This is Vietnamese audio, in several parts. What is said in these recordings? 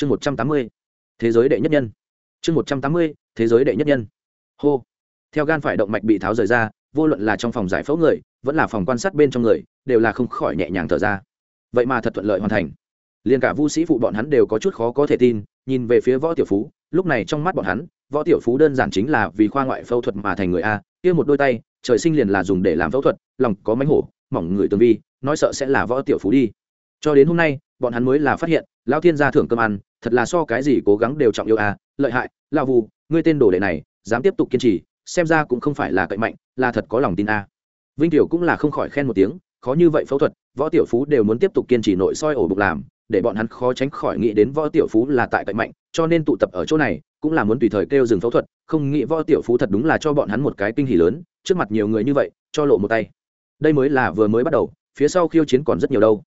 chương một trăm tám mươi, thế giới đệ nhất nhân. Chương một trăm tám mươi, thế giới đệ nhất nhân. Hô. Theo gan phải động mạch bị tháo rời ra, vô luận là trong phòng giải phẫu người, vẫn là phòng quan sát bên trong người, đều là không khỏi nhẹ nhàng thở ra. Vậy mà thật thuận lợi hoàn thành. Liền cả vu sĩ phụ bọn hắn đều có chút khó có thể tin, nhìn về phía võ tiểu phú, lúc này trong mắt bọn hắn, võ tiểu phú đơn giản chính là vì khoa ngoại phẫu thuật mà thành người a, kia một đôi tay, trời sinh liền là dùng để làm phẫu thuật, lòng có mánh hổ, mỏng người tương vi, nói sợ sẽ là võ tiểu phú đi. Cho đến hôm nay, bọn hắn mới là phát hiện lao thiên gia thưởng cơm ăn thật là so cái gì cố gắng đều trọng yêu a à, lợi hại lao vu, ngươi tên đồ đệ này, dám tiếp tục kiên trì, xem ra cũng không phải là cậy mạnh, là thật có lòng tin a vinh tiểu cũng là không khỏi khen một tiếng, khó như vậy phẫu thuật, võ tiểu phú đều muốn tiếp tục kiên trì nội soi ổ bụng làm, để bọn hắn khó tránh khỏi nghĩ đến võ tiểu phú là tại cậy mạnh, cho nên tụ tập ở chỗ này, cũng là muốn tùy thời kêu dừng phẫu thuật, không nghĩ võ tiểu phú thật đúng là cho bọn hắn một cái kinh hỉ lớn, trước mặt nhiều người như vậy, cho lộ một tay. Đây mới là vừa mới bắt đầu, phía sau khiêu chiến còn rất nhiều đâu.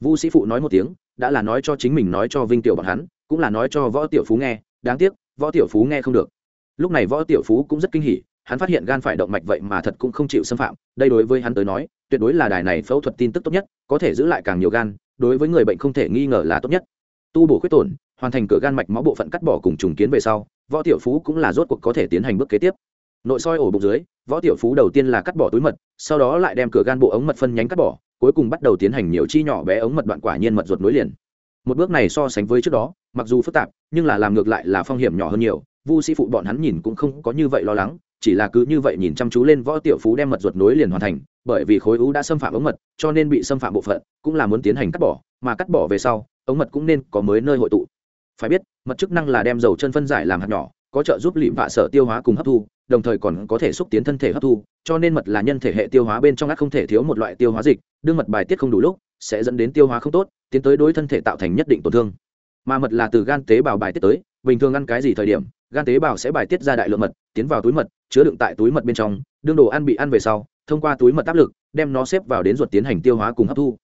Vu sĩ phụ nói một tiếng, đã là nói cho chính mình nói cho vinh tiểu bọn hắn cũng là nói cho võ tiểu phú nghe, đáng tiếc, võ tiểu phú nghe không được. Lúc này võ tiểu phú cũng rất kinh hỉ, hắn phát hiện gan phải động mạch vậy mà thật cũng không chịu xâm phạm, đây đối với hắn tới nói, tuyệt đối là đài này phẫu thuật tin tức tốt nhất, có thể giữ lại càng nhiều gan, đối với người bệnh không thể nghi ngờ là tốt nhất. Tu bổ khuyết tổn, hoàn thành cửa gan mạch máu bộ phận cắt bỏ cùng trùng kiến về sau, võ tiểu phú cũng là rốt cuộc có thể tiến hành bước kế tiếp. Nội soi ổ bụng dưới, võ tiểu phú đầu tiên là cắt bỏ túi mật, sau đó lại đem cửa gan bộ ống mật phân nhánh cắt bỏ, cuối cùng bắt đầu tiến hành nhiều chi nhỏ bé ống mật đoạn quả nhiên mật ruột nối liền. Một bước này so sánh với trước đó mặc dù phức tạp, nhưng là làm ngược lại là phong hiểm nhỏ hơn nhiều. Vu sĩ phụ bọn hắn nhìn cũng không có như vậy lo lắng, chỉ là cứ như vậy nhìn chăm chú lên võ tiểu phú đem mật ruột nối liền hoàn thành, bởi vì khối u đã xâm phạm ống mật, cho nên bị xâm phạm bộ phận, cũng là muốn tiến hành cắt bỏ, mà cắt bỏ về sau, ống mật cũng nên có mới nơi hội tụ. Phải biết, mật chức năng là đem dầu chân phân giải làm hạt nhỏ, có trợ giúp lịm vạ sở tiêu hóa cùng hấp thu, đồng thời còn có thể xúc tiến thân thể hấp thu, cho nên mật là nhân thể hệ tiêu hóa bên trong ác không thể thiếu một loại tiêu hóa dịch, đương mật bài tiết không đủ lúc, sẽ dẫn đến tiêu hóa không tốt, tiến tới đối thân thể tạo thành nhất định tổn thương mà mật là từ gan tế bào bài tiết tới, bình thường ăn cái gì thời điểm, gan tế bào sẽ bài tiết ra đại lượng mật, tiến vào túi mật, chứa đựng tại túi mật bên trong, đương đồ ăn bị ăn về sau, thông qua túi mật áp lực, đem nó xếp vào đến ruột tiến hành tiêu hóa cùng hấp thu.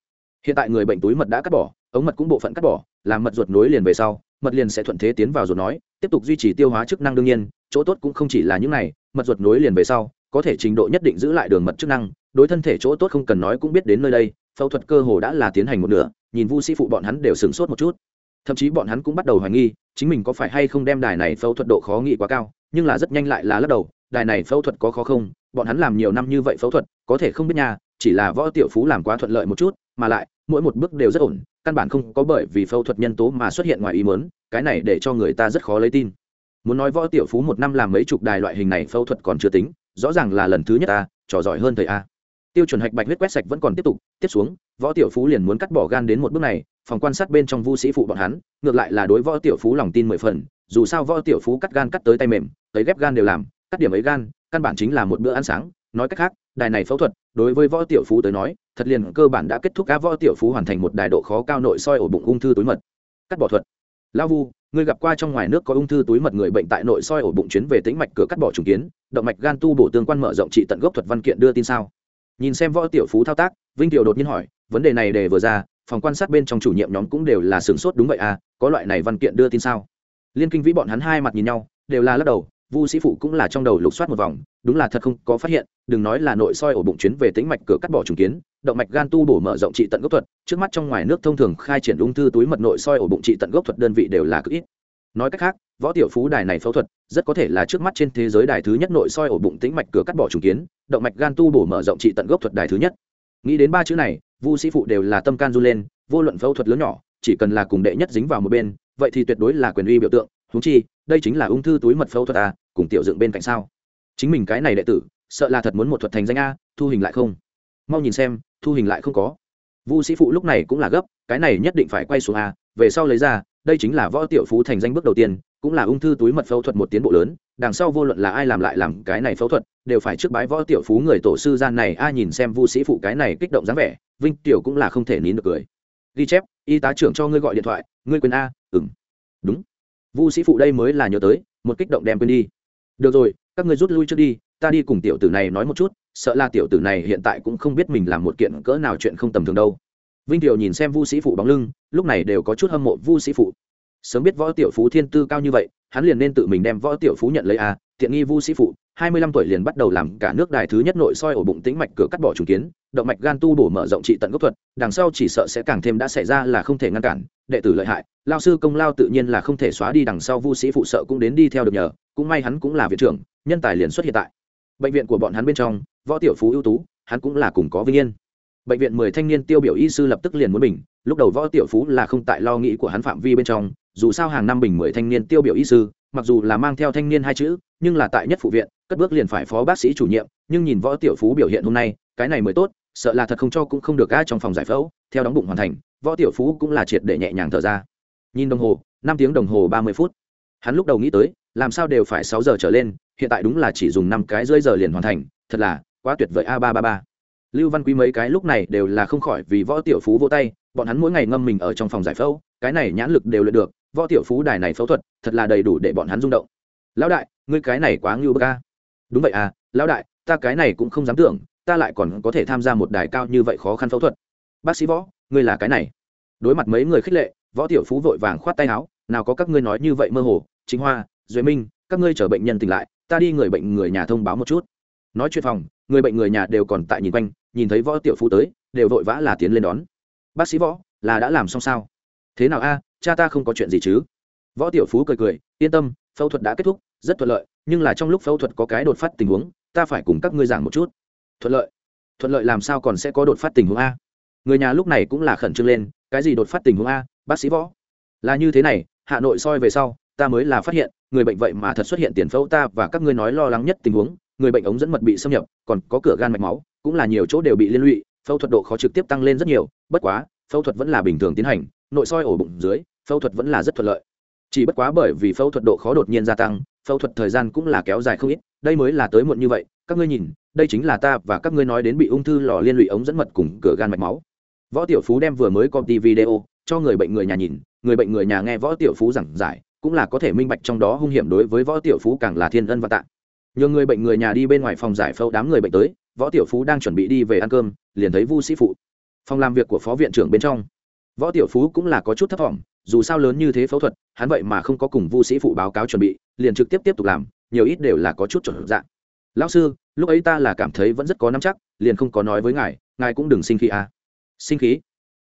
Hiện tại người bệnh túi mật đã cắt bỏ, ống mật cũng bộ phận cắt bỏ, làm mật ruột nối liền về sau, mật liền sẽ thuận thế tiến vào ruột nói, tiếp tục duy trì tiêu hóa chức năng đương nhiên, chỗ tốt cũng không chỉ là những này, mật ruột nối liền về sau, có thể trình độ nhất định giữ lại đường mật chức năng, đối thân thể chỗ tốt không cần nói cũng biết đến nơi đây, phẫu thuật cơ hồ đã là tiến hành một nửa, nhìn vu sĩ phụ bọn hắn đều sửng sốt một chút thậm chí bọn hắn cũng bắt đầu hoài nghi, chính mình có phải hay không đem đài này phẫu thuật độ khó nghĩ quá cao, nhưng là rất nhanh lại là lắc đầu, đài này phẫu thuật có khó không? Bọn hắn làm nhiều năm như vậy phẫu thuật, có thể không biết nhà chỉ là võ tiểu phú làm quá thuận lợi một chút, mà lại, mỗi một bước đều rất ổn, căn bản không có bởi vì phẫu thuật nhân tố mà xuất hiện ngoài ý muốn, cái này để cho người ta rất khó lấy tin. Muốn nói võ tiểu phú một năm làm mấy chục đài loại hình này phẫu thuật còn chưa tính, rõ ràng là lần thứ nhất ta, trò giỏi hơn thầy a. Tiêu chuẩn hạch bạch huyết quét sạch vẫn còn tiếp tục, tiếp xuống, võ tiểu phú liền muốn cắt bỏ gan đến một bước này phòng quan sát bên trong vu sĩ phụ bọn hắn, ngược lại là đối võ tiểu phú lòng tin mười phần, dù sao võ tiểu phú cắt gan cắt tới tay mềm tới ghép gan đều làm, cắt điểm ấy gan, căn bản chính là một bữa ăn sáng. Nói cách khác, đài này phẫu thuật, đối với võ tiểu phú tới nói, thật liền cơ bản đã kết thúc cá võ tiểu phú hoàn thành một đài độ khó cao nội soi ổ bụng ung thư túi mật. Cắt bỏ thuật. Lao vu người gặp qua trong ngoài nước có ung thư túi mật người bệnh tại nội soi ổ bụng chuyến về tĩnh mạch cửa cắt bỏ trùng kiến, động mạch gan tu bổ tương quan mở rộng trị tận gốc thuật văn kiện đưa tin sao? Nhìn xem võ tiểu phú thao tác, vinh tiểu đột nhiên hỏi, vấn đề này để vừa ra phòng quan sát bên trong chủ nhiệm nhóm cũng đều là sửng sốt đúng vậy à có loại này văn kiện đưa tin sao? Liên kinh vĩ bọn hắn hai mặt nhìn nhau, đều là lắc đầu, vu sĩ phụ cũng là trong đầu lục soát một vòng, đúng là thật không có phát hiện, đừng nói là nội soi ổ bụng chuyến về tính mạch cửa cắt bỏ trùng kiến, động mạch gan tu bổ mở rộng trị tận gốc thuật, trước mắt trong ngoài nước thông thường khai triển ung thư túi mật nội soi ổ bụng trị tận gốc thuật đơn vị đều là cực ít. Nói cách khác, võ tiểu phú đài này phẫu thuật, rất có thể là trước mắt trên thế giới đài thứ nhất nội soi ổ bụng tĩnh mạch cửa cắt bỏ trùng kiến, động mạch gan tu bổ mở rộng trị tận gốc thuật đài thứ nhất. Nghĩ đến ba chữ này vu sĩ phụ đều là tâm can du lên, vô luận phẫu thuật lớn nhỏ, chỉ cần là cùng đệ nhất dính vào một bên, vậy thì tuyệt đối là quyền uy biểu tượng. Húng chi, đây chính là ung thư túi mật phẫu thuật à cùng tiểu dựng bên cạnh sao? Chính mình cái này đệ tử, sợ là thật muốn một thuật thành danh a, thu hình lại không? Mau nhìn xem, thu hình lại không có. Vu sĩ phụ lúc này cũng là gấp, cái này nhất định phải quay xuống a, về sau lấy ra, đây chính là võ tiểu phú thành danh bước đầu tiên, cũng là ung thư túi mật phẫu thuật một tiến bộ lớn đằng sau vô luận là ai làm lại làm cái này phẫu thuật, đều phải trước bái võ tiểu phú người tổ sư gian này, ai nhìn xem vu sĩ phụ cái này kích động dáng vẻ, vinh tiểu cũng là không thể nín được cười. Ghi chép, y tá trưởng cho ngươi gọi điện thoại, ngươi quên a ừng đúng. Vu sĩ phụ đây mới là nhớ tới, một kích động đem quên đi. Được rồi, các ngươi rút lui trước đi, ta đi cùng tiểu tử này nói một chút, sợ là tiểu tử này hiện tại cũng không biết mình làm một kiện cỡ nào chuyện không tầm thường đâu. Vinh tiểu nhìn xem vu sĩ phụ bóng lưng, lúc này đều có chút hâm mộ vu sĩ phụ. Sớm biết võ tiểu phú thiên tư cao như vậy hắn liền nên tự mình đem võ tiểu phú nhận lấy a, tiện nghi vu sĩ phụ, hai mươi lăm tuổi liền bắt đầu làm cả nước đài thứ nhất nội soi ổ bụng tĩnh mạch cửa cắt bỏ trùng kiến, động mạch gan tu bổ mở rộng trị tận gốc thuật, đằng sau chỉ sợ sẽ càng thêm đã xảy ra là không thể ngăn cản, đệ tử lợi hại, lao sư công lao tự nhiên là không thể xóa đi đằng sau vu sĩ phụ sợ cũng đến đi theo được nhờ, cũng may hắn cũng là viện trưởng, nhân tài liền xuất hiện tại bệnh viện của bọn hắn bên trong, võ tiểu phú ưu tú, hắn cũng là cùng có vinh yên bệnh viện mười thanh niên tiêu biểu y sư lập tức liền muốn bình, lúc đầu võ tiểu phú là không tại lo nghĩ của hắn phạm vi bên trong, dù sao hàng năm bình mười thanh niên tiêu biểu y sư, mặc dù là mang theo thanh niên hai chữ, nhưng là tại nhất phụ viện, cất bước liền phải phó bác sĩ chủ nhiệm, nhưng nhìn võ tiểu phú biểu hiện hôm nay, cái này mới tốt, sợ là thật không cho cũng không được ga trong phòng giải phẫu, theo đóng bụng hoàn thành, võ tiểu phú cũng là triệt để nhẹ nhàng thở ra. Nhìn đồng hồ, năm tiếng đồng hồ ba mươi phút. Hắn lúc đầu nghĩ tới, làm sao đều phải sáu giờ trở lên, hiện tại đúng là chỉ dùng năm cái rưỡi giờ liền hoàn thành, thật là quá tuyệt vời a ba ba ba lưu văn quý mấy cái lúc này đều là không khỏi vì võ tiểu phú vỗ tay, bọn hắn mỗi ngày ngâm mình ở trong phòng giải phẫu, cái này nhãn lực đều luyện được, võ tiểu phú đài này phẫu thuật thật là đầy đủ để bọn hắn rung động. Lão đại, ngươi cái này quá ngưu bơ ca đúng vậy à lão đại, ta cái này cũng không dám tưởng, ta lại còn có thể tham gia một đài cao như vậy khó khăn phẫu thuật. Bác sĩ võ, ngươi là cái này. Đối mặt mấy người khích lệ, võ tiểu phú vội vàng khoát tay áo, nào có các ngươi nói như vậy mơ hồ chính hoa duy minh, các ngươi chở bệnh nhân tỉnh lại, ta đi người bệnh người nhà thông báo một chút. Nói chuyện phòng, người bệnh người nhà đều còn tại nhìn quanh nhìn thấy võ tiểu phú tới, đều vội vã là tiến lên đón. Bác sĩ võ, là đã làm xong sao? Thế nào a, cha ta không có chuyện gì chứ? Võ tiểu phú cười cười, yên tâm, phẫu thuật đã kết thúc, rất thuận lợi, nhưng là trong lúc phẫu thuật có cái đột phát tình huống, ta phải cùng các ngươi giảng một chút. Thuận lợi? Thuận lợi làm sao còn sẽ có đột phát tình huống a? Người nhà lúc này cũng là khẩn trương lên, cái gì đột phát tình huống a, bác sĩ võ? Là như thế này, hà nội soi về sau, ta mới là phát hiện, người bệnh vậy mà thật xuất hiện tiền phẫu ta và các ngươi nói lo lắng nhất tình huống người bệnh ống dẫn mật bị xâm nhập, còn có cửa gan mạch máu, cũng là nhiều chỗ đều bị liên lụy, phẫu thuật độ khó trực tiếp tăng lên rất nhiều, bất quá, phẫu thuật vẫn là bình thường tiến hành, nội soi ổ bụng dưới, phẫu thuật vẫn là rất thuận lợi. Chỉ bất quá bởi vì phẫu thuật độ khó đột nhiên gia tăng, phẫu thuật thời gian cũng là kéo dài không ít, đây mới là tới muộn như vậy, các ngươi nhìn, đây chính là ta và các ngươi nói đến bị ung thư lò liên lụy ống dẫn mật cùng cửa gan mạch máu. Võ tiểu phú đem vừa mới copy video, cho người bệnh người nhà nhìn, người bệnh người nhà nghe võ tiểu phú giảng giải, cũng là có thể minh bạch trong đó hung hiểm đối với võ tiểu phú càng là thiên ân và tạ nhờ người bệnh người nhà đi bên ngoài phòng giải phẫu đám người bệnh tới, võ tiểu phú đang chuẩn bị đi về ăn cơm, liền thấy vu sĩ phụ. Phòng làm việc của phó viện trưởng bên trong. Võ tiểu phú cũng là có chút thất vọng dù sao lớn như thế phẫu thuật, hắn vậy mà không có cùng vu sĩ phụ báo cáo chuẩn bị, liền trực tiếp tiếp tục làm, nhiều ít đều là có chút chuẩn dạng. Lão sư, lúc ấy ta là cảm thấy vẫn rất có nắm chắc, liền không có nói với ngài ngài cũng đừng sinh khí à. sinh khí?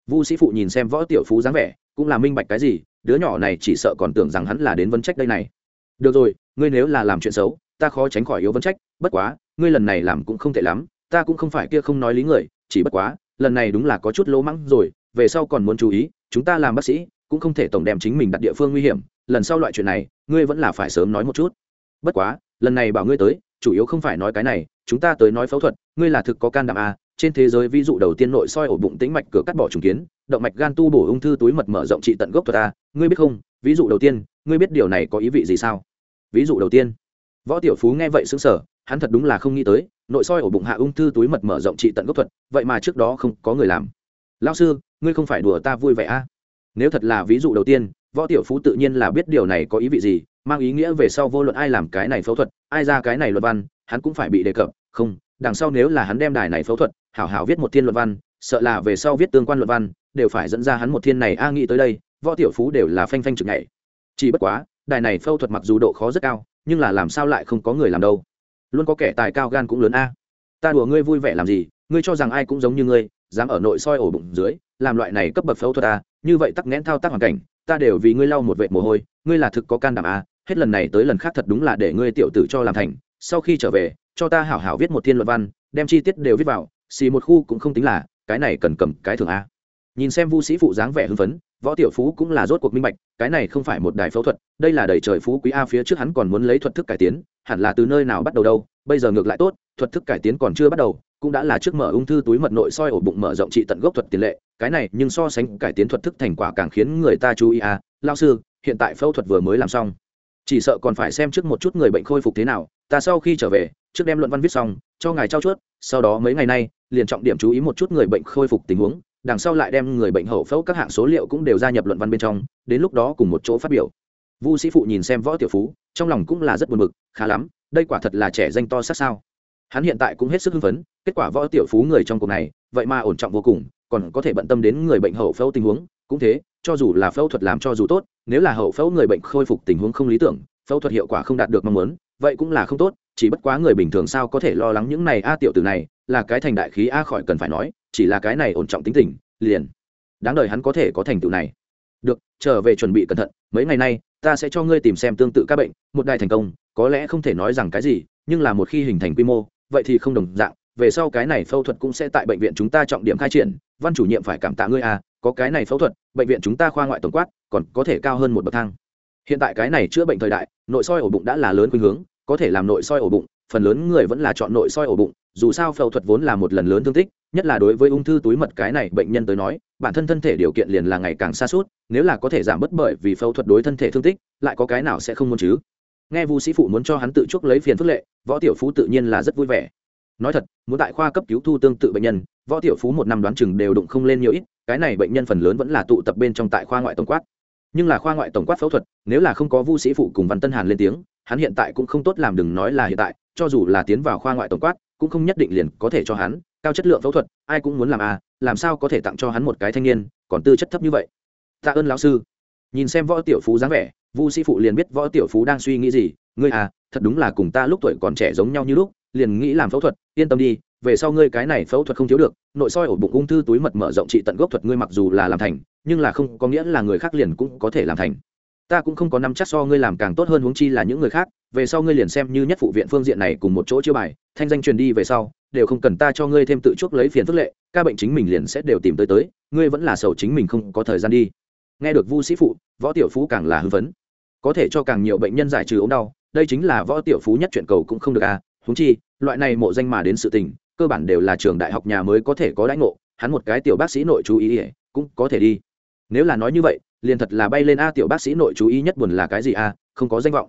Vu sĩ phụ nhìn xem võ tiểu phú dáng vẻ, cũng là minh bạch cái gì, đứa nhỏ này chỉ sợ còn tưởng rằng hắn là đến vấn trách đây này. Được rồi, ngươi nếu là làm chuyện xấu ta khó tránh khỏi yếu vấn trách, bất quá, ngươi lần này làm cũng không tệ lắm, ta cũng không phải kia không nói lý người, chỉ bất quá, lần này đúng là có chút lỗ mắng rồi, về sau còn muốn chú ý, chúng ta làm bác sĩ, cũng không thể tổng đem chính mình đặt địa phương nguy hiểm, lần sau loại chuyện này, ngươi vẫn là phải sớm nói một chút. Bất quá, lần này bảo ngươi tới, chủ yếu không phải nói cái này, chúng ta tới nói phẫu thuật, ngươi là thực có can đảm a trên thế giới ví dụ đầu tiên nội soi ổ bụng tĩnh mạch cửa cắt bỏ trùng kiến, động mạch gan tu bổ ung thư túi mật mở rộng trị tận gốc thuật a ngươi biết không, ví dụ đầu tiên, ngươi biết điều này có ý vị gì sao? Ví dụ đầu tiên võ tiểu phú nghe vậy xứng sở hắn thật đúng là không nghĩ tới, nội soi ổ bụng hạ ung thư túi mật mở rộng trị tận gốc thuật, vậy mà trước đó không có người làm. Lao sư, ngươi không phải đùa ta vui vẻ a nếu thật là ví dụ đầu tiên, võ tiểu phú tự nhiên là biết điều này có ý vị gì, mang ý nghĩa về sau vô luận ai làm cái này phẫu thuật, ai ra cái này luật văn, hắn cũng phải bị đề cập, không, đằng sau nếu là hắn đem đài này phẫu thuật, hảo hảo viết một thiên luật văn, sợ là về sau viết tương quan luật văn, đều phải dẫn ra hắn một thiên này, a, nghĩ tới đây, võ tiểu phú đều là phanh phanh chừng nhảy chỉ bất quá, đài này phẫu thuật mặc dù độ khó rất cao nhưng là làm sao lại không có người làm đâu luôn có kẻ tài cao gan cũng lớn a ta đùa ngươi vui vẻ làm gì, ngươi cho rằng ai cũng giống như ngươi, dám ở nội soi ổ bụng dưới, làm loại này cấp bậc phẫu thuật à? như vậy tắc nghẽn thao tác hoàn cảnh, ta đều vì ngươi lau một vệt mồ hôi, ngươi là thực có can đảm a, hết lần này tới lần khác thật đúng là để ngươi tiểu tử cho làm thành, sau khi trở về, cho ta hảo hảo viết một thiên luận văn, đem chi tiết đều viết vào, xì một khu cũng không tính là, cái này cần cầm cái thường a nhìn xem vu sĩ phụ dáng vẻ hưng phấn võ tiểu phú cũng là rốt cuộc minh bạch, cái này không phải một đài phẫu thuật, đây là đầy trời phú quý a phía trước hắn còn muốn lấy thuật thức cải tiến, hẳn là từ nơi nào bắt đầu đâu, bây giờ ngược lại tốt, thuật thức cải tiến còn chưa bắt đầu, cũng đã là trước mở ung thư túi mật nội soi ổ bụng mở rộng trị tận gốc thuật tiền lệ, cái này nhưng so sánh cải tiến thuật thức thành quả càng khiến người ta chú ý a lao sư, hiện tại phẫu thuật vừa mới làm xong. Chỉ sợ còn phải xem trước một chút người bệnh khôi phục thế nào, ta sau khi trở về, trước đem luận văn viết xong, cho ngài trao chuốt, sau đó mấy ngày nay, liền trọng điểm chú ý một chút người bệnh khôi phục tình huống đằng sau lại đem người bệnh hậu phẫu các hạng số liệu cũng đều gia nhập luận văn bên trong, đến lúc đó cùng một chỗ phát biểu. Vu sĩ phụ nhìn xem võ tiểu phú, trong lòng cũng là rất buồn bực, khá lắm, đây quả thật là trẻ danh to sát sao. Hắn hiện tại cũng hết sức hưng phấn, kết quả võ tiểu phú người trong cuộc này, vậy mà ổn trọng vô cùng, còn có thể bận tâm đến người bệnh hậu phẫu tình huống, cũng thế, cho dù là phẫu thuật làm cho dù tốt, nếu là hậu phẫu người bệnh khôi phục tình huống không lý tưởng, phẫu thuật hiệu quả không đạt được mong muốn, vậy cũng là không tốt, chỉ bất quá người bình thường sao có thể lo lắng những này a tiểu tử này là cái thành đại khí a khỏi cần phải nói, chỉ là cái này ổn trọng tính tình, liền. Đáng đời hắn có thể có thành tựu này. Được, trở về chuẩn bị cẩn thận, mấy ngày nay, ta sẽ cho ngươi tìm xem tương tự các bệnh, một đài thành công, có lẽ không thể nói rằng cái gì, nhưng là một khi hình thành quy mô, vậy thì không đồng dạng, về sau cái này phẫu thuật cũng sẽ tại bệnh viện chúng ta trọng điểm khai triển, văn chủ nhiệm phải cảm tạ ngươi à có cái này phẫu thuật, bệnh viện chúng ta khoa ngoại tổng quát, còn có thể cao hơn một bậc thang. Hiện tại cái này chữa bệnh thời đại, nội soi ổ bụng đã là lớn khuynh hướng, có thể làm nội soi ổ bụng, phần lớn người vẫn là chọn nội soi ổ bụng dù sao phẫu thuật vốn là một lần lớn thương tích, nhất là đối với ung thư túi mật cái này bệnh nhân tới nói, bản thân thân thể điều kiện liền là ngày càng xa suốt, nếu là có thể giảm bớt bởi vì phẫu thuật đối thân thể thương tích, lại có cái nào sẽ không muốn chứ? Nghe vu sĩ phụ muốn cho hắn tự chuốc lấy phiền phức lệ, võ tiểu phú tự nhiên là rất vui vẻ. Nói thật, muốn tại khoa cấp cứu thu tương tự bệnh nhân, võ tiểu phú một năm đoán chừng đều đụng không lên nhiều ít, cái này bệnh nhân phần lớn vẫn là tụ tập bên trong tại khoa ngoại tổng quát. Nhưng là khoa ngoại tổng quát phẫu thuật, nếu là không có vu sĩ phụ cùng văn tân hàn lên tiếng hắn hiện tại cũng không tốt làm đừng nói là hiện tại, cho dù là tiến vào khoa ngoại tổng quát, cũng không nhất định liền có thể cho hắn cao chất lượng phẫu thuật, ai cũng muốn làm à làm sao có thể tặng cho hắn một cái thanh niên, còn tư chất thấp như vậy. Tạ ơn lão sư. Nhìn xem võ tiểu phú dáng vẻ, vu sĩ phụ liền biết võ tiểu phú đang suy nghĩ gì, ngươi à thật đúng là cùng ta lúc tuổi còn trẻ giống nhau như lúc, liền nghĩ làm phẫu thuật, yên tâm đi, về sau ngươi cái này phẫu thuật không thiếu được, nội soi ổ bụng ung thư túi mật mở rộng trị tận gốc thuật ngươi mặc dù là làm thành, nhưng là không có nghĩa là người khác liền cũng có thể làm thành ta cũng không có năm chắc so ngươi làm càng tốt hơn huống chi là những người khác, về sau ngươi liền xem như nhất phụ viện phương diện này cùng một chỗ chữa bài, thanh danh truyền đi về sau, đều không cần ta cho ngươi thêm tự chuốc lấy phiền phức lệ, ca bệnh chính mình liền sẽ đều tìm tới tới, ngươi vẫn là sầu chính mình không có thời gian đi. Nghe được vu sĩ phụ, võ tiểu phú càng là hưng phấn. Có thể cho càng nhiều bệnh nhân giải trừ ốm đau, đây chính là võ tiểu phú nhất chuyện cầu cũng không được à huống chi, loại này mộ danh mà đến sự tình, cơ bản đều là trường đại học nhà mới có thể có đãi ngộ, hắn một cái tiểu bác sĩ nội chú ý ỉa cũng có thể đi. Nếu là nói như vậy liền thật là bay lên a tiểu bác sĩ nội chú ý nhất buồn là cái gì a, không có danh vọng.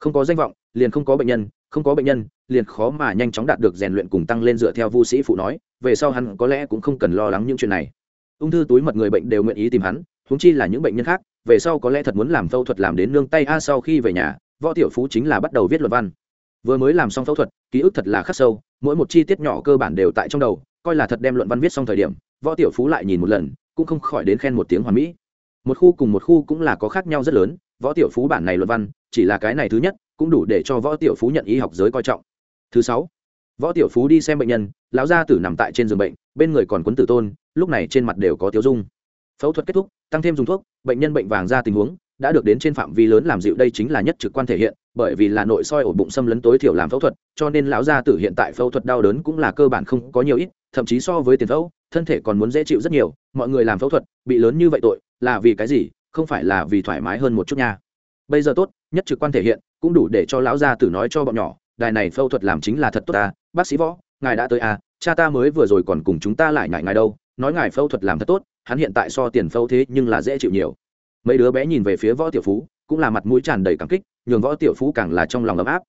Không có danh vọng, liền không có bệnh nhân, không có bệnh nhân, liền khó mà nhanh chóng đạt được rèn luyện cùng tăng lên dựa theo vu sĩ phụ nói, về sau hắn có lẽ cũng không cần lo lắng những chuyện này. Ung thư túi mật người bệnh đều nguyện ý tìm hắn húng chi là những bệnh nhân khác, về sau có lẽ thật muốn làm phẫu thuật làm đến nương tay a sau khi về nhà, võ tiểu phú chính là bắt đầu viết luận văn. Vừa mới làm xong phẫu thuật, ký ức thật là khắc sâu, mỗi một chi tiết nhỏ cơ bản đều tại trong đầu, coi là thật đem luận văn viết xong thời điểm, võ tiểu phú lại nhìn một lần, cũng không khỏi đến khen một tiếng hoàn mỹ một khu cùng một khu cũng là có khác nhau rất lớn, võ tiểu phú bản này luận văn, chỉ là cái này thứ nhất, cũng đủ để cho võ tiểu phú nhận y học giới coi trọng. Thứ sáu, võ tiểu phú đi xem bệnh nhân, lão gia tử nằm tại trên giường bệnh, bên người còn quấn tử tôn, lúc này trên mặt đều có tiếu dung. Phẫu thuật kết thúc, tăng thêm dùng thuốc, bệnh nhân bệnh vàng ra tình huống, đã được đến trên phạm vi lớn làm dịu, đây chính là nhất trực quan thể hiện, bởi vì là nội soi ổ bụng xâm lấn tối thiểu làm phẫu thuật, cho nên lão gia tử hiện tại phẫu thuật đau đớn cũng là cơ bản không có nhiều ít, thậm chí so với tiền phẫu, thân thể còn muốn dễ chịu rất nhiều, mọi người làm phẫu thuật, bị lớn như vậy tội là vì cái gì, không phải là vì thoải mái hơn một chút nha. Bây giờ tốt, nhất trực quan thể hiện, cũng đủ để cho lão gia tử nói cho bọn nhỏ, đài này phẫu thuật làm chính là thật tốt ta, bác sĩ võ, ngài đã tới à cha ta mới vừa rồi còn cùng chúng ta lại ngại ngài đâu, nói ngài phẫu thuật làm thật tốt, hắn hiện tại so tiền phẫu thế nhưng là dễ chịu nhiều. Mấy đứa bé nhìn về phía võ tiểu phú, cũng là mặt mũi tràn đầy cảm kích, nhường võ tiểu phú càng là trong lòng ấm áp.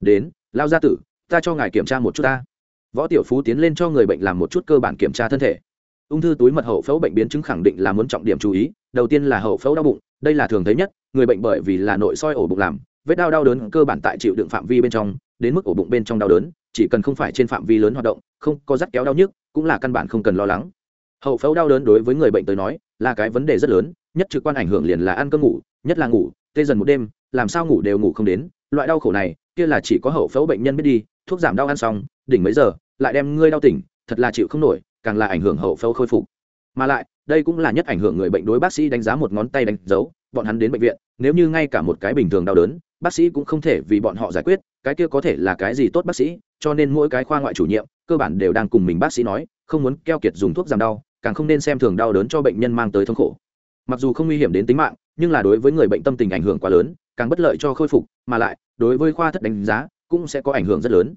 Đến lao gia tử, ta cho ngài kiểm tra một chút ta. Võ tiểu phú tiến lên cho người bệnh làm một chút cơ bản kiểm tra thân thể ung thư túi mật hậu phẫu bệnh biến chứng khẳng định là muốn trọng điểm chú ý, đầu tiên là hậu phẫu đau bụng, đây là thường thấy nhất, người bệnh bởi vì là nội soi ổ bụng làm, vết đau đau đớn cơ bản tại chịu đựng phạm vi bên trong, đến mức ổ bụng bên trong đau đớn, chỉ cần không phải trên phạm vi lớn hoạt động, không có rắc kéo đau nhức, cũng là căn bản không cần lo lắng. Hậu phẫu đau đớn đối với người bệnh tới nói, là cái vấn đề rất lớn, nhất trực quan ảnh hưởng liền là ăn cơm ngủ, nhất là ngủ, tê dần một đêm, làm sao ngủ đều ngủ không đến, loại đau khổ này, kia là chỉ có hậu phẫu bệnh nhân biết đi, thuốc giảm đau ăn xong, đỉnh mấy giờ, lại đem ngươi đau tỉnh, thật là chịu không nổi càng là ảnh hưởng hậu phẫu khôi phục. Mà lại, đây cũng là nhất ảnh hưởng người bệnh đối bác sĩ đánh giá một ngón tay đánh dấu, bọn hắn đến bệnh viện, nếu như ngay cả một cái bình thường đau đớn, bác sĩ cũng không thể vì bọn họ giải quyết, cái kia có thể là cái gì tốt bác sĩ, cho nên mỗi cái khoa ngoại chủ nhiệm, cơ bản đều đang cùng mình bác sĩ nói, không muốn keo kiệt dùng thuốc giảm đau, càng không nên xem thường đau đớn cho bệnh nhân mang tới thống khổ. Mặc dù không nguy hiểm đến tính mạng, nhưng là đối với người bệnh tâm tình ảnh hưởng quá lớn, càng bất lợi cho khôi phục, mà lại, đối với khoa thất đánh giá, cũng sẽ có ảnh hưởng rất lớn.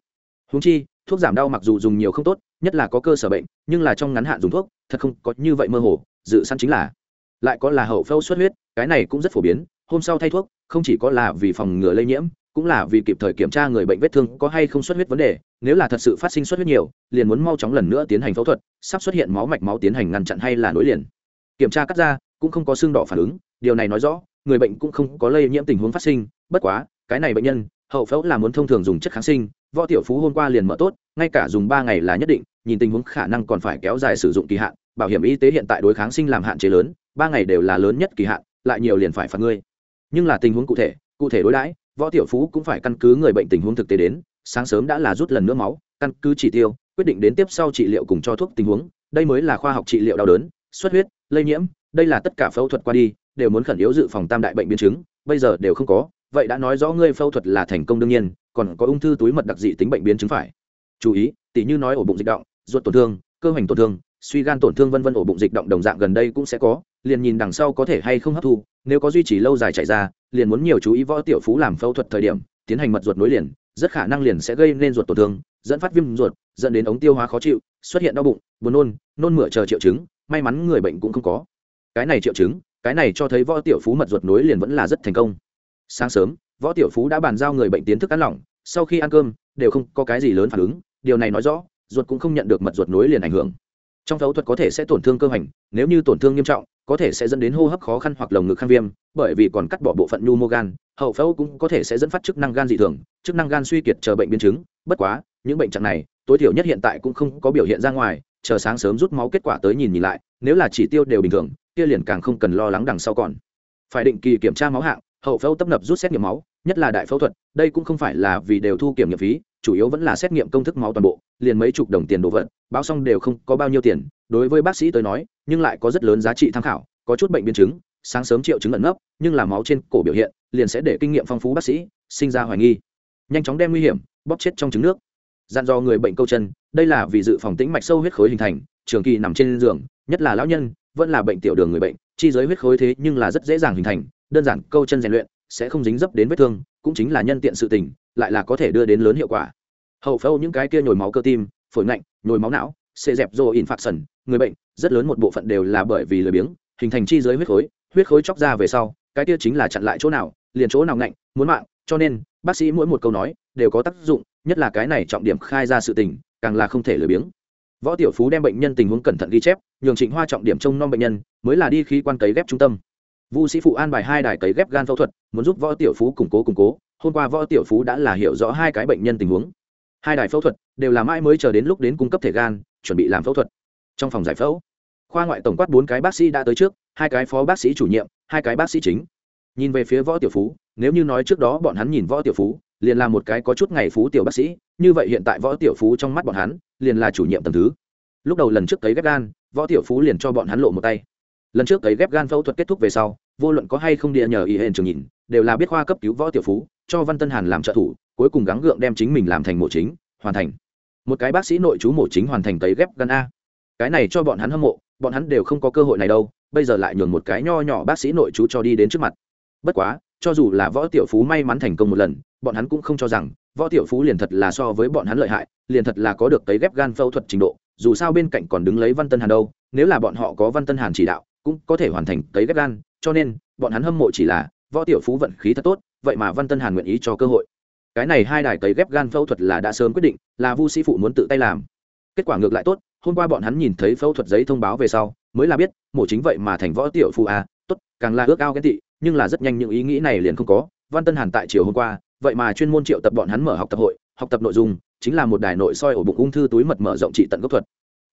Húng chi, thuốc giảm đau mặc dù dùng nhiều không tốt nhất là có cơ sở bệnh, nhưng là trong ngắn hạn dùng thuốc, thật không có như vậy mơ hồ, dự săn chính là, lại có là hậu phẫu xuất huyết, cái này cũng rất phổ biến, hôm sau thay thuốc, không chỉ có là vì phòng ngừa lây nhiễm, cũng là vì kịp thời kiểm tra người bệnh vết thương có hay không xuất huyết vấn đề, nếu là thật sự phát sinh xuất huyết nhiều, liền muốn mau chóng lần nữa tiến hành phẫu thuật, sắp xuất hiện máu mạch máu tiến hành ngăn chặn hay là nối liền. Kiểm tra cắt ra, cũng không có xương đỏ phản ứng, điều này nói rõ, người bệnh cũng không có lây nhiễm tình huống phát sinh, bất quá, cái này bệnh nhân, hậu phẫu là muốn thông thường dùng chất kháng sinh, võ tiểu phú hôm qua liền mở tốt ngay cả dùng ba ngày là nhất định, nhìn tình huống khả năng còn phải kéo dài sử dụng kỳ hạn, bảo hiểm y tế hiện tại đối kháng sinh làm hạn chế lớn, ba ngày đều là lớn nhất kỳ hạn, lại nhiều liền phải phạt ngươi. Nhưng là tình huống cụ thể cụ thể đối đãi, võ tiểu phú cũng phải căn cứ người bệnh tình huống thực tế đến, sáng sớm đã là rút lần nữa máu, căn cứ chỉ tiêu, quyết định đến tiếp sau trị liệu cùng cho thuốc tình huống, đây mới là khoa học trị liệu đau đớn, xuất huyết, lây nhiễm, đây là tất cả phẫu thuật qua đi, đều muốn khẩn yếu dự phòng tam đại bệnh biến chứng, bây giờ đều không có, vậy đã nói rõ ngươi phẫu thuật là thành công đương nhiên, còn có ung thư túi mật đặc dị tính bệnh biến chứng phải chú ý, tỉ như nói ổ bụng dịch động, ruột tổn thương, cơ hoành tổn thương, suy gan tổn thương vân vân ổ bụng dịch động đồng dạng gần đây cũng sẽ có, liền nhìn đằng sau có thể hay không hấp thu, nếu có duy trì lâu dài chạy ra, liền muốn nhiều chú ý võ tiểu phú làm phẫu thuật thời điểm, tiến hành mật ruột nối liền, rất khả năng liền sẽ gây nên ruột tổn thương, dẫn phát viêm ruột, dẫn đến ống tiêu hóa khó chịu, xuất hiện đau bụng, buồn nôn nôn mửa chờ triệu chứng, may mắn người bệnh cũng không có. Cái này triệu chứng, cái này cho thấy võ tiểu phú mật ruột nối liền vẫn là rất thành công. Sáng sớm, võ tiểu phú đã bàn giao người bệnh tiến thức ăn lỏng, sau khi ăn cơm, đều không có cái gì lớn phản ứng điều này nói rõ, ruột cũng không nhận được mật ruột nối liền ảnh hưởng. Trong phẫu thuật có thể sẽ tổn thương cơ hoành, nếu như tổn thương nghiêm trọng, có thể sẽ dẫn đến hô hấp khó khăn hoặc lồng ngực khang viêm, bởi vì còn cắt bỏ bộ phận nhu mô gan hậu phẫu cũng có thể sẽ dẫn phát chức năng gan dị thường, chức năng gan suy kiệt chờ bệnh biến chứng. Bất quá, những bệnh trạng này, tối thiểu nhất hiện tại cũng không có biểu hiện ra ngoài, chờ sáng sớm rút máu kết quả tới nhìn nhìn lại, nếu là chỉ tiêu đều bình thường, kia liền càng không cần lo lắng đằng sau còn. Phải định kỳ kiểm tra máu hạng, hậu phẫu tấp nập rút xét nghiệm máu, nhất là đại phẫu thuật, đây cũng không phải là vì đều thu kiểm nghiệm phí chủ yếu vẫn là xét nghiệm công thức máu toàn bộ, liền mấy chục đồng tiền đồ vật, báo xong đều không có bao nhiêu tiền. Đối với bác sĩ tới nói, nhưng lại có rất lớn giá trị tham khảo, có chút bệnh biến chứng, sáng sớm triệu chứng ẩn nấp, nhưng là máu trên cổ biểu hiện, liền sẽ để kinh nghiệm phong phú bác sĩ, sinh ra hoài nghi. Nhanh chóng đem nguy hiểm, bóp chết trong trứng nước. Dặn dò người bệnh câu chân, đây là vì dự phòng tĩnh mạch sâu huyết khối hình thành, trường kỳ nằm trên giường, nhất là lão nhân, vẫn là bệnh tiểu đường người bệnh, chi giới huyết khối thế nhưng là rất dễ dàng hình thành, đơn giản câu chân rèn luyện, sẽ không dính dấp đến vết thương, cũng chính là nhân tiện sự tình lại là có thể đưa đến lớn hiệu quả. Hậu phẫu những cái kia nhồi máu cơ tim, phổi ngạnh, nhồi máu não, xê dẹp do in phạt sần, người bệnh, rất lớn một bộ phận đều là bởi vì lười biếng, hình thành chi dưới huyết khối huyết khối chóc ra về sau, cái kia chính là chặn lại chỗ nào, liền chỗ nào ngạnh, muốn mạng, cho nên, bác sĩ mỗi một câu nói, đều có tác dụng, nhất là cái này trọng điểm khai ra sự tình, càng là không thể lười biếng. Võ tiểu phú đem bệnh nhân tình huống cẩn thận ghi chép, nhường trịnh hoa trọng điểm trông nom bệnh nhân, mới là đi khí quan cấy ghép trung tâm. Vu sĩ phụ an bài hai đài cấy ghép gan phẫu thuật, muốn giúp võ tiểu phú củng cố củng cố hôm qua võ tiểu phú đã là hiểu rõ hai cái bệnh nhân tình huống. Hai đài phẫu thuật đều là mãi mới chờ đến lúc đến cung cấp thể gan, chuẩn bị làm phẫu thuật. Trong phòng giải phẫu, khoa ngoại tổng quát bốn cái bác sĩ đã tới trước, hai cái phó bác sĩ chủ nhiệm, hai cái bác sĩ chính. Nhìn về phía võ tiểu phú, nếu như nói trước đó bọn hắn nhìn võ tiểu phú, liền là một cái có chút ngày phú tiểu bác sĩ, như vậy hiện tại võ tiểu phú trong mắt bọn hắn, liền là chủ nhiệm tầm thứ. Lúc đầu lần trước cấy ghép gan, võ tiểu phú liền cho bọn hắn lộ một tay. Lần trước cấy ghép gan phẫu thuật kết thúc về sau, vô luận có hay không địa nhờ ý hẹn trường nhìn, đều là biết khoa cấp cứu võ tiểu phú cho văn tân hàn làm trợ thủ, cuối cùng gắng gượng đem chính mình làm thành mổ chính, hoàn thành. Một cái bác sĩ nội chú mổ chính hoàn thành tấy ghép gan a. Cái này cho bọn hắn hâm mộ, bọn hắn đều không có cơ hội này đâu, bây giờ lại nhường một cái nho nhỏ bác sĩ nội chú cho đi đến trước mặt. Bất quá, cho dù là võ tiểu phú may mắn thành công một lần, bọn hắn cũng không cho rằng võ tiểu phú liền thật là so với bọn hắn lợi hại, liền thật là có được cấy ghép gan phẫu thuật trình độ, dù sao bên cạnh còn đứng lấy văn tân hàn đâu, nếu là bọn họ có văn tân hàn chỉ đạo, cũng có thể hoàn thành cấy ghép gan, cho nên, bọn hắn hâm mộ chỉ là võ tiểu phú vận khí thật tốt vậy mà văn tân hàn nguyện ý cho cơ hội. Cái này hai đài cấy ghép gan phẫu thuật là đã sớm quyết định, là vu sĩ phụ muốn tự tay làm. Kết quả ngược lại tốt, hôm qua bọn hắn nhìn thấy phẫu thuật giấy thông báo về sau, mới là biết, mổ chính vậy mà thành võ tiểu phụ à tốt, càng là ước ao ghen tị, nhưng là rất nhanh những ý nghĩ này liền không có. Văn tân hàn tại chiều hôm qua, vậy mà chuyên môn triệu tập bọn hắn mở học tập hội, học tập nội dung, chính là một đài nội soi ổ bụng ung thư túi mật mở rộng trị tận gốc thuật.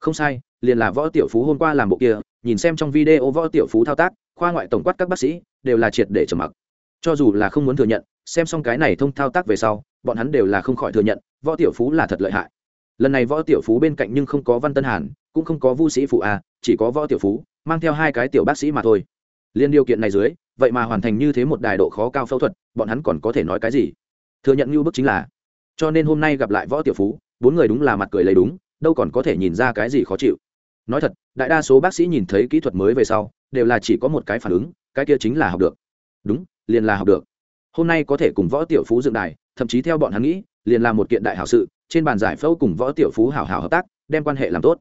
Không sai, liền là võ tiểu phú hôm qua làm bộ kia, nhìn xem trong video võ tiểu phú thao tác, khoa ngoại tổng quát các bác sĩ, đều là triệt để trầm mặc cho dù là không muốn thừa nhận, xem xong cái này thông thao tác về sau, bọn hắn đều là không khỏi thừa nhận, võ tiểu phú là thật lợi hại. Lần này võ tiểu phú bên cạnh nhưng không có văn tân hàn, cũng không có vu sĩ phụ a, chỉ có võ tiểu phú, mang theo hai cái tiểu bác sĩ mà thôi. Liên điều kiện này dưới, vậy mà hoàn thành như thế một đài độ khó cao phẫu thuật, bọn hắn còn có thể nói cái gì? Thừa nhận như bức chính là, cho nên hôm nay gặp lại võ tiểu phú, bốn người đúng là mặt cười lấy đúng, đâu còn có thể nhìn ra cái gì khó chịu. Nói thật, đại đa số bác sĩ nhìn thấy kỹ thuật mới về sau, đều là chỉ có một cái phản ứng, cái kia chính là học được. Đúng liền là học được. Hôm nay có thể cùng võ tiểu phú dựng đài, thậm chí theo bọn hắn nghĩ, liền là một kiện đại hảo sự, trên bàn giải phẫu cùng võ tiểu phú hảo hảo hợp tác, đem quan hệ làm tốt.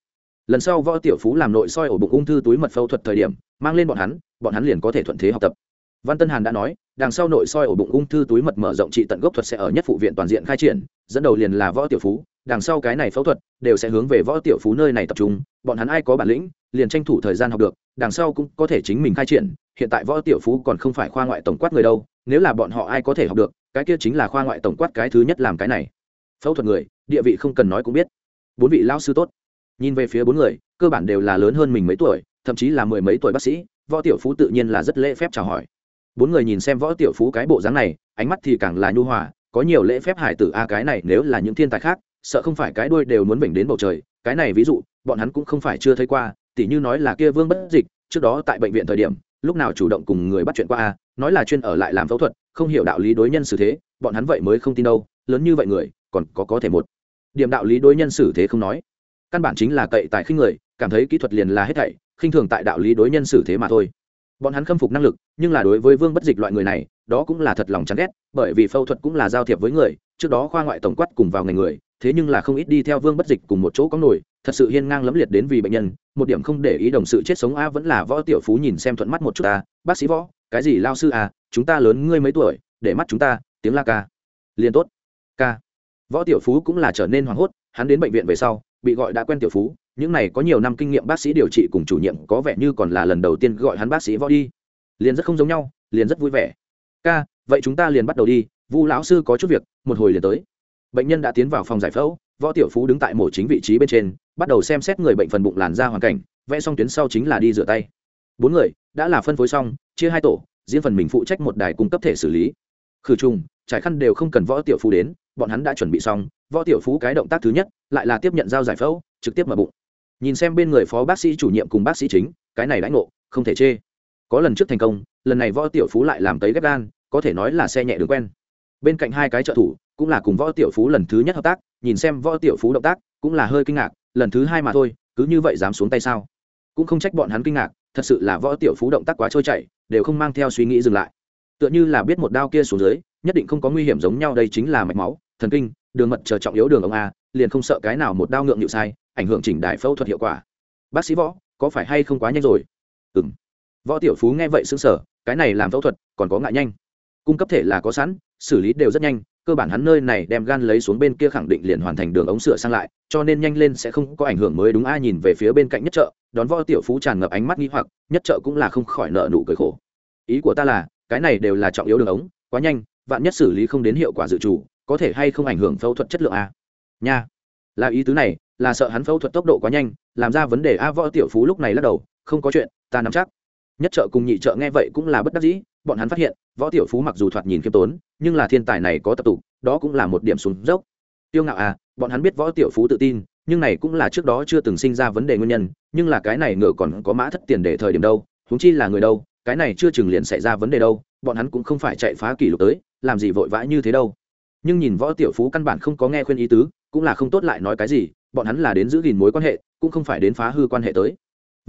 Lần sau võ tiểu phú làm nội soi ổ bụng ung thư túi mật phẫu thuật thời điểm, mang lên bọn hắn bọn hắn liền có thể thuận thế học tập văn tân hàn đã nói, đằng sau nội soi ổ bụng ung thư túi mật mở rộng trị tận gốc thuật sẽ ở nhất phụ viện toàn diện khai triển, dẫn đầu liền là võ tiểu phú, đằng sau cái này phẫu thuật đều sẽ hướng về võ tiểu phú nơi này tập trung, bọn hắn ai có bản lĩnh, liền tranh thủ thời gian học được, đằng sau cũng có thể chính mình khai triển, hiện tại võ tiểu phú còn không phải khoa ngoại tổng quát người đâu, nếu là bọn họ ai có thể học được, cái kia chính là khoa ngoại tổng quát cái thứ nhất làm cái này. Phẫu thuật người, địa vị không cần nói cũng biết. Bốn vị lao sư tốt. Nhìn về phía bốn người, cơ bản đều là lớn hơn mình mấy tuổi, thậm chí là mười mấy tuổi bác sĩ, võ tiểu phú tự nhiên là rất lễ phép chào hỏi bốn người nhìn xem võ tiểu phú cái bộ dáng này, ánh mắt thì càng là nhu hòa, có nhiều lễ phép hải tử a cái này nếu là những thiên tài khác, sợ không phải cái đuôi đều muốn bình đến bầu trời. Cái này ví dụ, bọn hắn cũng không phải chưa thấy qua, tỉ như nói là kia vương bất dịch, trước đó tại bệnh viện thời điểm, lúc nào chủ động cùng người bắt chuyện qua a nói là chuyên ở lại làm phẫu thuật, không hiểu đạo lý đối nhân xử thế, bọn hắn vậy mới không tin đâu, lớn như vậy người, còn có có thể một điểm đạo lý đối nhân xử thế không nói. Căn bản chính là cậy tài khinh người, cảm thấy kỹ thuật liền là hết thảy, khinh thường tại đạo lý đối nhân xử thế mà thôi bọn hắn khâm phục năng lực, nhưng là đối với vương bất dịch loại người này, đó cũng là thật lòng chán ghét, bởi vì phẫu thuật cũng là giao thiệp với người, trước đó khoa ngoại tổng quát cùng vào ngành người, thế nhưng là không ít đi theo vương bất dịch cùng một chỗ có nổi, thật sự hiên ngang lẫm liệt đến vì bệnh nhân, một điểm không để ý đồng sự chết sống a vẫn là võ tiểu phú nhìn xem thuận mắt một chút ta bác sĩ võ, cái gì lao sư à chúng ta lớn ngươi mấy tuổi, để mắt chúng ta, tiếng la ca. Liền tốt. Ca. Võ tiểu phú cũng là trở nên hoảng hốt, hắn đến bệnh viện về sau, bị gọi đã quen tiểu phú những này có nhiều năm kinh nghiệm bác sĩ điều trị cùng chủ nhiệm có vẻ như còn là lần đầu tiên gọi hắn bác sĩ võ đi. Liền rất không giống nhau, liền rất vui vẻ. Ca, vậy chúng ta liền bắt đầu đi, vu lão sư có chút việc, một hồi liền tới. Bệnh nhân đã tiến vào phòng giải phẫu, võ tiểu phú đứng tại mổ chính vị trí bên trên, bắt đầu xem xét người bệnh phần bụng làn ra hoàn cảnh, vẽ xong tuyến sau chính là đi rửa tay. Bốn người, đã là phân phối xong, chia hai tổ, riêng phần mình phụ trách một đài cung cấp thể xử lý. Khử trùng, trải khăn đều không cần võ tiểu phú đến, bọn hắn đã chuẩn bị xong, võ tiểu phú cái động tác thứ nhất, lại là tiếp nhận dao giải phẫu, trực tiếp mở bụng nhìn xem bên người phó bác sĩ chủ nhiệm cùng bác sĩ chính, cái này đãi ngộ, không thể chê. Có lần trước thành công, lần này võ tiểu phú lại làm tới ghép gan, có thể nói là xe nhẹ đường quen. Bên cạnh hai cái trợ thủ, cũng là cùng võ tiểu phú lần thứ nhất hợp tác, nhìn xem võ tiểu phú động tác, cũng là hơi kinh ngạc, lần thứ hai mà thôi, cứ như vậy dám xuống tay sao? Cũng không trách bọn hắn kinh ngạc, thật sự là võ tiểu phú động tác quá trôi chảy, đều không mang theo suy nghĩ dừng lại. Tựa như là biết một đao kia xuống dưới, nhất định không có nguy hiểm giống nhau, đây chính là mạch máu, thần kinh, đường mật chờ trọng yếu đường ông a, liền không sợ cái nào một đao ngượng nhịu sai ảnh hưởng chỉnh đại phẫu thuật hiệu quả. Bác sĩ võ, có phải hay không quá nhanh rồi? Ừ m võ tiểu phú nghe vậy xứng sở cái này làm phẫu thuật, còn có ngại nhanh. Cung cấp thể là có sẵn, xử lý đều rất nhanh, cơ bản hắn nơi này đem gan lấy xuống bên kia khẳng định liền hoàn thành đường ống sửa sang lại, cho nên nhanh lên sẽ không có ảnh hưởng mới đúng ai nhìn về phía bên cạnh nhất chợ, đón võ tiểu phú tràn ngập ánh mắt nghi hoặc, nhất chợ cũng là không khỏi nợ nụ cười khổ. Ý của ta là, cái này đều là trọng yếu đường ống, quá nhanh, vạn nhất xử lý không đến hiệu quả dự trù, có thể hay không ảnh hưởng phẫu thuật chất lượng a? Nha. Là ý tứ này là sợ hắn phẫu thuật tốc độ quá nhanh, làm ra vấn đề a võ tiểu phú lúc này lắc đầu, không có chuyện, ta nắm chắc. Nhất trợ cùng nhị trợ nghe vậy cũng là bất đắc dĩ, bọn hắn phát hiện, võ tiểu phú mặc dù thoạt nhìn khiêm tốn, nhưng là thiên tài này có tập tụ, đó cũng là một điểm xuống dốc. Tiêu ngạo à bọn hắn biết võ tiểu phú tự tin, nhưng này cũng là trước đó chưa từng sinh ra vấn đề nguyên nhân, nhưng là cái này ngựa còn có mã thất tiền để thời điểm đâu, huống chi là người đâu, cái này chưa chừng liền xảy ra vấn đề đâu, bọn hắn cũng không phải chạy phá kỷ lục tới, làm gì vội vã như thế đâu. Nhưng nhìn võ tiểu phú căn bản không có nghe khuyên ý tứ, cũng là không tốt lại nói cái gì bọn hắn là đến giữ gìn mối quan hệ, cũng không phải đến phá hư quan hệ tới.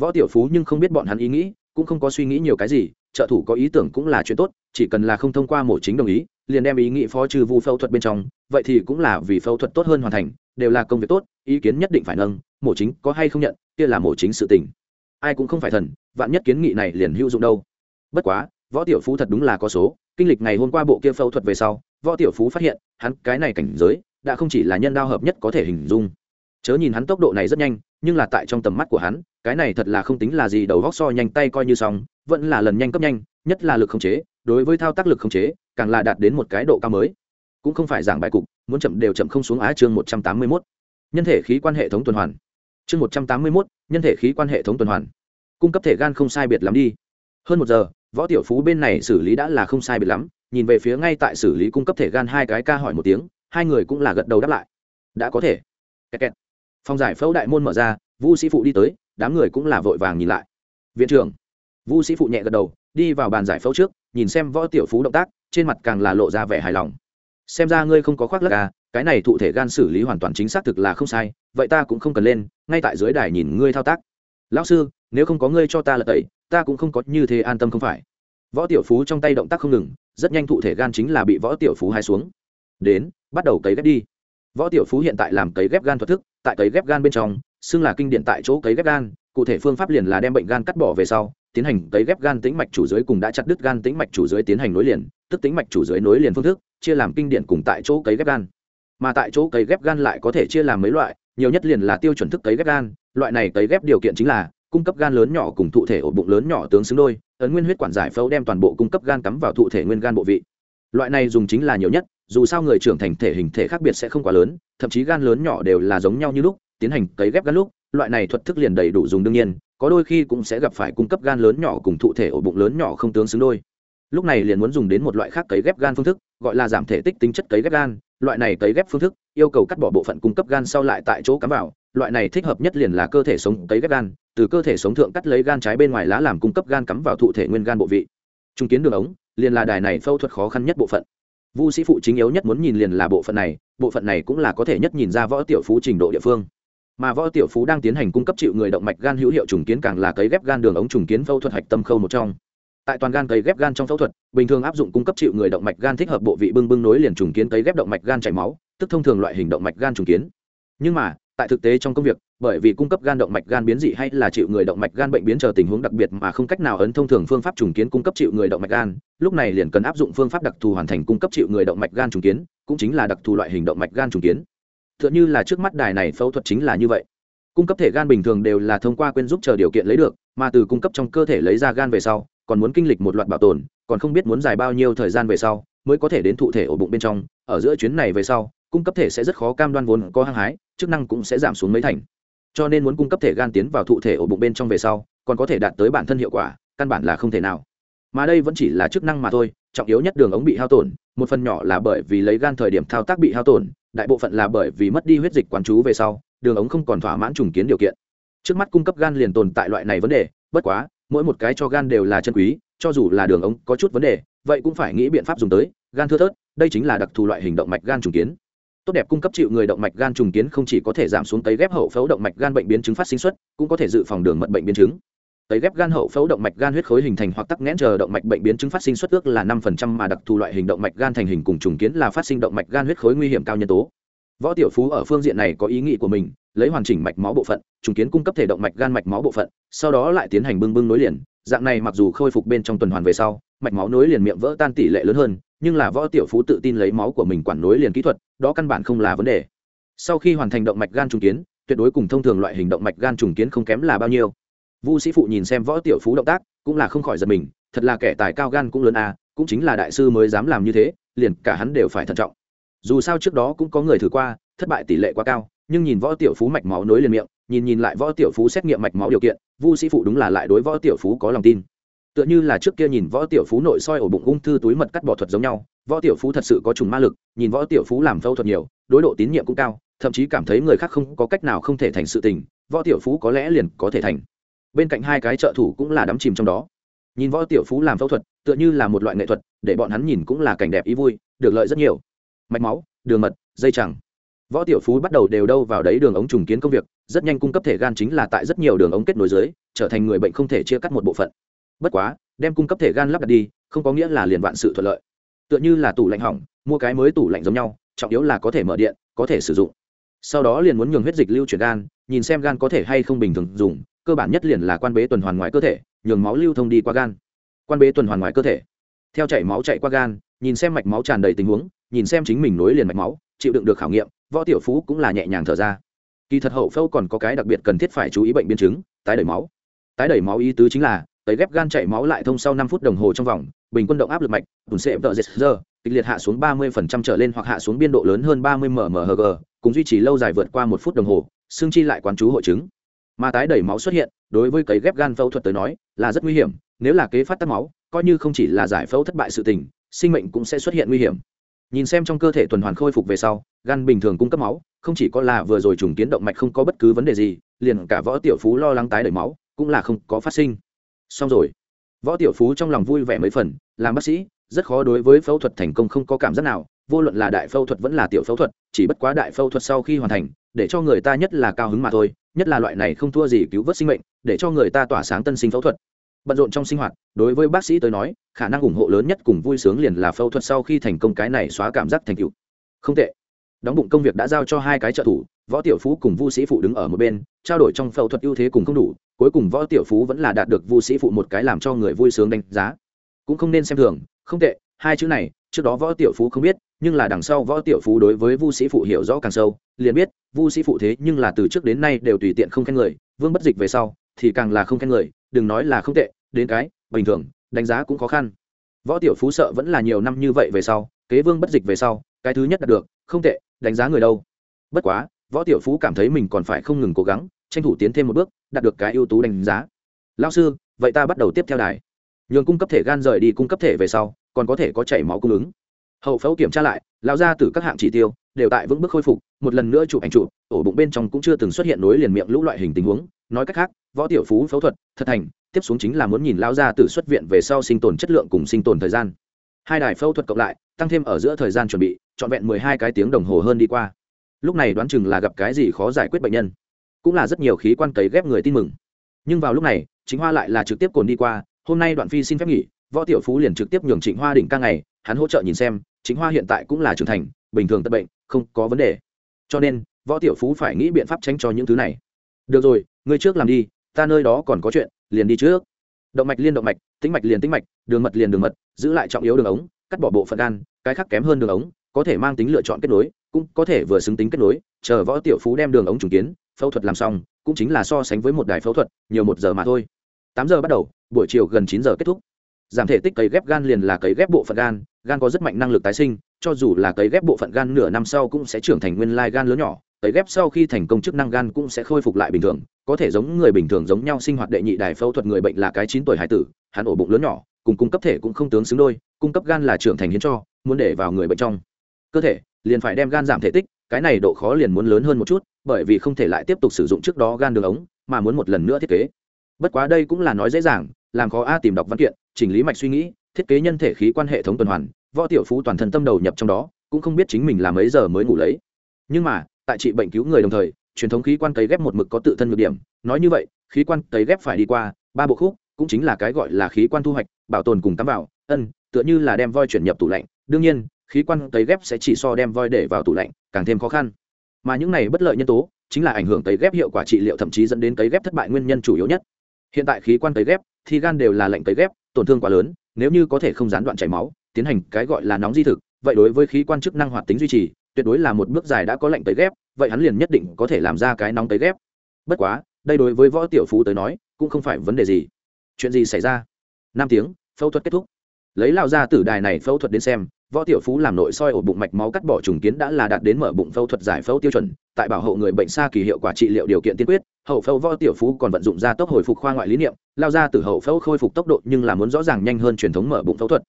Võ tiểu phú nhưng không biết bọn hắn ý nghĩ, cũng không có suy nghĩ nhiều cái gì, trợ thủ có ý tưởng cũng là chuyện tốt, chỉ cần là không thông qua mổ chính đồng ý, liền đem ý nghĩ phó trừ vu phẫu thuật bên trong, vậy thì cũng là vì phẫu thuật tốt hơn hoàn thành, đều là công việc tốt, ý kiến nhất định phải nâng, mổ chính có hay không nhận, kia là mổ chính sự tình. Ai cũng không phải thần, vạn nhất kiến nghị này liền hữu dụng đâu. Bất quá, võ tiểu phú thật đúng là có số, kinh lịch ngày hôm qua bộ kia phẫu thuật về sau, võ tiểu phú phát hiện, hắn cái này cảnh giới, đã không chỉ là nhân đao hợp nhất có thể hình dung chớ nhìn hắn tốc độ này rất nhanh, nhưng là tại trong tầm mắt của hắn, cái này thật là không tính là gì đầu góc so nhanh tay coi như xong, vẫn là lần nhanh cấp nhanh, nhất là lực khống chế, đối với thao tác lực khống chế, càng là đạt đến một cái độ cao mới. Cũng không phải giảng bài cục, muốn chậm đều chậm không xuống á chương một trăm tám mươi mốt. Nhân thể khí quan hệ thống tuần hoàn. Chương một trăm tám mươi mốt, nhân thể khí quan hệ thống tuần hoàn. Cung cấp thể gan không sai biệt lắm đi. Hơn một giờ, võ tiểu phú bên này xử lý đã là không sai biệt lắm, nhìn về phía ngay tại xử lý cung cấp thể gan hai cái ca hỏi một tiếng, hai người cũng là gật đầu đáp lại. Đã có thể. Kẹt kẹt phòng giải phẫu đại môn mở ra, vu sĩ phụ đi tới, đám người cũng là vội vàng nhìn lại. Viện trưởng. Vu sĩ phụ nhẹ gật đầu, đi vào bàn giải phẫu trước, nhìn xem võ tiểu phú động tác, trên mặt càng là lộ ra vẻ hài lòng. Xem ra ngươi không có khoác lắc à cái này thụ thể gan xử lý hoàn toàn chính xác thực là không sai, vậy ta cũng không cần lên, ngay tại dưới đài nhìn ngươi thao tác. Lão sư, nếu không có ngươi cho ta lật tẩy, ta cũng không có như thế an tâm không phải. Võ tiểu phú trong tay động tác không ngừng, rất nhanh thụ thể gan chính là bị võ tiểu phú hai xuống. Đến, bắt đầu cấy ghép đi. Võ tiểu phú hiện tại làm cấy ghép gan thuật thức tại cấy ghép gan bên trong, xưng là kinh điện tại chỗ cấy ghép gan, cụ thể phương pháp liền là đem bệnh gan cắt bỏ về sau, tiến hành cấy ghép gan tĩnh mạch chủ dưới cùng đã chặt đứt gan tĩnh mạch chủ dưới tiến hành nối liền, tức tĩnh mạch chủ dưới nối liền phương thức, chia làm kinh điện cùng tại chỗ cấy ghép gan. Mà tại chỗ cấy ghép gan lại có thể chia làm mấy loại, nhiều nhất liền là tiêu chuẩn thức cấy ghép gan, loại này cấy ghép điều kiện chính là, cung cấp gan lớn nhỏ cùng thụ thể ổ bụng lớn nhỏ tướng xứng đôi, ấn nguyên huyết quản giải phẫu đem toàn bộ cung cấp gan cắm vào thụ thể nguyên gan bộ vị. Loại này dùng chính là nhiều nhất dù sao người trưởng thành thể hình thể khác biệt sẽ không quá lớn, thậm chí gan lớn nhỏ đều là giống nhau như lúc, tiến hành cấy ghép gan lúc, loại này thuật thức liền đầy đủ dùng đương nhiên, có đôi khi cũng sẽ gặp phải cung cấp gan lớn nhỏ cùng thụ thể ổ bụng lớn nhỏ không tướng xứng đôi. Lúc này liền muốn dùng đến một loại khác cấy ghép gan phương thức, gọi là giảm thể tích tính chất cấy ghép gan, loại này cấy ghép phương thức yêu cầu cắt bỏ bộ phận cung cấp gan sau lại tại chỗ cắm vào, loại này thích hợp nhất liền là cơ thể sống cấy ghép gan, từ cơ thể sống thượng cắt lấy gan trái bên ngoài lá làm cung cấp gan cắm vào thụ thể nguyên gan bộ vị. Trung kiến đường ống, liền là đài này phẫu thuật khó khăn nhất bộ phận vu sĩ phụ chính yếu nhất muốn nhìn liền là bộ phận này, bộ phận này cũng là có thể nhất nhìn ra võ tiểu phú trình độ địa phương. Mà võ tiểu phú đang tiến hành cung cấp chịu người động mạch gan hữu hiệu trùng kiến càng là cấy ghép gan đường ống trùng kiến phẫu thuật hạch tâm khâu một trong. Tại toàn gan cấy ghép gan trong phẫu thuật, bình thường áp dụng cung cấp chịu người động mạch gan thích hợp bộ vị bưng bưng nối liền trùng kiến cấy ghép động mạch gan chảy máu, tức thông thường loại hình động mạch gan trùng kiến. Nhưng mà tại thực tế trong công việc, bởi vì cung cấp gan động mạch gan biến dị hay là chịu người động mạch gan bệnh biến chờ tình huống đặc biệt mà không cách nào ấn thông thường phương pháp trùng kiến cung cấp chịu người động mạch gan, lúc này liền cần áp dụng phương pháp đặc thù hoàn thành cung cấp chịu người động mạch gan trùng kiến, cũng chính là đặc thù loại hình động mạch gan trùng kiến. T h ư ợ n như là trước mắt đài này phẫu thuật chính là như vậy. Cung cấp thể gan bình thường đều là thông qua quên giúp chờ điều kiện lấy được, mà từ cung cấp trong cơ thể lấy ra gan về sau, còn muốn kinh lịch một loạt bảo tồn, còn không biết muốn dài bao nhiêu thời gian về sau, mới có thể đến thụ thể ổ bụng bên trong, ở giữa chuyến này về sau cung cấp thể sẽ rất khó cam đoan vốn có hăng hái, chức năng cũng sẽ giảm xuống mấy thành. Cho nên muốn cung cấp thể gan tiến vào thụ thể ổ bụng bên trong về sau, còn có thể đạt tới bản thân hiệu quả, căn bản là không thể nào. Mà đây vẫn chỉ là chức năng mà thôi, trọng yếu nhất đường ống bị hao tổn, một phần nhỏ là bởi vì lấy gan thời điểm thao tác bị hao tổn, đại bộ phận là bởi vì mất đi huyết dịch quán chú về sau, đường ống không còn thỏa mãn trùng kiến điều kiện. Trước mắt cung cấp gan liền tồn tại loại này vấn đề, bất quá, mỗi một cái cho gan đều là chân quý, cho dù là đường ống có chút vấn đề, vậy cũng phải nghĩ biện pháp dùng tới, gan thưa thớt, đây chính là đặc thù loại hình động mạch gan trùng kiến tốt đẹp cung cấp chịu người động mạch gan trùng kiến không chỉ có thể giảm xuống tấy ghép hậu phẫu động mạch gan bệnh biến chứng phát sinh xuất cũng có thể dự phòng đường mật bệnh biến chứng. Tấy ghép gan hậu phẫu động mạch gan huyết khối hình thành hoặc tắc nghẽn chờ động mạch bệnh biến chứng phát sinh xuất ước là năm phần trăm mà đặc thù loại hình động mạch gan thành hình cùng trùng kiến là phát sinh động mạch gan huyết khối nguy hiểm cao nhân tố. Võ tiểu phú ở phương diện này có ý nghĩ của mình, lấy hoàn chỉnh mạch máu bộ phận, trùng kiến cung cấp thể động mạch gan mạch máu bộ phận, sau đó lại tiến hành bưng bưng nối liền, dạng này mặc dù khôi phục bên trong tuần hoàn về sau, mạch máu nối liền miệng vỡ tan tỷ lệ lớn hơn nhưng là võ tiểu phú tự tin lấy máu của mình quản nối liền kỹ thuật, đó căn bản không là vấn đề. Sau khi hoàn thành động mạch gan trùng kiến, tuyệt đối cùng thông thường loại hình động mạch gan trùng kiến không kém là bao nhiêu. Vu sĩ phụ nhìn xem võ tiểu phú động tác, cũng là không khỏi giật mình, thật là kẻ tài cao gan cũng lớn à cũng chính là đại sư mới dám làm như thế, liền cả hắn đều phải thận trọng. Dù sao trước đó cũng có người thử qua, thất bại tỷ lệ quá cao, nhưng nhìn võ tiểu phú mạch máu nối liền miệng, nhìn nhìn lại võ tiểu phú xét nghiệm mạch máu điều kiện, vu sĩ phụ đúng là lại đối võ tiểu phú có lòng tin tựa như là trước kia nhìn võ tiểu phú nội soi ổ bụng ung thư túi mật cắt bỏ thuật giống nhau, võ tiểu phú thật sự có trùng ma lực, nhìn võ tiểu phú làm phẫu thuật nhiều, đối độ tín nhiệm cũng cao, thậm chí cảm thấy người khác không có cách nào không thể thành sự tình, võ tiểu phú có lẽ liền có thể thành. Bên cạnh hai cái trợ thủ cũng là đắm chìm trong đó. Nhìn võ tiểu phú làm phẫu thuật, tựa như là một loại nghệ thuật, để bọn hắn nhìn cũng là cảnh đẹp ý vui, được lợi rất nhiều. Mạch máu, đường mật, dây chẳng. Võ tiểu phú bắt đầu đều đâu vào đấy đường ống trùng kiến công việc, rất nhanh cung cấp thể gan chính là tại rất nhiều đường ống kết nối dưới, trở thành người bệnh không thể chia cắt một bộ phận bất quá, đem cung cấp thể gan lắp đặt đi, không có nghĩa là liền vạn sự thuận lợi. Tựa như là tủ lạnh hỏng, mua cái mới tủ lạnh giống nhau, trọng yếu là có thể mở điện, có thể sử dụng. Sau đó liền muốn nhường huyết dịch lưu chuyển gan, nhìn xem gan có thể hay không bình thường dùng, cơ bản nhất liền là quan bế tuần hoàn ngoài cơ thể, nhường máu lưu thông đi qua gan. Quan bế tuần hoàn ngoài cơ thể. Theo chảy máu chạy qua gan, nhìn xem mạch máu tràn đầy tình huống, nhìn xem chính mình nối liền mạch máu, chịu đựng được khảo nghiệm, võ tiểu phú cũng là nhẹ nhàng thở ra. Kỳ thật hậu phẫu còn có cái đặc biệt cần thiết phải chú ý bệnh biến chứng, tái đẩy máu. Tái đẩy máu ý tứ chính là tấy ghép gan chảy máu lại thông sau năm phút đồng hồ trong vòng, bình quân động áp lực mạch tùn xệ vợ giờ, kịch liệt hạ xuống ba mươi phần trăm trở lên hoặc hạ xuống biên độ lớn hơn ba mươi mmhg cùng duy trì lâu dài vượt qua một phút đồng hồ, xương chi lại quán chú hội chứng. Mà tái đẩy máu xuất hiện, đối với cấy ghép gan phẫu thuật tới nói, là rất nguy hiểm, nếu là kế phát tắc máu, coi như không chỉ là giải phẫu thất bại sự tình, sinh mệnh cũng sẽ xuất hiện nguy hiểm. Nhìn xem trong cơ thể tuần hoàn khôi phục về sau, gan bình thường cung cấp máu, không chỉ có là vừa rồi trùng kiến động mạch không có bất cứ vấn đề gì, liền cả võ tiểu phú lo lắng tái đẩy máu, cũng là không có phát sinh xong rồi. Võ tiểu phú trong lòng vui vẻ mấy phần, làm bác sĩ, rất khó đối với phẫu thuật thành công không có cảm giác nào, vô luận là đại phẫu thuật vẫn là tiểu phẫu thuật, chỉ bất quá đại phẫu thuật sau khi hoàn thành, để cho người ta nhất là cao hứng mà thôi, nhất là loại này không thua gì cứu vớt sinh mệnh, để cho người ta tỏa sáng tân sinh phẫu thuật. Bận rộn trong sinh hoạt, đối với bác sĩ tới nói, khả năng ủng hộ lớn nhất cùng vui sướng liền là phẫu thuật sau khi thành công cái này xóa cảm giác thành tựu. Không tệ. Đóng bụng công việc đã giao cho hai cái trợ thủ, võ tiểu phú cùng vu sĩ phụ đứng ở một bên, trao đổi trong phẫu thuật ưu thế cùng không đủ cuối cùng võ tiểu phú vẫn là đạt được vu sĩ phụ một cái làm cho người vui sướng đánh giá. Cũng không nên xem thường, không tệ, hai chữ này, trước đó võ tiểu phú không biết, nhưng là đằng sau võ tiểu phú đối với vu sĩ phụ hiểu rõ càng sâu, liền biết, vu sĩ phụ thế nhưng là từ trước đến nay đều tùy tiện không khen người, vương bất dịch về sau, thì càng là không khen người, đừng nói là không tệ, đến cái, bình thường, đánh giá cũng khó khăn. Võ tiểu phú sợ vẫn là nhiều năm như vậy về sau, kế vương bất dịch về sau, cái thứ nhất đạt được, không tệ, đánh giá người đâu. Bất quá, võ tiểu phú cảm thấy mình còn phải không ngừng cố gắng tranh thủ tiến thêm một bước, đạt được cái ưu tú đánh giá. Lao sư, vậy ta bắt đầu tiếp theo đài. Nhường cung cấp thể gan rời đi cung cấp thể về sau, còn có thể có chảy máu cung ứng. Hậu phẫu kiểm tra lại lao ra từ các hạng chỉ tiêu đều tại vững bước khôi phục, một lần nữa chụp ảnh chụp, ổ bụng bên trong cũng chưa từng xuất hiện nối liền miệng lũ loại hình tình huống. Nói cách khác, võ tiểu phú phẫu thuật, thật thành, tiếp xuống chính là muốn nhìn lao ra từ xuất viện về sau sinh tồn chất lượng cùng sinh tồn thời gian. Hai đài phẫu thuật cộng lại, tăng thêm ở giữa thời gian chuẩn bị, trọn vẹn mười hai cái tiếng đồng hồ hơn đi qua. Lúc này đoán chừng là gặp cái gì khó giải quyết bệnh nhân cũng là rất nhiều khí quan cấy ghép người tin mừng. Nhưng vào lúc này chính hoa lại là trực tiếp cồn đi qua, hôm nay đoạn phi xin phép nghỉ, võ tiểu phú liền trực tiếp nhường trịnh hoa đỉnh ca ngày, hắn hỗ trợ nhìn xem chính hoa hiện tại cũng là trưởng thành, bình thường tật bệnh, không có vấn đề. Cho nên, võ tiểu phú phải nghĩ biện pháp tránh cho những thứ này. Được rồi ngươi trước làm đi, ta nơi đó còn có chuyện, liền đi trước. Động mạch liên động mạch, tĩnh mạch liền tĩnh mạch, đường mật liền đường mật, giữ lại trọng yếu đường ống, cắt bỏ bộ phận gan, cái khác kém hơn đường ống, có thể mang tính lựa chọn kết nối, cũng có thể vừa xứng tính kết nối, chờ võ tiểu phú đem đường ống trùng kiến phẫu thuật làm xong, cũng chính là so sánh với một đài phẫu thuật, nhiều một giờ mà thôi. Tám giờ bắt đầu, buổi chiều gần chín giờ kết thúc. Giảm thể tích cấy ghép gan liền là cấy ghép bộ phận gan gan có rất mạnh năng lực tái sinh, cho dù là cấy ghép bộ phận gan nửa năm sau cũng sẽ trưởng thành nguyên lai gan lớn nhỏ, cấy ghép sau khi thành công chức năng gan cũng sẽ khôi phục lại bình thường, có thể giống người bình thường giống nhau sinh hoạt đệ nhị đài phẫu thuật người bệnh là cái chín tuổi hải tử, hắn ổ bụng lớn nhỏ, cùng cung cấp thể cũng không tướng xứng đôi, cung cấp gan là trưởng thành hiến cho, muốn để vào người bệnh trong cơ thể, liền phải đem gan giảm thể tích cái này độ khó liền muốn lớn hơn một chút, bởi vì không thể lại tiếp tục sử dụng trước đó gan đường ống, mà muốn một lần nữa thiết kế. Bất quá đây cũng là nói dễ dàng, làm khó a tìm đọc văn kiện, chỉnh lý mạch suy nghĩ, thiết kế nhân thể khí quan hệ thống tuần hoàn, võ tiểu phú toàn thân tâm đầu nhập trong đó, cũng không biết chính mình là mấy giờ mới ngủ lấy. Nhưng mà, tại trị bệnh cứu người đồng thời, truyền thống khí quan cấy ghép một mực có tự thân nhược điểm, nói như vậy, khí quan cấy ghép phải đi qua, ba bộ khúc, cũng chính là cái gọi là khí quan thu hoạch, bảo tồn cùng tắm vào, ân, tựa như là đem voi chuyển nhập tủ lạnh, đương nhiên khí quan tấy ghép sẽ chỉ so đem voi để vào tủ lạnh, càng thêm khó khăn. Mà những này bất lợi nhân tố, chính là ảnh hưởng tấy ghép hiệu quả trị liệu thậm chí dẫn đến tấy ghép thất bại nguyên nhân chủ yếu nhất. Hiện tại khí quan tấy ghép, thì gan đều là lệnh tấy ghép, tổn thương quá lớn, nếu như có thể không gián đoạn chảy máu, tiến hành cái gọi là nóng di thực, vậy đối với khí quan chức năng hoạt tính duy trì, tuyệt đối là một bước dài đã có lệnh tấy ghép, vậy hắn liền nhất định có thể làm ra cái nóng tấy ghép. Bất quá, đây đối với võ tiểu phú tới nói, cũng không phải vấn đề gì. Chuyện gì xảy ra? Năm tiếng, phẫu thuật kết thúc. Lấy lao ra tử đài này phẫu thuật đến xem võ tiểu phú làm nội soi ổ bụng mạch máu cắt bỏ trùng kiến đã là đạt đến mở bụng phẫu thuật giải phẫu tiêu chuẩn, tại bảo hộ người bệnh xa kỳ hiệu quả trị liệu điều kiện tiên quyết, hậu phẫu võ tiểu phú còn vận dụng ra tốc hồi phục khoa ngoại lý niệm, lao ra từ hậu phẫu khôi phục tốc độ nhưng là muốn rõ ràng nhanh hơn truyền thống mở bụng phẫu thuật.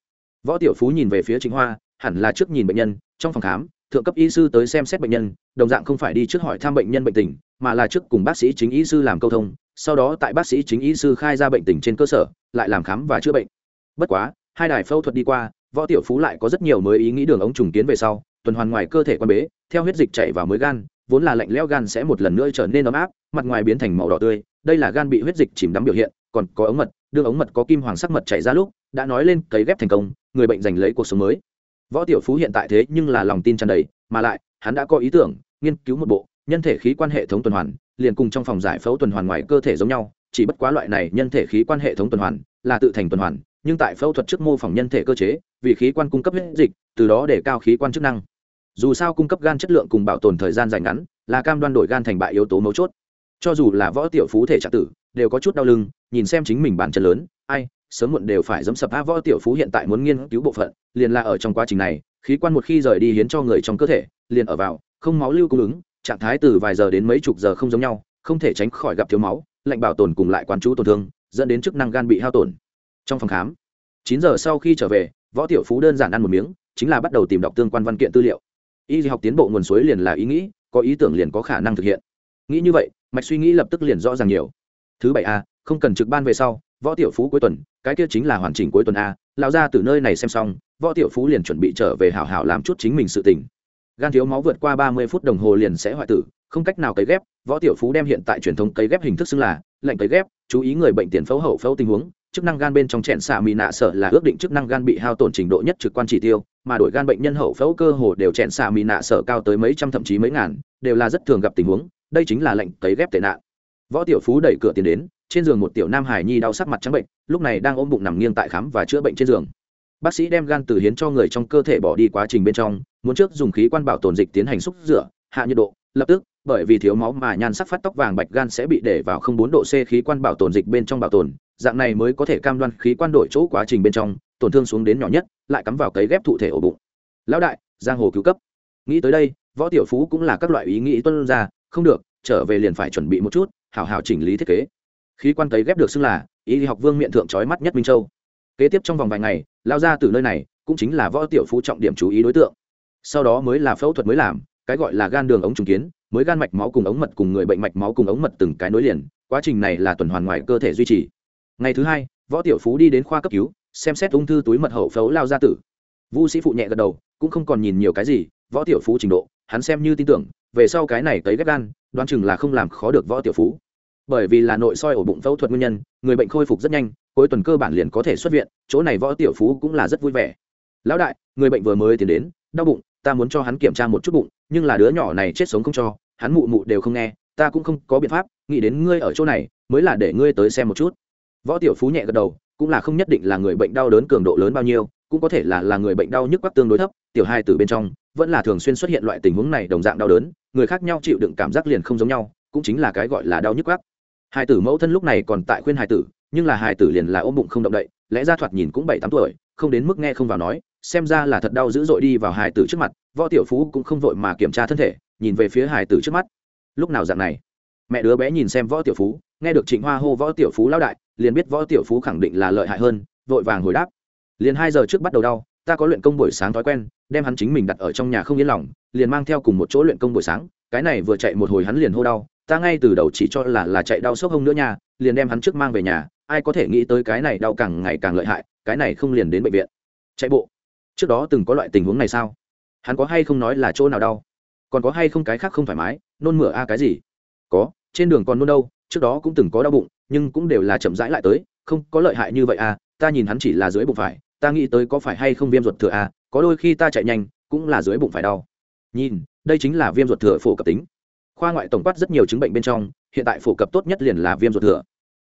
Võ tiểu phú nhìn về phía chính hoa, hẳn là trước nhìn bệnh nhân, trong phòng khám, thượng cấp y sư tới xem xét bệnh nhân, đồng dạng không phải đi trước hỏi thăm bệnh nhân bệnh tình, mà là trước cùng bác sĩ chính y sư làm câu thông, sau đó tại bác sĩ chính y sư khai ra bệnh tình trên cơ sở, lại làm khám và chữa bệnh. Bất quá, hai đài phẫu thuật đi qua võ tiểu phú lại có rất nhiều mới ý nghĩ đường ống trùng kiến về sau, tuần hoàn ngoài cơ thể quan bế, theo huyết dịch chảy vào mới gan, vốn là lạnh lẽo gan sẽ một lần nữa trở nên ấm áp, mặt ngoài biến thành màu đỏ tươi, đây là gan bị huyết dịch chìm đắm biểu hiện, còn có ống mật, đương ống mật có kim hoàng sắc mật chảy ra lúc, đã nói lên cấy ghép thành công, người bệnh giành lấy cuộc sống mới. Võ tiểu phú hiện tại thế nhưng là lòng tin tràn đầy, mà lại, hắn đã có ý tưởng, nghiên cứu một bộ, nhân thể khí quan hệ thống tuần hoàn, liền cùng trong phòng giải phẫu tuần hoàn ngoài cơ thể giống nhau, chỉ bất quá loại này nhân thể khí quan hệ thống tuần hoàn là tự thành tuần hoàn, nhưng tại phẫu thuật trước mô phỏng nhân thể cơ chế vì khí quan cung cấp huyết dịch, từ đó để cao khí quan chức năng. Dù sao cung cấp gan chất lượng cùng bảo tồn thời gian dài ngắn, là cam đoan đổi gan thành bại yếu tố mấu chốt. Cho dù là võ tiểu phú thể trạng tử, đều có chút đau lưng, nhìn xem chính mình bản chân lớn, ai, sớm muộn đều phải dẫm sập a võ tiểu phú hiện tại muốn nghiên cứu bộ phận, liền là ở trong quá trình này, khí quan một khi rời đi hiến cho người trong cơ thể, liền ở vào, không máu lưu cung ứng, trạng thái từ vài giờ đến mấy chục giờ không giống nhau, không thể tránh khỏi gặp thiếu máu, lạnh bảo tồn cùng lại quán chú tổn thương, dẫn đến chức năng gan bị hao tổn. Trong phòng khám, chín giờ sau khi trở về võ tiểu phú đơn giản ăn một miếng, chính là bắt đầu tìm đọc tương quan văn kiện tư liệu. Y học tiến bộ nguồn suối liền là ý nghĩ, có ý tưởng liền có khả năng thực hiện. Nghĩ như vậy, mạch suy nghĩ lập tức liền rõ ràng nhiều. Thứ bảy a, không cần trực ban về sau, võ tiểu phú cuối tuần, cái kia chính là hoàn chỉnh cuối tuần a, Lão ra từ nơi này xem xong, võ tiểu phú liền chuẩn bị trở về hảo hảo làm chút chính mình sự tình. gan thiếu máu vượt qua ba mươi phút đồng hồ liền sẽ hoại tử, không cách nào cấy ghép, võ tiểu phú đem hiện tại truyền thống cấy ghép hình thức xưng là, lệnh cấy ghép, chú ý người bệnh tiền phẫu hậu phẫu tình huống chức năng gan bên trong chẹn xạ mì nạ sợ là ước định chức năng gan bị hao tổn trình độ nhất trực quan chỉ tiêu, mà đổi gan bệnh nhân hậu phẫu cơ hồ đều chẹn xạ mì nạ sợ cao tới mấy trăm thậm chí mấy ngàn, đều là rất thường gặp tình huống, đây chính là lệnh cấy ghép tệ nạn. Võ tiểu phú đẩy cửa tiến đến, trên giường một tiểu nam hải nhi đau sắc mặt trắng bệnh, lúc này đang ôm bụng nằm nghiêng tại khám và chữa bệnh trên giường. Bác sĩ đem gan từ hiến cho người trong cơ thể bỏ đi quá trình bên trong, muốn trước dùng khí quan bảo tồn dịch tiến hành xúc rửa, hạ nhiệt độ, lập tức, bởi vì thiếu máu mà nhan sắc phát tóc vàng bạch gan sẽ bị để vào không bốn độ c khí quan bảo tồn dịch bên trong bảo tồn dạng này mới có thể cam đoan khí quan đổi chỗ quá trình bên trong, tổn thương xuống đến nhỏ nhất, lại cắm vào cấy ghép thụ thể ổ bụng. Lão đại, giang hồ cứu cấp. Nghĩ tới đây, võ tiểu phú cũng là các loại ý nghĩ tuân ra, không được, trở về liền phải chuẩn bị một chút, hảo hảo chỉnh lý thiết kế. Khí quan cấy ghép được xưng là y học vương miệng thượng trói mắt nhất minh châu. Kế tiếp trong vòng vài ngày lao ra từ nơi này, cũng chính là võ tiểu phú trọng điểm chú ý đối tượng. Sau đó mới là phẫu thuật mới làm, cái gọi là gan đường ống trùng kiến, mới gan mạch máu cùng ống mật cùng người bệnh mạch máu cùng ống mật từng cái nối liền, quá trình này là tuần hoàn ngoài cơ thể duy trì ngày thứ hai, võ tiểu phú đi đến khoa cấp cứu, xem xét ung thư túi mật hậu phấu lao ra tử. Vu sĩ phụ nhẹ gật đầu, cũng không còn nhìn nhiều cái gì, võ tiểu phú trình độ, hắn xem như tin tưởng, về sau cái này tới ghép gan, đoán chừng là không làm khó được võ tiểu phú. Bởi vì là nội soi ổ bụng phẫu thuật nguyên nhân, người bệnh khôi phục rất nhanh, cuối tuần cơ bản liền có thể xuất viện, chỗ này võ tiểu phú cũng là rất vui vẻ. Lão đại, người bệnh vừa mới tiến đến, đau bụng, ta muốn cho hắn kiểm tra một chút bụng, nhưng là đứa nhỏ này chết sống không cho, hắn mụ mụ đều không nghe, ta cũng không có biện pháp, nghĩ đến ngươi ở chỗ này, mới là để ngươi tới xem một chút võ tiểu phú nhẹ gật đầu, cũng là không nhất định là người bệnh đau đớn cường độ lớn bao nhiêu, cũng có thể là là người bệnh đau nhức quắc tương đối thấp, tiểu hai từ bên trong, vẫn là thường xuyên xuất hiện loại tình huống này đồng dạng đau đớn, người khác nhau chịu đựng cảm giác liền không giống nhau, cũng chính là cái gọi là đau nhức quắc. Hai tử mẫu thân lúc này còn tại khuyên hai tử, nhưng là hai tử liền là ôm bụng không động đậy, lẽ ra thoạt nhìn cũng bảy tám tuổi, không đến mức nghe không vào nói, xem ra là thật đau dữ dội đi vào hài tử trước mặt, võ tiểu phú cũng không vội mà kiểm tra thân thể, nhìn về phía hài tử trước mắt. Lúc nào dạng này? Mẹ đứa bé nhìn xem võ tiểu phú, nghe được trịnh hoa hô võ tiểu phú lão đại liền biết võ tiểu phú khẳng định là lợi hại hơn, vội vàng hồi đáp. Liền hai giờ trước bắt đầu đau, ta có luyện công buổi sáng thói quen, đem hắn chính mình đặt ở trong nhà không yên lòng, liền mang theo cùng một chỗ luyện công buổi sáng, cái này vừa chạy một hồi hắn liền hô đau, ta ngay từ đầu chỉ cho là là chạy đau sốc hông nữa nha, liền đem hắn trước mang về nhà, ai có thể nghĩ tới cái này đau càng ngày càng lợi hại, cái này không liền đến bệnh viện. Chạy bộ. Trước đó từng có loại tình huống này sao? Hắn có hay không nói là chỗ nào đau? Còn có hay không cái khác không thoải mái, nôn mửa a à cái gì? Có, trên đường còn nôn đâu, trước đó cũng từng có đau bụng nhưng cũng đều là chậm rãi lại tới, không có lợi hại như vậy à ta nhìn hắn chỉ là dưới bụng phải, ta nghĩ tới có phải hay không viêm ruột thừa à có đôi khi ta chạy nhanh, cũng là dưới bụng phải đau. Nhìn, đây chính là viêm ruột thừa phổ cập tính. Khoa ngoại tổng quát rất nhiều chứng bệnh bên trong, hiện tại phổ cập tốt nhất liền là viêm ruột thừa.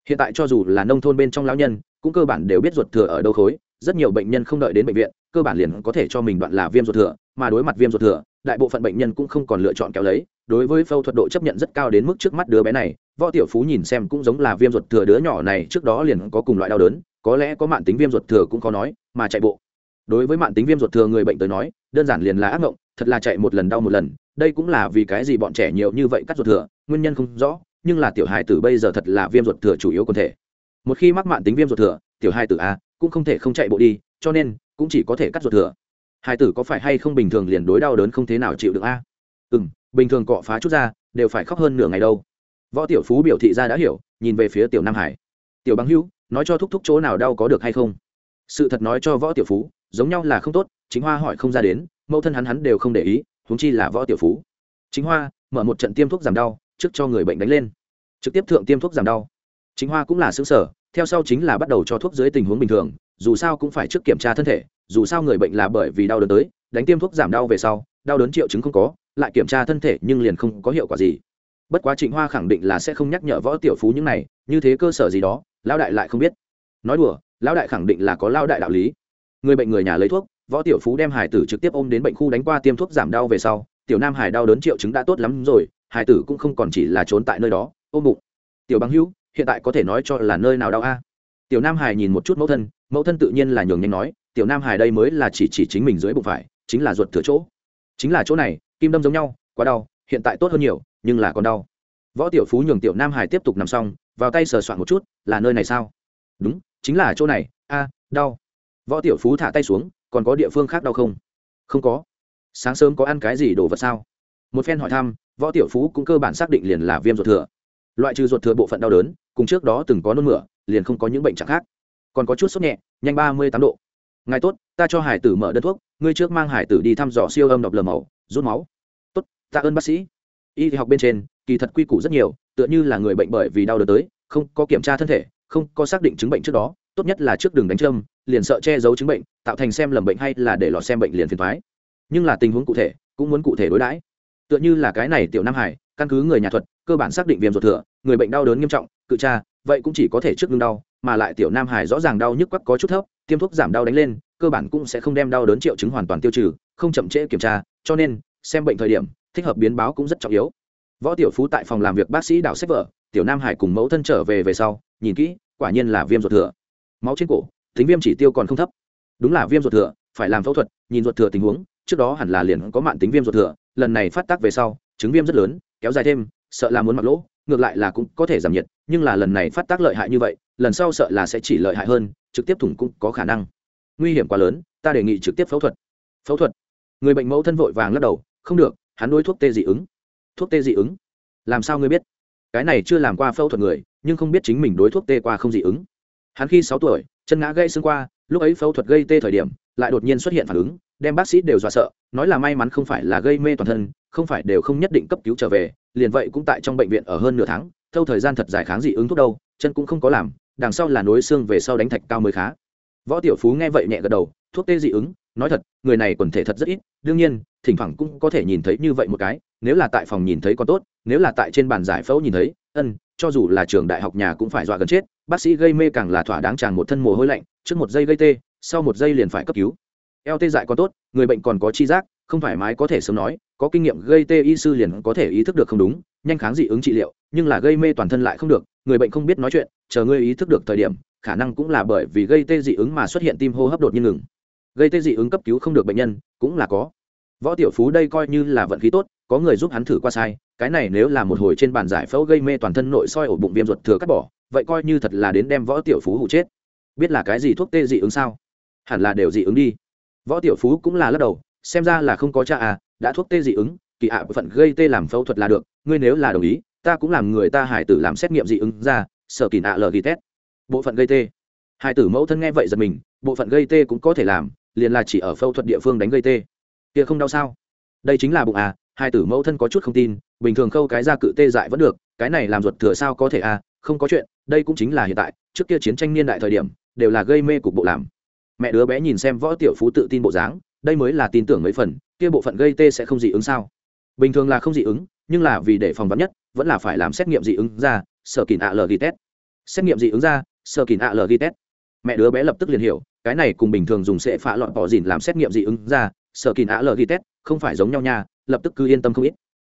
Hiện tại cho dù là nông thôn bên trong lão nhân, cũng cơ bản đều biết ruột thừa ở đâu khối, rất nhiều bệnh nhân không đợi đến bệnh viện, cơ bản liền có thể cho mình đoạn là viêm ruột thừa, mà đối mặt viêm ruột thừa, đại bộ phận bệnh nhân cũng không còn lựa chọn kéo lấy, đối với phẫu thuật độ chấp nhận rất cao đến mức trước mắt đứa bé này võ tiểu phú nhìn xem cũng giống là viêm ruột thừa đứa nhỏ này, trước đó liền có cùng loại đau đớn, có lẽ có mạng tính viêm ruột thừa cũng khó nói, mà chạy bộ. Đối với mạng tính viêm ruột thừa người bệnh tới nói, đơn giản liền là ác mộng, thật là chạy một lần đau một lần, đây cũng là vì cái gì bọn trẻ nhiều như vậy cắt ruột thừa, nguyên nhân không rõ, nhưng là tiểu hài tử bây giờ thật là viêm ruột thừa chủ yếu quần thể. Một khi mắc mạng tính viêm ruột thừa, tiểu hài tử a, cũng không thể không chạy bộ đi, cho nên cũng chỉ có thể cắt ruột thừa. Hài tử có phải hay không bình thường liền đối đau đớn không thế nào chịu được a? Ừ bình thường cọ phá chút ra, đều phải khóc hơn nửa ngày đâu võ tiểu phú biểu thị ra đã hiểu, nhìn về phía tiểu nam hải. Tiểu bằng hữu, nói cho thúc thúc chỗ nào đau có được hay không? Sự thật nói cho võ tiểu phú, giống nhau là không tốt, chính hoa hỏi không ra đến, mẫu thân hắn hắn đều không để ý, huống chi là võ tiểu phú. Chính hoa, mở một trận tiêm thuốc giảm đau, trước cho người bệnh đánh lên. Trực tiếp thượng tiêm thuốc giảm đau. Chính hoa cũng là xứng sở, theo sau chính là bắt đầu cho thuốc dưới tình huống bình thường, dù sao cũng phải trước kiểm tra thân thể, dù sao người bệnh là bởi vì đau đớn tới, đánh tiêm thuốc giảm đau về sau, đau đớn triệu chứng không có, lại kiểm tra thân thể nhưng liền không có hiệu quả gì bất quá trịnh hoa khẳng định là sẽ không nhắc nhở võ tiểu phú những này, như thế cơ sở gì đó, lão đại lại không biết. Nói đùa, lão đại khẳng định là có lao đại đạo lý. Người bệnh người nhà lấy thuốc, võ tiểu phú đem hải tử trực tiếp ôm đến bệnh khu đánh qua tiêm thuốc giảm đau về sau, tiểu nam hải đau đớn triệu chứng đã tốt lắm rồi, hải tử cũng không còn chỉ là trốn tại nơi đó, ôm bụng. Tiểu bằng hữu, hiện tại có thể nói cho là nơi nào đau a? Tiểu nam hải nhìn một chút mẫu thân mẫu thân tự nhiên là nhường nhanh nói, tiểu nam hải đây mới là chỉ chỉ chính mình dưới bụng phải, chính là ruột thừa chỗ. Chính là chỗ này, kim đâm giống nhau, quá đau, hiện tại tốt hơn nhiều nhưng là còn đau. Võ tiểu phú nhường tiểu nam hải tiếp tục nằm xong, vào tay sờ soạn một chút, là nơi này sao? Đúng, chính là chỗ này. A, đau. Võ tiểu phú thả tay xuống, còn có địa phương khác đau không? Không có. Sáng sớm có ăn cái gì đồ vật sao? Một phen hỏi thăm, võ tiểu phú cũng cơ bản xác định liền là viêm ruột thừa. Loại trừ ruột thừa bộ phận đau đớn, cùng trước đó từng có nôn mửa, liền không có những bệnh trạng khác. Còn có chút sốt nhẹ, nhanh ba mươi tám độ. Ngài tốt, ta cho hải tử mở đơn thuốc, ngươi trước mang hải tử đi thăm dò siêu âm độc lờ màu, rút máu. Tốt, tạ ơn bác sĩ y học bên trên, kỳ thật quy củ rất nhiều, tựa như là người bệnh bởi vì đau đớn tới, không có kiểm tra thân thể, không có xác định chứng bệnh trước đó, tốt nhất là trước đường đánh châm, liền sợ che giấu chứng bệnh, tạo thành xem lầm bệnh hay là để lọt xem bệnh liền phiền thoái nhưng là tình huống cụ thể, cũng muốn cụ thể đối đãi. Tựa như là cái này tiểu nam hải, căn cứ người nhà thuật, cơ bản xác định viêm ruột thừa, người bệnh đau đớn nghiêm trọng, cự tra, vậy cũng chỉ có thể trước ngưng đau, mà lại tiểu nam hải rõ ràng đau nhức quắc có chút thấp, tiêm thuốc giảm đau đánh lên, cơ bản cũng sẽ không đem đau đớn triệu chứng hoàn toàn tiêu trừ, không chậm trễ kiểm tra, cho nên, xem bệnh thời điểm thích hợp biến báo cũng rất trọng yếu. Võ tiểu phú tại phòng làm việc bác sĩ đào sách vở, tiểu nam hải cùng mẫu thân trở về về sau, nhìn kỹ, quả nhiên là viêm ruột thừa. Máu trên cổ, tính viêm chỉ tiêu còn không thấp. Đúng là viêm ruột thừa, phải làm phẫu thuật, nhìn ruột thừa tình huống, trước đó hẳn là liền có mạng tính viêm ruột thừa, lần này phát tác về sau, chứng viêm rất lớn, kéo dài thêm, sợ là muốn mặc lỗ, ngược lại là cũng có thể giảm nhiệt, nhưng là lần này phát tác lợi hại như vậy, lần sau sợ là sẽ chỉ lợi hại hơn, trực tiếp thủng cũng có khả năng. Nguy hiểm quá lớn, ta đề nghị trực tiếp phẫu thuật. Phẫu thuật. Người bệnh mẫu thân vội vàng lắc đầu, không được hắn đối thuốc tê dị ứng. Thuốc tê dị ứng? Làm sao ngươi biết? Cái này chưa làm qua phẫu thuật người, nhưng không biết chính mình đối thuốc tê qua không dị ứng. Hắn khi sáu tuổi, chân ngã gây xương qua, lúc ấy phẫu thuật gây tê thời điểm, lại đột nhiên xuất hiện phản ứng, đem bác sĩ đều dọa sợ, nói là may mắn không phải là gây mê toàn thân, không phải đều không nhất định cấp cứu trở về, liền vậy cũng tại trong bệnh viện ở hơn nửa tháng, thâu thời gian thật dài kháng dị ứng thuốc đâu, chân cũng không có làm, đằng sau là nối xương về sau đánh thạch cao mới khá. Võ tiểu phú nghe vậy nhẹ gật đầu, thuốc tê dị ứng nói thật, người này quần thể thật rất ít, đương nhiên, thỉnh thoảng cũng có thể nhìn thấy như vậy một cái, nếu là tại phòng nhìn thấy còn tốt, nếu là tại trên bàn giải phẫu nhìn thấy, ân, cho dù là trường đại học nhà cũng phải dọa gần chết, bác sĩ gây mê càng là thỏa đáng tràn một thân mồ hôi lạnh, trước một giây gây tê, sau một giây liền phải cấp cứu. Eo tê dại còn tốt, người bệnh còn có chi giác, không thoải mái có thể sớm nói, có kinh nghiệm gây tê y sư liền có thể ý thức được không đúng, nhanh kháng dị ứng trị liệu, nhưng là gây mê toàn thân lại không được, người bệnh không biết nói chuyện, chờ ngươi ý thức được thời điểm, khả năng cũng là bởi vì gây tê dị ứng mà xuất hiện tim hô hấp đột nhiên ngừng gây tê dị ứng cấp cứu không được bệnh nhân, cũng là có. Võ tiểu phú đây coi như là vận khí tốt, có người giúp hắn thử qua sai, cái này nếu là một hồi trên bàn giải phẫu gây mê toàn thân nội soi ổ bụng viêm ruột thừa cắt bỏ, vậy coi như thật là đến đem võ tiểu phú hụ chết. Biết là cái gì thuốc tê dị ứng sao? Hẳn là đều dị ứng đi. Võ tiểu phú cũng là lắc đầu, xem ra là không có cha à đã thuốc tê dị ứng, kỳ ạ à phận gây tê làm phẫu thuật là được, ngươi nếu là đồng ý, ta cũng làm người ta hải tử làm xét nghiệm dị ứng ra, sở kỳ nạ lờ ghi test bộ phận gây tê. Hải tử mẫu thân nghe vậy giật mình, bộ phận gây tê cũng có thể làm liền là chỉ ở phẫu thuật địa phương đánh gây tê. Kia không đau sao? Đây chính là bụng à hai tử mẫu thân có chút không tin, bình thường khâu cái ra cự tê dại vẫn được, cái này làm ruột thừa sao có thể à không có chuyện, đây cũng chính là hiện tại, trước kia chiến tranh niên đại thời điểm, đều là gây mê cục bộ làm. Mẹ đứa bé nhìn xem võ tiểu phú tự tin bộ dáng, đây mới là tin tưởng mấy phần, kia bộ phận gây tê sẽ không dị ứng sao? Bình thường là không dị ứng, nhưng là vì để phòng vắn nhất, vẫn là phải làm xét nghiệm dị ứng ra sở kỳ ạ lờ ghi test xét nghiệm dị ứng ra sở kỳ ạ lờ ghi test mẹ đứa bé lập tức liền hiểu, cái này cùng bình thường dùng sẽ phạ lọn bỏ dìn làm xét nghiệm dị ứng ra, sợ kín ạ lờ ghi test không phải giống nhau nha, lập tức cứ yên tâm không ít.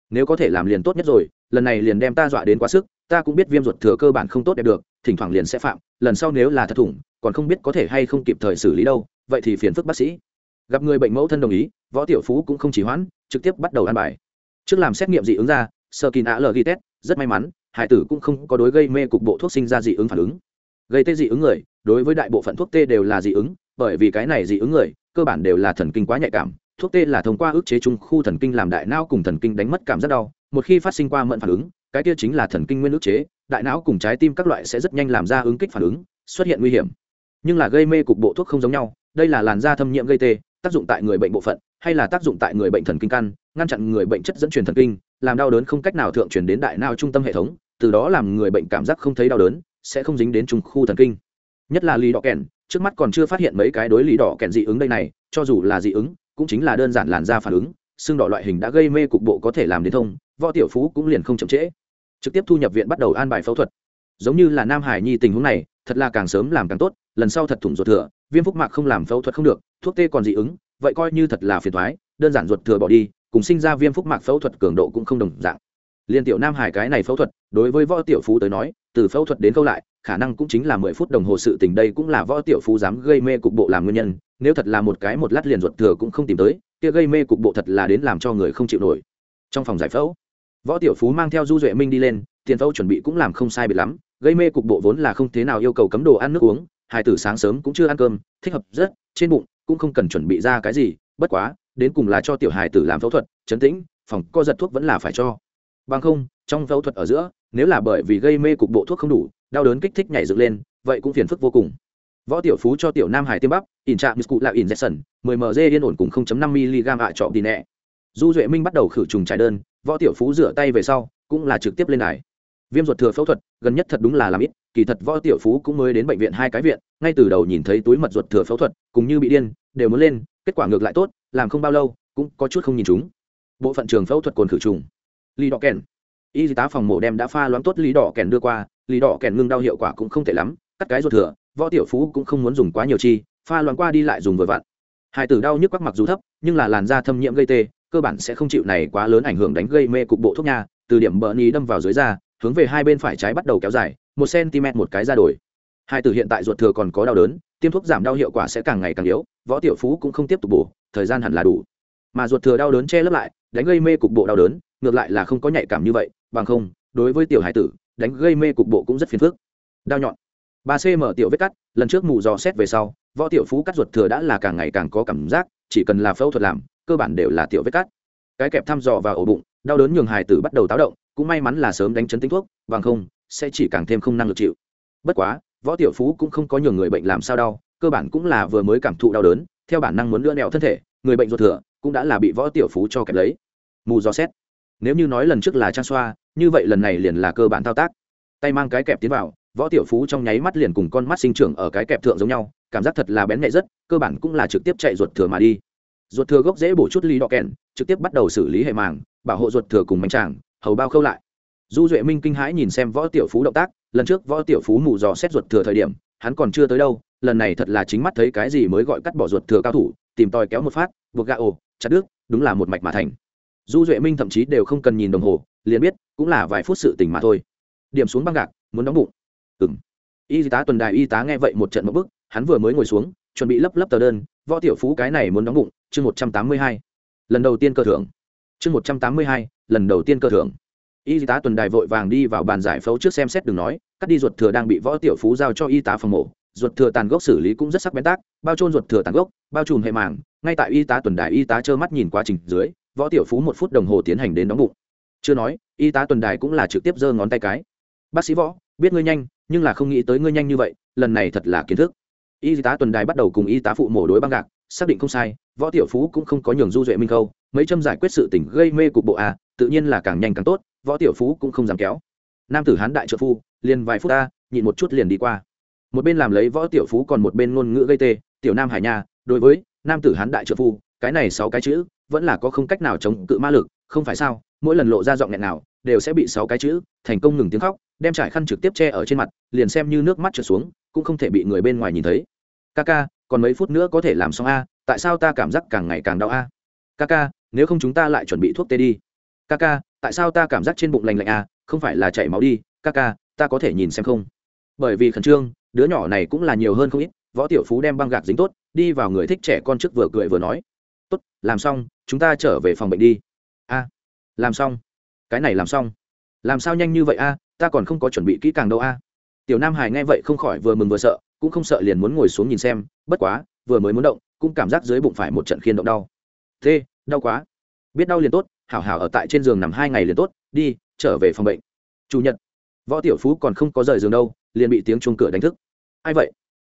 Nếu có thể làm liền tốt nhất rồi, lần này liền đem ta dọa đến quá sức, ta cũng biết viêm ruột thừa cơ bản không tốt đẹp được, thỉnh thoảng liền sẽ phạm, lần sau nếu là thật thủng, còn không biết có thể hay không kịp thời xử lý đâu, vậy thì phiền phức bác sĩ. Gặp người bệnh mẫu thân đồng ý, võ tiểu phú cũng không chỉ hoãn, trực tiếp bắt đầu ăn bài. Trước làm xét nghiệm dị ứng ra sơ kín á lờ ghi test rất may mắn, hải tử cũng không có đối gây mê cục bộ thuốc sinh ra dị ứng phản ứng gây tê dị ứng người, đối với đại bộ phận thuốc tê đều là dị ứng, bởi vì cái này dị ứng người, cơ bản đều là thần kinh quá nhạy cảm. Thuốc tê là thông qua ức chế trung khu thần kinh làm đại não cùng thần kinh đánh mất cảm giác đau. Một khi phát sinh qua mận phản ứng, cái kia chính là thần kinh nguyên ức chế, đại não cùng trái tim các loại sẽ rất nhanh làm ra ứng kích phản ứng, xuất hiện nguy hiểm. Nhưng là gây mê cục bộ thuốc không giống nhau, đây là làn da thâm nhiễm gây tê, tác dụng tại người bệnh bộ phận, hay là tác dụng tại người bệnh thần kinh căn, ngăn chặn người bệnh chất dẫn truyền thần kinh, làm đau đớn không cách nào thượng truyền đến đại não trung tâm hệ thống, từ đó làm người bệnh cảm giác không thấy đau đớn sẽ không dính đến trung khu thần kinh. Nhất là lý đỏ kèn, trước mắt còn chưa phát hiện mấy cái đối lý đỏ kèn dị ứng đây này, cho dù là dị ứng, cũng chính là đơn giản làn da phản ứng, xương đỏ loại hình đã gây mê cục bộ có thể làm đến thông, võ tiểu phú cũng liền không chậm trễ. Trực tiếp thu nhập viện bắt đầu an bài phẫu thuật. Giống như là nam hải nhi tình huống này, thật là càng sớm làm càng tốt, lần sau thật thủng ruột thừa, viêm phúc mạc không làm phẫu thuật không được, thuốc tê còn dị ứng, vậy coi như thật là phiền thoái đơn giản ruột thừa bỏ đi, cùng sinh ra viêm phúc mạc phẫu thuật cường độ cũng không đồng dạng. Liên tiểu nam hải cái này phẫu thuật, đối với võ tiểu phú tới nói từ phẫu thuật đến câu lại, khả năng cũng chính là mười phút đồng hồ sự tình đây cũng là võ tiểu phú dám gây mê cục bộ làm nguyên nhân, nếu thật là một cái một lát liền ruột thừa cũng không tìm tới, kia gây mê cục bộ thật là đến làm cho người không chịu nổi. Trong phòng giải phẫu, võ tiểu phú mang theo du duệ minh đi lên, tiền phẫu chuẩn bị cũng làm không sai biệt lắm, gây mê cục bộ vốn là không thế nào yêu cầu cấm đồ ăn nước uống, hai tử sáng sớm cũng chưa ăn cơm, thích hợp rất, trên bụng cũng không cần chuẩn bị ra cái gì, bất quá, đến cùng là cho tiểu hài tử làm phẫu thuật, chấn tĩnh, phòng co giật thuốc vẫn là phải cho. Bằng không, trong phẫu thuật ở giữa nếu là bởi vì gây mê cục bộ thuốc không đủ, đau đớn kích thích nhảy dựng lên, vậy cũng phiền phức vô cùng. Võ tiểu phú cho tiểu nam hải tiêm bắp in trạm cụ là in injection 10 mg yên ổn cùng 0.5 mg ạ trọ đi nẹ. Du duệ minh bắt đầu khử trùng trải đơn, võ tiểu phú rửa tay về sau, cũng là trực tiếp lên đài. Viêm ruột thừa phẫu thuật, gần nhất thật đúng là làm ít, kỳ thật võ tiểu phú cũng mới đến bệnh viện hai cái viện, ngay từ đầu nhìn thấy túi mật ruột thừa phẫu thuật cũng như bị điên, đều muốn lên, kết quả ngược lại tốt, làm không bao lâu, cũng có chút không nhìn chúng. Bộ phận trường phẫu thuật cồn khử trùng. Lý đỏ kèn y tá phòng mổ đem đã pha loãng tốt lý đỏ kèn đưa qua, lý đỏ kèn ngưng đau hiệu quả cũng không tệ lắm, cắt cái ruột thừa, võ tiểu phú cũng không muốn dùng quá nhiều chi, pha loãng qua đi lại dùng vừa vặn. Hai tử đau nhức quắc mặc dù thấp, nhưng là làn da thâm nhiễm gây tê, cơ bản sẽ không chịu này quá lớn ảnh hưởng đánh gây mê cục bộ thuốc nha, từ điểm bờ ní đâm vào dưới da, hướng về hai bên phải trái bắt đầu kéo dài, một cm một cái ra đổi hai tử hiện tại ruột thừa còn có đau đớn, tiêm thuốc giảm đau hiệu quả sẽ càng ngày càng yếu, võ tiểu phú cũng không tiếp tục bổ, thời gian hẳn là đủ. Mà ruột thừa đau đớn che lấp lại, đánh gây mê cục bộ đau đớn ngược lại là không có nhạy cảm như vậy, bằng không, đối với tiểu hải tử, đánh gây mê cục bộ cũng rất phiền phức. Đao nhọn. Ba mở tiểu vết cắt, lần trước mù dò xét về sau, võ tiểu phú cắt ruột thừa đã là càng ngày càng có cảm giác, chỉ cần là phẫu thuật làm, cơ bản đều là tiểu vết cắt. Cái kẹp thăm dò vào ổ bụng, đau đớn nhường hải tử bắt đầu táo động, cũng may mắn là sớm đánh chấn tính thuốc, bằng không, sẽ chỉ càng thêm không năng lực chịu. Bất quá, võ tiểu phú cũng không có nhường người bệnh làm sao đau, cơ bản cũng là vừa mới cảm thụ đau đớn, theo bản năng muốn đưa nẹo thân thể, người bệnh ruột thừa cũng đã là bị võ tiểu phú cho kẹp lấy. Mù do xét nếu như nói lần trước là trang xoa, như vậy lần này liền là cơ bản thao tác. Tay mang cái kẹp tiến vào, võ tiểu phú trong nháy mắt liền cùng con mắt sinh trưởng ở cái kẹp thượng giống nhau, cảm giác thật là bén nhạy rất, cơ bản cũng là trực tiếp chạy ruột thừa mà đi. Ruột thừa gốc dễ bổ chút ly đọ kèn trực tiếp bắt đầu xử lý hệ màng, bảo hộ ruột thừa cùng mảnh tràng, hầu bao khâu lại. Du duệ minh kinh hãi nhìn xem võ tiểu phú động tác, lần trước võ tiểu phú mù dò xét ruột thừa thời điểm, hắn còn chưa tới đâu, lần này thật là chính mắt thấy cái gì mới gọi cắt bỏ ruột thừa cao thủ, tìm tòi kéo một phát, buộc gà ồ chặt đứt, đúng là một mạch mà thành du duệ minh thậm chí đều không cần nhìn đồng hồ, liền biết, cũng là vài phút sự tình mà thôi. Điểm xuống băng gạc, muốn đóng bụng. Ừ m y tá tuần đài y tá nghe vậy một trận một bức, hắn vừa mới ngồi xuống, chuẩn bị lấp lấp tờ đơn, võ tiểu phú cái này muốn đóng bụng, chương một trăm tám mươi hai. Lần đầu tiên cơ thưởng. Chương một trăm tám mươi hai, lần đầu tiên cơ thưởng. Y tá tuần đài vội vàng đi vào bàn giải phẫu trước xem xét đừng nói, cắt đi ruột thừa đang bị võ tiểu phú giao cho y tá phòng mổ. Ruột thừa tàn gốc xử lý cũng rất sắc bén tác, bao trôn ruột thừa tàn gốc, bao trùm hệ màng. Ngay tại y tá tuần đài y tá trơ mắt nhìn quá trình dưới võ tiểu phú một phút đồng hồ tiến hành đến đóng bụng. Chưa nói y tá tuần đài cũng là trực tiếp giơ ngón tay cái. Bác sĩ võ biết ngươi nhanh nhưng là không nghĩ tới ngươi nhanh như vậy lần này thật là kiến thức. Y tá tuần đài bắt đầu cùng y tá phụ mổ đối băng gạc xác định không sai võ tiểu phú cũng không có nhường du duệ minh khâu mấy châm giải quyết sự tình gây mê cục bộ à, tự nhiên là càng nhanh càng tốt võ tiểu phú cũng không dám kéo. Nam tử hán đại trợ phu liền vài phút ta nhịn một chút liền đi qua. Một bên làm lấy võ tiểu phú còn một bên ngôn ngữ gây tê tiểu nam hải nha đối với nam tử hán đại trợ phu cái này sáu cái chữ vẫn là có không cách nào chống cự ma lực, không phải sao? Mỗi lần lộ ra giọng nghẹn nào, đều sẽ bị sáu cái chữ, thành công ngừng tiếng khóc, đem trải khăn trực tiếp che ở trên mặt, liền xem như nước mắt trượt xuống, cũng không thể bị người bên ngoài nhìn thấy. Ca ca còn mấy phút nữa có thể làm xong a, tại sao ta cảm giác càng ngày càng đau a? Ca ca nếu không chúng ta lại chuẩn bị thuốc tê đi. Ca ca tại sao ta cảm giác trên bụng lành lạnh a, không phải là chảy máu đi? Ca ca ta có thể nhìn xem không? Bởi vì khẩn trương, đứa nhỏ này cũng là nhiều hơn không ít, võ tiểu phú đem băng gạc dính tốt, đi vào người thích trẻ con trước vừa cười vừa nói làm xong, chúng ta trở về phòng bệnh đi. A, làm xong. Cái này làm xong. Làm sao nhanh như vậy a? Ta còn không có chuẩn bị kỹ càng đâu a. Tiểu nam hải nghe vậy không khỏi vừa mừng vừa sợ, cũng không sợ liền muốn ngồi xuống nhìn xem, bất quá, vừa mới muốn động, cũng cảm giác dưới bụng phải một trận khiên động đau. Thế, đau quá. Biết đau liền tốt, hảo hảo ở tại trên giường nằm hai ngày liền tốt, đi, trở về phòng bệnh. Chủ nhật, võ tiểu phú còn không có rời giường đâu, liền bị tiếng chuông cửa đánh thức. Ai vậy?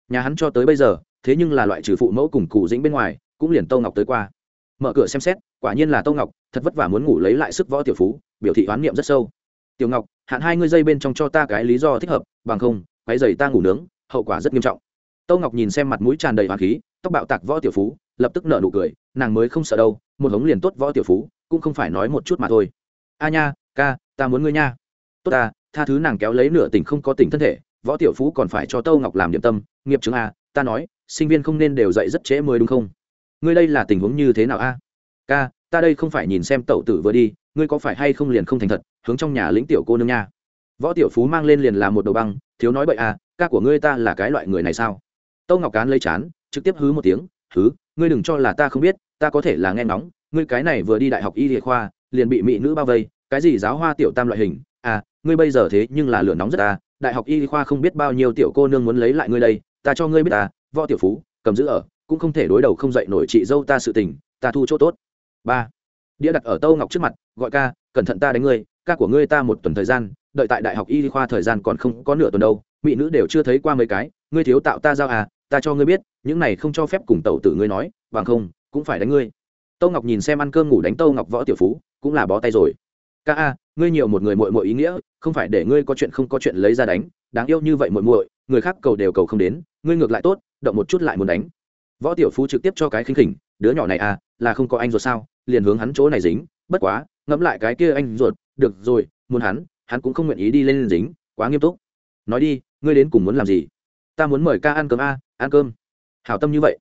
Nhà hắn cho tới bây giờ, thế nhưng là loại trừ phụ mẫu cùng cụ dĩnh bên ngoài, cũng liền tâu ngọc tới qua mở cửa xem xét, quả nhiên là Tô ngọc, thật vất vả muốn ngủ lấy lại sức võ tiểu phú, biểu thị oán niệm rất sâu. Tiểu ngọc, hạn hai ngươi dây bên trong cho ta cái lý do thích hợp, bằng không quái dày ta ngủ nướng, hậu quả rất nghiêm trọng. Tô ngọc nhìn xem mặt mũi tràn đầy hoàng khí, tóc bạo tạc võ tiểu phú, lập tức nợ nụ cười, nàng mới không sợ đâu, một hống liền tốt võ tiểu phú, cũng không phải nói một chút mà thôi. A nha, ca, ta muốn ngươi nha. Tốt ta, tha thứ nàng kéo lấy nửa tỉnh không có tỉnh thân thể, võ tiểu phú còn phải cho tâu ngọc làm điểm tâm, nghiệp chứng a à, ta nói, sinh viên không nên đều dậy rất trễ mới đúng không? Ngươi đây là tình huống như thế nào a? Ca, ta đây không phải nhìn xem tẩu tử vừa đi, ngươi có phải hay không liền không thành thật, hướng trong nhà lĩnh tiểu cô nương nha. Võ tiểu phú mang lên liền làm một đầu băng, thiếu nói bậy à ca của ngươi ta là cái loại người này sao? Tâu ngọc cán lấy chán, trực tiếp hứ một tiếng, hứ, ngươi đừng cho là ta không biết, ta có thể là nghe nóng ngươi cái này vừa đi đại học y địa khoa, liền bị mỹ nữ bao vây, cái gì giáo hoa tiểu tam loại hình à ngươi bây giờ thế nhưng là lửa nóng rất à đại học y khoa không biết bao nhiêu tiểu cô nương muốn lấy lại ngươi đây, ta cho ngươi biết à võ tiểu phú, cầm giữ ở cũng không thể đối đầu không dậy nổi chị dâu ta sự tình, ta thu chỗ tốt. Ba, đĩa đặt ở tâu ngọc trước mặt, gọi ca, cẩn thận ta đánh ngươi, ca của ngươi ta một tuần thời gian, đợi tại đại học y khoa thời gian còn không có nửa tuần đâu, mỹ nữ đều chưa thấy qua mấy cái, ngươi thiếu tạo ta giao à ta cho ngươi biết, những này không cho phép cùng tẩu tử ngươi nói, bằng không, cũng phải đánh ngươi. Tâu ngọc nhìn xem ăn cơm ngủ đánh tâu ngọc võ tiểu phú, cũng là bó tay rồi. Ca a, ngươi nhiều một người muội muội ý nghĩa, không phải để ngươi có chuyện không có chuyện lấy ra đánh, đáng yêu như vậy muội muội, người khác cầu đều cầu không đến, ngươi ngược lại tốt, động một chút lại muốn đánh võ tiểu phú trực tiếp cho cái khinh khỉnh, đứa nhỏ này à là không có anh ruột sao? Liền hướng hắn chỗ này dính, bất quá, ngẫm lại cái kia anh ruột, được rồi, muốn hắn hắn cũng không nguyện ý đi lên dính, quá nghiêm túc. Nói đi, ngươi đến cùng muốn làm gì? Ta muốn mời ca ăn cơm a, ăn cơm. Hảo tâm như vậy.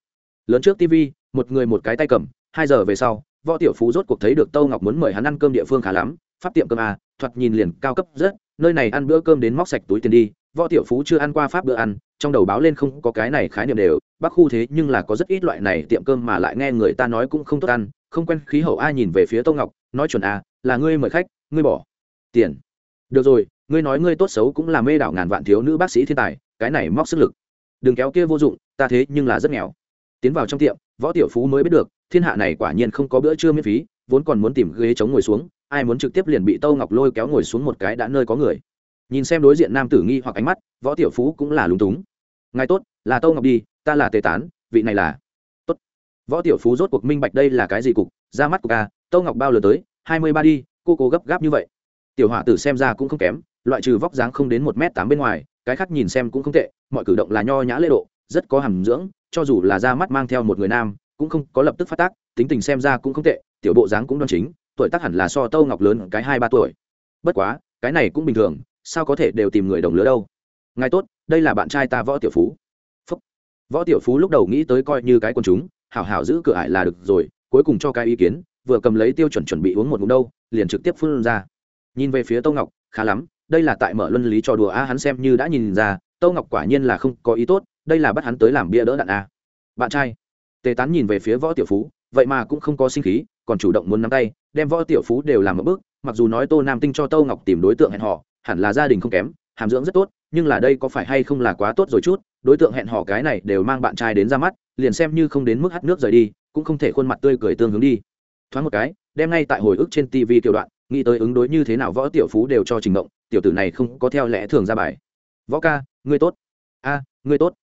Lớn trước tv một người một cái tay cầm, hai giờ về sau, võ tiểu phú rốt cuộc thấy được tâu ngọc muốn mời hắn ăn cơm địa phương khá lắm pháp tiệm cơm a, thoạt nhìn liền cao cấp rất, nơi này ăn bữa cơm đến móc sạch túi tiền đi, võ tiểu phú chưa ăn qua pháp bữa ăn, trong đầu báo lên không có cái này khái niệm đều bắc khu thế nhưng là có rất ít loại này tiệm cơm mà lại nghe người ta nói cũng không tốt ăn, không quen khí hậu ai nhìn về phía tô ngọc, nói chuẩn à là ngươi mời khách, ngươi bỏ tiền. Được rồi, ngươi nói ngươi tốt xấu cũng là mê đảo ngàn vạn thiếu nữ bác sĩ thiên tài, cái này móc sức lực. Đừng kéo kia vô dụng, ta thế nhưng là rất nghèo. Tiến vào trong tiệm, võ tiểu phú mới biết được, thiên hạ này quả nhiên không có bữa trưa miễn phí, vốn còn muốn tìm ghế chống ngồi xuống, ai muốn trực tiếp liền bị tâu ngọc lôi kéo ngồi xuống một cái đã nơi có người. Nhìn xem đối diện nam tử nghi hoặc ánh mắt, võ tiểu phú cũng là lúng túng. Ngài tốt, là tâu ngọc đi ta là tề tán, vị này là. Tốt. Võ tiểu phú rốt cuộc minh bạch đây là cái gì cục, ra mắt của ca à, tâu ngọc bao lừa tới, hai mươi ba đi, cô cố gấp gáp như vậy. Tiểu hỏa tử xem ra cũng không kém, loại trừ vóc dáng không đến một m tám bên ngoài, cái khác nhìn xem cũng không tệ, mọi cử động là nho nhã lễ độ, rất có hàm dưỡng, cho dù là ra mắt mang theo một người nam, cũng không có lập tức phát tác, tính tình xem ra cũng không tệ, tiểu bộ dáng cũng đoan chính, tuổi tác hẳn là so tâu ngọc lớn cái hai ba tuổi. Bất quá, cái này cũng bình thường, sao có thể đều tìm người đồng lứa đâu. Ngài tốt, đây là bạn trai ta võ tiểu phú võ tiểu phú lúc đầu nghĩ tới coi như cái quần chúng, hảo hảo giữ cửa ải là được rồi, cuối cùng cho cái ý kiến, vừa cầm lấy tiêu chuẩn chuẩn bị uống một ngụm đâu, liền trực tiếp phun ra. Nhìn về phía Tô ngọc, khá lắm, đây là tại mở luân lý cho đùa a, hắn xem như đã nhìn ra Tô ngọc quả nhiên là không có ý tốt, đây là bắt hắn tới làm bia đỡ đạn a. Bạn trai, tề tán nhìn về phía võ tiểu phú, vậy mà cũng không có sinh khí, còn chủ động muốn nắm tay, đem võ tiểu phú đều làm một bước, mặc dù nói tô nam tinh cho Tô ngọc tìm đối tượng hẹn họ hẳn là gia đình không kém, hàm dưỡng rất tốt nhưng là đây có phải hay không là quá tốt rồi chút, đối tượng hẹn hò cái này đều mang bạn trai đến ra mắt, liền xem như không đến mức hắt nước rời đi, cũng không thể khuôn mặt tươi cười tương hướng đi. Thoáng một cái, đem ngay tại hồi ức trên tv tiểu đoạn, nghĩ tới ứng đối như thế nào võ tiểu phú đều cho trình động tiểu tử này không có theo lẽ thường ra bài. Võ ca, ngươi tốt. A, ngươi tốt.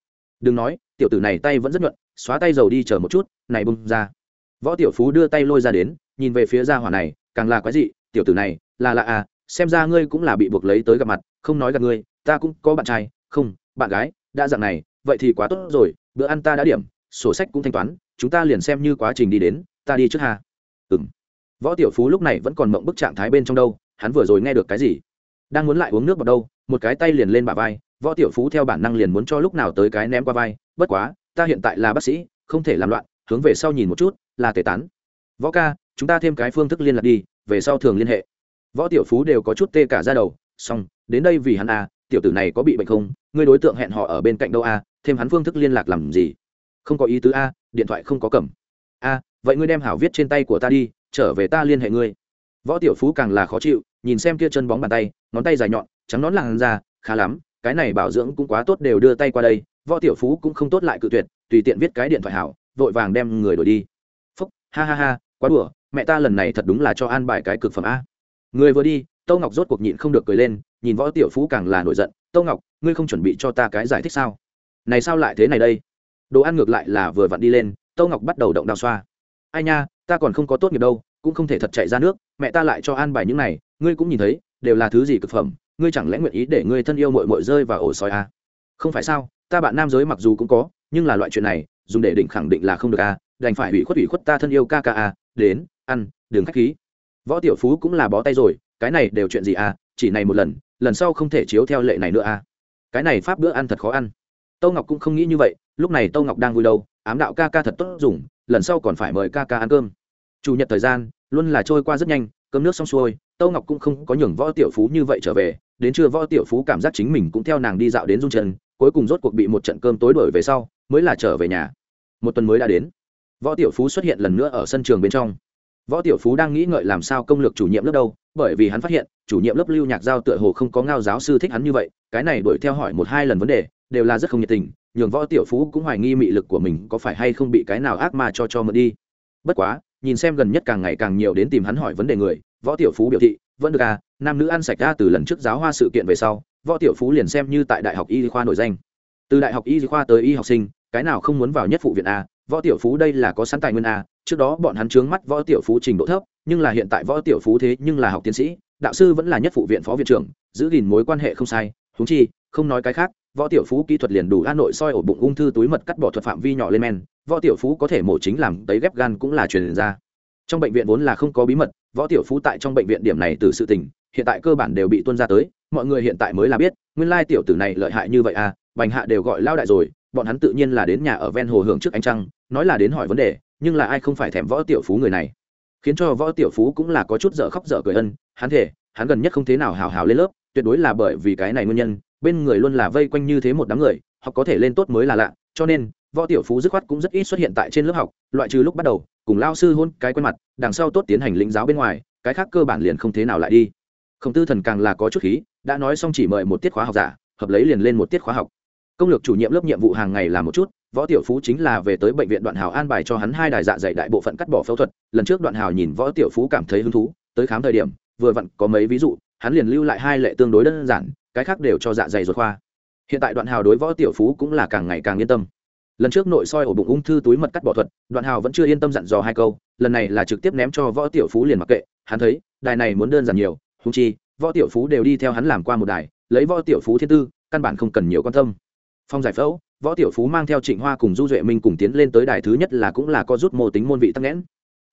Đừng nói, tiểu tử này tay vẫn rất nhuận, xóa tay dầu đi chờ một chút, này bung ra. Võ tiểu phú đưa tay lôi ra đến, nhìn về phía gia hỏa này, càng là quái dị, tiểu tử này, là lạ à xem ra ngươi cũng là bị buộc lấy tới gặp mặt, không nói gặp ngươi ta cũng có bạn trai, không, bạn gái, đã dạng này, vậy thì quá tốt rồi, bữa ăn ta đã điểm, sổ sách cũng thanh toán, chúng ta liền xem như quá trình đi đến, ta đi trước hà ừng võ tiểu phú lúc này vẫn còn mộng bức trạng thái bên trong đâu, hắn vừa rồi nghe được cái gì? Đang muốn lại uống nước vào đâu, một cái tay liền lên bả vai, võ tiểu phú theo bản năng liền muốn cho lúc nào tới cái ném qua vai, bất quá, ta hiện tại là bác sĩ, không thể làm loạn, hướng về sau nhìn một chút, là tề tán. Võ ca, chúng ta thêm cái phương thức liên lạc đi, về sau thường liên hệ. Võ tiểu phú đều có chút tê cả ra đầu, xong, đến đây vì hắn à tiểu tử này có bị bệnh không? Ngươi đối tượng hẹn họ ở bên cạnh đâu à thêm hắn phương thức liên lạc làm gì? Không có ý tứ a, điện thoại không có cầm. A, vậy ngươi đem hảo viết trên tay của ta đi, trở về ta liên hệ ngươi. Võ tiểu phú càng là khó chịu, nhìn xem kia chân bóng bàn tay, ngón tay dài nhọn, trắng nón làn ra khá lắm, cái này bảo dưỡng cũng quá tốt đều đưa tay qua đây. Võ tiểu phú cũng không tốt lại cự tuyệt, tùy tiện viết cái điện thoại hảo, vội vàng đem người đổi đi. Phúc, ha ha ha, quá đùa, mẹ ta lần này thật đúng là cho an bài cái cực phẩm a. Người vừa đi tâu ngọc rốt cuộc nhịn không được cười lên nhìn võ tiểu phú càng là nổi giận tâu ngọc ngươi không chuẩn bị cho ta cái giải thích sao? Này sao lại thế này đây? Đồ ăn ngược lại là vừa vặn đi lên tâu ngọc bắt đầu động đao xoa. Ai nha ta còn không có tốt nghiệp đâu cũng không thể thật chạy ra nước mẹ ta lại cho an bài những này ngươi cũng nhìn thấy đều là thứ gì cực phẩm ngươi chẳng lẽ nguyện ý để ngươi thân yêu mội mội rơi vào ổ soi à? không phải sao ta bạn nam giới mặc dù cũng có nhưng là loại chuyện này dùng để định khẳng định là không được à, đành phải hủy khuất ủy khuất ta thân yêu ca ca à, đến ăn đừng khách khí. Võ tiểu phú cũng là bó tay rồi cái này đều chuyện gì à chỉ này một lần lần sau không thể chiếu theo lệ này nữa à. Cái này pháp bữa ăn thật khó ăn. Tâu ngọc cũng không nghĩ như vậy, lúc này tâu ngọc đang vui đâu, ám đạo ca ca thật tốt dùng, lần sau còn phải mời ca ca ăn cơm. Chủ nhật thời gian, luôn là trôi qua rất nhanh, cơm nước xong xuôi, tâu ngọc cũng không có nhường võ tiểu phú như vậy trở về, đến trưa võ tiểu phú cảm giác chính mình cũng theo nàng đi dạo đến dung trần cuối cùng rốt cuộc bị một trận cơm tối đổi về sau, mới là trở về nhà. Một tuần mới đã đến. Võ tiểu phú xuất hiện lần nữa ở sân trường bên trong. Võ tiểu phú đang nghĩ ngợi làm sao công lược chủ nhiệm lớp đâu bởi vì hắn phát hiện, chủ nhiệm lớp lưu nhạc giao tựa hồ không có ngao giáo sư thích hắn như vậy, cái này đuổi theo hỏi một hai lần vấn đề, đều là rất không nhiệt tình, nhường võ tiểu phú cũng hoài nghi mị lực của mình có phải hay không bị cái nào ác mà cho cho mượn đi. Bất quá, nhìn xem gần nhất càng ngày càng nhiều đến tìm hắn hỏi vấn đề người, võ tiểu phú biểu thị, vẫn được à nam nữ ăn sạch ra từ lần trước giáo hoa sự kiện về sau, võ tiểu phú liền xem như tại đại học y khoa nổi danh. Từ đại học y khoa tới y học sinh, cái nào không muốn vào nhất phụ viện a, võ tiểu phú đây là có sẵn tài nguyên a trước đó bọn hắn trướng mắt võ tiểu phú trình độ thấp, nhưng là hiện tại võ tiểu phú thế nhưng là học tiến sĩ, đạo sư vẫn là nhất phụ viện phó viện trưởng, giữ gìn mối quan hệ không sai. Húng chi, không nói cái khác, võ tiểu phú kỹ thuật liền đủ an nội soi ổ bụng ung thư túi mật cắt bỏ thuật phạm vi nhỏ lên men, võ tiểu phú có thể mổ chính làm tấy ghép gan cũng là truyền ra. Trong bệnh viện vốn là không có bí mật, võ tiểu phú tại trong bệnh viện điểm này từ sự tình, hiện tại cơ bản đều bị tuân ra tới, mọi người hiện tại mới là biết, nguyên lai tiểu tử này lợi hại như vậy à bành hạ đều gọi lao đại rồi, bọn hắn tự nhiên là đến nhà ở ven hồ hưởng trước ánh trăng, nói là đến hỏi vấn đề nhưng là ai không phải thèm võ tiểu phú người này. Khiến cho võ tiểu phú cũng là có chút dở khóc dở cười ân, hắn thể hắn gần nhất không thế nào hào hào lên lớp, tuyệt đối là bởi vì cái này nguyên nhân, bên người luôn là vây quanh như thế một đám người họ có thể lên tốt mới là lạ, cho nên, võ tiểu phú dứt khoát cũng rất ít xuất hiện tại trên lớp học, loại trừ lúc bắt đầu, cùng lao sư hôn cái quen mặt, đằng sau tốt tiến hành lĩnh giáo bên ngoài, cái khác cơ bản liền không thế nào lại đi. Khổng tư thần càng là có chút khí, đã nói xong chỉ mời một tiết khóa học giả, hợp lấy liền lên một tiết khóa học công lược chủ nhiệm lớp nhiệm vụ hàng ngày là một chút, võ tiểu phú chính là về tới bệnh viện đoạn hào an bài cho hắn hai đài dạ dày đại bộ phận cắt bỏ phẫu thuật, lần trước đoạn hào nhìn võ tiểu phú cảm thấy hứng thú, tới khám thời điểm, vừa vặn có mấy ví dụ, hắn liền lưu lại hai lệ tương đối đơn giản, cái khác đều cho dạ dày ruột khoa. Hiện tại đoạn hào đối võ tiểu phú cũng là càng ngày càng yên tâm. Lần trước nội soi ổ bụng ung thư túi mật cắt bỏ thuật, đoạn hào vẫn chưa yên tâm dặn dò hai câu, lần này là trực tiếp ném cho võ tiểu phú liền mặc kệ, hắn thấy, đài này muốn đơn giản nhiều húng chi, võ tiểu phú đều đi theo hắn làm qua một đài, lấy võ tiểu phú thiên tư, căn bản không cần nhiều quan tâm phong giải phẫu, võ tiểu phú mang theo trịnh hoa cùng du duệ minh cùng tiến lên tới đài thứ nhất là cũng là có rút mô tính môn vị tắc nghẽn.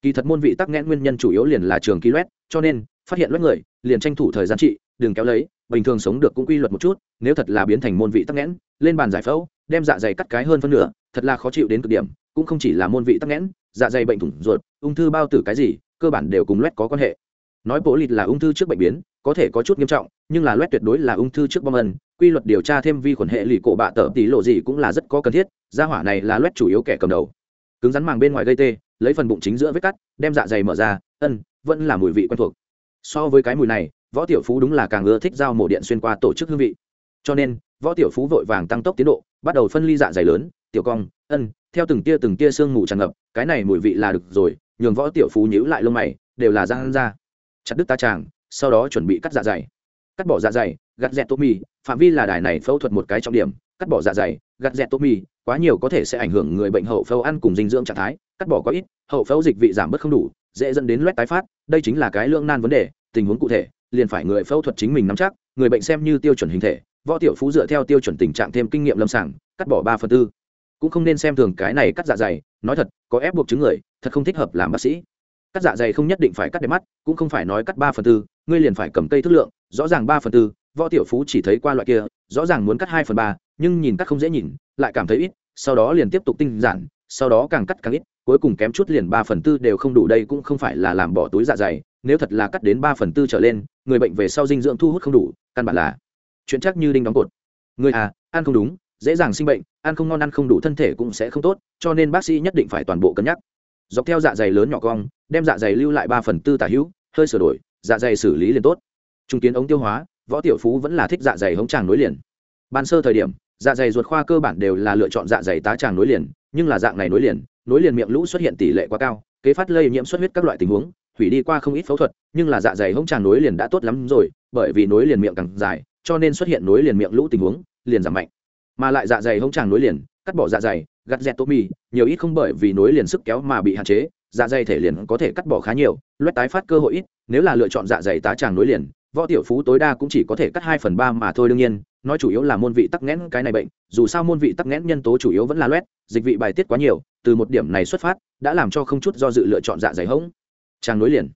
Kỳ thật môn vị tắc nghẽn nguyên nhân chủ yếu liền là trường ký loét cho nên, phát hiện loét người, liền tranh thủ thời gian trị, đừng kéo lấy, bình thường sống được cũng quy luật một chút, nếu thật là biến thành môn vị tắc nghẽn, lên bàn giải phẫu, đem dạ dày cắt cái hơn phân nửa, thật là khó chịu đến cực điểm, cũng không chỉ là môn vị tắc nghẽn dạ dày bệnh thủng ruột, ung thư bao tử cái gì, cơ bản đều cùng loét có quan hệ. Nói bổ lịt là ung thư trước bệnh biến, có thể có chút nghiêm trọng, nhưng là loét tuyệt đối là ung thư trước bom ân quy luật điều tra thêm vi khuẩn hệ lì cổ bạ tở tỷ lộ gì cũng là rất có cần thiết, gia hỏa này là loét chủ yếu kẻ cầm đầu. Cứng rắn màng bên ngoài gây tê, lấy phần bụng chính giữa vết cắt, đem dạ dày mở ra, ân, vẫn là mùi vị quen thuộc. So với cái mùi này, võ tiểu phú đúng là càng ưa thích giao mổ điện xuyên qua tổ chức hương vị. Cho nên, võ tiểu phú vội vàng tăng tốc tiến độ, bắt đầu phân ly dạ dày lớn, tiểu cong, ân, theo từng tia từng tia sương mù tràn ngập, cái này mùi vị là được rồi, nhường võ tiểu phú nhíu lại lông mày, đều là răng ra. Chặt đứt ta tràng, sau đó chuẩn bị cắt dạ dày cắt bỏ dạ dày gặt dẹt tô mì, phạm vi là đài này phẫu thuật một cái trọng điểm, cắt bỏ dạ dày gặt dẹt tô mì, quá nhiều có thể sẽ ảnh hưởng người bệnh hậu phẫu ăn cùng dinh dưỡng trạng thái, cắt bỏ có ít, hậu phẫu dịch vị giảm bớt không đủ, dễ dẫn đến loét tái phát, đây chính là cái lương nan vấn đề, tình huống cụ thể, liền phải người phẫu thuật chính mình nắm chắc, người bệnh xem như tiêu chuẩn hình thể, võ tiểu phú dựa theo tiêu chuẩn tình trạng thêm kinh nghiệm lâm sàng, cắt bỏ ba phần tư. Cũng không nên xem thường cái này cắt dạ dày, nói thật, có ép buộc chứng người, thật không thích hợp làm bác sĩ cắt dạ dày không nhất định phải cắt đẹp mắt, cũng không phải nói cắt ba phần tư, ngươi liền phải cầm cây thức lượng, rõ ràng ba phần tư, võ tiểu phú chỉ thấy qua loại kia, rõ ràng muốn cắt hai phần ba, nhưng nhìn cắt không dễ nhìn, lại cảm thấy ít, sau đó liền tiếp tục tinh giản, sau đó càng cắt càng ít, cuối cùng kém chút liền ba phần tư đều không đủ, đây cũng không phải là làm bỏ túi dạ dày, nếu thật là cắt đến ba phần tư trở lên, người bệnh về sau dinh dưỡng thu hút không đủ, căn bản là chuyện chắc như đinh đóng cột. Người à ăn không đúng, dễ dàng sinh bệnh, ăn không ngon ăn không đủ thân thể cũng sẽ không tốt, cho nên bác sĩ nhất định phải toàn bộ cân nhắc. Dọc theo dạ dày lớn nhỏ cong đem dạ dày lưu lại ba phần tư tả hữu, hơi sửa đổi dạ dày xử lý liền tốt. Trung kiến ống tiêu hóa, võ tiểu phú vẫn là thích dạ dày hống tràng nối liền. Ban sơ thời điểm dạ dày ruột khoa cơ bản đều là lựa chọn dạ dày tá tràng nối liền, nhưng là dạng này nối liền nối liền miệng lũ xuất hiện tỷ lệ quá cao, kế phát lây nhiễm xuất huyết các loại tình huống, hủy đi qua không ít phẫu thuật, nhưng là dạ dày hống tràng nối liền đã tốt lắm rồi, bởi vì nối liền miệng càng dài, cho nên xuất hiện nối liền miệng lũ tình huống, liền giảm mạnh. Mà lại dạ dày hống tràng nối liền, cắt bỏ dạ dày gặt dẹt tô mì, nhiều ít không bởi vì nối liền sức kéo mà bị hạn chế dạ dày thể liền có thể cắt bỏ khá nhiều, loét tái phát cơ hội ít, nếu là lựa chọn dạ dày tá tràng nối liền, võ tiểu phú tối đa cũng chỉ có thể cắt hai phần ba mà thôi đương nhiên, nói chủ yếu là môn vị tắc nghẽn cái này bệnh, dù sao môn vị tắc nghẽn nhân tố chủ yếu vẫn là loét, dịch vị bài tiết quá nhiều, từ một điểm này xuất phát, đã làm cho không chút do dự lựa chọn dạ dày hống tràng nối liền.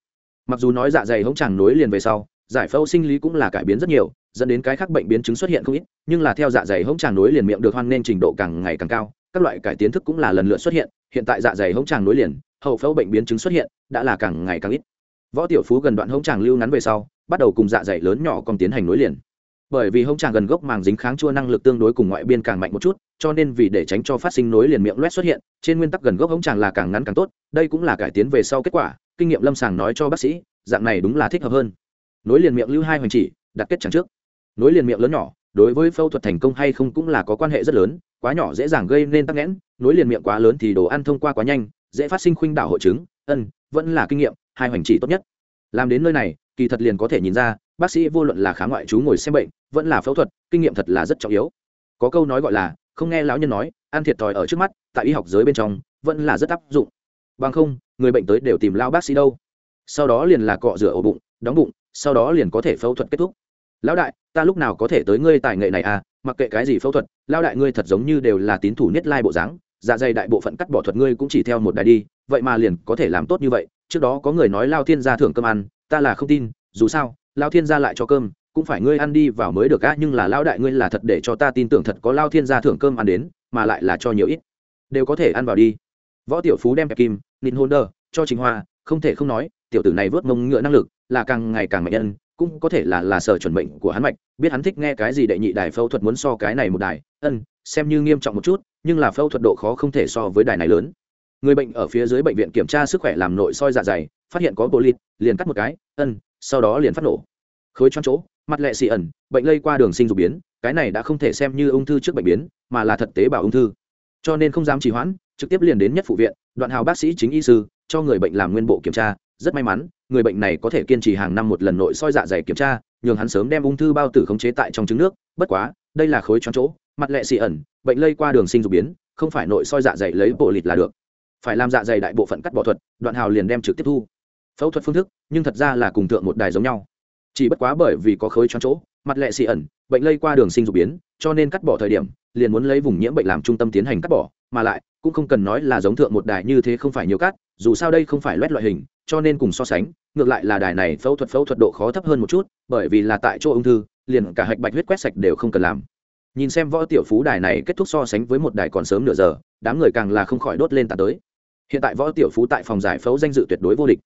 Mặc dù nói dạ dày hống tràng nối liền về sau, giải phẫu sinh lý cũng là cải biến rất nhiều, dẫn đến cái khác bệnh biến chứng xuất hiện không ít, nhưng là theo dạ dày hống tràng nối liền miệng được hoan nên trình độ càng ngày càng cao, các loại cải tiến thức cũng là lần lượt xuất hiện hiện tại dạ dày hống tràng nối liền hậu phẫu bệnh biến chứng xuất hiện đã là càng ngày càng ít. Võ tiểu phú gần đoạn hông tràng lưu ngắn về sau, bắt đầu cùng dạ dày lớn nhỏ còn tiến hành nối liền. Bởi vì hông tràng gần gốc màng dính kháng chua năng lực tương đối cùng ngoại biên càng mạnh một chút, cho nên vì để tránh cho phát sinh nối liền miệng loét xuất hiện, trên nguyên tắc gần gốc hông tràng là càng ngắn càng tốt, đây cũng là cải tiến về sau kết quả, kinh nghiệm lâm sàng nói cho bác sĩ, dạng này đúng là thích hợp hơn. Nối liền miệng lưu hai hoành chỉ, đặt kết chẳng trước. Nối liền miệng lớn nhỏ, đối với phẫu thuật thành công hay không cũng là có quan hệ rất lớn, quá nhỏ dễ dàng gây nên tắc nghẽn, nối liền miệng quá lớn thì đồ ăn thông qua quá nhanh dễ phát sinh khuynh đảo hội chứng, ân, vẫn là kinh nghiệm, hai hoành trị tốt nhất. Làm đến nơi này, kỳ thật liền có thể nhìn ra, bác sĩ vô luận là khá ngoại trú ngồi xem bệnh, vẫn là phẫu thuật, kinh nghiệm thật là rất trọng yếu. Có câu nói gọi là, không nghe lão nhân nói, ăn thiệt thòi ở trước mắt, tại y học giới bên trong, vẫn là rất áp dụng. Bằng không, người bệnh tới đều tìm lao bác sĩ đâu. Sau đó liền là cọ rửa ổ bụng, đóng bụng, sau đó liền có thể phẫu thuật kết thúc. Lão đại, ta lúc nào có thể tới ngươi tài nghệ này à mặc kệ cái gì phẫu thuật, lão đại ngươi thật giống như đều là tín thủ niết lai bộ dáng dạ dày đại bộ phận cắt bỏ thuật ngươi cũng chỉ theo một đài đi, vậy mà liền có thể làm tốt như vậy. Trước đó có người nói lao thiên gia thưởng cơm ăn, ta là không tin, dù sao, lao thiên gia lại cho cơm, cũng phải ngươi ăn đi vào mới được á, nhưng là lao đại ngươi là thật để cho ta tin tưởng thật có lao thiên gia thưởng cơm ăn đến, mà lại là cho nhiều ít. Đều có thể ăn vào đi. Võ tiểu phú đem kẹp kim nịn hôn đơ cho chính hoa, không thể không nói, tiểu tử này vớt mông ngựa năng lực, là càng ngày càng mạnh nhân, cũng có thể là là sở chuẩn bệnh của hắn mạch, biết hắn thích nghe cái gì đệ nhị đài phẫu thuật muốn so cái này một đài, ân, xem như nghiêm trọng một chút nhưng là phẫu thuật độ khó không thể so với đài này lớn. Người bệnh ở phía dưới bệnh viện kiểm tra sức khỏe làm nội soi dạ dày, phát hiện có bộ lít liền cắt một cái, ân, sau đó liền phát nổ. Khối choáng chỗ, mặt lệ xì ẩn, bệnh lây qua đường sinh dục biến, cái này đã không thể xem như ung thư trước bệnh biến, mà là thật tế bào ung thư. Cho nên không dám trì hoãn, trực tiếp liền đến nhất phụ viện, đoạn hào bác sĩ chính y sư, cho người bệnh làm nguyên bộ kiểm tra. Rất may mắn, người bệnh này có thể kiên trì hàng năm một lần nội soi dạ dày kiểm tra, nhường hắn sớm đem ung thư bao tử khống chế tại trong trứng nước, bất quá đây là khối tròn chỗ, mặt lệ xị ẩn, bệnh lây qua đường sinh dục biến, không phải nội soi dạ dày lấy bộ lịt là được. Phải làm dạ dày đại bộ phận cắt bỏ thuật, đoạn hào liền đem trực tiếp thu. Phẫu thuật phương thức, nhưng thật ra là cùng thượng một đài giống nhau. Chỉ bất quá bởi vì có khối tròn chỗ, mặt lệ xị ẩn, bệnh lây qua đường sinh dục biến, cho nên cắt bỏ thời điểm, liền muốn lấy vùng nhiễm bệnh làm trung tâm tiến hành cắt bỏ, mà lại, cũng không cần nói là giống thượng một đài như thế không phải nhiều cắt, dù sao đây không phải loét loại hình, cho nên cùng so sánh, ngược lại là đài này phẫu thuật phẫu thuật độ khó thấp hơn một chút, bởi vì là tại chỗ ung thư liền cả hạch bạch huyết quét sạch đều không cần làm. Nhìn xem võ tiểu phú đài này kết thúc so sánh với một đài còn sớm nửa giờ, đám người càng là không khỏi đốt lên tạt tới. Hiện tại võ tiểu phú tại phòng giải phẫu danh dự tuyệt đối vô địch.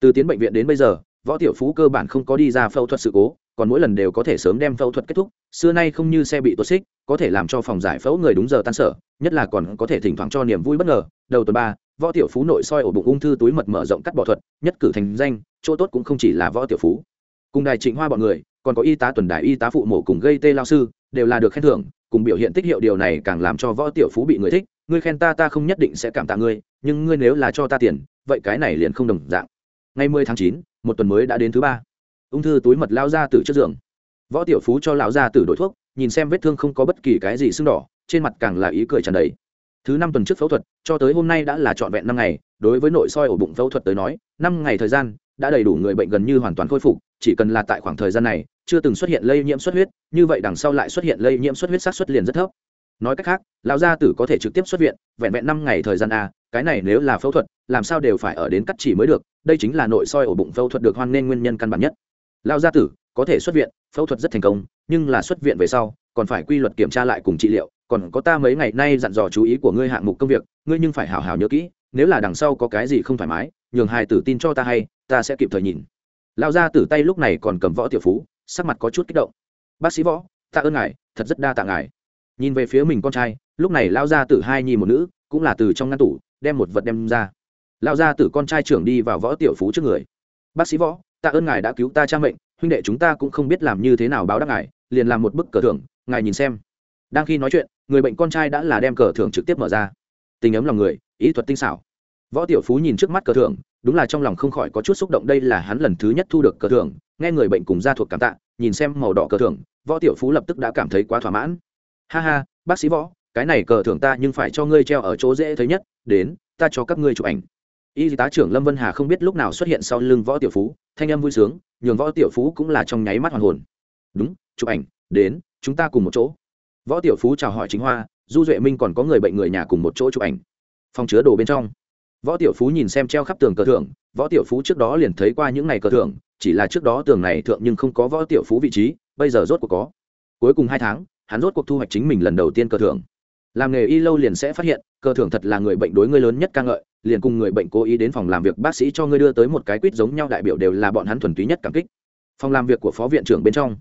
Từ tiến bệnh viện đến bây giờ, võ tiểu phú cơ bản không có đi ra phẫu thuật sự cố, còn mỗi lần đều có thể sớm đem phẫu thuật kết thúc, xưa nay không như xe bị tuột xích, có thể làm cho phòng giải phẫu người đúng giờ tan sở, nhất là còn có thể thỉnh thoảng cho niềm vui bất ngờ. Đầu tuần ba, võ tiểu phú nội soi ổ bụng ung thư túi mật mở rộng cắt bỏ thuật, nhất cử thành danh, chỗ tốt cũng không chỉ là võ tiểu phú. Cùng đài trịnh hoa bọn người còn có y tá tuần đài y tá phụ mổ cùng gây tê lao sư đều là được khen thưởng cùng biểu hiện tích hiệu điều này càng làm cho võ tiểu phú bị người thích ngươi khen ta ta không nhất định sẽ cảm tạ ngươi nhưng ngươi nếu là cho ta tiền vậy cái này liền không đồng dạng. Ngày 10 tháng 9, một tuần mới đã đến thứ ba. Ung thư túi mật lao ra từ trước giường. Võ tiểu phú cho lão ra từ đổi thuốc nhìn xem vết thương không có bất kỳ cái gì sưng đỏ trên mặt càng là ý cười tràn đầy. Thứ năm tuần trước phẫu thuật cho tới hôm nay đã là trọn vẹn năm ngày đối với nội soi ổ bụng phẫu thuật tới nói năm ngày thời gian đã đầy đủ người bệnh gần như hoàn toàn khôi phục chỉ cần là tại khoảng thời gian này, chưa từng xuất hiện lây nhiễm xuất huyết, như vậy đằng sau lại xuất hiện lây nhiễm xuất huyết sát xuất liền rất thấp. Nói cách khác, lão gia tử có thể trực tiếp xuất viện, vẹn vẹn năm ngày thời gian a cái này nếu là phẫu thuật, làm sao đều phải ở đến cắt chỉ mới được, đây chính là nội soi ổ bụng phẫu thuật được hoan nghênh nguyên nhân căn bản nhất. Lão gia tử, có thể xuất viện, phẫu thuật rất thành công, nhưng là xuất viện về sau, còn phải quy luật kiểm tra lại cùng trị liệu, còn có ta mấy ngày nay dặn dò chú ý của ngươi hạng mục công việc, ngươi nhưng phải hào hào nhớ kỹ, nếu là đằng sau có cái gì không thoải mái, nhường hài tử tin cho ta hay, ta sẽ kịp thời nhìn lão gia tử tay lúc này còn cầm võ tiểu phú, sắc mặt có chút kích động. Bác sĩ võ, tạ ơn ngài, thật rất đa tạ ngài. Nhìn về phía mình con trai, lúc này lao ra từ hai nhi một nữ, cũng là từ trong ngăn tủ, đem một vật đem ra. Lao ra từ con trai trưởng đi vào võ tiểu phú trước người. Bác sĩ võ, tạ ơn ngài đã cứu ta cha mệnh, huynh đệ chúng ta cũng không biết làm như thế nào báo đáp ngài, liền làm một bức cờ thưởng, ngài nhìn xem. Đang khi nói chuyện, người bệnh con trai đã là đem cờ thưởng trực tiếp mở ra. Tình ấm lòng người, ý thuật tinh xảo. Võ tiểu phú nhìn trước mắt cờ thưởng đúng là trong lòng không khỏi có chút xúc động, đây là hắn lần thứ nhất thu được cờ thưởng, nghe người bệnh cùng gia thuộc cảm tạ, nhìn xem màu đỏ cờ thưởng, võ tiểu phú lập tức đã cảm thấy quá thỏa mãn. Ha ha, bác sĩ võ, cái này cờ thưởng ta nhưng phải cho ngươi treo ở chỗ dễ thấy nhất, đến, ta cho các ngươi chụp ảnh. Y tá trưởng lâm vân hà không biết lúc nào xuất hiện sau lưng võ tiểu phú, thanh âm vui sướng, nhường võ tiểu phú cũng là trong nháy mắt hoàn hồn. Đúng, chụp ảnh, đến, chúng ta cùng một chỗ. Võ tiểu phú chào hỏi chính hoa, du duệ minh còn có người bệnh người nhà cùng một chỗ chụp ảnh. Phòng chứa đồ bên trong võ tiểu phú nhìn xem treo khắp tường cờ thưởng võ tiểu phú trước đó liền thấy qua những ngày cờ thưởng chỉ là trước đó tường này thượng nhưng không có võ tiểu phú vị trí, bây giờ rốt cuộc có. Cuối cùng hai tháng, hắn rốt cuộc thu hoạch chính mình lần đầu tiên cờ thưởng làm nghề y lâu liền sẽ phát hiện, cờ thưởng thật là người bệnh đối ngươi lớn nhất ca ngợi, liền cùng người bệnh cố ý đến phòng làm việc bác sĩ cho ngươi đưa tới một cái quýt giống nhau đại biểu đều là bọn hắn thuần túy nhất cảm kích. Phòng làm việc của phó viện trưởng bên trong,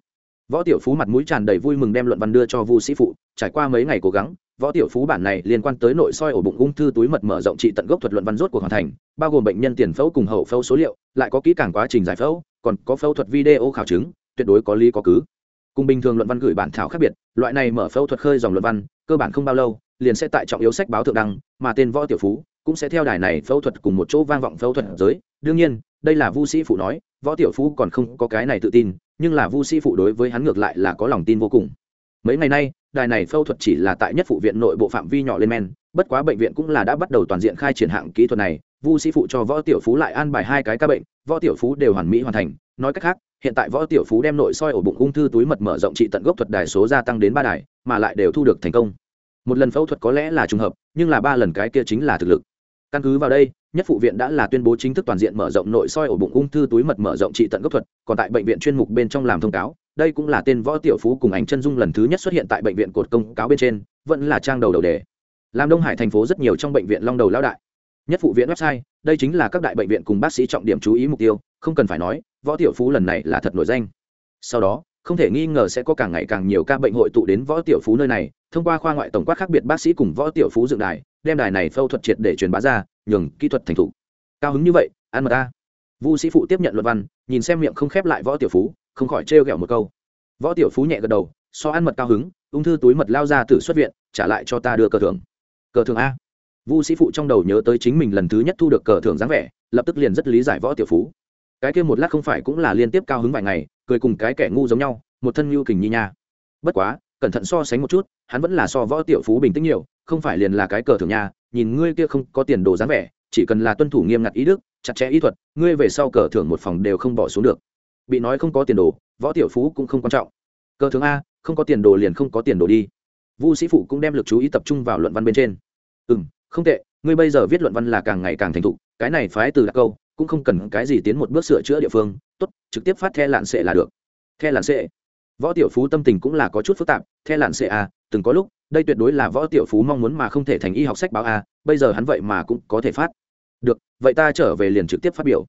võ tiểu phú mặt mũi tràn đầy vui mừng đem luận văn đưa cho vu sĩ phụ, trải qua mấy ngày cố gắng võ tiểu phú bản này liên quan tới nội soi ổ bụng ung thư túi mật mở rộng trị tận gốc thuật luận văn rốt của hoàn thành, bao gồm bệnh nhân tiền phẫu cùng hậu phẫu số liệu, lại có kỹ càng quá trình giải phẫu, còn có phẫu thuật video khảo chứng, tuyệt đối có lý có cứ. Cùng bình thường luận văn gửi bản thảo khác biệt, loại này mở phẫu thuật khơi dòng luận văn, cơ bản không bao lâu, liền sẽ tại trọng yếu sách báo thượng đăng, mà tên võ tiểu phú cũng sẽ theo đài này phẫu thuật cùng một chỗ vang vọng phẫu thuật giới. Đương nhiên, đây là vu sĩ phụ nói, võ tiểu phú còn không có cái này tự tin, nhưng là vu sĩ phụ đối với hắn ngược lại là có lòng tin vô cùng mấy ngày nay, đài này phẫu thuật chỉ là tại nhất phụ viện nội bộ phạm vi nhỏ lên men, bất quá bệnh viện cũng là đã bắt đầu toàn diện khai triển hạng kỹ thuật này. Vu sĩ phụ cho võ tiểu phú lại an bài hai cái ca bệnh, võ tiểu phú đều hoàn mỹ hoàn thành. Nói cách khác, hiện tại võ tiểu phú đem nội soi ổ bụng ung thư túi mật mở rộng trị tận gốc thuật đài số gia tăng đến ba đài, mà lại đều thu được thành công. Một lần phẫu thuật có lẽ là trùng hợp, nhưng là ba lần cái kia chính là thực lực. Căn cứ vào đây, nhất phụ viện đã là tuyên bố chính thức toàn diện mở rộng nội soi ổ bụng ung thư túi mật mở rộng trị tận gốc thuật, còn tại bệnh viện chuyên mục bên trong làm thông cáo đây cũng là tên võ tiểu phú cùng ảnh chân dung lần thứ nhất xuất hiện tại bệnh viện cột công cáo bên trên, vẫn là trang đầu đầu đề. Làm đông hải thành phố rất nhiều trong bệnh viện long đầu lao đại. Nhất phụ viện website, đây chính là các đại bệnh viện cùng bác sĩ trọng điểm chú ý mục tiêu, không cần phải nói, võ tiểu phú lần này là thật nổi danh. Sau đó, không thể nghi ngờ sẽ có càng ngày càng nhiều ca bệnh hội tụ đến võ tiểu phú nơi này, thông qua khoa ngoại tổng quát khác biệt bác sĩ cùng võ tiểu phú dựng đài, đem đài này phẫu thuật triệt để truyền bá ra, nhường kỹ thuật thành thục. Cao hứng như vậy, ăn mật ta. Vu sĩ phụ tiếp nhận luật văn, nhìn xem miệng không khép lại võ tiểu phú không khỏi trêu ghẹo một câu. Võ tiểu phú nhẹ gật đầu, so ăn mật cao hứng, ung thư túi mật lao ra từ xuất viện, trả lại cho ta đưa cờ thưởng. Cờ thưởng a. Vu sĩ phụ trong đầu nhớ tới chính mình lần thứ nhất thu được cờ thưởng dáng vẻ, lập tức liền rất lý giải võ tiểu phú. Cái kia một lát không phải cũng là liên tiếp cao hứng vài ngày, cười cùng cái kẻ ngu giống nhau, một thân nhu kình nhi nha. Bất quá, cẩn thận so sánh một chút, hắn vẫn là so võ tiểu phú bình tĩnh nhiều, không phải liền là cái cờ thưởng nha, nhìn ngươi kia không có tiền đồ dáng vẻ, chỉ cần là tuân thủ nghiêm ngặt ý đức, chặt chẽ ý thuật, ngươi về sau cờ thưởng một phòng đều không bỏ xuống được bị nói không có tiền đồ, võ tiểu phú cũng không quan trọng. Cơ thường a, không có tiền đồ liền không có tiền đồ đi. Vu sĩ phụ cũng đem lực chú ý tập trung vào luận văn bên trên. Ừ m không tệ, ngươi bây giờ viết luận văn là càng ngày càng thành thục, cái này phái từ đặc câu, cũng không cần cái gì tiến một bước sửa chữa địa phương, tốt, trực tiếp phát the lạn sệ là được. The lạn sệ. Võ tiểu phú tâm tình cũng là có chút phức tạp, the lạn sệ a, từng có lúc, đây tuyệt đối là võ tiểu phú mong muốn mà không thể thành y học sách báo a, bây giờ hắn vậy mà cũng có thể phát. Được, vậy ta trở về liền trực tiếp phát biểu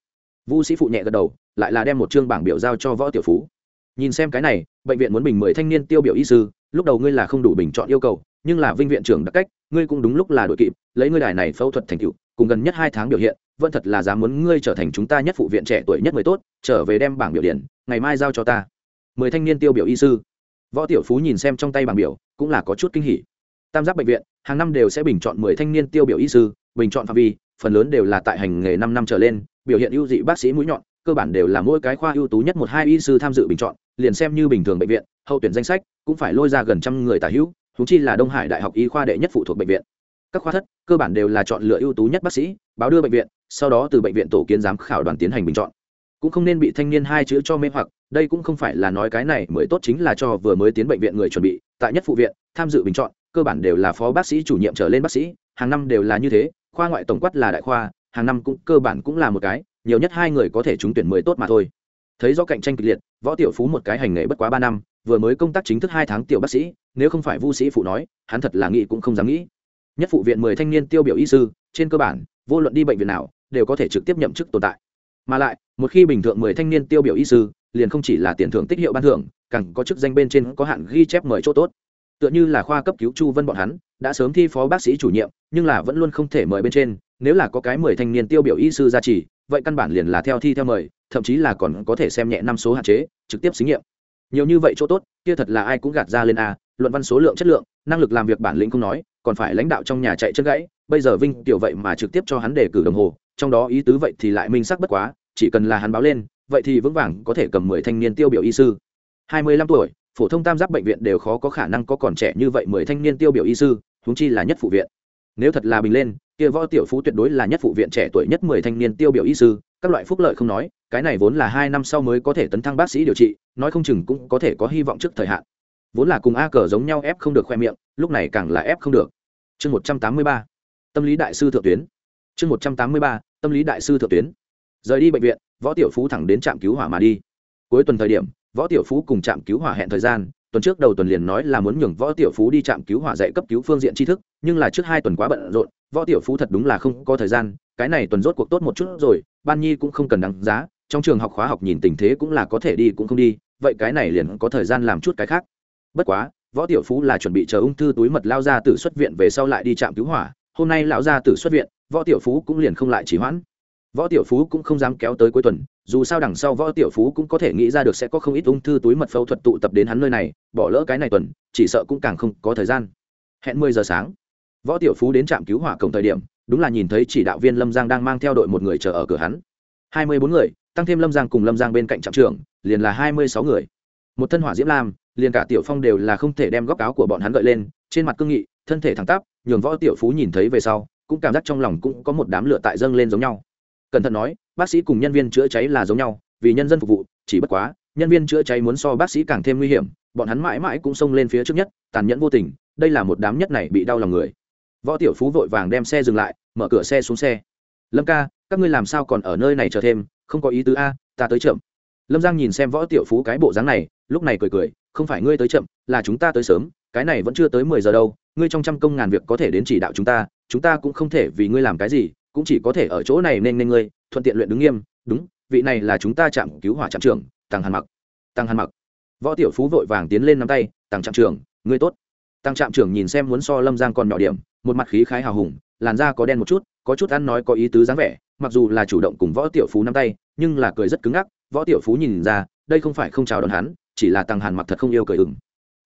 vu sĩ phụ nhẹ gật đầu, lại là đem một chương bảng biểu giao cho võ tiểu phú. Nhìn xem cái này, bệnh viện muốn bình mười thanh niên tiêu biểu y sư, lúc đầu ngươi là không đủ bình chọn yêu cầu, nhưng là vinh viện trưởng đặc cách, ngươi cũng đúng lúc là đội kịp, lấy ngươi đài này phẫu thuật thành tựu, cùng gần nhất hai tháng biểu hiện, vẫn thật là dám muốn ngươi trở thành chúng ta nhất phụ viện trẻ tuổi nhất mới tốt, trở về đem bảng biểu điện ngày mai giao cho ta. Mười thanh niên tiêu biểu y sư. Võ tiểu phú nhìn xem trong tay bảng biểu, cũng là có chút kinh hỉ. Tam giác bệnh viện, hàng năm đều sẽ bình chọn mười thanh niên tiêu biểu y sư, bình chọn phạm vi phần lớn đều là tại hành nghề năm năm trở lên, biểu hiện ưu dị bác sĩ mũi nhọn, cơ bản đều là mỗi cái khoa ưu tú nhất một hai y sư tham dự bình chọn, liền xem như bình thường bệnh viện, hậu tuyển danh sách cũng phải lôi ra gần trăm người tả hữu thú chi là đông hải đại học y khoa đệ nhất phụ thuộc bệnh viện. Các khoa thất cơ bản đều là chọn lựa ưu tú nhất bác sĩ, báo đưa bệnh viện, sau đó từ bệnh viện tổ kiến giám khảo đoàn tiến hành bình chọn. Cũng không nên bị thanh niên hai chữ cho mê hoặc, đây cũng không phải là nói cái này mới tốt chính là cho vừa mới tiến bệnh viện người chuẩn bị, tại nhất phụ viện, tham dự bình chọn, cơ bản đều là phó bác sĩ chủ nhiệm trở lên bác sĩ, hàng năm đều là như thế khoa ngoại tổng quát là đại khoa, hàng năm cũng cơ bản cũng là một cái, nhiều nhất hai người có thể trúng tuyển mười tốt mà thôi. Thấy do cạnh tranh kịch liệt, võ tiểu phú một cái hành nghề bất quá ba năm, vừa mới công tác chính thức hai tháng tiểu bác sĩ, nếu không phải vu sĩ phụ nói, hắn thật là nghĩ cũng không dám nghĩ. Nhất phụ viện mười thanh niên tiêu biểu y sư, trên cơ bản, vô luận đi bệnh viện nào, đều có thể trực tiếp nhậm chức tồn tại. Mà lại, một khi bình thường mười thanh niên tiêu biểu y sư, liền không chỉ là tiền thưởng tích hiệu ban thưởng, càng có chức danh bên trên có hạn ghi chép mời chỗ tốt. Tựa như là khoa cấp cứu chu vân bọn hắn đã sớm thi phó bác sĩ chủ nhiệm, nhưng là vẫn luôn không thể mời bên trên, nếu là có cái mười thanh niên tiêu biểu y sư gia trì, vậy căn bản liền là theo thi theo mời, thậm chí là còn có thể xem nhẹ năm số hạn chế, trực tiếp xí nghiệm. Nhiều như vậy chỗ tốt, kia thật là ai cũng gạt ra lên a, luận văn số lượng chất lượng, năng lực làm việc bản lĩnh không nói, còn phải lãnh đạo trong nhà chạy chân gãy, bây giờ vinh tiểu vậy mà trực tiếp cho hắn đề cử đồng hồ, trong đó ý tứ vậy thì lại minh sắc bất quá, chỉ cần là hắn báo lên, vậy thì vững vàng có thể cầm mười thanh niên tiêu biểu y sư. Hai mươi lăm tuổi, phổ thông tam giác bệnh viện đều khó có khả năng có còn trẻ như vậy mười thanh niên tiêu biểu y sư huống chi là nhất phụ viện. Nếu thật là bình lên, kia võ tiểu phú tuyệt đối là nhất phụ viện trẻ tuổi nhất mười thanh niên tiêu biểu y sư, các loại phúc lợi không nói, cái này vốn là hai năm sau mới có thể tấn thăng bác sĩ điều trị, nói không chừng cũng có thể có hy vọng trước thời hạn. Vốn là cùng a cờ giống nhau ép không được khoe miệng, lúc này càng là ép không được. Chương một trăm tám mươi ba, tâm lý đại sư thượng tuyến. Chương một trăm tám mươi ba, tâm lý đại sư thượng tuyến. Rời đi bệnh viện, võ tiểu phú thẳng đến trạm cứu hỏa mà đi. Cuối tuần thời điểm, võ tiểu phú cùng trạm cứu hỏa hẹn thời gian tuần trước đầu tuần liền nói là muốn nhường võ tiểu phú đi trạm cứu hỏa dạy cấp cứu phương diện tri thức, nhưng là trước hai tuần quá bận rộn, võ tiểu phú thật đúng là không có thời gian, cái này tuần rốt cuộc tốt một chút rồi, ban nhi cũng không cần đáng giá, trong trường học khóa học nhìn tình thế cũng là có thể đi cũng không đi, vậy cái này liền có thời gian làm chút cái khác. Bất quá, võ tiểu phú là chuẩn bị chờ ung thư túi mật lao ra từ xuất viện về sau lại đi trạm cứu hỏa, hôm nay lão ra từ xuất viện, võ tiểu phú cũng liền không lại chỉ hoãn. Võ tiểu phú cũng không dám kéo tới cuối tuần dù sao đằng sau võ tiểu phú cũng có thể nghĩ ra được sẽ có không ít ung thư túi mật phẫu thuật tụ tập đến hắn nơi này, bỏ lỡ cái này tuần, chỉ sợ cũng càng không có thời gian. Hẹn mười giờ sáng, võ tiểu phú đến trạm cứu hỏa cổng thời điểm, đúng là nhìn thấy chỉ đạo viên lâm giang đang mang theo đội một người chờ ở cửa hắn. Hai mươi bốn người, tăng thêm lâm giang cùng lâm giang bên cạnh trạm trưởng, liền là hai mươi sáu người. Một thân hỏa diễm lam, liền cả tiểu phong đều là không thể đem góc áo của bọn hắn gợi lên, trên mặt cương nghị, thân thể thẳng tắp, nhường võ tiểu phú nhìn thấy về sau, cũng cảm giác trong lòng cũng có một đám lửa tại dâng lên giống nhau. Cẩn thận nói bác sĩ cùng nhân viên chữa cháy là giống nhau, vì nhân dân phục vụ, chỉ bất quá, nhân viên chữa cháy muốn so bác sĩ càng thêm nguy hiểm, bọn hắn mãi mãi cũng xông lên phía trước nhất, tàn nhẫn vô tình, đây là một đám nhất này bị đau lòng người. Võ tiểu phú vội vàng đem xe dừng lại, mở cửa xe xuống xe. Lâm ca, các ngươi làm sao còn ở nơi này chờ thêm, không có ý tứ a, ta tới chậm. Lâm giang nhìn xem võ tiểu phú cái bộ dáng này, lúc này cười cười, không phải ngươi tới chậm, là chúng ta tới sớm, cái này vẫn chưa tới mười giờ đâu, ngươi trong trăm công ngàn việc có thể đến chỉ đạo chúng ta chúng ta cũng không thể vì ngươi làm cái gì, cũng chỉ có thể ở chỗ này nên nên ngươi thuận tiện luyện đứng nghiêm, đúng, vị này là chúng ta chạm cứu hỏa trạm trưởng tăng hàn mặc. Tăng hàn mặc. Võ tiểu phú vội vàng tiến lên nắm tay tăng trạm trưởng, ngươi tốt. Tăng trạm trưởng nhìn xem muốn so lâm giang còn nhỏ điểm, một mặt khí khái hào hùng, làn da có đen một chút, có chút ăn nói có ý tứ dáng vẻ, mặc dù là chủ động cùng võ tiểu phú nắm tay, nhưng là cười rất cứng ngắc, võ tiểu phú nhìn ra, đây không phải không chào đón hắn, chỉ là tăng hàn mặc thật không yêu cười ừng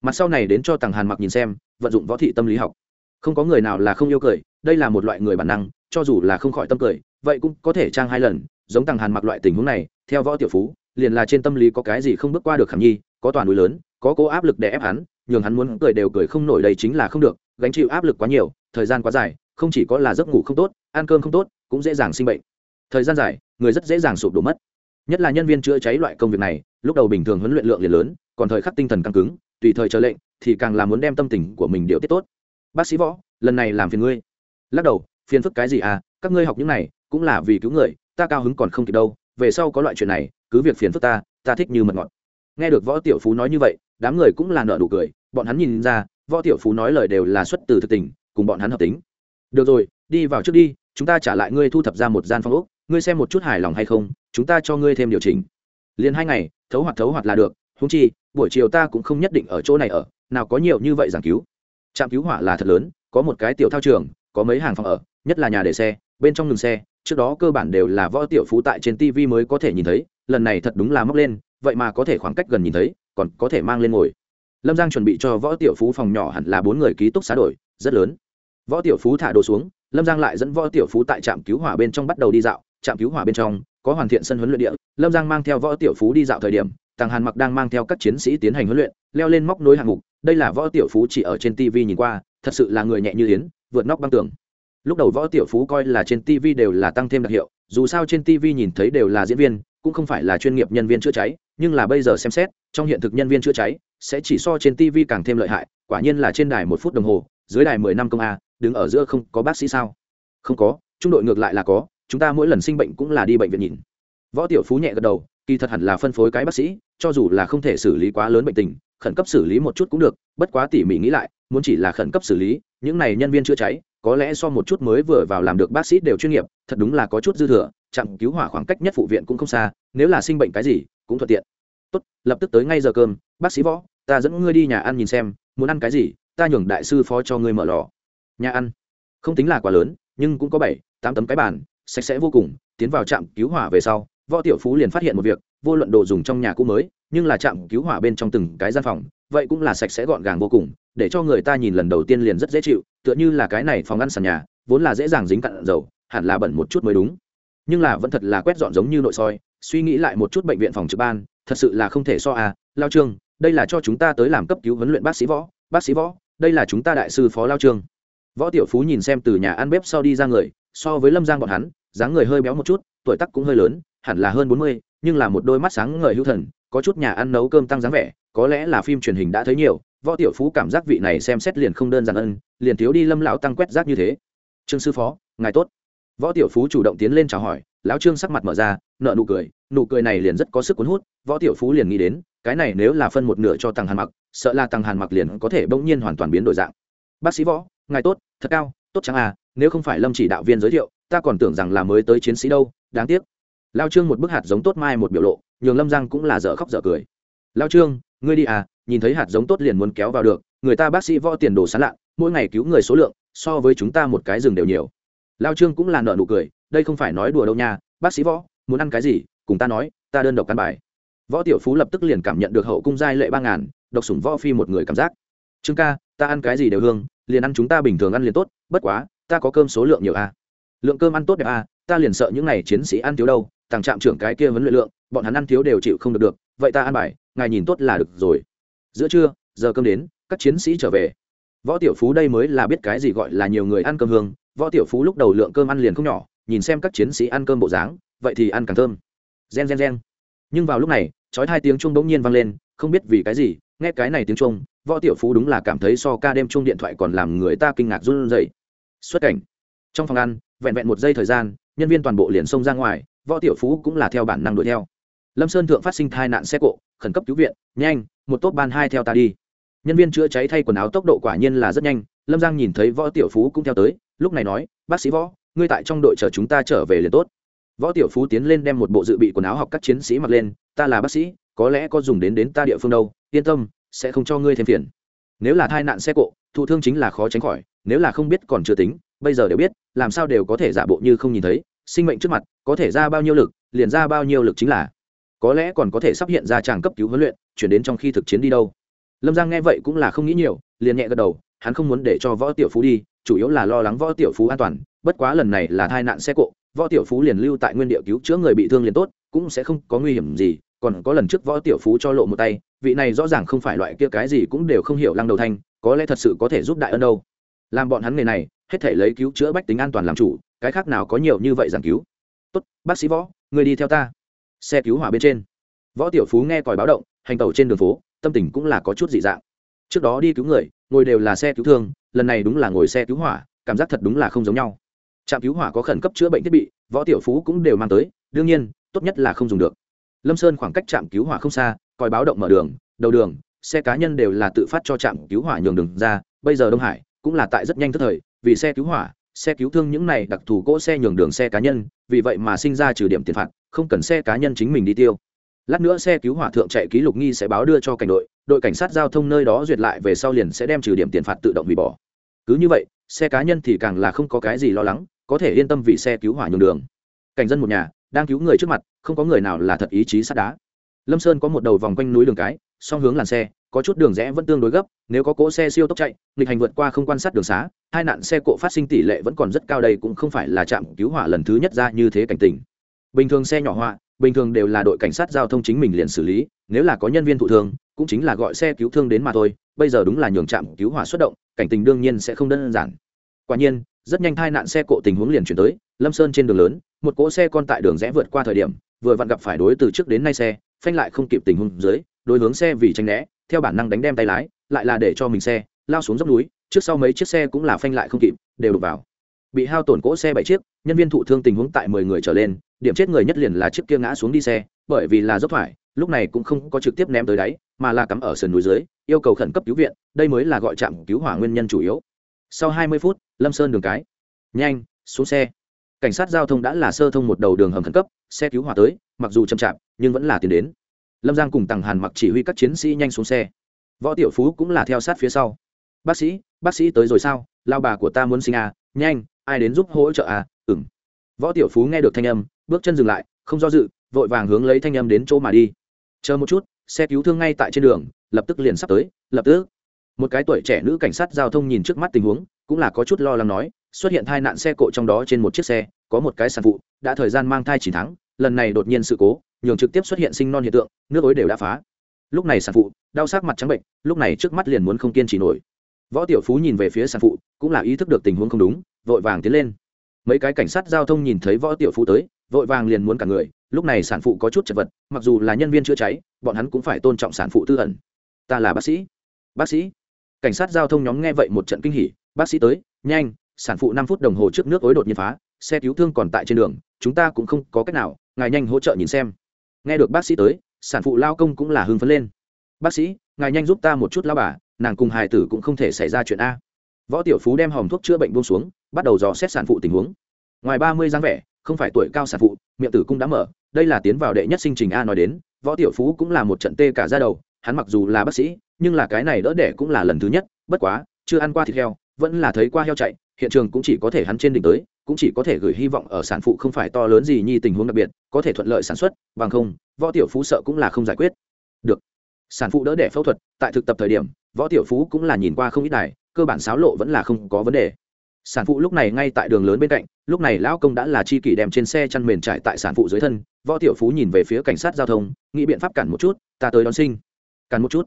mặt sau này đến cho tăng hàn mặc nhìn xem, vận dụng võ thị tâm lý học. Không có người nào là không yêu cười, đây là một loại người bản năng, cho dù là không khỏi tâm cười vậy cũng có thể trang hai lần, giống tàng hàn mặc loại tình huống này, theo võ tiểu phú, liền là trên tâm lý có cái gì không bước qua được khảm nhi, có toàn núi lớn, có cố áp lực để ép hắn, nhường hắn muốn cười đều cười không nổi đây chính là không được, gánh chịu áp lực quá nhiều, thời gian quá dài, không chỉ có là giấc ngủ không tốt, ăn cơm không tốt, cũng dễ dàng sinh bệnh. Thời gian dài, người rất dễ dàng sụp đổ mất. Nhất là nhân viên chữa cháy loại công việc này, lúc đầu bình thường huấn luyện lượng liền lớn, còn thời khắc tinh thần căng cứng, tùy thời chờ lệnh, thì càng là muốn đem tâm tình của mình điều tiết tốt. Bác sĩ võ, lần này làm phiền ngươi. Lắc đầu, phiền phức cái gì à các ngươi học những này cũng là vì cứu người, ta cao hứng còn không kịp đâu, về sau có loại chuyện này, cứ việc phiền phức ta ta thích như mật ngọt. Nghe được võ tiểu phú nói như vậy, đám người cũng là nợ nụ cười, bọn hắn nhìn ra, võ tiểu phú nói lời đều là xuất từ thực tình, cùng bọn hắn hợp tính. Được rồi, đi vào trước đi, chúng ta trả lại ngươi thu thập ra một gian phòng ốc, ngươi xem một chút hài lòng hay không, chúng ta cho ngươi thêm điều chỉnh. Liền hai ngày, thấu hoạt thấu hoạt là được húng chi, buổi chiều ta cũng không nhất định ở chỗ này ở, nào có nhiều như vậy giảng cứu. Trạm cứu hỏa là thật lớn, có một cái tiểu thao trường, có mấy hàng phòng ở, nhất là nhà để xe, bên trong ngừng xe trước đó cơ bản đều là võ tiểu phú tại trên tv mới có thể nhìn thấy, lần này thật đúng là móc lên, vậy mà có thể khoảng cách gần nhìn thấy, còn có thể mang lên ngồi. Lâm giang chuẩn bị cho võ tiểu phú phòng nhỏ hẳn là bốn người ký túc xá đổi, rất lớn. Võ tiểu phú thả đồ xuống, lâm giang lại dẫn võ tiểu phú tại trạm cứu hỏa bên trong bắt đầu đi dạo. Trạm cứu hỏa bên trong, có hoàn thiện sân huấn luyện địa, lâm giang mang theo võ tiểu phú đi dạo thời điểm tàng hàn mặc đang mang theo các chiến sĩ tiến hành huấn luyện, leo lên móc nối hạng mục. Đây là võ tiểu phú chỉ ở trên tv nhìn qua, thật sự là người nhẹ như yến, vượt nóc băng tường lúc đầu võ tiểu phú coi là trên tv đều là tăng thêm đặc hiệu, dù sao trên tv nhìn thấy đều là diễn viên, cũng không phải là chuyên nghiệp nhân viên chữa cháy, nhưng là bây giờ xem xét, trong hiện thực nhân viên chữa cháy sẽ chỉ so trên tv càng thêm lợi hại, quả nhiên là trên đài một phút đồng hồ, dưới đài mười năm công a, đứng ở giữa không có bác sĩ sao? Không có, trung đội ngược lại là có, chúng ta mỗi lần sinh bệnh cũng là đi bệnh viện nhìn. Võ tiểu phú nhẹ gật đầu, kỳ thật hẳn là phân phối cái bác sĩ, cho dù là không thể xử lý quá lớn bệnh tình, khẩn cấp xử lý một chút cũng được, bất quá tỉ mỉ nghĩ lại, muốn chỉ là khẩn cấp xử lý, những này nhân viên chữa cháy có lẽ so một chút mới vừa vào làm được bác sĩ đều chuyên nghiệp, thật đúng là có chút dư thừa, chặng cứu hỏa khoảng cách nhất phụ viện cũng không xa, nếu là sinh bệnh cái gì, cũng thuận tiện. Tốt, lập tức tới ngay giờ cơm, bác sĩ võ, ta dẫn ngươi đi nhà ăn nhìn xem, muốn ăn cái gì, ta nhường đại sư phó cho ngươi mở lò. Nhà ăn? Không tính là quá lớn, nhưng cũng có bảy, tám tấm cái bàn, sạch sẽ vô cùng, tiến vào trạm cứu hỏa về sau, võ tiểu phú liền phát hiện một việc, vô luận đồ dùng trong nhà cũ mới, nhưng là trạm cứu hỏa bên trong từng cái gian phòng vậy cũng là sạch sẽ gọn gàng vô cùng, để cho người ta nhìn lần đầu tiên liền rất dễ chịu, tựa như là cái này phòng ăn sàn nhà, vốn là dễ dàng dính cặn dầu, hẳn là bẩn một chút mới đúng. Nhưng là vẫn thật là quét dọn giống như nội soi, suy nghĩ lại một chút bệnh viện phòng trực ban, thật sự là không thể so à lao trương, đây là cho chúng ta tới làm cấp cứu huấn luyện bác sĩ võ, bác sĩ võ, đây là chúng ta đại sư phó lao trương. Võ tiểu phú nhìn xem từ nhà ăn bếp sau đi ra người, so với lâm giang bọn hắn, dáng người hơi béo một chút, tuổi tắc cũng hơi lớn, hẳn là hơn bốn mươi, nhưng là một đôi mắt sáng ngời hữu thần, có chút nhà ăn nấu cơm tăng dáng vẻ có lẽ là phim truyền hình đã thấy nhiều, võ tiểu phú cảm giác vị này xem xét liền không đơn giản ân, liền thiếu đi lâm lão tăng quét rác như thế. Trương sư phó, ngài tốt. Võ tiểu phú chủ động tiến lên chào hỏi, lão trương sắc mặt mở ra nợ nụ cười nụ cười này liền rất có sức cuốn hút, võ tiểu phú liền nghĩ đến, cái này nếu là phân một nửa cho tăng hàn mặc, sợ là tăng hàn mặc liền có thể bỗng nhiên hoàn toàn biến đổi dạng. Bác sĩ võ, ngài tốt, thật cao, tốt chẳng à nếu không phải lâm chỉ đạo viên giới thiệu, ta còn tưởng rằng là mới tới chiến sĩ đâu, đáng tiếc. Lao trương một bức hạt giống tốt mai một biểu lộ, nhường lâm giang cũng là dở khóc dở cười. Lao trương ngươi đi à nhìn thấy hạt giống tốt liền muốn kéo vào được người ta bác sĩ võ tiền đồ sán lạ mỗi ngày cứu người số lượng so với chúng ta một cái rừng đều nhiều. Lao trương cũng là nợ nụ cười đây không phải nói đùa đâu nha bác sĩ võ muốn ăn cái gì cùng ta nói ta đơn độc căn bài. Võ tiểu phú lập tức liền cảm nhận được hậu cung giai lệ ba ngàn độc sủng võ phi một người cảm giác. Trương ca ta ăn cái gì đều hương liền ăn chúng ta bình thường ăn liền tốt bất quá ta có cơm số lượng nhiều a à. lượng cơm ăn tốt đẹp a à, ta liền sợ những n à y chiến sĩ ăn thiếu đâu tàng trạm trưởng cái kia vấn luyện lượng bọn hắn ăn thiếu đều chịu không được được vậy ta ăn bài ngài nhìn tốt là được rồi. Giữa trưa, giờ cơm đến, các chiến sĩ trở về. Võ tiểu phú đây mới là biết cái gì gọi là nhiều người ăn cơm hương. Võ tiểu phú lúc đầu lượng cơm ăn liền không nhỏ, nhìn xem các chiến sĩ ăn cơm bộ dáng, vậy thì ăn càng thơm. Gen gen gen. Nhưng vào lúc này trói hai tiếng chuông bỗng nhiên vang lên, không biết vì cái gì, nghe cái này tiếng chuông, võ tiểu phú đúng là cảm thấy so ca đêm chuông điện thoại còn làm người ta kinh ngạc run rẩy. Xuất cảnh. Trong phòng ăn, vẹn vẹn một giây thời gian, nhân viên toàn bộ liền xông ra ngoài, võ tiểu phú cũng là theo bản năng đuổi theo. Lâm sơn thượng phát sinh tai nạn xe cộ khẩn cấp cứu viện, nhanh, một tốt ban hai theo ta đi. Nhân viên chữa cháy thay quần áo tốc độ quả nhiên là rất nhanh, lâm giang nhìn thấy võ tiểu phú cũng theo tới, lúc này nói, bác sĩ võ, ngươi tại trong đội chờ chúng ta trở về liền tốt. Võ tiểu phú tiến lên đem một bộ dự bị quần áo học các chiến sĩ mặc lên, ta là bác sĩ, có lẽ có dùng đến đến ta địa phương đâu, yên tâm, sẽ không cho ngươi thêm phiền. Nếu là tai nạn xe cộ, thụ thương chính là khó tránh khỏi, nếu là không biết còn chưa tính, bây giờ đều biết, làm sao đều có thể giả bộ như không nhìn thấy, sinh mệnh trước mặt, có thể ra bao nhiêu lực, liền ra bao nhiêu lực chính là có lẽ còn có thể sắp hiện ra tràng cấp cứu huấn luyện, chuyển đến trong khi thực chiến đi đâu. Lâm giang nghe vậy cũng là không nghĩ nhiều, liền nhẹ gật đầu, hắn không muốn để cho võ tiểu phú đi, chủ yếu là lo lắng võ tiểu phú an toàn, bất quá lần này là tai nạn xe cộ, võ tiểu phú liền lưu tại nguyên địa cứu chữa người bị thương liền tốt, cũng sẽ không có nguy hiểm gì, còn có lần trước võ tiểu phú cho lộ một tay, vị này rõ ràng không phải loại kia cái gì cũng đều không hiểu lăng đầu thanh, có lẽ thật sự có thể giúp đại ân đâu. Làm bọn hắn nghề này, hết thể lấy cứu chữa bách tính an toàn làm chủ, cái khác nào có nhiều như vậy giảng cứu. Tốt, bác sĩ võ, người đi theo ta xe cứu hỏa bên trên. Võ tiểu phú nghe còi báo động, hành tàu trên đường phố, tâm tình cũng là có chút dị dạng. Trước đó đi cứu người, ngồi đều là xe cứu thương, lần này đúng là ngồi xe cứu hỏa, cảm giác thật đúng là không giống nhau. Trạm cứu hỏa có khẩn cấp chữa bệnh thiết bị, võ tiểu phú cũng đều mang tới, đương nhiên, tốt nhất là không dùng được. Lâm sơn khoảng cách trạm cứu hỏa không xa, còi báo động mở đường, đầu đường, xe cá nhân đều là tự phát cho trạm cứu hỏa nhường đường ra, bây giờ đông hải cũng là tại rất nhanh tức thời, vì xe cứu hỏa, xe cứu thương những này đặc thù cỗ xe nhường đường xe cá nhân, vì vậy mà sinh ra trừ điểm tiền phạt không cần xe cá nhân chính mình đi tiêu. Lát nữa xe cứu hỏa thượng chạy ký lục nghi sẽ báo đưa cho cảnh đội đội cảnh sát giao thông nơi đó duyệt lại về sau liền sẽ đem trừ điểm tiền phạt tự động hủy bỏ. Cứ như vậy, xe cá nhân thì càng là không có cái gì lo lắng, có thể yên tâm vì xe cứu hỏa nhường đường. Cảnh dân một nhà, đang cứu người trước mặt, không có người nào là thật ý chí sắt đá. Lâm sơn có một đầu vòng quanh núi đường cái, song hướng làn xe, có chút đường rẽ vẫn tương đối gấp, nếu có cỗ xe siêu tốc chạy, nghịch hành vượt qua không quan sát đường xá, hai nạn xe cộ phát sinh tỷ lệ vẫn còn rất cao đây cũng không phải là trạm cứu hỏa lần thứ nhất ra như thế cảnh tình bình thường xe nhỏ họa, bình thường đều là đội cảnh sát giao thông chính mình liền xử lý, nếu là có nhân viên thụ thương, cũng chính là gọi xe cứu thương đến mà thôi, bây giờ đúng là nhường trạm cứu hỏa xuất động, cảnh tình đương nhiên sẽ không đơn giản. Quả nhiên, rất nhanh tai nạn xe cộ tình huống liền chuyển tới, lâm sơn trên đường lớn, một cỗ xe con tại đường rẽ vượt qua thời điểm, vừa vặn gặp phải đối từ trước đến nay xe, phanh lại không kịp tình huống dưới, đối hướng xe vì tranh né, theo bản năng đánh đem tay lái, lại là để cho mình xe, lao xuống dốc núi, trước sau mấy chiếc xe cũng là phanh lại không kịp, đều đục vào bị hao tổn cỗ xe bảy chiếc, nhân viên thụ thương tình huống tại mười người trở lên, điểm chết người nhất liền là chiếc kia ngã xuống đi xe, bởi vì là dốc thoải lúc này cũng không có trực tiếp ném tới đáy, mà là cắm ở sườn núi dưới, yêu cầu khẩn cấp cứu viện, đây mới là gọi trạm cứu hỏa nguyên nhân chủ yếu. Sau hai mươi phút, lâm sơn đường cái. Nhanh, xuống xe. Cảnh sát giao thông đã là sơ thông một đầu đường hầm khẩn cấp, xe cứu hỏa tới, mặc dù chậm chạp, nhưng vẫn là tiến đến. Lâm giang cùng tằng hàn mặc chỉ huy các chiến sĩ nhanh xuống xe. Võ tiểu phú cũng là theo sát phía sau. Bác sĩ bác sĩ tới rồi sao? Lao bà của ta muốn sinh à? Nhanh ai đến giúp hỗ trợ à? Ừng võ tiểu phú nghe được thanh âm, bước chân dừng lại, không do dự, vội vàng hướng lấy thanh âm đến chỗ mà đi. Chờ một chút, xe cứu thương ngay tại trên đường, lập tức liền sắp tới, lập tức. Một cái tuổi trẻ nữ cảnh sát giao thông nhìn trước mắt tình huống, cũng là có chút lo lắng nói, xuất hiện tai nạn xe cộ trong đó trên một chiếc xe, có một cái sản phụ, đã thời gian mang thai chín tháng, lần này đột nhiên sự cố, nhường trực tiếp xuất hiện sinh non hiện tượng, nước ối đều đã phá. Lúc này sản phụ, đau sắc mặt trắng bệnh, lúc này trước mắt liền muốn không kiên trì nổi. Võ tiểu phú nhìn về phía sản phụ, cũng là ý thức được tình huống không đúng vội vàng tiến lên. Mấy cái cảnh sát giao thông nhìn thấy võ tiểu phú tới, vội vàng liền muốn cả người, lúc này sản phụ có chút chật vật, mặc dù là nhân viên chữa cháy, bọn hắn cũng phải tôn trọng sản phụ tư ẩn. Ta là bác sĩ. Bác sĩ. Cảnh sát giao thông nhóm nghe vậy một trận kinh hỉ, bác sĩ tới, nhanh, sản phụ năm phút đồng hồ trước nước ối đột nhiên phá, xe cứu thương còn tại trên đường, chúng ta cũng không có cách nào, ngài nhanh hỗ trợ nhìn xem. Nghe được bác sĩ tới, sản phụ lao công cũng là hưng phấn lên. Bác sĩ, ngài nhanh giúp ta một chút lao bà, nàng cùng hài tử cũng không thể xảy ra chuyện a. Võ tiểu phú đem hòm thuốc chữa bệnh buông xuống bắt đầu dò xét sản phụ tình huống. Ngoài ba mươi dáng vẻ, không phải tuổi cao sản phụ, miệng tử cung đã mở, đây là tiến vào đệ nhất sinh trình a nói đến, võ tiểu phú cũng là một trận tê cả ra đầu, hắn mặc dù là bác sĩ, nhưng là cái này đỡ đẻ cũng là lần thứ nhất, bất quá, chưa ăn qua thịt heo, vẫn là thấy qua heo chạy, hiện trường cũng chỉ có thể hắn trên đỉnh tới, cũng chỉ có thể gửi hy vọng ở sản phụ không phải to lớn gì như tình huống đặc biệt, có thể thuận lợi sản xuất, bằng không, võ tiểu phú sợ cũng là không giải quyết được. Sản phụ đỡ đẻ phẫu thuật, tại thực tập thời điểm, võ tiểu phú cũng là nhìn qua không ít đài, cơ bản xáo lộ vẫn là không có vấn đề sản phụ lúc này ngay tại đường lớn bên cạnh, lúc này lão công đã là chi kỷ đem trên xe chăn mền trải tại sản phụ dưới thân, võ tiểu phú nhìn về phía cảnh sát giao thông, nghĩ biện pháp cản một chút, ta tới đón sinh. Cản một chút.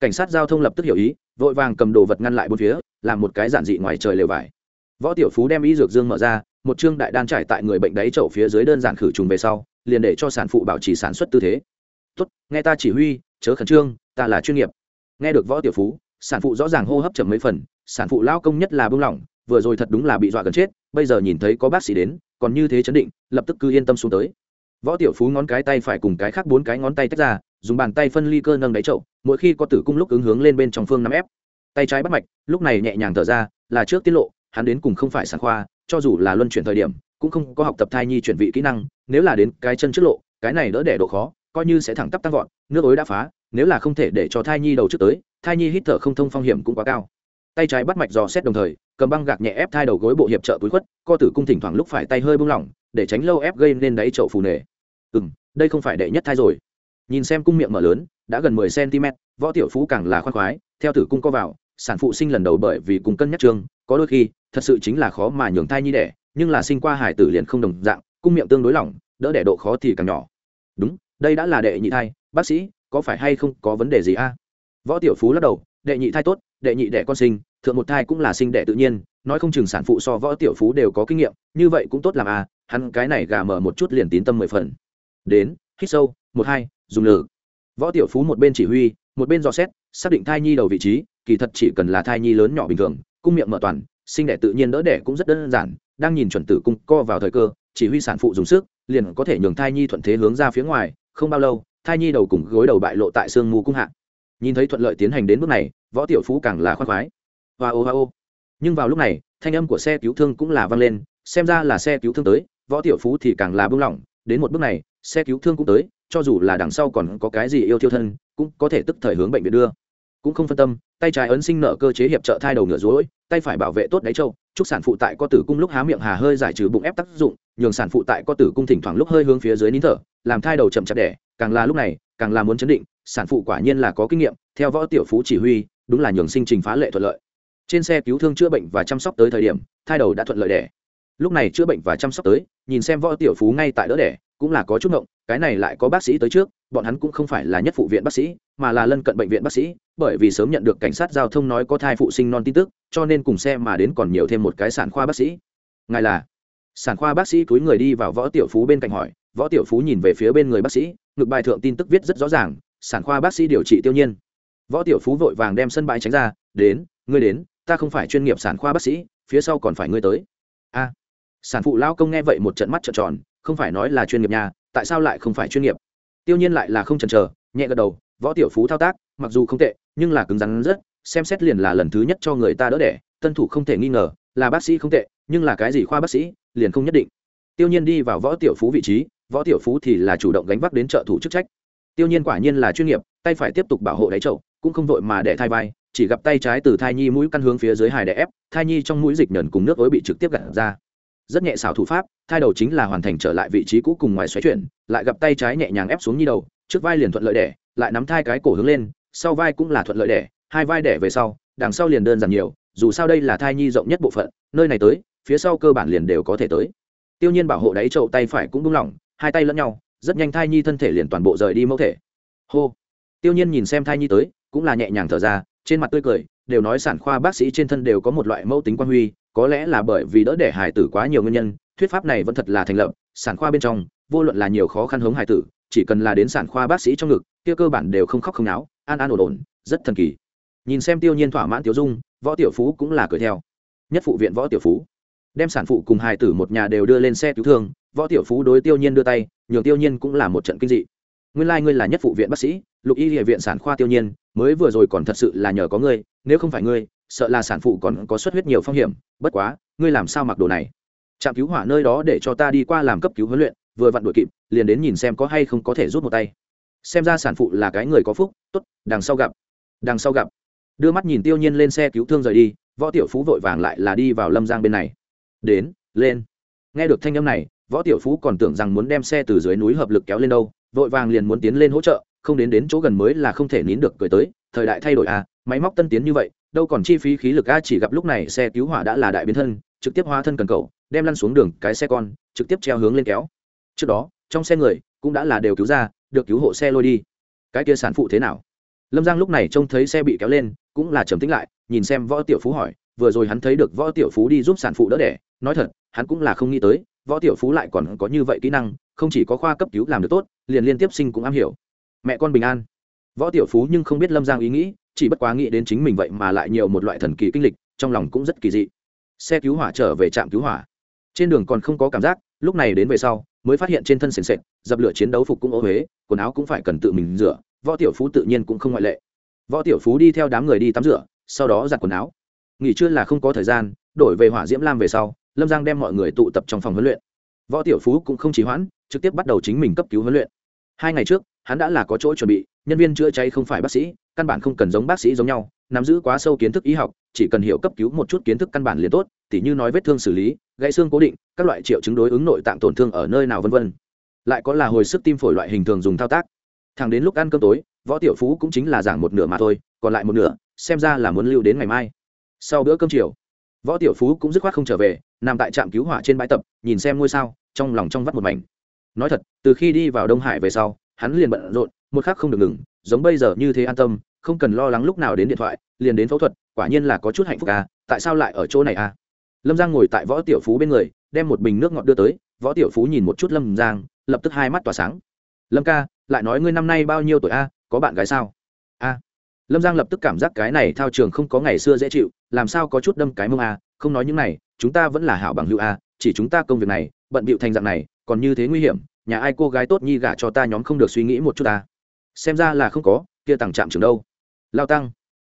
Cảnh sát giao thông lập tức hiểu ý, vội vàng cầm đồ vật ngăn lại bốn phía, làm một cái giản dị ngoài trời lều vải. Võ tiểu phú đem y dược dương mở ra, một chương đại đan trải tại người bệnh đáy chậu phía dưới đơn giản khử trùng về sau, liền để cho sản phụ bảo trì sản xuất tư thế. Tốt, nghe ta chỉ huy, chớ khẩn trương, ta là chuyên nghiệp. Nghe được võ tiểu phú, sản phụ rõ ràng hô hấp chậm mấy phần, sản phụ lao công nhất là bưng lỏng vừa rồi thật đúng là bị dọa gần chết, bây giờ nhìn thấy có bác sĩ đến, còn như thế chấn định, lập tức cứ yên tâm xuống tới. Võ tiểu phú ngón cái tay phải cùng cái khác bốn cái ngón tay tách ra, dùng bàn tay phân ly cơ nâng đáy chậu, mỗi khi có tử cung lúc ứng hướng lên bên trong phương năm ép. Tay trái bắt mạch, lúc này nhẹ nhàng thở ra, là trước tiết lộ, hắn đến cùng không phải sản khoa, cho dù là luân chuyển thời điểm, cũng không có học tập thai nhi chuyển vị kỹ năng, nếu là đến cái chân trước lộ, cái này đỡ đẻ độ khó, coi như sẽ thẳng tắp tăng vọt, nước ối đã phá, nếu là không thể để cho thai nhi đầu trước tới, thai nhi hít thở không thông phong hiểm cũng quá cao tay trái bắt mạch dò xét đồng thời cầm băng gạc nhẹ ép thai đầu gối bộ hiệp trợ túi khuất co tử cung thỉnh thoảng lúc phải tay hơi buông lỏng để tránh lâu ép gây nên đáy chậu phù nề. Ừ m đây không phải đệ nhất thai rồi. Nhìn xem cung miệng mở lớn đã gần mười cm võ tiểu phú càng là khoan khoái theo tử cung co vào sản phụ sinh lần đầu bởi vì cùng cân nhắc trường, có đôi khi thật sự chính là khó mà nhường thai nhi đẻ nhưng là sinh qua hải tử liền không đồng dạng cung miệng tương đối lỏng đỡ đẻ độ khó thì càng nhỏ. Đúng đây đã là đệ nhị thai bác sĩ có phải hay không có vấn đề gì a? Võ tiểu phú lắc đầu đệ nhị thai tốt đệ nhị đẻ con sinh thượng một thai cũng là sinh đẻ tự nhiên, nói không chừng sản phụ so võ tiểu phú đều có kinh nghiệm, như vậy cũng tốt làm à? hắn cái này gà mở một chút liền tín tâm mười phần. Đến, hít sâu, một hai, dùng lử. Võ tiểu phú một bên chỉ huy, một bên dò xét, xác định thai nhi đầu vị trí, kỳ thật chỉ cần là thai nhi lớn nhỏ bình thường, cung miệng mở toàn, sinh đẻ tự nhiên đỡ đẻ cũng rất đơn giản, đang nhìn chuẩn tử cung co vào thời cơ, chỉ huy sản phụ dùng sức, liền có thể nhường thai nhi thuận thế hướng ra phía ngoài, không bao lâu, thai nhi đầu cùng gối đầu bại lộ tại sương mù cung hạ. Nhìn thấy thuận lợi tiến hành đến bước này, võ tiểu phú càng là khoan khoái hoa ô hoa ô. Nhưng vào lúc này, thanh âm của xe cứu thương cũng là vang lên, xem ra là xe cứu thương tới, võ tiểu phú thì càng là bưng lỏng, đến một bước này, xe cứu thương cũng tới, cho dù là đằng sau còn có cái gì yêu thiêu thân, cũng có thể tức thời hướng bệnh viện đưa. Cũng không phân tâm, tay trái ấn sinh nợ cơ chế hiệp trợ thai đầu ngựa dối tay phải bảo vệ tốt đáy trâu, chúc sản phụ tại co tử cung lúc há miệng hà hơi giải trừ bụng ép tác dụng, nhường sản phụ tại co tử cung thỉnh thoảng lúc hơi hướng phía dưới nín thở, làm thai đầu chậm chạp đẻ, càng là lúc này, càng là muốn chấn định, sản phụ quả nhiên là có kinh nghiệm, theo võ tiểu phú chỉ huy, đúng là nhường sinh trình phá lệ thuận lợi trên xe cứu thương chữa bệnh và chăm sóc tới thời điểm, thai đầu đã thuận lợi đẻ. Lúc này chữa bệnh và chăm sóc tới, nhìn xem võ tiểu phú ngay tại đỡ đẻ, cũng là có chút ngộng, cái này lại có bác sĩ tới trước, bọn hắn cũng không phải là nhất phụ viện bác sĩ, mà là lân cận bệnh viện bác sĩ, bởi vì sớm nhận được cảnh sát giao thông nói có thai phụ sinh non tin tức, cho nên cùng xe mà đến còn nhiều thêm một cái sản khoa bác sĩ. Ngài là? Sản khoa bác sĩ túi người đi vào võ tiểu phú bên cạnh hỏi, võ tiểu phú nhìn về phía bên người bác sĩ, ngực bài thượng tin tức viết rất rõ ràng, sản khoa bác sĩ điều trị tiêu nhiên. Võ tiểu phú vội vàng đem sân bãi tránh ra, đến, ngươi đến ta không phải chuyên nghiệp sản khoa bác sĩ, phía sau còn phải ngươi tới. A, sản phụ lao công nghe vậy một trận mắt trợn tròn, không phải nói là chuyên nghiệp nhà tại sao lại không phải chuyên nghiệp? Tiêu nhiên lại là không chần chờ, nhẹ gật đầu, võ tiểu phú thao tác, mặc dù không tệ, nhưng là cứng rắn rất, xem xét liền là lần thứ nhất cho người ta đỡ đẻ, tân thủ không thể nghi ngờ, là bác sĩ không tệ, nhưng là cái gì khoa bác sĩ, liền không nhất định. Tiêu nhiên đi vào võ tiểu phú vị trí, võ tiểu phú thì là chủ động gánh vác đến trợ thủ chức trách. Tiêu nhiên quả nhiên là chuyên nghiệp, tay phải tiếp tục bảo hộ đáy chậu, cũng không vội mà để thai vai chỉ gặp tay trái từ thai nhi mũi căn hướng phía dưới hài đè ép, thai nhi trong mũi dịch nhẫn cùng nước ối bị trực tiếp gặt ra. Rất nhẹ xảo thủ pháp, thai đầu chính là hoàn thành trở lại vị trí cũ cùng ngoài xoáy chuyển, lại gặp tay trái nhẹ nhàng ép xuống nhi đầu, trước vai liền thuận lợi đẻ lại nắm thai cái cổ hướng lên, sau vai cũng là thuận lợi đẻ hai vai đẻ về sau, đằng sau liền đơn giản nhiều, dù sao đây là thai nhi rộng nhất bộ phận, nơi này tới, phía sau cơ bản liền đều có thể tới. Tiêu nhiên bảo hộ đáy trậu tay phải cũng buông lỏng hai tay lẫn nhau, rất nhanh thai nhi thân thể liền toàn bộ rời đi mẫu thể. Hô. Tiêu nhiên nhìn xem thai nhi tới, cũng là nhẹ nhàng thở ra trên mặt tươi cười, đều nói sản khoa bác sĩ trên thân đều có một loại mẫu tính quan huy, có lẽ là bởi vì đỡ để hài tử quá nhiều nguyên nhân, thuyết pháp này vẫn thật là thành lập, sản khoa bên trong, vô luận là nhiều khó khăn hống hài tử, chỉ cần là đến sản khoa bác sĩ trong ngực, kia cơ bản đều không khóc không náo, an an ổn ổn, rất thần kỳ. Nhìn xem tiêu nhiên thỏa mãn tiêu dung, võ tiểu phú cũng là cười theo. Nhất phụ viện võ tiểu phú. Đem sản phụ cùng hài tử một nhà đều đưa lên xe cứu thương, võ tiểu phú đối tiêu nhiên đưa tay, nhường tiêu nhiên cũng là một trận kinh dị. Nguyên lai、like、ngươi là nhất phụ viện bác sĩ lục y địa viện sản khoa tiêu nhiên, mới vừa rồi còn thật sự là nhờ có ngươi, nếu không phải ngươi, sợ là sản phụ còn có xuất huyết nhiều phong hiểm, bất quá, ngươi làm sao mặc đồ này? Trạm cứu hỏa nơi đó để cho ta đi qua làm cấp cứu huấn luyện, vừa vặn đuổi kịp, liền đến nhìn xem có hay không có thể rút một tay. Xem ra sản phụ là cái người có phúc, tốt, đằng sau gặp. Đằng sau gặp. Đưa mắt nhìn tiêu nhiên lên xe cứu thương rời đi, võ tiểu phú vội vàng lại là đi vào lâm giang bên này. Đến, lên. Nghe được thanh âm này, võ tiểu phú còn tưởng rằng muốn đem xe từ dưới núi hợp lực kéo lên đâu, vội vàng liền muốn tiến lên hỗ trợ không đến đến chỗ gần mới là không thể nín được cười tới, thời đại thay đổi à máy móc tân tiến như vậy, đâu còn chi phí khí lực a, chỉ gặp lúc này xe cứu hỏa đã là đại biến thân, trực tiếp hóa thân cần cầu, đem lăn xuống đường cái xe con, trực tiếp treo hướng lên kéo. Trước đó, trong xe người cũng đã là đều cứu ra, được cứu hộ xe lôi đi. Cái kia sản phụ thế nào? Lâm giang lúc này trông thấy xe bị kéo lên, cũng là trầm tính lại, nhìn xem võ tiểu phú hỏi, vừa rồi hắn thấy được võ tiểu phú đi giúp sản phụ đỡ đẻ, nói thật, hắn cũng là không nghĩ tới, võ tiểu phú lại còn có như vậy kỹ năng, không chỉ có khoa cấp cứu làm được tốt, liền liên tiếp sinh cũng am hiểu mẹ con bình an. Võ tiểu phú nhưng không biết lâm giang ý nghĩ, chỉ bất quá nghĩ đến chính mình vậy mà lại nhiều một loại thần kỳ kinh lịch, trong lòng cũng rất kỳ dị. Xe cứu hỏa trở về trạm cứu hỏa. Trên đường còn không có cảm giác, lúc này đến về sau, mới phát hiện trên thân sền sệt, dập lửa chiến đấu phục cũng ô huế, quần áo cũng phải cần tự mình rửa, võ tiểu phú tự nhiên cũng không ngoại lệ. Võ tiểu phú đi theo đám người đi tắm rửa, sau đó giặt quần áo. Nghỉ trưa là không có thời gian, đổi về hỏa diễm lam về sau, lâm giang đem mọi người tụ tập trong phòng huấn luyện. Võ tiểu phú cũng không trì hoãn, trực tiếp bắt đầu chính mình cấp cứu huấn luyện. Hai ngày trước hắn đã là có chỗ chuẩn bị, nhân viên chữa cháy không phải bác sĩ, căn bản không cần giống bác sĩ giống nhau, nắm giữ quá sâu kiến thức y học, chỉ cần hiểu cấp cứu một chút kiến thức căn bản liền tốt, tỉ như nói vết thương xử lý, gãy xương cố định, các loại triệu chứng đối ứng nội tạng tổn thương ở nơi nào vân vân. Lại có là hồi sức tim phổi loại hình thường dùng thao tác. Thẳng đến lúc ăn cơm tối, võ tiểu phú cũng chính là giảng một nửa mà thôi, còn lại một nửa, xem ra là muốn lưu đến ngày mai. Sau bữa cơm chiều, võ tiểu phú cũng dứt khoát không trở về, nằm tại trạm cứu hỏa trên bãi tập, nhìn xem ngôi sao, trong lòng trong vắt một mảnh. Nói thật, từ khi đi vào đông hải về sau hắn liền bận rộn, một khắc không được ngừng, giống bây giờ như thế an tâm, không cần lo lắng lúc nào đến điện thoại, liền đến phẫu thuật, quả nhiên là có chút hạnh phúc à tại sao lại ở chỗ này à? Lâm giang ngồi tại võ tiểu phú bên người, đem một bình nước ngọt đưa tới, võ tiểu phú nhìn một chút lâm giang, lập tức hai mắt tỏa sáng. Lâm ca, lại nói ngươi năm nay bao nhiêu tuổi a có bạn gái sao? A. Lâm giang lập tức cảm giác cái này thao trường không có ngày xưa dễ chịu, làm sao có chút đâm cái mông a không nói những này, chúng ta vẫn là hảo bằng hữu a chỉ chúng ta công việc này, bận bịu thành dạng này, còn như thế nguy hiểm nhà ai cô gái tốt nhi gả cho ta nhóm không được suy nghĩ một chút ta? Xem ra là không có, kia tặng trạm trường đâu? Lao tăng.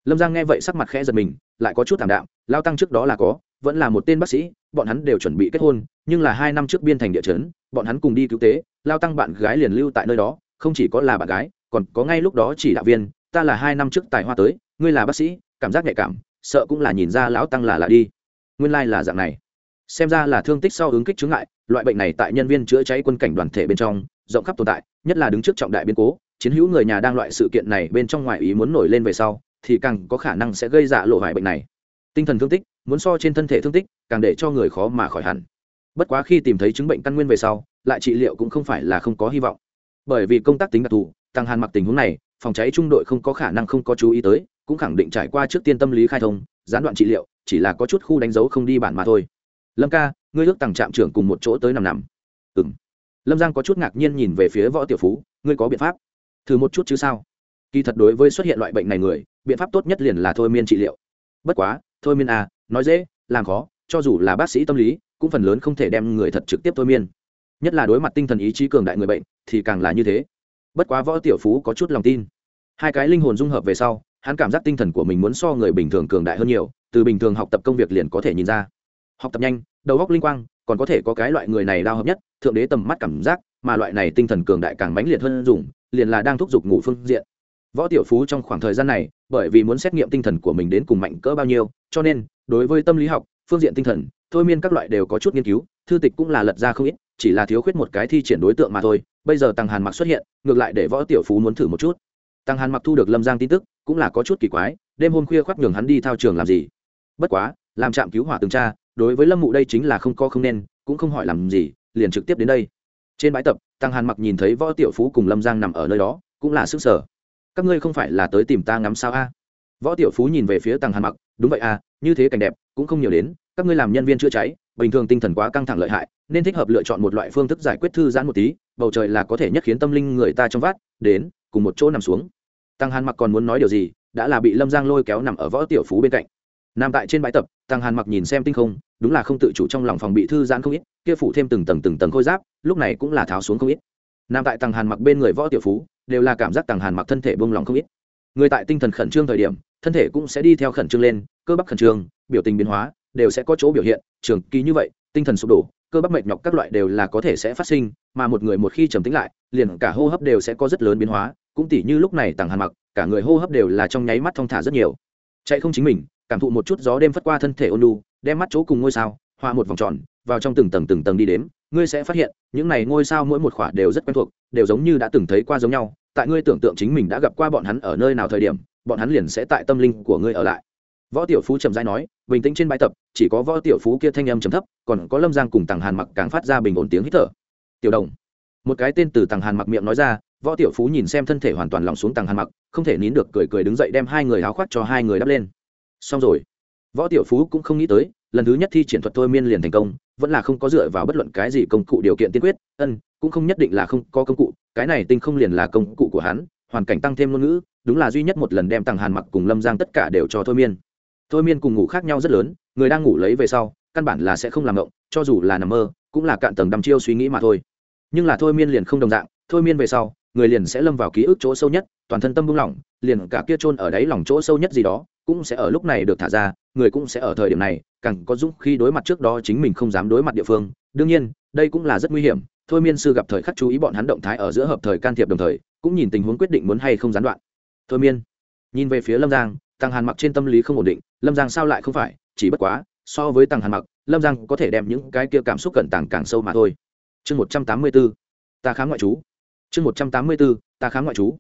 Lâm giang nghe vậy sắc mặt khẽ giật mình, lại có chút thảm đạm, lao tăng trước đó là có, vẫn là một tên bác sĩ, bọn hắn đều chuẩn bị kết hôn, nhưng là hai năm trước biên thành địa chấn, bọn hắn cùng đi cứu tế, lao tăng bạn gái liền lưu tại nơi đó, không chỉ có là bạn gái, còn có ngay lúc đó chỉ đạo viên, ta là hai năm trước tài hoa tới, ngươi là bác sĩ, cảm giác nhạy cảm, sợ cũng là nhìn ra lão tăng là lạ đi. Nguyên lai、like、là dạng này xem ra là thương tích sau ứng kích chứng ngại, loại bệnh này tại nhân viên chữa cháy quân cảnh đoàn thể bên trong, rộng khắp tồn tại, nhất là đứng trước trọng đại biến cố, chiến hữu người nhà đang loại sự kiện này bên trong ngoài ý muốn nổi lên về sau, thì càng có khả năng sẽ gây ra lộ hoại bệnh này. Tinh thần thương tích, muốn so trên thân thể thương tích, càng để cho người khó mà khỏi hẳn. Bất quá khi tìm thấy chứng bệnh căn nguyên về sau, lại trị liệu cũng không phải là không có hy vọng. Bởi vì công tác tính đặc thù, tăng hàn mặc tình huống này, phòng cháy trung đội không có khả năng không có chú ý tới, cũng khẳng định trải qua trước tiên tâm lý khai thông, gián đoạn trị liệu, chỉ là có chút khu đánh dấu không đi bản mà thôi lâm ca, ngươi ước tặng trạm trưởng cùng một chỗ tới nằm nằm. Ừ m lâm giang có chút ngạc nhiên nhìn về phía võ tiểu phú, ngươi có biện pháp? Thử một chút chứ sao? Kỳ thật đối với xuất hiện loại bệnh này người, biện pháp tốt nhất liền là thôi miên trị liệu. Bất quá, thôi miên à nói dễ, làm khó, cho dù là bác sĩ tâm lý, cũng phần lớn không thể đem người thật trực tiếp thôi miên. Nhất là đối mặt tinh thần ý chí cường đại người bệnh, thì càng là như thế. Bất quá võ tiểu phú có chút lòng tin. Hai cái linh hồn dung hợp về sau, hắn cảm giác tinh thần của mình muốn so người bình thường cường đại hơn nhiều, từ bình thường học tập công việc liền có thể nhìn ra học tập nhanh, đầu óc linh quang, còn có thể có cái loại người này đau hợp nhất, thượng đế tầm mắt cảm giác, mà loại này tinh thần cường đại càng mãnh liệt hơn dùng, liền là đang thúc giục ngủ phương diện. Võ tiểu phú trong khoảng thời gian này, bởi vì muốn xét nghiệm tinh thần của mình đến cùng mạnh cỡ bao nhiêu, cho nên, đối với tâm lý học, phương diện tinh thần, thôi miên các loại đều có chút nghiên cứu, thư tịch cũng là lật ra không ít, chỉ là thiếu khuyết một cái thi triển đối tượng mà thôi. Bây giờ tăng hàn mặc xuất hiện, ngược lại để võ tiểu phú muốn thử một chút. Tăng hàn mặc thu được lâm giang tin tức, cũng là có chút kỳ quái, đêm hôm khuya khoác nhường hắn đi thao trường làm gì? Bất quá, làm trạm cứu hỏa từng tra đối với lâm mụ đây chính là không có không nên, cũng không hỏi làm gì, liền trực tiếp đến đây. Trên bãi tập, tăng hàn mặc nhìn thấy võ tiểu phú cùng lâm giang nằm ở nơi đó, cũng là sức sở. Các ngươi không phải là tới tìm ta ngắm sao a? Võ tiểu phú nhìn về phía tăng hàn mặc, đúng vậy a, như thế cảnh đẹp, cũng không nhiều đến, các ngươi làm nhân viên chữa cháy, bình thường tinh thần quá căng thẳng lợi hại, nên thích hợp lựa chọn một loại phương thức giải quyết thư giãn một tí, bầu trời là có thể nhất khiến tâm linh người ta trong vát đến, cùng một chỗ nằm xuống. Tăng hàn mặc còn muốn nói điều gì, đã là bị lâm giang lôi kéo nằm ở võ tiểu phú bên cạnh nằm tại trên bãi tập, tăng hàn mặc nhìn xem tinh không, đúng là không tự chủ trong lòng phòng bị thư giãn không ít, kia phủ thêm từng tầng từng tầng khôi giáp, lúc này cũng là tháo xuống không ít. Nằm tại tăng hàn mặc bên người võ tiểu phú, đều là cảm giác tăng hàn mặc thân thể bông lòng không ít. Người tại tinh thần khẩn trương thời điểm, thân thể cũng sẽ đi theo khẩn trương lên, cơ bắp khẩn trương, biểu tình biến hóa, đều sẽ có chỗ biểu hiện, trường kỳ như vậy, tinh thần sụp đổ, cơ bắp mệt nhọc các loại đều là có thể sẽ phát sinh, mà một người một khi trầm tính lại, liền cả hô hấp đều sẽ có rất lớn biến hóa, cũng tỉ như lúc này tàng hàn mặc, cả người hô hấp đều là trong nháy mắt thong thả rất nhiều. Chạy không chính mình cảm thụ một chút gió đêm phất qua thân thể ôn lu đem mắt chỗ cùng ngôi sao hoa một vòng tròn, vào trong từng tầng từng tầng đi đếm. Ngươi sẽ phát hiện, những này ngôi sao mỗi một khỏa đều rất quen thuộc, đều giống như đã từng thấy qua giống nhau. Tại ngươi tưởng tượng chính mình đã gặp qua bọn hắn ở nơi nào thời điểm, bọn hắn liền sẽ tại tâm linh của ngươi ở lại. Võ tiểu phú trầm dai nói, bình tĩnh trên bãi tập, chỉ có võ tiểu phú kia thanh âm trầm thấp, còn có lâm giang cùng tàng hàn mặc càng phát ra bình ổn tiếng hít thở. Tiểu đồng. Một cái tên từ tàng hàn mặc miệng nói ra, võ tiểu phú nhìn xem thân thể hoàn toàn lòng xuống tàng hàn mặc, không thể nín được cười cười đứng dậy đem hai người áo khoác cho hai người đắp lên xong rồi. Võ tiểu phú cũng không nghĩ tới, lần thứ nhất thi triển thuật thôi miên liền thành công, vẫn là không có dựa vào bất luận cái gì công cụ điều kiện tiên quyết, ân, cũng không nhất định là không có công cụ, cái này tinh không liền là công cụ của hắn, hoàn cảnh tăng thêm ngôn ngữ, đúng là duy nhất một lần đem tàng hàn mặc cùng lâm giang tất cả đều cho thôi miên. Thôi miên cùng ngủ khác nhau rất lớn, người đang ngủ lấy về sau, căn bản là sẽ không làm ngộng, cho dù là nằm mơ, cũng là cạn tầng đăm chiêu suy nghĩ mà thôi. Nhưng là thôi miên liền không đồng dạng, thôi miên về sau, người liền sẽ lâm vào ký ức chỗ sâu nhất, toàn thân tâm buông lỏng, liền cả kia chôn ở đáy lòng chỗ sâu nhất gì đó cũng sẽ ở lúc này được thả ra, người cũng sẽ ở thời điểm này, càng có dũng khi đối mặt trước đó chính mình không dám đối mặt địa phương. Đương nhiên, đây cũng là rất nguy hiểm. Thôi miên sư gặp thời khắc chú ý bọn hắn động thái ở giữa hợp thời can thiệp đồng thời, cũng nhìn tình huống quyết định muốn hay không gián đoạn. Thôi miên, nhìn về phía lâm giang, tăng hàn mặc trên tâm lý không ổn định. Lâm giang sao lại không phải? Chỉ bất quá, so với tăng hàn mặc, lâm giang có thể đem những cái kia cảm xúc cẩn tàng càng sâu mà thôi. Chương một trăm tám mươi bốn ta khám ngoại chú chương một trăm tám mươi bốn ta khám ngoại chú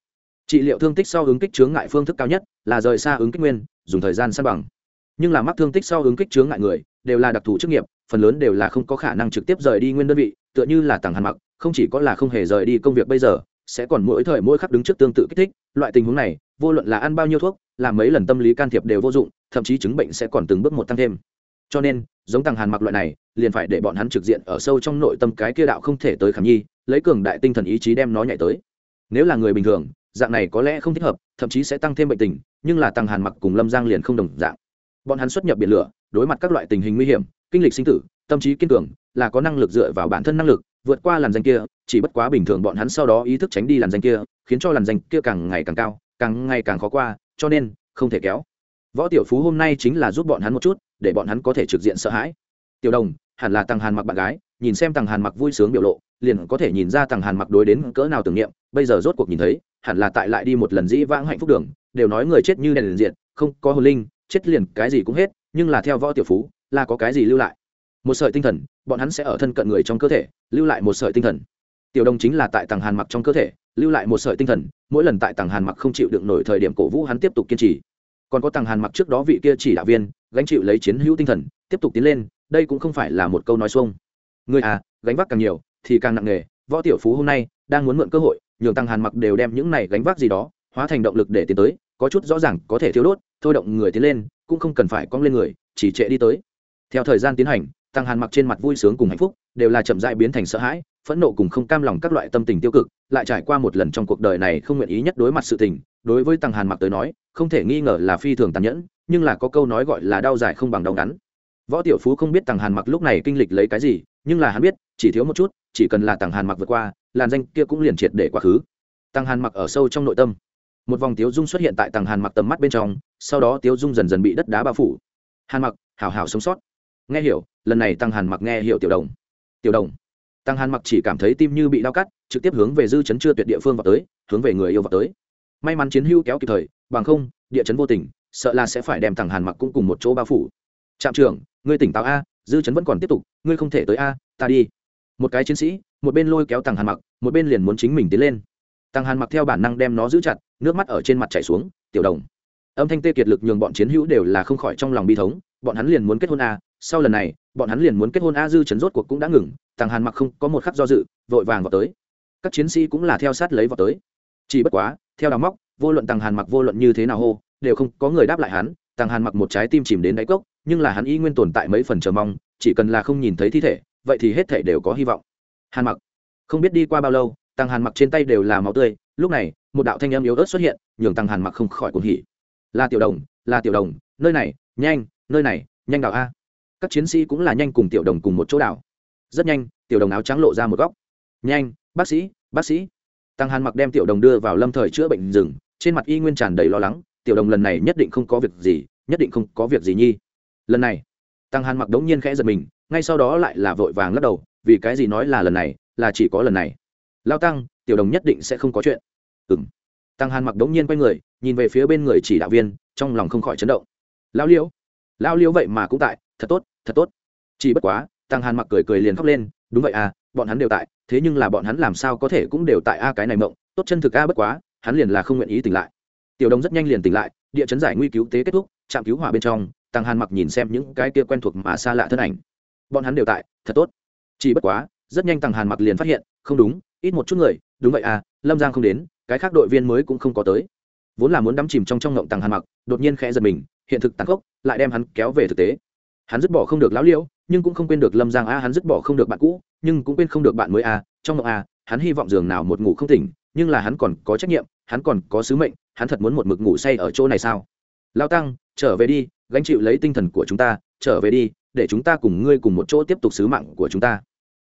trị liệu thương tích sau ứng kích chướng ngại phương thức cao nhất là rời xa ứng kích nguyên dùng thời gian san bằng. Nhưng là mắc thương tích sau ứng kích chướng ngại người, đều là đặc thù chức nghiệp, phần lớn đều là không có khả năng trực tiếp rời đi nguyên đơn vị, tựa như là tàng hàn mặc, không chỉ có là không hề rời đi công việc bây giờ, sẽ còn mỗi thời mỗi khắc đứng trước tương tự kích thích, loại tình huống này, vô luận là ăn bao nhiêu thuốc làm mấy lần tâm lý can thiệp đều vô dụng, thậm chí chứng bệnh sẽ còn từng bước một tăng thêm. Cho nên, giống tàng hàn mặc loại này, liền phải để bọn hắn trực diện ở sâu trong nội tâm cái kia đạo không thể tới khảm nhi, lấy cường đại tinh thần ý chí đem nó nhảy tới. Nếu là người bình thường dạng này có lẽ không thích hợp, thậm chí sẽ tăng thêm bệnh tình, nhưng là tăng hàn mặc cùng lâm giang liền không đồng dạng. Bọn hắn xuất nhập biển lửa, đối mặt các loại tình hình nguy hiểm, kinh lịch sinh tử, tâm trí kiên cường, là có năng lực dựa vào bản thân năng lực, vượt qua làn danh kia, chỉ bất quá bình thường bọn hắn sau đó ý thức tránh đi làn danh kia, khiến cho làn danh kia càng ngày càng cao, càng ngày càng khó qua, cho nên, không thể kéo. Võ tiểu phú hôm nay chính là giúp bọn hắn một chút, để bọn hắn có thể trực diện sợ hãi. Tiểu đồng, hẳn là tăng hàn mặc bạn gái, nhìn xem tăng hàn mặc vui sướng biểu lộ, liền có thể nhìn ra tăng hàn mặc đối đến cỡ nào tưởng niệm, bây giờ rốt cuộc nhìn thấy hẳn là tại lại đi một lần dĩ vãng hạnh phúc đường, đều nói người chết như đèn liền diện không có hồn linh, chết liền cái gì cũng hết, nhưng là theo võ tiểu phú, là có cái gì lưu lại? Một sợi tinh thần, bọn hắn sẽ ở thân cận người trong cơ thể, lưu lại một sợi tinh thần. Tiểu đồng chính là tại tàng hàn mặc trong cơ thể, lưu lại một sợi tinh thần, mỗi lần tại tàng hàn mặc không chịu đựng nổi thời điểm cổ vũ hắn tiếp tục kiên trì. Còn có tàng hàn mặc trước đó vị kia chỉ đạo viên, gánh chịu lấy chiến hữu tinh thần, tiếp tục tiến lên, đây cũng không phải là một câu nói xuông. Người à gánh vác càng nhiều, thì càng nặng nề, võ tiểu phú hôm nay đang muốn mượn cơ hội nhường tăng hàn mặc đều đem những này gánh vác gì đó hóa thành động lực để tiến tới, có chút rõ ràng có thể thiếu đốt, thôi động người tiến lên, cũng không cần phải cong lên người, chỉ trệ đi tới. Theo thời gian tiến hành, tăng hàn mặc trên mặt vui sướng cùng hạnh phúc, đều là chậm dại biến thành sợ hãi, phẫn nộ cùng không cam lòng các loại tâm tình tiêu cực, lại trải qua một lần trong cuộc đời này không nguyện ý nhất đối mặt sự tình, đối với tăng hàn mặc tới nói, không thể nghi ngờ là phi thường tàn nhẫn, nhưng là có câu nói gọi là đau dài không bằng đau ngắn. Võ tiểu phú không biết tăng hàn mặc lúc này kinh lịch lấy cái gì, nhưng là hắn biết, chỉ thiếu một chút chỉ cần là tăng hàn mặc vượt qua, làn danh kia cũng liền triệt để quá khứ. Tăng hàn mặc ở sâu trong nội tâm. Một vòng tiếu dung xuất hiện tại tăng hàn mặc tầm mắt bên trong, sau đó tiếu dung dần dần bị đất đá bao phủ. Hàn mặc, hảo hảo sống sót. Nghe hiểu, lần này tăng hàn mặc nghe hiểu tiểu đồng. Tiểu đồng. Tăng hàn mặc chỉ cảm thấy tim như bị đau cắt, trực tiếp hướng về dư chấn chưa tuyệt địa phương vào tới, hướng về người yêu vào tới. May mắn chiến hưu kéo kịp thời, bằng không, địa chấn vô tình, sợ là sẽ phải đem tăng hàn mặc cũng cùng một chỗ bao phủ. Trạm trưởng, ngươi tỉnh táo a, dư chấn vẫn còn tiếp tục, ngươi không thể tới a, ta đi một cái chiến sĩ, một bên lôi kéo tăng hàn mặc, một bên liền muốn chính mình tiến lên. Tăng hàn mặc theo bản năng đem nó giữ chặt, nước mắt ở trên mặt chảy xuống, tiểu đồng. Âm thanh tê kiệt lực nhường bọn chiến hữu đều là không khỏi trong lòng bi thống, bọn hắn liền muốn kết hôn a, sau lần này, bọn hắn liền muốn kết hôn a dư chấn rốt cuộc cũng đã ngừng tàng hàn mặc không có một khắc do dự, vội vàng vào tới. Các chiến sĩ cũng là theo sát lấy vào tới. Chỉ bất quá, theo đào móc, vô luận tàng hàn mặc vô luận như thế nào hô, đều không có người đáp lại hắn tàng hàn mặc một trái tim chìm đến đáy cốc, nhưng là hắn y nguyên tồn tại mấy phần chờ mong, chỉ cần là không nhìn thấy thi thể vậy thì hết thể đều có hy vọng. Hàn mặc, không biết đi qua bao lâu, tăng hàn mặc trên tay đều là máu tươi. Lúc này, một đạo thanh âm yếu ớt xuất hiện, nhường tăng hàn mặc không khỏi cuồng hỉ. Là tiểu đồng, là tiểu đồng, nơi này, nhanh, nơi này, nhanh đào a. Các chiến sĩ cũng là nhanh cùng tiểu đồng cùng một chỗ đảo. Rất nhanh, tiểu đồng áo trắng lộ ra một góc. Nhanh, bác sĩ bác sĩ. Tăng hàn mặc đem tiểu đồng đưa vào lâm thời chữa bệnh rừng. Trên mặt y nguyên tràn đầy lo lắng. Tiểu đồng lần này nhất định không có việc gì, nhất định không có việc gì nhi. Lần này tăng hàn mặc đống nhiên khẽ giật mình, ngay sau đó lại là vội vàng lắc đầu, vì cái gì nói là lần này, là chỉ có lần này. Lao tăng, tiểu đồng nhất định sẽ không có chuyện. Ừng tăng hàn mặc đống nhiên quay người, nhìn về phía bên người chỉ đạo viên, trong lòng không khỏi chấn động. Lao liễu. Lao liễu vậy mà cũng tại, thật tốt thật tốt. Chỉ bất quá, tăng hàn mặc cười cười liền khóc lên, đúng vậy à bọn hắn đều tại, thế nhưng là bọn hắn làm sao có thể cũng đều tại a cái này mộng, tốt chân thực a bất quá, hắn liền là không nguyện ý tỉnh lại. Tiểu đồng rất nhanh liền tỉnh lại, địa chấn giải nguy cứu tế kết thúc, trạm cứu hỏa bên trong tăng hàn mặc nhìn xem những cái kia quen thuộc mà xa lạ thân ảnh. Bọn hắn đều tại, thật tốt. Chỉ bất quá, rất nhanh tăng hàn mặc liền phát hiện, không đúng, ít một chút người, đúng vậy à lâm giang không đến, cái khác đội viên mới cũng không có tới. Vốn là muốn đắm chìm trong trong ngộng tăng hàn mặc, đột nhiên khẽ giật mình, hiện thực tàn khốc, lại đem hắn kéo về thực tế. Hắn dứt bỏ không được lão liễu, nhưng cũng không quên được lâm giang a, hắn dứt bỏ không được bạn cũ, nhưng cũng quên không được bạn mới a, trong ngộng a, hắn hy vọng giường nào một ngủ không tỉnh, nhưng là hắn còn có trách nhiệm, hắn còn có sứ mệnh, hắn thật muốn một mực ngủ say ở chỗ này sao? Lao tăng, trở về đi gánh chịu lấy tinh thần của chúng ta, trở về đi, để chúng ta cùng ngươi cùng một chỗ tiếp tục sứ mạng của chúng ta.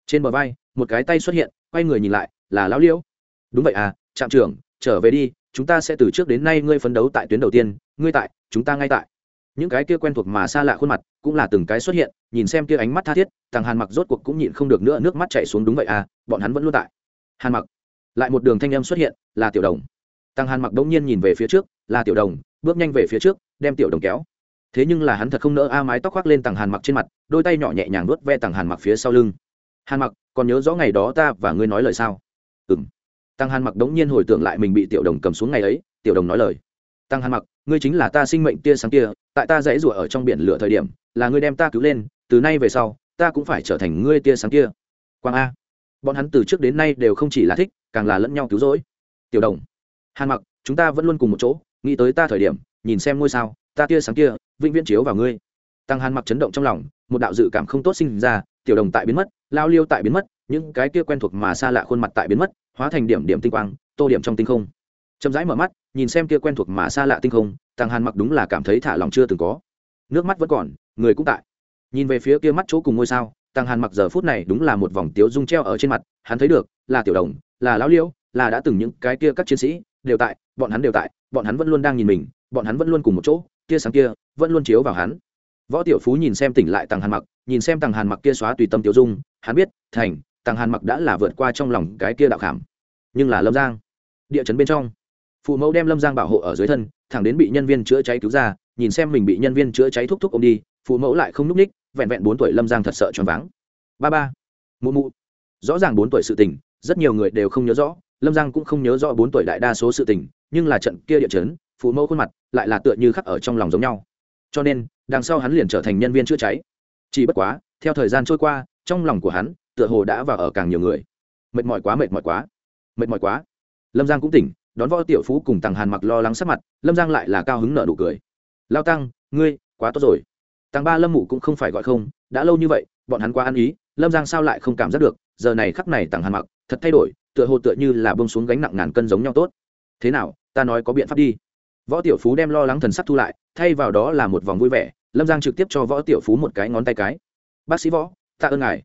Trên bờ vai, một cái tay xuất hiện, quay người nhìn lại, là lão liễu. Đúng vậy à trạm trưởng, trở về đi, chúng ta sẽ từ trước đến nay ngươi phấn đấu tại tuyến đầu tiên, ngươi tại, chúng ta ngay tại. Những cái kia quen thuộc mà xa lạ khuôn mặt, cũng là từng cái xuất hiện, nhìn xem kia ánh mắt tha thiết, thằng hàn mặc rốt cuộc cũng nhịn không được nữa, nước mắt chảy xuống, đúng vậy à bọn hắn vẫn luôn tại. Hàn mặc, lại một đường thanh em xuất hiện, là tiểu đồng. Tăng hàn mặc đông nhiên nhìn về phía trước, là tiểu đồng, bước nhanh về phía trước, đem tiểu đồng kéo thế nhưng là hắn thật không nỡ a mái tóc khoác lên tàng hàn mặc trên mặt, đôi tay nhỏ nhẹ nhàng nuốt ve tàng hàn mặc phía sau lưng. Hàn mặc, còn nhớ rõ ngày đó ta và ngươi nói lời sao? Ừng tăng hàn mặc đống nhiên hồi tưởng lại mình bị tiểu đồng cầm xuống ngày ấy, tiểu đồng nói lời. Tăng hàn mặc, ngươi chính là ta sinh mệnh tia sáng kia, tại ta dãy rủa ở trong biển lửa thời điểm, là ngươi đem ta cứu lên, từ nay về sau, ta cũng phải trở thành ngươi tia sáng kia. Quang a. Bọn hắn từ trước đến nay đều không chỉ là thích, càng là lẫn nhau cứu rỗi. Tiểu đồng. Hàn mặc, chúng ta vẫn luôn cùng một chỗ, nghĩ tới ta thời điểm, nhìn xem ngôi sao, ta tia sáng kia vĩnh viễn chiếu vào ngươi. Tăng hàn mặc chấn động trong lòng, một đạo dự cảm không tốt sinh ra, tiểu đồng tại biến mất, lao liêu tại biến mất, những cái kia quen thuộc mà xa lạ khuôn mặt tại biến mất, hóa thành điểm điểm tinh quang, tô điểm trong tinh không. Chậm rãi mở mắt, nhìn xem kia quen thuộc mà xa lạ tinh không, tăng hàn mặc đúng là cảm thấy thả lòng chưa từng có. Nước mắt vẫn còn, người cũng tại. Nhìn về phía kia mắt chỗ cùng ngôi sao, tăng hàn mặc giờ phút này đúng là một vòng tiếu dung treo ở trên mặt, hắn thấy được, là tiểu đồng, là lão liêu, là đã từng những cái kia các chiến sĩ, đều tại, bọn hắn đều tại, bọn hắn vẫn luôn đang nhìn mình, bọn hắn vẫn luôn cùng một chỗ tia sáng kia vẫn luôn chiếu vào hắn. Võ tiểu phú nhìn xem tỉnh lại tàng hàn mặc, nhìn xem tàng hàn mặc kia xóa tùy tâm tiểu dung, hắn biết, thành tàng hàn mặc đã là vượt qua trong lòng cái kia đạo khảm, nhưng là lâm giang, địa chấn bên trong. Phụ mẫu đem lâm giang bảo hộ ở dưới thân, thẳng đến bị nhân viên chữa cháy cứu ra, nhìn xem mình bị nhân viên chữa cháy thúc thúc ô m đi, phụ mẫu lại không n ú c ních, vẹn vẹn bốn tuổi lâm giang thật sợ choáng váng. Ba ba, mụ mụ. Rõ ràng bốn tuổi sự tình, rất nhiều người đều không nhớ rõ, lâm giang cũng không nhớ rõ bốn tuổi đại đa số sự tình, nhưng là trận kia địa chấn phụ mẫu khuôn mặt lại là tựa như khắc ở trong lòng giống nhau. Cho nên, đằng sau hắn liền trở thành nhân viên chữa cháy. Chỉ bất quá, theo thời gian trôi qua, trong lòng của hắn tựa hồ đã vào ở càng nhiều người. Mệt mỏi quá, mệt mỏi quá. Mệt mỏi quá. Lâm giang cũng tỉnh, đón võ tiểu phú cùng tằng hàn mặc lo lắng sắc mặt, lâm giang lại là cao hứng nợ nụ cười. Lao tăng, ngươi, quá tốt rồi. Tàng ba lâm mụ cũng không phải gọi không, đã lâu như vậy, bọn hắn quá ăn ý, lâm giang sao lại không cảm giác được, giờ này khắc này tàng hàn mặc thật thay đổi, tựa hồ tựa như là bông xuống gánh nặng ngàn cân giống nhau tốt. Thế nào, ta nói có biện pháp đi võ tiểu phú đem lo lắng thần sắc thu lại, thay vào đó là một vòng vui vẻ, lâm giang trực tiếp cho võ tiểu phú một cái ngón tay cái. Bác sĩ võ, tạ ơn ngài.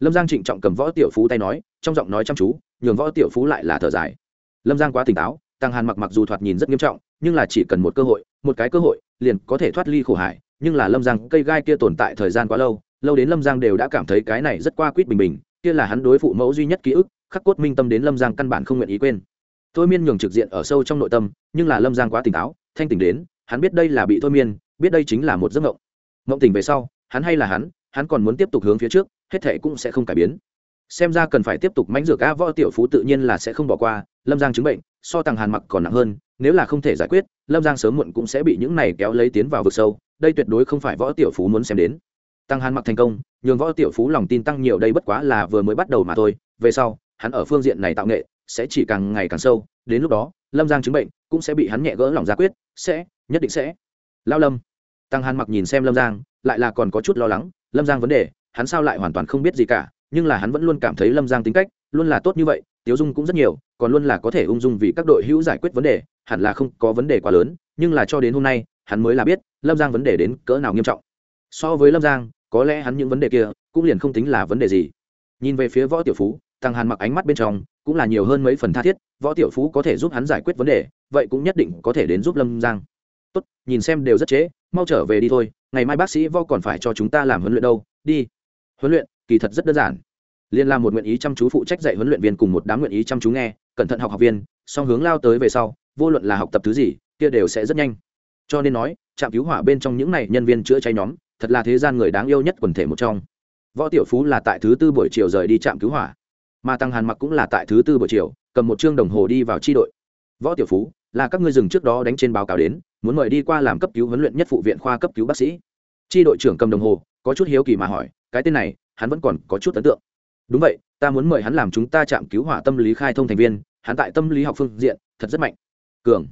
Lâm giang trịnh trọng cầm võ tiểu phú tay nói, trong giọng nói chăm chú, nhường võ tiểu phú lại là thở dài. Lâm giang quá tỉnh táo, tăng hàn mặc mặc dù thoạt nhìn rất nghiêm trọng, nhưng là chỉ cần một cơ hội, một cái cơ hội, liền có thể thoát ly khổ hải nhưng là lâm giang, cây gai kia tồn tại thời gian quá lâu lâu đến lâm giang đều đã cảm thấy cái này rất qua quýt bình bình, kia là hắn đối phụ mẫu duy nhất ký ức, khắc cốt minh tâm đến lâm giang căn bản không nguyện ý quên thôi miên nhường trực diện ở sâu trong nội tâm, nhưng là lâm giang quá tỉnh táo, thanh tỉnh đến, hắn biết đây là bị thôi miên, biết đây chính là một giấc mộng. Mộng tỉnh về sau, hắn hay là hắn hắn còn muốn tiếp tục hướng phía trước, hết thệ cũng sẽ không cải biến. Xem ra cần phải tiếp tục mánh rửa cá võ tiểu phú tự nhiên là sẽ không bỏ qua, lâm giang chứng bệnh, so tàng hàn mặc còn nặng hơn, nếu là không thể giải quyết, lâm giang sớm muộn cũng sẽ bị những này kéo lấy tiến vào vực sâu, đây tuyệt đối không phải võ tiểu phú muốn xem đến. Tăng hàn mặc thành công, nhường võ tiểu phú lòng tin tăng nhiều, đây bất quá là vừa mới bắt đầu mà thôi, về sau, hắn ở phương diện này tạo nghệ sẽ chỉ càng ngày càng sâu, đến lúc đó, lâm giang chứng bệnh cũng sẽ bị hắn nhẹ gỡ lòng ra quyết, sẽ, nhất định sẽ. Lao lâm, tăng hàn mặc nhìn xem lâm giang, lại là còn có chút lo lắng, lâm giang vấn đề, hắn sao lại hoàn toàn không biết gì cả, nhưng là hắn vẫn luôn cảm thấy lâm giang tính cách, luôn là tốt như vậy, tiếu dung cũng rất nhiều, còn luôn là có thể ung dung vì các đội hữu giải quyết vấn đề, hẳn là không có vấn đề quá lớn, nhưng là cho đến hôm nay, hắn mới là biết, lâm giang vấn đề đến cỡ nào nghiêm trọng. So với lâm giang, có lẽ hắn những vấn đề kia cũng liền không tính là vấn đề gì. Nhìn về phía võ tiểu phú tăng hàn mặc ánh mắt bên trong cũng là nhiều hơn mấy phần tha thiết, võ tiểu phú có thể giúp hắn giải quyết vấn đề, vậy cũng nhất định có thể đến giúp lâm giang. Tốt, nhìn xem đều rất trễ, mau trở về đi thôi, ngày mai bác sĩ vô còn phải cho chúng ta làm huấn luyện đâu, đi. Huấn luyện, kỳ thật rất đơn giản. Liên là một nguyện ý chăm chú phụ trách dạy huấn luyện viên cùng một đám nguyện ý chăm chú nghe, cẩn thận học học viên, song hướng lao tới về sau, vô luận là học tập thứ gì, kia đều sẽ rất nhanh. Cho nên nói, trạm cứu hỏa bên trong những này nhân viên chữa cháy nhóm, thật là thế gian người đáng yêu nhất quần thể một trong. Võ tiểu phú là tại thứ tư buổi chiều rời đi trạm cứu hỏa mà tăng hàn mặc cũng là tại thứ tư buổi chiều, cầm một chương đồng hồ đi vào tri đội. Võ tiểu phú, là các ngươi dừng trước đó đánh trên báo cáo đến, muốn mời đi qua làm cấp cứu huấn luyện nhất phụ viện khoa cấp cứu bác sĩ. Tri đội trưởng cầm đồng hồ, có chút hiếu kỳ mà hỏi, cái tên này, hắn vẫn còn có chút ấn tượng. Đúng vậy, ta muốn mời hắn làm chúng ta chạm cứu hỏa tâm lý khai thông thành viên, hắn tại tâm lý học phương diện, thật rất mạnh. Cường.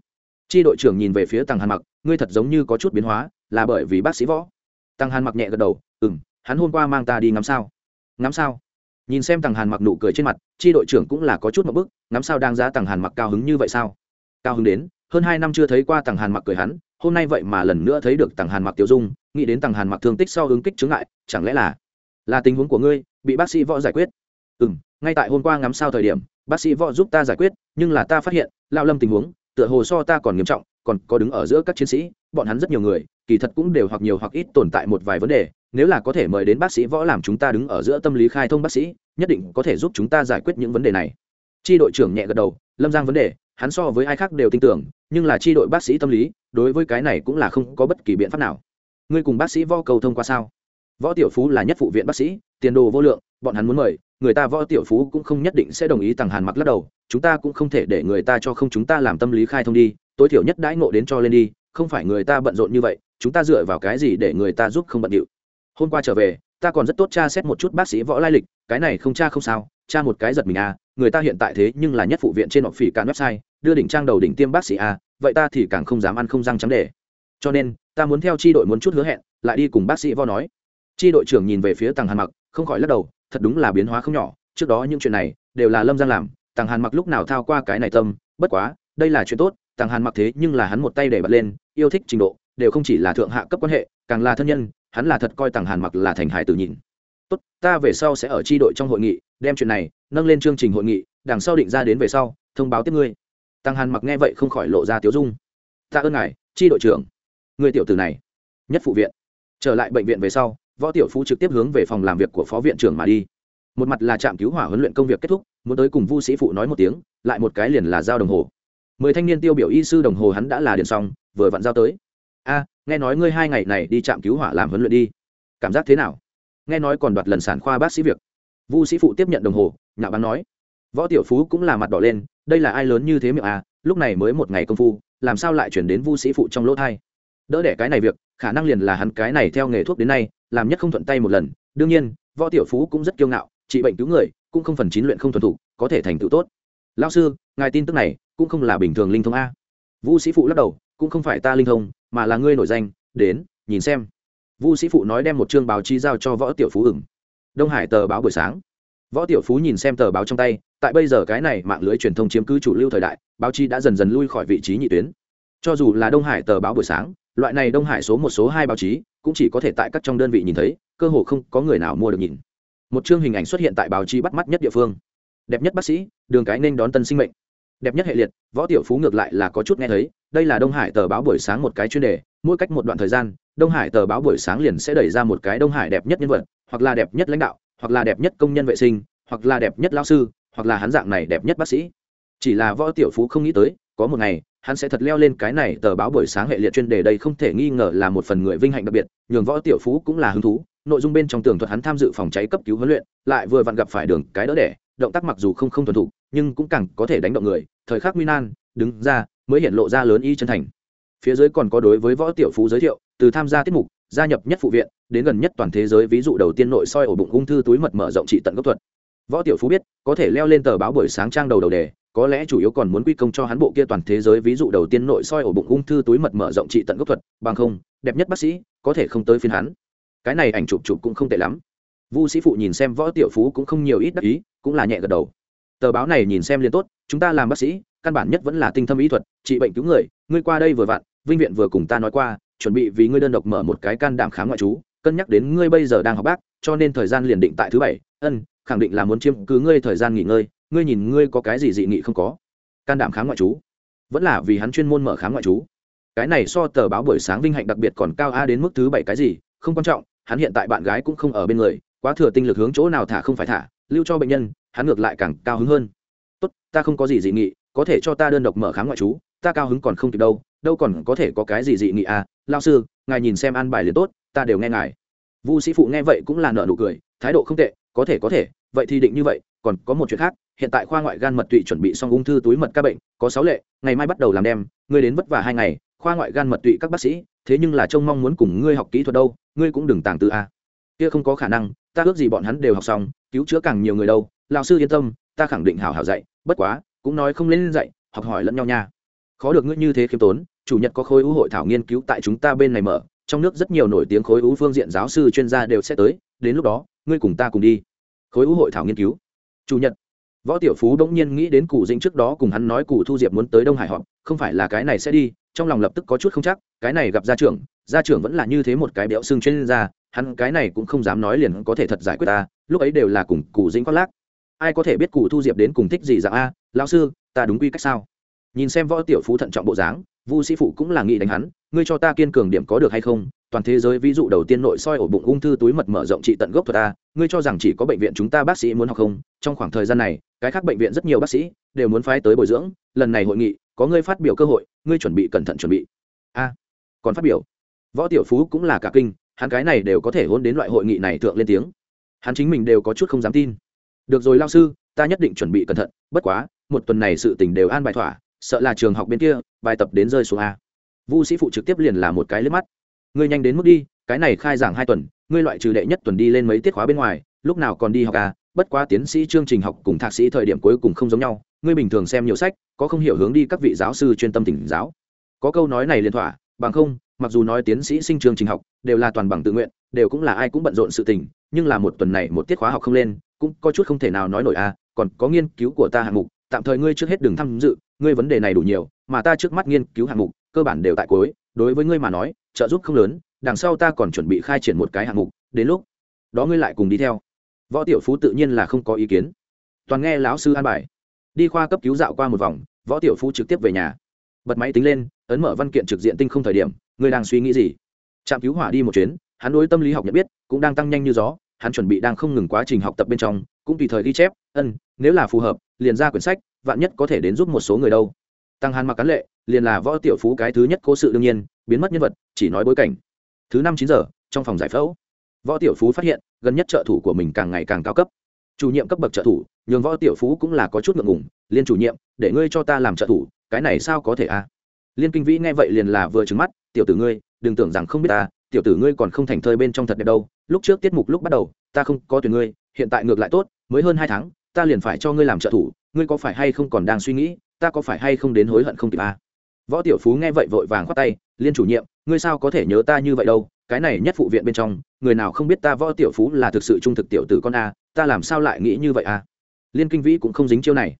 Tri đội trưởng nhìn về phía tăng hàn mặc, ngươi thật giống như có chút biến hóa, là bởi vì bác sĩ võ. Tăng hàn mặc nhẹ gật đầu ừ m hắn hôm qua mang ta đi ngắm sao. Ngắm sao? Nhìn xem tàng hàn mặc nụ cười trên mặt tri đội trưởng cũng là có chút một bức, ngắm sao đang giá tàng hàn mặc cao hứng như vậy sao? Cao hứng đến, hơn hai năm chưa thấy qua tàng hàn mặc cười hắn, hôm nay vậy mà lần nữa thấy được tàng hàn mặc tiêu dung, nghĩ đến tàng hàn mặc thương tích sau ứng kích chứng lại chẳng lẽ là là tình huống của ngươi, bị bác sĩ võ giải quyết? Ừ m ngay tại hôm qua ngắm sao thời điểm, bác sĩ võ giúp ta giải quyết, nhưng là ta phát hiện, lao lâm tình huống, tựa hồ so ta còn nghiêm trọng, còn có đứng ở giữa các chiến sĩ, bọn hắn rất nhiều người, kỳ thật cũng đều hoặc nhiều hoặc ít tồn tại một vài vấn đề, nếu là có thể mời đến bác sĩ võ làm chúng ta đứng ở giữa tâm lý khai thông bác sĩ nhất định có thể giúp chúng ta giải quyết những vấn đề này. Tri đội trưởng nhẹ gật đầu, lâm giang vấn đề, hắn so với ai khác đều tin tưởng, nhưng là tri đội bác sĩ tâm lý, đối với cái này cũng là không có bất kỳ biện pháp nào. Ngươi cùng bác sĩ võ cầu thông qua sao? Võ tiểu phú là nhất phụ viện bác sĩ, tiền đồ vô lượng, bọn hắn muốn mời, người ta võ tiểu phú cũng không nhất định sẽ đồng ý tặng hàn mặc lắc đầu, chúng ta cũng không thể để người ta cho không chúng ta làm tâm lý khai thông đi, tối thiểu nhất đãi ngộ đến cho lên đi, không phải người ta bận rộn như vậy, chúng ta dựa vào cái gì để người ta giúp không bận điệu? Hôm qua trở về ta còn rất tốt tra xét một chút bác sĩ võ lai lịch, cái này không tra không sao, tra một cái giật mình à người ta hiện tại thế nhưng là nhất phụ viện trên họp phỉ cạn website, đưa đỉnh trang đầu đỉnh tiêm bác sĩ à vậy ta thì càng không dám ăn không răng trắng để. Cho nên, ta muốn theo tri đội muốn chút hứa hẹn, lại đi cùng bác sĩ võ nói. Tri đội trưởng nhìn về phía tàng hàn mặc, không khỏi lắc đầu, thật đúng là biến hóa không nhỏ, trước đó những chuyện này, đều là lâm giang làm tàng hàn mặc lúc nào thao qua cái này tâm, bất quá, đây là chuyện tốt tàng hàn mặc thế nhưng là hắn một tay để bật lên, yêu thích trình độ đều không chỉ là thượng hạ cấp quan hệ, càng là thân nhân, hắn là thật coi tàng hàn mặc là thành hải tử nhìn. Tốt, ta về sau sẽ ở tri đội trong hội nghị, đem chuyện này nâng lên chương trình hội nghị, đằng sau định ra đến về sau, thông báo tiếp ngươi. Tăng hàn mặc nghe vậy không khỏi lộ ra tiếu dung. Ta ơn ngài tri đội trưởng. Người tiểu tử này, nhất phụ viện. Trở lại bệnh viện về sau, võ tiểu phú trực tiếp hướng về phòng làm việc của phó viện trưởng mà đi. Một mặt là trạm cứu hỏa huấn luyện công việc kết thúc, muốn tới cùng vu sĩ phụ nói một tiếng, lại một cái liền là giao đồng hồ. Mười thanh niên tiêu biểu y sư đồng hồ hắn đã là điện xong, vừa vặn giao tới a nghe nói ngươi hai ngày này đi trạm cứu hỏa làm huấn luyện đi. Cảm giác thế nào? Nghe nói còn đoạt lần sản khoa bác sĩ việc. Vu sĩ phụ tiếp nhận đồng hồ nhạo báng nói. Võ tiểu phú cũng là mặt đỏ lên đây là ai lớn như thế miệng à lúc này mới một ngày công phu làm sao lại chuyển đến vu sĩ phụ trong lỗ thai? Đỡ đẻ cái này việc khả năng liền là hắn cái này theo nghề thuốc đến nay làm nhất không thuận tay một lần. Đương nhiên võ tiểu phú cũng rất kiêu ngạo trị bệnh cứu người cũng không phần chín luyện không thuần thủ, có thể thành tựu tốt. Lao sư ngài tin tức này cũng không là bình thường linh thông a. Vu sĩ phụ lắc đầu cũng không phải ta linh thông mà là ngươi nổi danh, đến, nhìn xem. Vu sĩ phụ nói đem một chương báo chí giao cho võ tiểu phú ửng. Đông hải tờ báo buổi sáng. Võ tiểu phú nhìn xem tờ báo trong tay, tại bây giờ cái này mạng lưới truyền thông chiếm cứ chủ lưu thời đại, báo chí đã dần dần lui khỏi vị trí nhị tuyến. Cho dù là đông hải tờ báo buổi sáng, loại này đông hải số một số hai báo chí, cũng chỉ có thể tại các trong đơn vị nhìn thấy, cơ hồ không có người nào mua được nhìn. Một chương hình ảnh xuất hiện tại báo chí bắt mắt nhất địa phương. Đẹp nhất bác sĩ, đường cái nên đón tân sinh mệnh. Đẹp nhất hệ liệt, võ tiểu phú ngược lại là có chút nghe thấy đây là đông hải tờ báo buổi sáng một cái chuyên đề, mỗi cách một đoạn thời gian, đông hải tờ báo buổi sáng liền sẽ đẩy ra một cái đông hải đẹp nhất nhân vật, hoặc là đẹp nhất lãnh đạo, hoặc là đẹp nhất công nhân vệ sinh, hoặc là đẹp nhất lao sư, hoặc là hắn dạng này đẹp nhất bác sĩ. Chỉ là võ tiểu phú không nghĩ tới, có một ngày, hắn sẽ thật leo lên cái này tờ báo buổi sáng hệ liệt chuyên đề đây không thể nghi ngờ là một phần người vinh hạnh đặc biệt, nhường võ tiểu phú cũng là hứng thú. Nội dung bên trong tường thuật hắn tham dự phòng cháy cấp cứu huấn luyện, lại vừa vặn gặp phải đường cái đỡ đẻ, động tác mặc dù không không thuần thục, nhưng cũng càng có thể đánh động người, thời khắc nguy nan, đứng ra mới hiện lộ ra lớn y chân thành. Phía dưới còn có đối với võ tiểu phú giới thiệu, từ tham gia tiết mục, gia nhập nhất phụ viện, đến gần nhất toàn thế giới ví dụ đầu tiên nội soi ổ bụng ung thư túi mật mở rộng trị tận gốc thuật. Võ tiểu phú biết, có thể leo lên tờ báo buổi sáng trang đầu đầu đề, có lẽ chủ yếu còn muốn quy công cho hắn bộ kia toàn thế giới ví dụ đầu tiên nội soi ổ bụng ung thư túi mật mở rộng trị tận gốc thuật, bằng không, đẹp nhất bác sĩ có thể không tới phiên hắn. Cái này ảnh chụp chụp cũng không tệ lắm. Vu sĩ phụ nhìn xem võ tiểu phú cũng không nhiều ít đắc ý, cũng là nhẹ gật đầu tờ báo này nhìn xem liền tốt, chúng ta làm bác sĩ, căn bản nhất vẫn là tinh thâm ý thuật, trị bệnh cứu người, ngươi qua đây vừa vặn, vinh viện vừa cùng ta nói qua, chuẩn bị vì ngươi đơn độc mở một cái can đảm khám ngoại trú, cân nhắc đến ngươi bây giờ đang học bác, cho nên thời gian liền định tại thứ bảy, ân, khẳng định là muốn chiếm cứ ngươi thời gian nghỉ ngơi, ngươi nhìn ngươi có cái gì dị nghị không có. Can đảm khám ngoại trú, vẫn là vì hắn chuyên môn mở khám ngoại trú. Cái này so tờ báo buổi sáng vinh hạnh đặc biệt còn cao a đến mức thứ bảy cái gì, không quan trọng, hắn hiện tại bạn gái cũng không ở bên người, quá thừa tinh lực hướng chỗ nào thả không phải thả, lưu cho bệnh nhân hắn ngược lại càng cao hứng hơn. Tốt, ta không có gì dị nghị, có thể cho ta đơn độc mở khám ngoại trú, ta cao hứng còn không kịp đâu đâu còn có thể có cái gì dị nghị à lao sư, ngài nhìn xem an bài liền tốt, ta đều nghe ngài. Vu sĩ phụ nghe vậy cũng là nợ nụ cười, thái độ không tệ, có thể có thể, vậy thì định như vậy, còn có một chuyện khác, hiện tại khoa ngoại gan mật tụy chuẩn bị xong ung thư túi mật các bệnh, có sáu lệ, ngày mai bắt đầu làm đem, ngươi đến vất vả hai ngày, khoa ngoại gan mật tụy các bác sĩ, thế nhưng là trông mong muốn cùng ngươi học kỹ thuật đâu, ngươi cũng đừng tàng tư a kia không có khả năng, ta ước gì bọn hắn đều học xong, cứu chữa càng nhiều người đâu lão sư yên tâm, ta khẳng định hảo hảo dạy, bất quá, cũng nói không lên dạy, học hỏi lẫn nhau nha. Khó được ngươi như thế khiêm tốn, chủ nhật có khối ưu hội thảo nghiên cứu tại chúng ta bên này mở, trong nước rất nhiều nổi tiếng khối ưu phương diện giáo sư chuyên gia đều sẽ tới, đến lúc đó, ngươi cùng ta cùng đi. Khối ưu hội thảo nghiên cứu? Chủ nhật. Võ tiểu phú đ nhiên nghĩ đến cụ dĩnh trước đó cùng hắn nói cụ thu diệp muốn tới đông hải họp, không phải là cái này sẽ đi, trong lòng lập tức có chút không chắc, cái này gặp gia trưởng gia trưởng vẫn là như thế một cái béo xương chuyên gia, hắn cái này cũng không dám nói liền có thể thật giải quyết ta, lúc ấy đều là cùng cụ dĩnh khoác lác ai có thể biết cụ thu diệp đến cùng thích gì dạng a? Lão sư, ta đúng quy cách sao? Nhìn xem võ tiểu phú thận trọng bộ dáng, vu sĩ phụ cũng là nghĩ đánh hắn, ngươi cho ta kiên cường điểm có được hay không? Toàn thế giới ví dụ đầu tiên nội soi ổ bụng ung thư túi mật mở rộng trị tận gốc thuật a. ngươi cho rằng chỉ có bệnh viện chúng ta bác sĩ muốn học không? Trong khoảng thời gian này, cái khác bệnh viện rất nhiều bác sĩ đều muốn phái tới bồi dưỡng, lần này hội nghị, có ngươi phát biểu cơ hội, ngươi chuẩn bị cẩn thận chuẩn bị. A, còn phát biểu? Võ tiểu phú cũng là cả kinh, hắn cái này đều có thể hôn đến loại hội nghị này thượng lên tiếng. Hắn chính mình đều có chút không dám tin được rồi, lao sư, ta nhất định chuẩn bị cẩn thận, bất quá, một tuần này sự tình đều an bài thỏa, sợ là trường học bên kia, bài tập đến rơi xuống a. Vu sĩ phụ trực tiếp liền là một cái liếc mắt. Ngươi nhanh đến mức đi, cái này khai giảng hai tuần, ngươi loại trừ đệ nhất tuần đi lên mấy tiết khóa bên ngoài, lúc nào còn đi học à bất quá tiến sĩ chương trình học cùng thạc sĩ thời điểm cuối cùng không giống nhau, ngươi bình thường xem nhiều sách, có không hiểu hướng đi các vị giáo sư chuyên tâm tỉnh giáo. Có câu nói này liên thỏa, bằng không, mặc dù nói tiến sĩ sinh chương trình học, đều là toàn bằng tự nguyện, đều cũng là ai cũng bận rộn sự tình, nhưng là một tuần này một tiết khóa học không lên cũng có chút không thể nào nói nổi à còn có nghiên cứu của ta hạng mục, tạm thời ngươi trước hết đừng tham dự, ngươi vấn đề này đủ nhiều, mà ta trước mắt nghiên cứu hạng mục, cơ bản đều tại cuối, đối với ngươi mà nói, trợ giúp không lớn, đằng sau ta còn chuẩn bị khai triển một cái hạng mục, đến lúc đó ngươi lại cùng đi theo. Võ tiểu phú tự nhiên là không có ý kiến. Toàn nghe lão sư an bài. Đi khoa cấp cứu dạo qua một vòng, võ tiểu phú trực tiếp về nhà. Bật máy tính lên, ấn mở văn kiện trực diện tinh không thời điểm, ngươi đang suy nghĩ gì? Trạm cứu hỏa đi một chuyến, hắn đối tâm lý học nhận biết, cũng đang tăng nhanh như gió hắn chuẩn bị đang không ngừng quá trình học tập bên trong, cũng tùy thời ghi chép, ân, nếu là phù hợp, liền ra quyển sách, vạn nhất có thể đến giúp một số người đâu. Tăng hàn mặc cán lệ, liền là võ tiểu phú cái thứ nhất cố sự đương nhiên, biến mất nhân vật, chỉ nói bối cảnh. Thứ năm chín giờ, trong phòng giải phẫu. Võ tiểu phú phát hiện, gần nhất trợ thủ của mình càng ngày càng cao cấp. Chủ nhiệm cấp bậc trợ thủ, nhường võ tiểu phú cũng là có chút ngượng ngùng, liên chủ nhiệm, để ngươi cho ta làm trợ thủ, cái này sao có thể a à? liên kinh vĩ nghe vậy liền là vừa trứng mắt, tiểu tử ngươi, đừng tưởng rằng không biết ta, tiểu tử ngươi còn không thành thơi bên trong thật đẹp đâu lúc trước tiết mục lúc bắt đầu, ta không có tuyển ngươi, hiện tại ngược lại tốt, mới hơn hai tháng, ta liền phải cho ngươi làm trợ thủ, ngươi có phải hay không còn đang suy nghĩ, ta có phải hay không đến hối hận không kịp à? võ tiểu phú nghe vậy vội vàng khoát tay, liên chủ nhiệm, ngươi sao có thể nhớ ta như vậy đâu? Cái này nhất phụ viện bên trong, người nào không biết ta võ tiểu phú là thực sự trung thực tiểu tử con a ta làm sao lại nghĩ như vậy a liên kinh vĩ cũng không dính chiêu này.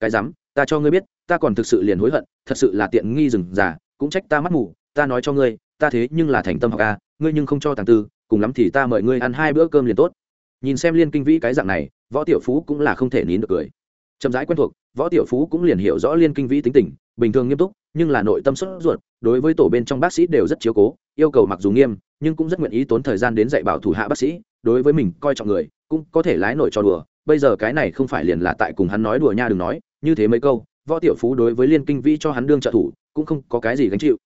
Cái dám ta cho ngươi biết, ta còn thực sự liền hối hận, thật sự là tiện nghi rừng già, cũng trách ta mắt mù, ta nói cho ngươi, ta thế nhưng là thành tâm học a ngươi nhưng không cho tàng tư cùng lắm thì ta mời ngươi ăn hai bữa cơm liền tốt. Nhìn xem liên kinh vĩ cái dạng này, võ tiểu phú cũng là không thể nín được cười. Chậm rãi quen thuộc, võ tiểu phú cũng liền hiểu rõ liên kinh vĩ tính tình, bình thường nghiêm túc, nhưng là nội tâm xuất ruột, đối với tổ bên trong bác sĩ đều rất chiếu cố, yêu cầu mặc dù nghiêm, nhưng cũng rất nguyện ý tốn thời gian đến dạy bảo thủ hạ bác sĩ, đối với mình coi trọng người, cũng có thể lái nổi cho đùa. Bây giờ cái này không phải liền là tại cùng hắn nói đùa nha đừng nói, như thế mấy câu, võ tiểu phú đối với liên kinh vĩ cho hắn đương trợ thủ, cũng không có cái gì gánh chịu.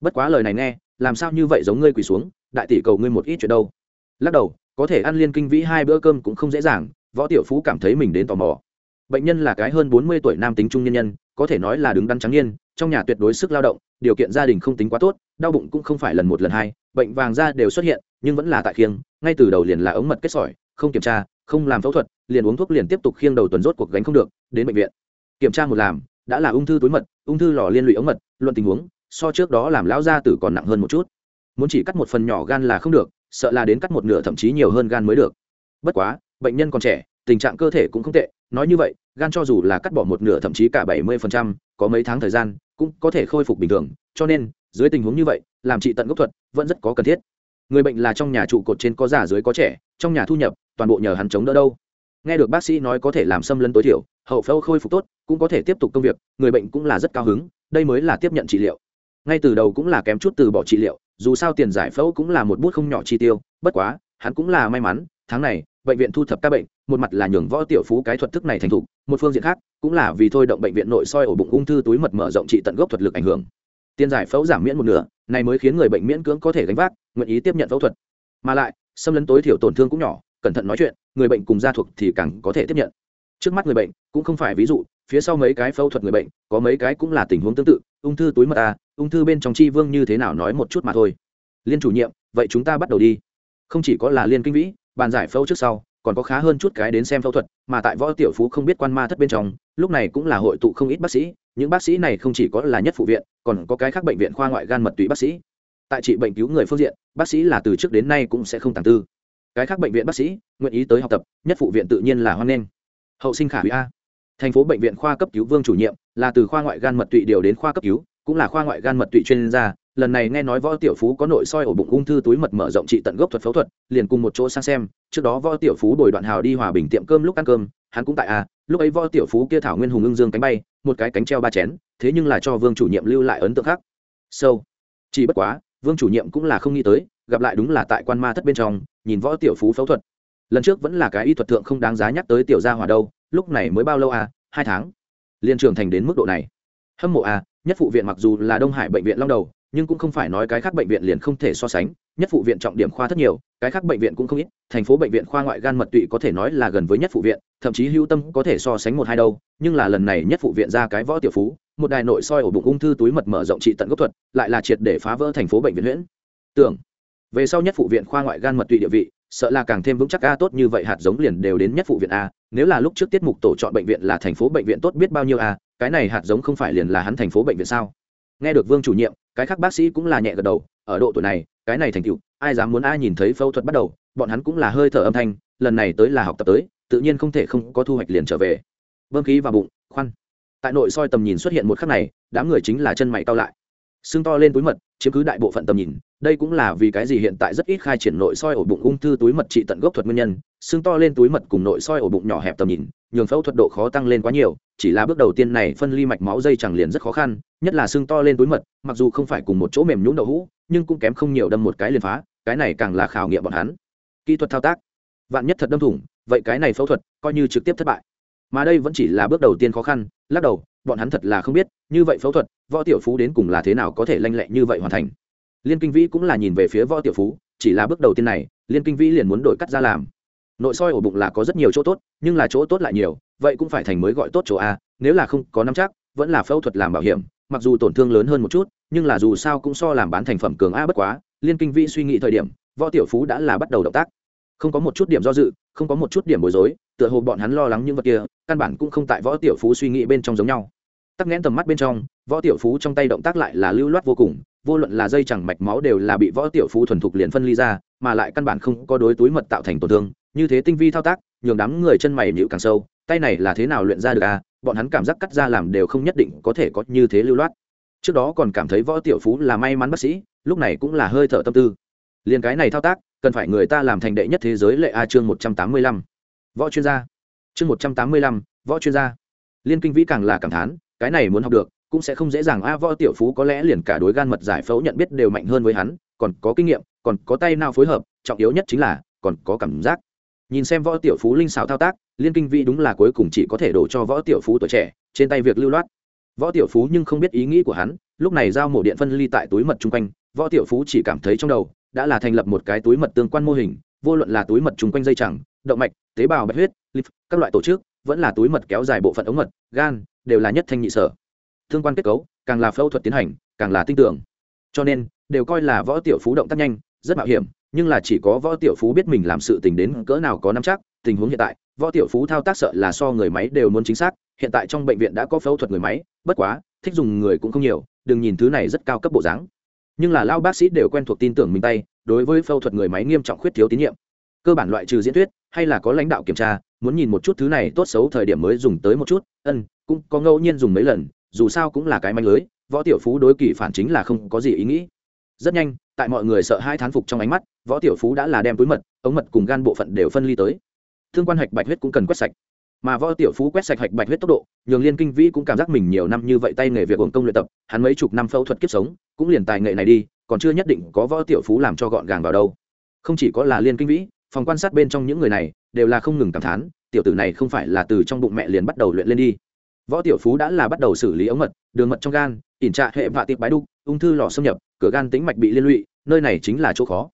Bất quá lời này nghe, làm sao như vậy giống ngươi quỳ xuống đại tỷ cầu ngươi một ít chuyện đâu. Lắc đầu, có thể ăn liên kinh vĩ hai bữa cơm cũng không dễ dàng, võ tiểu phú cảm thấy mình đến tò mò. Bệnh nhân là cái hơn bốn mươi tuổi nam tính trung nhân nhân, có thể nói là đứng đắn trắng niên, trong nhà tuyệt đối sức lao động, điều kiện gia đình không tính quá tốt, đau bụng cũng không phải lần một lần hai, bệnh vàng da đều xuất hiện, nhưng vẫn là tại khiêng, ngay từ đầu liền là ống mật kết sỏi, không kiểm tra, không làm phẫu thuật, liền uống thuốc liền tiếp tục khiêng đầu tuần rốt cuộc gánh không được, đến bệnh viện. Kiểm tra một làm, đã là ung thư túi mật, ung thư lò liên lụy ống mật, luận tình huống, so trước đó làm lão gia tử còn nặng hơn một chút muốn chỉ cắt một phần nhỏ gan là không được, sợ là đến cắt một nửa thậm chí nhiều hơn gan mới được. Bất quá, bệnh nhân còn trẻ, tình trạng cơ thể cũng không tệ, nói như vậy, gan cho dù là cắt bỏ một nửa thậm chí cả bảy mươi có mấy tháng thời gian, cũng có thể khôi phục bình thường, cho nên, dưới tình huống như vậy, làm trị tận gốc thuật vẫn rất có cần thiết. Người bệnh là trong nhà trụ cột trên có già dưới có trẻ, trong nhà thu nhập, toàn bộ nhờ hắn chống đỡ đâu. Nghe được bác sĩ nói có thể làm xâm lấn tối thiểu, hậu phẫu khôi phục tốt, cũng có thể tiếp tục công việc, người bệnh cũng là rất cao hứng, đây mới là tiếp nhận trị liệu. Ngay từ đầu cũng là kém chút từ bỏ trị liệu dù sao tiền giải phẫu cũng là một bút không nhỏ chi tiêu, bất quá, hắn cũng là may mắn, tháng này, bệnh viện thu thập các bệnh, một mặt là nhường võ tiểu phú cái thuật thức này thành thục, một phương diện khác, cũng là vì thôi động bệnh viện nội soi ổ bụng ung thư túi mật mở rộng trị tận gốc thuật lực ảnh hưởng. Tiền giải phẫu giảm miễn một nửa, này mới khiến người bệnh miễn cưỡng có thể gánh vác, nguyện ý tiếp nhận phẫu thuật. Mà lại, xâm lấn tối thiểu tổn thương cũng nhỏ, cẩn thận nói chuyện, người bệnh cùng gia thuộc thì càng có thể tiếp nhận. Trước mắt người bệnh, cũng không phải ví dụ phía sau mấy cái phẫu thuật người bệnh, có mấy cái cũng là tình huống tương tự, ung thư túi mật a ung thư bên trong chi vương như thế nào nói một chút mà thôi. Liên chủ nhiệm, vậy chúng ta bắt đầu đi. Không chỉ có là liên kinh vĩ, bàn giải phẫu trước sau, còn có khá hơn chút cái đến xem phẫu thuật, mà tại võ tiểu phú không biết quan ma thất bên trong, lúc này cũng là hội tụ không ít bác sĩ, những bác sĩ này không chỉ có là nhất phụ viện, còn có cái khác bệnh viện khoa ngoại gan mật tụy bác sĩ. Tại trị bệnh cứu người phương diện, bác sĩ là từ trước đến nay cũng sẽ không tàng tư. Cái khác bệnh viện bác sĩ, nguyện ý tới học tập, nhất phụ viện tự nhiên là hoan nghênh. Hậu sinh khả hủy a thành phố bệnh viện khoa cấp cứu vương chủ nhiệm, là từ khoa ngoại gan mật tụy điều đến khoa cấp cứu, cũng là khoa ngoại gan mật tụy chuyên gia. Lần này nghe nói võ tiểu phú có nội soi ổ bụng ung thư túi mật mở rộng trị tận gốc thuật phẫu thuật, liền cùng một chỗ sang xem. Trước đó võ tiểu phú đổi đoạn hào đi hòa bình tiệm cơm lúc ăn cơm, hắn cũng tại a lúc ấy võ tiểu phú kia thảo nguyên hùng ưng dương cánh bay, một cái cánh treo ba chén, thế nhưng là cho vương chủ nhiệm lưu lại ấn tượng khác. Sâu chỉ bất quá, vương chủ nhiệm cũng là không nghĩ tới, gặp lại đúng là tại quan ma thất bên trong, nhìn võ tiểu phú phẫu thuật. Lần trước vẫn là cái y thuật thượng không đáng giá nhắc tới tiểu gia hỏa đâu lúc này mới bao lâu à? Hai tháng. Liên trưởng thành đến mức độ này. Hâm mộ à nhất phụ viện mặc dù là đông hải bệnh viện long đầu, nhưng cũng không phải nói cái khác bệnh viện liền không thể so sánh. Nhất phụ viện trọng điểm khoa rất nhiều, cái khác bệnh viện cũng không ít. Thành phố bệnh viện khoa ngoại gan mật tụy có thể nói là gần với nhất phụ viện, thậm chí hưu tâm có thể so sánh một hai đâu. Nhưng là lần này nhất phụ viện ra cái võ tiểu phú, một đài nội soi ổ bụng ung thư túi mật mở rộng trị tận gốc thuật, lại là triệt để phá vỡ thành phố bệnh viện huyễn. Tưởng, về sau nhất phụ viện khoa ngoại gan mật tụy địa vị, sợ là càng thêm vững chắc a, tốt như vậy hạt giống liền đều đến nhất phụ viện a nếu là lúc trước tiết mục tổ chọn bệnh viện là thành phố bệnh viện tốt biết bao nhiêu à cái này hạt giống không phải liền là hắn thành phố bệnh viện sao? Nghe được vương chủ nhiệm, cái khác bác sĩ cũng là nhẹ gật đầu, ở độ tuổi này, cái này thành tựu, ai dám muốn ai nhìn thấy phẫu thuật bắt đầu, bọn hắn cũng là hơi thở âm thanh, lần này tới là học tập tới, tự nhiên không thể không có thu hoạch liền trở về. Bơm khí vào bụng, khoan. Tại nội soi tầm nhìn xuất hiện một khắc này, đám người chính là chân mày cao lại xương to lên túi mật, chiếm cứ đại bộ phận tầm nhìn. Đây cũng là vì cái gì hiện tại rất ít khai triển nội soi ổ bụng ung thư túi mật trị tận gốc thuật nguyên nhân. Xương to lên túi mật cùng nội soi ổ bụng nhỏ hẹp tầm nhìn, nhường phẫu thuật độ khó tăng lên quá nhiều. Chỉ là bước đầu tiên này phân ly mạch máu dây chẳng liền rất khó khăn, nhất là xương to lên túi mật, mặc dù không phải cùng một chỗ mềm nhũng đậu hũ, nhưng cũng kém không nhiều đâm một cái liền phá, cái này càng là khảo nghiệm bọn hắn. Kỹ thuật thao tác. Vạn nhất thật đâm thủng, vậy cái này phẫu thuật coi như trực tiếp thất bại. Mà đây vẫn chỉ là bước đầu tiên khó khăn, lắc đầu bọn hắn thật là không biết, như vậy phẫu thuật, võ tiểu phú đến cùng là thế nào có thể lanh lẹ như vậy hoàn thành. Liên kinh vĩ cũng là nhìn về phía võ tiểu phú, chỉ là bước đầu tiên này, liên kinh vĩ liền muốn đổi cắt ra làm. Nội soi ổ bụng là có rất nhiều chỗ tốt, nhưng là chỗ tốt lại nhiều, vậy cũng phải thành mới gọi tốt chỗ a, nếu là không có nắm chắc, vẫn là phẫu thuật làm bảo hiểm, mặc dù tổn thương lớn hơn một chút, nhưng là dù sao cũng so làm bán thành phẩm cường a bất quá, liên kinh vĩ suy nghĩ thời điểm, võ tiểu phú đã là bắt đầu động tác không có một chút điểm do dự, không có một chút điểm bối rối, tựa hồ bọn hắn lo lắng những vật kia, căn bản cũng không tại võ tiểu phú suy nghĩ bên trong giống nhau. Tắc nghẽn tầm mắt bên trong, võ tiểu phú trong tay động tác lại là lưu loát vô cùng, vô luận là dây chẳng mạch máu đều là bị võ tiểu phú thuần thục liền phân ly ra, mà lại căn bản không có đối túi mật tạo thành tổn thương, như thế tinh vi thao tác, nhường đám người chân mày nhịu càng sâu, tay này là thế nào luyện ra được à bọn hắn cảm giác cắt ra làm đều không nhất định có thể có như thế lưu loát. Trước đó còn cảm thấy võ tiểu phú là may mắn bác sĩ, lúc này cũng là hơi thở tâm tư. Liền cái này thao tác cần phải người ta làm thành đệ nhất thế giới lệ a chương một trăm tám mươi lăm. Võ chuyên gia. Chương một trăm tám mươi lăm, võ chuyên gia. Liên kinh vĩ càng là cảm thán, cái này muốn học được, cũng sẽ không dễ dàng. A võ tiểu phú có lẽ liền cả đối gan mật giải phẫu nhận biết đều mạnh hơn với hắn, còn có kinh nghiệm, còn có tay nào phối hợp, trọng yếu nhất chính là, còn có cảm giác. Nhìn xem võ tiểu phú linh xảo thao tác, liên kinh vĩ đúng là cuối cùng chỉ có thể đổ cho võ tiểu phú tuổi trẻ, trên tay việc lưu loát. Võ tiểu phú nhưng không biết ý nghĩ của hắn, lúc này giao mổ điện phân ly tại túi mật chung quanh, võ tiểu phú chỉ cảm thấy trong đầu đã là thành lập một cái túi mật tương quan mô hình, vô luận là túi mật chung quanh dây chẳng, động mạch, tế bào bạch huyết lip các loại tổ chức, vẫn là túi mật kéo dài bộ phận ống mật, gan, đều là nhất thanh nhị sở. Tương quan kết cấu, càng là phẫu thuật tiến hành, càng là tin tưởng cho nên, đều coi là võ tiểu phú động tác nhanh, rất mạo hiểm, nhưng là chỉ có võ tiểu phú biết mình làm sự tình đến cỡ nào có nắm chắc, tình huống hiện tại, võ tiểu phú thao tác sợ là so người máy đều muốn chính xác, hiện tại trong bệnh viện đã có phẫu thuật người máy, bất quá, thích dùng người cũng không nhiều, đừng nhìn thứ này rất cao cấp bộ dáng nhưng là lao bác sĩ đều quen thuộc tin tưởng mình tay, đối với phẫu thuật người máy nghiêm trọng khuyết thiếu tín nhiệm. Cơ bản loại trừ diễn thuyết, hay là có lãnh đạo kiểm tra, muốn nhìn một chút thứ này tốt xấu thời điểm mới dùng tới một chút, ân, cũng có ngẫu nhiên dùng mấy lần, dù sao cũng là cái manh lưới, võ tiểu phú đối kỳ phản chính là không có gì ý nghĩ. Rất nhanh, tại mọi người sợ hai thán phục trong ánh mắt, võ tiểu phú đã là đem túi mật, ống mật cùng gan bộ phận đều phân ly tới. Thương quan hạch bạch huyết cũng cần quét sạch mà võ tiểu phú quét sạch hạch bạch huyết tốc độ, nhường liên kinh vĩ cũng cảm giác mình nhiều năm như vậy tay nghề việc hồn công luyện tập, hắn mấy chục năm phẫu thuật kiếp sống, cũng liền tài nghệ này đi, còn chưa nhất định có võ tiểu phú làm cho gọn gàng vào đâu. Không chỉ có là liên kinh vĩ, phòng quan sát bên trong những người này đều là không ngừng cảm thán, tiểu tử này không phải là từ trong bụng mẹ liền bắt đầu luyện lên đi. Võ tiểu phú đã là bắt đầu xử lý ống mật, đường mật trong gan, ỉn trạ hệ vạ tiệp bái đục, ung thư lò xâm nhập, cửa gan tính mạch bị liên lụy, nơi này chính là chỗ khó.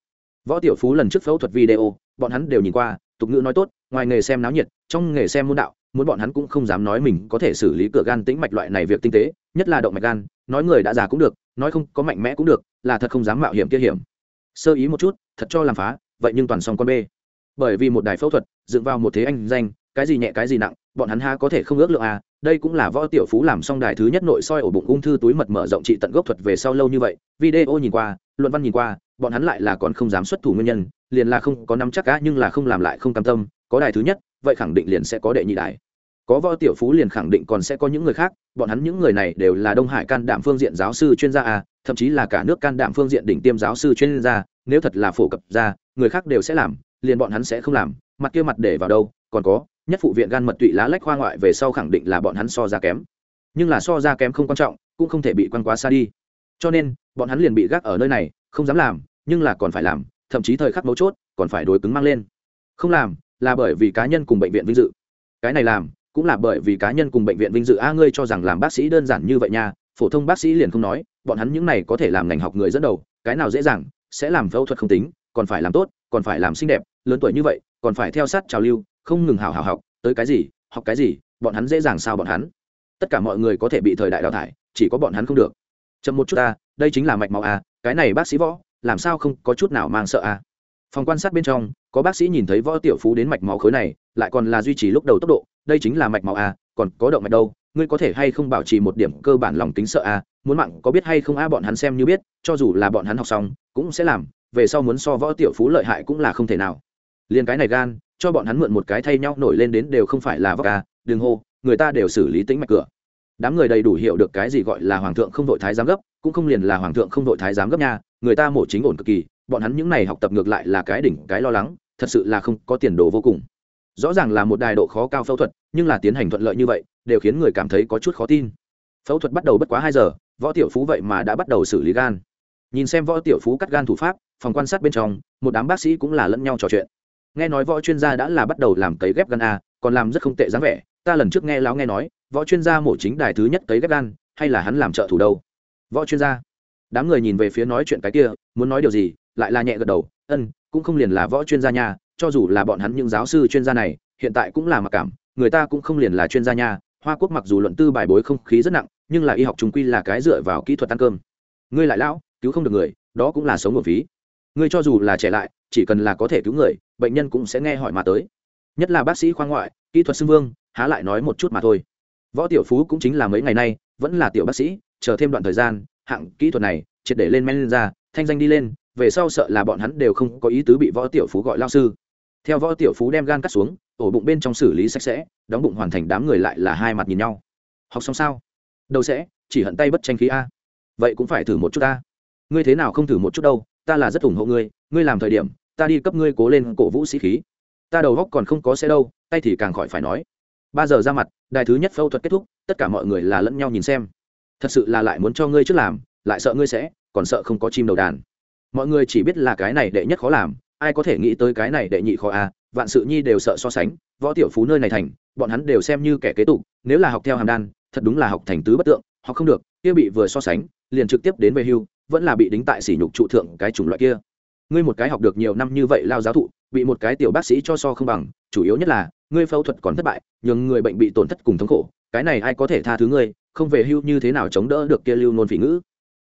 Võ tiểu phú lần trước phẫu thuật video, bọn hắn đều nhìn qua tục ngữ nói tốt, ngoài nghề xem náo nhiệt, trong nghề xem môn đạo, muốn bọn hắn cũng không dám nói mình có thể xử lý cửa gan tĩnh mạch loại này việc tinh tế, nhất là động mạch gan, nói người đã già cũng được, nói không có mạnh mẽ cũng được, là thật không dám mạo hiểm kia hiểm. Sơ ý một chút, thật cho làm phá, vậy nhưng toàn xong con bê. Bởi vì một đài phẫu thuật, dựng vào một thế anh danh, cái gì nhẹ cái gì nặng, bọn hắn ha có thể không ước lượng à đây cũng là võ tiểu phú làm xong đài thứ nhất nội soi ổ bụng ung thư túi mật mở rộng trị tận gốc thuật về sau lâu như vậy, video nhìn qua, luận văn nhìn qua, bọn hắn lại là còn không dám xuất thủ nguyên nhân, liền là không có nắm chắc cá nhưng là không làm lại không cam tâm, có đài thứ nhất, vậy khẳng định liền sẽ có đệ nhị đài. Có võ tiểu phú liền khẳng định còn sẽ có những người khác, bọn hắn những người này đều là đông hải can đảm phương diện giáo sư chuyên gia à thậm chí là cả nước can đảm phương diện đỉnh tiêm giáo sư chuyên gia, nếu thật là phổ cập ra, người khác đều sẽ làm, liền bọn hắn sẽ không làm, mặt kia mặt để vào đâu, còn có nhất phụ viện gan mật tụy lá lách khoa ngoại về sau khẳng định là bọn hắn so ra kém. Nhưng là so ra kém không quan trọng, cũng không thể bị quan quá xa đi. Cho nên, bọn hắn liền bị gác ở nơi này, không dám làm, nhưng là còn phải làm, thậm chí thời khắc mấu chốt, còn phải đối cứng mang lên. Không làm, là bởi vì cá nhân cùng bệnh viện vinh dự. Cái này làm, cũng là bởi vì cá nhân cùng bệnh viện vinh dự. A, ngươi cho rằng làm bác sĩ đơn giản như vậy nha, phổ thông bác sĩ liền không nói, bọn hắn những này có thể làm ngành học người dẫn đầu, cái nào dễ dàng, sẽ làm phẫu thuật không tính, còn phải làm tốt, còn phải làm xinh đẹp, lớn tuổi như vậy, còn phải theo sát trào lưu không ngừng hào hào học, tới cái gì, học cái gì, bọn hắn dễ dàng sao bọn hắn? Tất cả mọi người có thể bị thời đại đào thải, chỉ có bọn hắn không được. Chậm một chút ta, đây chính là mạch máu a, cái này bác sĩ võ, làm sao không có chút nào mang sợ a? Phòng quan sát bên trong, có bác sĩ nhìn thấy võ tiểu phú đến mạch máu khối này, lại còn là duy trì lúc đầu tốc độ, đây chính là mạch máu a, còn có động mạch đâu, ngươi có thể hay không bảo trì một điểm cơ bản lòng tính sợ a, muốn mạng có biết hay không a bọn hắn xem như biết, cho dù là bọn hắn học xong, cũng sẽ làm, về sau muốn so võ tiểu phú lợi hại cũng là không thể nào liền cái này gan, cho bọn hắn mượn một cái thay nhau nổi lên đến đều không phải là vóc à, ca đường hô, người ta đều xử lý tính mạch cửa. Đám người đầy đủ hiểu được cái gì gọi là hoàng thượng không đội thái giám gấp, cũng không liền là hoàng thượng không đội thái giám gấp nha, người ta mổ chính ổn cực kỳ, bọn hắn những này học tập ngược lại là cái đỉnh, cái lo lắng, thật sự là không có tiền đồ vô cùng. Rõ ràng là một đài độ khó cao phẫu thuật, nhưng là tiến hành thuận lợi như vậy, đều khiến người cảm thấy có chút khó tin. Phẫu thuật bắt đầu bất quá hai giờ, võ tiểu phú vậy mà đã bắt đầu xử lý gan. Nhìn xem võ tiểu phú cắt gan thủ pháp, phòng quan sát bên trong, một đám bác sĩ cũng là lẫn nhau trò chuyện nghe nói võ chuyên gia đã là bắt đầu làm cấy ghép gan a, còn làm rất không tệ dáng vẻ. Ta lần trước nghe láo nghe nói, võ chuyên gia mổ chính đài thứ nhất cấy ghép gan, hay là hắn làm trợ thủ đâu? Võ chuyên gia. Đám người nhìn về phía nói chuyện cái kia, muốn nói điều gì, lại là nhẹ gật đầu. Ân, cũng không liền là võ chuyên gia nha, cho dù là bọn hắn những giáo sư chuyên gia này, hiện tại cũng là mặc cảm, người ta cũng không liền là chuyên gia nha. Hoa quốc mặc dù luận tư bài bối không khí rất nặng, nhưng là y học chúng quy là cái dựa vào kỹ thuật ăn cơm. Ngươi lại lão, cứu không được người, đó cũng là sống một phí. Ngươi cho dù là trẻ lại, chỉ cần là có thể cứu người bệnh nhân cũng sẽ nghe hỏi mà tới. Nhất là bác sĩ khoa ngoại, kỹ thuật xưng vương, há lại nói một chút mà thôi. Võ tiểu phú cũng chính là mấy ngày nay, vẫn là tiểu bác sĩ, chờ thêm đoạn thời gian, hạng kỹ thuật này, triệt để lên men lên ra, thanh danh đi lên, về sau sợ là bọn hắn đều không có ý tứ bị võ tiểu phú gọi lao sư. Theo võ tiểu phú đem gan cắt xuống, ổ bụng bên trong xử lý sạch sẽ, đóng bụng hoàn thành đám người lại là hai mặt nhìn nhau. Học xong sao? Đâu sẽ, chỉ hận tay bất tranh khí a. Vậy cũng phải thử một chút ta. Ngươi thế nào không thử một chút đâu, ta là rất ủng hộ ngươi ngươi làm thời điểm ta đi cấp ngươi cố lên cổ vũ sĩ khí. Ta đầu góc còn không có xe đâu tay thì càng khỏi phải nói. Ba giờ ra mặt đài thứ nhất phẫu thuật kết thúc tất cả mọi người là lẫn nhau nhìn xem. Thật sự là lại muốn cho ngươi trước làm lại sợ ngươi sẽ còn sợ không có chim đầu đàn. Mọi người chỉ biết là cái này đệ nhất khó làm ai có thể nghĩ tới cái này đệ nhị khó à, vạn sự nhi đều sợ so sánh võ tiểu phú nơi này thành bọn hắn đều xem như kẻ kế tục nếu là học theo hàm đan thật đúng là học thành tứ bất tượng học không được kia bị vừa so sánh liền trực tiếp đến về hưu vẫn là bị đính tại sỉ nhục trụ thượng cái chủng loại kia ngươi một cái học được nhiều năm như vậy lao giáo thụ, bị một cái tiểu bác sĩ cho so không bằng, chủ yếu nhất là, ngươi phẫu thuật còn thất bại nhưng người bệnh bị tổn thất cùng thống khổ, cái này ai có thể tha thứ ngươi, không về hưu như thế nào chống đỡ được kia lưu nôn phỉ ngữ.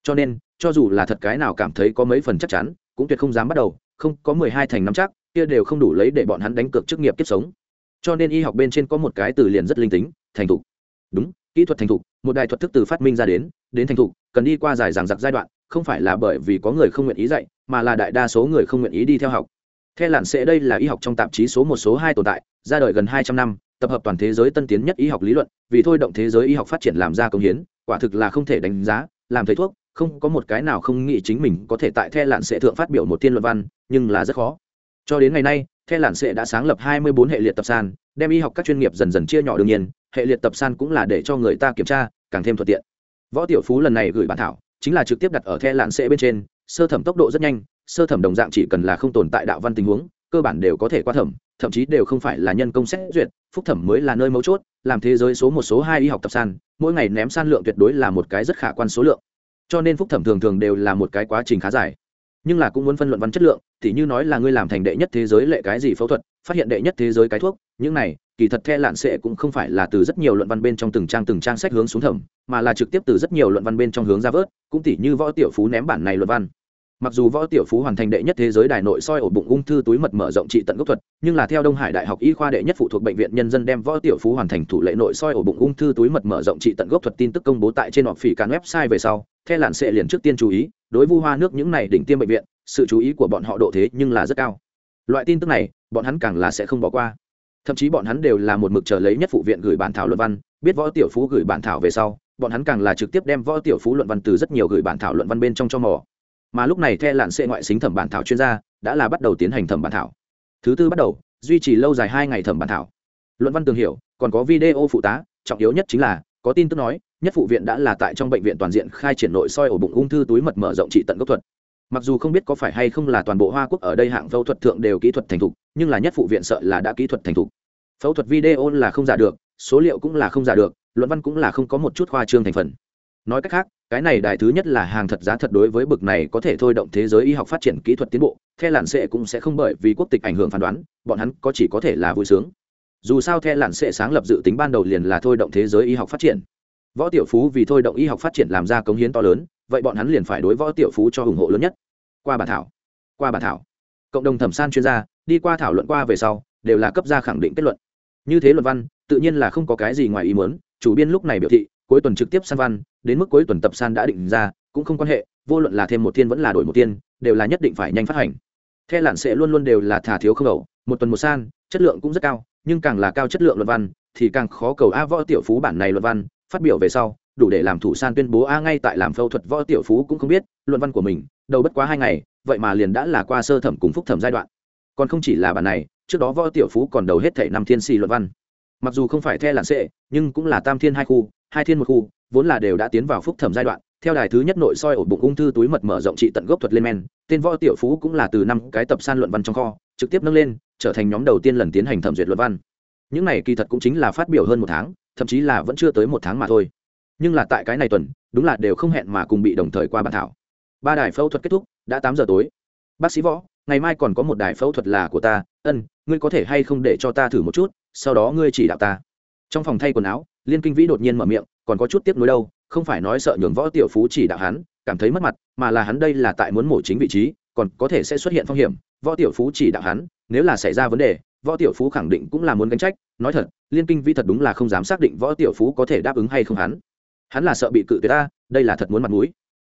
Cho nên, cho dù là thật cái nào cảm thấy có mấy phần chắc chắn, cũng tuyệt không dám bắt đầu, không có mười hai thành năm chắc, kia đều không đủ lấy để bọn hắn đánh cược chức nghiệp kiếp sống. Cho nên y học bên trên có một cái từ liền rất linh tính, thành thục. Đúng, kỹ thuật thành thục, một đài thuật thức từ phát minh ra đến đến thành thục, cần đi qua dài giảng giặc giai đoạn không phải là bởi vì có người không nguyện ý dạy, mà là đại đa số người không nguyện ý đi theo học. Theo lạn sẽ đây là y học trong tạp chí số một số hai tồn tại, ra đời gần hai trăm năm, tập hợp toàn thế giới tân tiến nhất y học lý luận, vì thôi động thế giới y học phát triển làm ra công hiến, quả thực là không thể đánh giá, làm thầy thuốc, không có một cái nào không nghĩ chính mình có thể tại the lạn sẽ thượng phát biểu một tiên luận văn, nhưng là rất khó. Cho đến ngày nay the lạn sẽ đã sáng lập hai mươi bốn hệ liệt tập san, đem y học các chuyên nghiệp dần dần chia nhỏ đương nhiên, hệ liệt tập san cũng là để cho người ta kiểm tra, càng thêm thuận tiện. Võ tiểu phú lần này gửi bản thảo chính là trực tiếp đặt ở the lạn sẽ bên trên, sơ thẩm tốc độ rất nhanh, sơ thẩm đồng dạng chỉ cần là không tồn tại đạo văn tình huống, cơ bản đều có thể qua thẩm, thậm chí đều không phải là nhân công xét duyệt, phúc thẩm mới là nơi mấu chốt, làm thế giới số một số hai y học tập san, mỗi ngày ném san lượng tuyệt đối là một cái rất khả quan số lượng. Cho nên phúc thẩm thường thường đều là một cái quá trình khá dài. Nhưng là cũng muốn phân luận văn chất lượng, thì như nói là ngươi làm thành đệ nhất thế giới lệ cái gì phẫu thuật, phát hiện đệ nhất thế giới cái thuốc, những này kỳ thật the lạn sệ cũng không phải là từ rất nhiều luận văn bên trong từng trang từng trang sách hướng xuống thẩm, mà là trực tiếp từ rất nhiều luận văn bên trong hướng ra vớt, cũng tỉ như võ tiểu phú ném bản này luận văn. Mặc dù võ tiểu phú hoàn thành đệ nhất thế giới đài nội soi ổ bụng ung thư túi mật mở rộng trị tận gốc thuật, nhưng là theo đông hải đại học y khoa đệ nhất phụ thuộc bệnh viện nhân dân đem võ tiểu phú hoàn thành thủ lệ nội soi ổ bụng ung thư túi mật mở rộng trị tận gốc thuật tin tức công bố tại trên họp phỉ cán website về sau, the lạn sệ liền trước tiên chú ý, đối vu hoa nước những này đỉnh tiêm bệnh viện, sự chú ý của bọn họ độ thế nhưng là rất cao. Loại tin tức này, bọn hắn càng là sẽ không bỏ qua thậm chí bọn hắn đều là một mực chờ lấy nhất phụ viện gửi bản thảo luận văn, biết võ tiểu phú gửi bản thảo về sau, bọn hắn càng là trực tiếp đem võ tiểu phú luận văn từ rất nhiều gửi bản thảo luận văn bên trong cho mỏ mà lúc này the lạn xệ ngoại xính thẩm bản thảo chuyên gia đã là bắt đầu tiến hành thẩm bản thảo. Thứ tư bắt đầu, duy trì lâu dài hai ngày thẩm bản thảo. Luận văn tường hiểu, còn có video phụ tá, trọng yếu nhất chính là, có tin tức nói, nhất phụ viện đã là tại trong bệnh viện toàn diện khai triển nội soi ổ bụng ung thư túi mật mở rộng trị tận gốc thuật. Mặc dù không biết có phải hay không là toàn bộ hoa quốc ở đây hạng phẫu thuật thượng đều kỹ thuật thành thục, nhưng là nhất phụ viện sợ là đã kỹ thuật thành thục phẫu thuật video là không giả được, số liệu cũng là không giả được, luận văn cũng là không có một chút khoa trương thành phần. Nói cách khác, cái này đài thứ nhất là hàng thật giá thật đối với bực này có thể thôi động thế giới y học phát triển kỹ thuật tiến bộ, the làn sệ cũng sẽ không bởi vì quốc tịch ảnh hưởng phán đoán, bọn hắn có chỉ có thể là vui sướng. Dù sao the làn sệ sáng lập dự tính ban đầu liền là thôi động thế giới y học phát triển. Võ tiểu phú vì thôi động y học phát triển làm ra cống hiến to lớn, vậy bọn hắn liền phải đối võ tiểu phú cho ủng hộ lớn nhất. Qua bản thảo, qua bản thảo. Cộng đồng thẩm san chuyên gia, đi qua thảo luận qua về sau, đều là cấp ra khẳng định kết luận như thế luận văn, tự nhiên là không có cái gì ngoài ý muốn, chủ biên lúc này biểu thị, cuối tuần trực tiếp san văn, đến mức cuối tuần tập san đã định ra, cũng không quan hệ, vô luận là thêm một thiên vẫn là đổi một thiên, đều là nhất định phải nhanh phát hành. Theo lạn sẽ luôn luôn đều là thả thiếu không đầu, một tuần một san, chất lượng cũng rất cao, nhưng càng là cao chất lượng luận văn, thì càng khó cầu a võ tiểu phú bản này luận văn, phát biểu về sau, đủ để làm thủ san tuyên bố a ngay tại làm phẫu thuật võ tiểu phú cũng không biết, luận văn của mình, đầu bất quá hai ngày, vậy mà liền đã là qua sơ thẩm cùng phúc thẩm giai đoạn. Còn không chỉ là bản này trước đó võ tiểu phú còn đầu hết thể năm thiên xì luận văn. Mặc dù không phải theo lạn sệ, nhưng cũng là tam thiên hai khu, hai thiên một khu, vốn là đều đã tiến vào phúc thẩm giai đoạn. Theo đài thứ nhất nội soi ổ bụng ung thư túi mật mở rộng trị tận gốc thuật lên men, tên võ tiểu phú cũng là từ năm cái tập san luận văn trong kho, trực tiếp nâng lên, trở thành nhóm đầu tiên lần tiến hành thẩm duyệt luận văn. Những này kỳ thật cũng chính là phát biểu hơn một tháng, thậm chí là vẫn chưa tới một tháng mà thôi. Nhưng là tại cái này tuần, đúng là đều không hẹn mà cùng bị đồng thời qua bàn thảo. Ba đài phẫu thuật kết thúc, đã tám giờ tối. Bác sĩ võ ngày mai còn có một đài phẫu thuật là của ta, ân, ngươi có thể hay không để cho ta thử một chút, sau đó ngươi chỉ đạo ta. Trong phòng thay quần áo, liên kinh vĩ đột nhiên mở miệng, còn có chút tiếp nối đâu, không phải nói sợ nhường võ tiểu phú chỉ đạo hắn, cảm thấy mất mặt, mà là hắn đây là tại muốn mổ chính vị trí, còn có thể sẽ xuất hiện phong hiểm, võ tiểu phú chỉ đạo hắn, nếu là xảy ra vấn đề, võ tiểu phú khẳng định cũng là muốn gánh trách, nói thật, liên kinh vĩ thật đúng là không dám xác định võ tiểu phú có thể đáp ứng hay không hắn. Hắn là sợ bị cự tuyệt ta, đây là thật muốn mặt mũi.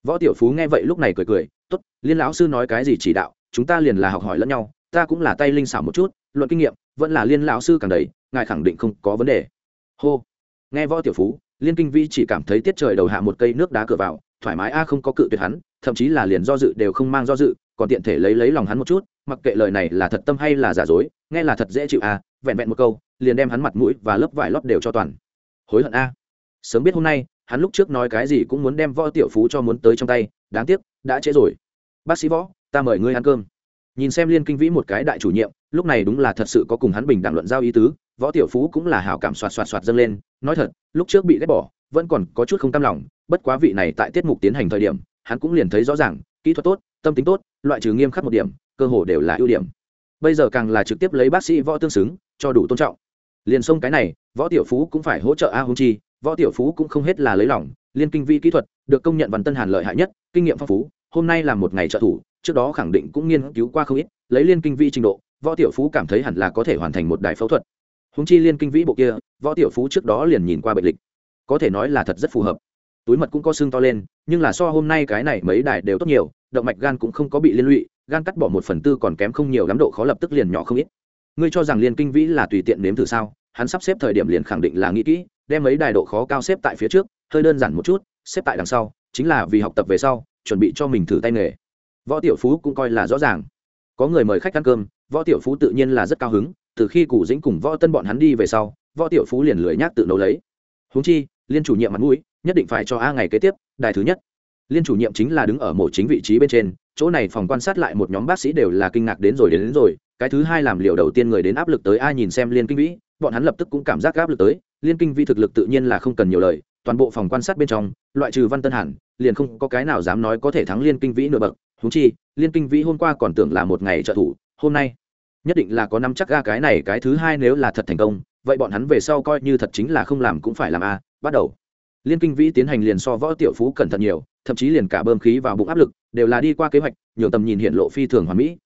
Võ tiểu phú nghe vậy lúc này cười cười t ố t liên lão sư nói cái gì chỉ đạo chúng ta liền là học hỏi lẫn nhau, ta cũng là tay linh xảo một chút, luận kinh nghiệm, vẫn là liên lão sư càng đầy, ngài khẳng định không có vấn đề. Hô. Nghe võ tiểu phú, liên kinh vi chỉ cảm thấy tiết trời đầu hạ một cây nước đá cửa vào, thoải mái a không có cự tuyệt hắn, thậm chí là liền do dự đều không mang do dự, còn tiện thể lấy lấy lòng hắn một chút, mặc kệ lời này là thật tâm hay là giả dối, nghe là thật dễ chịu a, vẹn vẹn một câu, liền đem hắn mặt mũi và lớp vải lót đều cho toàn. Hối hận a. Sớm biết hôm nay, hắn lúc trước nói cái gì cũng muốn đem võ tiểu phú cho muốn tới trong tay, đáng tiếc, đã trễ rồi. Bác sĩ võ ta mời ngươi ăn cơm. Nhìn xem liên kinh vĩ một cái đại chủ nhiệm, lúc này đúng là thật sự có cùng hắn bình đẳng luận giao ý tứ, võ tiểu phú cũng là hảo cảm soạt soạt soạt dâng lên, nói thật, lúc trước bị ghét bỏ, vẫn còn có chút không tâm lòng, bất quá vị này tại tiết mục tiến hành thời điểm, hắn cũng liền thấy rõ ràng, kỹ thuật tốt, tâm tính tốt, loại trừ nghiêm khắc một điểm, cơ hồ đều là ưu điểm. Bây giờ càng là trực tiếp lấy bác sĩ võ tương xứng, cho đủ tôn trọng. Liền xông cái này, võ tiểu phú cũng phải hỗ trợ a hung chi, võ tiểu phú cũng không hết là lấy lòng, liên kinh vi kỹ thuật, được công nhận văn tân hàn lợi hại nhất, kinh nghiệm phong phú, hôm nay là một ngày trợ thủ trước đó khẳng định cũng nghiên cứu qua không ít, lấy liên kinh vĩ trình độ, võ tiểu phú cảm thấy hẳn là có thể hoàn thành một đài phẫu thuật. Húng chi liên kinh vĩ bộ kia, võ tiểu phú trước đó liền nhìn qua bệnh lịch. Có thể nói là thật rất phù hợp. Túi mật cũng có xương to lên, nhưng là so hôm nay cái này mấy đài đều tốt nhiều, động mạch gan cũng không có bị liên lụy, gan cắt bỏ một phần tư còn kém không nhiều lắm độ khó lập tức liền nhỏ không ít. Ngươi cho rằng liên kinh vĩ là tùy tiện nếm thử sao? Hắn sắp xếp thời điểm liền khẳng định là nghĩ kỹ, đem mấy đài độ khó cao xếp tại phía trước, hơi đơn giản một chút, xếp tại đằng sau, chính là vì học tập về sau, chuẩn bị cho mình thử tay nghề võ tiểu phú cũng coi là rõ ràng. Có người mời khách ăn cơm võ tiểu phú tự nhiên là rất cao hứng từ khi cụ dĩnh cùng võ tân bọn hắn đi về sau võ tiểu phú liền lười nhác tự nấu lấy. Húng chi liên chủ nhiệm mặt mũi nhất định phải cho a ngày kế tiếp đài thứ nhất. Liên chủ nhiệm chính là đứng ở mổ chính vị trí bên trên chỗ này phòng quan sát lại một nhóm bác sĩ đều là kinh ngạc đến rồi đến, đến rồi cái thứ hai làm liều đầu tiên người đến áp lực tới ai nhìn xem liên kinh vĩ bọn hắn lập tức cũng cảm giác áp lực tới liên kinh vĩ thực lực tự nhiên là không cần nhiều lời toàn bộ phòng quan sát bên trong loại trừ văn tân hẳn liền không có cái nào dám nói có thể thắng liên kinh vĩ nửa bậc huống chi, liên kinh vĩ hôm qua còn tưởng là một ngày trợ thủ, hôm nay nhất định là có năm chắc ga cái này, cái thứ hai nếu là thật thành công, vậy bọn hắn về sau coi như thật chính là không làm cũng phải làm a, bắt đầu. Liên kinh vĩ tiến hành liền so võ tiểu phú cẩn thận nhiều, thậm chí liền cả bơm khí vào bụng áp lực, đều là đi qua kế hoạch nhiều tầm nhìn hiện lộ phi thường hoàn mỹ.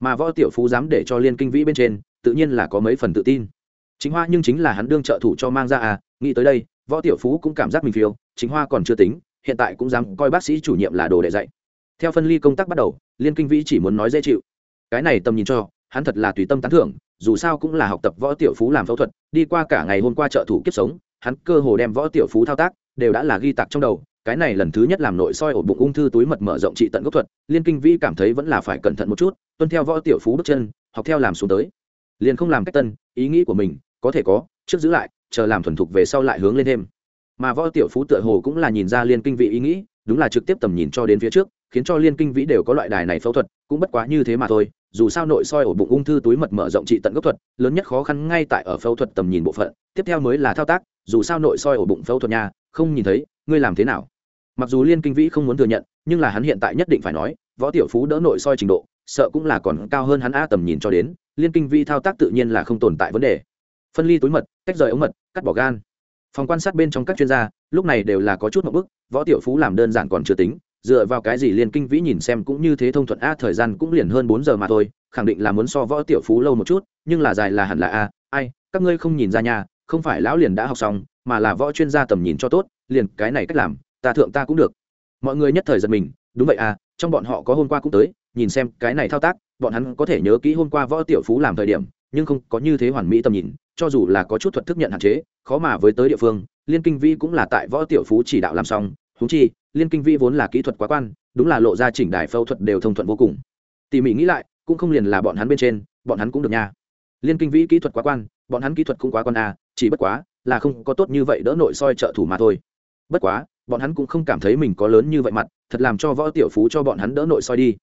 Mà võ tiểu phú dám để cho liên kinh vĩ bên trên, tự nhiên là có mấy phần tự tin. Chính hoa nhưng chính là hắn đương trợ thủ cho mang ra à nghĩ tới đây, võ tiểu phú cũng cảm giác mình phiêu, chính hoa còn chưa tính, hiện tại cũng dám coi bác sĩ chủ nhiệm là đồ để dạy theo phân ly công tác bắt đầu, liên kinh vĩ chỉ muốn nói dễ chịu. Cái này tầm nhìn cho, hắn thật là tùy tâm tán thưởng, dù sao cũng là học tập võ tiểu phú làm phẫu thuật, đi qua cả ngày hôm qua trợ thủ kiếp sống, hắn cơ hồ đem võ tiểu phú thao tác đều đã là ghi tạc trong đầu. Cái này lần thứ nhất làm nội soi ổ bụng ung thư túi mật mở rộng trị tận gốc thuật, liên kinh vĩ cảm thấy vẫn là phải cẩn thận một chút, tuân theo võ tiểu phú bước chân, học theo làm xuống tới. Liền không làm cách tân, ý nghĩ của mình có thể có, trước giữ lại, chờ làm thuần thục về sau lại hướng lên thêm. Mà võ tiểu phú tựa hồ cũng là nhìn ra liên kinh vị ý nghĩ, đúng là trực tiếp tầm nhìn cho đến phía trước khiến cho liên kinh vĩ đều có loại đài này phẫu thuật, cũng bất quá như thế mà thôi, dù sao nội soi ổ bụng ung thư túi mật mở rộng trị tận gốc thuật, lớn nhất khó khăn ngay tại ở phẫu thuật tầm nhìn bộ phận, tiếp theo mới là thao tác, dù sao nội soi ổ bụng phẫu thuật nha, không nhìn thấy, ngươi làm thế nào? Mặc dù liên kinh vĩ không muốn thừa nhận, nhưng là hắn hiện tại nhất định phải nói, võ tiểu phú đỡ nội soi trình độ, sợ cũng là còn cao hơn hắn a tầm nhìn cho đến, liên kinh vĩ thao tác tự nhiên là không tồn tại vấn đề. Phân ly túi mật cách rời ống mật, cắt bỏ gan. Phòng quan sát bên trong các chuyên gia, lúc này đều là có chút một bức, võ tiểu phú làm đơn giản còn chưa tính dựa vào cái gì liên kinh vĩ nhìn xem cũng như thế thông thuận, a, thời gian cũng liền hơn bốn giờ mà thôi, khẳng định là muốn so võ tiểu phú lâu một chút, nhưng là dài là hẳn là a, ai, các ngươi không nhìn ra nhà không phải lão liền đã học xong, mà là võ chuyên gia tầm nhìn cho tốt, liền cái này cách làm, ta thượng ta cũng được. Mọi người nhất thời giật mình, đúng vậy à trong bọn họ có hôm qua cũng tới, nhìn xem cái này thao tác, bọn hắn có thể nhớ kỹ hôm qua võ tiểu phú làm thời điểm, nhưng không có như thế hoàn mỹ tầm nhìn, cho dù là có chút thuật thức nhận hạn chế, khó mà với tới địa phương, liên kinh vi cũng là tại võ tiểu phú chỉ đạo làm xong thú chi liên kinh Vĩ vốn là kỹ thuật quá quan, đúng là lộ ra chỉnh đài phẫu thuật đều thông thuận vô cùng. Tỉ mỉ nghĩ lại, cũng không liền là bọn hắn bên trên, bọn hắn cũng được nha. Liên kinh vĩ kỹ thuật quá quan, bọn hắn kỹ thuật cũng quá quan à chỉ bất quá, là không có tốt như vậy đỡ nội soi trợ thủ mà thôi. Bất quá, bọn hắn cũng không cảm thấy mình có lớn như vậy mặt, thật làm cho võ tiểu phú cho bọn hắn đỡ nội soi đi.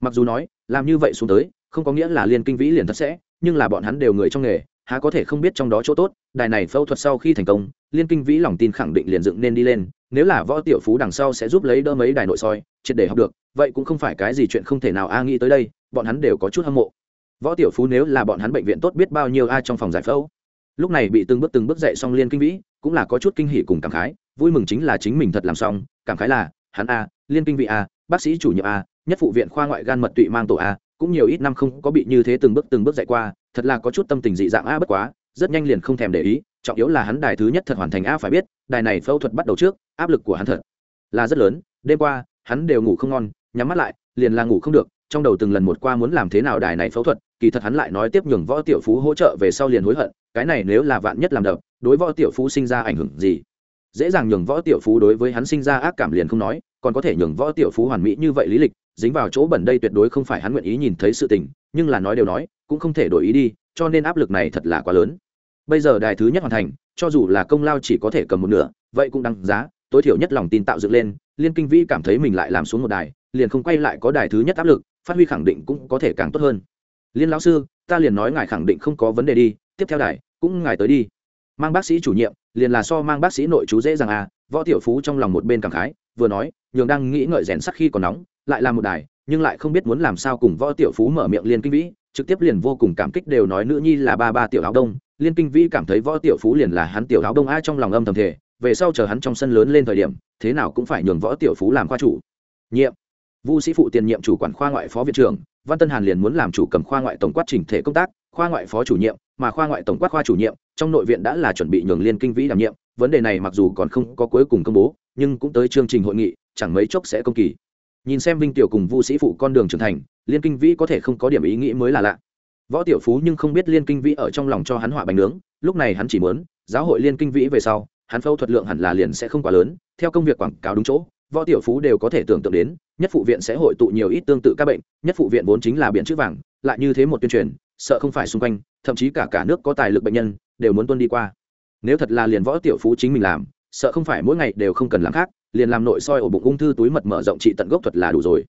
Mặc dù nói, làm như vậy xuống tới, không có nghĩa là liên kinh vĩ liền thật sẽ, nhưng là bọn hắn đều người trong nghề, há có thể không biết trong đó chỗ tốt, đài này phẫu thuật sau khi thành công, liên kinh vĩ lòng tin khẳng định liền dựng nên đi lên nếu là võ tiểu phú đằng sau sẽ giúp lấy đỡ mấy đài nội soi, triệt để học được, vậy cũng không phải cái gì chuyện không thể nào a nghĩ tới đây, bọn hắn đều có chút hâm mộ. Võ tiểu phú nếu là bọn hắn bệnh viện tốt biết bao nhiêu ai trong phòng giải phẫu. Lúc này bị từng bước từng bước dậy xong liên kinh vĩ, cũng là có chút kinh hỉ cùng cảm khái, vui mừng chính là chính mình thật làm xong, cảm khái là, hắn a, liên kinh vị a, bác sĩ chủ nhiệm a, nhất phụ viện khoa ngoại gan mật tụy mang tổ a, cũng nhiều ít năm không có bị như thế từng bước từng bước dậy qua, thật là có chút tâm tình dị dạng a bất quá, rất nhanh liền không thèm để ý trọng yếu là hắn đài thứ nhất thật hoàn thành a, phải biết, đài này phẫu thuật bắt đầu trước, áp lực của hắn thật là rất lớn. Đêm qua, hắn đều ngủ không ngon, nhắm mắt lại, liền là ngủ không được. Trong đầu từng lần một qua muốn làm thế nào đài này phẫu thuật, kỳ thật hắn lại nói tiếp nhường võ tiểu phú hỗ trợ về sau liền hối hận. Cái này nếu là vạn nhất làm đập, đối võ tiểu phú sinh ra ảnh hưởng gì? Dễ dàng nhường võ tiểu phú đối với hắn sinh ra ác cảm liền không nói, còn có thể nhường võ tiểu phú hoàn mỹ như vậy lý lịch, dính vào chỗ bẩn đây tuyệt đối không phải hắn nguyện ý nhìn thấy sự tình, nhưng là nói đều nói, cũng không thể đổi ý đi, cho nên áp lực này thật là quá lớn bây giờ đài thứ nhất hoàn thành, cho dù là công lao chỉ có thể cầm một nửa, vậy cũng đăng giá, tối thiểu nhất lòng tin tạo dựng lên, liên kinh vĩ cảm thấy mình lại làm xuống một đài, liền không quay lại có đài thứ nhất áp lực, phát huy khẳng định cũng có thể càng tốt hơn. Liên lão sư, ta liền nói ngài khẳng định không có vấn đề đi, tiếp theo đài, cũng ngài tới đi. Mang bác sĩ chủ nhiệm, liền là so mang bác sĩ nội chú dễ dàng à võ tiểu phú trong lòng một bên cảm khái, vừa nói, nhường đang nghĩ ngợi rèn sắc khi còn nóng, lại làm một đài, nhưng lại không biết muốn làm sao cùng võ tiểu phú mở miệng liên kinh vĩ, trực tiếp liền vô cùng cảm kích đều nói nữ nhi là ba ba tiểu áo đông liên kinh vĩ cảm thấy võ tiểu phú liền là hắn tiểu áo đông a trong lòng âm thầm thể về sau chờ hắn trong sân lớn lên thời điểm, thế nào cũng phải nhường võ tiểu phú làm khoa chủ. Nhiệm. Vu sĩ phụ tiền nhiệm chủ quản khoa ngoại phó viện trưởng, văn tân hàn liền muốn làm chủ cầm khoa ngoại tổng quát chỉnh thể công tác, khoa ngoại phó chủ nhiệm, mà khoa ngoại tổng quát khoa chủ nhiệm, trong nội viện đã là chuẩn bị nhường liên kinh vĩ đảm nhiệm, vấn đề này mặc dù còn không có cuối cùng công bố, nhưng cũng tới chương trình hội nghị, chẳng mấy chốc sẽ công kỳ. Nhìn xem vinh tiểu cùng vu sĩ phụ con đường trưởng thành, liên kinh vĩ có thể không có điểm ý nghĩ mới là lạ võ tiểu phú nhưng không biết liên kinh vĩ ở trong lòng cho hắn họa bánh nướng, lúc này hắn chỉ muốn, giáo hội liên kinh vĩ về sau, hắn phẫu thuật lượng hẳn là liền sẽ không quá lớn, theo công việc quảng cáo đúng chỗ, võ tiểu phú đều có thể tưởng tượng đến, nhất phụ viện sẽ hội tụ nhiều ít tương tự các bệnh, nhất phụ viện vốn chính là biện chữ vàng, lại như thế một tuyên truyền, sợ không phải xung quanh, thậm chí cả cả nước có tài lực bệnh nhân, đều muốn tuân đi qua. Nếu thật là liền võ tiểu phú chính mình làm, sợ không phải mỗi ngày đều không cần làm khác, liền làm nội soi ổ bụng ung thư túi mật mở rộng trị tận gốc thuật là đủ rồi.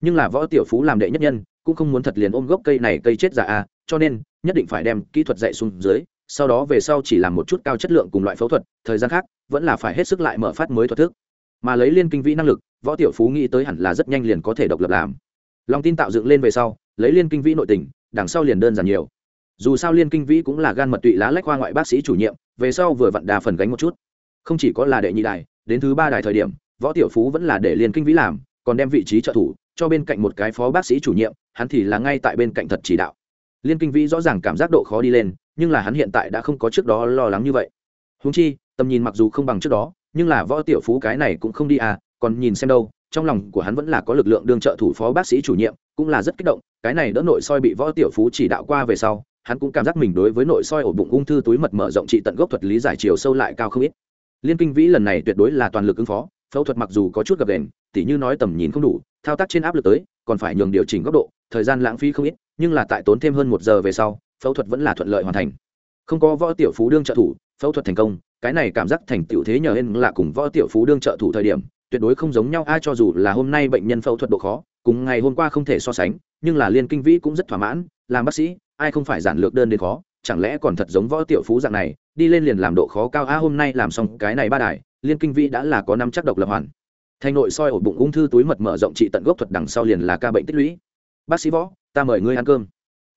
Nhưng là võ tiểu phú làm đệ nhất nhân cũng không muốn thật liền ôm gốc cây này cây chết giả a, cho nên nhất định phải đem kỹ thuật dạy xuống dưới, sau đó về sau chỉ làm một chút cao chất lượng cùng loại phẫu thuật, thời gian khác vẫn là phải hết sức lại mở phát mới thuật thức. Mà lấy liên kinh vĩ năng lực, võ tiểu phú nghĩ tới hẳn là rất nhanh liền có thể độc lập làm. Lòng tin tạo dựng lên về sau, lấy liên kinh vĩ nội tình, đằng sau liền đơn giản nhiều. Dù sao liên kinh vĩ cũng là gan mật tụy lá lách khoa ngoại bác sĩ chủ nhiệm, về sau vừa vặn đà phần gánh một chút. Không chỉ có là đệ nhị đài, đến thứ ba đài thời điểm, võ tiểu phú vẫn là để liên kinh vĩ làm, còn đem vị trí trợ thủ cho bên cạnh một cái phó bác sĩ chủ nhiệm, hắn thì là ngay tại bên cạnh thật chỉ đạo. Liên kinh vĩ rõ ràng cảm giác độ khó đi lên, nhưng là hắn hiện tại đã không có trước đó lo lắng như vậy. Húng chi, tầm nhìn mặc dù không bằng trước đó, nhưng là võ tiểu phú cái này cũng không đi à còn nhìn xem đâu, trong lòng của hắn vẫn là có lực lượng đương trợ thủ phó bác sĩ chủ nhiệm, cũng là rất kích động, cái này đỡ nội soi bị võ tiểu phú chỉ đạo qua về sau, hắn cũng cảm giác mình đối với nội soi ổ bụng ung thư túi mật mở rộng trị tận gốc thuật lý giải chiều sâu lại cao không ít. Liên kinh vĩ lần này tuyệt đối là toàn lực ứng phó phẫu thuật mặc dù có chút gập đèn tỉ như nói tầm nhìn không đủ, thao tác trên áp lực tới, còn phải nhường điều chỉnh góc độ, thời gian lãng phí không ít, nhưng là tại tốn thêm hơn một giờ về sau, phẫu thuật vẫn là thuận lợi hoàn thành. Không có võ tiểu phú đương trợ thủ, phẫu thuật thành công, cái này cảm giác thành tiểu thế nhờ hên là cùng võ tiểu phú đương trợ thủ thời điểm, tuyệt đối không giống nhau, ai cho dù là hôm nay bệnh nhân phẫu thuật độ khó, cùng ngày hôm qua không thể so sánh, nhưng là liên kinh vĩ cũng rất thỏa mãn, làm bác sĩ, ai không phải giản lược đơn đến khó, chẳng lẽ còn thật giống võ tiểu phú dạng này đi lên liền làm độ khó cao. A hôm nay làm xong cái này ba đài, liên kinh vĩ đã là có năm chắc độc lập hoàn. Thành nội soi ổ bụng ung thư túi mật mở rộng trị tận gốc thuật đằng sau liền là ca bệnh tích lũy. Bác sĩ võ, ta mời ngươi ăn cơm.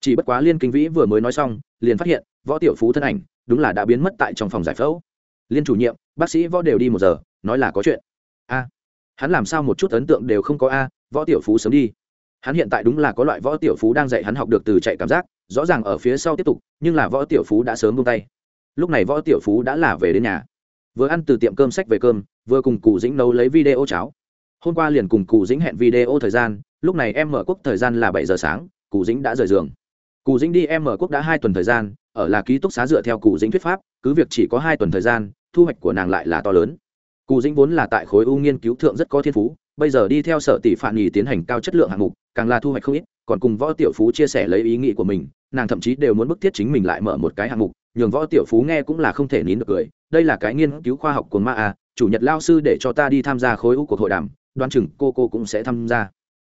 Chỉ bất quá liên kinh vĩ vừa mới nói xong, liền phát hiện, võ tiểu phú thân ảnh, đúng là đã biến mất tại trong phòng giải phẫu. Liên chủ nhiệm, bác sĩ võ đều đi một giờ, nói là có chuyện. A hắn làm sao một chút ấn tượng đều không có a, võ tiểu phú sớm đi. Hắn hiện tại đúng là có loại võ tiểu phú đang dạy hắn học được từ chạy cảm giác, rõ ràng ở phía sau tiếp tục, nhưng là võ tiểu phú đã sớm buông tay lúc này võ tiểu phú đã là về đến nhà. Vừa ăn từ tiệm cơm sách về cơm, vừa cùng cụ dĩnh nấu lấy video cháo. Hôm qua liền cùng cụ dĩnh hẹn video thời gian, lúc này em mở quốc thời gian là bảy giờ sáng, cụ dĩnh đã rời giường. Cụ dĩnh đi em mở quốc đã hai tuần thời gian, ở là ký túc xá dựa theo cụ dĩnh thuyết pháp, cứ việc chỉ có hai tuần thời gian, thu hoạch của nàng lại là to lớn. Cụ dĩnh vốn là tại khối u nghiên cứu thượng rất có thiên phú, bây giờ đi theo sở tỷ phản nghỉ tiến hành cao chất lượng hạng mục, càng là thu hoạch không ít, còn cùng võ tiểu phú chia sẻ lấy ý nghĩ của mình, nàng thậm chí đều muốn bức thiết chính mình lại mở một cái hạng mục nhường võ tiểu phú nghe cũng là không thể nín được cười. Đây là cái nghiên cứu khoa học của ma à chủ nhật lao sư để cho ta đi tham gia khối u cuộc hội đàm đoan chừng cô cô cũng sẽ tham gia.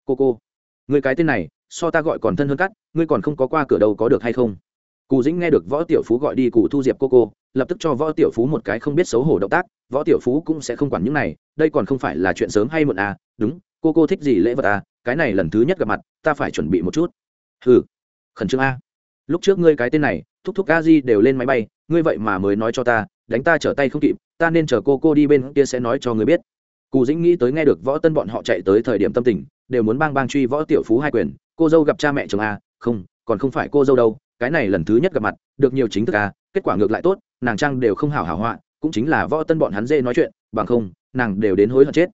Cô cô, người cái tên này, so ta gọi còn thân hơn cắt, ngươi còn không có qua cửa đâu có được hay không? Cù dĩnh nghe được võ tiểu phú gọi đi cụ thu diệp cô cô, lập tức cho võ tiểu phú một cái không biết xấu hổ động tác, võ tiểu phú cũng sẽ không quản những này, đây còn không phải là chuyện sớm hay muộn à đúng, cô cô thích gì lễ vật à cái này lần thứ nhất gặp mặt, ta phải chuẩn bị một chút. Hừ, khẩn trương a. Lúc trước ngươi cái tên này thúc thúc a di đều lên máy bay, ngươi vậy mà mới nói cho ta, đánh ta trở tay không kịp, ta nên chờ cô cô đi bên kia sẽ nói cho ngươi biết. Cù dĩnh nghĩ tới nghe được võ tân bọn họ chạy tới thời điểm tâm tình, đều muốn bang bang truy võ tiểu phú hai quyền, cô dâu gặp cha mẹ chồng a không, còn không phải cô dâu đâu, cái này lần thứ nhất gặp mặt, được nhiều chính thức a kết quả ngược lại tốt, nàng trang đều không hảo hảo họa, cũng chính là võ tân bọn hắn dê nói chuyện, bằng không, nàng đều đến hối hận chết.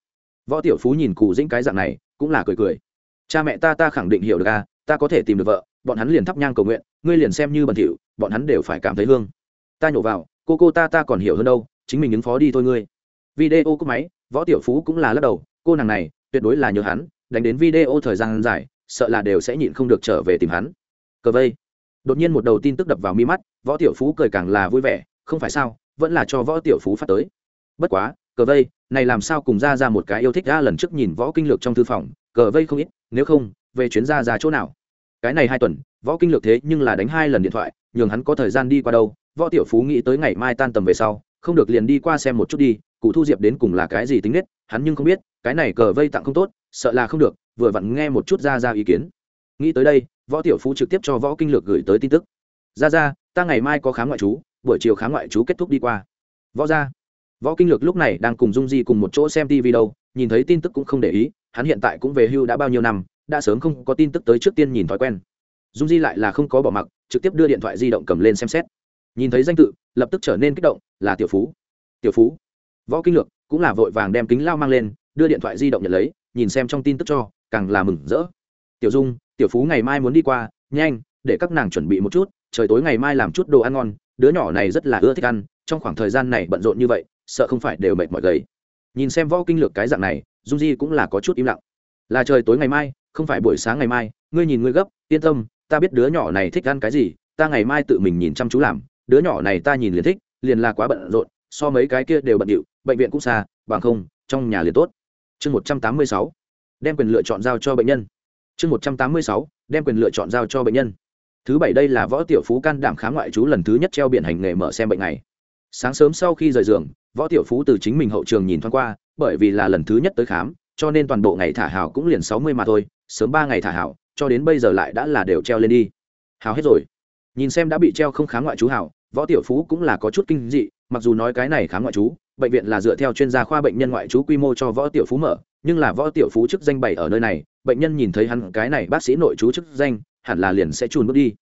Võ tiểu phú nhìn Cù dĩnh cái dạng này, cũng là cười cười. Cha mẹ ta ta khẳng định hiểu được a ta có thể tìm được vợ bọn hắn liền thắp nhang cầu nguyện, ngươi liền xem như bẩn thỉu, bọn hắn đều phải cảm thấy hương. Ta nhổ vào, cô cô ta ta còn hiểu hơn đâu, chính mình ứng phó đi thôi ngươi. Video cúp máy, võ tiểu phú cũng là lắc đầu, cô nàng này, tuyệt đối là nhớ hắn, đánh đến video thời gian dài, sợ là đều sẽ nhịn không được trở về tìm hắn. Cờ vây. Đột nhiên một đầu tin tức đập vào mi mắt, võ tiểu phú cười càng là vui vẻ, không phải sao, vẫn là cho võ tiểu phú phát tới. Bất quá, cờ vây, này làm sao cùng ra ra một cái yêu thích ra lần trước nhìn võ kinh lược trong thư phòng, cờ vây không ít, nếu không, về chuyến ra ra chỗ nào? Cái này hai tuần, võ kinh lược thế nhưng là đánh hai lần điện thoại, nhường hắn có thời gian đi qua đâu. Võ tiểu phú nghĩ tới ngày mai tan tầm về sau, không được liền đi qua xem một chút đi, cụ thu diệp đến cùng là cái gì tính nết, hắn nhưng không biết, cái này cờ vây tặng không tốt, sợ là không được, vừa vặn nghe một chút ra ra ý kiến. Nghĩ tới đây, võ tiểu phú trực tiếp cho võ kinh lược gửi tới tin tức. Ra ra ta ngày mai có khám ngoại trú, buổi chiều khám ngoại trú kết thúc đi qua. Võ ra võ kinh lược lúc này đang cùng dung di cùng một chỗ xem tv đâu, nhìn thấy tin tức cũng không để ý, hắn hiện tại cũng về hưu đã bao nhiêu năm đã sớm không có tin tức tới trước tiên nhìn thói quen. Dung di lại là không có bỏ mặc, trực tiếp đưa điện thoại di động cầm lên xem xét. Nhìn thấy danh tự, lập tức trở nên kích động, là tiểu phú. Tiểu phú. Võ kinh lược cũng là vội vàng đem kính lao mang lên, đưa điện thoại di động nhận lấy, nhìn xem trong tin tức cho, càng là mừng rỡ. Tiểu dung, tiểu phú ngày mai muốn đi qua, nhanh, để các nàng chuẩn bị một chút, trời tối ngày mai làm chút đồ ăn ngon, đứa nhỏ này rất là ưa thích ăn, trong khoảng thời gian này bận rộn như vậy, sợ không phải đều mệt mỏi gầy. Nhìn xem võ kinh lược cái dạng này, dung di cũng là có chút im lặng là trời tối ngày mai, không phải buổi sáng ngày mai. Ngươi nhìn ngươi gấp, yên tâm, ta biết đứa nhỏ này thích ăn cái gì, ta ngày mai tự mình nhìn chăm chú làm. Đứa nhỏ này ta nhìn liền thích, liền là quá bận rộn, so mấy cái kia đều bận điệu, bệnh viện cũng xa, bằng không, trong nhà liền tốt. Chương một trăm tám mươi sáu, đem quyền lựa chọn giao cho bệnh nhân. Chương một trăm tám mươi sáu, đem quyền lựa chọn giao cho bệnh nhân. Thứ bảy đây là võ tiểu phú can đảm khá ngoại trú lần thứ nhất treo biển hành nghề mở xem bệnh này sáng sớm sau khi rời giường, võ tiểu phú từ chính mình hậu trường nhìn thoáng qua, bởi vì là lần thứ nhất tới khám cho nên toàn bộ ngày thả hào cũng liền sáu mươi mà thôi sớm ba ngày thả hào, cho đến bây giờ lại đã là đều treo lên đi. Hào hết rồi. Nhìn xem đã bị treo không kháng ngoại chú hào, võ tiểu phú cũng là có chút kinh dị mặc dù nói cái này kháng ngoại chú, bệnh viện là dựa theo chuyên gia khoa bệnh nhân ngoại trú quy mô cho võ tiểu phú mở nhưng là võ tiểu phú chức danh bày ở nơi này bệnh nhân nhìn thấy hắn cái này bác sĩ nội trú chức danh hẳn là liền sẽ chùn bước đi.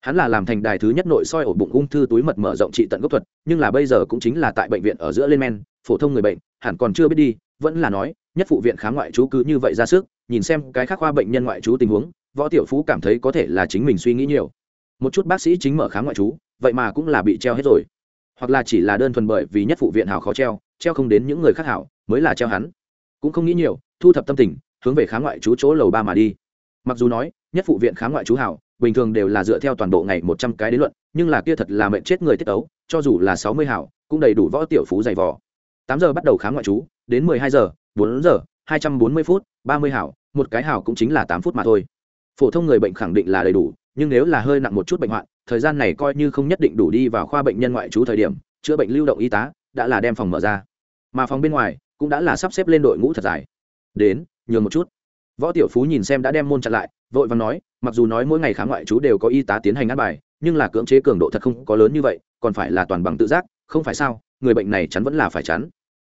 Hắn là làm thành đài thứ nhất nội soi ổ bụng ung thư túi mật mở rộng trị tận gốc thuật nhưng là bây giờ cũng chính là tại bệnh viện ở giữa lên men phổ thông người bệnh hẳn còn chưa biết đi vẫn là nói nhất phụ viện khám ngoại trú cứ như vậy ra sức, nhìn xem cái khác khoa bệnh nhân ngoại trú tình huống, võ tiểu phú cảm thấy có thể là chính mình suy nghĩ nhiều. Một chút bác sĩ chính mở khám ngoại trú, vậy mà cũng là bị treo hết rồi. Hoặc là chỉ là đơn thuần bởi vì nhất phụ viện hảo khó treo treo không đến những người khác hảo, mới là treo hắn. Cũng không nghĩ nhiều, thu thập tâm tình, hướng về khám ngoại trú chỗ lầu ba mà đi. Mặc dù nói, nhất phụ viện khám ngoại trú hảo, bình thường đều là dựa theo toàn bộ ngày một trăm cái đến luận, nhưng là kia thật là mệnh chết người tiết ấu cho dù là sáu mươi hảo, cũng đầy đủ võ tiểu phú dày vò. Tám giờ bắt đầu khám ngoại trú, đến mười hai giờ bốn giờ, hai trăm bốn mươi phút, ba mươi hảo, một cái hảo cũng chính là tám phút mà thôi. Phổ thông người bệnh khẳng định là đầy đủ, nhưng nếu là hơi nặng một chút bệnh hoạn, thời gian này coi như không nhất định đủ đi vào khoa bệnh nhân ngoại trú thời điểm, chữa bệnh lưu động y tá đã là đem phòng mở ra. Mà phòng bên ngoài cũng đã là sắp xếp lên đội ngũ thật dài. Đến, nhường một chút. Võ tiểu phú nhìn xem đã đem môn chặn lại, vội vàng nói, mặc dù nói mỗi ngày khám ngoại trú đều có y tá tiến hành ăn bài, nhưng là cưỡng chế cường độ thật không có lớn như vậy, còn phải là toàn bằng tự giác, không phải sao, người bệnh này chắn vẫn là phải chắn.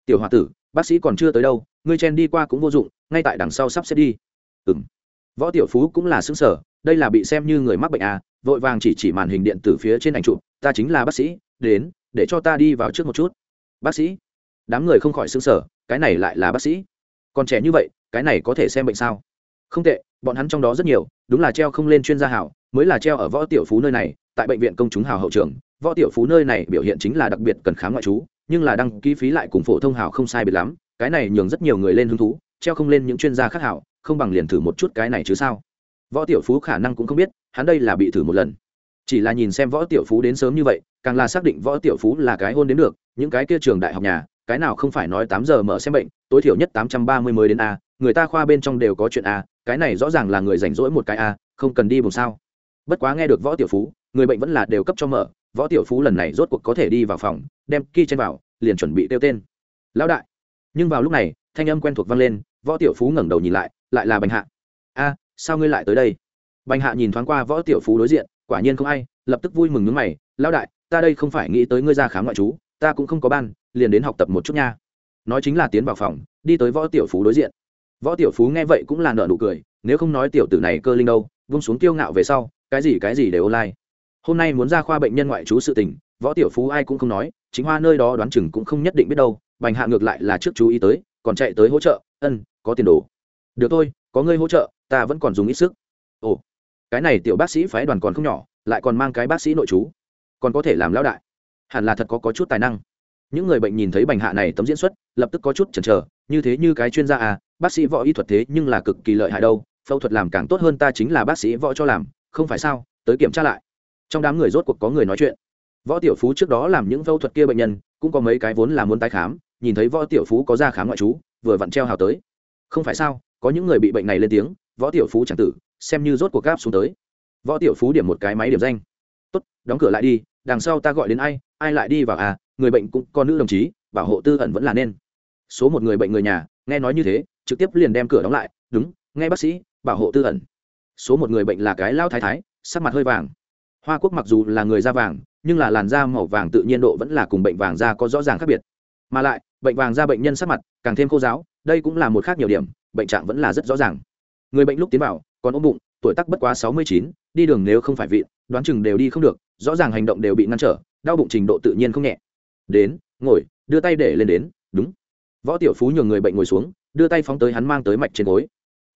Tiểu h o a tử, bác sĩ còn chưa tới đâu ngươi chen đi qua cũng vô dụng, ngay tại đằng sau sắp xếp đi. Ừ m võ tiểu phú cũng là xứng sở đây là bị xem như người mắc bệnh à vội vàng chỉ chỉ màn hình điện từ phía trên ảnh chụp, ta chính là bác sĩ, đến, để cho ta đi vào trước một chút. Bác sĩ? Đám người không khỏi xứng sở cái này lại là bác sĩ. Còn trẻ như vậy, cái này có thể xem bệnh sao? Không tệ, bọn hắn trong đó rất nhiều, đúng là treo không lên chuyên gia hảo, mới là treo ở võ tiểu phú nơi này, tại bệnh viện công chúng hào hậu trường. Võ tiểu phú nơi này biểu hiện chính là đặc biệt cần khám ngoại trú, nhưng là đăng ký phí lại cùng phổ thông hào không sai biệt lắm cái này nhường rất nhiều người lên hứng thú, treo không lên những chuyên gia khác hảo, không bằng liền thử một chút cái này chứ sao? Võ tiểu phú khả năng cũng không biết, hắn đây là bị thử một lần. Chỉ là nhìn xem võ tiểu phú đến sớm như vậy, càng là xác định võ tiểu phú là cái hôn đến được, những cái kia trường đại học nhà, cái nào không phải nói tám giờ mở xem bệnh, tối thiểu nhất tám trăm ba mươi mới đến a, người ta khoa bên trong đều có chuyện a, cái này rõ ràng là người rảnh rỗi một cái a, không cần đi vùng sao. Bất quá nghe được võ tiểu phú, người bệnh vẫn là đều cấp cho mở, võ tiểu phú lần này rốt cuộc có thể đi vào phòng, đem ky chen vào, liền chuẩn bị tiêu tên. Lão đại nhưng vào lúc này, thanh âm quen thuộc vang lên, võ tiểu phú ngẩng đầu nhìn lại lại là bành hạ. A, sao ngươi lại tới đây? Bành hạ nhìn thoáng qua võ tiểu phú đối diện, quả nhiên không ai, lập tức vui mừng nước mày, lão đại, ta đây không phải nghĩ tới ngươi ra khám ngoại trú, ta cũng không có ban, liền đến học tập một chút nha. Nói chính là tiến vào phòng, đi tới võ tiểu phú đối diện. Võ tiểu phú nghe vậy cũng là nợ nụ cười, nếu không nói tiểu tử này cơ linh đâu, vung xuống tiêu ngạo về sau, cái gì cái gì đều online. Hôm nay muốn ra khoa bệnh nhân ngoại trú sự tình, võ tiểu phú ai cũng không nói, chính hoa nơi đó đoán chừng cũng không nhất định biết đâu bành hạ ngược lại là trước chú ý tới còn chạy tới hỗ trợ ân có tiền đồ. Được thôi có ngươi hỗ trợ ta vẫn còn dùng ít sức. Ồ cái này tiểu bác sĩ phái đoàn còn không nhỏ lại còn mang cái bác sĩ nội chú còn có thể làm lão đại. Hẳn là thật có, có chút tài năng. Những người bệnh nhìn thấy bành hạ này tấm diễn xuất lập tức có chút chần chờ như thế như cái chuyên gia à bác sĩ võ y thuật thế nhưng là cực kỳ lợi hại đâu phẫu thuật làm càng tốt hơn ta chính là bác sĩ võ cho làm không phải sao tới kiểm tra lại. Trong đám người rốt cuộc có người nói chuyện. Võ tiểu phú trước đó làm những phẫu thuật kia bệnh nhân cũng có mấy cái vốn là muốn tái khám nhìn thấy võ tiểu phú có ra khám ngoại trú, vừa vặn treo hào tới. Không phải sao, có những người bị bệnh này lên tiếng, võ tiểu phú chẳng tử, xem như rốt cuộc gáp xuống tới. Võ tiểu phú điểm một cái máy điểm danh. Tốt, đóng cửa lại đi, đằng sau ta gọi đến ai ai lại đi vào à người bệnh cũng có nữ đồng chí, bảo hộ tư ẩn vẫn là nên. Số một người bệnh người nhà, nghe nói như thế, trực tiếp liền đem cửa đóng lại, đúng, nghe bác sĩ, bảo hộ tư ẩn. Số một người bệnh là cái lao thái thái, sắc mặt hơi vàng. Hoa quốc mặc dù là người da vàng, nhưng là làn da màu vàng tự nhiên độ vẫn là cùng bệnh vàng da có rõ ràng khác biệt. Mà lại bệnh vàng da bệnh nhân sắc mặt càng thêm khô giáo, đây cũng là một khác nhiều điểm, bệnh trạng vẫn là rất rõ ràng. Người bệnh lúc tiến vào, còn ốm bụng, tuổi tắc bất quá sáu mươi chín, đi đường nếu không phải vị đoán chừng đều đi không được, rõ ràng hành động đều bị ngăn trở, đau bụng trình độ tự nhiên không nhẹ. Đến, ngồi, đưa tay để lên đến, đúng. Võ tiểu phú nhường người bệnh ngồi xuống, đưa tay phóng tới hắn mang tới mạch trên gối.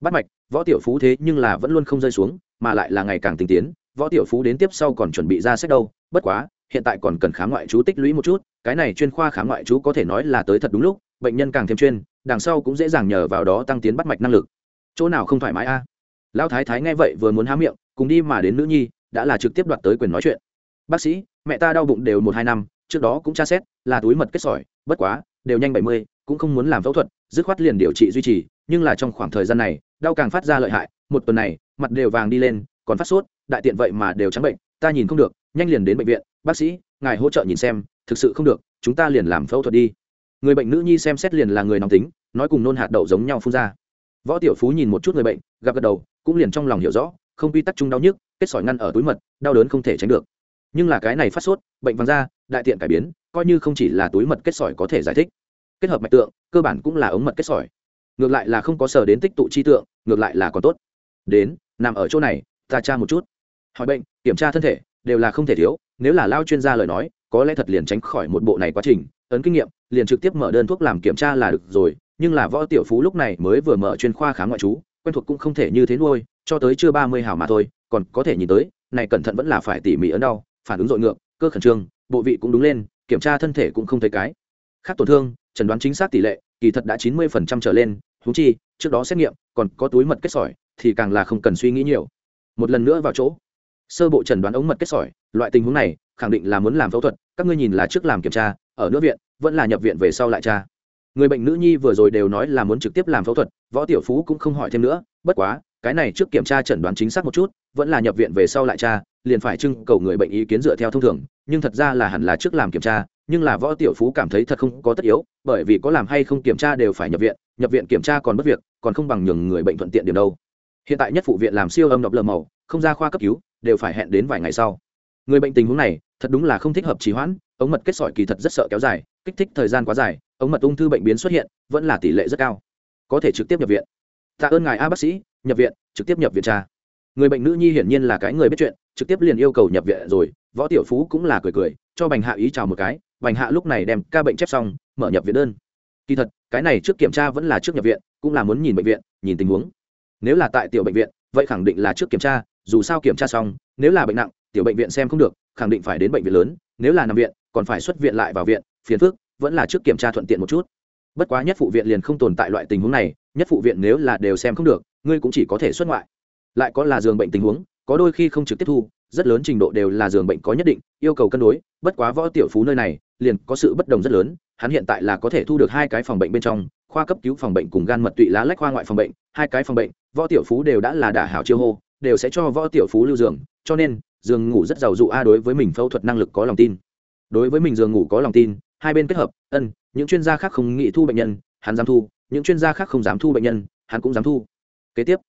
Bắt mạch, võ tiểu phú thế nhưng là vẫn luôn không rơi xuống, mà lại là ngày càng tinh tiến, võ tiểu phú đến tiếp sau còn chuẩn bị ra sách đâu, bất quá hiện tại còn cần khám ngoại chú tích lũy một chút, cái này chuyên khoa khám ngoại chú có thể nói là tới thật đúng lúc, bệnh nhân càng thêm chuyên, đằng sau cũng dễ dàng nhờ vào đó tăng tiến bắt mạch năng lực chỗ nào không thoải mái a à? lão thái thái nghe vậy vừa muốn há miệng, cùng đi mà đến nữ nhi, đã là trực tiếp đoạt tới quyền nói chuyện bác sĩ, mẹ ta đau bụng đều một hai năm, trước đó cũng tra xét, là túi mật kết sỏi, bất quá, đều nhanh bảy mươi, cũng không muốn làm phẫu thuật, dứt khoát liền điều trị duy trì, nhưng là trong khoảng thời gian này, đau càng phát ra lợi hại, một tuần này, mặt đều vàng đi lên, còn phát sốt, đại tiện vậy mà đều trắng bệnh, ta nhìn không được nhanh liền đến bệnh viện, bác sĩ, ngài hỗ trợ nhìn xem, thực sự không được, chúng ta liền làm phẫu thuật đi. Người bệnh nữ nhi xem xét liền là người nóng tính, nói cùng nôn hạt đậu giống nhau phun ra. Võ tiểu phú nhìn một chút người bệnh gặp gật đầu, cũng liền trong lòng hiểu rõ, không quy tắc chung đau nhức, kết sỏi ngăn ở túi mật, đau đớn không thể tránh được. Nhưng là cái này phát sốt, bệnh vàng da, đại tiện cải biến, coi như không chỉ là túi mật kết sỏi có thể giải thích. Kết hợp mạch tượng, cơ bản cũng là ống mật kết sỏi. Ngược lại là không có sở đến tích tụ chi tượng, ngược lại là còn tốt. Đến, nằm ở chỗ này, ta tra một chút. Hỏi bệnh, kiểm tra thân thể đều là không thể thiếu, nếu là lao chuyên gia lời nói, có lẽ thật liền tránh khỏi một bộ này quá trình. Ấn kinh nghiệm, liền trực tiếp mở đơn thuốc làm kiểm tra là được rồi, nhưng là võ tiểu phú lúc này mới vừa mở chuyên khoa khám ngoại trú, quen thuộc cũng không thể như thế nuôi, cho tới chưa ba mươi hào mà thôi, còn có thể nhìn tới, này cẩn thận vẫn là phải tỉ mỉ ấn đau, phản ứng dội ngược, cơ khẩn trương, bộ vị cũng đúng lên, kiểm tra thân thể cũng không thấy cái. Khác tổn thương, chẩn đoán chính xác tỷ lệ, kỳ thật đã chín mươi phần trăm trở lên thú chi, trước đó xét nghiệm, còn có túi mật kết sỏi, thì càng là không cần suy nghĩ nhiều. Một lần nữa vào chỗ sơ bộ chẩn đoán ống mật kết sỏi, loại tình huống này khẳng định là muốn làm phẫu thuật, các ngươi nhìn là trước làm kiểm tra, ở nước viện, vẫn là nhập viện về sau lại tra. Người bệnh nữ nhi vừa rồi đều nói là muốn trực tiếp làm phẫu thuật, võ tiểu phú cũng không hỏi thêm nữa, bất quá, cái này trước kiểm tra chẩn đoán chính xác một chút, vẫn là nhập viện về sau lại tra, liền phải trưng cầu người bệnh ý kiến dựa theo thông thường, nhưng thật ra là hẳn là trước làm kiểm tra, nhưng là võ tiểu phú cảm thấy thật không có tất yếu, bởi vì có làm hay không kiểm tra đều phải nhập viện nhập viện kiểm tra còn bất việc, còn không bằng nhường người bệnh thuận tiện điểm đâu. Hiện tại nhất phụ viện làm siêu âm độc lờ màu, không ra khoa cấp cứu đều phải hẹn đến vài ngày sau. Người bệnh tình huống này, thật đúng là không thích hợp trì hoãn, ống mật kết sỏi kỳ thật rất sợ kéo dài, kích thích thời gian quá dài, ống mật ung thư bệnh biến xuất hiện, vẫn là tỷ lệ rất cao. Có thể trực tiếp nhập viện. Tạ ơn ngài a bác sĩ, nhập viện, trực tiếp nhập viện cha. Người bệnh nữ nhi hiển nhiên là cái người biết chuyện, trực tiếp liền yêu cầu nhập viện rồi, võ tiểu phú cũng là cười cười, cho bành hạ ý chào một cái, bành hạ lúc này đem ca bệnh chép xong, mở nhập viện đơn. Kỳ thật, cái này trước kiểm tra vẫn là trước nhập viện, cũng là muốn nhìn bệnh viện, nhìn tình huống. Nếu là tại tiểu bệnh viện, vậy khẳng định là trước kiểm tra dù sao kiểm tra xong, nếu là bệnh nặng, tiểu bệnh viện xem không được, khẳng định phải đến bệnh viện lớn, nếu là nằm viện, còn phải xuất viện lại vào viện, phiền phức, vẫn là trước kiểm tra thuận tiện một chút. Bất quá nhất phụ viện liền không tồn tại loại tình huống này, nhất phụ viện nếu là đều xem không được, ngươi cũng chỉ có thể xuất ngoại. Lại có là giường bệnh tình huống, có đôi khi không trực tiếp thu, rất lớn trình độ đều là giường bệnh có nhất định, yêu cầu cân đối, bất quá võ tiểu phú nơi này, liền có sự bất đồng rất lớn, hắn hiện tại là có thể thu được hai cái phòng bệnh bên trong, khoa cấp cứu phòng bệnh cùng gan mật tụy lá lách khoa ngoại phòng bệnh, hai cái phòng bệnh, võ tiểu phú đều đã là đả hảo chiêu hô đều sẽ cho võ tiểu phú lưu giường, cho nên, giường ngủ rất giàu dụ a đối với mình phẫu thuật năng lực có lòng tin. Đối với mình giường ngủ có lòng tin, hai bên kết hợp, ân, những chuyên gia khác không nghĩ thu bệnh nhân, hắn dám thu, những chuyên gia khác không dám thu bệnh nhân, hắn cũng dám thu. Kế tiếp,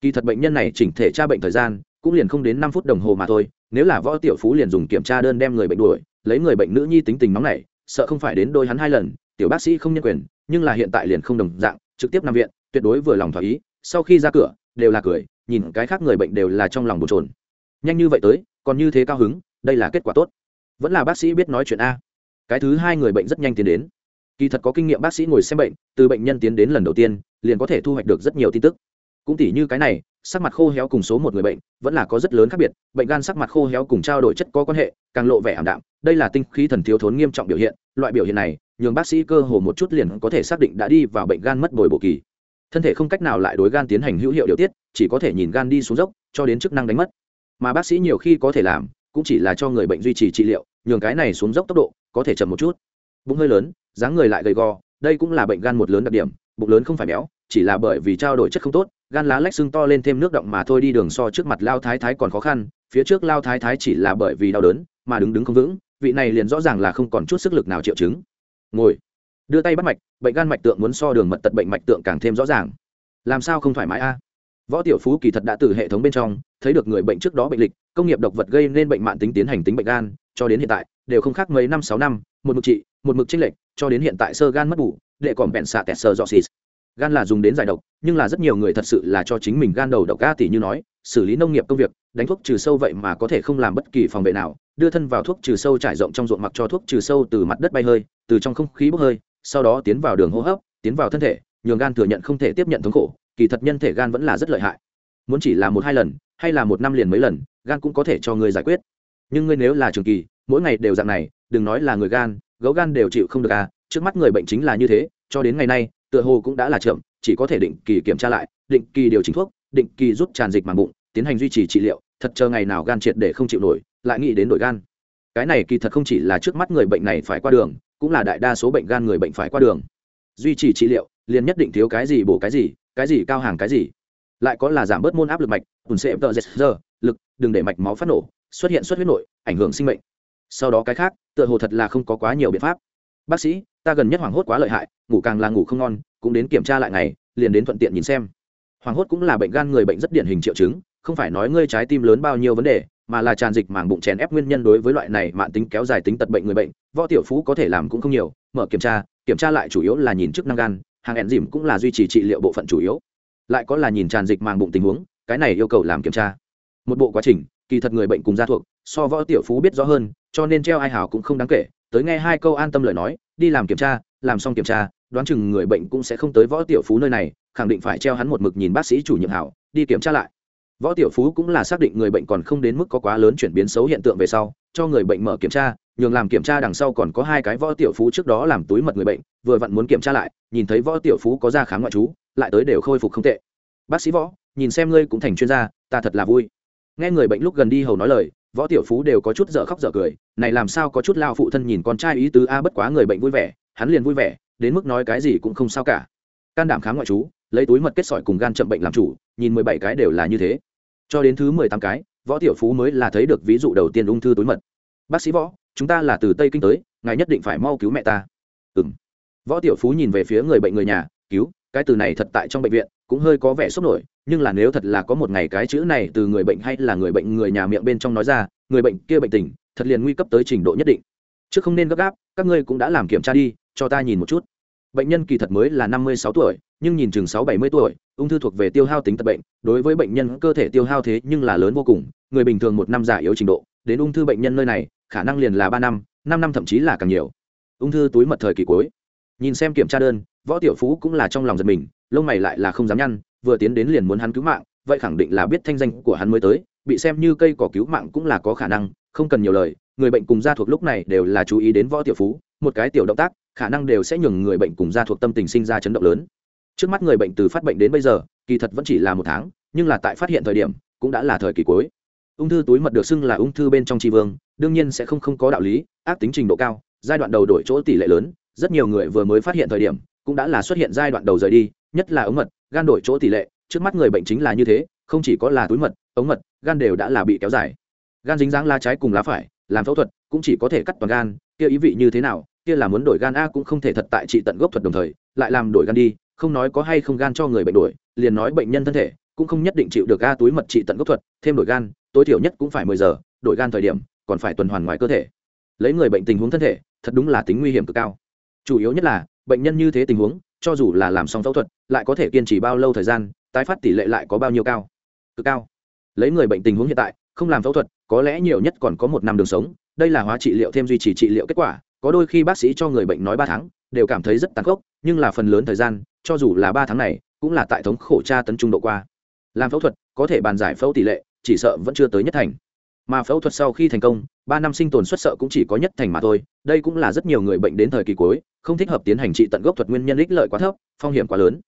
kỳ thật bệnh nhân này chỉnh thể tra bệnh thời gian, cũng liền không đến năm phút đồng hồ mà thôi, nếu là võ tiểu phú liền dùng kiểm tra đơn đem người bệnh đuổi, lấy người bệnh nữ nhi tính tình nóng này sợ không phải đến đôi hắn hai lần, tiểu bác sĩ không nhân quyền, nhưng là hiện tại liền không đồng dạng, trực tiếp nằm viện, tuyệt đối vừa lòng thỏa ý, sau khi ra cửa đều là cười, nhìn cái khác người bệnh đều là trong lòng bồn trồn nhanh như vậy tới, còn như thế cao hứng, đây là kết quả tốt. Vẫn là bác sĩ biết nói chuyện a. Cái thứ hai người bệnh rất nhanh tiến đến. Kỳ thật có kinh nghiệm bác sĩ ngồi xem bệnh, từ bệnh nhân tiến đến lần đầu tiên, liền có thể thu hoạch được rất nhiều tin tức. Cũng tỉ như cái này, sắc mặt khô héo cùng số một người bệnh, vẫn là có rất lớn khác biệt, bệnh gan sắc mặt khô héo cùng trao đổi chất có quan hệ, càng lộ vẻ ảm đạm, đây là tinh khí thần thiếu thốn nghiêm trọng biểu hiện, loại biểu hiện này, nhường bác sĩ cơ hồ một chút liền có thể xác định đã đi vào bệnh gan mất bồi bổ kỳ thân thể không cách nào lại đối gan tiến hành hữu hiệu điều tiết, chỉ có thể nhìn gan đi xuống dốc, cho đến chức năng đánh mất. Mà bác sĩ nhiều khi có thể làm, cũng chỉ là cho người bệnh duy trì trị liệu, nhường cái này xuống dốc tốc độ có thể chậm một chút. Bụng hơi lớn, dáng người lại gầy gò, đây cũng là bệnh gan một lớn đặc điểm, bụng lớn không phải béo, chỉ là bởi vì trao đổi chất không tốt, gan lá lách xương to lên thêm nước động mà thôi đi đường so trước mặt lao thái thái còn khó khăn, phía trước lao thái thái chỉ là bởi vì đau đớn mà đứng đứng không vững, vị này liền rõ ràng là không còn chút sức lực nào triệu chứng. Ngồi đưa tay bắt mạch, bệnh gan mạch tượng muốn so đường mật tật bệnh mạch tượng càng thêm rõ ràng. Làm sao không thoải mái a? Võ tiểu phú kỳ thật đã từ hệ thống bên trong thấy được người bệnh trước đó bệnh lịch, công nghiệp độc vật gây nên bệnh mạng tính tiến hành tính bệnh gan, cho đến hiện tại, đều không khác mấy năm, sáu năm, một mực trị, một mực tranh lệch, cho đến hiện tại sơ gan mất bù để còn bẹn xạ tẹt sơ dọ xì. Gan là dùng đến giải độc, nhưng là rất nhiều người thật sự là cho chính mình gan đầu độc ca tỷ như nói xử lý nông nghiệp công việc, đánh thuốc trừ sâu vậy mà có thể không làm bất kỳ phòng vệ nào, đưa thân vào thuốc trừ sâu trải rộng trong ruộng mặc cho thuốc trừ sâu từ mặt đất bay hơi, từ trong không khí bốc hơi, sau đó tiến vào đường hô hấp, tiến vào thân thể, nhường gan thừa nhận không thể tiếp nhận thống khổ, kỳ thật nhân thể gan vẫn là rất lợi hại. Muốn chỉ là một hai lần, hay là một năm liền mấy lần, gan cũng có thể cho người giải quyết. Nhưng ngươi nếu là trường kỳ, mỗi ngày đều dạng này, đừng nói là người gan, gấu gan đều chịu không được à trước mắt người bệnh chính là như thế, cho đến ngày nay, tựa hồ cũng đã là chậm, chỉ có thể định kỳ kiểm tra lại, định kỳ điều chỉnh thuốc, định kỳ rút tràn dịch màng bụng tiến hành duy trì trị liệu, thật chờ ngày nào gan triệt để không chịu nổi, lại nghĩ đến đổi gan. Cái này kỳ thật không chỉ là trước mắt người bệnh này phải qua đường, cũng là đại đa số bệnh gan người bệnh phải qua đường. Duy trì trị liệu, liền nhất định thiếu cái gì bổ cái gì cái gì cao hàng cái gì. Lại có là giảm bớt môn áp lực mạch ùn sẽ tờ giờ, lực, đừng để mạch máu phát nổ, xuất hiện xuất huyết nội, ảnh hưởng sinh mệnh. Sau đó cái khác, tựa hồ thật là không có quá nhiều biện pháp. Bác sĩ, ta gần nhất hoảng hốt quá lợi hại, ngủ càng là ngủ không ngon, cũng đến kiểm tra lại ngày, liền đến thuận tiện nhìn xem. Hoảng hốt cũng là bệnh gan người bệnh rất điển hình triệu chứng không phải nói ngươi trái tim lớn bao nhiêu vấn đề, mà là tràn dịch màng bụng chèn ép nguyên nhân đối với loại này mạng tính kéo dài tính tật bệnh người bệnh, võ tiểu phú có thể làm cũng không nhiều, mở kiểm tra kiểm tra lại chủ yếu là nhìn chức năng gan, hàng ẹn dìm cũng là duy trì trị liệu bộ phận chủ yếu. Lại có là nhìn tràn dịch màng bụng tình huống, cái này yêu cầu làm kiểm tra. Một bộ quá trình, kỳ thật người bệnh cùng gia thuộc, so võ tiểu phú biết rõ hơn, cho nên treo ai hảo cũng không đáng kể, tới nghe hai câu an tâm lời nói, đi làm kiểm tra, làm xong kiểm tra, đoán chừng người bệnh cũng sẽ không tới võ tiểu phú nơi này, khẳng định phải treo hắn một mực nhìn bác sĩ chủ nhiệm hảo, đi kiểm tra lại võ tiểu phú cũng là xác định người bệnh còn không đến mức có quá lớn chuyển biến xấu hiện tượng về sau, cho người bệnh mở kiểm tra, nhường làm kiểm tra đằng sau còn có hai cái võ tiểu phú trước đó làm túi mật người bệnh, vừa vặn muốn kiểm tra lại, nhìn thấy võ tiểu phú có ra khám ngoại trú, lại tới đều khôi phục không tệ. Bác sĩ võ, nhìn xem ngươi cũng thành chuyên gia, ta thật là vui. Nghe người bệnh lúc gần đi hầu nói lời, võ tiểu phú đều có chút dở khóc dở cười, này làm sao có chút lao phụ thân nhìn con trai ý tứ a à, bất quá người bệnh vui vẻ, hắn liền vui vẻ, đến mức nói cái gì cũng không sao cả. Can đảm khám ngoại trú, lấy túi mật kết sỏi cùng gan chậm bệnh làm chủ, nhìn mười bảy cái đều là như thế cho đến thứ mười tám cái, võ tiểu phú mới là thấy được ví dụ đầu tiên ung thư túi mật. Bác sĩ võ, chúng ta là từ tây kinh tới, ngài nhất định phải mau cứu mẹ ta. Ừ m võ tiểu phú nhìn về phía người bệnh người nhà, cứu, cái từ này thật tại trong bệnh viện, cũng hơi có vẻ sốc nổi, nhưng là nếu thật là có một ngày cái chữ này từ người bệnh hay là người bệnh người nhà miệng bên trong nói ra, người bệnh kia bệnh tình, thật liền nguy cấp tới trình độ nhất định. Chứ không nên gấp gáp, các ngươi cũng đã làm kiểm tra đi, cho ta nhìn một chút. Bệnh nhân kỳ thật mới là năm mươi sáu tuổi nhưng nhìn chừng sáu bảy mươi tuổi, ung thư thuộc về tiêu hao tính tật bệnh, đối với bệnh nhân cơ thể tiêu hao thế nhưng là lớn vô cùng, người bình thường một năm già yếu trình độ, đến ung thư bệnh nhân nơi này, khả năng liền là ba năm năm năm thậm chí là càng nhiều. Ung thư túi mật thời kỳ cuối. Nhìn xem kiểm tra đơn, võ tiểu phú cũng là trong lòng giật mình, lông mày lại là không dám nhăn, vừa tiến đến liền muốn hắn cứu mạng, vậy khẳng định là biết thanh danh của hắn mới tới, bị xem như cây cỏ cứu mạng cũng là có khả năng, không cần nhiều lời, người bệnh cùng gia thuộc lúc này đều là chú ý đến võ tiểu phú, một cái tiểu động tác, khả năng đều sẽ nhường người bệnh cùng gia thuộc tâm tình sinh ra chấn động lớn trước mắt người bệnh từ phát bệnh đến bây giờ, kỳ thật vẫn chỉ là một tháng, nhưng là tại phát hiện thời điểm, cũng đã là thời kỳ cuối. Ung thư túi mật được xưng là ung thư bên trong tri vương, đương nhiên sẽ không không có đạo lý, ác tính trình độ cao, giai đoạn đầu đổi chỗ tỷ lệ lớn, rất nhiều người vừa mới phát hiện thời điểm, cũng đã là xuất hiện giai đoạn đầu rời đi, nhất là ống mật, gan đổi chỗ tỷ lệ, trước mắt người bệnh chính là như thế, không chỉ có là túi mật, ống mật, gan đều đã là bị kéo dài. Gan dính dáng lá trái cùng lá phải, làm phẫu thuật, cũng chỉ có thể cắt toàn gan, kia ý vị như thế nào, kia là muốn đổi gan a cũng không thể thật tại trị tận gốc thuật đồng thời, lại làm đổi gan đi không nói có hay không gan cho người bệnh đuổi, liền nói bệnh nhân thân thể cũng không nhất định chịu được ga túi mật trị tận gốc thuật thêm đổi gan tối thiểu nhất cũng phải mười giờ đổi gan thời điểm còn phải tuần hoàn ngoài cơ thể. Lấy người bệnh tình huống thân thể thật đúng là tính nguy hiểm cực cao. Chủ yếu nhất là bệnh nhân như thế tình huống cho dù là làm xong phẫu thuật lại có thể kiên trì bao lâu thời gian tái phát tỷ lệ lại có bao nhiêu cao? Cực cao. Lấy người bệnh tình huống hiện tại không làm phẫu thuật có lẽ nhiều nhất còn có một năm đường sống đây là hóa trị liệu thêm duy trì trị liệu kết quả có đôi khi bác sĩ cho người bệnh nói ba tháng đều cảm thấy rất tàn khốc nhưng là phần lớn thời gian cho dù là ba tháng này, cũng là tại thống khổ tra tấn trung độ qua. Làm phẫu thuật, có thể bàn giải phẫu tỷ lệ, chỉ sợ vẫn chưa tới nhất thành. Mà phẫu thuật sau khi thành công, ba năm sinh tồn xuất sợ cũng chỉ có nhất thành mà thôi, đây cũng là rất nhiều người bệnh đến thời kỳ cuối, không thích hợp tiến hành trị tận gốc thuật nguyên nhân ích lợi quá thấp, phong hiểm quá lớn.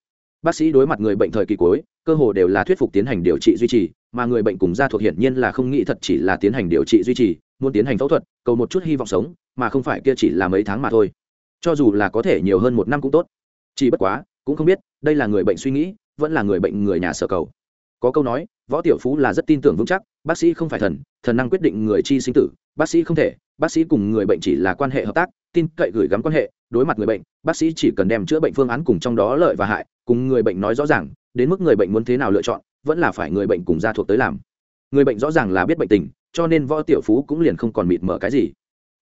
Bác sĩ đối mặt người bệnh thời kỳ cuối, cơ hồ đều là thuyết phục tiến hành điều trị duy trì, mà người bệnh cùng gia thuộc hiển nhiên là không nghĩ thật chỉ là tiến hành điều trị duy trì, muốn tiến hành phẫu thuật, cầu một chút hy vọng sống, mà không phải kia chỉ là mấy tháng mà thôi. Cho dù là có thể nhiều hơn một năm cũng tốt. Chỉ bất quá cũng không biết, đây là người bệnh suy nghĩ, vẫn là người bệnh người nhà sở cầu. Có câu nói, võ tiểu phú là rất tin tưởng vững chắc, bác sĩ không phải thần thần năng quyết định người chi sinh tử, bác sĩ không thể, bác sĩ cùng người bệnh chỉ là quan hệ hợp tác, tin cậy gửi gắm quan hệ, đối mặt người bệnh, bác sĩ chỉ cần đem chữa bệnh phương án cùng trong đó lợi và hại, cùng người bệnh nói rõ ràng, đến mức người bệnh muốn thế nào lựa chọn, vẫn là phải người bệnh cùng gia thuộc tới làm. Người bệnh rõ ràng là biết bệnh tình, cho nên võ tiểu phú cũng liền không còn mịt mở cái gì.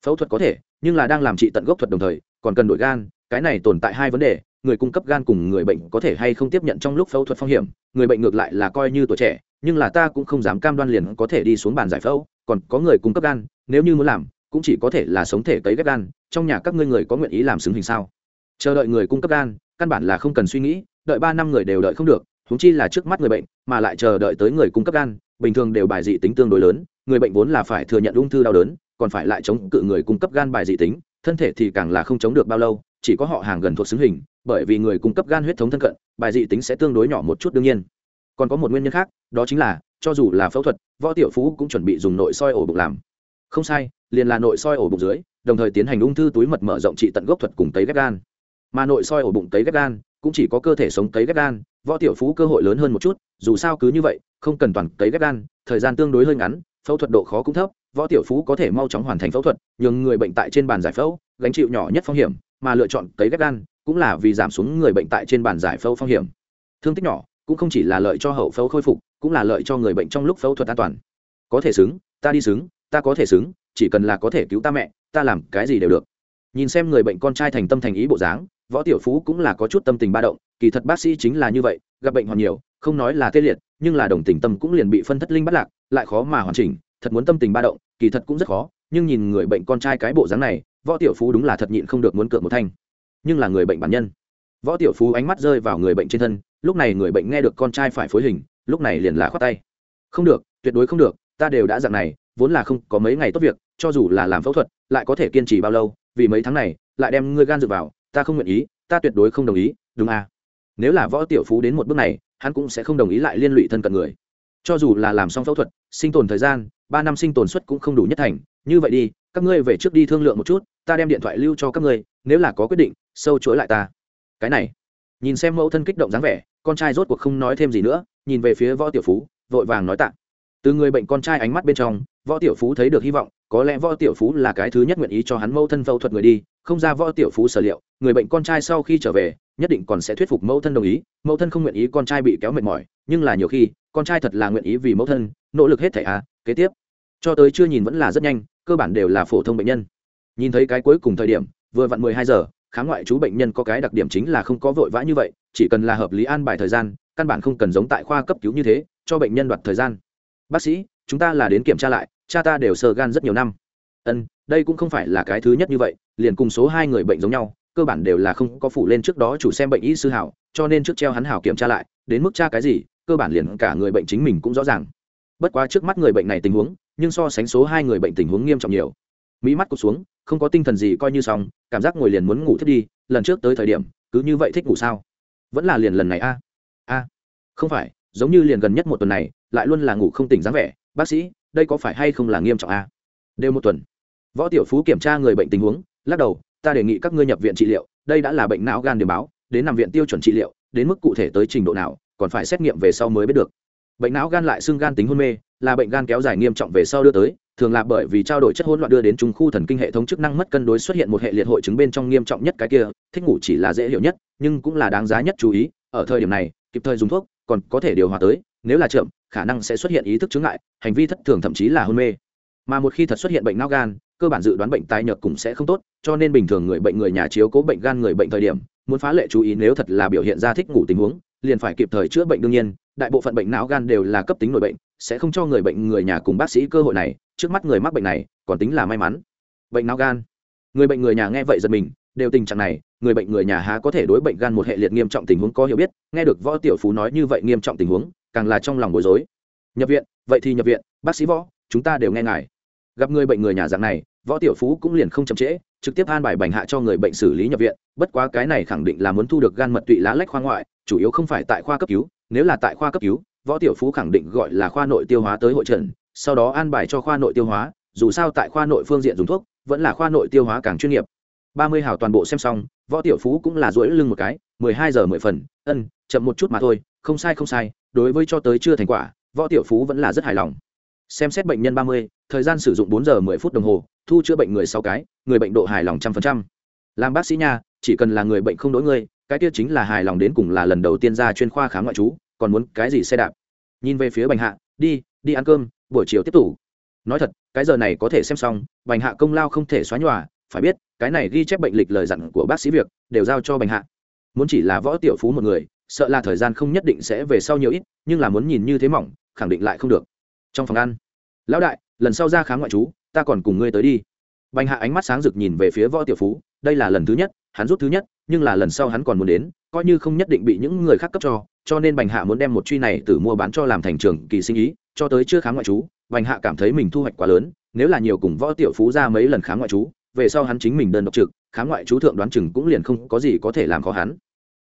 Phẫu thuật có thể, nhưng là đang làm trị tận gốc thuật đồng thời, còn cần đổi gan, cái này tồn tại hai vấn đề người cung cấp gan cùng người bệnh có thể hay không tiếp nhận trong lúc phẫu thuật phong hiểm, người bệnh ngược lại là coi như tuổi trẻ, nhưng là ta cũng không dám cam đoan liền có thể đi xuống bàn giải phẫu, còn có người cung cấp gan, nếu như muốn làm, cũng chỉ có thể là sống thể cấy ghép gan, trong nhà các ngươi người có nguyện ý làm xứng hình sao? Chờ đợi người cung cấp gan, căn bản là không cần suy nghĩ, đợi ba năm người đều đợi không được thúng chi là trước mắt người bệnh, mà lại chờ đợi tới người cung cấp gan, bình thường đều bài dị tính tương đối lớn, người bệnh vốn là phải thừa nhận ung thư đau đớn, còn phải lại chống cự người cung cấp gan bài dị tính, thân thể thì càng là không chống được bao lâu chỉ có họ hàng gần thuộc xứng hình, bởi vì người cung cấp gan huyết thống thân cận, bài dị tính sẽ tương đối nhỏ một chút đương nhiên. Còn có một nguyên nhân khác, đó chính là, cho dù là phẫu thuật, võ tiểu phú cũng chuẩn bị dùng nội soi ổ bụng làm. Không sai, liền là nội soi ổ bụng dưới, đồng thời tiến hành ung thư túi mật mở rộng trị tận gốc thuật cùng tấy ghép gan. Mà nội soi ổ bụng tấy ghép gan, cũng chỉ có cơ thể sống tấy ghép gan, võ tiểu phú cơ hội lớn hơn một chút, dù sao cứ như vậy, không cần toàn tấy ghép gan, thời gian tương đối hơi ngắn, phẫu thuật độ khó cũng thấp, võ tiểu phú có thể mau chóng hoàn thành phẫu thuật, nhường người bệnh tại trên bàn giải phẫu, gánh chịu nhỏ nhất phong hiểm mà lựa chọn tấy ghép gan cũng là vì giảm xuống người bệnh tại trên bàn giải phẫu phong hiểm. Thương tích nhỏ cũng không chỉ là lợi cho hậu phẫu khôi phục, cũng là lợi cho người bệnh trong lúc phẫu thuật an toàn. Có thể xứng, ta đi xứng, ta có thể xứng, chỉ cần là có thể cứu ta mẹ, ta làm cái gì đều được. Nhìn xem người bệnh con trai thành tâm thành ý bộ dáng, võ tiểu phú cũng là có chút tâm tình ba động, kỳ thật bác sĩ chính là như vậy, gặp bệnh hoàn nhiều, không nói là tê liệt, nhưng là đồng tình tâm cũng liền bị phân thất linh bắt lạc, lại khó mà hoàn chỉnh, thật muốn tâm tình ba động, kỳ thật cũng rất khó, nhưng nhìn người bệnh con trai cái bộ dáng này võ tiểu phú đúng là thật nhịn không được muốn cựa một thanh. Nhưng là người bệnh bản nhân. Võ tiểu phú ánh mắt rơi vào người bệnh trên thân, lúc này người bệnh nghe được con trai phải phối hình, lúc này liền là khoát tay. Không được, tuyệt đối không được, ta đều đã dặn này, vốn là không có mấy ngày tốt việc, cho dù là làm phẫu thuật, lại có thể kiên trì bao lâu, vì mấy tháng này, lại đem ngươi gan dựa vào, ta không nguyện ý, ta tuyệt đối không đồng ý, đúng à? Nếu là võ tiểu phú đến một bước này, hắn cũng sẽ không đồng ý lại liên lụy thân cận người. Cho dù là làm xong phẫu thuật, sinh tồn thời gian ba năm sinh tồn suất cũng không đủ nhất thành, như vậy đi, các ngươi về trước đi thương lượng một chút, ta đem điện thoại lưu cho các ngươi, nếu là có quyết định, sâu chuỗi lại ta. Cái này, nhìn xem mẫu thân kích động dáng vẻ, con trai rốt cuộc không nói thêm gì nữa, nhìn về phía võ tiểu phú, vội vàng nói tạ. Từ người bệnh con trai ánh mắt bên trong, võ tiểu phú thấy được hy vọng, có lẽ võ tiểu phú là cái thứ nhất nguyện ý cho hắn mẫu thân phẫu thuật người đi, không ra võ tiểu phú sở liệu, người bệnh con trai sau khi trở về, nhất định còn sẽ thuyết phục mẫu thân đồng ý, mẫu thân không nguyện ý con trai bị kéo mệt mỏi, nhưng là nhiều khi, con trai thật là nguyện ý vì mẫu thân, nỗ lực hết thảy à kế tiếp, cho tới chưa nhìn vẫn là rất nhanh, cơ bản đều là phổ thông bệnh nhân. Nhìn thấy cái cuối cùng thời điểm, vừa vặn mười hai giờ, khám ngoại trú bệnh nhân có cái đặc điểm chính là không có vội vã như vậy, chỉ cần là hợp lý an bài thời gian, căn bản không cần giống tại khoa cấp cứu như thế, cho bệnh nhân đoạt thời gian. Bác sĩ, chúng ta là đến kiểm tra lại, cha ta đều sờ gan rất nhiều năm. Ân, đây cũng không phải là cái thứ nhất như vậy, liền cùng số hai người bệnh giống nhau, cơ bản đều là không có phủ lên trước đó chủ xem bệnh y sư hảo, cho nên trước treo hắn hảo kiểm tra lại, đến mức tra cái gì, cơ bản liền cả người bệnh chính mình cũng rõ ràng bất quá trước mắt người bệnh này tình huống, nhưng so sánh số hai người bệnh tình huống nghiêm trọng nhiều. Mỹ mắt cụt xuống, không có tinh thần gì coi như xong, cảm giác ngồi liền muốn ngủ thiết đi, lần trước tới thời điểm, cứ như vậy thích ngủ sao? Vẫn là liền lần này a. A. Không phải, giống như liền gần nhất một tuần này, lại luôn là ngủ không tỉnh dáng vẻ. Bác sĩ, đây có phải hay không là nghiêm trọng a? Đều một tuần. Võ tiểu phú kiểm tra người bệnh tình huống, lắc đầu, ta đề nghị các ngươi nhập viện trị liệu, đây đã là bệnh não gan điểm báo, đến nằm viện tiêu chuẩn trị liệu, đến mức cụ thể tới trình độ nào, còn phải xét nghiệm về sau mới biết được bệnh não gan lại xưng gan tính hôn mê, là bệnh gan kéo dài nghiêm trọng về sau đưa tới, thường là bởi vì trao đổi chất hỗn loạn đưa đến trung khu thần kinh hệ thống chức năng mất cân đối xuất hiện một hệ liệt hội chứng bên trong nghiêm trọng nhất cái kia, thích ngủ chỉ là dễ hiểu nhất, nhưng cũng là đáng giá nhất chú ý, ở thời điểm này, kịp thời dùng thuốc, còn có thể điều hòa tới, nếu là chậm, khả năng sẽ xuất hiện ý thức chứng ngại, hành vi thất thường thậm chí là hôn mê. Mà một khi thật xuất hiện bệnh não gan, cơ bản dự đoán bệnh tái nhợt cũng sẽ không tốt, cho nên bình thường người bệnh người nhà chiếu cố bệnh gan người bệnh thời điểm, muốn phá lệ chú ý nếu thật là biểu hiện ra thích ngủ tình huống, liền phải kịp thời chữa bệnh đương nhiên đại bộ phận bệnh não gan đều là cấp tính nổi bệnh, sẽ không cho người bệnh người nhà cùng bác sĩ cơ hội này, trước mắt người mắc bệnh này, còn tính là may mắn. Bệnh não gan. Người bệnh người nhà nghe vậy giật mình, đều tình trạng này, người bệnh người nhà há có thể đối bệnh gan một hệ liệt nghiêm trọng tình huống có hiểu biết, nghe được võ tiểu phú nói như vậy nghiêm trọng tình huống, càng là trong lòng bối rối. Nhập viện, vậy thì nhập viện, bác sĩ võ, chúng ta đều nghe ngài. Gặp người bệnh người nhà dạng này, võ tiểu phú cũng liền không chậm trễ, trực tiếp an bài bành hạ cho người bệnh xử lý nhập viện, bất quá cái này khẳng định là muốn thu được gan mật tụy lá lách khoa ngoại chủ yếu không phải tại khoa cấp cứu, nếu là tại khoa cấp cứu, võ tiểu phú khẳng định gọi là khoa nội tiêu hóa tới hội trần, sau đó an bài cho khoa nội tiêu hóa, dù sao tại khoa nội phương diện dùng thuốc, vẫn là khoa nội tiêu hóa càng chuyên nghiệp. Ba mươi hào toàn bộ xem xong, võ tiểu phú cũng là duỗi lưng một cái, mười hai giờ mười phần, ân, chậm một chút mà thôi, không sai không sai, đối với cho tới chưa thành quả, võ tiểu phú vẫn là rất hài lòng. Xem xét bệnh nhân ba mươi, thời gian sử dụng bốn giờ mười phút đồng hồ, thu chữa bệnh người sáu cái, người bệnh độ hài lòng trăm phần trăm. Làm bác sĩ nha, chỉ cần là người bệnh không đỗi ngươi cái kia chính là hài lòng đến cùng là lần đầu tiên ra chuyên khoa khám ngoại trú, còn muốn cái gì xe đạp? Nhìn về phía bành hạ, đi đi ăn cơm, buổi chiều tiếp tục. Nói thật, cái giờ này có thể xem xong, bành hạ công lao không thể xóa nhòa, phải biết, cái này ghi chép bệnh lịch lời dặn của bác sĩ việc đều giao cho bành hạ. Muốn chỉ là võ tiểu phú một người, sợ là thời gian không nhất định sẽ về sau nhiều ít, nhưng là muốn nhìn như thế mỏng, khẳng định lại không được. Trong phòng ăn, lão đại, lần sau ra khám ngoại trú, ta còn cùng ngươi tới đi. Bành hạ ánh mắt sáng rực nhìn về phía võ tiểu phú, đây là lần thứ nhất hắn rút thứ nhất, nhưng là lần sau hắn còn muốn đến, coi như không nhất định bị những người khác cấp cho cho nên bành hạ muốn đem một truy này từ mua bán cho làm thành trường kỳ sinh ý, cho tới chưa khám ngoại trú. Bành hạ cảm thấy mình thu hoạch quá lớn, nếu là nhiều cùng võ tiểu phú ra mấy lần khám ngoại trú, về sau hắn chính mình đơn độc trực, khám ngoại trú thượng đoán chừng cũng liền không có gì có thể làm khó hắn.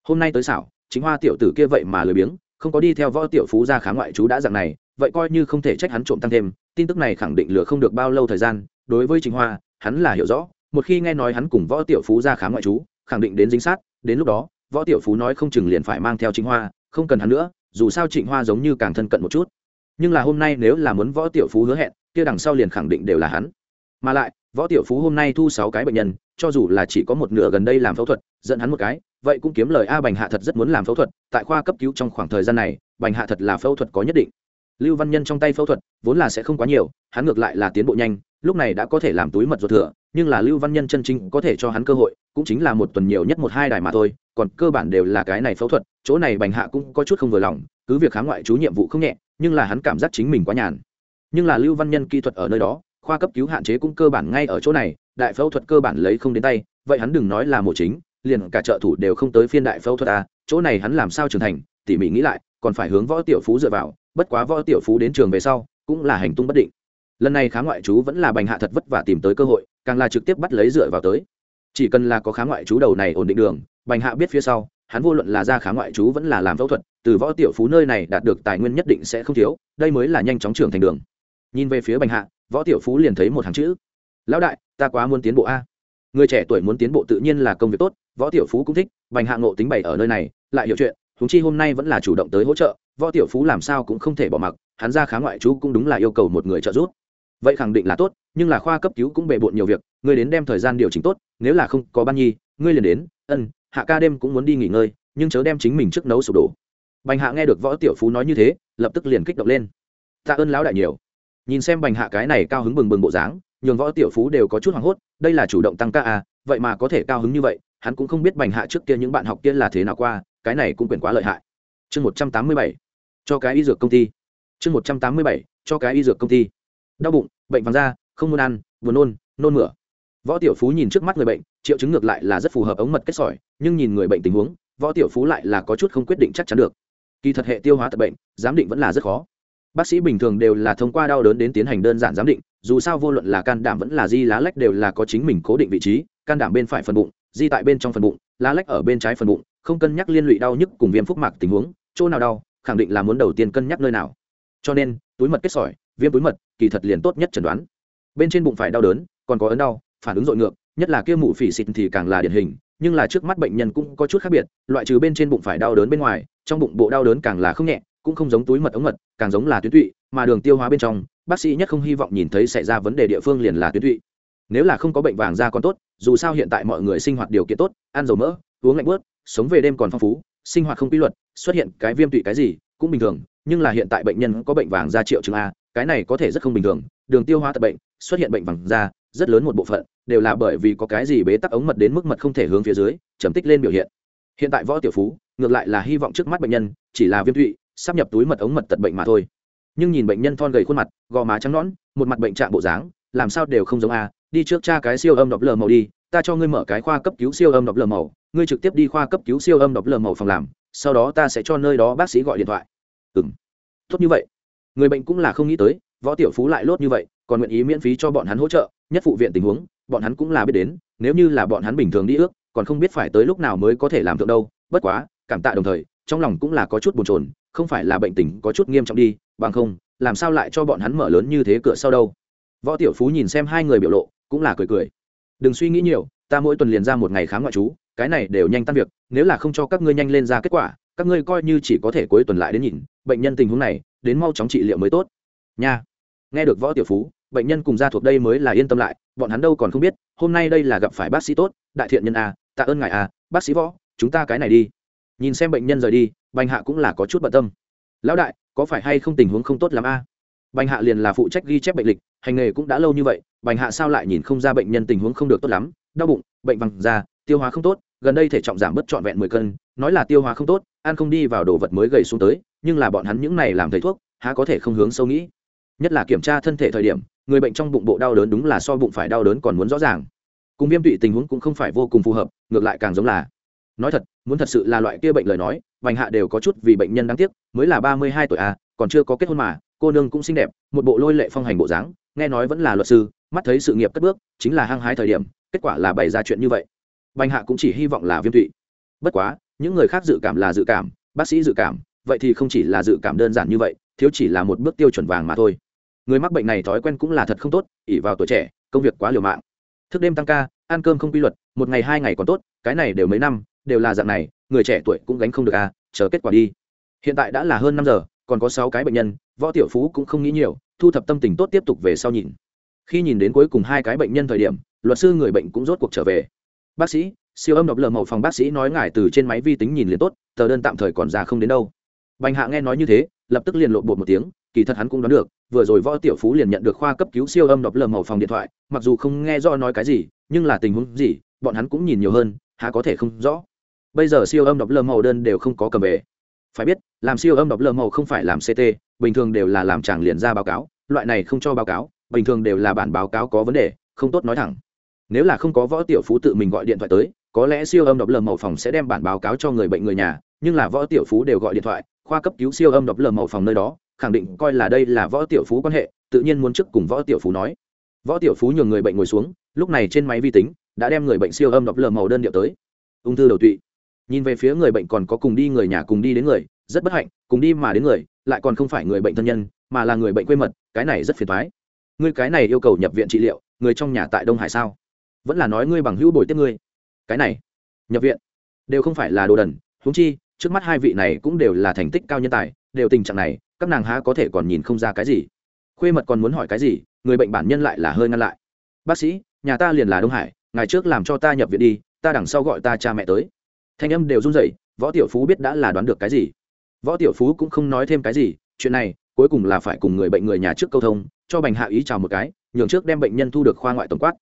Hôm nay tới xảo, chính hoa tiểu tử kia vậy mà lười biếng, không có đi theo võ tiểu phú ra khám ngoại trú đã dạng này, vậy coi như không thể trách hắn trộm tăng thêm, tin tức này khẳng định lừa không được bao lâu thời gian, đối với chính hoa, hắn là hiểu rõ một khi nghe nói hắn cùng võ tiểu phú ra khám ngoại trú, khẳng định đến dính sát, đến lúc đó, võ tiểu phú nói không chừng liền phải mang theo trịnh hoa, không cần hắn nữa, dù sao trịnh hoa giống như càng thân cận một chút. Nhưng là hôm nay nếu là muốn võ tiểu phú hứa hẹn, kia đằng sau liền khẳng định đều là hắn. Mà lại, võ tiểu phú hôm nay thu sáu cái bệnh nhân, cho dù là chỉ có một nửa gần đây làm phẫu thuật dẫn hắn một cái, vậy cũng kiếm lời a bành hạ thật rất muốn làm phẫu thuật, tại khoa cấp cứu trong khoảng thời gian này, bành hạ thật là phẫu thuật có nhất định. Lưu văn nhân trong tay phẫu thuật, vốn là sẽ không quá nhiều, hắn ngược lại là tiến bộ nhanh, lúc này đã có thể làm túi mật ruột thừa nhưng là lưu văn nhân chân chính có thể cho hắn cơ hội, cũng chính là một tuần nhiều nhất một hai đài mà thôi, còn cơ bản đều là cái này phẫu thuật, chỗ này bành hạ cũng có chút không vừa lòng, cứ việc khám ngoại chú nhiệm vụ không nhẹ, nhưng là hắn cảm giác chính mình quá nhàn. Nhưng là lưu văn nhân kỹ thuật ở nơi đó, khoa cấp cứu hạn chế cũng cơ bản ngay ở chỗ này, đại phẫu thuật cơ bản lấy không đến tay, vậy hắn đừng nói là mổ chính, liền cả trợ thủ đều không tới phiên đại phẫu thuật à chỗ này hắn làm sao trưởng thành, tỉ mỉ nghĩ lại, còn phải hướng võ tiểu phú dựa vào, bất quá võ tiểu phú đến trường về sau, cũng là hành tung bất định. Lần này khám ngoại chú vẫn là bành hạ thật vất vả tìm tới cơ hội càng là trực tiếp bắt lấy dựa vào tới. Chỉ cần là có khá ngoại chú đầu này ổn định đường, bành hạ biết phía sau, hắn vô luận là ra khá ngoại chú vẫn là làm phẫu thuật, từ võ tiểu phú nơi này đạt được tài nguyên nhất định sẽ không thiếu, đây mới là nhanh chóng trưởng thành đường. Nhìn về phía bành hạ, võ tiểu phú liền thấy một hàng chữ. Lão đại, ta quá muốn tiến bộ a. Người trẻ tuổi muốn tiến bộ tự nhiên là công việc tốt, võ tiểu phú cũng thích, bành hạ ngộ tính bày ở nơi này, lại hiểu chuyện thúng chi hôm nay vẫn là chủ động tới hỗ trợ, võ tiểu phú làm sao cũng không thể bỏ mặc, hắn ra khá ngoại chú cũng đúng là yêu cầu một người trợ giúp vậy khẳng định là tốt, nhưng là khoa cấp cứu cũng bề bộn nhiều việc, ngươi đến đem thời gian điều chỉnh tốt, nếu là không có ban nhi, ngươi liền đến, ân, hạ ca đêm cũng muốn đi nghỉ ngơi, nhưng chớ đem chính mình trước nấu sụp đổ. Bành hạ nghe được võ tiểu phú nói như thế, lập tức liền kích động lên. Tạ ơn lão đại nhiều. Nhìn xem bành hạ cái này cao hứng bừng bừng bộ dáng, nhường võ tiểu phú đều có chút hoảng hốt, đây là chủ động tăng ca à vậy mà có thể cao hứng như vậy, hắn cũng không biết bành hạ trước kia những bạn học kia là thế nào qua, cái này cũng quyền quá lợi hại. Chương một trăm tám mươi bảy, cho cái y dược công ty. Chương một trăm tám mươi bảy, cho cái y dược công ty. Đau bụng bệnh vàng da, không muốn ăn, buồn nôn nôn mửa. Võ tiểu phú nhìn trước mắt người bệnh, triệu chứng ngược lại là rất phù hợp ống mật kết sỏi, nhưng nhìn người bệnh tình huống, võ tiểu phú lại là có chút không quyết định chắc chắn được. Kỳ thật hệ tiêu hóa tật bệnh, giám định vẫn là rất khó. Bác sĩ bình thường đều là thông qua đau đớn đến tiến hành đơn giản giám định, dù sao vô luận là can đảm vẫn là di lá lách đều là có chính mình cố định vị trí, can đảm bên phải phần bụng, di tại bên trong phần bụng, lá lách ở bên trái phần bụng, không cân nhắc liên lụy đau nhức cùng viêm phúc mạc tình huống, chỗ nào đau, khẳng định là muốn đầu tiên cân nhắc nơi nào. Cho nên, túi mật kết sỏi viêm túi mật, kỳ thật liền tốt nhất chẩn đoán. Bên trên bụng phải đau đớn, còn có ấn đau, phản ứng dội ngược, nhất là kia mụ phỉ xịt thì càng là điển hình, nhưng là trước mắt bệnh nhân cũng có chút khác biệt, loại trừ bên trên bụng phải đau đớn bên ngoài, trong bụng bộ đau đớn càng là không nhẹ, cũng không giống túi mật ống mật, càng giống là tuyến tụy, mà đường tiêu hóa bên trong, bác sĩ nhất không hy vọng nhìn thấy xảy ra vấn đề địa phương liền là tuyến tụy. Nếu là không có bệnh vàng da còn tốt, dù sao hiện tại mọi người sinh hoạt điều kiện tốt, ăn dầu mỡ, uống lạnh bớt, sống về đêm còn phong phú, sinh hoạt không quy luật, xuất hiện cái viêm tụy cái gì, cũng bình thường, nhưng là hiện tại bệnh nhân có bệnh vàng da triệu chứng a cái này có thể rất không bình thường, đường tiêu hóa tật bệnh, xuất hiện bệnh vàng da, rất lớn một bộ phận đều là bởi vì có cái gì bế tắc ống mật đến mức mật không thể hướng phía dưới, chấm tích lên biểu hiện. Hiện tại võ tiểu phú, ngược lại là hy vọng trước mắt bệnh nhân, chỉ là viêm tụy, sắp nhập túi mật ống mật tật bệnh mà thôi. Nhưng nhìn bệnh nhân thon gầy khuôn mặt, gò má trắng nõn, một mặt bệnh trạng bộ dáng, làm sao đều không giống a, đi trước cha cái siêu âm đọc lờ màu đi, ta cho ngươi mở cái khoa cấp cứu siêu âm đọc lờ màu, ngươi trực tiếp đi khoa cấp cứu siêu âm đọc lờ màu phòng làm, sau đó ta sẽ cho nơi đó bác sĩ gọi điện thoại. Ừ m tốt như vậy người bệnh cũng là không nghĩ tới, võ tiểu phú lại lốt như vậy, còn nguyện ý miễn phí cho bọn hắn hỗ trợ, nhất phụ viện tình huống, bọn hắn cũng là biết đến, nếu như là bọn hắn bình thường đi ước, còn không biết phải tới lúc nào mới có thể làm thượng đâu. Bất quá, cảm tạ đồng thời, trong lòng cũng là có chút bồn chồn, không phải là bệnh tình có chút nghiêm trọng đi, bằng không, làm sao lại cho bọn hắn mở lớn như thế cửa sau đâu. Võ tiểu phú nhìn xem hai người biểu lộ, cũng là cười cười. Đừng suy nghĩ nhiều, ta mỗi tuần liền ra một ngày khám ngoại trú, cái này đều nhanh tan việc, nếu là không cho các ngươi nhanh lên ra kết quả, các ngươi coi như chỉ có thể cuối tuần lại đến nhìn, bệnh nhân tình huống này đến mau chóng trị liệu mới tốt. Nha. Nghe được võ tiểu phú, bệnh nhân cùng gia thuộc đây mới là yên tâm lại, bọn hắn đâu còn không biết, hôm nay đây là gặp phải bác sĩ tốt, đại thiện nhân a tạ ơn ngài a bác sĩ võ, chúng ta cái này đi. Nhìn xem bệnh nhân rời đi, bành hạ cũng là có chút bận tâm. Lão đại, có phải hay không tình huống không tốt lắm a bành hạ liền là phụ trách ghi chép bệnh lịch, hành nghề cũng đã lâu như vậy, bành hạ sao lại nhìn không ra bệnh nhân tình huống không được tốt lắm, đau bụng, bệnh vàng da, tiêu hóa không tốt gần đây thể trọng giảm bớt trọn vẹn mười cân, nói là tiêu hóa không tốt, ăn không đi vào đồ vật mới gầy xuống tới, nhưng là bọn hắn những này làm thầy thuốc, há có thể không hướng sâu nghĩ. Nhất là kiểm tra thân thể thời điểm, người bệnh trong bụng bộ đau đớn đúng là so bụng phải đau đớn còn muốn rõ ràng. Cùng viêm tụy tình huống cũng không phải vô cùng phù hợp, ngược lại càng giống là. Nói thật, muốn thật sự là loại kia bệnh lời nói, vành hạ đều có chút vì bệnh nhân đáng tiếc, mới là ba mươi hai tuổi à còn chưa có kết hôn mà, cô nương cũng xinh đẹp, một bộ lôi lệ phong hành bộ dáng, nghe nói vẫn là luật sư, mắt thấy sự nghiệp cất bước, chính là hăng hái thời điểm, kết quả là bày ra chuyện như vậy bành hạ cũng chỉ hy vọng là viêm tụy. Bất quá, những người khác dự cảm là dự cảm, bác sĩ dự cảm, vậy thì không chỉ là dự cảm đơn giản như vậy, thiếu chỉ là một bước tiêu chuẩn vàng mà thôi. Người mắc bệnh này thói quen cũng là thật không tốt ỉ vào tuổi trẻ, công việc quá liều mạng. Thức đêm tăng ca, ăn cơm không quy luật, một ngày hai ngày còn tốt, cái này đều mấy năm, đều là dạng này, người trẻ tuổi cũng gánh không được à chờ kết quả đi. Hiện tại đã là hơn năm giờ, còn có sáu cái bệnh nhân, võ tiểu phú cũng không nghĩ nhiều, thu thập tâm tình tốt tiếp tục về sau nhìn. Khi nhìn đến cuối cùng hai cái bệnh nhân thời điểm, luật sư người bệnh cũng rốt cuộc trở về bác sĩ, siêu âm độc lờ màu phòng bác sĩ nói ngài từ trên máy vi tính nhìn liền tốt, tờ đơn tạm thời còn ra không đến đâu. Bành hạ nghe nói như thế, lập tức liền lộn bột một tiếng, kỳ thật hắn cũng đoán được, vừa rồi võ tiểu phú liền nhận được khoa cấp cứu siêu âm độc lờ màu phòng điện thoại, mặc dù không nghe rõ nói cái gì, nhưng là tình huống gì, bọn hắn cũng nhìn nhiều hơn, há có thể không rõ. Bây giờ siêu âm độc lờ màu đơn đều không có cầm về. Phải biết, làm siêu âm độc lờ màu không phải làm ct bình thường đều là làm chàng liền ra báo cáo, loại này không cho báo cáo, bình thường đều là bản báo cáo có vấn đề, không tốt nói thẳng nếu là không có võ tiểu phú tự mình gọi điện thoại tới, có lẽ siêu âm độc lờ màu phòng sẽ đem bản báo cáo cho người bệnh người nhà, nhưng là võ tiểu phú đều gọi điện thoại, khoa cấp cứu siêu âm độc lờ màu phòng nơi đó, khẳng định coi là đây là võ tiểu phú quan hệ, tự nhiên muốn trước cùng võ tiểu phú nói. Võ tiểu phú nhường người bệnh ngồi xuống, lúc này trên máy vi tính, đã đem người bệnh siêu âm độc lờ màu đơn điệu tới. Ung thư đầu tụy. Nhìn về phía người bệnh còn có cùng đi người nhà cùng đi đến người, rất bất hạnh, cùng đi mà đến người, lại còn không phải người bệnh thân nhân, mà là người bệnh quê mật, cái này rất phiền thoái ngươi cái này yêu cầu nhập viện trị liệu, người trong nhà tại đông hải sao? Vẫn là nói ngươi bằng hữu bồi tiếp ngươi. Cái này, nhập viện, đều không phải là đồ đần, huống chi, trước mắt hai vị này cũng đều là thành tích cao nhân tài, đều tình trạng này, các nàng há có thể còn nhìn không ra cái gì. Khuê mật còn muốn hỏi cái gì, người bệnh bản nhân lại là hơi ngăn lại. Bác sĩ, nhà ta liền là đông hải ngày trước làm cho ta nhập viện đi, ta đằng sau gọi ta cha mẹ tới. Thanh âm đều run rẩy, võ tiểu phú biết đã là đoán được cái gì. Võ tiểu phú cũng không nói thêm cái gì, chuyện này, cuối cùng là phải cùng người bệnh người nhà trước câu thông, cho bành hạ ý chào một cái, nhường trước đem bệnh nhân thu được khoa ngoại tổng quát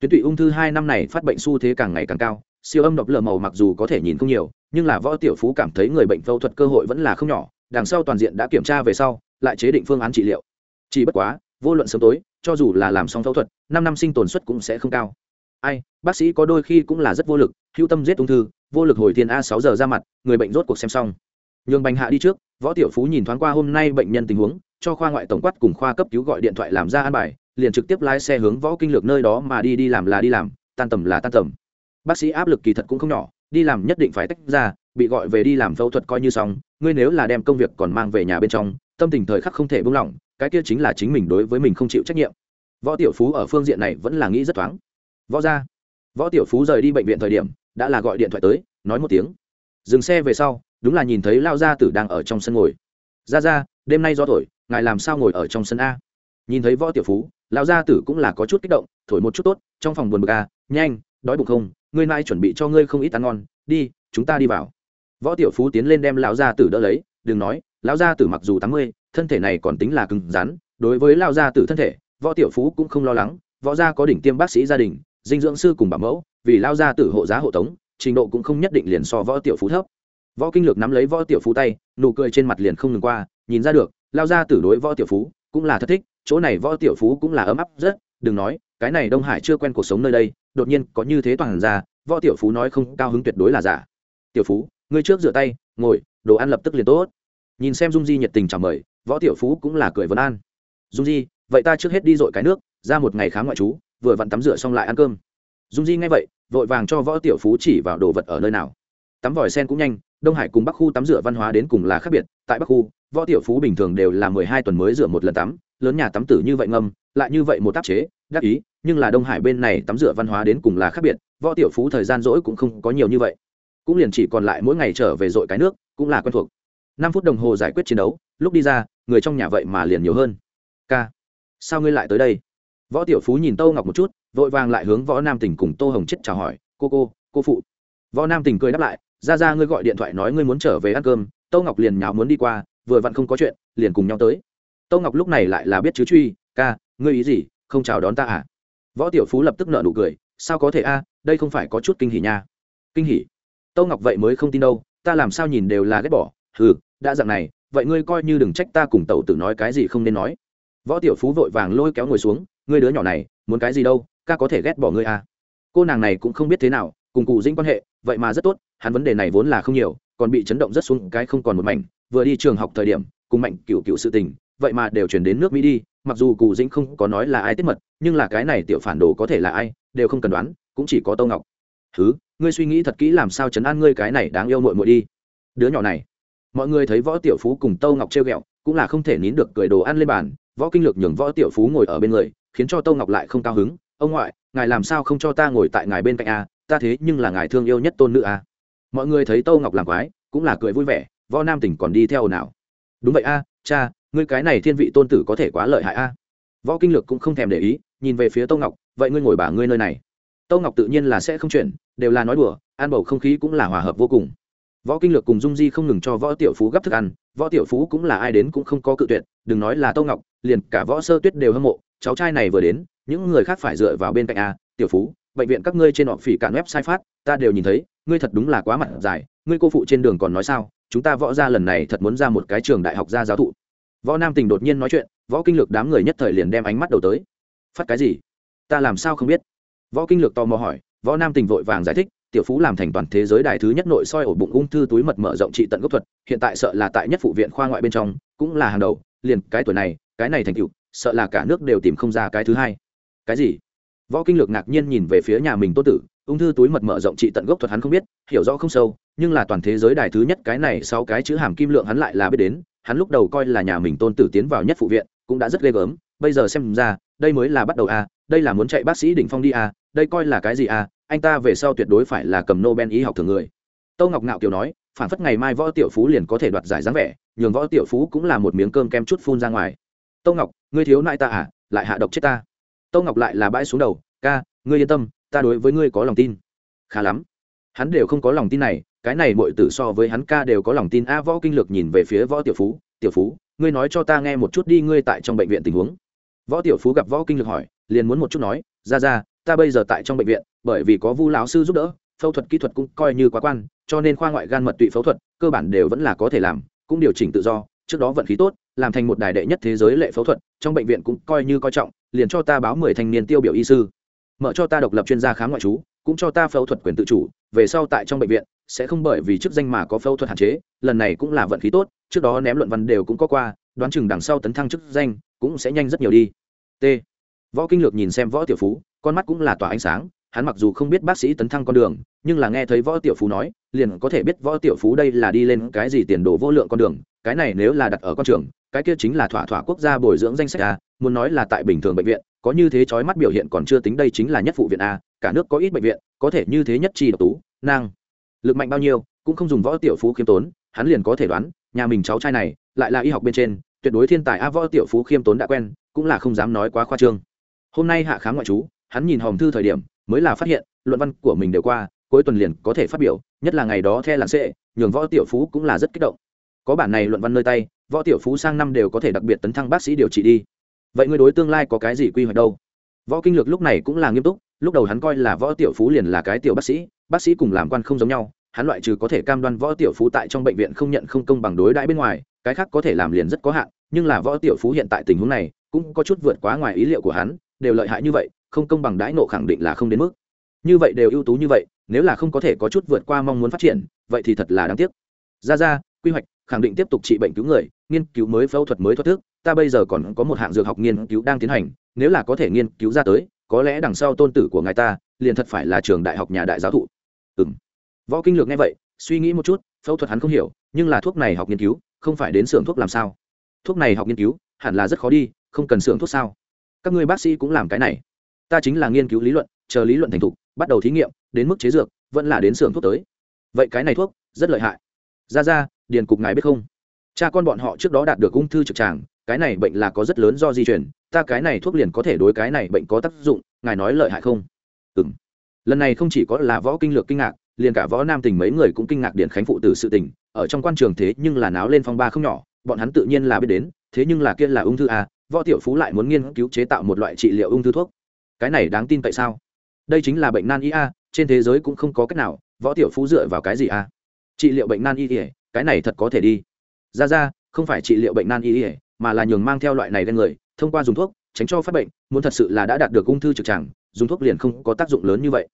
tuyến tụy ung thư hai năm này phát bệnh xu thế càng ngày càng cao, siêu âm độc lờ màu mặc dù có thể nhìn không nhiều, nhưng là võ tiểu phú cảm thấy người bệnh phẫu thuật cơ hội vẫn là không nhỏ, đằng sau toàn diện đã kiểm tra về sau, lại chế định phương án trị liệu. Chỉ bất quá, vô luận sớm tối, cho dù là làm xong phẫu thuật, năm năm sinh tồn suất cũng sẽ không cao. Ai, bác sĩ có đôi khi cũng là rất vô lực hữu tâm giết ung thư, vô lực hồi thiên a sáu giờ ra mặt, người bệnh rốt cuộc xem xong. Nhường bành hạ đi trước, võ tiểu phú nhìn thoáng qua hôm nay bệnh nhân tình huống, cho khoa ngoại tổng quát cùng khoa cấp cứu gọi điện thoại làm ra an bài liền trực tiếp lái xe hướng võ kinh lược nơi đó mà đi đi làm là đi làm, tan tầm là tan tầm. Bác sĩ áp lực kỳ thật cũng không nhỏ, đi làm nhất định phải tách ra, bị gọi về đi làm phẫu thuật coi như xong, ngươi nếu là đem công việc còn mang về nhà bên trong, tâm tình thời khắc không thể buông lỏng, cái kia chính là chính mình đối với mình không chịu trách nhiệm. Võ tiểu phú ở phương diện này vẫn là nghĩ rất thoáng. Võ ra, võ tiểu phú rời đi bệnh viện thời điểm, đã là gọi điện thoại tới, nói một tiếng. Dừng xe về sau, đúng là nhìn thấy lao gia tử đang ở trong sân ngồi. Ra ra đêm nay do thổi, ngài làm sao ngồi ở trong sân a? Nhìn thấy võ tiểu phú Lão gia tử cũng là có chút kích động, thổi một chút tốt, trong phòng buồn bực à nhanh, đói bụng không, ngươi mai chuẩn bị cho ngươi không ít ăn ngon, đi, chúng ta đi vào. Võ tiểu phú tiến lên đem lão gia tử đỡ lấy, đừng nói, lão gia tử mặc dù tám mươi, thân thể này còn tính là cứng rắn, đối với lão gia tử thân thể, võ tiểu phú cũng không lo lắng, võ gia có đỉnh tiêm bác sĩ gia đình, dinh dưỡng sư cùng bảo mẫu, vì lão gia tử hộ giá hộ tống, trình độ cũng không nhất định liền so võ tiểu phú thấp. Võ kinh lược nắm lấy võ tiểu phú tay, nụ cười trên mặt liền không ngừng qua, nhìn ra được lao gia tử đối võ tiểu phú cũng là thất thích chỗ này võ tiểu phú cũng là ấm áp rất, đừng nói, cái này đông hải chưa quen cuộc sống nơi đây, đột nhiên có như thế toàn ra, võ tiểu phú nói không cao hứng tuyệt đối là giả. Tiểu phú, ngươi trước rửa tay, ngồi, đồ ăn lập tức liền tốt. Nhìn xem dung di nhiệt tình chào mời, võ tiểu phú cũng là cười vấn an. Dung di, vậy ta trước hết đi dội cái nước, ra một ngày khám ngoại trú, vừa vặn tắm rửa xong lại ăn cơm. Dung di nghe vậy, vội vàng cho võ tiểu phú chỉ vào đồ vật ở nơi nào. Tắm vòi sen cũng nhanh, đông hải cùng bắc khu tắm rửa văn hóa đến cùng là khác biệt, tại bắc khu võ tiểu phú bình thường đều là mười hai tuần mới rửa một lần tắm, lớn nhà tắm tử như vậy ngâm, lại như vậy một tác chế, đắc ý, nhưng là đông hải bên này tắm rửa văn hóa đến cùng là khác biệt, võ tiểu phú thời gian rỗi cũng không có nhiều như vậy. Cũng liền chỉ còn lại mỗi ngày trở về dội cái nước, cũng là quen thuộc. Năm phút đồng hồ giải quyết chiến đấu, lúc đi ra, người trong nhà vậy mà liền nhiều hơn. K sao ngươi lại tới đây? Võ tiểu phú nhìn tô ngọc một chút, vội vàng lại hướng võ nam tỉnh cùng tô hồng chết chào hỏi, cô cô cô phụ. Võ nam tỉnh cười đáp lại, ra ra, ngươi gọi điện thoại nói ngươi muốn trở về ăn cơm. Tô ngọc liền nhào muốn đi qua vừa vặn không có chuyện, liền cùng nhau tới. Tô ngọc lúc này lại là biết chứ truy, ca, ngươi ý gì? Không chào đón ta à? Võ tiểu phú lập tức nợ nụ cười, sao có thể a, đây không phải có chút kinh hỉ nha. Kinh hỉ? Tô ngọc vậy mới không tin đâu, ta làm sao nhìn đều là ghét bỏ. Ừ đã dặn này, vậy ngươi coi như đừng trách ta cùng tẩu tử nói cái gì không nên nói. Võ tiểu phú vội vàng lôi kéo ngồi xuống, ngươi đứa nhỏ này, muốn cái gì đâu, ca có thể ghét bỏ ngươi à? Cô nàng này cũng không biết thế nào, cùng cụ dĩnh quan hệ, vậy mà rất tốt, hắn vấn đề này vốn là không nhiều, còn bị chấn động rất xuống cái không còn một mảnh vừa đi trường học thời điểm, cùng mạnh cựu cựu sự tình, vậy mà đều chuyển đến nước mỹ đi, mặc dù cụ dĩnh không có nói là ai tiết mật, nhưng là cái này tiểu phản đồ có thể là ai, đều không cần đoán, cũng chỉ có tâu ngọc. Thứ ngươi suy nghĩ thật kỹ làm sao chấn an ngươi cái này đáng yêu mội mội đi. Đứa nhỏ này. Mọi người thấy võ tiểu phú cùng tâu ngọc trêu ghẹo, cũng là không thể nín được cười đồ ăn lên bàn, võ kinh lược nhường võ tiểu phú ngồi ở bên người, khiến cho tâu ngọc lại không cao hứng. Ông ngoại, ngài làm sao không cho ta ngồi tại ngài bên cạnh a ta thế nhưng là ngài thương yêu nhất tôn nữ a mọi người thấy tâu ngọc làm quái, cũng là cười vui vẻ võ nam tỉnh còn đi theo nào đúng vậy a, cha, ngươi cái này thiên vị tôn tử có thể quá lợi hại a. Võ kinh lược cũng không thèm để ý, nhìn về phía tô ngọc, vậy ngươi ngồi bà ngươi nơi này. Tô ngọc tự nhiên là sẽ không chuyển đều là nói đùa an bầu không khí cũng là hòa hợp vô cùng. Võ kinh lược cùng dung di không ngừng cho võ tiểu phú gấp thức ăn, võ tiểu phú cũng là ai đến cũng không có cự tuyệt, đừng nói là tô ngọc, liền cả võ sơ tuyết đều hâm mộ, cháu trai này vừa đến, những người khác phải dựa vào bên cạnh a, tiểu phú, bệnh viện các ngươi trên họ phỉ cạn web sai phát, ta đều nhìn thấy, ngươi thật đúng là quá mặt dài ngươi cô phụ trên đường còn nói sao? Chúng ta võ ra lần này thật muốn ra một cái trường đại học gia giáo thụ. Võ nam tình đột nhiên nói chuyện, võ kinh lược đám người nhất thời liền đem ánh mắt đầu tới. Phát cái gì? Ta làm sao không biết? Võ kinh lược tò mò hỏi, võ nam tình vội vàng giải thích, tiểu phú làm thành toàn thế giới đài thứ nhất nội soi ổ bụng ung thư túi mật mở rộng trị tận gốc thuật, hiện tại sợ là tại nhất phụ viện khoa ngoại bên trong, cũng là hàng đầu, liền cái tuổi này, cái này thành tựu, sợ là cả nước đều tìm không ra cái thứ hai. Cái gì? Võ kinh lược ngạc nhiên nhìn về phía nhà mình tô tử, ung thư túi mật mở rộng trị tận gốc thuật hắn không biết, hiểu rõ không sâu nhưng là toàn thế giới đài thứ nhất cái này sau cái chữ hàm kim lượng hắn lại là biết đến, hắn lúc đầu coi là nhà mình tôn tử tiến vào nhất phụ viện, cũng đã rất ghê gớm, bây giờ xem ra, đây mới là bắt đầu a đây là muốn chạy bác sĩ đỉnh phong đi a đây coi là cái gì a anh ta về sau tuyệt đối phải là cầm nobel y học thường người. Tâu ngọc ngạo kiều nói, phản phất ngày mai võ tiểu phú liền có thể đoạt giải dáng vẻ, nhường võ tiểu phú cũng là một miếng cơm kem chút phun ra ngoài. Tâu ngọc, ngươi thiếu nại ta à lại hạ độc chết ta. Tâu ngọc lại là bãi xuống đầu, ca, ngươi yên tâm, ta đối với ngươi có lòng tin. Khá lắm. Hắn đều không có lòng tin này cái này mọi tử so với hắn ca đều có lòng tin. A, võ kinh lược nhìn về phía võ tiểu phú. Tiểu phú, ngươi nói cho ta nghe một chút đi, ngươi tại trong bệnh viện tình huống. Võ tiểu phú gặp võ kinh lược hỏi, liền muốn một chút nói, ra ra, ta bây giờ tại trong bệnh viện, bởi vì có vu lão sư giúp đỡ, phẫu thuật kỹ thuật cũng coi như quá quan, cho nên khoa ngoại gan mật tụy phẫu thuật, cơ bản đều vẫn là có thể làm, cũng điều chỉnh tự do, trước đó vận khí tốt, làm thành một đài đệ nhất thế giới lệ phẫu thuật, trong bệnh viện cũng coi như coi trọng, liền cho ta báo mười thanh niên tiêu biểu y sư. Mở cho ta độc lập chuyên gia khám ngoại trú, cũng cho ta phẫu thuật quyền tự chủ, về sau tại trong bệnh viện sẽ không bởi vì chức danh mà có phẫu thuật hạn chế, lần này cũng là vận khí tốt, trước đó ném luận văn đều cũng có qua, đoán chừng đằng sau tấn thăng chức danh cũng sẽ nhanh rất nhiều đi. T. Võ kinh lược nhìn xem võ tiểu phú, con mắt cũng là tỏa ánh sáng, hắn mặc dù không biết bác sĩ tấn thăng con đường, nhưng là nghe thấy võ tiểu phú nói, liền có thể biết võ tiểu phú đây là đi lên cái gì tiền đồ vô lượng con đường, cái này nếu là đặt ở con trường, cái kia chính là thỏa thỏa quốc gia bồi dưỡng danh sách a, muốn nói là tại bình thường bệnh viện, có như thế chói mắt biểu hiện còn chưa tính đây chính là nhất phụ viện a, cả nước có ít bệnh viện, có thể như thế nhất chi độc tú năng lực mạnh bao nhiêu, cũng không dùng võ tiểu phú khiêm tốn, hắn liền có thể đoán, nhà mình cháu trai này, lại là y học bên trên, tuyệt đối thiên tài a võ tiểu phú khiêm tốn đã quen, cũng là không dám nói quá khoa trương. Hôm nay hạ khám ngoại trú, hắn nhìn hòm thư thời điểm, mới là phát hiện, luận văn của mình đều qua, cuối tuần liền có thể phát biểu, nhất là ngày đó the làng xệ nhường võ tiểu phú cũng là rất kích động. Có bản này luận văn nơi tay, võ tiểu phú sang năm đều có thể đặc biệt tấn thăng bác sĩ điều trị đi. Vậy người đối tương lai có cái gì quy hoạch đâu? Võ kinh lược lúc này cũng là nghiêm túc, lúc đầu hắn coi là võ tiểu phú liền là cái tiểu bác sĩ bác sĩ cùng làm quan không giống nhau, hắn loại trừ có thể cam đoan võ tiểu phú tại trong bệnh viện không nhận không công bằng đối đãi bên ngoài, cái khác có thể làm liền rất có hạn, nhưng là võ tiểu phú hiện tại tình huống này, cũng có chút vượt quá ngoài ý liệu của hắn, đều lợi hại như vậy, không công bằng đãi nộ khẳng định là không đến mức. Như vậy đều ưu tú như vậy, nếu là không có thể có chút vượt qua mong muốn phát triển, vậy thì thật là đáng tiếc. Ra ra, quy hoạch, khẳng định tiếp tục trị bệnh cứu người, nghiên cứu mới phẫu thuật mới thoát thức, ta bây giờ còn có một hạng dược học nghiên cứu đang tiến hành, nếu là có thể nghiên cứu ra tới, có lẽ đằng sau tôn tử của ngài ta, liền thật phải là trường đại học nhà đại giáo thụ ừ võ kinh lược nghe vậy, suy nghĩ một chút, phẫu thuật hắn không hiểu, nhưng là thuốc này học nghiên cứu, không phải đến xưởng thuốc làm sao? Thuốc này học nghiên cứu, hẳn là rất khó đi, không cần xưởng thuốc sao? Các người bác sĩ cũng làm cái này. Ta chính là nghiên cứu lý luận, chờ lý luận thành thục, bắt đầu thí nghiệm, đến mức chế dược, vẫn là đến xưởng thuốc tới. Vậy cái này thuốc, rất lợi hại. Ra ra, điền cục ngài biết không? Cha con bọn họ trước đó đạt được ung thư trực tràng, cái này bệnh là có rất lớn do di chuyển ta cái này thuốc liền có thể đối cái này bệnh có tác dụng, ngài nói lợi hại không? Ừng lần này không chỉ có là võ kinh lược kinh ngạc liền cả võ nam tình mấy người cũng kinh ngạc điện khánh phụ tử sự tình. Ở trong quan trường thế nhưng là náo lên phong ba không nhỏ bọn hắn tự nhiên là biết đến thế nhưng là kia là ung thư à, võ tiểu phú lại muốn nghiên cứu chế tạo một loại trị liệu ung thư thuốc. Cái này đáng tin tại sao? Đây chính là bệnh nan y a trên thế giới cũng không có cách nào võ tiểu phú dựa vào cái gì a? Trị liệu bệnh nan y ỉa cái này thật có thể đi. Ra ra không phải trị liệu bệnh nan y ỉa mà là nhường mang theo loại này lên người thông qua dùng thuốc tránh cho phát bệnh muốn thật sự là đã đạt được ung thư trực tràng dùng thuốc liền không có tác dụng lớn như vậy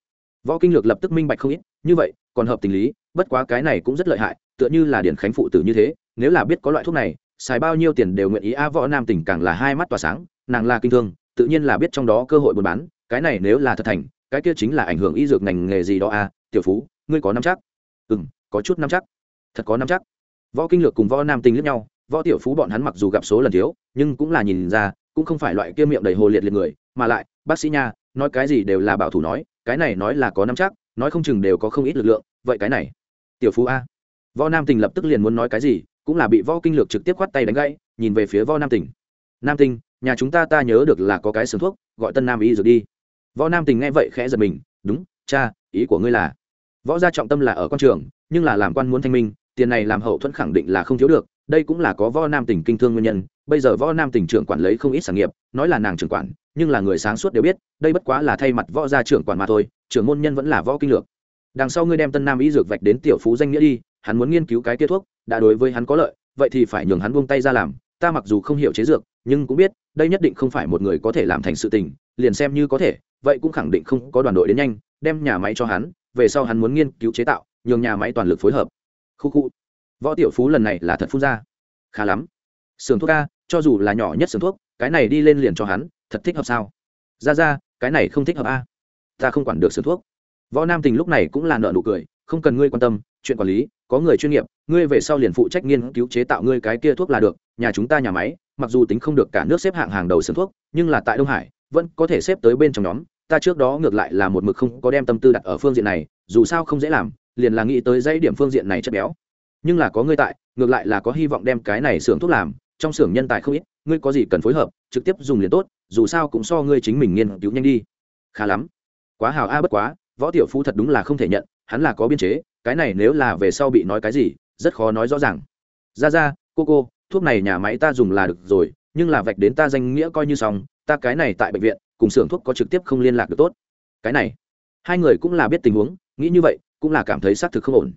võ kinh lược lập tức minh bạch không ít, như vậy, còn hợp tình lý, bất quá cái này cũng rất lợi hại, tựa như là điển khánh phụ tử như thế, nếu là biết có loại thuốc này, xài bao nhiêu tiền đều nguyện ý a võ nam tỉnh càng là hai mắt tỏa sáng, nàng là kinh thương, tự nhiên là biết trong đó cơ hội buôn bán, cái này nếu là thật thành, cái kia chính là ảnh hưởng y dược ngành nghề gì đó a, tiểu phú, ngươi có năm chắc? Ừ m có chút năm chắc. Thật có năm chắc. Võ kinh lược cùng võ nam tình lẫn nhau, võ tiểu phú bọn hắn mặc dù gặp số lần thiếu, nhưng cũng là nhìn ra, cũng không phải loại kia miệng đầy hồ liệt liệt người, mà lại, bác sĩ nha, nói cái gì đều là bảo thủ nói cái này nói là có năm chắc, nói không chừng đều có không ít lực lượng, vậy cái này. Tiểu phú a. Võ nam tình lập tức liền muốn nói cái gì, cũng là bị võ kinh lược trực tiếp khoắt tay đánh gãy, nhìn về phía võ nam tình. Nam tình, nhà chúng ta ta nhớ được là có cái sướng thuốc, gọi tân nam y rồi đi. Võ nam tình nghe vậy khẽ giật mình, đúng, cha, ý của ngươi là võ gia trọng tâm là ở con trường, nhưng là làm quan muốn thanh minh, tiền này làm hậu thuẫn khẳng định là không thiếu được, đây cũng là có võ nam tình kinh thương nguyên nhân bây giờ võ nam tỉnh trưởng quản lấy không ít sản nghiệp, nói là nàng trưởng quản, nhưng là người sáng suốt đều biết, đây bất quá là thay mặt võ gia trưởng quản mà thôi, trưởng môn nhân vẫn là võ kinh lược. Đằng sau ngươi đem tân nam y dược vạch đến tiểu phú danh nghĩa đi, hắn muốn nghiên cứu cái tia thuốc, đã đối với hắn có lợi, vậy thì phải nhường hắn buông tay ra làm, ta mặc dù không hiểu chế dược, nhưng cũng biết, đây nhất định không phải một người có thể làm thành sự tình, liền xem như có thể, vậy cũng khẳng định không có đoàn đội đến nhanh, đem nhà máy cho hắn, về sau hắn muốn nghiên cứu chế tạo, nhường nhà máy toàn lực phối hợp. Khu khu. Võ tiểu phú lần này là thật phun ra. Khá lắm. Sưởng thuốc a cho dù là nhỏ nhất sưởng thuốc, cái này đi lên liền cho hắn, thật thích hợp sao? Ra ra, cái này không thích hợp a. Ta không quản được sưởng thuốc. Võ nam tình lúc này cũng là nợ nụ cười, không cần ngươi quan tâm, chuyện quản lý, có người chuyên nghiệp, ngươi về sau liền phụ trách nghiên cứu chế tạo ngươi cái kia thuốc là được, nhà chúng ta nhà máy, mặc dù tính không được cả nước xếp hạng hàng đầu sưởng thuốc, nhưng là tại đông hải, vẫn có thể xếp tới bên trong nhóm. Ta trước đó ngược lại là một mực không có đem tâm tư đặt ở phương diện này, dù sao không dễ làm, liền là nghĩ tới dãy điểm phương diện này chất béo. Nhưng là có ngươi tại, ngược lại là có hy vọng đem cái này xưởng thuốc làm trong xưởng nhân tài không ít, ngươi có gì cần phối hợp, trực tiếp dùng liền tốt, dù sao cũng so ngươi chính mình nghiên cứu nhanh đi. Khá lắm. Quá hào a bất quá, võ tiểu phú thật đúng là không thể nhận, hắn là có biên chế, cái này nếu là về sau bị nói cái gì, rất khó nói rõ ràng. Ra ra, cô cô, thuốc này nhà máy ta dùng là được rồi, nhưng là vạch đến ta danh nghĩa coi như xong, ta cái này tại bệnh viện, cùng xưởng thuốc có trực tiếp không liên lạc được tốt. Cái này, hai người cũng là biết tình huống, nghĩ như vậy, cũng là cảm thấy xác thực không ổn.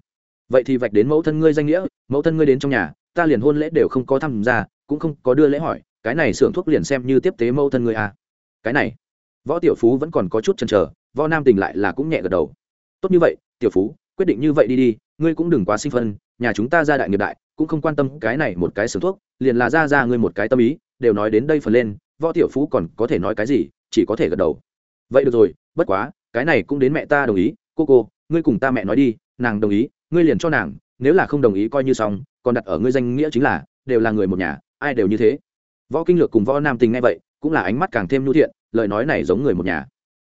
Vậy thì vạch đến mẫu thân ngươi danh nghĩa, mẫu thân ngươi đến trong nhà, ta liền hôn lễ đều không có tham gia cũng không có đưa lễ hỏi, cái này xưởng thuốc liền xem như tiếp tế mâu thân ngươi à. cái này, võ tiểu phú vẫn còn có chút chần chờ, võ nam tình lại là cũng nhẹ gật đầu tốt như vậy, tiểu phú, quyết định như vậy đi đi, ngươi cũng đừng quá sinh phân, nhà chúng ta ra đại nghiệp đại, cũng không quan tâm cái này một cái xưởng thuốc, liền là ra ra ngươi một cái tâm ý, đều nói đến đây phần lên, võ tiểu phú còn có thể nói cái gì, chỉ có thể gật đầu vậy được rồi, bất quá, cái này cũng đến mẹ ta đồng ý, cô cô, ngươi cùng ta mẹ nói đi, nàng đồng ý, ngươi liền cho nàng, nếu là không đồng ý coi như xong, còn đặt ở ngươi danh nghĩa chính là, đều là người một nhà ai đều như thế. Võ kinh lược cùng võ nam tình ngay vậy, cũng là ánh mắt càng thêm nhu thiện, lời nói này giống người một nhà.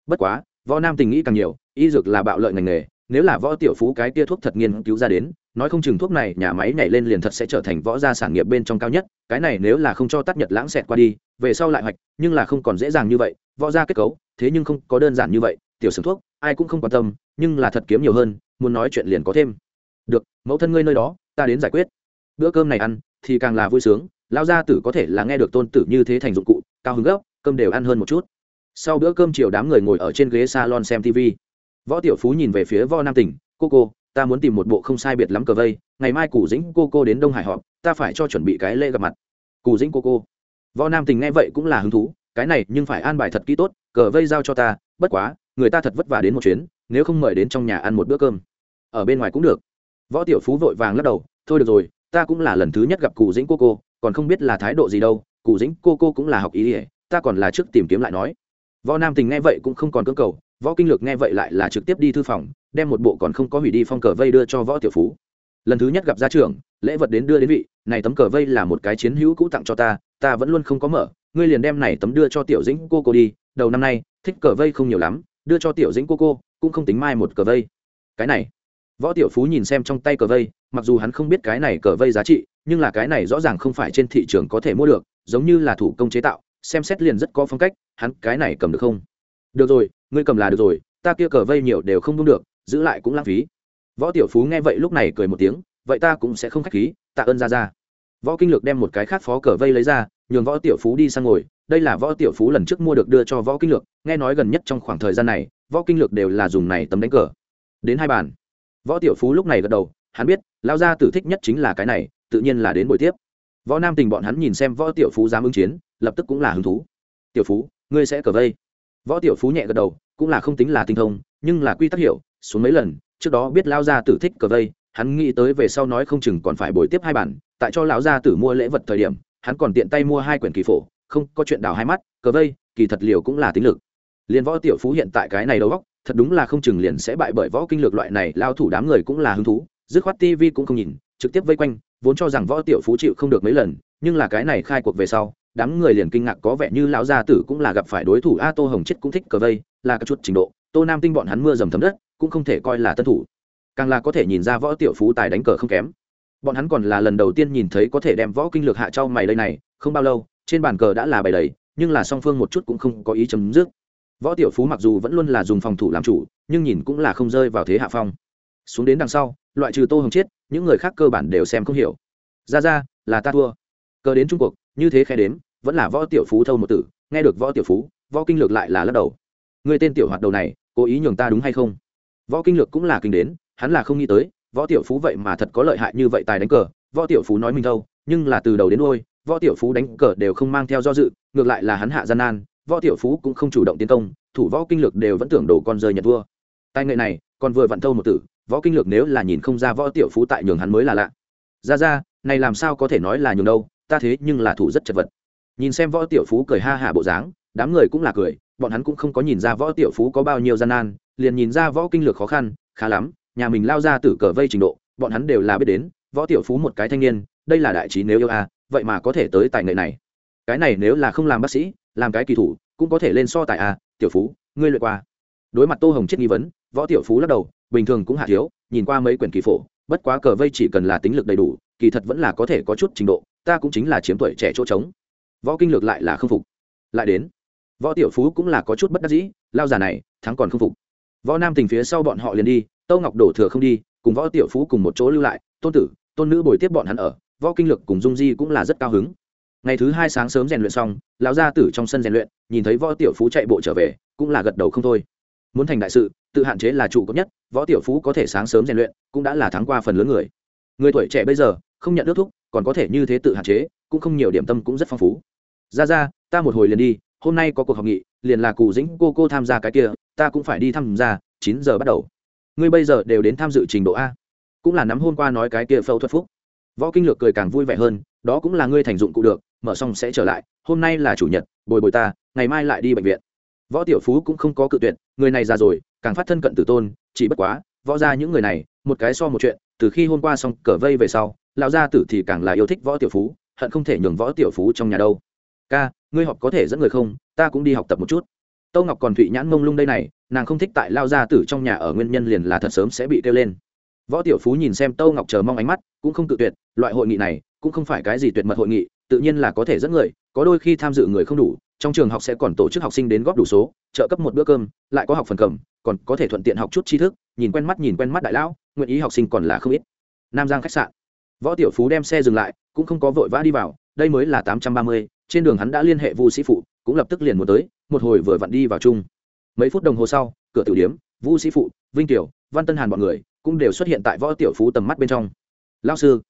Bất quá, võ nam tình nghĩ càng nhiều, y dược là bạo lợi ngành nghề, nếu là võ tiểu phú cái kia thuốc thật nghiên cứu ra đến, nói không chừng thuốc này nhà máy nhảy lên liền thật sẽ trở thành võ gia sản nghiệp bên trong cao nhất, cái này nếu là không cho tắt nhật lãng xẹt qua đi, về sau lại hoạch, nhưng là không còn dễ dàng như vậy, võ gia kết cấu, thế nhưng không có đơn giản như vậy, tiểu sử thuốc, ai cũng không quan tâm, nhưng là thật kiếm nhiều hơn, muốn nói chuyện liền có thêm. Được, mẫu thân ngươi nơi đó, ta đến giải quyết. Bữa cơm này ăn, thì càng là vui sướng lao gia tử có thể là nghe được tôn tử như thế thành dụng cụ, cao hứng gốc cơm đều ăn hơn một chút. Sau bữa cơm chiều đám người ngồi ở trên ghế salon xem tv võ tiểu phú nhìn về phía võ nam tỉnh, cô cô, ta muốn tìm một bộ không sai biệt lắm cờ vây, ngày mai cù dĩnh cô cô đến đông hải họp, ta phải cho chuẩn bị cái lễ gặp mặt. Cù dĩnh cô cô? Võ nam tình nghe vậy cũng là hứng thú, cái này, nhưng phải an bài thật kỹ tốt, cờ vây giao cho ta, bất quá, người ta thật vất vả đến một chuyến, nếu không mời đến trong nhà ăn một bữa cơm. Ở bên ngoài cũng được. Võ tiểu phú vội vàng lắc đầu, thôi được rồi, ta cũng là lần thứ nhất gặp cụ dĩnh cô cô còn không biết là thái độ gì đâu, cụ dĩnh, cô cô cũng là học ý ỉa ta còn là trước tìm kiếm lại nói. Võ nam tình nghe vậy cũng không còn cưỡng cầu, võ kinh lược nghe vậy lại là trực tiếp đi thư phòng, đem một bộ còn không có hủy đi phong cờ vây đưa cho võ tiểu phú. Lần thứ nhất gặp gia trưởng, lễ vật đến đưa đến vị, này tấm cờ vây là một cái chiến hữu cũ tặng cho ta ta vẫn luôn không có mở, ngươi liền đem này tấm đưa cho tiểu dĩnh, cô cô đi, đầu năm nay, thích cờ vây không nhiều lắm, đưa cho tiểu dĩnh, cô cô, cũng không tính mai một cờ vây. Cái này, võ tiểu phú nhìn xem trong tay cờ vây, mặc dù hắn không biết cái này cờ vây giá trị nhưng là cái này rõ ràng không phải trên thị trường có thể mua được, giống như là thủ công chế tạo, xem xét liền rất có phong cách, hắn cái này cầm được không? Được rồi, ngươi cầm là được rồi, ta kia cờ vây nhiều đều không đúng được, giữ lại cũng lãng phí. Võ tiểu phú nghe vậy lúc này cười một tiếng, vậy ta cũng sẽ không khách khí, tạ ơn ra ra. Võ kinh lược đem một cái khác phó cờ vây lấy ra, nhường võ tiểu phú đi sang ngồi, đây là võ tiểu phú lần trước mua được đưa cho võ kinh lược, nghe nói gần nhất trong khoảng thời gian này, võ kinh lược đều là dùng này tấm đánh cờ. Đến hai bàn. Võ tiểu phú lúc này gật đầu, hắn biết lao gia tử thích nhất chính là cái này tự nhiên là đến buổi tiếp. Võ nam tình bọn hắn nhìn xem võ tiểu phú dám ứng chiến, lập tức cũng là hứng thú. Tiểu phú, ngươi sẽ cờ vây? Võ tiểu phú nhẹ gật đầu, cũng là không tính là tinh thông, nhưng là quy tắc hiểu, xuống mấy lần, trước đó biết lao gia tử thích cờ vây, hắn nghĩ tới về sau nói không chừng còn phải bồi tiếp hai bản, tại cho lão gia tử mua lễ vật thời điểm, hắn còn tiện tay mua hai quyển kỳ phổ, không có chuyện đào hai mắt, cờ vây, kỳ thật liều cũng là tính lực. Liền võ tiểu phú hiện tại cái này đầu góc thật đúng là không chừng liền sẽ bại bởi võ kinh lược loại này lao thủ đám người cũng là hứng thú, dứt khoát tv cũng không nhìn, trực tiếp vây quanh vốn cho rằng võ tiểu phú chịu không được mấy lần, nhưng là cái này khai cuộc về sau, đám người liền kinh ngạc có vẻ như lão gia tử cũng là gặp phải đối thủ a tô hồng chết cũng thích cờ vây, là các chút trình độ, tô nam tinh bọn hắn mưa dầm thấm đất, cũng không thể coi là tân thủ. Càng là có thể nhìn ra võ tiểu phú tài đánh cờ không kém. Bọn hắn còn là lần đầu tiên nhìn thấy có thể đem võ kinh lược hạ trao mày đây này, không bao lâu, trên bàn cờ đã là bày đầy, nhưng là song phương một chút cũng không có ý chấm dứt. Võ tiểu phú mặc dù vẫn luôn là dùng phòng thủ làm chủ, nhưng nhìn cũng là không rơi vào thế hạ phong. Xuống đến đằng sau, loại trừ tô hồng chiết những người khác cơ bản đều xem không hiểu. Ra ra, là ta thua. Cờ đến trung cuộc như thế khe đến vẫn là võ tiểu phú thâu một tử, nghe được võ tiểu phú, võ kinh lược lại là lắc đầu. Người tên tiểu hoạt đầu này, cố ý nhường ta đúng hay không? Võ kinh lược cũng là kinh đến, hắn là không nghĩ tới, võ tiểu phú vậy mà thật có lợi hại như vậy tài đánh cờ. Võ tiểu phú nói mình thâu, nhưng là từ đầu đến đôi võ tiểu phú đánh cờ đều không mang theo do dự, ngược lại là hắn hạ gian nan, võ tiểu phú cũng không chủ động tiến công, thủ võ kinh lược đều vẫn tưởng đồ con rơi nhật vua. Tài nghệ này, còn vừa vặn thâu một tử võ kinh lược nếu là nhìn không ra võ tiểu phú tại nhường hắn mới là lạ. Ra ra, này làm sao có thể nói là nhường đâu, ta thế nhưng là thủ rất chật vật. Nhìn xem võ tiểu phú cười ha hả bộ dáng, đám người cũng là cười, bọn hắn cũng không có nhìn ra võ tiểu phú có bao nhiêu gian nan, liền nhìn ra võ kinh lược khó khăn, khá lắm, nhà mình lao ra từ cờ vây trình độ, bọn hắn đều là biết đến, võ tiểu phú một cái thanh niên, đây là đại trí nếu yêu a, vậy mà có thể tới tài nghệ này. Cái này nếu là không làm bác sĩ, làm cái kỳ thủ, cũng có thể lên so tài a, tiểu phú, ngươi luyện qua. Đối mặt tô hồng chết nghi vấn, võ tiểu phú lắc đầu bình thường cũng hạ thiếu, nhìn qua mấy quyển kỳ phổ, bất quá cờ vây chỉ cần là tính lực đầy đủ, kỳ thật vẫn là có thể có chút trình độ, ta cũng chính là chiếm tuổi trẻ chỗ trống. Võ kinh lược lại là không phục. Lại đến, võ tiểu phú cũng là có chút bất đắc dĩ, lao già này, thắng còn không phục. Võ nam tình phía sau bọn họ liền đi, tâu ngọc đổ thừa không đi, cùng võ tiểu phú cùng một chỗ lưu lại, tôn tử, tôn nữ bồi tiếp bọn hắn ở, võ kinh lược cùng dung di cũng là rất cao hứng. Ngày thứ hai sáng sớm rèn luyện xong, lão gia tử trong sân rèn luyện, nhìn thấy võ tiểu phú chạy bộ trở về, cũng là gật đầu không thôi. Muốn thành đại sự, tự hạn chế là chủ cấp nhất võ tiểu phú có thể sáng sớm rèn luyện, cũng đã là thắng qua phần lớn người. Người tuổi trẻ bây giờ, không nhận ước thúc còn có thể như thế tự hạn chế, cũng không nhiều điểm tâm cũng rất phong phú. Ra ra, ta một hồi liền đi, hôm nay có cuộc họp nghị, liền là cụ dĩnh cô cô tham gia cái kia, ta cũng phải đi tham gia chín giờ bắt đầu. Ngươi bây giờ đều đến tham dự trình độ a. Cũng là nắm hôm qua nói cái kia phẫu thuật phúc. Võ kinh lược cười càng vui vẻ hơn, đó cũng là ngươi thành dụng cụ được, mở xong sẽ trở lại, hôm nay là chủ nhật, bồi bồi ta, ngày mai lại đi bệnh viện. Võ tiểu phú cũng không có cự tuyệt, người này già rồi, càng phát thân cận tử tôn chỉ bất quá, võ ra những người này, một cái so một chuyện, từ khi hôm qua xong cờ vây về sau, lão gia tử thì càng là yêu thích võ tiểu phú, hận không thể nhường võ tiểu phú trong nhà đâu. Ca, ngươi học có thể dẫn người không? Ta cũng đi học tập một chút. Tâu ngọc còn thụy nhãn mông lung đây này, nàng không thích tại lao gia tử trong nhà ở nguyên nhân liền là thật sớm sẽ bị kêu lên. Võ tiểu phú nhìn xem tâu ngọc chờ mong ánh mắt, cũng không tự tuyệt, loại hội nghị này, cũng không phải cái gì tuyệt mật hội nghị, tự nhiên là có thể dẫn người có đôi khi tham dự người không đủ, trong trường học sẽ còn tổ chức học sinh đến góp đủ số, trợ cấp một bữa cơm, lại có học phần cầm, còn có thể thuận tiện học chút tri thức, nhìn quen mắt nhìn quen mắt đại lão, nguyện ý học sinh còn là không ít. Nam giang khách sạn. Võ tiểu phú đem xe dừng lại, cũng không có vội vã đi vào, đây mới là tám trăm ba mươi, trên đường hắn đã liên hệ vu sĩ phụ, cũng lập tức liền muốn tới, một hồi vừa vặn đi vào chung. Mấy phút đồng hồ sau, cửa tử điếm vu sĩ phụ, vinh tiểu, văn tân hàn b ọ n người, cũng đều xuất hiện tại võ tiểu phú tầm mắt bên trong. Lao sư.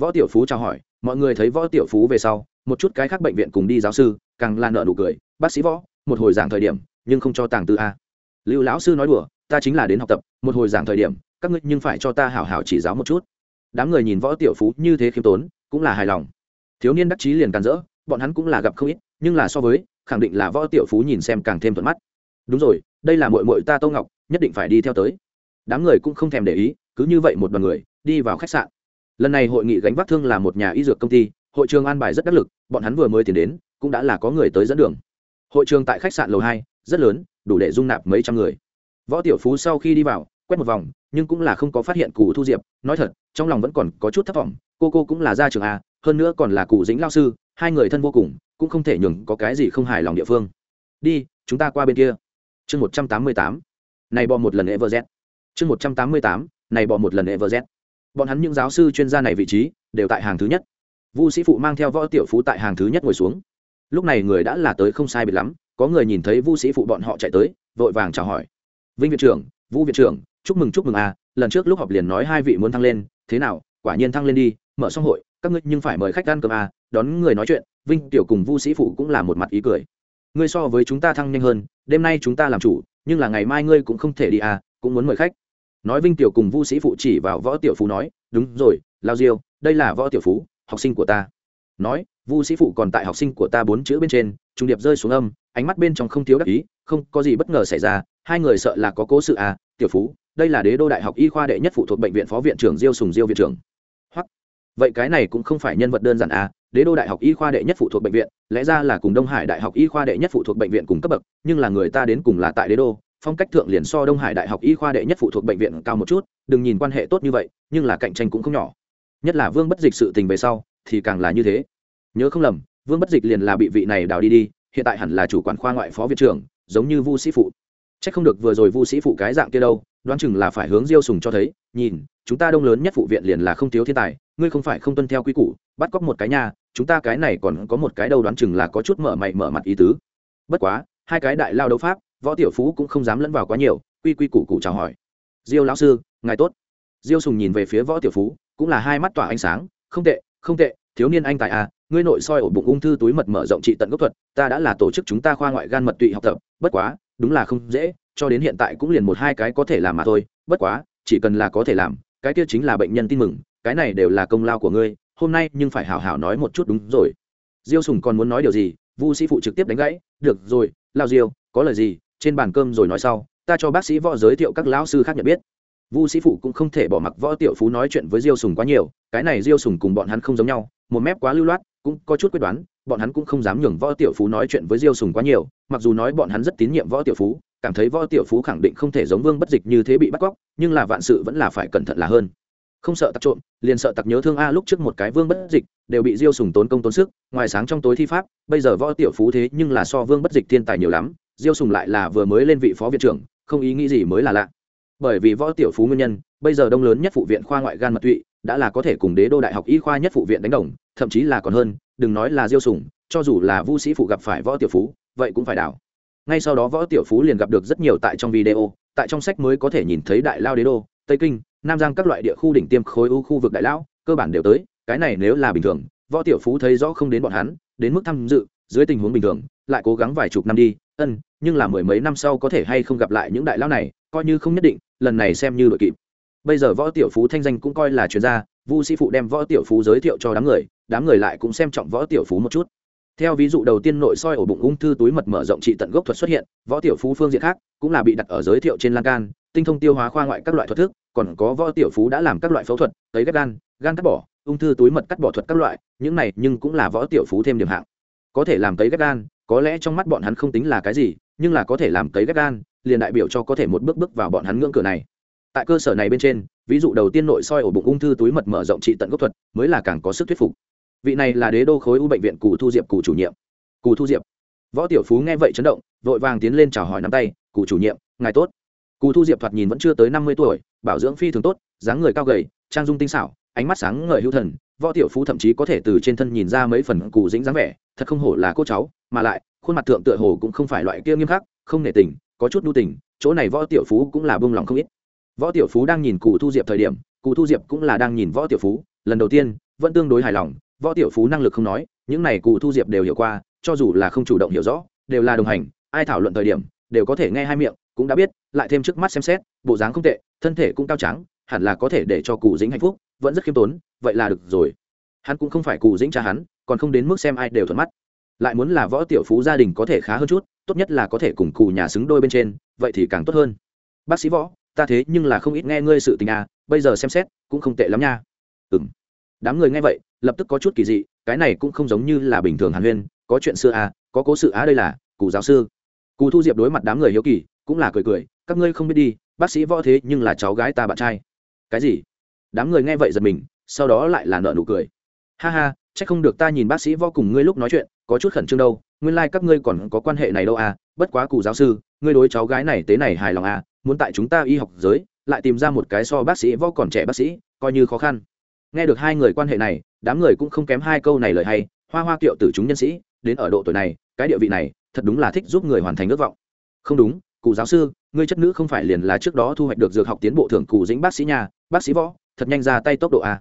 Võ tiểu phú chào hỏi, mọi người thấy võ tiểu phú về sau một chút cái khác bệnh viện cùng đi giáo sư, càng là nợ nụ cười, bác sĩ võ, một hồi giảng thời điểm, nhưng không cho tàng tư a. Lưu lão sư nói đùa, ta chính là đến học tập, một hồi giảng thời điểm, các ngươi nhưng phải cho ta hảo hảo chỉ giáo một chút. Đám người nhìn võ tiểu phú như thế khiêm tốn, cũng là hài lòng. Thiếu niên đắc chí liền càn rỡ, bọn hắn cũng là gặp không ít, nhưng là so với, khẳng định là võ tiểu phú nhìn xem càng thêm thuận mắt. Đúng rồi, đây là mội mội ta tô ngọc, nhất định phải đi theo tới. Đám người cũng không thèm để ý, cứ như vậy một đoàn người, đi vào khách sạn. Lần này hội nghị gánh vác thương là một nhà y dược công ty hội trường an bài rất đắc lực, bọn hắn vừa mới tiến đến, cũng đã là có người tới dẫn đường. Hội trường tại khách sạn lầu hai, rất lớn, đủ để dung nạp mấy trăm người. Võ tiểu phú sau khi đi vào, quét một vòng, nhưng cũng là không có phát hiện cụ thu diệp. Nói thật, trong lòng vẫn còn có chút thất vọng, cô cô cũng là gia trường a, hơn nữa còn là cụ dĩnh lao sư, hai người thân vô cùng, cũng không thể nhường có cái gì không hài lòng địa phương. Đi, chúng ta qua bên kia. Chương một trăm tám mươi tám. Này bỏ một lần everz chương một trăm tám mươi tám. Này bỏ một lần everz bọn hắn những giáo sư chuyên gia này vị trí, đều tại hàng thứ nhất vu sĩ phụ mang theo võ tiểu phú tại hàng thứ nhất ngồi xuống. Lúc này người đã là tới không sai biệt lắm, có người nhìn thấy vu sĩ phụ bọn họ chạy tới, vội vàng chào hỏi. Vinh viện trưởng vũ viện trưởng, chúc mừng chúc mừng à lần trước lúc họp liền nói hai vị muốn thăng lên, thế nào, quả nhiên thăng lên đi, mở xong hội, các ngươi nhưng phải mời khách ăn cơm à đón người nói chuyện. Vinh tiểu cùng vu sĩ phụ cũng là một mặt ý cười. Ngươi so với chúng ta thăng nhanh hơn, đêm nay chúng ta làm chủ, nhưng là ngày mai ngươi cũng không thể đi à cũng muốn mời khách. Nói vinh tiểu cùng vu sĩ phụ chỉ vào võ tiểu phú nói, đúng rồi, lao diêu, đây là võ tiểu phú học sinh của ta. Nói, vu sĩ phụ còn tại học sinh của ta bốn chữ bên trên, trung điệp rơi xuống âm, ánh mắt bên trong không thiếu đắc ý, không có gì bất ngờ xảy ra, hai người sợ là có cố sự à tiểu phú, đây là đế đô đại học y khoa đệ nhất phụ thuộc bệnh viện phó viện trưởng diêu sùng diêu viện trưởng. Hoặc, vậy cái này cũng không phải nhân vật đơn giản à đế đô đại học y khoa đệ nhất phụ thuộc bệnh viện, lẽ ra là cùng đông hải đại học y khoa đệ nhất phụ thuộc bệnh viện cùng cấp bậc, nhưng là người ta đến cùng là tại đế đô, phong cách thượng liền so đông hải đại học y khoa đệ nhất phụ thuộc bệnh viện cao một chút, đừng nhìn quan hệ tốt như vậy, nhưng là cạnh tranh cũng không nhỏ nhất là vương bất dịch sự tình về sau, thì càng là như thế. Nhớ không lầm, vương bất dịch liền là bị vị này đào đi đi, hiện tại hẳn là chủ quản khoa ngoại phó viện trưởng, giống như vu sĩ phụ. C h ắ c không được vừa rồi vu sĩ phụ cái dạng kia đâu, đoán chừng là phải hướng diêu sùng cho thấy, nhìn, chúng ta đông lớn nhất phụ viện liền là không thiếu thiên tài, ngươi không phải không tuân theo quy củ, bắt cóc một cái nhà, chúng ta cái này còn có một cái đâu đoán chừng là có chút mở mày mở mặt ý tứ. Bất quá, hai cái đại lao đấu pháp, võ tiểu phú cũng không dám lẫn vào quá nhiều, quy quy củ cụ chào hỏi. Diêu lão sư, ngài tốt. Diêu sùng nhìn về phía võ tiểu phú cũng là hai mắt tỏa ánh sáng, không tệ không tệ, thiếu niên anh tài à ngươi nội soi ổ bụng ung thư túi mật mở rộng trị tận gốc thuật, ta đã là tổ chức chúng ta khoa ngoại gan mật tụy học tập, bất quá, đúng là không dễ, cho đến hiện tại cũng liền một hai cái có thể làm mà thôi, bất quá, chỉ cần là có thể làm, cái kia chính là bệnh nhân tin mừng, cái này đều là công lao của ngươi, hôm nay nhưng phải hảo hảo nói một chút đúng rồi. Diêu sùng còn muốn nói điều gì, vu sĩ phụ trực tiếp đánh gãy, được rồi, lao diêu, có lời gì, trên bàn cơm rồi nói sau, ta cho bác sĩ võ giới thiệu các lão sư khác nhận biết vu sĩ phụ cũng không thể bỏ mặc võ tiểu phú nói chuyện với diêu sùng quá nhiều, cái này diêu sùng cùng bọn hắn không giống nhau, một mép quá lưu loát, cũng có chút quyết đoán, bọn hắn cũng không dám nhường võ tiểu phú nói chuyện với diêu sùng quá nhiều, mặc dù nói bọn hắn rất tín nhiệm võ tiểu phú, cảm thấy võ tiểu phú khẳng định không thể giống vương bất dịch như thế bị bắt cóc, nhưng là vạn sự vẫn là phải cẩn thận là hơn. Không sợ tặc trộm, liền sợ tặc nhớ thương a lúc trước một cái vương bất dịch, đều bị diêu sùng tốn công tốn sức, ngoài sáng trong tối thi pháp, bây giờ võ tiểu phú thế nhưng là so vương bất dịch thiên tài nhiều lắm, diêu sùng lại là vừa mới lên vị phó viện trưởng, không ý nghĩ gì mới là lạ bởi vì võ tiểu phú nguyên nhân, bây giờ đông lớn nhất phụ viện khoa ngoại gan mật tụy, đã là có thể cùng đế đô đại học y khoa nhất phụ viện đánh đồng, thậm chí là còn hơn, đừng nói là diêu sủng cho dù là vu sĩ phụ gặp phải võ tiểu phú, vậy cũng phải đảo. Ngay sau đó võ tiểu phú liền gặp được rất nhiều tại trong video, tại trong sách mới có thể nhìn thấy đại lao đế đô, tây kinh, nam giang các loại địa khu đỉnh tiêm khối u khu vực đại lão, cơ bản đều tới, cái này nếu là bình thường, võ tiểu phú thấy rõ không đến bọn hắn, đến mức tham dự dưới tình huống bình thường, lại cố gắng vài chục năm đi, ân, nhưng là mười mấy năm sau có thể hay không gặp lại những đại lão này, coi như không nhất định, lần này xem như đội kịp. Bây giờ võ tiểu phú thanh danh cũng coi là chuyên gia, vu sĩ phụ đem võ tiểu phú giới thiệu cho đám người đám người lại cũng xem trọng võ tiểu phú một chút. Theo ví dụ đầu tiên nội soi ổ bụng ung thư túi mật mở rộng trị tận gốc thuật xuất hiện, võ tiểu phú phương diện khác cũng là bị đặt ở giới thiệu trên lan can, tinh thông tiêu hóa khoa ngoại các loại thuật thức, còn có võ tiểu phú đã làm các loại phẫu thuật tấy ghép gan gan cắt bỏ, ung thư túi mật cắt bỏ thuật các loại, những này nhưng cũng là võ tiểu phú thêm điểm hạng có thể làm cấy ghép gan, có lẽ trong mắt bọn hắn không tính là cái gì, nhưng là có thể làm cấy ghép gan, liền đại biểu cho có thể một bước bước vào bọn hắn ngưỡng cửa này. Tại cơ sở này bên trên, ví dụ đầu tiên nội soi ổ bụng ung thư túi mật mở rộng trị tận gốc thuật, mới là càng có sức thuyết phục. Vị này là đế đô khối u bệnh viện cù thu diệp cù chủ nhiệm. Cù thu diệp. Võ tiểu phú nghe vậy chấn động, vội vàng tiến lên chào hỏi nắm tay cù chủ nhiệm, ngài tốt. Cù thu diệp thoạt nhìn vẫn chưa tới năm mươi tuổi, bảo dưỡng phi thường tốt, dáng người cao gầy, trang dung tinh xảo, ánh mắt sáng ngời hữu thần võ tiểu phú thậm chí có thể từ trên thân nhìn ra mấy phần cù dĩnh dáng vẻ, thật không hổ là cô cháu, mà lại, khuôn mặt thượng tựa hồ cũng không phải loại kia nghiêm khắc, không nể tình, có chút nhu tình, chỗ này võ tiểu phú cũng là buông lòng không ít. Võ tiểu phú đang nhìn cụ thu diệp thời điểm cụ thu diệp cũng là đang nhìn võ tiểu phú, lần đầu tiên, vẫn tương đối hài lòng, võ tiểu phú năng lực không nói, những này cụ thu diệp đều hiểu qua, cho dù là không chủ động hiểu rõ, đều là đồng hành, ai thảo luận thời điểm, đều có thể nghe hai miệng, cũng đã biết, lại thêm trước mắt xem xét, bộ dáng không tệ, thân thể cũng cao trắng hẳn là có thể để cho cụ dính hạnh phúc, vẫn rất khiêm tốn vậy là được rồi. Hắn cũng không phải cụ dĩnh cha hắn, còn không đến mức xem ai đều thuận mắt. Lại muốn là võ tiểu phú gia đình có thể khá hơn chút, tốt nhất là có thể cùng cụ nhà xứng đôi bên trên, vậy thì càng tốt hơn. Bác sĩ võ, ta thế nhưng là không ít nghe ngươi sự tình à bây giờ xem xét, cũng không tệ lắm nha. Ừ m đám người nghe vậy, lập tức có chút kỳ dị, cái này cũng không giống như là bình thường hàn huyên, có chuyện xưa à có cố sự á đây là cụ giáo sư. Cụ thu diệp đối mặt đám người hiếu kỳ, cũng là cười cười, các ngươi không biết đi, bác sĩ võ thế nhưng là cháu gái ta bạn trai. Cái gì? Đám người nghe vậy giật mình sau đó lại là nợ nụ cười. Ha ha c h ắ c không được ta nhìn bác sĩ võ cùng ngươi lúc nói chuyện, có chút khẩn trương đâu, nguyên lai、like、các ngươi còn có quan hệ này đâu à bất quá cụ giáo sư, ngươi đối cháu gái này tế này hài lòng à muốn tại chúng ta y học giới, lại tìm ra một cái so bác sĩ võ còn trẻ bác sĩ, coi như khó khăn. Nghe được hai người quan hệ này, đám người cũng không kém hai câu này lời hay, hoa hoa kiệu từ chúng nhân sĩ, đến ở độ tuổi này, cái địa vị này, thật đúng là thích giúp người hoàn thành ước vọng. Không đúng, cụ giáo sư, ngươi chất nữ không phải liền là trước đó thu hoạch được dược học tiến bộ thưởng cụ dĩnh bác sĩ nhà, bác sĩ võ, thật nhanh ra tay tốc độ à?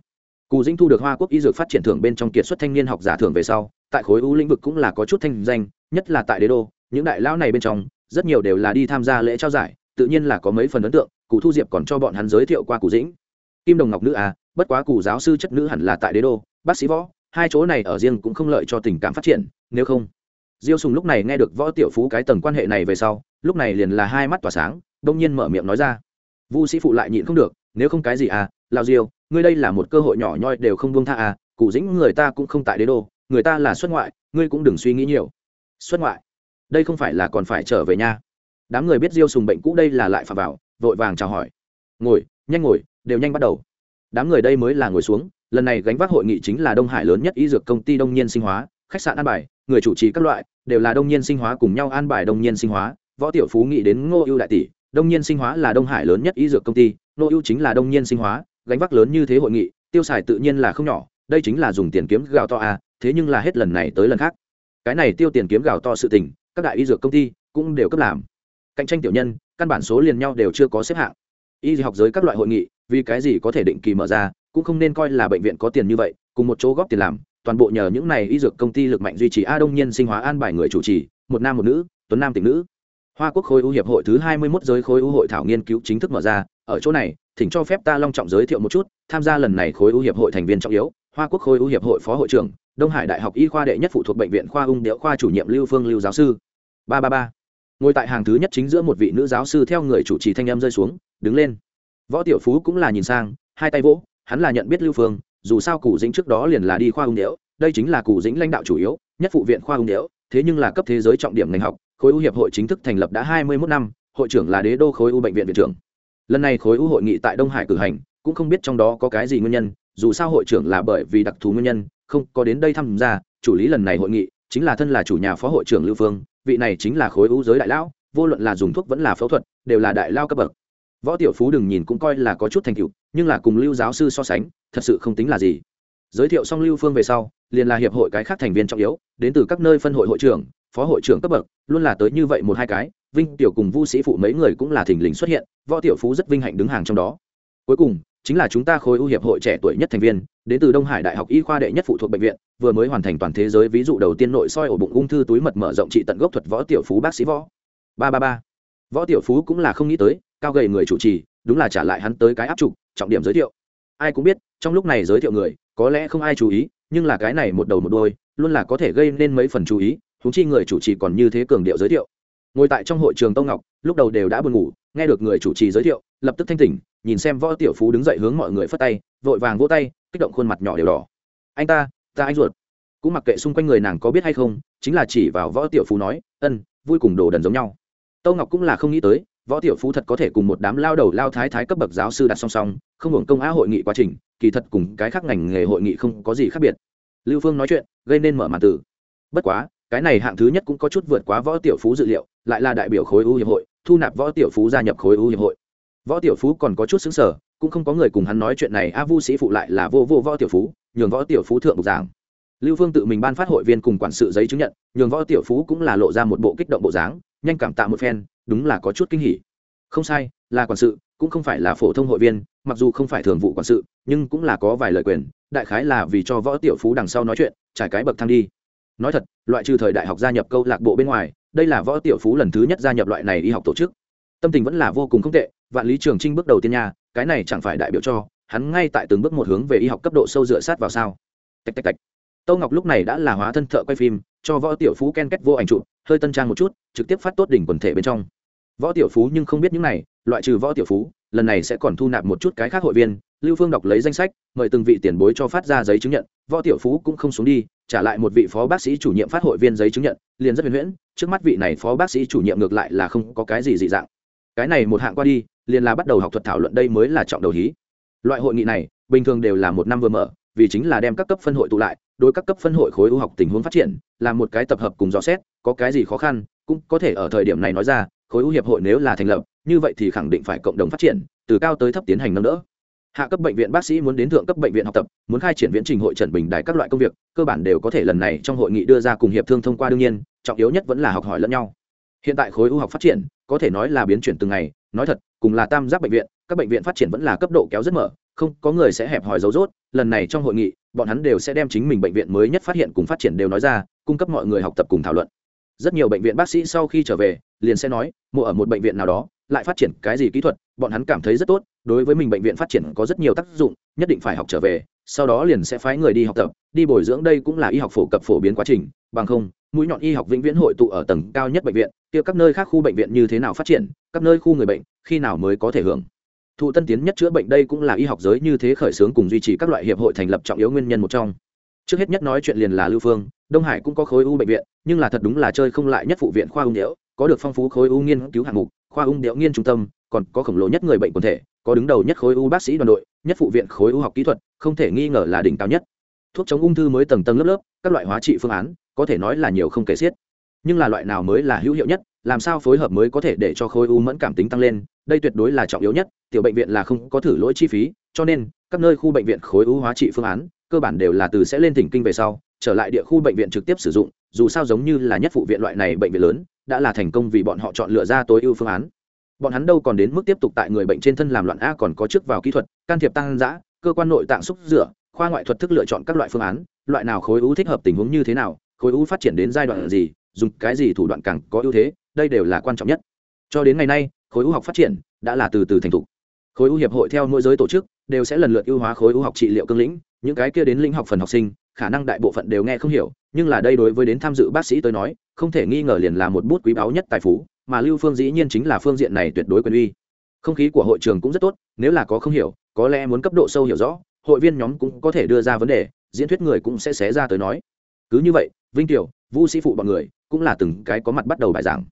Cụ dĩnh thu được hoa quốc y dược phát triển thưởng bên trong kiệt xuất thanh niên học giả thưởng về sau, tại khối ưu lĩnh vực cũng là có chút thanh danh, nhất là tại đế đô, những đại lão này bên trong, rất nhiều đều là đi tham gia lễ trao giải, tự nhiên là có mấy phần ấn tượng cụ thu diệp còn cho bọn hắn giới thiệu qua cụ dĩnh. Kim đồng ngọc nữ à bất quá cụ giáo sư chất nữ hẳn là tại đế đô, bác sĩ võ, hai chỗ này ở riêng cũng không lợi cho tình cảm phát triển, nếu không. Diêu sùng lúc này nghe được võ tiểu phú cái tầng quan hệ này về sau, lúc này liền là hai mắt tỏa sáng đông nhiên mở miệng nói ra. Vu sĩ phụ lại nhịn không được, nếu không cái gì à lao diêu ngươi đây là một cơ hội nhỏ nhoi đều không buông tha à cụ dĩnh người ta cũng không tại đế đô, người ta là xuất ngoại, ngươi cũng đừng suy nghĩ nhiều. Xuất ngoại? Đây không phải là còn phải trở về nha. Đám người biết diêu sùng bệnh cũ đây là lại phạm vào, vội vàng chào hỏi. Ngồi, nhanh ngồi, đều nhanh bắt đầu. Đám người đây mới là ngồi xuống, lần này gánh vác hội nghị chính là đông hải lớn nhất y dược công ty đông nhiên sinh hóa, khách sạn an bài, người chủ trì các loại, đều là đông nhiên sinh hóa cùng nhau an bài đông nhiên sinh hóa, võ tiểu phú nghĩ đến ngô ưu đại tỷ, đông nhiên sinh hóa là đông hải lớn nhất y dược công ty, ngô ưu chính là đông nhiên sinh hóa gánh vác lớn như thế hội nghị, tiêu xài tự nhiên là không nhỏ, đây chính là dùng tiền kiếm gạo to à thế nhưng là hết lần này tới lần khác. Cái này tiêu tiền kiếm gạo to sự tình, các đại y dược công ty cũng đều cấp làm. Cạnh tranh tiểu nhân, căn bản số liền nhau đều chưa có xếp hạng. Y học giới các loại hội nghị, vì cái gì có thể định kỳ mở ra, cũng không nên coi là bệnh viện có tiền như vậy, cùng một chỗ góp tiền làm, toàn bộ nhờ những này y dược công ty lực mạnh duy trì. A đông nhiên sinh hóa an bài người chủ trì, một nam một nữ, tuấn nam tỉnh nữ. Hoa quốc khối ưu hiệp hội thứ hai mươi 21 giới khối ưu hội thảo nghiên cứu chính thức mở ra ở chỗ này, thỉnh cho phép ta long trọng giới thiệu một chút, tham gia lần này khối ưu hiệp hội thành viên trọng yếu, hoa quốc khối ưu hiệp hội phó hội trưởng, đông hải đại học y khoa đệ nhất phụ thuộc bệnh viện khoa ung điệu khoa chủ nhiệm lưu phương lưu giáo sư. Ba ba ba. Ngồi tại hàng thứ nhất chính giữa một vị nữ giáo sư theo người chủ trì thanh em rơi xuống, đứng lên. Võ tiểu phú cũng là nhìn sang, hai tay vỗ, hắn là nhận biết lưu phương, dù sao cụ dĩnh trước đó liền là đi khoa ung điệu, đây chính là cụ dĩnh lãnh đạo chủ yếu, nhất phụ viện khoa ung điệu, thế nhưng là cấp thế giới trọng điểm ngành học, khối ưu hiệp hội chính thức thành lập đã hai mươi 21 năm, hội trưởng là đế đô khối u bệnh viện viện trưởng lần này khối u hội nghị tại đông hải cử hành, cũng không biết trong đó có cái gì nguyên nhân, dù sao hội trưởng là bởi vì đặc thù nguyên nhân, không có đến đây tham gia chủ lý lần này hội nghị chính là thân là chủ nhà phó hội trưởng lưu phương, vị này chính là khối u giới đại lão, vô luận là dùng thuốc vẫn là phẫu thuật, đều là đại lao cấp bậc. Võ tiểu phú đừng nhìn cũng coi là có chút thành tựu, nhưng là cùng lưu giáo sư so sánh, thật sự không tính là gì. Giới thiệu xong lưu phương về sau, liền là hiệp hội cái khác thành viên trọng yếu, đến từ các nơi phân hội hội trưởng, phó hội trưởng cấp bậc, luôn là tới như vậy một hai cái vinh tiểu cùng vu sĩ phụ mấy người cũng là thình lình xuất hiện, võ tiểu phú rất vinh hạnh đứng hàng trong đó. Cuối cùng, chính là chúng ta khối ưu hiệp hội trẻ tuổi nhất thành viên, đến từ đông hải đại học y khoa đệ nhất phụ thuộc bệnh viện, vừa mới hoàn thành toàn thế giới ví dụ đầu tiên nội soi ổ bụng ung thư túi mật mở rộng trị tận gốc thuật võ tiểu phú bác sĩ võ. Ba ba ba. Võ tiểu phú cũng là không nghĩ tới, cao gầy người chủ trì, đúng là trả lại hắn tới cái áp trục, trọng điểm giới thiệu. Ai cũng biết, trong lúc này giới thiệu người, có lẽ không ai chú ý, nhưng là cái này một đầu một đôi luôn là có thể gây nên mấy phần chú ý húng chi người chủ trì còn như thế cường điệu giới thiệu ngồi tại trong hội trường tông ngọc, lúc đầu đều đã buồn ngủ, nghe được người chủ trì giới thiệu, lập tức thanh tỉnh, nhìn xem võ tiểu phú đứng dậy hướng mọi người phất tay, vội vàng vỗ tay, kích động khuôn mặt nhỏ đều đỏ. Anh ta ta anh ruột. Cũng mặc kệ xung quanh người nàng có biết hay không, chính là chỉ vào võ tiểu phú nói, ân, vui cùng đồ đần giống nhau. Tâu ngọc cũng là không nghĩ tới, võ tiểu phú thật có thể cùng một đám lao đầu lao thái thái cấp bậc giáo sư đặt song song, không hưởng công á hội nghị quá trình, kỳ thật cùng cái khác ngành nghề hội nghị không có gì khác biệt. Lưu phương nói chuyện, gây nên mở màn tử. Bất quá cái này hạng thứ nhất cũng có chút vượt quá võ tiểu phú dự liệu, lại là đại biểu khối ưu hiệp hội, thu nạp võ tiểu phú gia nhập khối ưu hiệp hội. Võ tiểu phú còn có chút xứng sở, cũng không có người cùng hắn nói chuyện này, a vu sĩ phụ lại là vô vô võ tiểu phú, nhường võ tiểu phú thượng bục giảng. Lưu phương tự mình ban phát hội viên cùng quản sự giấy chứng nhận, nhường võ tiểu phú cũng là lộ ra một bộ kích động bộ dáng, nhanh cảm tạ một phen, đúng là có chút kinh hỉ. Không sai, là quản sự, cũng không phải là phổ thông hội viên, mặc dù không phải thường vụ quản sự, nhưng cũng là có vài lời quyền, đại khái là vì cho võ tiểu phú đằng sau nói chuyện, trải cái bậc thang đi nói thật, loại trừ thời đại học gia nhập câu lạc bộ bên ngoài, đây là võ tiểu phú lần thứ nhất gia nhập loại này y học tổ chức. Tâm tình vẫn là vô cùng không tệ, vạn lý trường trinh bước đầu tiên nha, cái này chẳng phải đại biểu cho, hắn ngay tại từng bước một hướng về y học cấp độ sâu dựa sát vào sao. Tạch tạch tạch. Tâu ngọc lúc này đã là hóa thân thợ quay phim, cho võ tiểu phú ken kết vô ảnh trụ hơi tân trang một chút, trực tiếp phát tốt đỉnh quần thể bên trong. Võ tiểu phú nhưng không biết những này, loại trừ võ tiểu phú, lần này sẽ còn thu nạp một chút cái khác hội viên, lưu phương đọc lấy danh sách, mời từng vị tiền bối cho phát ra giấy chứng nhận, võ tiểu phú cũng không xuống đi trả lại một vị phó bác sĩ chủ nhiệm phát hội viên giấy chứng nhận, liền rất huyền huyễn, trước mắt vị này phó bác sĩ chủ nhiệm ngược lại là không có cái gì dị dạng. Cái này một hạng qua đi, liền là bắt đầu học thuật thảo luận đây mới là trọng đầu hí. Loại hội nghị này, bình thường đều là một năm vừa mở, vì chính là đem các cấp phân hội tụ lại, đối các cấp phân hội khối ưu học tình huống phát triển, là một cái tập hợp cùng dò xét, có cái gì khó khăn, cũng có thể ở thời điểm này nói ra, khối ưu hiệp hội nếu là thành lập, như vậy thì khẳng định phải cộng đồng phát triển, từ cao tới thấp tiến hành nâng đỡ hạ cấp bệnh viện bác sĩ muốn đến thượng cấp bệnh viện học tập, muốn khai triển viễn trình hội trần bình đài các loại công việc, cơ bản đều có thể lần này trong hội nghị đưa ra cùng hiệp thương thông qua đương nhiên, trọng yếu nhất vẫn là học hỏi lẫn nhau. Hiện tại khối ưu học phát triển, có thể nói là biến chuyển từng ngày, nói thật, cùng là tam giác bệnh viện, các bệnh viện phát triển vẫn là cấp độ kéo rất mở, không có người sẽ hẹp hòi dấu dốt, lần này trong hội nghị, bọn hắn đều sẽ đem chính mình bệnh viện mới nhất phát hiện cùng phát triển đều nói ra, cung cấp mọi người học tập cùng thảo luận. Rất nhiều bệnh viện bác sĩ sau khi trở về, liền sẽ nói mua ở một bệnh viện nào đó lại phát triển cái gì kỹ thuật, bọn hắn cảm thấy rất tốt, đối với mình bệnh viện phát triển có rất nhiều tác dụng, nhất định phải học trở về, sau đó liền sẽ phái người đi học tập, đi bồi dưỡng đây cũng là y học phổ cập phổ biến quá trình, bằng không, mũi nhọn y học vĩnh viễn hội tụ ở tầng cao nhất bệnh viện, kia các nơi khác khu bệnh viện như thế nào phát triển, các nơi khu người bệnh, khi nào mới có thể hưởng. Thụ tân tiến nhất chữa bệnh đây cũng là y học giới như thế khởi xướng cùng duy trì các loại hiệp hội thành lập trọng yếu nguyên nhân một trong. Trước hết nhất nói chuyện liền là lưu phương, đông hải cũng có khối u bệnh viện, nhưng là thật đúng là chơi không lại nhất phụ viện khoa ung nhiễu, có được phong phú khối u nghiên cứu hạng mục khoa ung điệu nghiên trung tâm, còn có khổng lồ nhất người bệnh quần thể, có đứng đầu nhất khối u bác sĩ đoàn đội, nhất phụ viện khối u học kỹ thuật, không thể nghi ngờ là đỉnh cao nhất. Thuốc chống ung thư mới tầng tầng lớp lớp, các loại hóa trị phương án, có thể nói là nhiều không kể xiết. Nhưng là loại nào mới là hữu hiệu nhất, làm sao phối hợp mới có thể để cho khối u mẫn cảm tính tăng lên, đây tuyệt đối là trọng yếu nhất, tiểu bệnh viện là không có thử lỗi chi phí, cho nên, các nơi khu bệnh viện khối u hóa trị phương án, cơ bản đều là từ sẽ lên thỉnh kinh về sau, trở lại địa khu bệnh viện trực tiếp sử dụng, dù sao giống như là nhất phụ viện loại này bệnh viện lớn đã là thành công vì bọn họ chọn lựa ra tối ưu phương án. Bọn hắn đâu còn đến mức tiếp tục tại người bệnh trên thân làm loạn a còn có trước vào kỹ thuật, can thiệp tăng giã, cơ quan nội tạng xúc rửa, khoa ngoại thuật thức lựa chọn các loại phương án, loại nào khối u thích hợp tình huống như thế nào, khối u phát triển đến giai đoạn gì, dùng cái gì thủ đoạn càng có ưu thế, đây đều là quan trọng nhất. Cho đến ngày nay, khối u học phát triển đã là từ từ thành thục. Khối u hiệp hội theo mỗi giới tổ chức đều sẽ lần lượt ưu hóa khối u học trị liệu cương lĩnh, những cái kia đến lĩnh học phần học sinh khả năng đại bộ phận đều nghe không hiểu, nhưng là đây đối với đến tham dự bác sĩ tới nói, không thể nghi ngờ liền là một bút quý báu nhất tài phú, mà lưu phương dĩ nhiên chính là phương diện này tuyệt đối quyền uy. Không khí của hội trường cũng rất tốt, nếu là có không hiểu, có lẽ muốn cấp độ sâu hiểu rõ, hội viên nhóm cũng có thể đưa ra vấn đề, diễn thuyết người cũng sẽ xé ra tới nói. Cứ như vậy, vinh tiểu, vu sĩ phụ bọn người, cũng là từng cái có mặt bắt đầu bài giảng.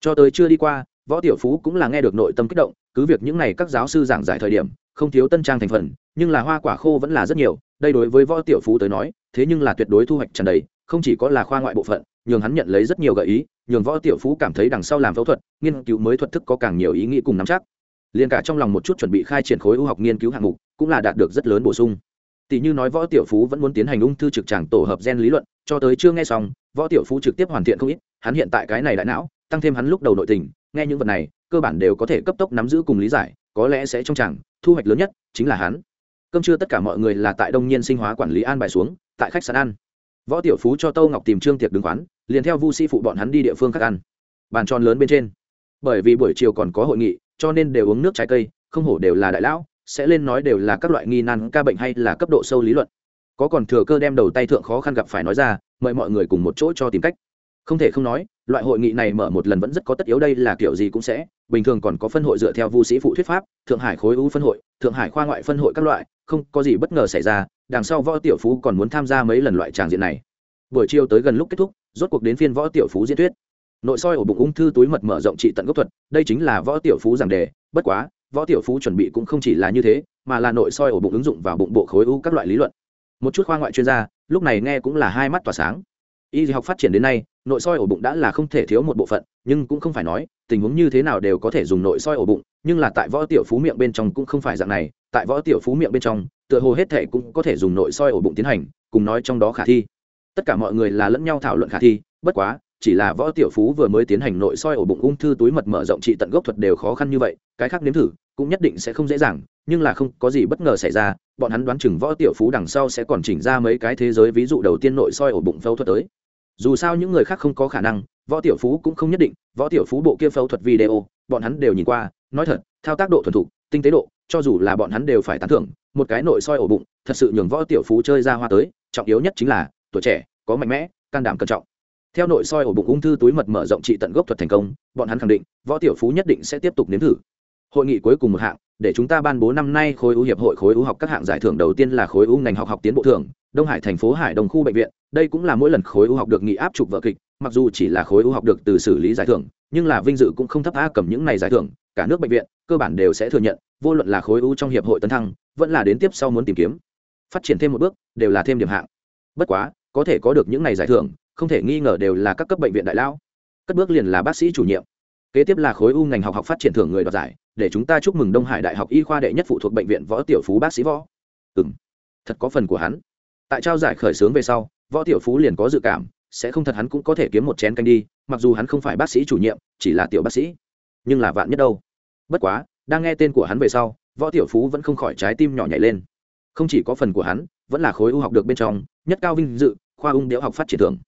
Cho tới chưa đi qua, võ tiểu phú cũng là nghe được nội tâm kích động, cứ việc những n à y các giáo sư giảng giải thời điểm không thiếu tân trang thành phần, nhưng là hoa quả khô vẫn là rất nhiều, đây đối với võ tiểu phú tới nói, thế nhưng là tuyệt đối thu hoạch trần đầy, không chỉ có là khoa ngoại bộ phận, nhường hắn nhận lấy rất nhiều gợi ý, nhường võ tiểu phú cảm thấy đằng sau làm phẫu thuật, nghiên cứu mới thuật thức có càng nhiều ý nghĩ cùng nắm chắc. Liền cả trong lòng một chút chuẩn bị khai triển khối ưu học nghiên cứu hạng mục, cũng là đạt được rất lớn bổ sung. Tỷ như nói võ tiểu phú vẫn muốn tiến hành ung thư trực tràng tổ hợp gen lý luận, cho tới chưa nghe xong, võ tiểu phú trực tiếp hoàn thiện không ít, hắn hiện tại cái này đại não, tăng thêm hắn lúc đầu nội tình, nghe những vật này, cơ bản đều có thể cấp tốc nắm giữ cùng lý giải, có lẽ sẽ trong chẳng thu hoạch lớn nhất chính là hắn. Cơm trưa tất cả mọi người là tại đông nhiên sinh hóa quản lý an bài xuống tại khách sạn ăn. Võ tiểu phú cho tâu ngọc tìm trương tiệc đứng quán, liền theo vu sĩ phụ bọn hắn đi địa phương khác ăn. Bàn tròn lớn bên trên. Bởi vì buổi chiều còn có hội nghị cho nên đều uống nước trái cây không hổ đều là đại lão sẽ lên nói đều là các loại nghi nan ca bệnh hay là cấp độ sâu lý luận. Có còn thừa cơ đem đầu tay thượng khó khăn gặp phải nói ra mời mọi người cùng một chỗ cho tìm cách. Không thể không nói loại hội nghị này mở một lần vẫn rất có tất yếu, đây là kiểu gì cũng sẽ. Bình thường còn có phân hội dựa theo vu sĩ phụ thuyết pháp, thượng hải khối ưu phân hội, thượng hải khoa ngoại phân hội các loại, không có gì bất ngờ xảy ra, đằng sau võ tiểu phú còn muốn tham gia mấy lần loại tràng diện này. Buổi chiều tới gần lúc kết thúc, rốt cuộc đến phiên võ tiểu phú diễn thuyết. Nội soi ổ bụng ung thư túi mật mở rộng trị tận gốc thuật, đây chính là võ tiểu phú giảng đề, bất quá, võ tiểu phú chuẩn bị cũng không chỉ là như thế, mà là nội soi ổ bụng ứng dụng vào bụng bộ khối u các loại lý luận. Một chút khoa ngoại chuyên gia, lúc này nghe cũng là hai mắt tỏa sáng y học phát triển đến nay, nội soi ổ bụng đã là không thể thiếu một bộ phận, nhưng cũng không phải nói, tình huống như thế nào đều có thể dùng nội soi ổ bụng, nhưng là tại võ tiểu phú miệng bên trong cũng không phải dạng này, tại võ tiểu phú miệng bên trong, tựa hồ hết thể cũng có thể dùng nội soi ổ bụng tiến hành, cùng nói trong đó khả thi. Tất cả mọi người là lẫn nhau thảo luận khả thi, bất quá, chỉ là võ tiểu phú vừa mới tiến hành nội soi ổ bụng ung thư túi mật mở rộng trị tận gốc thuật đều khó khăn như vậy, cái khác nếm thử, cũng nhất định sẽ không dễ dàng, nhưng là không có gì bất ngờ xảy ra, bọn hắn đoán chừng võ tiểu phú đằng sau sẽ còn chỉnh ra mấy cái thế giới ví dụ đầu tiên nội soi ổ bụng phẫu thuật tới dù sao những người khác không có khả năng, võ tiểu phú cũng không nhất định, võ tiểu phú bộ kia phẫu thuật video, bọn hắn đều nhìn qua, nói thật, thao tác độ thuần thục, tinh tế độ, cho dù là bọn hắn đều phải tán thưởng, một cái nội soi ổ bụng, thật sự nhường võ tiểu phú chơi ra hoa tới, trọng yếu nhất chính là, tuổi trẻ, có mạnh mẽ, can đảm cẩn trọng. Theo nội soi ổ bụng ung thư túi mật mở rộng trị tận gốc thuật thành công, bọn hắn khẳng định, võ tiểu phú nhất định sẽ tiếp tục nếm thử. Hội nghị cuối cùng một hạng, để chúng ta ban bố năm nay khối ưu hiệp hội khối ưu học các hạng giải thưởng đầu tiên là khối ưu ngành học học tiến bộ thưởng đông hải thành phố hải đồng khu bệnh viện, đây cũng là mỗi lần khối ưu học được nghị áp chụp vợ kịch, mặc dù chỉ là khối ưu học được từ xử lý giải thưởng, nhưng là vinh dự cũng không thấp a cầm những này giải thưởng, cả nước bệnh viện, cơ bản đều sẽ thừa nhận, vô luận là khối ưu trong hiệp hội tấn thăng, vẫn là đến tiếp sau muốn tìm kiếm, phát triển thêm một bước, đều là thêm điểm hạng. Bất quá, có thể có được những này giải thưởng, không thể nghi ngờ đều là các cấp bệnh viện đại lão. Cất bước liền là bác sĩ chủ nhiệm. Kế tiếp là khối u ngành học học phát triển thưởng người đoạt giải, để chúng ta chúc mừng đông hải đại học y khoa đệ nhất phụ thuộc bệnh viện võ tiểu phú bác sĩ võ. Ừ m thật có phần của hắn tại trao giải khởi xướng về sau, võ tiểu phú liền có dự cảm, sẽ không thật hắn cũng có thể kiếm một chén canh đi, mặc dù hắn không phải bác sĩ chủ nhiệm, chỉ là tiểu bác sĩ. Nhưng là vạn nhất đâu? Bất quá, đang nghe tên của hắn về sau, võ tiểu phú vẫn không khỏi trái tim nhỏ nhảy lên. Không chỉ có phần của hắn, vẫn là khối u học được bên trong, nhất cao vinh dự, khoa ung điệu học phát triển thưởng.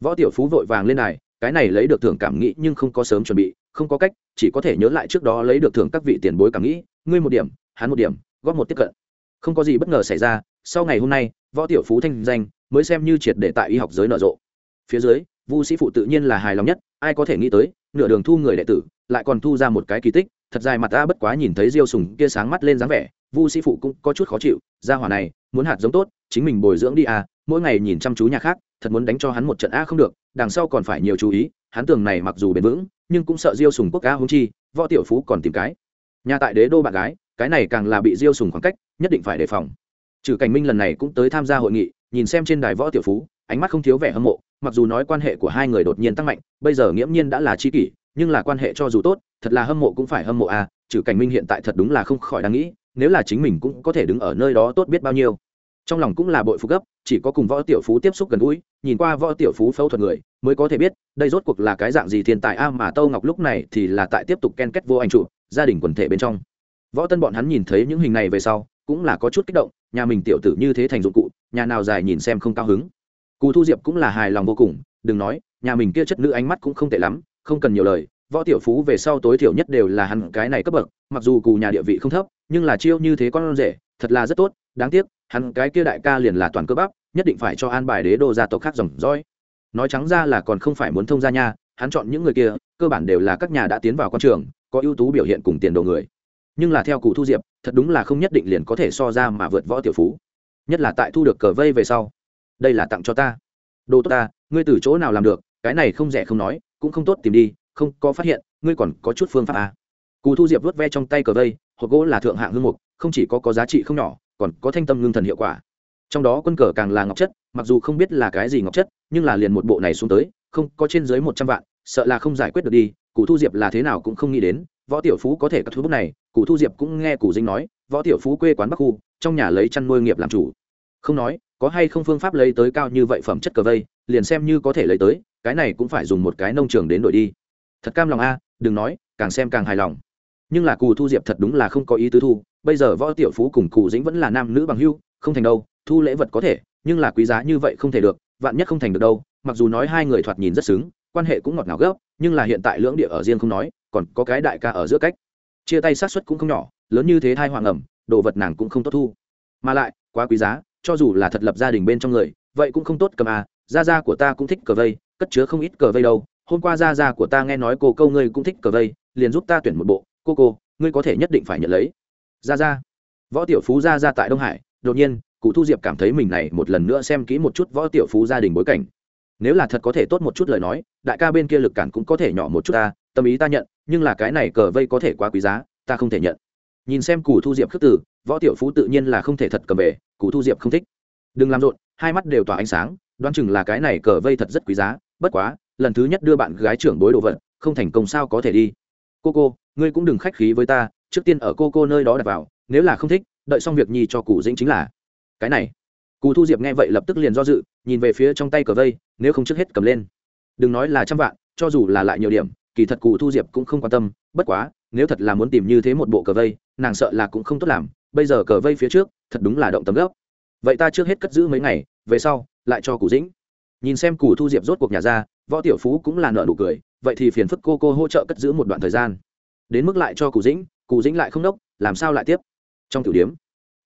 Võ tiểu phú vội vàng lên này cái này lấy được thưởng cảm nghĩ nhưng không có sớm chuẩn bị, không có cách, chỉ có thể nhớ lại trước đó lấy được thưởng các vị tiền bối cảm nghĩ, ngươi một điểm, hắn một điểm, góp một tiếp cận. Không có gì bất ngờ xảy ra sau ngày hôm nay, võ tiểu phú thanh danh mới xem như triệt để tại y học giới nở rộ. Phía dưới, vu sĩ phụ tự nhiên là hài lòng nhất, ai có thể nghĩ tới, nửa đường thu người đệ tử, lại còn thu ra một cái kỳ tích, thật dài mặt ta bất quá nhìn thấy diêu sùng kia sáng mắt lên dáng vẻ, vu sĩ phụ cũng có chút khó chịu gia hỏa này, muốn hạt giống tốt, chính mình bồi dưỡng đi à mỗi ngày nhìn chăm chú nhà khác, thật muốn đánh cho hắn một trận a không được, đằng sau còn phải nhiều chú ý, hắn tường này mặc dù bền vững, nhưng cũng sợ diêu sùng quốc ca hung chi, võ tiểu phú còn tìm cái. Nhà tại đế đô bạn gái, cái này càng là bị diêu sùng khoảng cách, nhất định phải đề phòng trừ cảnh minh lần này cũng tới tham gia hội nghị, nhìn xem trên đài võ tiểu phú, ánh mắt không thiếu vẻ hâm mộ, mặc dù nói quan hệ của hai người đột nhiên tăng mạnh, bây giờ nghiễm nhiên đã là tri kỷ, nhưng là quan hệ cho dù tốt, thật là hâm mộ cũng phải hâm mộ a trừ cảnh minh hiện tại thật đúng là không khỏi đáng nghĩ, nếu là chính mình cũng có thể đứng ở nơi đó tốt biết bao nhiêu. Trong lòng cũng là bội phục gấp, chỉ có cùng võ tiểu phú tiếp xúc gần gũi, nhìn qua võ tiểu phú phẫu thuật người, mới có thể biết, đây rốt cuộc là cái dạng gì thiên tài a mà tâu ngọc lúc này thì là tại tiếp tục ken kết vô anh trụ, gia đình quần thể bên trong. Võ tân bọn hắn nhìn thấy những hình này về sau cũng là có chút kích động, nhà mình tiểu tử như thế thành dụng cụ, nhà nào dài nhìn xem không cao hứng. Cù thu diệp cũng là hài lòng vô cùng, đừng nói, nhà mình kia chất nữ ánh mắt cũng không tệ lắm, không cần nhiều lời, võ tiểu phú về sau tối thiểu nhất đều là hắn cái này cấp bậc, mặc dù cù nhà địa vị không thấp, nhưng là chiêu như thế con rể, thật là rất tốt, đáng tiếc, hắn cái kia đại ca liền là toàn cơ bắp, nhất định phải cho an bài đế đô gia tộc khác dòng dõi. Nói trắng ra là còn không phải muốn thông gia nha, hắn chọn những người kia, cơ bản đều là các nhà đã tiến vào quan trường, có ưu tú biểu hiện cùng tiền đồ người. Nhưng là theo cụ thu diệp thật đúng là không nhất định liền có thể so ra mà vượt võ tiểu phú. Nhất là tại thu được cờ vây về sau. Đây là tặng cho ta. Đồ tốt ta, ngươi từ chỗ nào làm được, cái này không rẻ không nói, cũng không tốt tìm đi, không có phát hiện, ngươi còn có chút phương pháp à. cù thu diệp vớt ve trong tay cờ vây, hộp gỗ là thượng hạng hương mục, không chỉ có có giá trị không nhỏ, còn có thanh tâm ngưng thần hiệu quả. Trong đó quân cờ càng là ngọc chất, mặc dù không biết là cái gì ngọc chất, nhưng là liền một bộ này xuống tới, không có trên dưới một trăm vạn, sợ là không giải quyết được đi cụ thu diệp là thế nào cũng không nghĩ đến võ tiểu phú có thể cất thứ bút này cụ thu diệp cũng nghe cụ dinh nói, võ tiểu phú quê quán bắc khu, trong nhà lấy chăn nuôi nghiệp làm chủ. Không nói, có hay không phương pháp lấy tới cao như vậy phẩm chất cờ vây, liền xem như có thể lấy tới, cái này cũng phải dùng một cái nông trường đến đổi đi. Thật cam lòng a, đừng nói, càng xem càng hài lòng. Nhưng là cù thu diệp thật đúng là không có ý tứ thu, bây giờ võ tiểu phú cùng Cù dĩnh vẫn là nam nữ bằng hưu không thành đâu, thu lễ vật có thể, nhưng là quý giá như vậy không thể được, vạn nhất không thành được đâu, mặc dù nói hai người thoạt nhìn rất xứng, quan hệ cũng ngọt ngào gấp nhưng là hiện tại lưỡng địa ở riêng không nói, còn có cái đại ca ở giữa cách. Chia tay sát xuất cũng không nhỏ, lớn như thế thai hoàng ẩm, đồ vật nàng cũng không tốt thu. Mà lại, quá quý giá, cho dù là thật lập gia đình bên trong người, vậy cũng không tốt cầm à gia gia của ta cũng thích cờ vây, cất chứa không ít cờ vây đâu. Hôm qua gia gia của ta nghe nói cô câu ngươi cũng thích cờ vây, liền giúp ta tuyển một bộ, cô cô, ngươi có thể nhất định phải nhận lấy. Gia gia. Võ tiểu phú gia gia tại đông hải, đột nhiên, cụ thu diệp cảm thấy mình này một lần nữa xem kỹ một chút võ tiểu phú gia đình bối cảnh nếu là thật có thể tốt một chút lời nói, đại ca bên kia lực cản cũng có thể nhỏ một chút ta, tâm ý ta nhận, nhưng là cái này cờ vây có thể quá quý giá, ta không thể nhận. Nhìn xem cụ thu diệp khước từ, võ tiểu phú tự nhiên là không thể thật cầm về cụ thu diệp không thích. Đừng làm rộn, hai mắt đều tỏa ánh sáng, đoán chừng là cái này cờ vây thật rất quý giá, bất quá, lần thứ nhất đưa bạn gái trưởng bối đồ vật, không thành công sao có thể đi. Cô cô, ngươi cũng đừng khách khí với ta, trước tiên ở cô cô nơi đó đặt vào, nếu là không thích, đợi xong việc nhi cho cụ dĩnh chính là. Cái này. Cụ thu diệp nghe vậy lập tức liền do dự, nhìn về phía trong tay cờ vây nếu không trước hết cầm lên. Đừng nói là trăm vạn, cho dù là lại nhiều điểm, kỳ thật cụ thu diệp cũng không quan tâm, bất quá, nếu thật là muốn tìm như thế một bộ cờ vây, nàng sợ là cũng không tốt làm, bây giờ cờ vây phía trước, thật đúng là động tấm gốc. Vậy ta trước hết cất giữ mấy ngày, về sau, lại cho cụ dĩnh. Nhìn xem cụ thu diệp rốt cuộc nhà ra, võ tiểu phú cũng là nợ nụ cười, vậy thì phiền phức cô cô hỗ trợ cất giữ một đoạn thời gian. Đến mức lại cho cụ dĩnh cụ dĩnh lại không đốc, làm sao lại tiếp? Trong tiểu điếm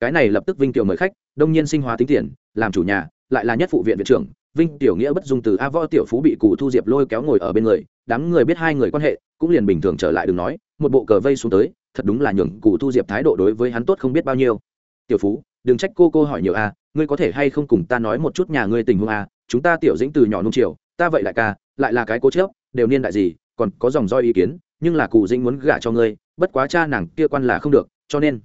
cái này lập tức vinh tiểu mời khách, đông nhiên sinh hóa tính tiền, làm chủ nhà, lại là nhất phụ viện viện trưởng vinh, tiểu nghĩa bất dung từ a võ tiểu phú bị cụ thu diệp lôi kéo ngồi ở bên người, đám người biết hai người quan hệ, cũng liền bình thường trở lại đừng nói, một bộ cờ vây xuống tới, thật đúng là nhường cụ thu diệp thái độ đối với hắn tốt không biết bao nhiêu. Tiểu phú, đừng trách cô cô hỏi nhiều a, ngươi có thể hay không cùng ta nói một chút nhà ngươi tình huống a, chúng ta tiểu dĩnh từ nhỏ nung chiều, ta vậy lại ca, lại là cái cố chớp đều niên đại gì, còn có dòng roi ý kiến, nhưng là cụ dĩnh muốn gả cho ngươi, bất quá cha nàng kia quan là không được, cho nên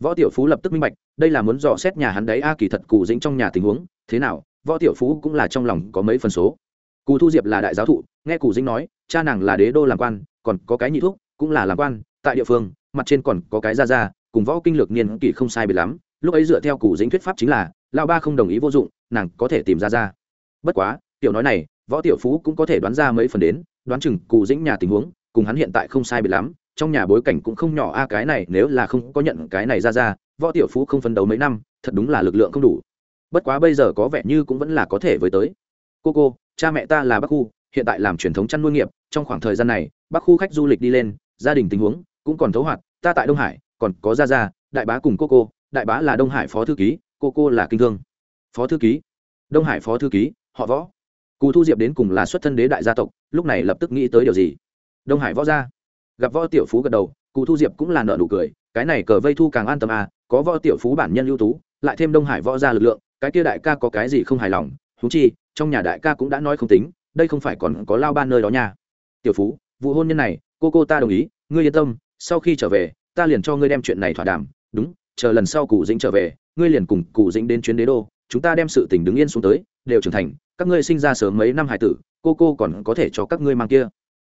võ tiểu phú lập tức minh bạch, đây là muốn dò xét nhà hắn đấy a, kỳ thật cụ dĩnh trong nhà tình huống, thế nào võ tiểu phú cũng là trong lòng có mấy phần số. Cù thu diệp là đại giáo thụ, nghe cù dĩnh nói, cha nàng là đế đô làm quan, còn có cái nhị thuốc cũng là làm quan, tại địa phương, mặt trên còn có cái ra ra cùng võ kinh lược niên kỷ không sai biệt lắm, lúc ấy dựa theo cù dĩnh thuyết pháp chính là lao ba không đồng ý vô dụng, nàng có thể tìm ra ra bất quá, tiểu nói này, võ tiểu phú cũng có thể đoán ra mấy phần đến, đoán chừng cù dĩnh nhà tình huống, cùng hắn hiện tại không sai biệt lắm, trong nhà bối cảnh cũng không nhỏ, a, cái này nếu là không có nhận cái này ra ra võ tiểu phú không phấn đấu mấy năm, thật đúng là lực lượng không đủ bất quá bây giờ có vẻ như cũng vẫn là có thể với tới. Cô cô, cha mẹ ta là bắc khu, hiện tại làm truyền thống chăn nuôi nghiệp, trong khoảng thời gian này bắc khu khách du lịch đi lên, gia đình tình huống cũng còn thấu hoạt ta tại đông hải, còn có gia gia, đại bá cùng cô cô, đại bá là đông hải phó thư ký, cô cô là kinh thương. Phó thư ký? Đông hải phó thư ký, họ võ. Cù thu diệp đến cùng là xuất thân đế đại gia tộc, lúc này lập tức nghĩ tới điều gì? Đông hải võ gia. Gặp võ tiểu phú gật đầu cụ thu diệp cũng là nợ nụ cười, cái này cờ vây thu càng an tâm à có võ tiểu phú bản nhân ưu tú, lại thêm đông hải võ gia lực lượng cái kia đại ca có cái gì không hài lòng thú chi, trong nhà đại ca cũng đã nói không tính, đây không phải còn có lao ban nơi đó nha. Tiểu phú, vụ hôn nhân này, cô cô ta đồng ý, ngươi yên tâm, sau khi trở về, ta liền cho ngươi đem chuyện này thỏa đàm, đúng, chờ lần sau cụ dĩnh trở về, ngươi liền cùng cụ dĩnh đến chuyến đế đô, chúng ta đem sự tình đứng yên xuống tới, đều trưởng thành, các ngươi sinh ra sớm mấy năm hải tử, cô cô còn có thể cho các ngươi mang kia.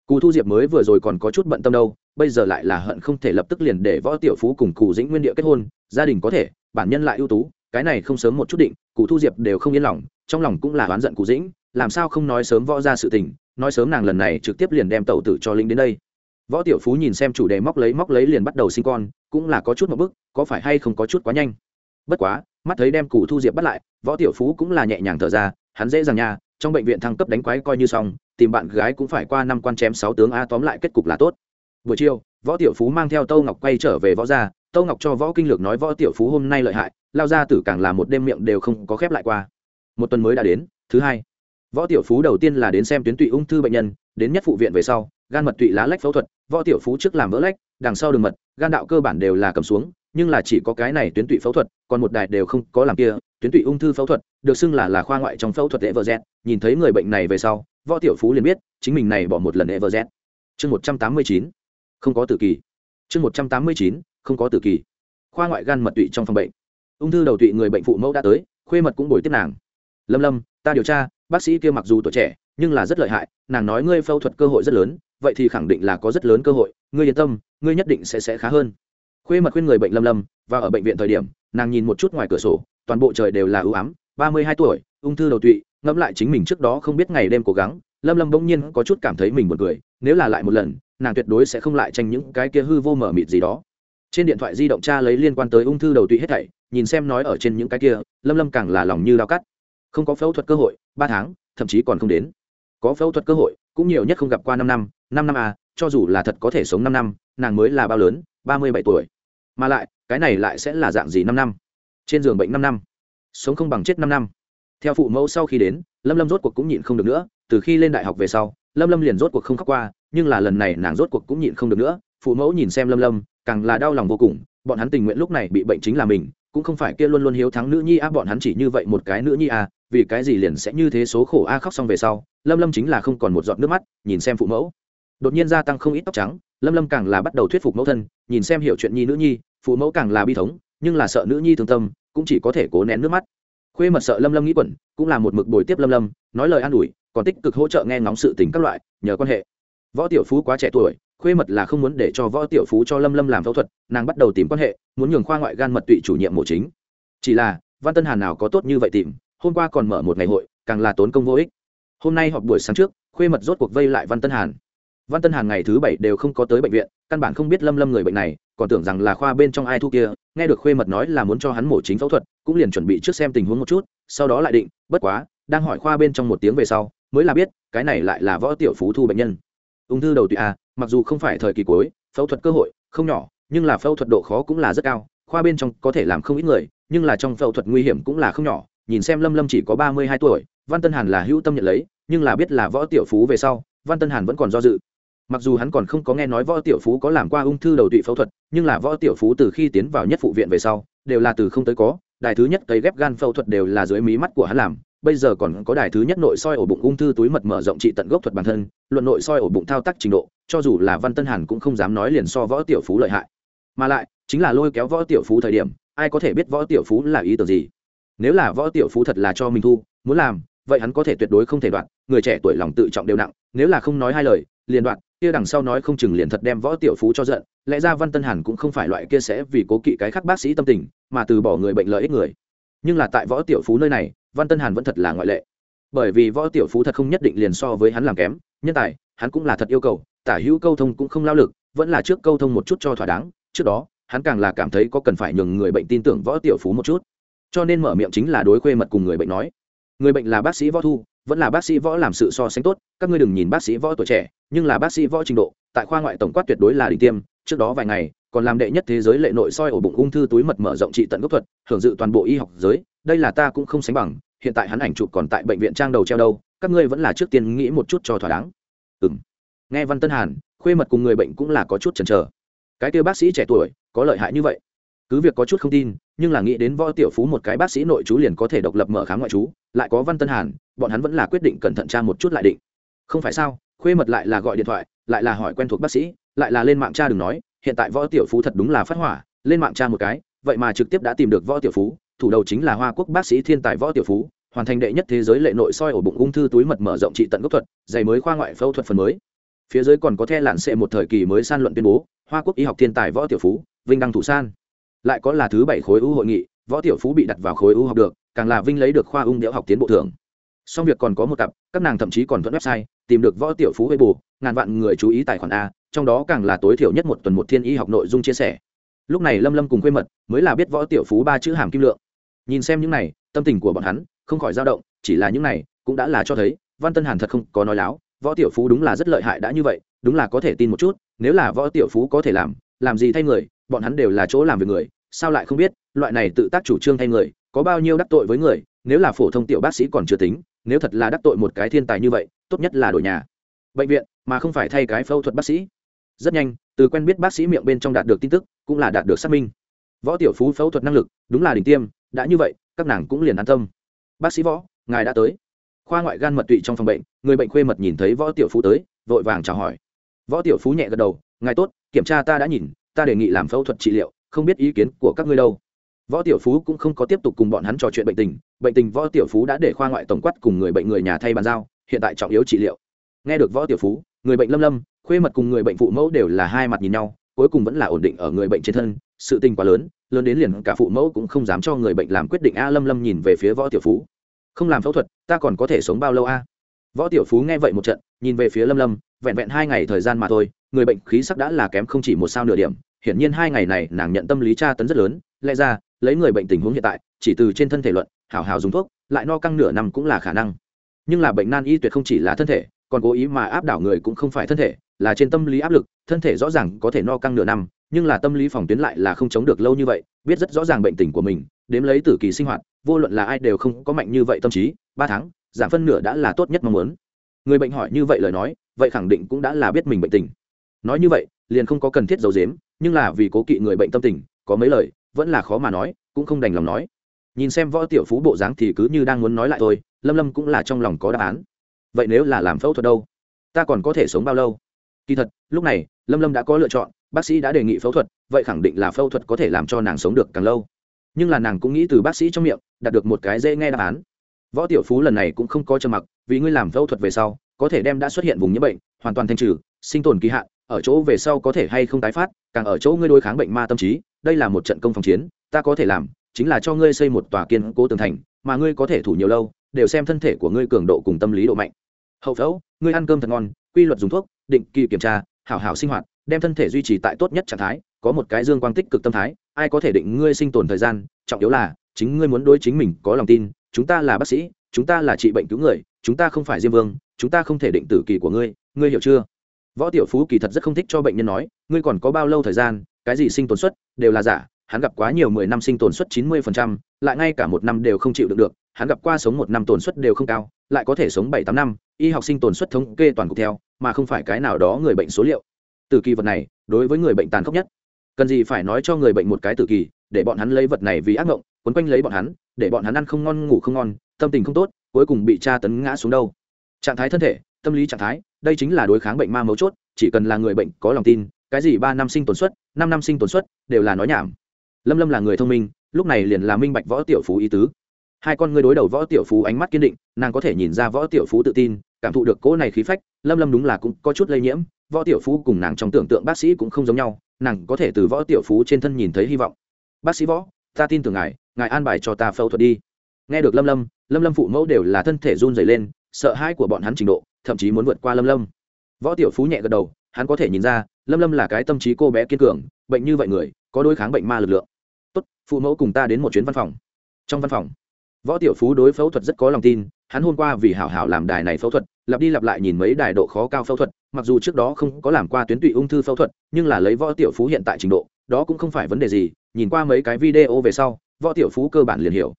Cụ thu diệp mới vừa rồi còn có chút bận tâm đâu, bây giờ lại là hận không thể lập tức liền để võ tiểu phú cùng cụ dĩnh nguyên địa kết hôn, gia đình có thể, bản nhân lại ưu tú cái này không sớm một chút định, cụ thu diệp đều không yên lòng, trong lòng cũng là oán giận cụ dĩnh, làm sao không nói sớm võ ra sự tình, nói sớm nàng lần này trực tiếp liền đem tàu tử cho linh đến đây. Võ tiểu phú nhìn xem chủ đề móc lấy móc lấy liền bắt đầu sinh con, cũng là có chút một bức, có phải hay không có chút quá nhanh. Bất quá, mắt thấy đem cụ thu diệp bắt lại, võ tiểu phú cũng là nhẹ nhàng thở ra, hắn dễ dàng nha, trong bệnh viện thăng cấp đánh quái coi như xong, tìm bạn gái cũng phải qua năm quan chém sáu tướng a tóm lại kết cục là tốt. Buổi chiều, võ tiểu phú mang theo tâu ngọc quay trở về võ gia tâu ngọc cho võ kinh lược nói võ tiểu phú hôm nay lợi hại, lao ra tử càng là một đêm miệng đều không có khép lại qua. Một tuần mới đã đến, thứ hai. Võ tiểu phú đầu tiên là đến xem tuyến tụy ung thư bệnh nhân, đến nhất phụ viện về sau, gan mật tụy lá lách phẫu thuật, võ tiểu phú trước làm vỡ lách, đằng sau đường mật, gan đạo cơ bản đều là cầm xuống, nhưng là chỉ có cái này tuyến tụy phẫu thuật, còn một đài đều không có làm kia, tuyến tụy ung thư phẫu thuật, được xưng là là khoa ngoại trong phẫu thuật hệ vợ z nhìn thấy người bệnh này về sau, võ tiểu phú liền biết, chính mình này bỏ một lần hệ vợ z chương một trăm tám mươi chín, không có tử kỳ. Chương một trăm tám mươi chín không có tử kỳ. Khoa ngoại gan mật tụy trong phòng bệnh. Ung thư đầu tụy người bệnh phụ mẫu đã tới, khuê mật cũng bồi tiếp nàng. Lâm lâm, ta điều tra, bác sĩ kia mặc dù tuổi trẻ, nhưng là rất lợi hại, nàng nói ngươi phẫu thuật cơ hội rất lớn, vậy thì khẳng định là có rất lớn cơ hội, ngươi yên tâm, ngươi nhất định sẽ sẽ khá hơn. Khuê mật khuyên người bệnh lâm lâm, và ở bệnh viện thời điểm, nàng nhìn một chút ngoài cửa sổ, toàn bộ trời đều là ưu ám, ba mươi hai tuổi, ung thư đầu tụy, ngẫm lại chính mình trước đó không biết ngày đêm cố gắng, lâm lâm bỗng nhiên có chút cảm thấy mình buồn cười, nếu là lại một lần, nàng tuyệt đối sẽ không lại tranh những cái kia hư vô mở mịt gì đó trên điện thoại di động cha lấy liên quan tới ung thư đầu tụy hết thảy, nhìn xem nói ở trên những cái kia, lâm lâm càng là lòng như lao cắt. Không có phẫu thuật cơ hội, ba tháng, thậm chí còn không đến. Có phẫu thuật cơ hội, cũng nhiều nhất không gặp qua năm năm năm năm à cho dù là thật có thể sống năm năm, nàng mới là bao lớn, ba mươi bảy tuổi. Mà lại, cái này lại sẽ là dạng gì năm năm? Trên giường bệnh năm năm. Sống không bằng chết năm năm. Theo phụ mẫu sau khi đến, lâm lâm rốt cuộc cũng nhịn không được nữa, từ khi lên đại học về sau, lâm lâm liền rốt cuộc không khóc qua, nhưng là lần này nàng rốt cuộc cũng nhịn không được nữa. Phụ mẫu nhìn xem lâm lâm càng là đau lòng vô cùng, bọn hắn tình nguyện lúc này bị bệnh chính là mình, cũng không phải kia luôn luôn hiếu thắng nữ nhi a, bọn hắn chỉ như vậy một cái nữ nhi a, vì cái gì liền sẽ như thế số khổ a khóc xong về sau, lâm lâm chính là không còn một giọt nước mắt, nhìn xem phụ mẫu. Đột nhiên gia tăng không ít tóc trắng, lâm lâm càng là bắt đầu thuyết phục mẫu thân, nhìn xem hiểu chuyện nhi nữ nhi, phụ mẫu càng là bi thống, nhưng là sợ nữ nhi thương tâm, cũng chỉ có thể cố nén nước mắt. Khuê mật sợ lâm lâm nghĩ quẩn, cũng là một mực bồi tiếp lâm lâm, nói lời an ủi, còn tích cực hỗ trợ nghe ngóng sự tình các loại, nhờ quan hệ. Võ tiểu phú quá trẻ tuổi khuê mật là không muốn để cho võ tiểu phú cho lâm lâm làm phẫu thuật, nàng bắt đầu tìm quan hệ, muốn nhường khoa ngoại gan mật tụy chủ nhiệm mổ chính. Chỉ là, văn tân hàn nào có tốt như vậy tìm, hôm qua còn mở một ngày hội, càng là tốn công vô ích. Hôm nay họp buổi sáng trước, khuê mật rốt cuộc vây lại văn tân hàn. Văn tân hàn ngày thứ bảy đều không có tới bệnh viện, căn bản không biết lâm lâm người bệnh này, còn tưởng rằng là khoa bên trong ai thu kia, nghe được khuê mật nói là muốn cho hắn mổ chính phẫu thuật, cũng liền chuẩn bị trước xem tình huống một chút, sau đó lại định, bất quá, đang hỏi khoa bên trong một tiếng về sau, mới là biết, cái này lại là võ tiểu phú thu bệnh nhân. Ung thư đầu tụy a mặc dù không phải thời kỳ cuối, phẫu thuật cơ hội không nhỏ, nhưng là phẫu thuật độ khó cũng là rất cao. Khoa bên trong có thể làm không ít người, nhưng là trong phẫu thuật nguy hiểm cũng là không nhỏ. Nhìn xem lâm lâm chỉ có ba mươi hai tuổi, văn tân hàn là hữu tâm nhận lấy, nhưng là biết là võ tiểu phú về sau, văn tân hàn vẫn còn do dự. Mặc dù hắn còn không có nghe nói võ tiểu phú có làm qua ung thư đầu tụy phẫu thuật, nhưng là võ tiểu phú từ khi tiến vào nhất phụ viện về sau, đều là từ không tới có. Đài thứ nhất cấy ghép gan phẫu thuật đều là dưới mí mắt của hắn làm bây giờ còn có đài thứ nhất nội soi ổ bụng ung thư túi mật mở rộng trị tận gốc thuật bản thân, luận nội soi ổ bụng thao tác trình độ, cho dù là văn tân hàn cũng không dám nói liền so võ tiểu phú lợi hại. Mà lại, chính là lôi kéo võ tiểu phú thời điểm, ai có thể biết võ tiểu phú là ý tưởng gì? Nếu là võ tiểu phú thật là cho mình thu, muốn làm, vậy hắn có thể tuyệt đối không thể đoạn, người trẻ tuổi lòng tự trọng đều nặng, nếu là không nói hai lời, liền đoạn, kia đằng sau nói không chừng liền thật đem võ tiểu phú cho giận, lẽ ra văn tân hàn cũng không phải loại kia sẽ vì cố kỵ cái khác bác sĩ tâm tình, mà từ bỏ người bệnh lợi ích người. Nhưng là tại võ tiểu phú nơi này văn tân hàn vẫn thật là ngoại lệ. Bởi vì võ tiểu phú thật không nhất định liền so với hắn làm kém, nhân tài, hắn cũng là thật yêu cầu, tả hữu câu thông cũng không lao lực, vẫn là trước câu thông một chút cho thỏa đáng, trước đó, hắn càng là cảm thấy có cần phải nhường người bệnh tin tưởng võ tiểu phú một chút. Cho nên mở miệng chính là đối khuê mật cùng người bệnh nói. Người bệnh là bác sĩ võ thu, vẫn là bác sĩ võ làm sự so sánh tốt, các ngươi đừng nhìn bác sĩ võ tuổi trẻ, nhưng là bác sĩ võ trình độ, tại khoa ngoại tổng quát tuyệt đối là đỉnh tiêm, trước đó vài ngày, còn làm đệ nhất thế giới lệ nội soi ổ bụng ung thư túi mật mở rộng trị tận gốc thuật, hưởng dự toàn bộ y học giới đây là ta cũng không sánh bằng, hiện tại hắn ảnh chụp còn tại bệnh viện trang đầu treo đâu, các ngươi vẫn là trước tiên nghĩ một chút cho thỏa đáng. Ừ nghe văn tân hàn, khuê mật cùng người bệnh cũng là có chút chần chờ. Cái kêu bác sĩ trẻ tuổi, có lợi hại như vậy. Cứ việc có chút không tin, nhưng là nghĩ đến võ tiểu phú một cái bác sĩ nội chú liền có thể độc lập mở khám ngoại chú lại có văn tân hàn, bọn hắn vẫn là quyết định cẩn thận tra một chút lại định. Không phải sao, khuê mật lại là gọi điện thoại, lại là hỏi quen thuộc bác sĩ, lại là lên mạng cha đừng nói, hiện tại võ tiểu phú thật đúng là phát hỏa, lên mạng cha một cái, vậy mà trực tiếp đã tìm được võ tiểu phú thủ đầu chính là hoa quốc bác sĩ thiên tài võ tiểu phú, hoàn thành đệ nhất thế giới lệ nội soi ổ bụng ung thư túi mật mở rộng trị tận gốc thuật, giày mới khoa ngoại phẫu thuật phần mới. Phía dưới còn có the lạn xệ một thời kỳ mới san luận tuyên bố, hoa quốc y học thiên tài võ tiểu phú, vinh đăng thủ san. Lại có là thứ bảy khối ưu hội nghị, võ tiểu phú bị đặt vào khối ưu học được, càng là vinh lấy được khoa ung điệu học tiến bộ thưởng. Song việc còn có một cặp, các nàng thậm chí còn thuận website, tìm được võ tiểu phú với bù ngàn vạn người chú ý tài khoản a, trong đó càng là tối thiểu nhất một tuần một thiên y học nội dung chia sẻ. Lúc này lâm lâm cùng quê mật mới là biết võ tiểu phú ba chữ hàm kim lượng nhìn xem những này, tâm tình của bọn hắn không khỏi dao động, chỉ là những này cũng đã là cho thấy, văn tân hàn thật không có nói láo, võ tiểu phú đúng là rất lợi hại đã như vậy, đúng là có thể tin một chút, nếu là võ tiểu phú có thể làm làm gì thay người, bọn hắn đều là chỗ làm việc người, sao lại không biết, loại này tự tác chủ trương thay người, có bao nhiêu đắc tội với người, nếu là phổ thông tiểu bác sĩ còn chưa tính, nếu thật là đắc tội một cái thiên tài như vậy, tốt nhất là đổi nhà. Bệnh viện mà không phải thay cái phẫu thuật bác sĩ. Rất nhanh, từ quen biết bác sĩ miệng bên trong đạt được tin tức, cũng là đạt được xác minh. Võ tiểu phú phẫu thuật năng lực, đúng là đỉnh tiêm đã như vậy, các nàng cũng liền an tâm. Bác sĩ võ, ngài đã tới. Khoa ngoại gan mật tụy trong phòng bệnh, người bệnh khuê mật nhìn thấy võ tiểu phú tới, vội vàng chào hỏi. Võ tiểu phú nhẹ gật đầu, ngài tốt, kiểm tra ta đã nhìn, ta đề nghị làm phẫu thuật trị liệu, không biết ý kiến của các ngươi đâu. Võ tiểu phú cũng không có tiếp tục cùng bọn hắn trò chuyện bệnh tình bệnh tình võ tiểu phú đã để khoa ngoại tổng quát cùng người bệnh người nhà thay bàn giao, hiện tại trọng yếu trị liệu. Nghe được võ tiểu phú, người bệnh lâm lâm, khuê mật cùng người bệnh phụ mẫu đều là hai mặt nhìn nhau, cuối cùng vẫn là ổn định ở người bệnh trên thân, sự tình quá lớn lớn đến liền cả phụ mẫu cũng không dám cho người bệnh làm quyết định. A lâm lâm nhìn về phía võ tiểu phú. Không làm phẫu thuật, ta còn có thể sống bao lâu a? Võ tiểu phú nghe vậy một trận, nhìn về phía lâm lâm, vẹn vẹn hai ngày thời gian mà thôi, người bệnh khí sắc đã là kém không chỉ một sao nửa điểm. Hiển nhiên hai ngày này nàng nhận tâm lý tra tấn rất lớn, lẽ ra, lấy người bệnh tình huống hiện tại, chỉ từ trên thân thể luận hảo hảo dùng thuốc, lại no căng nửa năm cũng là khả năng. Nhưng là bệnh nan y tuyệt không chỉ là thân thể, còn cố ý mà áp đảo người cũng không phải thân thể, là trên tâm lý áp lực, thân thể rõ ràng có thể no căng nửa năm nhưng là tâm lý phòng tuyến lại là không chống được lâu như vậy, biết rất rõ ràng bệnh tình của mình, đếm lấy tử kỳ sinh hoạt, vô luận là ai đều không có mạnh như vậy tâm trí, ba tháng, giảm phân nửa đã là tốt nhất mong muốn. Người bệnh hỏi như vậy lời nói, vậy khẳng định cũng đã là biết mình bệnh tình. Nói như vậy, liền không có cần thiết giấu dếm nhưng là vì cố kỵ người bệnh tâm tình, có mấy lời, vẫn là khó mà nói, cũng không đành lòng nói. Nhìn xem võ tiểu phú bộ dáng thì cứ như đang muốn nói lại thôi, lâm lâm cũng là trong lòng có đáp án. Vậy nếu là làm phẫu thuật đâu? Ta còn có thể sống bao lâu? Kỳ thật, lúc này, lâm lâm đã có lựa chọn bác sĩ đã đề nghị phẫu thuật, vậy khẳng định là phẫu thuật có thể làm cho nàng sống được càng lâu. Nhưng là nàng cũng nghĩ từ bác sĩ trong miệng, đạt được một cái dễ nghe đáp án. Võ tiểu phú lần này cũng không có trầm mặc, vì ngươi làm phẫu thuật về sau, có thể đem đã xuất hiện vùng nhiễm bệnh, hoàn toàn thanh trừ, sinh tồn kỳ hạn, ở chỗ về sau có thể hay không tái phát, càng ở chỗ ngươi đối kháng bệnh ma tâm trí, đây là một trận công phòng chiến, ta có thể làm, chính là cho ngươi xây một tòa kiên cố tường thành, mà ngươi có thể thủ nhiều lâu, đều xem thân thể của ngươi cường độ cùng tâm lý độ mạnh. Hậu phẫu, ngươi ăn cơm thật ngon, quy luật dùng thuốc, định kỳ kiểm tra hảo hảo sinh hoạt, đem thân thể duy trì tại tốt nhất trạng thái, có một cái dương quang tích cực tâm thái, ai có thể định ngươi sinh tồn thời gian, trọng yếu là, chính ngươi muốn đối chính mình có lòng tin, chúng ta là bác sĩ, chúng ta là trị bệnh cứu người, chúng ta không phải diêm vương, chúng ta không thể định tử kỳ của ngươi ngươi hiểu chưa? Võ tiểu phú kỳ thật rất không thích cho bệnh nhân nói, ngươi còn có bao lâu thời gian, cái gì sinh tồn suất, đều là giả, hắn gặp quá nhiều mười năm sinh tồn suất chín mươi phần trăm, lại ngay cả một năm đều không chịu được được, hắn gặp qua sống một năm tồn suất đều không cao, lại có thể sống bảy tám năm, y học sinh tồn suất thống kê toàn cục theo mà không phải cái nào đó người bệnh số liệu. Từ kỳ vật này, đối với người bệnh tàn khốc nhất. Cần gì phải nói cho người bệnh một cái tử kỳ, để bọn hắn lấy vật này vì ác mộng, quấn quanh lấy bọn hắn, để bọn hắn ăn không ngon, ngủ không ngon, tâm tình không tốt, cuối cùng bị tra tấn ngã xuống đâu. Trạng thái thân thể, tâm lý trạng thái, đây chính là đối kháng bệnh ma mấu chốt, chỉ cần là người bệnh có lòng tin, cái gì ba năm sinh tồn suất, năm năm sinh tồn suất, đều là nói nhảm. Lâm lâm là người thông minh, lúc này liền là minh bạch võ tiểu phú ý tứ. Hai con ngươi đối đầu võ tiểu phú ánh mắt kiên định, nàng có thể nhìn ra võ tiểu phú tự tin, cảm thụ được cỗ này khí phách lâm lâm đúng là cũng có chút lây nhiễm, võ tiểu phú cùng nàng trong tưởng tượng bác sĩ cũng không giống nhau, nàng có thể từ võ tiểu phú trên thân nhìn thấy hy vọng. Bác sĩ võ, ta tin tưởng ngài ngài an bài cho ta phẫu thuật đi. Nghe được lâm lâm lâm lâm phụ mẫu đều là thân thể run dày lên, sợ hãi của bọn hắn trình độ, thậm chí muốn vượt qua lâm lâm. Võ tiểu phú nhẹ gật đầu, hắn có thể nhìn ra, lâm lâm là cái tâm trí cô bé kiên cường, bệnh như vậy người, có đối kháng bệnh ma lực lượng. Tốt, phụ mẫu cùng ta đến một chuyến văn phòng. Trong văn phòng, võ tiểu phú đối phẫu thuật rất có lòng tin, hắn hôm qua vì hảo hảo làm đài này phẫu thuật lặp đi lặp lại nhìn mấy đài độ khó cao phẫu thuật, mặc dù trước đó không có làm qua tuyến tụy ung thư phẫu thuật, nhưng là lấy võ tiểu phú hiện tại trình độ, đó cũng không phải vấn đề gì, nhìn qua mấy cái video về sau, võ tiểu phú cơ bản liền hiểu.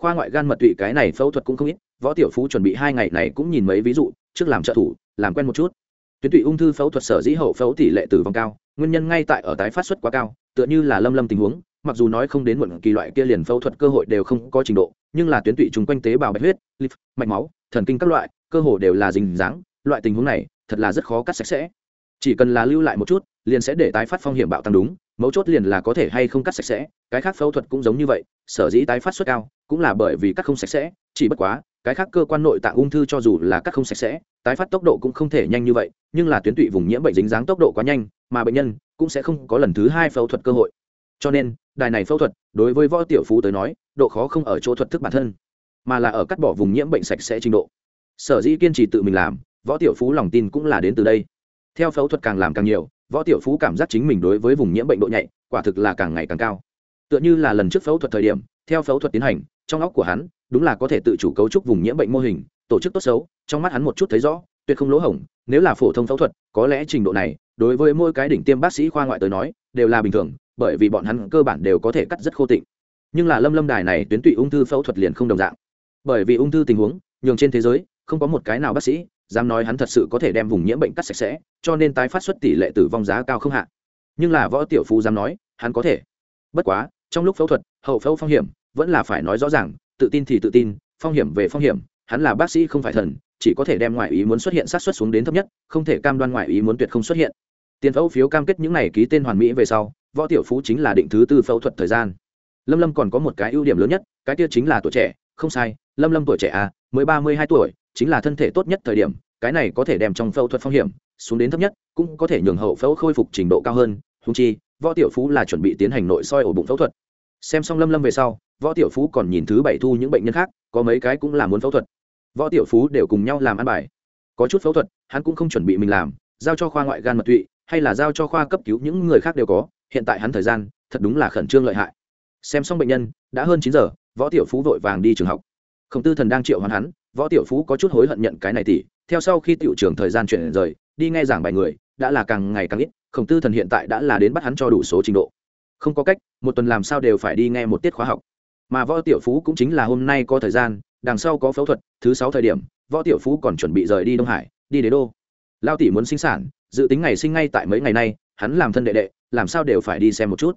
Khoa ngoại gan mật tụy cái này phẫu thuật cũng không ít, võ tiểu phú chuẩn bị hai ngày này cũng nhìn mấy ví dụ, trước làm trợ thủ, làm quen một chút. Tuyến tụy ung thư phẫu thuật sở dĩ hậu phẫu tỷ lệ tử vong cao, nguyên nhân ngay tại ở tái phát xuất quá cao, tựa như là lâm lâm tình huống mặc dù nói không đến muộn kỳ loại kia liền phẫu thuật cơ hội đều không có trình độ, nhưng là tuyến tụy chung quanh tế bào bạch huyết, lip, mạch máu, thần kinh các loại, cơ hồ đều là dình dáng, loại tình huống này thật là rất khó cắt sạch sẽ. Chỉ cần là lưu lại một chút, liền sẽ để tái phát phong hiểm bạo tăng đúng, mấu chốt liền là có thể hay không cắt sạch sẽ, cái khác phẫu thuật cũng giống như vậy, sở dĩ tái phát suất cao cũng là bởi vì cắt không sạch sẽ, chỉ bất quá, cái khác cơ quan nội tạng ung thư cho dù là cắt không sạch sẽ, tái phát tốc độ cũng không thể nhanh như vậy, nhưng là tuyến tụy vùng nhiễm bệnh dính dáng tốc độ quá nhanh, mà bệnh nhân cũng sẽ không có lần thứ hai phẫu thuật cơ hội. Cho nên đài này phẫu thuật, đối với võ tiểu phú tới nói, độ khó không ở chỗ thuật thức bản thân, mà là ở cắt bỏ vùng nhiễm bệnh sạch sẽ trình độ. Sở dĩ kiên trì tự mình làm, võ tiểu phú lòng tin cũng là đến từ đây. Theo phẫu thuật càng làm càng nhiều, võ tiểu phú cảm giác chính mình đối với vùng nhiễm bệnh độ nhạy, quả thực là càng ngày càng cao. Tựa như là lần trước phẫu thuật thời điểm, theo phẫu thuật tiến hành, trong óc của hắn, đúng là có thể tự chủ cấu trúc vùng nhiễm bệnh mô hình, tổ chức tốt xấu, trong mắt hắn một chút thấy rõ, tuyệt không lỗ hổng, nếu là phổ thông phẫu thuật, có lẽ trình độ này, đối với mỗi cái đỉnh tiêm bác sĩ khoa ngoại tới nói, đều là bình thường bởi vì bọn hắn cơ bản đều có thể cắt rất khô tịnh. Nhưng là lâm lâm đài này tuyến tụy ung thư phẫu thuật liền không đồng dạng. Bởi vì ung thư tình huống, nhường trên thế giới, không có một cái nào bác sĩ dám nói hắn thật sự có thể đem vùng nhiễm bệnh cắt sạch sẽ, cho nên tái phát xuất tỷ lệ tử vong giá cao không hạ. Nhưng là võ tiểu phú dám nói, hắn có thể. Bất quá, trong lúc phẫu thuật, hậu phẫu phong hiểm vẫn là phải nói rõ ràng, tự tin thì tự tin, phong hiểm về phong hiểm, hắn là bác sĩ không phải thần, chỉ có thể đem ngoại ý muốn xuất hiện sát xuất xuống đến thấp nhất, không thể cam đoan ngoại ý muốn tuyệt không xuất hiện. Tiền phẫu phiếu cam kết những này ký tên hoàn mỹ về sau võ tiểu phú chính là định thứ tư phẫu thuật thời gian. Lâm lâm còn có một cái ưu điểm lớn nhất, cái kia chính là tuổi trẻ, không sai, lâm lâm tuổi trẻ à mới ba mươi hai tuổi, chính là thân thể tốt nhất thời điểm, cái này có thể đem trong phẫu thuật phong hiểm, xuống đến thấp nhất, cũng có thể nhường hậu phẫu khôi phục trình độ cao hơn húng chi, võ tiểu phú là chuẩn bị tiến hành nội soi ổ bụng phẫu thuật. Xem xong lâm lâm về sau, võ tiểu phú còn nhìn thứ bảy thu những bệnh nhân khác, có mấy cái cũng là muốn phẫu thuật. Võ tiểu phú đều cùng nhau làm ăn bài. Có chút phẫu thuật, hắn cũng không chuẩn bị mình làm, giao cho khoa ngoại gan mật tụy, hay là giao cho khoa cấp cứu, những người khác đều có hiện tại hắn thời gian thật đúng là khẩn trương lợi hại. Xem xong bệnh nhân, đã hơn chín giờ, võ tiểu phú vội vàng đi trường học. Khổng tư thần đang triệu hoán hắn, võ tiểu phú có chút hối hận nhận cái này tỷ theo sau khi tiểu trường thời gian chuyển rời, đi nghe giảng bài người, đã là càng ngày càng ít, khổng tư thần hiện tại đã là đến bắt hắn cho đủ số trình độ. Không có cách, một tuần làm sao đều phải đi nghe một tiết khóa học. Mà võ tiểu phú cũng chính là hôm nay có thời gian, đằng sau có phẫu thuật, thứ sáu thời điểm, võ tiểu phú còn chuẩn bị rời đi đông hải, đi đế đô. Lao tỷ muốn sinh sản, dự tính ngày sinh ngay tại mấy ngày nay hắn làm thân đệ đệ, làm sao đều phải đi xem một chút.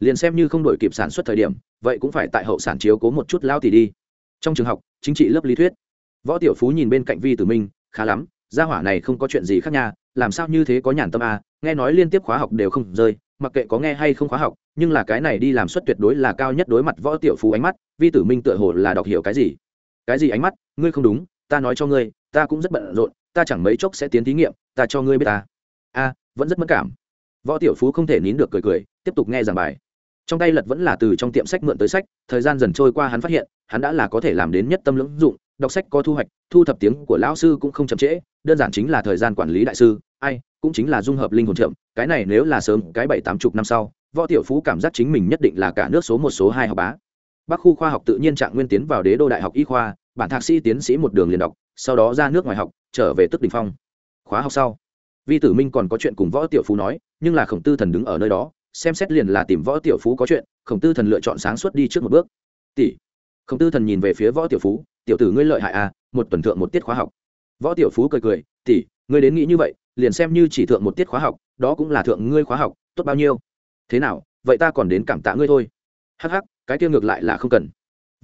Liền xem như không đổi kịp sản xuất thời điểm, vậy cũng phải tại hậu sản chiếu cố một chút lao tỷ đi. Trong trường học, chính trị lớp lý thuyết. Võ tiểu phú nhìn bên cạnh vi tử minh, khá lắm, gia hỏa này không có chuyện gì khác nha, làm sao như thế có nhàn tâm à nghe nói liên tiếp khóa học đều không rơi, mặc kệ có nghe hay không khóa học, nhưng là cái này đi làm suất tuyệt đối là cao nhất đối mặt võ tiểu phú ánh mắt, vi tử minh tựa hồ là đọc hiểu cái gì. Cái gì ánh mắt, ngươi không đúng, ta nói cho ngươi, ta cũng rất bận rộn, ta chẳng mấy chốc sẽ tiến thí nghiệm, ta cho ngươi biết ta. A vẫn rất mất cảm võ tiểu phú không thể nín được cười cười, tiếp tục nghe giảng bài. Trong tay lật vẫn là từ trong tiệm sách mượn tới sách, thời gian dần trôi qua hắn phát hiện, hắn đã là có thể làm đến nhất tâm lưỡng dụng, đọc sách có thu hoạch, thu thập tiếng của lão sư cũng không chậm trễ, đơn giản chính là thời gian quản lý đại sư, ai, cũng chính là dung hợp linh hồn trượm cái này nếu là sớm, cái bảy tám chục năm sau, võ tiểu phú cảm giác chính mình nhất định là cả nước số một số hai học bá. Bắc khu khoa học tự nhiên trạng nguyên tiến vào đế đô đại học y khoa, bản thạc sĩ tiến sĩ một đường liền đọc, sau đó ra nước ngoài học, trở về tức đình phong. Khóa học sau vi tử minh còn có chuyện cùng võ tiểu phú nói, nhưng là khổng tư thần đứng ở nơi đó, xem xét liền là tìm võ tiểu phú có chuyện, khổng tư thần lựa chọn sáng suốt đi trước một bước. Tỷ. Khổng tư thần nhìn về phía võ tiểu phú, tiểu tử ngươi lợi hại à một tuần thượng một tiết khóa học. Võ tiểu phú cười cười, tỷ, ngươi đến nghĩ như vậy, liền xem như chỉ thượng một tiết khóa học, đó cũng là thượng ngươi khóa học, tốt bao nhiêu? Thế nào, vậy ta còn đến cảm tạ ngươi thôi. Hắc hắc, cái kia ngược lại là không cần.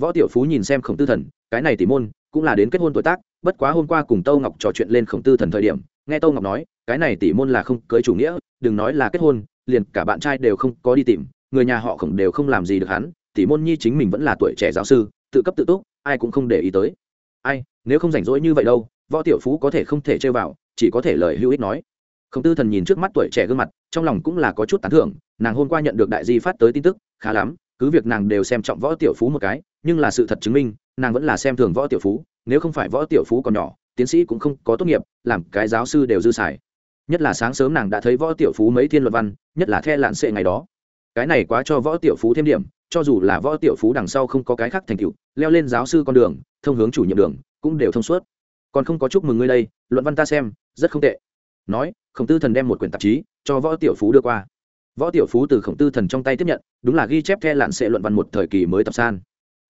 Võ tiểu phú nhìn xem khổng tư thần, cái này tỷ môn, cũng là đến kết hôn tuổi tác, bất quá hôm qua cùng tâu ngọc trò chuyện lên khổng tư thần thời điểm nghe tâu ngọc nói, cái này tỷ môn là không cưới chủ nghĩa, đừng nói là kết hôn, liền cả bạn trai đều không có đi tìm, người nhà họ khổng đều không làm gì được hắn tỷ môn nhi chính mình vẫn là tuổi trẻ giáo sư, tự cấp tự túc, ai cũng không để ý tới. Ai, nếu không rảnh rỗi như vậy đâu, võ tiểu phú có thể không thể chơi vào, chỉ có thể lời hữu ích nói. Khổng tư thần nhìn trước mắt tuổi trẻ gương mặt, trong lòng cũng là có chút tán thưởng, nàng hôm qua nhận được đại di phát tới tin tức, khá lắm, cứ việc nàng đều xem trọng võ tiểu phú một cái, nhưng là sự thật chứng minh, nàng vẫn là xem thường võ tiểu phú, nếu không phải võ tiểu phú còn nhỏ tiến sĩ cũng không có tốt nghiệp, làm cái giáo sư đều dư xài. Nhất là sáng sớm nàng đã thấy võ tiểu phú mấy thiên luật văn, nhất là the lạn sệ ngày đó. Cái này quá cho võ tiểu phú thêm điểm, cho dù là võ tiểu phú đằng sau không có cái khác thành tựu, leo lên giáo sư con đường, thông hướng chủ nhiệm đường, cũng đều thông suốt. Còn không có chúc mừng ngươi đây, luận văn ta xem, rất không tệ. Nói, khổng tư thần đem một quyển tạp chí cho võ tiểu phú đưa qua. Võ tiểu phú từ khổng tư thần trong tay tiếp nhận, đúng là ghi chép the lạn sệ luận văn một thời kỳ mới tập san.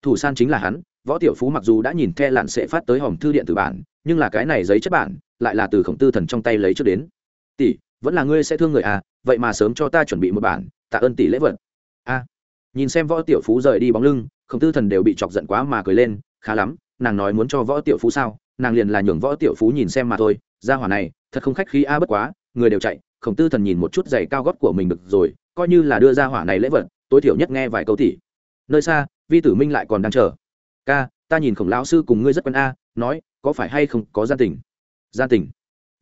Thủ san chính là hắn, võ tiểu phú mặc dù đã nhìn the lạn sệ phát tới hòm thư điện tử bản nhưng là cái này giấy chất bản lại là từ khổng tư thần trong tay lấy trước đến. Tỷ, vẫn là ngươi sẽ thương người à vậy mà sớm cho ta chuẩn bị một bản, tạ ơn tỷ lễ vật. A, nhìn xem võ tiểu phú rời đi bóng lưng, khổng tư thần đều bị chọc giận quá mà cười lên, khá lắm, nàng nói muốn cho võ tiểu phú sao, nàng liền là nhường võ tiểu phú nhìn xem mà thôi, ra hỏa này, thật không khách khí a, bất quá, người đều chạy, khổng tư thần nhìn một chút giày cao gót của mình được rồi, coi như là đưa ra hỏa này lễ vật, tối thiểu nhất nghe vài câu tỷ. Nơi xa, vi tử minh lại còn đang chờ. Ca, ta nhìn khổng lão sư cùng ngươi rất quen a, nói có phải hay không có gian tình? Gian tình?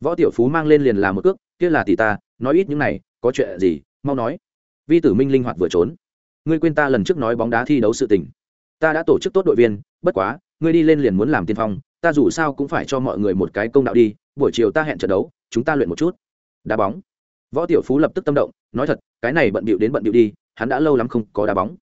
Võ tiểu phú mang lên liền làm một cước, kia là tỷ ta, nói ít những này, có chuyện gì, mau nói. Vi tử minh linh hoạt vừa trốn. Ngươi quên ta lần trước nói bóng đá thi đấu sự tình. Ta đã tổ chức tốt đội viên, bất quá, ngươi đi lên liền muốn làm tiên phong, ta dù sao cũng phải cho mọi người một cái công đạo đi, buổi chiều ta hẹn trận đấu, chúng ta luyện một chút. Đá bóng. Võ tiểu phú lập tức tâm động, nói thật, cái này bận bịu đến bận bịu đi, hắn đã lâu lắm không có đá bóng.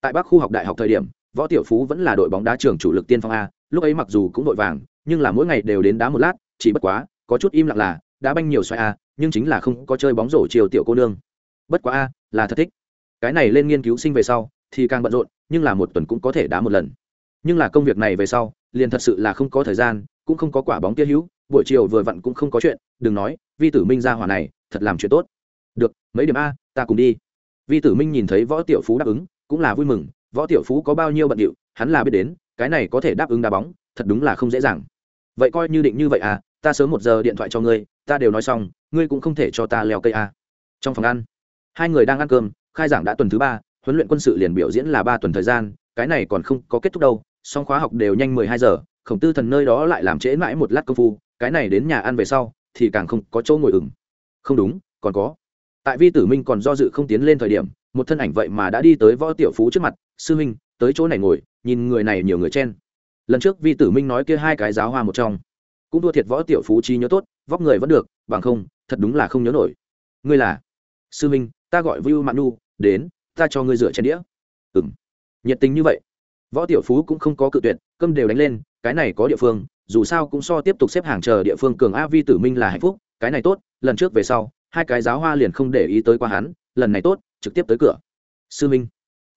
Tại bắc khu học đại học thời điểm, võ tiểu phú vẫn là đội bóng đá trường chủ lực tiên phong a, lúc ấy mặc dù cũng vội vàng nhưng là mỗi ngày đều đến đá một lát, chỉ bất quá, có chút im lặng là, đá banh nhiều xoay a à, nhưng chính là không có chơi bóng rổ chiều tiểu cô nương. Bất quá a, là thật thích. Cái này lên nghiên cứu sinh về sau, thì càng bận rộn, nhưng là một tuần cũng có thể đá một lần. Nhưng là công việc này về sau, liền thật sự là không có thời gian, cũng không có quả bóng kia hữu, buổi chiều vừa vặn cũng không có chuyện, đừng nói, vi tử minh ra hỏa này, thật làm chuyện tốt. Được, mấy điểm a, ta cùng đi. Vi tử minh nhìn thấy võ tiểu phú đáp ứng, cũng là vui mừng, võ tiểu phú có bao nhiêu bận điệu, hắn là biết đến, cái này có thể đáp ứng đá bóng, thật đúng là không dễ dàng vậy coi như định như vậy à ta sớm một giờ điện thoại cho ngươi, ta đều nói xong, ngươi cũng không thể cho ta leo cây à. trong phòng ăn, hai người đang ăn cơm, khai giảng đã tuần thứ ba, huấn luyện quân sự liền biểu diễn là ba tuần thời gian, cái này còn không có kết thúc đâu, song khóa học đều nhanh mười hai giờ, khổng tư thần nơi đó lại làm trễ mãi một lát công phu, cái này đến nhà ăn về sau, thì càng không có chỗ ngồi ửng. Không đúng, còn có. Tại vi tử minh còn do dự không tiến lên thời điểm, một thân ảnh vậy mà đã đi tới võ tiểu phú trước mặt, sư minh, tới chỗ này ngồi, nhìn người này nhiều người chen lần trước vi tử minh nói kia hai cái giáo hoa một trong. Cũng thua thiệt võ tiểu phú trí nhớ tốt, vóc người vẫn được, bằng không, thật đúng là không nhớ nổi. Ngươi là? Sư minh, ta gọi Vu mạn nu đến, ta cho ngươi rửa chén đĩa. Ừ m nhiệt tình như vậy. Võ tiểu phú cũng không có cự tuyệt, cơm đều đánh lên, cái này có địa phương, dù sao cũng so tiếp tục xếp hàng chờ địa phương cường a vi tử minh là hạnh phúc, cái này tốt, lần trước về sau, hai cái giáo hoa liền không để ý tới qua hắn, lần này tốt, trực tiếp tới cửa. Sư minh.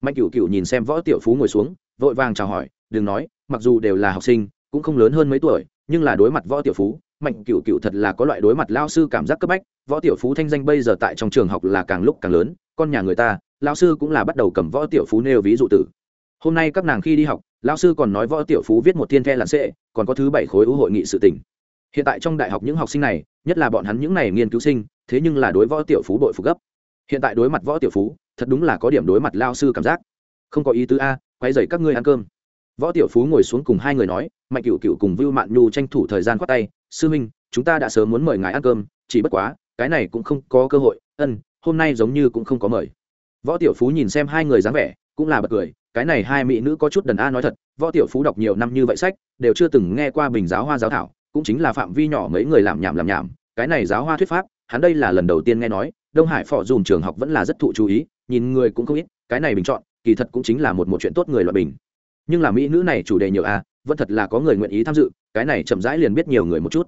Mạnh cựu cựu nhìn xem võ tiểu phú ngồi xuống, vội vàng chào hỏi, đừng nói mặc dù đều là học sinh, cũng không lớn hơn mấy tuổi, nhưng là đối mặt võ tiểu phú, mạnh cựu cựu thật là có loại đối mặt lao sư cảm giác cấp bách, võ tiểu phú thanh danh bây giờ tại trong trường học là càng lúc càng lớn, con nhà người ta, lao sư cũng là bắt đầu cầm võ tiểu phú nêu ví dụ tử. Hôm nay các nàng khi đi học, lao sư còn nói võ tiểu phú viết một thiên the lặn sệ còn có thứ bảy khối ưu hội nghị sự tỉnh hiện tại trong đại học những học sinh này, nhất là bọn hắn những này nghiên cứu sinh, thế nhưng là đối võ tiểu phú đội phục gấp. Hiện tại đối mặt võ tiểu phú, thật đúng là có điểm đối mặt lao sư cảm giác. Không có ý tứ a quay dậy các ngươi ăn cơm võ tiểu phú ngồi xuống cùng hai người nói, mạnh cựu cựu cùng vưu mạn nhu tranh thủ thời gian khoát tay, sư minh chúng ta đã sớm muốn mời ngài ăn cơm, chỉ bất quá, cái này cũng không có cơ hội, ân, hôm nay giống như cũng không có mời. Võ tiểu phú nhìn xem hai người dáng vẻ, cũng là bật cười, cái này hai mỹ nữ có chút đần a nói thật, võ tiểu phú đọc nhiều năm như vậy sách, đều chưa từng nghe qua bình giáo hoa giáo thảo, cũng chính là phạm vi nhỏ mấy người làm nhảm làm nhảm, cái này giáo hoa thuyết pháp, hắn đây là lần đầu tiên nghe nói, đông hải phò dùm trường học vẫn là rất thụ chú ý, nhìn người cũng không ít, cái này bình chọn, kỳ thật cũng chính là một một chuyện tốt người loại bình nhưng là mỹ nữ này chủ đề nhiều à? vẫn thật là có người nguyện ý tham dự, cái này chậm rãi liền biết nhiều người một chút.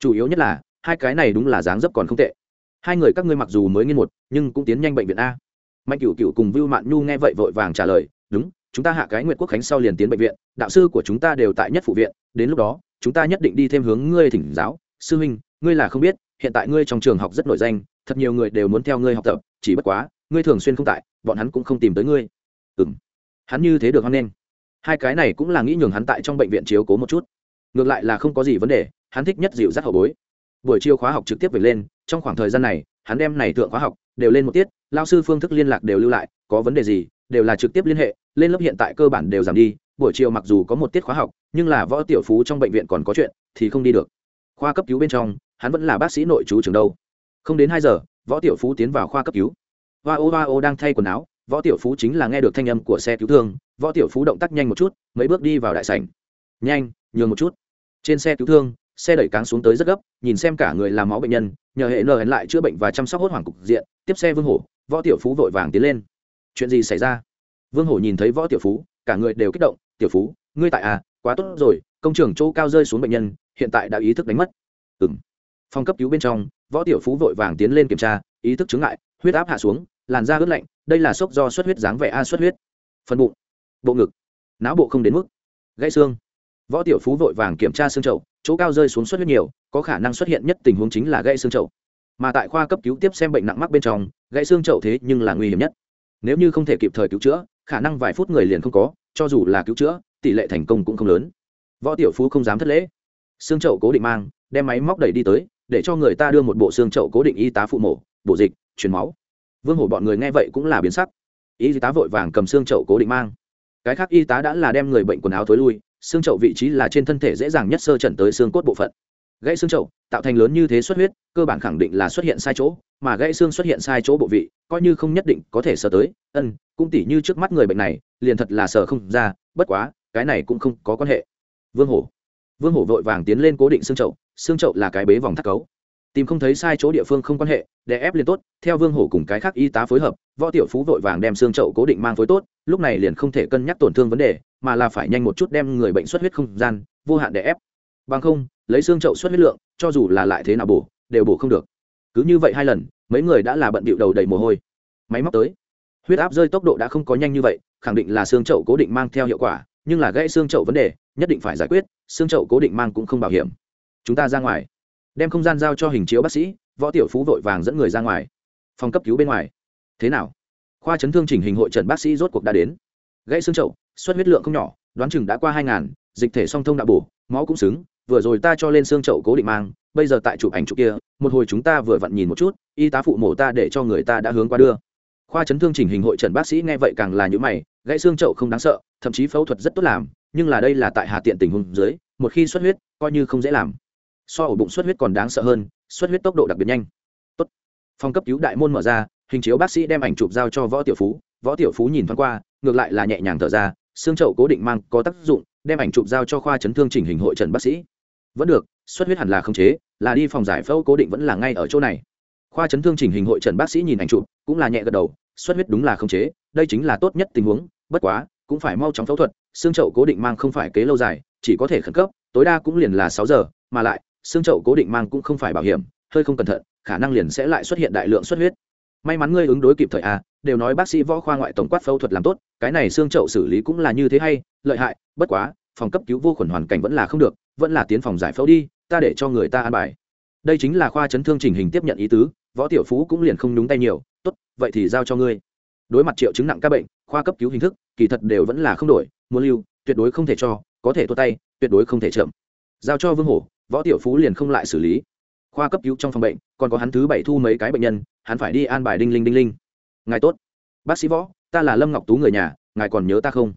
Chủ yếu nhất là, hai cái này đúng là dáng dấp còn không tệ. Hai người các ngươi mặc dù mới nghiên một, nhưng cũng tiến nhanh bệnh viện a. Mạnh cửu cửu cùng vưu mạn nhu nghe vậy vội vàng trả lời, đúng, chúng ta hạ cái nguyện quốc khánh sau liền tiến bệnh viện, đạo sư của chúng ta đều tại nhất phụ viện, đến lúc đó, chúng ta nhất định đi thêm hướng ngươi thỉnh giáo. Sư huynh, ngươi là không biết, hiện tại ngươi trong trường học rất nổi danh, thật nhiều người đều muốn theo ngươi học tập, chỉ bất quá, ngươi thường xuyên không tại, bọn hắn cũng không tìm tới ngươi. Ừ m hắn như thế được hoan nghênh hai cái này cũng là nghĩ nhường hắn tại trong bệnh viện chiếu cố một chút. Ngược lại là không có gì vấn đề, hắn thích nhất dịu dắt hậu bối. Buổi chiều khóa học trực tiếp về lên, trong khoảng thời gian này, hắn đem này thượng khóa học đều lên một tiết, lao sư phương thức liên lạc đều lưu lại, có vấn đề gì, đều là trực tiếp liên hệ, lên lớp hiện tại cơ bản đều giảm đi, buổi chiều mặc dù có một tiết khóa học, nhưng là võ tiểu phú trong bệnh viện còn có chuyện, thì không đi được. Khoa cấp cứu bên trong, hắn vẫn là bác sĩ nội chú trường đâu. Không đến hai giờ, võ tiểu phú tiến vào khoa cấp cứu. Hoa ô hoa ô đang thay quần áo võ tiểu phú chính là nghe được thanh âm của xe cứu thương, võ tiểu phú động tác nhanh một chút, mấy bước đi vào đại sảnh. Nhanh, nhường một chút. Trên xe cứu thương, xe đẩy cáng xuống tới rất gấp, nhìn xem cả người làm máu bệnh nhân, nhờ hệ nờ hẹn lại chữa bệnh và chăm sóc hốt hoảng cục diện, tiếp xe vương hổ, võ tiểu phú vội vàng tiến lên. Chuyện gì xảy ra? Vương hổ nhìn thấy võ tiểu phú, cả người đều kích động, tiểu phú, ngươi tại à? Quá tốt rồi, công trường chỗ cao rơi xuống bệnh nhân, hiện tại đã ý thức đánh mất. Ừ m phòng cấp cứu bên trong, võ tiểu phú vội vàng tiến lên kiểm tra, ý thức chứng lại huyết áp hạ xuống làn da ướt lạnh, đây là sốc do xuất huyết dáng vẻ a xuất huyết. Phần bụng, bộ ngực, não bộ không đến mức gãy xương. Võ tiểu phú vội vàng kiểm tra xương chậu, chỗ cao rơi xuống xuất huyết nhiều, có khả năng xuất hiện nhất tình huống chính là gãy xương chậu. Mà tại khoa cấp cứu tiếp xem bệnh nặng mắc bên trong, gãy xương chậu thế nhưng là nguy hiểm nhất. Nếu như không thể kịp thời cứu chữa, khả năng vài phút người liền không có, cho dù là cứu chữa, tỷ lệ thành công cũng không lớn. Võ tiểu phú không dám thất lễ. Xương chậu cố định mang, đem máy móc đẩy đi tới, để cho người ta đưa một bộ xương chậu cố định y tá phụ mổ, bổ dịch truyền máu vương hổ bọn người nghe vậy cũng là biến sắc. Y tá vội vàng cầm xương chậu cố định mang. Cái khác y tá đã là đem người bệnh quần áo thối lui, xương chậu vị trí là trên thân thể dễ dàng nhất sơ trần tới xương cốt bộ phận. Gãy xương chậu, tạo thành lớn như thế xuất huyết, cơ bản khẳng định là xuất hiện sai chỗ, mà gãy xương xuất hiện sai chỗ bộ vị, coi như không nhất định có thể sờ tới, ân, cũng tỉ như trước mắt người bệnh này, liền thật là sờ không ra, bất quá, cái này cũng không có quan hệ. Vương hổ. Vương hổ vội vàng tiến lên cố định xương chậu xương chậu là cái bế vòng thắt cấu tìm không thấy sai chỗ địa phương không quan hệ, để ép liền tốt, theo vương hổ cùng cái khác y tá phối hợp, võ tiểu phú vội vàng đem xương chậu cố định mang phối tốt, lúc này liền không thể cân nhắc tổn thương vấn đề, mà là phải nhanh một chút đem người bệnh xuất huyết không gian, vô hạn để ép. Bằng không, lấy xương chậu xuất huyết lượng, cho dù là lại thế nào bổ, đều bổ không được. Cứ như vậy hai lần, mấy người đã là bận bịu đầu đầy mồ hôi. Máy móc tới. Huyết áp rơi tốc độ đã không có nhanh như vậy, khẳng định là xương chậu cố định mang theo hiệu quả, nhưng là gãy xương chậu vấn đề, nhất định phải giải quyết, xương chậu cố định mang cũng không bảo hiểm. Chúng ta ra ngoài đem không gian giao cho hình chiếu bác sĩ, võ tiểu phú vội vàng dẫn người ra ngoài. Phòng cấp cứu bên ngoài. Thế nào? Khoa chấn thương chỉnh hình hội trần bác sĩ rốt cuộc đã đến. Gãy xương chậu xuất huyết lượng không nhỏ, đoán chừng đã qua hai ngàn, dịch thể song thông đã bổ, máu cũng xứng, vừa rồi ta cho lên xương chậu cố định mang, bây giờ tại chụp ảnh chụp kia, một hồi chúng ta vừa vặn nhìn một chút, y tá phụ mổ ta để cho người ta đã hướng qua đưa. Khoa chấn thương chỉnh hình hội trần bác sĩ nghe vậy càng là những mày, gãy xương chậu không đáng sợ, thậm chí phẫu thuật rất tốt làm, nhưng là đây là tại hà tiện tình huống dưới, một khi xuất huyết, coi như không dễ làm so ổ bụng xuất huyết còn đáng sợ hơn, xuất huyết tốc độ đặc biệt nhanh. Tốt. Phòng cấp cứu đại môn mở ra, hình chiếu bác sĩ đem ảnh chụp giao cho võ tiểu phú. Võ tiểu phú nhìn thoáng qua, ngược lại là nhẹ nhàng thở ra, xương chậu cố định mang có tác dụng, đem ảnh chụp giao cho khoa chấn thương chỉnh hình hội trần bác sĩ. Vẫn được, xuất huyết hẳn là không chế, là đi phòng giải phẫu cố định vẫn là ngay ở chỗ này. Khoa chấn thương chỉnh hình hội trần bác sĩ nhìn ảnh chụp, cũng là nhẹ gật đầu, xuất huyết đúng là không chế, đây chính là tốt nhất tình huống, bất quá, cũng phải mau chóng phẫu thuật, xương chậu cố định mang không phải kế lâu dài, chỉ có thể khẩn cấp, tối đa cũng liền là sáu giờ, mà lại xương chậu cố định mang cũng không phải bảo hiểm, hơi không cẩn thận, khả năng liền sẽ lại xuất hiện đại lượng xuất huyết. May mắn ngươi ứng đối kịp thời à? đều nói bác sĩ võ khoa ngoại tổng quát phẫu thuật làm tốt, cái này xương chậu xử lý cũng là như thế hay, lợi hại, bất quá, phòng cấp cứu vô khuẩn hoàn cảnh vẫn là không được, vẫn là tiến phòng giải phẫu đi, ta để cho người ta an bài. Đây chính là khoa chấn thương trình hình tiếp nhận ý tứ, võ tiểu phú cũng liền không nhúng tay nhiều, tốt, vậy thì giao cho ngươi. Đối mặt triệu chứng nặng các bệnh, khoa cấp cứu hình thức, kỳ thật đều vẫn là không đổi, muốn lưu, tuyệt đối không thể cho, có thể tua tay, tuyệt đối không thể chậm. Giao cho vương hổ võ tiểu phú liền không lại xử lý. Khoa cấp cứu trong phòng bệnh, còn có hắn thứ bảy thu mấy cái bệnh nhân, hắn phải đi an bài đinh linh đinh linh. Ngài tốt. Bác sĩ võ, ta là lâm ngọc tú người nhà, ngài còn nhớ ta không?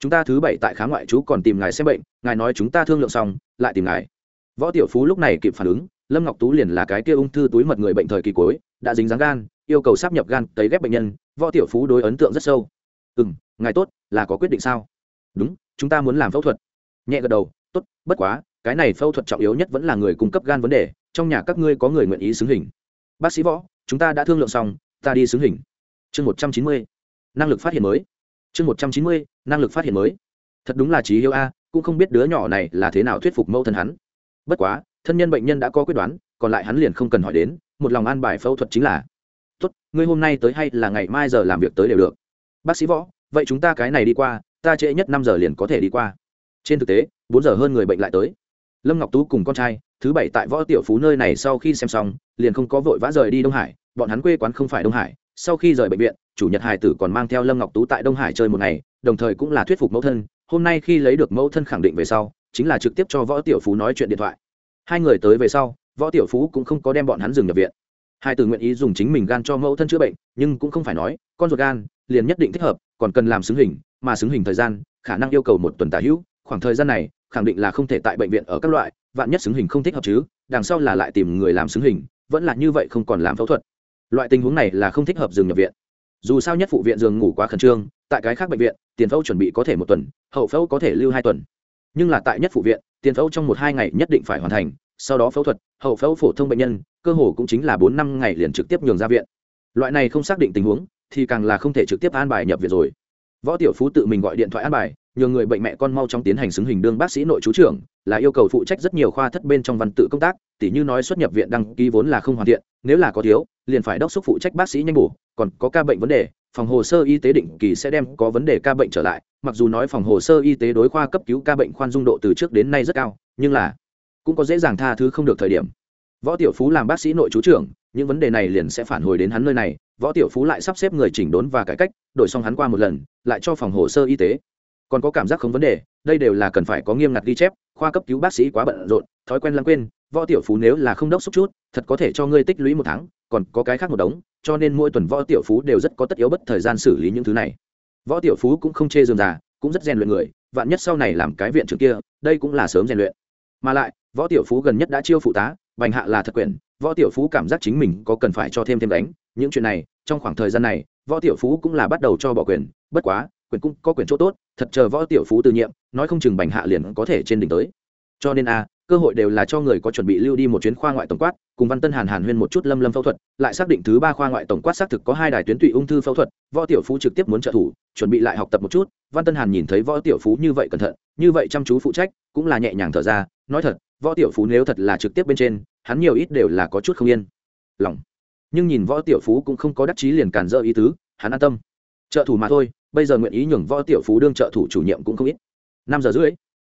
Chúng ta thứ bảy tại khám ngoại chú còn tìm ngài xem bệnh, ngài nói chúng ta thương lượng xong, lại tìm ngài. Võ tiểu phú lúc này kịp phản ứng, lâm ngọc tú liền là cái kia ung thư túi mật người bệnh thời kỳ cuối, đã dính dáng gan, yêu cầu sắp nhập gan cấy ghép bệnh nhân, võ tiểu phú đối ấn tượng rất sâu. Ừ m ngài tốt, là có quyết định sao? Đúng, chúng ta muốn làm phẫu thuật. Nhẹ gật đầu, tốt, bất quá cái này phẫu thuật trọng yếu nhất vẫn là người cung cấp gan vấn đề, trong nhà các ngươi có người nguyện ý xứng hình. Bác sĩ võ, chúng ta đã thương lượng xong, ta đi xứng hình. Chương một trăm chín mươi, năng lực phát hiện mới. Chương một trăm chín mươi, năng lực phát hiện mới. Thật đúng là trí hiếu a, cũng không biết đứa nhỏ này là thế nào thuyết phục mẫu thân hắn. Bất quá, thân nhân bệnh nhân đã có quyết đoán, còn lại hắn liền không cần hỏi đến, một lòng an bài phẫu thuật chính là, tốt, ngươi hôm nay tới hay là ngày mai giờ làm việc tới đều được. Bác sĩ võ, vậy chúng ta cái này đi qua, ta trễ nhất năm giờ liền có thể đi qua. Trên thực tế, bốn giờ hơn người bệnh lại tới lâm ngọc tú cùng con trai, thứ bảy tại võ tiểu phú nơi này sau khi xem xong, liền không có vội vã rời đi đông hải, bọn hắn quê quán không phải đông hải. Sau khi rời bệnh viện, chủ nhật hải tử còn mang theo lâm ngọc tú tại đông hải chơi một ngày, đồng thời cũng là thuyết phục mẫu thân. Hôm nay khi lấy được mẫu thân khẳng định về sau, chính là trực tiếp cho võ tiểu phú nói chuyện điện thoại. Hai người tới về sau, võ tiểu phú cũng không có đem bọn hắn dừng nhập viện. Hai từ nguyện ý dùng chính mình gan cho mẫu thân chữa bệnh, nhưng cũng không phải nói, con ruột gan, liền nhất định thích hợp, còn cần làm xứng hình, mà xứng hình thời gian, khả năng yêu cầu một tuần tả hữu. Khoảng thời gian này khẳng định là không thể tại bệnh viện ở các loại, vạn nhất xứng hình không thích hợp chứ, đằng sau là lại tìm người làm xứng hình, vẫn là như vậy không còn làm phẫu thuật. Loại tình huống này là không thích hợp dừng nhập viện. Dù sao nhất phụ viện giường ngủ quá khẩn trương, tại cái khác bệnh viện, tiền phẫu chuẩn bị có thể một tuần, hậu phẫu có thể lưu hai tuần. Nhưng là tại nhất phụ viện, tiền phẫu trong một hai ngày nhất định phải hoàn thành, sau đó phẫu thuật, hậu phẫu phổ thông bệnh nhân, cơ hồ cũng chính là bốn năm ngày liền trực tiếp nhường ra viện. Loại này không xác định tình huống, thì càng là không thể trực tiếp an bài nhập viện rồi. Võ tiểu phú tự mình gọi điện thoại an bài nhờ người bệnh mẹ con mau chóng tiến hành xứng hình đương bác sĩ nội chú trưởng, là yêu cầu phụ trách rất nhiều khoa thất bên trong văn tự công tác, tỉ như nói xuất nhập viện đăng ký vốn là không hoàn thiện, nếu là có thiếu, liền phải đốc xúc phụ trách bác sĩ nhanh bổ, còn có ca bệnh vấn đề, phòng hồ sơ y tế định kỳ sẽ đem có vấn đề ca bệnh trở lại, mặc dù nói phòng hồ sơ y tế đối khoa cấp cứu ca bệnh khoan dung độ từ trước đến nay rất cao, nhưng là cũng có dễ dàng tha thứ không được thời điểm. Võ tiểu phú làm bác sĩ nội chú trưởng, những vấn đề này liền sẽ phản hồi đến hắn nơi này, võ tiểu phú lại sắp xếp người chỉnh đốn và cải cách, đổi xong hắn qua một lần, lại cho phòng hồ sơ y tế còn có cảm giác không vấn đề, đây đều là cần phải có nghiêm ngặt ghi chép, khoa cấp cứu bác sĩ quá bận rộn, thói quen lãng quên, võ tiểu phú nếu là không đốc xúc chút, thật có thể cho ngươi tích lũy một tháng, còn có cái khác một đống, cho nên mỗi tuần võ tiểu phú đều rất có tất yếu bất thời gian xử lý những thứ này. Võ tiểu phú cũng không chê dườm già, cũng rất rèn luyện người, vạn nhất sau này làm cái viện trưởng kia, đây cũng là sớm rèn luyện. Mà lại, võ tiểu phú gần nhất đã chiêu phụ tá, bành hạ là thật quyền, võ tiểu phú cảm giác chính mình có cần phải cho thêm thêm đánh, những chuyện này, trong khoảng thời gian này, võ tiểu phú cũng là bắt đầu cho bỏ quyền, bất quá quyền cũng có quyền chỗ tốt, thật chờ võ tiểu phú từ nhiệm, nói không chừng bành hạ liền có thể trên đỉnh tới. Cho nên a, cơ hội đều là cho người có chuẩn bị lưu đi một chuyến khoa ngoại tổng quát, cùng văn tân hàn hàn huyên một chút lâm lâm phẫu thuật, lại xác định thứ ba khoa ngoại tổng quát xác thực có hai đài tuyến tụy ung thư phẫu thuật, võ tiểu phú trực tiếp muốn trợ thủ, chuẩn bị lại học tập một chút, văn tân hàn nhìn thấy võ tiểu phú như vậy cẩn thận, như vậy chăm chú phụ trách, cũng là nhẹ nhàng thở ra, nói thật, võ tiểu phú nếu thật là trực tiếp bên trên, hắn nhiều ít đều là có chút không yên. Lòng. Nhưng nhìn võ tiểu phú cũng không có đắc chí liền cản dỡ ý tứ, hắn an tâm. Trợ thủ mà thôi bây giờ nguyện ý nhường võ tiểu phú đương trợ thủ chủ nhiệm cũng không ít. Năm giờ rưỡi,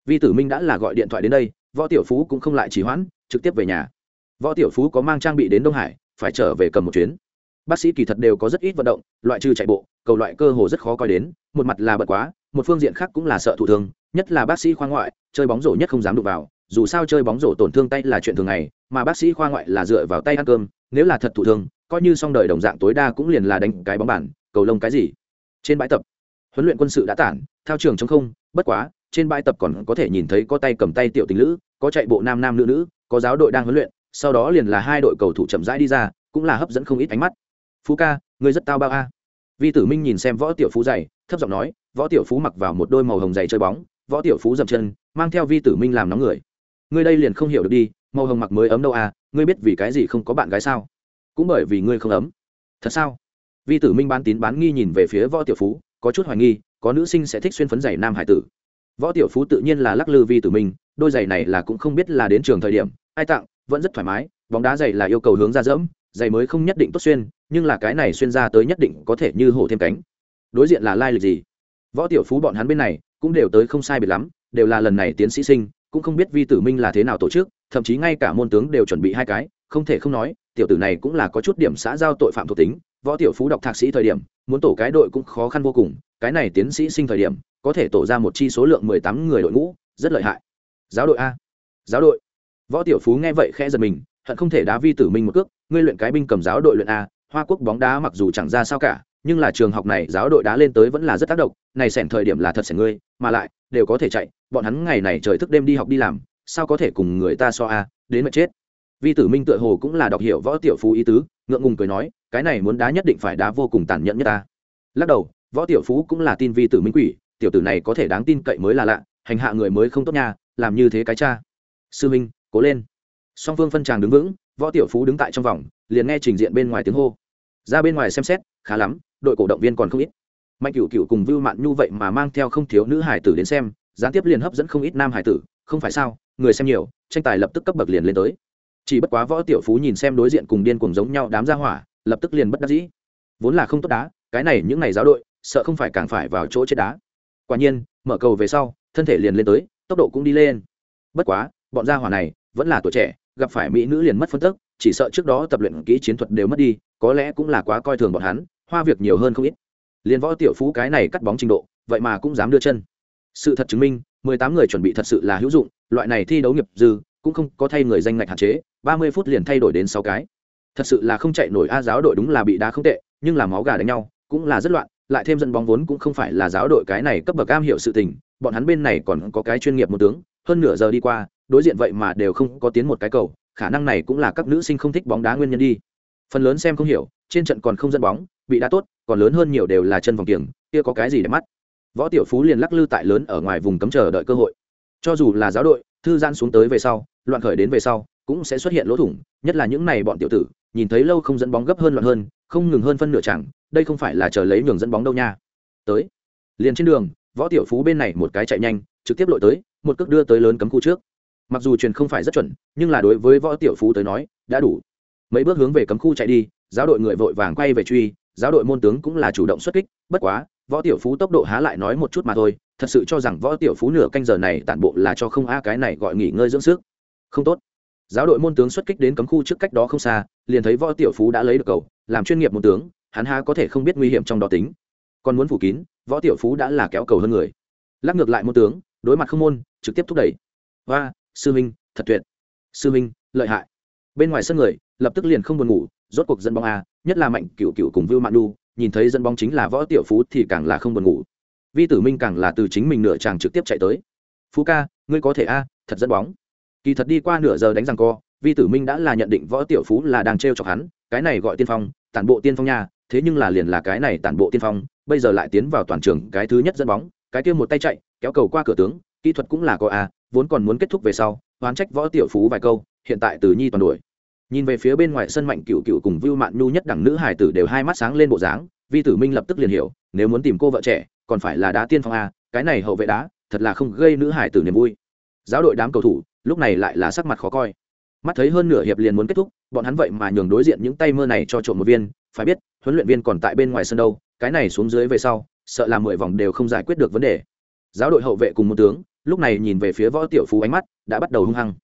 vi tử minh đã là gọi điện thoại đến đây, võ tiểu phú cũng không lại trì hoãn, trực tiếp về nhà. Võ tiểu phú có mang trang bị đến đông hải, phải trở về cầm một chuyến. Bác sĩ kỳ thật đều có rất ít vận động, loại trừ chạy bộ, cầu loại cơ hồ rất khó coi đến, một mặt là bật quá, một phương diện khác cũng là sợ thụ thương, nhất là bác sĩ khoa ngoại, chơi bóng rổ nhất không dám đụng vào, dù sao chơi bóng rổ tổn thương tay là chuyện thường ngày, mà bác sĩ khoa ngoại là dựa vào tay ăn cơm, nếu là thật thụ thương, coi như xong đời đồng dạng tối đa cũng liền là đánh cái bóng bản cầu lông cái gì trên bãi tập, huấn luyện quân sự đã tản, thao trường chống không, bất quá, trên bãi tập còn có thể nhìn thấy có tay cầm tay tiểu tình nữ có chạy bộ nam nam nữ nữ, có giáo đội đang huấn luyện, sau đó liền là hai đội cầu thủ chậm rãi đi ra, cũng là hấp dẫn không ít ánh mắt. Phú ca ngươi rất tao bao a. Vi tử minh nhìn xem võ tiểu phú dày, thấp giọng nói, võ tiểu phú mặc vào một đôi màu hồng dày chơi bóng, võ tiểu phú dậm chân, mang theo vi tử minh làm nóng người. Ngươi đây liền không hiểu được đi, màu hồng mặc mới ấm đâu à ngươi biết vì cái gì không có bạn gái sao? Cũng bởi vì ngươi không ấm. Thật sao? Vi tử minh bán tín bán nghi nhìn về phía võ tiểu phú, có chút hoài nghi, có nữ sinh sẽ thích xuyên phấn giày nam hải tử. Võ tiểu phú tự nhiên là lắc lư vi tử minh, đôi giày này là cũng không biết là đến trường thời điểm, ai tặng, vẫn rất thoải mái, bóng đá giày là yêu cầu hướng ra dẫm, giày mới không nhất định tốt xuyên, nhưng là cái này xuyên ra tới nhất định có thể như hổ thêm cánh. Đối diện là lai lịch gì? Võ tiểu phú bọn hắn bên này cũng đều tới không sai biệt lắm, đều là lần này tiến sĩ sinh, cũng không biết vi tử minh là thế nào tổ chức, thậm chí ngay cả môn tướng đều chuẩn bị hai cái, không thể không nói, tiểu tử này cũng là có chút điểm xã giao tội phạm thuộc tính võ tiểu phú đọc thạc sĩ thời điểm, muốn tổ cái đội cũng khó khăn vô cùng, cái này tiến sĩ sinh thời điểm, có thể tổ ra một chi số lượng mười tám người đội ngũ, rất lợi hại. Giáo đội a. Giáo đội. Võ tiểu phú nghe vậy khẽ giật mình, hận không thể đá vi tử minh một cước, ngươi luyện cái binh cầm giáo đội luyện a, hoa quốc bóng đá mặc dù chẳng ra sao cả, nhưng là trường học này giáo đội đá lên tới vẫn là rất tác động, này sẻn thời điểm là thật sẻn ngươi, mà lại, đều có thể chạy, bọn hắn ngày này trời thức đêm đi học đi làm, sao có thể cùng người ta so a, đến mà chết. Vi tử minh tựa hồ cũng là đọc hiểu võ tiểu phú ý tứ ngượng ngùng cười nói, cái này muốn đá nhất định phải đá vô cùng tàn nhẫn nhất ta. Lắc đầu, võ tiểu phú cũng là tin vi tử minh quỷ, tiểu tử này có thể đáng tin cậy mới là lạ, hành hạ người mới không tốt nha, làm như thế cái cha. Sư minh, cố lên. Song phương phân tràng đứng vững, võ tiểu phú đứng tại trong vòng, liền nghe trình diện bên ngoài tiếng hô. Ra bên ngoài xem xét, khá lắm, đội cổ động viên còn không ít. Mạnh cựu cựu cùng vưu mạn nhu vậy mà mang theo không thiếu nữ hải tử đến xem, gián tiếp liền hấp dẫn không ít nam hải tử, không phải sao, người xem nhiều, tranh tài lập tức cấp bậc liền lên tới chỉ bất quá võ tiểu phú nhìn xem đối diện cùng điên cuồng giống nhau đám ra hỏa, lập tức liền bất đắc dĩ. Vốn là không tốt đá, cái này những ngày giáo đội, sợ không phải càng phải vào chỗ chết đá. Quả nhiên, mở cầu về sau, thân thể liền lên tới, tốc độ cũng đi lên. Bất quá, bọn gia hỏa này vẫn là tuổi trẻ, gặp phải mỹ nữ liền mất phân tức, chỉ sợ trước đó tập luyện kỹ chiến thuật đều mất đi, có lẽ cũng là quá coi thường bọn hắn, hoa việc nhiều hơn không ít. Liền võ tiểu phú cái này cắt bóng trình độ, vậy mà cũng dám đưa chân. Sự thật chứng minh, mười tám người chuẩn bị thật sự là hữu dụng, loại này thi đấu nghiệp dư, cũng không có thay người danh ngạch hạn chế ba mươi phút liền thay đổi đến sáu cái. Thật sự là không chạy nổi a giáo đội đúng là bị đá không tệ, nhưng là máu gà đánh nhau, cũng là rất loạn, lại thêm dẫn bóng vốn cũng không phải là giáo đội cái này cấp bậc am hiểu sự tình, bọn hắn bên này còn có cái chuyên nghiệp một tướng, hơn nửa giờ đi qua, đối diện vậy mà đều không có tiến một cái cầu, khả năng này cũng là các nữ sinh không thích bóng đá nguyên nhân đi. Phần lớn xem không hiểu, trên trận còn không dẫn bóng, bị đá tốt, còn lớn hơn nhiều đều là chân vòng kiềng, kia có cái gì để mắt? Võ tiểu phú liền lắc lư tại lớn ở ngoài vùng cấm chờ đợi cơ hội. Cho dù là giáo đội, thư gian xuống tới về sau, loạn khởi đến về sau cũng sẽ xuất hiện lỗ thủng, nhất là những này bọn tiểu tử, nhìn thấy lâu không dẫn bóng gấp hơn loạn hơn, không ngừng hơn phân nửa chẳng, đây không phải là chờ lấy nhường dẫn bóng đâu nha. Tới. Liền trên đường, võ tiểu phú bên này một cái chạy nhanh, trực tiếp lội tới, một cước đưa tới lớn cấm khu trước. Mặc dù truyền không phải rất chuẩn, nhưng là đối với võ tiểu phú tới nói, đã đủ. Mấy bước hướng về cấm khu chạy đi, giáo đội người vội vàng quay về truy, giáo đội môn tướng cũng là chủ động xuất kích, bất quá, võ tiểu phú tốc độ há lại nói một chút mà thôi, thật sự cho rằng võ tiểu phú nửa canh giờ này tản bộ là cho không a cái này gọi nghỉ ngơi dưỡng sức. Không tốt giáo đội môn tướng xuất kích đến cấm khu trước cách đó không xa, liền thấy võ tiểu phú đã lấy được cầu, làm chuyên nghiệp môn tướng, hắn há có thể không biết nguy hiểm trong đó tính. Còn muốn phủ kín, võ tiểu phú đã là kéo cầu hơn người. Lắc ngược lại môn tướng, đối mặt không môn, trực tiếp thúc đẩy. Và sư minh thật tuyệt. Sư minh lợi hại. Bên ngoài sân người, lập tức liền không buồn ngủ, rốt cuộc dẫn bóng a, nhất là mạnh cựu cựu cùng vưu mạn đu nhìn thấy dẫn bóng chính là võ tiểu phú thì càng là không buồn ngủ. Vi tử minh càng là từ chính mình nửa chàng trực tiếp chạy tới. Phú ca, ngươi có thể a, thật dẫn bóng kỳ thật đi qua nửa giờ đánh rằng co, vi tử minh đã là nhận định võ tiểu phú là đang t chọc hắn, cái này gọi tiên phong, tản bộ tiên phong nha, thế nhưng là liền là cái này tản bộ tiên phong, bây giờ lại tiến vào toàn trường cái thứ nhất dẫn bóng, cái kia một tay chạy, kéo cầu qua cửa tướng, kỹ thuật cũng là có a vốn còn muốn kết thúc về sau, oán trách võ tiểu phú vài câu, hiện tại từ nhi toàn đuổi. Nhìn về phía bên ngoài sân mạnh cựu cựu cùng vưu mạn nhu nhất đẳng nữ hải tử đều hai mắt sáng lên bộ dáng, vi tử minh lập tức liền hiểu, nếu muốn tìm cô vợ trẻ, còn phải là đá tiên phong a, cái này hậu vệ đá, thật là không gây nữ hải tử niềm vui. Giáo đội đám cầu thủ lúc này lại là sắc mặt khó coi. Mắt thấy hơn nửa hiệp liền muốn kết thúc, bọn hắn vậy mà nhường đối diện những tay mơ này cho trộm một viên, phải biết, huấn luyện viên còn tại bên ngoài sân đâu, cái này xuống dưới về sau, sợ là mười vòng đều không giải quyết được vấn đề. Giáo đội hậu vệ cùng một tướng, lúc này nhìn về phía võ tiểu phú ánh mắt đã bắt đầu hung hăng.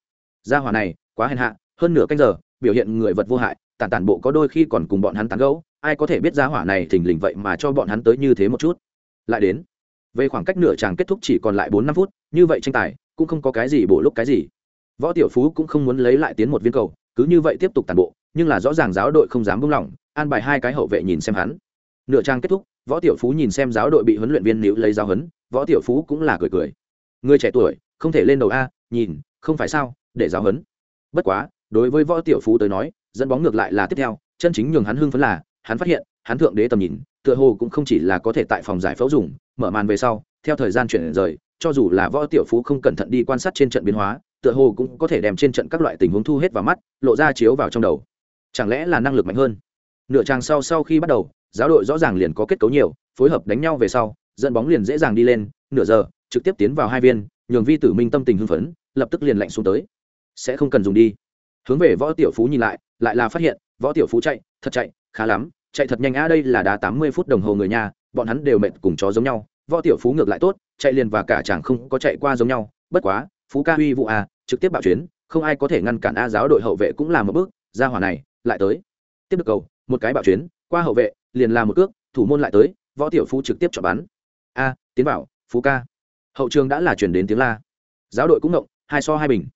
Gia hỏa này, quá hèn hạ, hơn nửa canh giờ, biểu hiện người vật vô hại tàn tàn bộ có đôi khi còn cùng bọn hắn tán gẫu, ai có thể biết gia hỏa này thình lình vậy mà cho bọn hắn tới như thế một chút. Lại đến, về khoảng cách nửa chàng kết thúc chỉ còn lại bốn năm phút, như vậy tranh tài, cũng không có cái gì bổ lúc cái gì võ tiểu phú cũng không muốn lấy lại tiến một viên cầu, cứ như vậy tiếp tục tàn bộ, nhưng là rõ ràng giáo đội không dám buông lỏng, an bài hai cái hậu vệ nhìn xem hắn. Nửa trang kết thúc, võ tiểu phú nhìn xem giáo đội bị huấn luyện viên nữ lấy giáo huấn, võ tiểu phú cũng là cười cười. Người trẻ tuổi, không thể lên đầu a, nhìn, không phải sao, để giáo huấn. Bất quá, đối với võ tiểu phú tới nói, dẫn bóng ngược lại là tiếp theo, chân chính nhường hắn hưng phấn là, hắn phát hiện, hắn thượng đế tầm nhìn, tựa hồ cũng không chỉ là có thể tại phòng giải phẫu dùng, mở màn về sau, theo thời gian chuyển rời, cho dù là võ tiểu phú không cẩn thận đi quan sát trên trận biến hóa tựa hồ cũng có thể đem trên trận các loại tình huống thu hết vào mắt, lộ ra chiếu vào trong đầu. Chẳng lẽ là năng lực mạnh hơn? Nửa trang sau sau khi bắt đầu, giáo đội rõ ràng liền có kết cấu nhiều, phối hợp đánh nhau về sau, dẫn bóng liền dễ dàng đi lên, nửa giờ, trực tiếp tiến vào hai viên, nhường vi tử minh tâm tình hưng phấn, lập tức liền lạnh xuống tới. Sẽ không cần dùng đi. Hướng về võ tiểu phú nhìn lại lại là phát hiện, võ tiểu phú chạy, thật chạy, khá lắm, chạy thật nhanh a đây là đá tám mươi phút đồng hồ người nhà, bọn hắn đều mệt cùng chó giống nhau. Võ tiểu phú ngược lại tốt, chạy liền và cả chàng không có chạy qua giống nhau, bất quá, phú ca huy vụ a trực tiếp bạo chuyến, không ai có thể ngăn cản a giáo đội hậu vệ cũng làm một bước, ra hỏa này, lại tới. Tiếp được cầu, một cái bạo chuyến, qua hậu vệ, liền làm một cước, thủ môn lại tới, võ tiểu phú trực tiếp chọn bắn. A, tiến bảo phú ca. Hậu trường đã là chuyển đến tiếng la. Giáo đội cũng ngộng hai so hai bình.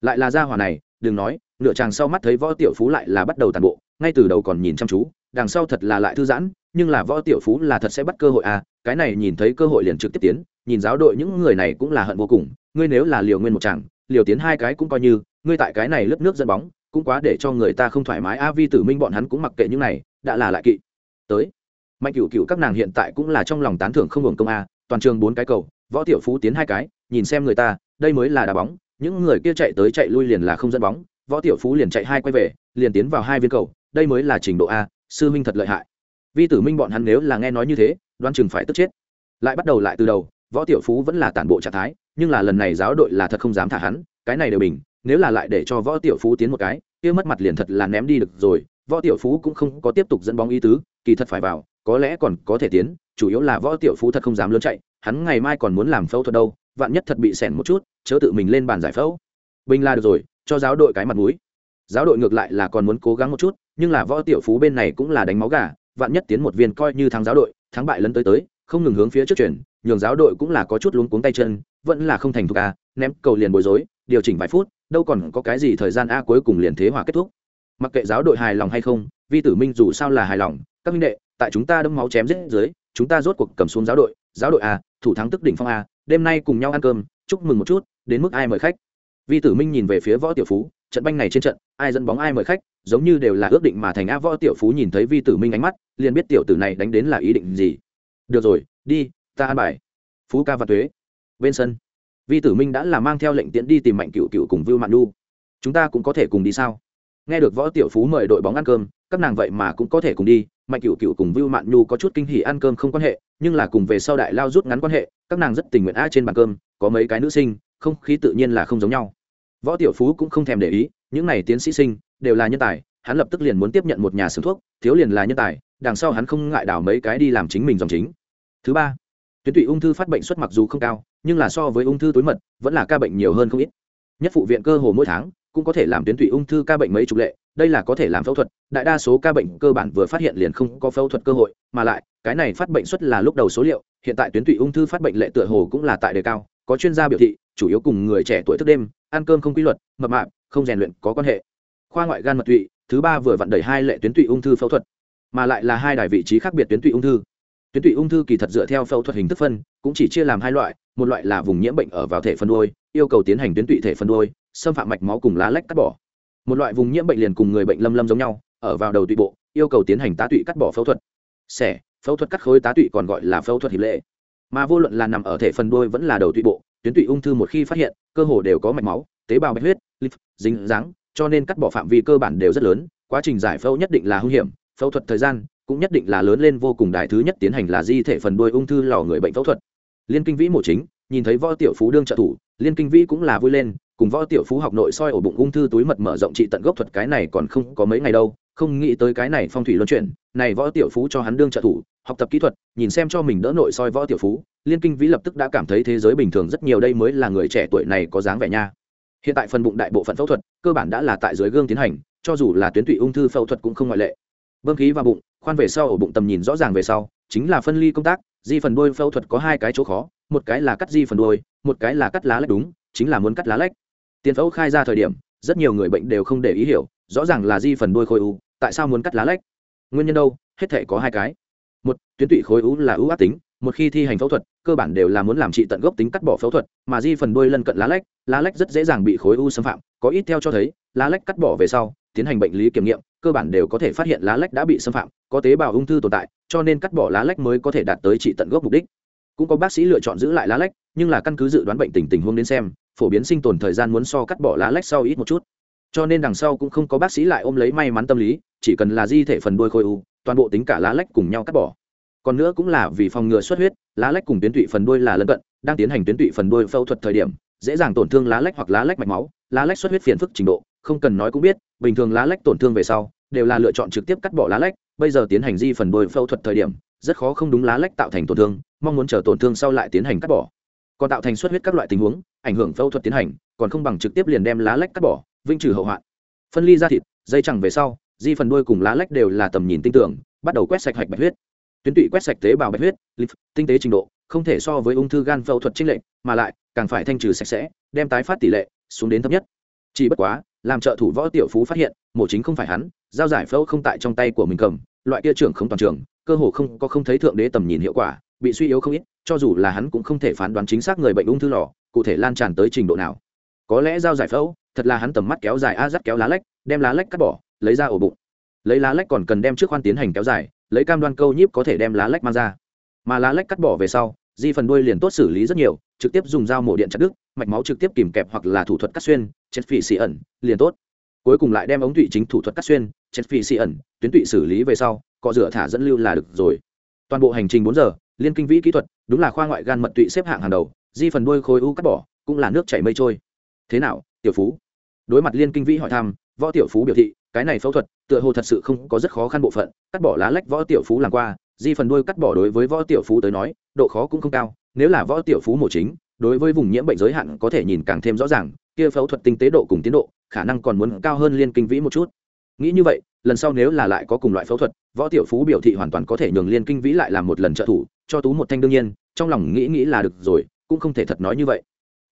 Lại là ra hỏa này, đừng nói, nửa chàng sau mắt thấy võ tiểu phú lại là bắt đầu tàn bộ, ngay từ đầu còn nhìn chăm chú, đằng sau thật là lại thư giãn, nhưng là võ tiểu phú là thật sẽ bắt cơ hội à cái này nhìn thấy cơ hội liền trực tiếp tiến, nhìn giáo đội những người này cũng là hận vô cùng, ngươi nếu là liều nguyên một chàng liều tiến hai cái cũng coi như, ngươi tại cái này lớp nước dẫn bóng, cũng quá để cho người ta không thoải mái. A vi tử minh bọn hắn cũng mặc kệ những này, đã là lại kỵ. Tới. Mạnh cửu cửu các nàng hiện tại cũng là trong lòng tán thưởng không hưởng công a, toàn trường bốn cái cầu, võ tiểu phú tiến hai cái, nhìn xem người ta, đây mới là đá bóng. Những người kia chạy tới chạy lui liền là không dẫn bóng. Võ tiểu phú liền chạy hai quay về, liền tiến vào hai viên cầu, đây mới là trình độ a, sư minh thật lợi hại. Vi tử minh bọn hắn nếu là nghe nói như thế đoan chừng phải tức chết. Lại bắt đầu lại từ đầu, võ tiểu phú vẫn là tản bộ trạng thái nhưng là lần này giáo đội là thật không dám thả hắn, cái này đều bình, nếu là lại để cho võ tiểu phú tiến một cái, kia mất mặt liền thật là ném đi được rồi, võ tiểu phú cũng không có tiếp tục dẫn bóng ý tứ, kỳ thật phải vào, có lẽ còn có thể tiến, chủ yếu là võ tiểu phú thật không dám lớn chạy, hắn ngày mai còn muốn làm phẫu thuật đâu, vạn nhất thật bị sẻn một chút, chớ tự mình lên bàn giải phẫu. Bình là được rồi, cho giáo đội cái mặt mũi. Giáo đội ngược lại là còn muốn cố gắng một chút, nhưng là võ tiểu phú bên này cũng là đánh máu gà, vạn nhất tiến một viên coi như thắng giáo đội, thắng bại lấn tới tới, không ngừng hướng phía trước chuyển nhường giáo đội cũng là có chút luống cuống tay chân, vẫn là không thành thục a ném cầu liền bối rối, điều chỉnh vài phút, đâu còn có cái gì thời gian a cuối cùng liền thế hòa kết thúc. Mặc kệ giáo đội hài lòng hay không, vi tử minh dù sao là hài lòng, các minh đệ, tại chúng ta đâm máu chém giết dưới, chúng ta rốt cuộc cầm xuống giáo đội giáo đội a, thủ thắng tức đỉnh phong a, đêm nay cùng nhau ăn cơm, chúc mừng một chút, đến mức ai mời khách? Vi tử minh nhìn về phía võ tiểu phú, trận banh này trên trận, ai dẫn bóng ai mời khách, giống như đều là ước định mà thành a võ tiểu phú nhìn thấy vi tử minh ánh mắt, liền biết tiểu tử này đánh đến là ý định gì. Được rồi, đi ta ăn bài. Phú ca và thuế bên sân. Vi tử minh đã là mang theo lệnh tiễn đi tìm mạnh cựu cựu cùng vưu mạn nu chúng ta cũng có thể cùng đi sao? Nghe được võ tiểu phú mời đội bóng ăn cơm, các nàng vậy mà cũng có thể cùng đi. Mạnh cựu cựu cùng vưu mạn nhu có chút kinh hỉ ăn cơm không quan hệ, nhưng là cùng về sau đại lao rút ngắn quan hệ, các nàng rất tình nguyện a trên bàn cơm, có mấy cái nữ sinh, không khí tự nhiên là không giống nhau. Võ tiểu phú cũng không thèm để ý, những này tiến sĩ sinh, đều là nhân tài, hắn lập tức liền muốn tiếp nhận một nhà xưởng thuốc, thiếu liền là nhân tài, đằng sau hắn không ngại đào mấy cái đi làm chính mình dòng chính. Thứ ba tuyến tụy ung thư phát bệnh suất mặc dù không cao, nhưng là so với ung thư túi mật, vẫn là ca bệnh nhiều hơn không ít. Nhất phụ viện cơ hồ mỗi tháng cũng có thể làm tuyến tụy ung thư ca bệnh mấy chục lệ, đây là có thể làm phẫu thuật, đại đa số ca bệnh cơ bản vừa phát hiện liền không có phẫu thuật cơ hội, mà lại, cái này phát bệnh suất là lúc đầu số liệu, hiện tại tuyến tụy ung thư phát bệnh lệ tựa hồ cũng là tại đề cao, có chuyên gia biểu thị, chủ yếu cùng người trẻ tuổi thức đêm, ăn cơm không quy luật, mập mạp, không rèn luyện có quan hệ. Khoa ngoại gan mật tụy, thứ ba vừa vặn đẩy hai lệ tuyến tụy ung thư phẫu thuật, mà lại là hai đài vị trí khác biệt tuyến tụy ung thư tuyến tụy ung thư kỳ thật dựa theo phẫu thuật hình thức phân, cũng chỉ chia làm hai loại, một loại là vùng nhiễm bệnh ở vào thể phân đôi yêu cầu tiến hành tuyến tụy thể phân đôi xâm phạm mạch máu cùng lá lách cắt bỏ. Một loại vùng nhiễm bệnh liền cùng người bệnh lâm lâm giống nhau, ở vào đầu tụy bộ, yêu cầu tiến hành tá tụy cắt bỏ phẫu thuật. Xẻ, phẫu thuật cắt khối tá tụy còn gọi là phẫu thuật hiệp lệ. Mà vô luận là nằm ở thể phân đôi vẫn là đầu tụy bộ, tuyến tụy ung thư một khi phát hiện, cơ hồ đều có mạch máu, tế bào bạch huyết lip dính dáng cho nên cắt bỏ phạm vi cơ bản đều rất lớn, quá trình giải phẫu nhất định là hung hiểm, phẫu thuật thời gian cũng nhất định là lớn lên vô cùng đại thứ nhất tiến hành là di thể phần đuôi ung thư lò người bệnh phẫu thuật. Liên kinh vĩ mổ chính, nhìn thấy võ tiểu phú đương trợ thủ, liên kinh vĩ cũng là vui lên, cùng võ tiểu phú học nội soi ổ bụng ung thư túi mật mở rộng trị tận gốc thuật cái này còn không có mấy ngày đâu, không nghĩ tới cái này phong thủy luân chuyển, này võ tiểu phú cho hắn đương trợ thủ, học tập kỹ thuật, nhìn xem cho mình đỡ nội soi võ tiểu phú, liên kinh vĩ lập tức đã cảm thấy thế giới bình thường rất nhiều đây mới là người trẻ tuổi này có dáng vẻ nha. Hiện tại phần bụng đại bộ phận phẫu thuật, cơ bản đã là tại dưới gương tiến hành, cho dù là tuyến tụy ung thư phẫu thuật cũng không ngoại lệ. Bơm khí vào bụng khoan về sau ổ bụng tầm nhìn rõ ràng về sau, chính là phân ly công tác, di phần đuôi phẫu thuật có hai cái chỗ khó, một cái là cắt di phần đuôi, một cái là cắt lá lách đúng, chính là muốn cắt lá lách. Tiền phẫu khai ra thời điểm, rất nhiều người bệnh đều không để ý hiểu, rõ ràng là di phần đuôi khối u, tại sao muốn cắt lá lách? Nguyên nhân đâu? Hết thể có hai cái. Một, tuyến tụy khối u là ưu ác tính, một khi thi hành phẫu thuật, cơ bản đều là muốn làm trị tận gốc tính cắt bỏ phẫu thuật, mà di phần đuôi lân cận lá lách lá lách rất dễ dàng bị khối u xâm phạm, có ít theo cho thấy, lá lách cắt bỏ về sau tiến hành bệnh lý kiểm nghiệm, cơ bản đều có thể phát hiện lá lách đã bị xâm phạm, có tế bào ung thư tồn tại, cho nên cắt bỏ lá lách mới có thể đạt tới trị tận gốc mục đích. Cũng có bác sĩ lựa chọn giữ lại lá lách, nhưng là căn cứ dự đoán bệnh tình tình huống đến xem, phổ biến sinh tồn thời gian muốn so cắt bỏ lá lách sau ít một chút. Cho nên đằng sau cũng không có bác sĩ lại ôm lấy may mắn tâm lý, chỉ cần là di thể phần đuôi khối u, toàn bộ tính cả lá lách cùng nhau cắt bỏ. Còn nữa cũng là vì phòng ngừa xuất huyết, lá lách cùng tuyến tụy phần đuôi là lân cận, đang tiến hành tuyến tụy phần đuôi phẫu thuật thời điểm, dễ dàng tổn thương lá lách hoặc lá lách mạch máu, lá lách xuất huyết phiền phức trình độ không cần nói cũng biết bình thường lá lách tổn thương về sau đều là lựa chọn trực tiếp cắt bỏ lá lách bây giờ tiến hành di phần bồi phẫu thuật thời điểm rất khó không đúng lá lách tạo thành tổn thương mong muốn chờ tổn thương sau lại tiến hành cắt bỏ. Còn tạo thành xuất huyết các loại tình huống ảnh hưởng phẫu thuật tiến hành còn không bằng trực tiếp liền đem lá lách cắt bỏ vinh trừ hậu hoạn. Phân ly ra thịt dây chẳng về sau di phần đuôi cùng lá lách đều là tầm nhìn tinh tưởng bắt đầu quét sạch hạch bạch huyết. Tuyến tụy quét sạch tế bào bạch huyết lymph, tinh tế trình độ không thể so với ung thư gan phẫu thuật trinh lệnh mà lại càng phải thanh trừ sạch sẽ đem tái phát tỷ lệ xuống đến thấp nhất. Chỉ bất quá làm trợ thủ võ tiểu phú phát hiện, mổ chính không phải hắn giao giải phẫu không tại trong tay của mình cầm, loại kia trưởng không toàn trường, cơ hồ không có không thấy thượng đế tầm nhìn hiệu quả, bị suy yếu không ít, cho dù là hắn cũng không thể phán đoán chính xác người bệnh ung thư lò, cụ thể lan tràn tới trình độ nào. Có lẽ giao giải phẫu, thật là hắn tầm mắt kéo dài a dắt kéo lá lách, đem lá lách cắt bỏ, lấy ra ổ bụng. Lấy lá lách còn cần đem trước khoan tiến hành kéo dài, lấy cam đoan câu nhíp có thể đem lá lách mang ra. Mà lá lách cắt bỏ về sau, di phần đuôi liền tốt xử lý rất nhiều trực tiếp dùng dao mổ điện chặt đứt, mạch máu trực tiếp kìm kẹp hoặc là thủ thuật cắt xuyên chết phỉ xì ẩn, liền tốt. Cuối cùng lại đem ống tụy chính thủ thuật cắt xuyên chết phỉ xì ẩn, tuyến tụy xử lý về sau cọ rửa thả dẫn lưu là được rồi. Toàn bộ hành trình bốn giờ, liên kinh vĩ kỹ thuật, đúng là khoa ngoại gan mật tụy xếp hạng hàng đầu, di phần đuôi khối u cắt bỏ, cũng là nước chảy mây trôi. Thế nào, tiểu phú? Đối mặt liên kinh vĩ hỏi thăm, võ tiểu phú biểu thị, cái này phẫu thuật, tựa hồ thật sự không có rất khó khăn bộ phận, cắt bỏ lá lách võ tiểu phú làm qua, di phần đuôi cắt bỏ đối với võ tiểu phú tới nói, độ khó cũng không cao nếu là võ tiểu phú mổ chính, đối với vùng nhiễm bệnh giới hạn có thể nhìn càng thêm rõ ràng, kia phẫu thuật tinh tế độ cùng tiến độ, khả năng còn muốn cao hơn liên kinh vĩ một chút. Nghĩ như vậy, lần sau nếu là lại có cùng loại phẫu thuật, võ tiểu phú biểu thị hoàn toàn có thể nhường liên kinh vĩ lại làm một lần trợ thủ, cho tú một thanh đương nhiên, trong lòng nghĩ nghĩ là được rồi, cũng không thể thật nói như vậy.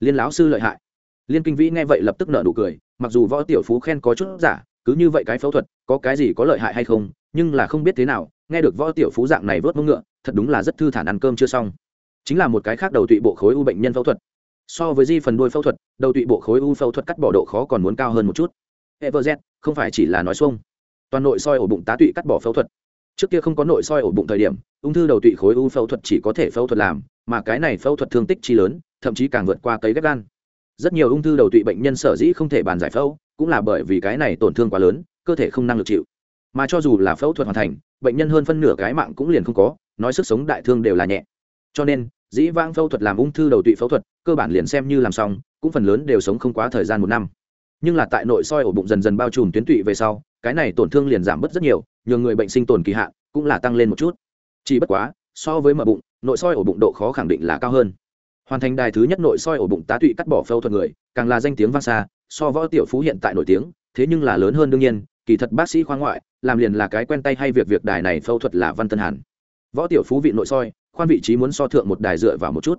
Liên lão sư lợi hại. Liên kinh vĩ nghe vậy lập tức nợ nụ cười, mặc dù võ tiểu phú khen có chút giả, cứ như vậy cái phẫu thuật, có cái gì có lợi hại hay không, nhưng là không biết thế nào, nghe được võ tiểu phú dạng này vớt mông ngựa, thật đúng là rất thư thản ăn cơm chưa xong chính là một cái khác đầu tụy bộ khối u bệnh nhân phẫu thuật. So với di phần đuôi phẫu thuật, đầu tụy bộ khối u phẫu thuật cắt bỏ độ khó còn muốn cao hơn một chút. Everz, không phải chỉ là nói xuông. Toàn nội soi ổ bụng tá tụy cắt bỏ phẫu thuật. Trước kia không có nội soi ổ bụng thời điểm, ung thư đầu tụy khối u phẫu thuật chỉ có thể phẫu thuật làm, mà cái này phẫu thuật thương tích chi lớn, thậm chí càng vượt qua cấy ghép gan. Rất nhiều ung thư đầu tụy bệnh nhân sở dĩ không thể bàn giải phẫu, cũng là bởi vì cái này tổn thương quá lớn, cơ thể không năng lực chịu. Mà cho dù là phẫu thuật hoàn thành, bệnh nhân hơn phân nửa cái mạng cũng liền không có, nói sức sống đại thương đều là nhẹ. Cho nên dĩ vãng phẫu thuật làm ung thư đầu tụy phẫu thuật, cơ bản liền xem như làm xong, cũng phần lớn đều sống không quá thời gian một năm. Nhưng là tại nội soi ổ bụng dần dần bao trùm tuyến tụy về sau, cái này tổn thương liền giảm bớt rất nhiều, nhờ người bệnh sinh tồn kỳ hạn cũng là tăng lên một chút. Chỉ bất quá, so với mở bụng, nội soi ổ bụng độ khó khẳng định là cao hơn. Hoàn thành đài thứ nhất nội soi ổ bụng tá tụy cắt bỏ phẫu thuật người, càng là danh tiếng vang xa, so võ tiểu phú hiện tại nổi tiếng, thế nhưng là lớn hơn đương nhiên, kỳ thật bác sĩ khoa ngoại, làm liền là cái quen tay hay việc việc đài này phẫu thuật là văn tân hàn. Võ tiểu phú vị nội soi khoan vị trí muốn so thượng một đài dựa vào một chút.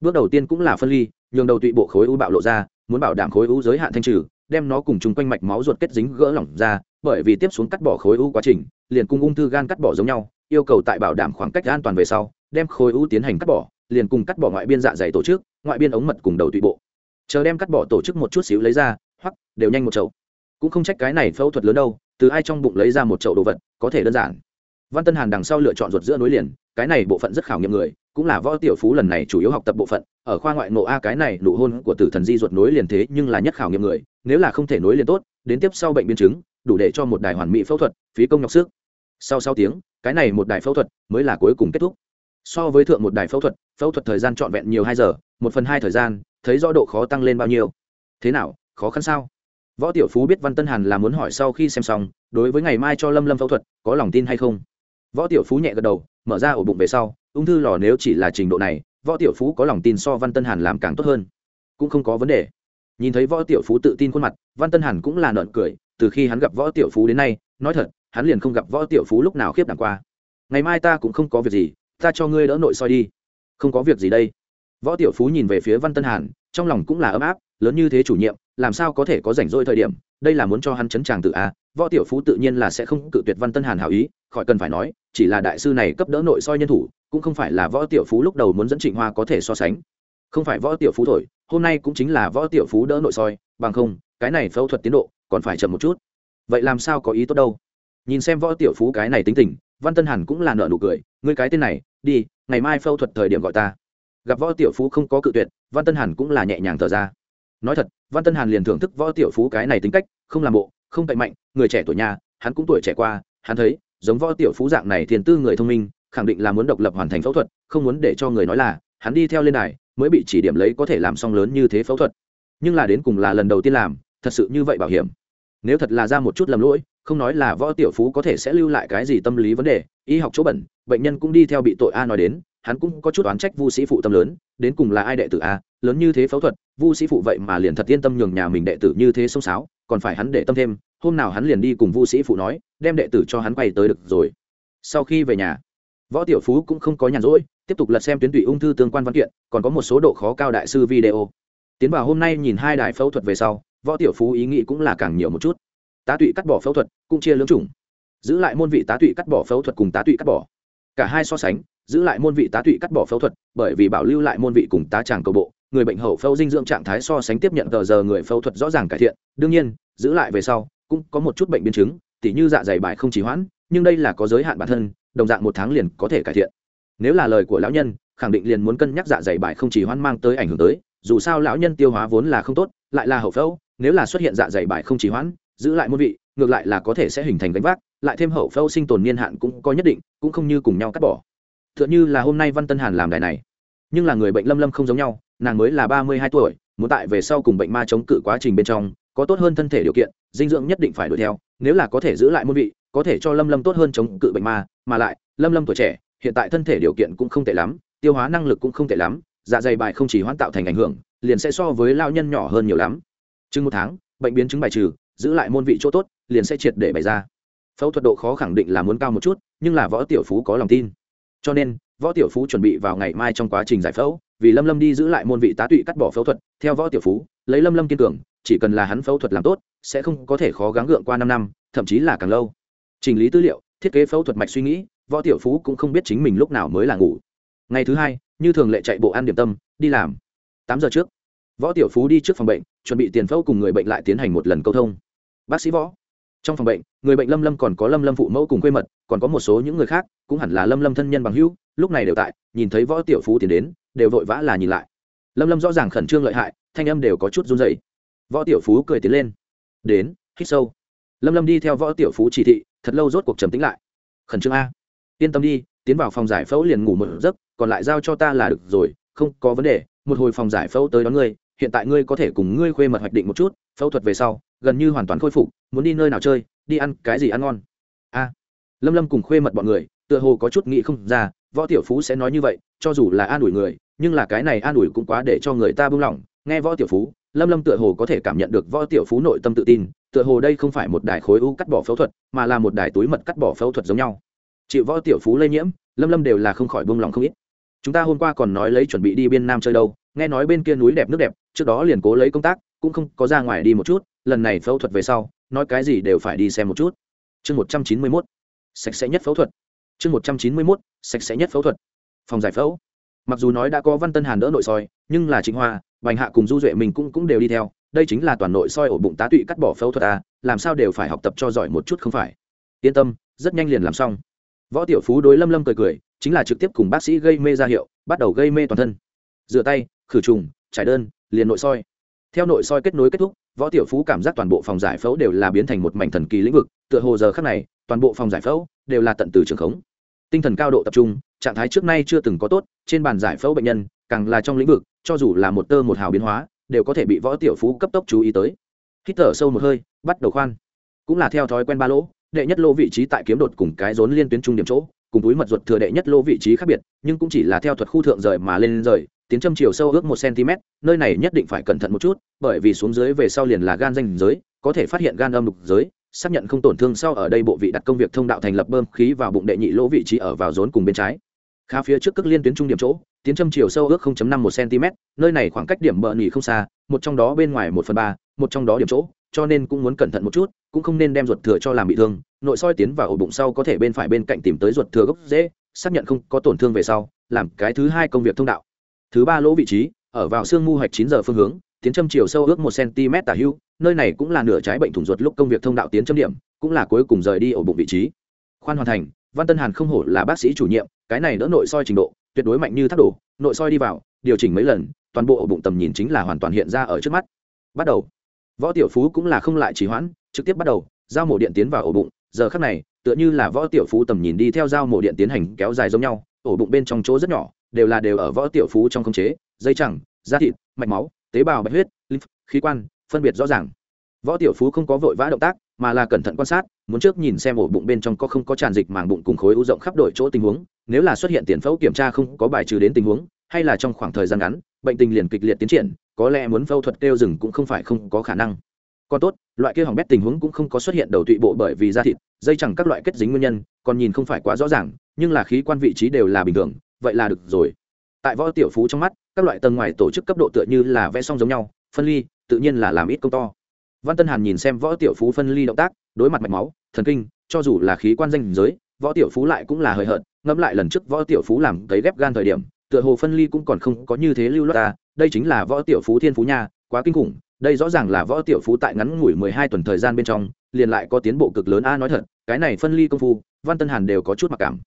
Bước đầu tiên cũng là phân ly, nhường đầu tụy bộ khối u bạo lộ ra, muốn bảo đảm khối u giới hạn thanh trừ, đem nó cùng chung quanh mạch máu ruột kết dính gỡ lỏng ra, bởi vì tiếp xuống cắt bỏ khối u quá trình, liền cùng ung thư gan cắt bỏ giống nhau, yêu cầu tại bảo đảm khoảng cách an toàn về sau, đem khối u tiến hành cắt bỏ, liền cùng cắt bỏ ngoại biên dạ dày tổ chức, ngoại biên ống mật cùng đầu tụy bộ. Chờ đem cắt bỏ tổ chức một chút xíu lấy ra, hoặc đều nhanh một chậu. Cũng không trách cái này phẫu thuật lớn đâu, từ ai trong bụng lấy ra một chậu đồ vật, có thể đơn giản văn tân hàn đằng sau lựa chọn ruột giữa nối liền, cái này bộ phận rất khảo nghiệm người, cũng là võ tiểu phú lần này chủ yếu học tập bộ phận, ở khoa ngoại nộ a cái này nụ hôn của tử thần di ruột nối liền thế nhưng là nhất khảo nghiệm người, nếu là không thể nối liền tốt, đến tiếp sau bệnh biến chứng, đủ để cho một đài hoàn mỹ phẫu thuật, phí công nhọc sức. Sau sáu tiếng, cái này một đài phẫu thuật mới là cuối cùng kết thúc. So với thượng một đài phẫu thuật phẫu thuật thời gian trọn vẹn nhiều hai giờ, một phần hai thời gian, thấy rõ độ khó tăng lên bao nhiêu. Thế nào, khó khăn sao? Võ tiểu phú biết văn tân hàn là muốn hỏi sau khi xem xong, đối với ngày mai cho lâm lâm phẫu thuật, có lòng tin hay không? Võ tiểu phú nhẹ gật đầu, mở ra ổ bụng về sau, ung thư lò nếu chỉ là trình độ này, võ tiểu phú có lòng tin so văn tân hàn làm càng tốt hơn. Cũng không có vấn đề. Nhìn thấy võ tiểu phú tự tin khuôn mặt, văn tân hàn cũng là nợn cười, từ khi hắn gặp võ tiểu phú đến nay, nói thật, hắn liền không gặp võ tiểu phú lúc nào khiếp đảm qua. Ngày mai ta cũng không có việc gì, ta cho ngươi đỡ nội soi đi. Không có việc gì đây. Võ tiểu phú nhìn về phía văn tân hàn, trong lòng cũng là ấm áp, lớn như thế chủ nhiệm, làm sao có thể có rảnh rỗi thời điểm, đây là muốn cho hắn chấn tràng tự a võ tiểu phú tự nhiên là sẽ không cự tuyệt văn tân hàn hảo ý, khỏi cần phải nói, chỉ là đại sư này cấp đỡ nội soi nhân thủ, cũng không phải là võ tiểu phú lúc đầu muốn dẫn trịnh hoa có thể so sánh. Không phải võ tiểu phú thổi, hôm nay cũng chính là võ tiểu phú đỡ nội soi, bằng không, cái này phẫu thuật tiến độ còn phải chậm một chút. Vậy làm sao có ý tốt đâu? Nhìn xem võ tiểu phú cái này tính tình, văn tân hàn cũng là nợ nụ cười, ngươi cái tên này, đi, ngày mai phẫu thuật thời điểm gọi ta. Gặp võ tiểu phú không có cự tuyệt, văn tân hàn cũng là nhẹ nhàng thở ra. Nói thật, văn tân hàn liền thưởng thức võ tiểu phú cái này tính cách, không làm bộ không cậy mạnh, người trẻ tuổi nhà, hắn cũng tuổi trẻ qua, hắn thấy, giống võ tiểu phú dạng này thiền tư người thông minh, khẳng định là muốn độc lập hoàn thành phẫu thuật, không muốn để cho người nói là, hắn đi theo lên đài, mới bị chỉ điểm lấy có thể làm xong lớn như thế phẫu thuật. Nhưng là đến cùng là lần đầu tiên làm, thật sự như vậy bảo hiểm. Nếu thật là ra một chút lầm lỗi, không nói là võ tiểu phú có thể sẽ lưu lại cái gì tâm lý vấn đề, y học chỗ bẩn, bệnh nhân cũng đi theo bị tội a nói đến, hắn cũng có chút oán trách vu sĩ phụ tâm lớn, đến cùng là ai đệ tử a, lớn như thế phẫu thuật, vu sĩ phụ vậy mà liền thật yên tâm nhường nhà mình đệ tử như thế xông xáo còn phải hắn để tâm thêm, hôm nào hắn liền đi cùng vu sĩ phụ nói, đem đệ tử cho hắn quay tới được rồi. Sau khi về nhà, võ tiểu phú cũng không có nhàn rỗi, tiếp tục lật xem tuyến tụy ung thư tương quan văn kiện, còn có một số độ khó cao đại sư video. Tiến vào hôm nay nhìn hai đài phẫu thuật về sau, võ tiểu phú ý nghĩ cũng là càng nhiều một chút. Tá tụy cắt bỏ phẫu thuật, cũng chia lưỡng chủng. Giữ lại môn vị tá tụy cắt bỏ phẫu thuật cùng tá tụy cắt bỏ. Cả hai so sánh, giữ lại môn vị tá tụy cắt bỏ phẫu thuật, bởi vì bảo lưu lại môn vị cùng tá tràng cầu bộ người bệnh hậu phẫu dinh dưỡng trạng thái so sánh tiếp nhận tờ giờ người phẫu thuật rõ ràng cải thiện. Đương nhiên, giữ lại về sau, cũng có một chút bệnh biến chứng, tỉ như dạ dày bài không chỉ hoãn, nhưng đây là có giới hạn bản thân, đồng dạng một tháng liền có thể cải thiện. Nếu là lời của lão nhân, khẳng định liền muốn cân nhắc dạ dày bài không chỉ hoãn mang tới ảnh hưởng tới, dù sao lão nhân tiêu hóa vốn là không tốt, lại là hậu phẫu, nếu là xuất hiện dạ dày bài không chỉ hoãn, giữ lại môn vị, ngược lại là có thể sẽ hình thành gánh vác, lại thêm hậu phẫu sinh tồn niên hạn cũng có nhất định, cũng không như cùng nhau cắt bỏ. T h ư ợ n như là hôm nay văn tân hàn làm đài này nhưng là người bệnh lâm lâm không giống nhau, nàng mới là ba mươi hai tuổi, muốn tại về sau cùng bệnh ma chống cự quá trình bên trong, có tốt hơn thân thể điều kiện, dinh dưỡng nhất định phải đuổi theo, nếu là có thể giữ lại môn vị, có thể cho lâm lâm tốt hơn chống cự bệnh ma, mà lại, lâm lâm tuổi trẻ, hiện tại thân thể điều kiện cũng không tệ lắm, tiêu hóa năng lực cũng không tệ lắm dạ dày bài không chỉ hoãn tạo thành ảnh hưởng, liền sẽ so với lao nhân nhỏ hơn nhiều lắm. Chừng một tháng, bệnh biến chứng bài trừ, giữ lại môn vị chỗ tốt, liền sẽ triệt để bày ra. Phẫu thuật độ khó khẳng định là muốn cao một chút, nhưng là võ tiểu phú có lòng tin. Cho nên võ tiểu phú chuẩn bị vào ngày mai trong quá trình giải phẫu, vì lâm lâm đi giữ lại môn vị tá tụy cắt bỏ phẫu thuật, theo võ tiểu phú, lấy lâm lâm kiên cường, chỉ cần là hắn phẫu thuật làm tốt, sẽ không có thể khó gắng gượng qua năm năm, thậm chí là càng lâu. Chỉnh lý tư liệu, thiết kế phẫu thuật mạch suy nghĩ, võ tiểu phú cũng không biết chính mình lúc nào mới là ngủ. Ngày thứ hai, như thường lệ chạy bộ ăn điểm tâm, đi làm. Tám giờ trước, võ tiểu phú đi trước phòng bệnh, chuẩn bị tiền phẫu cùng người bệnh lại tiến hành một lần câu thông. Bác sĩ võ. Trong phòng bệnh, người bệnh lâm lâm còn có lâm lâm phụ mẫu cùng quê mật, còn có một số những người khác, cũng hẳn là lâm lâm thân nhân bằng hữu lúc này đều tại, nhìn thấy võ tiểu phú tiến đến, đều vội vã là nhìn lại. Lâm lâm rõ ràng khẩn trương lợi hại, thanh âm đều có chút run dày võ tiểu phú cười tiến lên. Đến, hít sâu. Lâm lâm đi theo võ tiểu phú chỉ thị, thật lâu rốt cuộc trầm tính lại. Khẩn trương a. Yên tâm đi, tiến vào phòng giải phẫu liền ngủ một giấc, còn lại giao cho ta là được rồi, không có vấn đề, một hồi phòng giải phẫu tới đón ngươi, hiện tại ngươi có thể cùng ngươi khuê mật hoạch định một chút, phẫu thuật về sau, gần như hoàn toàn khôi phục, muốn đi nơi nào chơi, đi ăn cái gì ăn ngon. A. Lâm lâm cùng khuê mật bọn người, tựa hồ có chút nghĩ không ra võ tiểu phú sẽ nói như vậy, cho dù là an ủi người, nhưng là cái này an ủi cũng quá để cho người ta buông lỏng. Nghe võ tiểu phú, lâm lâm tựa hồ có thể cảm nhận được võ tiểu phú nội tâm tự tin, tựa hồ đây không phải một đài khối u cắt bỏ phẫu thuật, mà là một đài túi mật cắt bỏ phẫu thuật giống nhau. Chịu võ tiểu phú lây nhiễm, lâm lâm đều là không khỏi buông lỏng không ít. Chúng ta hôm qua còn nói lấy chuẩn bị đi biên nam chơi đâu, nghe nói bên kia núi đẹp nước đẹp, trước đó liền cố lấy công tác, cũng không có ra ngoài đi một chút, lần này phẫu thuật về sau, nói cái gì đều phải đi xem một chút. Chương một trăm chín mươi mốt, sạch sẽ nhất phẫu thuật chương một trăm chín mươi mốt, sạch sẽ nhất phẫu thuật. Phòng giải phẫu. Mặc dù nói đã có văn tân hàn đỡ nội soi, nhưng là chính hoa, bành hạ cùng du duệ mình cũng cũng đều đi theo. Đây chính là toàn nội soi ổ bụng tá tụy cắt bỏ phẫu thuật à làm sao đều phải học tập cho giỏi một chút không phải? Yên tâm, rất nhanh liền làm xong. Võ tiểu phú đối lâm lâm cười cười, chính là trực tiếp cùng bác sĩ gây mê ra hiệu, bắt đầu gây mê toàn thân. Rửa tay, khử trùng, trải đơn, liền nội soi. Theo nội soi kết nối kết thúc, võ tiểu phú cảm giác toàn bộ phòng giải phẫu đều là biến thành một mảnh thần kỳ lĩnh vực, tựa hồ giờ khác này, toàn bộ phòng giải phẫu đều là tận từ trường khống. Tinh thần cao độ tập trung, trạng thái trước nay chưa từng có tốt, trên bàn giải phẫu bệnh nhân, càng là trong lĩnh vực, cho dù là một tơ một hào biến hóa, đều có thể bị võ tiểu phú cấp tốc chú ý tới. Hít thở sâu một hơi, bắt đầu khoan. Cũng là theo thói quen ba lỗ, đệ nhất lỗ vị trí tại kiếm đột cùng cái rốn liên tuyến trung điểm chỗ, cùng túi mật ruột thừa đệ nhất lỗ vị trí khác biệt, nhưng cũng chỉ là theo thuật khu thượng rời mà lên rời, tiến châm chiều sâu ước một cm, nơi này nhất định phải cẩn thận một chút, bởi vì xuống dưới về sau liền là gan danh giới, có thể phát hiện gan âm đục giới xác nhận không tổn thương sau ở đây bộ vị đặt công việc thông đạo thành lập bơm khí vào bụng đệ nhị lỗ vị trí ở vào rốn cùng bên trái. Khá phía trước cước liên tuyến trung điểm chỗ, tiến châm chiều sâu ước 0.5 một cm, nơi này khoảng cách điểm bờ nỉ không xa, một trong đó bên ngoài một phần ba, một trong đó điểm chỗ, cho nên cũng muốn cẩn thận một chút, cũng không nên đem ruột thừa cho làm bị thương, nội soi tiến vào ổ bụng sau có thể bên phải bên cạnh tìm tới ruột thừa gốc dễ, xác nhận không có tổn thương về sau, làm cái thứ hai công việc thông đạo. Thứ ba lỗ vị trí, ở vào xương mu hoạch chín giờ phương hướng tiến châm chiều sâu ước một cm tả hưu, nơi này cũng là nửa trái bệnh thủng ruột lúc công việc thông đạo tiến châm điểm, cũng là cuối cùng rời đi ổ bụng vị trí. Khoan hoàn thành, văn tân hàn không hổ là bác sĩ chủ nhiệm, cái này đỡ nội soi trình độ, tuyệt đối mạnh như thác đổ, nội soi đi vào, điều chỉnh mấy lần, toàn bộ ổ bụng tầm nhìn chính là hoàn toàn hiện ra ở trước mắt. Bắt đầu. Võ tiểu phú cũng là không lại trì hoãn, trực tiếp bắt đầu, giao mổ điện tiến vào ổ bụng, giờ khắc này, tựa như là võ tiểu phú tầm nhìn đi theo giao mổ điện tiến hành kéo dài giống nhau, ổ bụng bên trong chỗ rất nhỏ, đều là đều ở võ tiểu phú trong khống chế, dây chẳng, da thịt, mạch máu tế bào bạch huyết lymph, khí quan phân biệt rõ ràng. Võ tiểu phú không có vội vã động tác mà là cẩn thận quan sát muốn trước nhìn xem ổ bụng bên trong có không có tràn dịch màng bụng cùng khối u rộng khắp đổi chỗ tình huống nếu là xuất hiện tiền phẫu kiểm tra không có bài trừ đến tình huống hay là trong khoảng thời gian ngắn bệnh tình liền kịch liệt tiến triển có lẽ muốn phẫu thuật kêu dừng cũng không phải không có khả năng. Còn tốt loại kia hỏng bét tình huống cũng không có xuất hiện đầu tụy bộ bởi vì da thịt dây chẳng các loại kết dính nguyên nhân còn nhìn không phải quá rõ ràng nhưng là khí quan vị trí đều là bình thường vậy là được rồi. Tại võ tiểu phú trong mắt các loại tầng ngoài tổ chức cấp độ tựa như là vẽ song giống nhau, phân ly, tự nhiên là làm ít công to. Văn tân hàn nhìn xem võ tiểu phú phân ly động tác, đối mặt mạch máu, thần kinh, cho dù là khí quan danh giới, võ tiểu phú lại cũng là hời hợt, ngẫm lại lần trước võ tiểu phú làm cấy ghép gan thời điểm, tựa hồ phân ly cũng còn không có như thế lưu loát ta, đây chính là võ tiểu phú thiên phú nha, quá kinh khủng, đây rõ ràng là võ tiểu phú tại ngắn ngủi mười hai tuần thời gian bên trong, liền lại có tiến bộ cực lớn. A nói thật, cái này phân ly công phu, văn tân hàn đều có chút mặc cảm.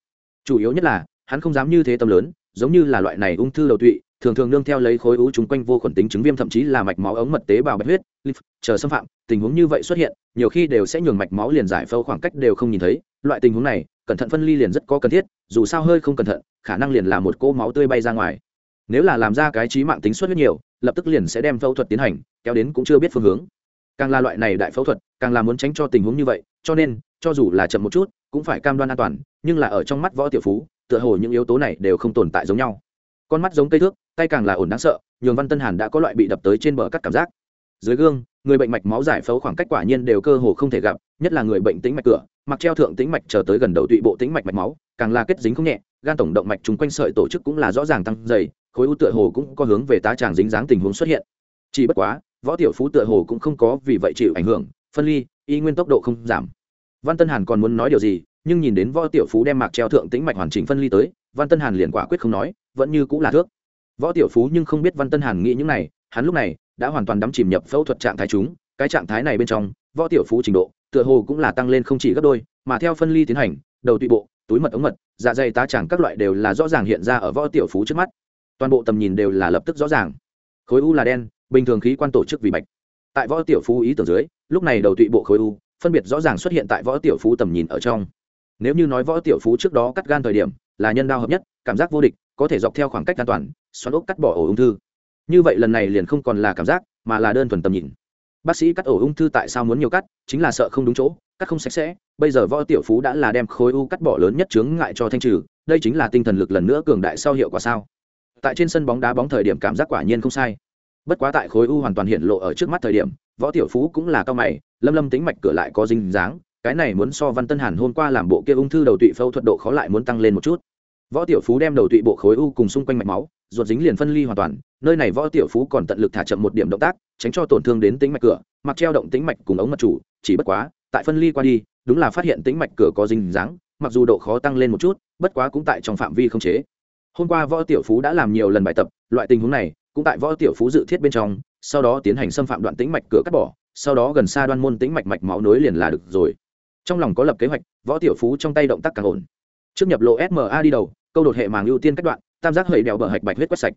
Chủ yếu nhất là, hắn không dám như thế tâm lớn giống như là loại này ung thư đầu tụy, thường thường nương theo lấy khối u chung quanh vô khuẩn tính chứng viêm, thậm chí là mạch máu ống mật tế bào bạch huyết chờ xâm phạm, tình huống như vậy xuất hiện, nhiều khi đều sẽ nhường mạch máu liền giải phẫu khoảng cách đều không nhìn thấy. Loại tình huống này, cẩn thận phân ly liền rất có cần thiết, dù sao hơi không cẩn thận, khả năng liền là một cỗ máu tươi bay ra ngoài. Nếu là làm ra cái trí mạng tính suất rất nhiều, lập tức liền sẽ đem phẫu thuật tiến hành, kéo đến cũng chưa biết phương hướng. Càng là loại này đại phẫu thuật, càng là muốn tránh cho tình huống như vậy, cho nên, cho dù là chậm một chút, cũng phải cam đoan an toàn, nhưng là ở trong mắt võ tiểu phú tựa hồ những yếu tố này đều không tồn tại giống nhau. Con mắt giống cây thước, tay càng là ổn đáng sợ, nhường văn tân hàn đã có loại bị đập tới trên bờ cắt cảm giác. Dưới gương, người bệnh mạch máu giải phẫu khoảng cách quả nhiên đều cơ hồ không thể gặp, nhất là người bệnh tĩnh mạch cửa, mặc treo thượng tĩnh mạch chờ tới gần đầu tụy bộ tĩnh mạch mạch máu, càng là kết dính không nhẹ, gan tổng động mạch chung quanh sợi tổ chức cũng là rõ ràng tăng dày, khối u tựa hồ cũng có hướng về tá tràng dính dáng tình huống xuất hiện. Chỉ bất quá, võ tiểu phú tựa hồ cũng không có vì vậy chịu ảnh hưởng, phân ly, y nguyên tốc độ không giảm. Văn tân hàn còn muốn nói điều gì nhưng nhìn đến võ tiểu phú đem mạc treo thượng tĩnh mạch hoàn chỉnh phân ly tới, văn tân hàn liền quả quyết không nói, vẫn như cũng là thước. Võ tiểu phú nhưng không biết văn tân hàn nghĩ những này, hắn lúc này đã hoàn toàn đắm chìm nhập phẫu thuật trạng thái chúng, cái trạng thái này bên trong, võ tiểu phú trình độ, tựa hồ cũng là tăng lên không chỉ gấp đôi, mà theo phân ly tiến hành, đầu tụy bộ, túi mật ống mật dạ dày tá tràng các loại đều là rõ ràng hiện ra ở võ tiểu phú trước mắt. Toàn bộ tầm nhìn đều là lập tức rõ ràng. Khối u là đen, bình thường khí quan tổ chức vì bạch. Tại võ tiểu phú ý tưởng dưới, lúc này đầu tụy bộ khối u phân biệt rõ ràng xuất hiện tại võ tiểu phú tầm nhìn ở trong nếu như nói võ tiểu phú trước đó cắt gan thời điểm là nhân đao hợp nhất, cảm giác vô địch, có thể dọc theo khoảng cách an toàn, xoắn ốc cắt bỏ ổ ung thư. Như vậy lần này liền không còn là cảm giác, mà là đơn thuần tầm nhìn. Bác sĩ cắt ổ ung thư tại sao muốn nhiều cắt, chính là sợ không đúng chỗ, cắt không sạch sẽ, bây giờ võ tiểu phú đã là đem khối u cắt bỏ lớn nhất chướng ngại cho thanh trừ, đây chính là tinh thần lực lần nữa cường đại sau hiệu quả sao? Tại trên sân bóng đá bóng thời điểm cảm giác quả nhiên không sai. Bất quá tại khối u hoàn toàn hiện lộ ở trước mắt thời điểm, võ tiểu phú cũng là cao mày, lâm lâm tính mạch cửa lại có dinh dáng cái này muốn so văn tân hàn hôm qua làm bộ kia ung thư đầu tụy phẫu thuật độ khó lại muốn tăng lên một chút. Võ tiểu phú đem đầu tụy bộ khối u cùng xung quanh mạch máu, ruột dính liền phân ly hoàn toàn, nơi này võ tiểu phú còn tận lực thả chậm một điểm động tác, tránh cho tổn thương đến tính mạch cửa, mặc treo động tính mạch cùng ống mật chủ, chỉ bất quá, tại phân ly qua đi, đúng là phát hiện tính mạch cửa có dinh dáng, mặc dù độ khó tăng lên một chút, bất quá cũng tại trong phạm vi không chế. Hôm qua võ tiểu phú đã làm nhiều lần bài tập, loại tình huống này cũng tại võ tiểu phú dự thiết bên trong, sau đó tiến hành xâm phạm đoạn tính mạch cửa cắt bỏ, sau đó gần xa đoan môn tính mạch mạch máu nối liền là được rồi trong lòng có lập kế hoạch, võ tiểu phú trong tay động tác càng ổn. Trước nhập lộ sma đi đầu, câu đột hệ màng ưu tiên cách đoạn, tam giác hầy đèo bờ hạch bạch huyết quét sạch.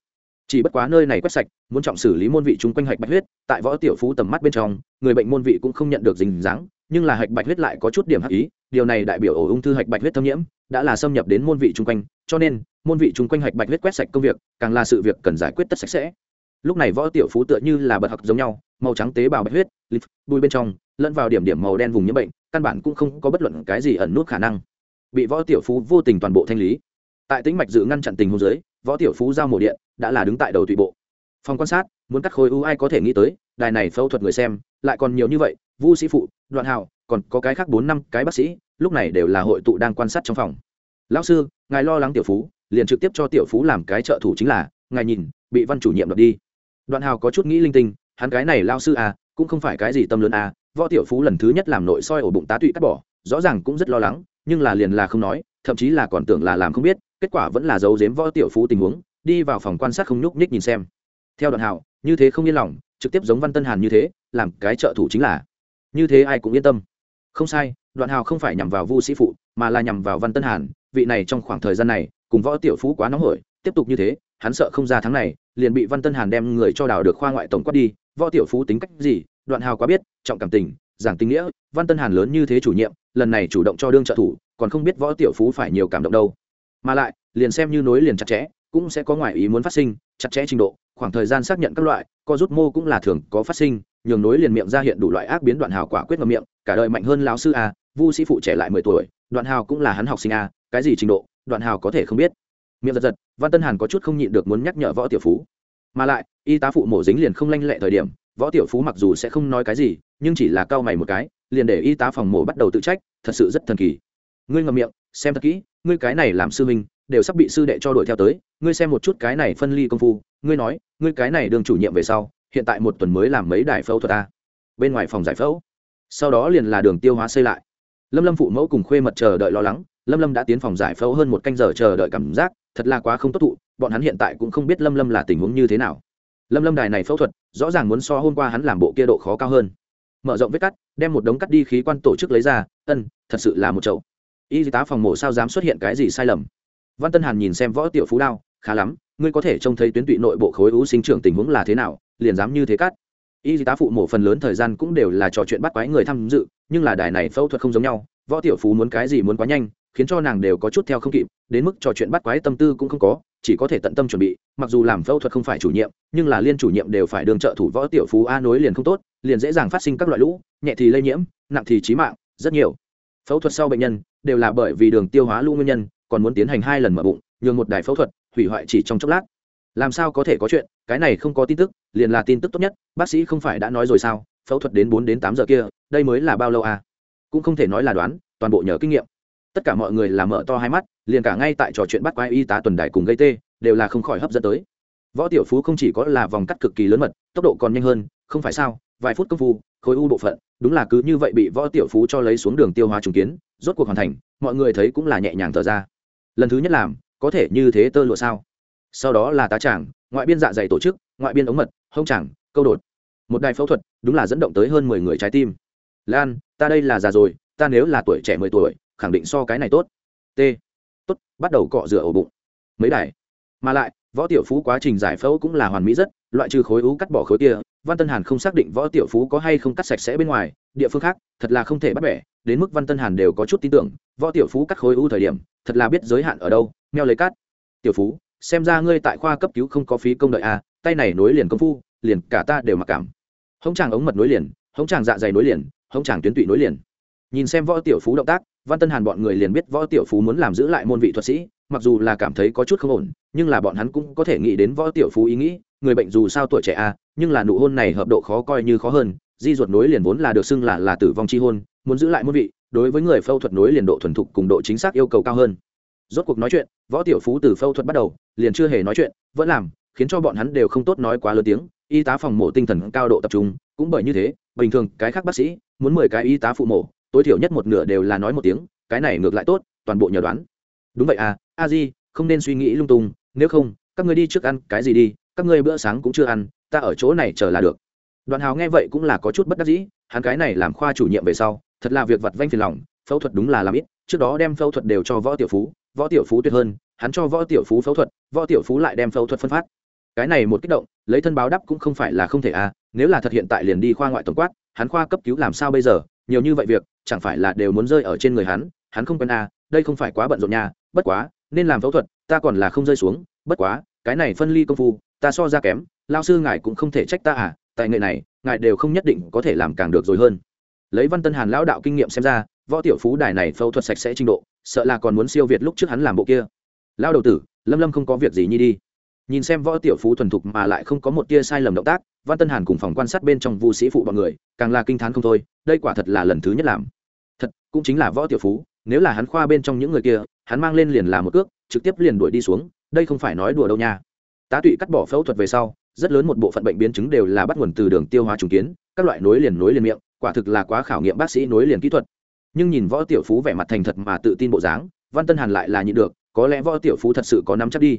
Chỉ bất quá nơi này quét sạch, muốn trọng xử lý môn vị chung quanh hạch bạch huyết, tại võ tiểu phú tầm mắt bên trong, người bệnh môn vị cũng không nhận được dình dáng, nhưng là hạch bạch huyết lại có chút điểm hắc ý, điều này đại biểu ổ ung thư hạch bạch huyết thâm nhiễm đã là xâm nhập đến môn vị chung quanh, cho nên, môn vị chung quanh hạch bạch huyết quét sạch công việc, càng là sự việc cần giải quyết tất sạch sẽ. Lúc này võ tiểu phú tựa như là bật hặc giống nhau, màu trắng tế bào bạch huyết lip bùi bên trong lẫn vào điểm điểm màu đen vùng nhiễm bệnh, căn bản cũng không có bất luận cái gì ẩn nút khả năng. Bị võ tiểu phú vô tình toàn bộ thanh lý. Tại tĩnh mạch dự ngăn chặn tình hồ dưới, võ tiểu phú giao mổ điện đã là đứng tại đầu tụy bộ. Phòng quan sát, muốn cắt khối u ai có thể nghĩ tới, đài này phẫu thuật người xem, lại còn nhiều như vậy, vu sĩ phụ, đoạn hào, còn có cái khác bốn năm cái bác sĩ, lúc này đều là hội tụ đang quan sát trong phòng. Lão sư, ngài lo lắng tiểu phú, liền trực tiếp cho tiểu phú làm cái trợ thủ chính là, ngài nhìn, bị văn chủ nhiệm đập đi. Đoạn hào có chút nghĩ linh tinh, hắn cái này lao sư à cũng không phải cái gì tâm lớn à võ tiểu phú lần thứ nhất làm nội soi ổ bụng tá tụy cắt bỏ, rõ ràng cũng rất lo lắng, nhưng là liền là không nói, thậm chí là còn tưởng là làm không biết, kết quả vẫn là giấu giếm võ tiểu phú tình huống, đi vào phòng quan sát không nhúc nhích nhìn xem. Theo đoạn hào như thế không yên lòng, trực tiếp giống văn tân hàn như thế, làm cái trợ thủ chính là. Như thế ai cũng yên tâm. Không sai, đoạn hào không phải nhằm vào vu sĩ phụ, mà là nhằm vào văn tân hàn, vị này trong khoảng thời gian này, cùng võ tiểu phú quá nóng hổi, tiếp tục như thế, hắn sợ không ra tháng này, liền bị văn tân hàn đem người cho đào được khoa ngoại tổng quát đi võ tiểu phú tính cách gì, đoạn hào quá biết, trọng cảm tình, giảng tình nghĩa, văn tân hàn lớn như thế chủ nhiệm, lần này chủ động cho đương trợ thủ, còn không biết võ tiểu phú phải nhiều cảm động đâu. Mà lại, liền xem như nối liền chặt chẽ, cũng sẽ có ngoại ý muốn phát sinh, chặt chẽ trình độ, khoảng thời gian xác nhận các loại, co rút mô cũng là thường có phát sinh, nhường nối liền miệng ra hiện đủ loại ác biến đoạn hào quả quyết ngầm miệng, cả đời mạnh hơn lão sư a, vu sĩ phụ trẻ lại mười tuổi, đoạn hào cũng là hắn học sinh a, cái gì trình độ, đoạn hào có thể không biết. Miệng giật giật, văn tân hàn có chút không nhịn được muốn nhắc nhở võ tiểu phú mà lại, y tá phụ mổ dính liền không lanh lệ thời điểm, võ tiểu phú mặc dù sẽ không nói cái gì, nhưng chỉ là cau mày một cái, liền để y tá phòng mổ bắt đầu tự trách, thật sự rất thần kỳ. Ngươi ngậm miệng, xem thật kỹ, ngươi cái này làm sư minh đều sắp bị sư đệ cho đuổi theo tới, ngươi xem một chút cái này phân ly công phu, ngươi nói, ngươi cái này đương chủ nhiệm về sau, hiện tại một tuần mới làm mấy đài phẫu thuật ta bên ngoài phòng giải phẫu. Sau đó liền là đường tiêu hóa xây lại. Lâm lâm phụ mẫu cùng khuê mật chờ đợi lo lắng lâm lâm đã tiến phòng giải phẫu hơn một canh giờ chờ đợi cảm giác, thật là quá không tốt thụ, bọn hắn hiện tại cũng không biết lâm lâm là tình huống như thế nào. Lâm lâm đài này phẫu thuật, rõ ràng muốn so hôm qua hắn làm bộ kia độ khó cao hơn. Mở rộng vết cắt, đem một đống cắt đi khí quan tổ chức lấy ra, ân, thật sự là một chậu. Y tá phòng mổ sao dám xuất hiện cái gì sai lầm? Văn tân hàn nhìn xem võ tiểu phú đao, khá lắm, ngươi có thể trông thấy tuyến tụy nội bộ khối u sinh trưởng tình huống là thế nào, liền dám như thế cắt. Y tá phụ mổ phần lớn thời gian cũng đều là trò chuyện bắt quái người tham dự, nhưng là đài này phẫu thuật không giống nhau, võ tiểu phú muốn cái gì muốn quá nhanh khiến cho nàng đều có chút theo không kịp, đến mức trò chuyện bắt quái tâm tư cũng không có, chỉ có thể tận tâm chuẩn bị, mặc dù làm phẫu thuật không phải chủ nhiệm, nhưng là liên chủ nhiệm đều phải đường trợ thủ võ tiểu phú a nối liền không tốt, liền dễ dàng phát sinh các loại lũ, nhẹ thì lây nhiễm, nặng thì trí mạng, rất nhiều. Phẫu thuật sau bệnh nhân, đều là bởi vì đường tiêu hóa lũ nguyên nhân, còn muốn tiến hành hai lần mở bụng, nhường một đài phẫu thuật, hủy hoại chỉ trong chốc lát. Làm sao có thể có chuyện, cái này không có tin tức, liền là tin tức tốt nhất, bác sĩ không phải đã nói rồi sao, phẫu thuật đến bốn đến tám giờ kia, đây mới là bao lâu à? Cũng không thể nói là đoán, toàn bộ nhờ kinh nghiệm tất cả mọi người là mở to hai mắt, liền cả ngay tại trò chuyện bắt quái y tá tuần đài cùng gây tê, đều là không khỏi hấp dẫn tới. Võ tiểu phú không chỉ có là vòng cắt cực kỳ lớn mật, tốc độ còn nhanh hơn, không phải sao, vài phút công phu, khối u bộ phận, đúng là cứ như vậy bị võ tiểu phú cho lấy xuống đường tiêu hóa trùng kiến, rốt cuộc hoàn thành, mọi người thấy cũng là nhẹ nhàng thở ra. Lần thứ nhất làm, có thể như thế tơ lụa sao? Sau đó là tá tràng, ngoại biên dạ dày tổ chức, ngoại biên ống mật, hông tràng, câu đột. Một đài phẫu thuật, đúng là dẫn động tới hơn mười người trái tim. Lan, ta đây là già rồi, ta nếu là tuổi trẻ mười tuổi khẳng định so cái này tốt. T. Tốt, bắt đầu cọ rửa ổ bụng. Mấy đài. Mà lại, võ tiểu phú quá trình giải phẫu cũng là hoàn mỹ rất, loại trừ khối u cắt bỏ khối kia, văn tân hàn không xác định võ tiểu phú có hay không cắt sạch sẽ bên ngoài, địa phương khác, thật là không thể bắt bẻ, đến mức văn tân hàn đều có chút tin tưởng, võ tiểu phú cắt khối u thời điểm, thật là biết giới hạn ở đâu, meo lấy cắt. Tiểu phú, xem ra ngươi tại khoa cấp cứu không có phí công đợi à tay này nối liền công phu, liền cả ta đều mặc cảm. Hống tràng ống mật nối liền, hống tràng dạ dày nối liền, hống tràng tuyến tụy nối liền. Nhìn xem võ tiểu phú động tác văn tân hàn bọn người liền biết võ tiểu phú muốn làm giữ lại môn vị thuật sĩ, mặc dù là cảm thấy có chút không ổn, nhưng là bọn hắn cũng có thể nghĩ đến võ tiểu phú ý nghĩ, người bệnh dù sao tuổi trẻ à nhưng là nụ hôn này hợp độ khó coi như khó hơn, di ruột nối liền vốn là được xưng là là tử vong chi hôn, muốn giữ lại môn vị, đối với người phẫu thuật nối liền độ thuần thục cùng độ chính xác yêu cầu cao hơn. Rốt cuộc nói chuyện, võ tiểu phú từ phẫu thuật bắt đầu, liền chưa hề nói chuyện, vẫn làm, khiến cho bọn hắn đều không tốt nói quá lớn tiếng, y tá phòng mổ tinh thần cao độ tập trung, cũng bởi như thế, bình thường, cái khác bác sĩ, muốn mười cái y tá phụ mổ tối thiểu nhất một nửa đều là nói một tiếng, cái này ngược lại tốt, toàn bộ nhờ đoán. Đúng vậy à a di, không nên suy nghĩ lung tung, nếu không, các ngươi đi trước ăn cái gì đi, các ngươi bữa sáng cũng chưa ăn, ta ở chỗ này chờ là được. Đoàn hào nghe vậy cũng là có chút bất đắc dĩ, hắn cái này làm khoa chủ nhiệm về sau, thật là việc vặt vanh phiền lòng, phẫu thuật đúng là làm ít, trước đó đem phẫu thuật đều cho võ tiểu phú, võ tiểu phú tuyệt hơn, hắn cho võ tiểu phú phẫu thuật, võ tiểu phú lại đem phẫu thuật phân phát. Cái này một kích động, lấy thân báo đáp cũng không phải là không thể à nếu là thật hiện tại liền đi khoa ngoại tổng quát, hắn khoa cấp cứu làm sao bây giờ, nhiều như vậy việc chẳng phải là đều muốn rơi ở trên người hắn hắn không quen à đây không phải quá bận rộn nha, bất quá, nên làm phẫu thuật, ta còn là không rơi xuống, bất quá, cái này phân ly công phu, ta so ra kém, lao sư ngài cũng không thể trách ta à tại nghệ này, ngài đều không nhất định có thể làm càng được rồi hơn. Lấy văn tân hàn lão đạo kinh nghiệm xem ra, võ tiểu phú đài này phẫu thuật sạch sẽ trình độ, sợ là còn muốn siêu việt lúc trước hắn làm bộ kia. Lao đầu tử, lâm lâm không có việc gì nhi đi. Nhìn xem võ tiểu phú thuần thục mà lại không có một tia sai lầm động tác văn tân hàn cùng phòng quan sát bên trong vu sĩ phụ bọn người, càng là kinh t h á n không thôi, đây quả thật là lần thứ nhất làm. Thật, cũng chính là võ tiểu phú, nếu là hắn khoa bên trong những người kia, hắn mang lên liền là một cước, trực tiếp liền đuổi đi xuống, đây không phải nói đùa đâu nha. Tá tụy cắt bỏ phẫu thuật về sau, rất lớn một bộ phận bệnh biến chứng đều là bắt nguồn từ đường tiêu hóa trùng kiến, các loại nối liền nối liền miệng, quả thực là quá khảo nghiệm bác sĩ nối liền kỹ thuật. Nhưng nhìn võ tiểu phú vẻ mặt thành thật mà tự tin bộ dáng, văn tân hàn lại là nhịn được, có lẽ võ tiểu phú thật sự có nắm chắc đi.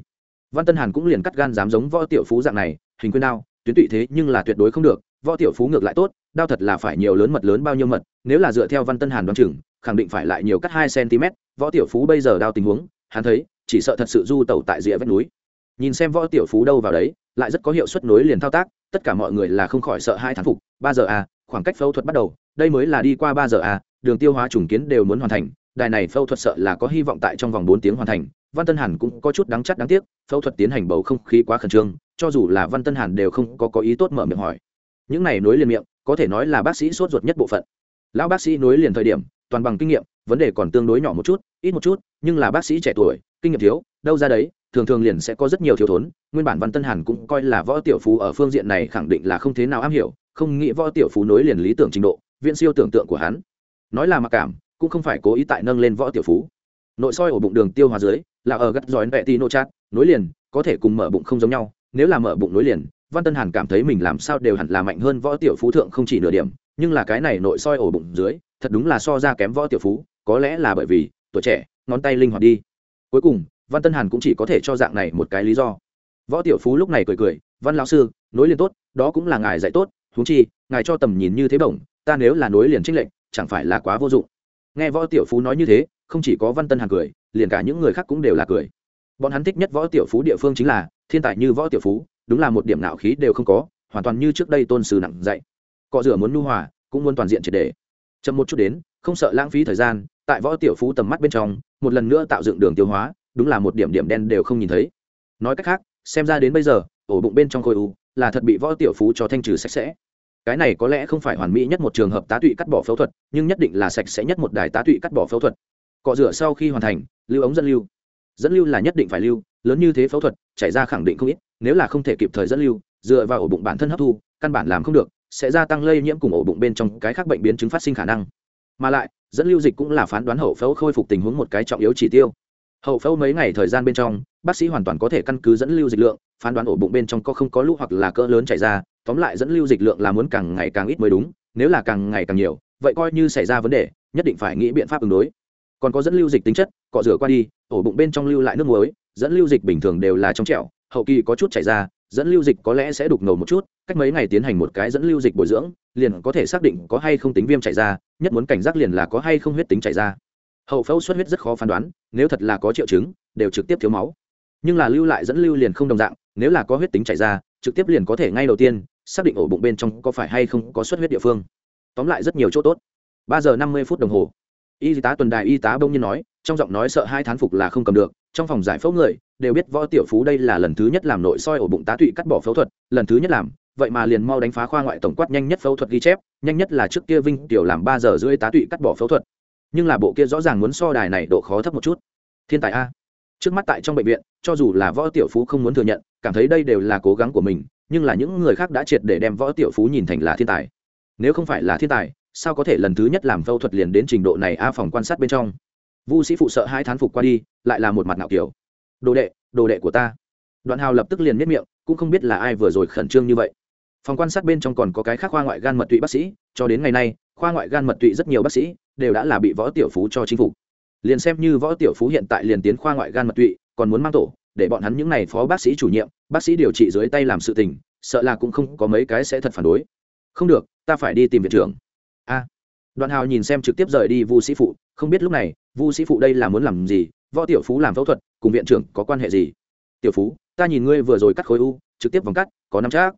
Văn tân hàn cũng liền cắt gan dám giống võ tiểu phú dạng này, hình quyên đao tuyến tụy thế nhưng là tuyệt đối không được, võ tiểu phú ngược lại tốt, đao thật là phải nhiều lớn mật lớn bao nhiêu mật, nếu là dựa theo văn tân hàn đoán chừng, khẳng định phải lại nhiều cắt hai cm, võ tiểu phú bây giờ đao tình huống, hắn thấy, chỉ sợ thật sự du tẩu tại rìa vách núi. Nhìn xem võ tiểu phú đâu vào đấy, lại rất có hiệu suất nối liền thao tác, tất cả mọi người là không khỏi sợ hai thán phục, ba giờ à khoảng cách phẫu thuật bắt đầu, đây mới là đi qua ba giờ à đường tiêu hóa trùng kiến đều muốn hoàn thành, đài này phẫu thuật sợ là có hy vọng tại trong vòng bốn tiếng hoàn thành, văn tân hàn cũng có chút đáng chắc đáng tiếc, phẫu thuật tiến hành bầu không khí quá khẩn trương cho dù là văn tân hàn đều không có có ý tốt mở miệng hỏi. Những này nối liền miệng, có thể nói là bác sĩ sốt ruột nhất bộ phận. Lão bác sĩ nối liền thời điểm, toàn bằng kinh nghiệm, vấn đề còn tương đối nhỏ một chút, ít một chút, nhưng là bác sĩ trẻ tuổi, kinh nghiệm thiếu, đâu ra đấy, thường thường liền sẽ có rất nhiều thiếu thốn, nguyên bản văn tân hàn cũng coi là võ tiểu phú ở phương diện này khẳng định là không thế nào am hiểu, không nghĩ võ tiểu phú nối liền lý tưởng trình độ viện siêu tưởng tượng của hắn. Nói là mặc cảm, cũng không phải cố ý tại nâng lên võ tiểu phú. Nội soi ổ bụng đường tiêu hóa dưới, là ở gắt giỏi vẹ tì nô chát, nối liền, có thể cùng mở bụng không giống nhau nếu là mở bụng nối liền, văn tân hàn cảm thấy mình làm sao đều hẳn là mạnh hơn võ tiểu phú thượng không chỉ nửa điểm, nhưng là cái này nội soi ổ bụng dưới, thật đúng là so ra kém võ tiểu phú, có lẽ là bởi vì tuổi trẻ, ngón tay linh hoạt đi. Cuối cùng, văn tân hàn cũng chỉ có thể cho dạng này một cái lý do. Võ tiểu phú lúc này cười cười, văn lão sư, nối liền tốt, đó cũng là ngài dạy tốt, huống chi, ngài cho tầm nhìn như thế bổng, ta nếu là nối liền trích lệnh chẳng phải là quá vô dụng. Nghe võ tiểu phú nói như thế, không chỉ có văn tân hàn cười, liền cả những người khác cũng đều là cười. Bọn hắn thích nhất võ tiểu phú địa phương chính là thiên tài như võ tiểu phú, đúng là một điểm nạo khí đều không có, hoàn toàn như trước đây tôn sư nặng dạy. Cọ rửa muốn nhu hòa, cũng muốn toàn diện triệt đề. Chậm một chút đến, không sợ lãng phí thời gian, tại võ tiểu phú tầm mắt bên trong, một lần nữa tạo dựng đường tiêu hóa, đúng là một điểm điểm đen đều không nhìn thấy. Nói cách khác, xem ra đến bây giờ, ổ bụng bên trong khối u, là thật bị võ tiểu phú cho thanh trừ sạch sẽ. Cái này có lẽ không phải hoàn mỹ nhất một trường hợp tá tụy cắt bỏ phẫu thuật, nhưng nhất định là sạch sẽ nhất một đài tá tụy cắt bỏ phẫu thuật. Cọ rửa sau khi hoàn thành, lưu ống dẫn lưu. Dẫn lưu là nhất định phải lưu lớn như thế phẫu thuật, chảy ra khẳng định không ít, nếu là không thể kịp thời dẫn lưu, dựa vào ổ bụng bản thân hấp thu, căn bản làm không được, sẽ gia tăng lây nhiễm cùng ổ bụng bên trong cái khác bệnh biến chứng phát sinh khả năng. Mà lại, dẫn lưu dịch cũng là phán đoán hậu phẫu khôi phục tình huống một cái trọng yếu chỉ tiêu. Hậu phẫu mấy ngày thời gian bên trong, bác sĩ hoàn toàn có thể căn cứ dẫn lưu dịch lượng, phán đoán ổ bụng bên trong có không có lũ hoặc là cỡ lớn chảy ra, tóm lại dẫn lưu dịch lượng là muốn càng ngày càng ít mới đúng, nếu là càng ngày càng nhiều, vậy coi như xảy ra vấn đề, nhất định phải nghĩ biện pháp ứng đối. Còn có dẫn lưu dịch tính chất, cọ rửa qua đi, ổ bụng bên trong lưu lại nước muối dẫn lưu dịch bình thường đều là trong trẻo, hậu kỳ có chút chảy ra, dẫn lưu dịch có lẽ sẽ đục ngầu một chút, cách mấy ngày tiến hành một cái dẫn lưu dịch bồi dưỡng, liền có thể xác định có hay không tính viêm chảy ra, nhất muốn cảnh giác liền là có hay không huyết tính chảy ra. Hậu phẫu xuất huyết rất khó phán đoán, nếu thật là có triệu chứng, đều trực tiếp thiếu máu. Nhưng là lưu lại dẫn lưu liền không đồng dạng, nếu là có huyết tính chảy ra, trực tiếp liền có thể ngay đầu tiên, xác định ổ bụng bên trong có phải hay không có xuất huyết địa phương. Tóm lại rất nhiều chỗ tốt. Ba giờ năm mươi phút đồng hồ y tá tuần đài y tá bông nhiên nói, trong giọng nói sợ hai thán phục là không cầm được, trong phòng giải phẫu người đều biết võ tiểu phú đây là lần thứ nhất làm nội soi ổ bụng tá tụy cắt bỏ phẫu thuật, lần thứ nhất làm, vậy mà liền mau đánh phá khoa ngoại tổng quát nhanh nhất phẫu thuật ghi chép, nhanh nhất là trước kia vinh tiểu làm ba giờ rưỡi tá tụy cắt bỏ phẫu thuật. Nhưng là bộ kia rõ ràng muốn so đài này độ khó thấp một chút. Thiên tài a. Trước mắt tại trong bệnh viện, cho dù là võ tiểu phú không muốn thừa nhận, cảm thấy đây đều là cố gắng của mình, nhưng là những người khác đã triệt để đem võ tiểu phú nhìn thành là thiên tài. Nếu không phải là thiên tài sao có thể lần thứ nhất làm phẫu thuật liền đến trình độ này a phòng quan sát bên trong? Vu sĩ phụ sợ hai thán phục qua đi, lại là một mặt ngạo kiểu. Đồ đệ đồ đệ của ta. Đoạn hào lập tức liền miết miệng, cũng không biết là ai vừa rồi khẩn trương như vậy. Phòng quan sát bên trong còn có cái khác khoa ngoại gan mật tụy bác sĩ, cho đến ngày nay, khoa ngoại gan mật tụy rất nhiều bác sĩ đều đã là bị võ tiểu phú cho chính phủ liền xem như võ tiểu phú hiện tại liền tiến khoa ngoại gan mật tụy, còn muốn mang tổ, để bọn hắn những n à y phó bác sĩ chủ nhiệm, bác sĩ điều trị dưới tay làm sự tình, sợ là cũng không có mấy cái sẽ thật phản đối. Không được, ta phải đi tìm viện trưởng a. Đoạn hào nhìn xem trực tiếp rời đi vu sĩ phụ, không biết lúc này, vu sĩ phụ đây là muốn làm gì, võ tiểu phú làm phẫu thuật, cùng viện trưởng có quan hệ gì? Tiểu phú, ta nhìn ngươi vừa rồi cắt khối u, trực tiếp vòng cắt, có năm chắc.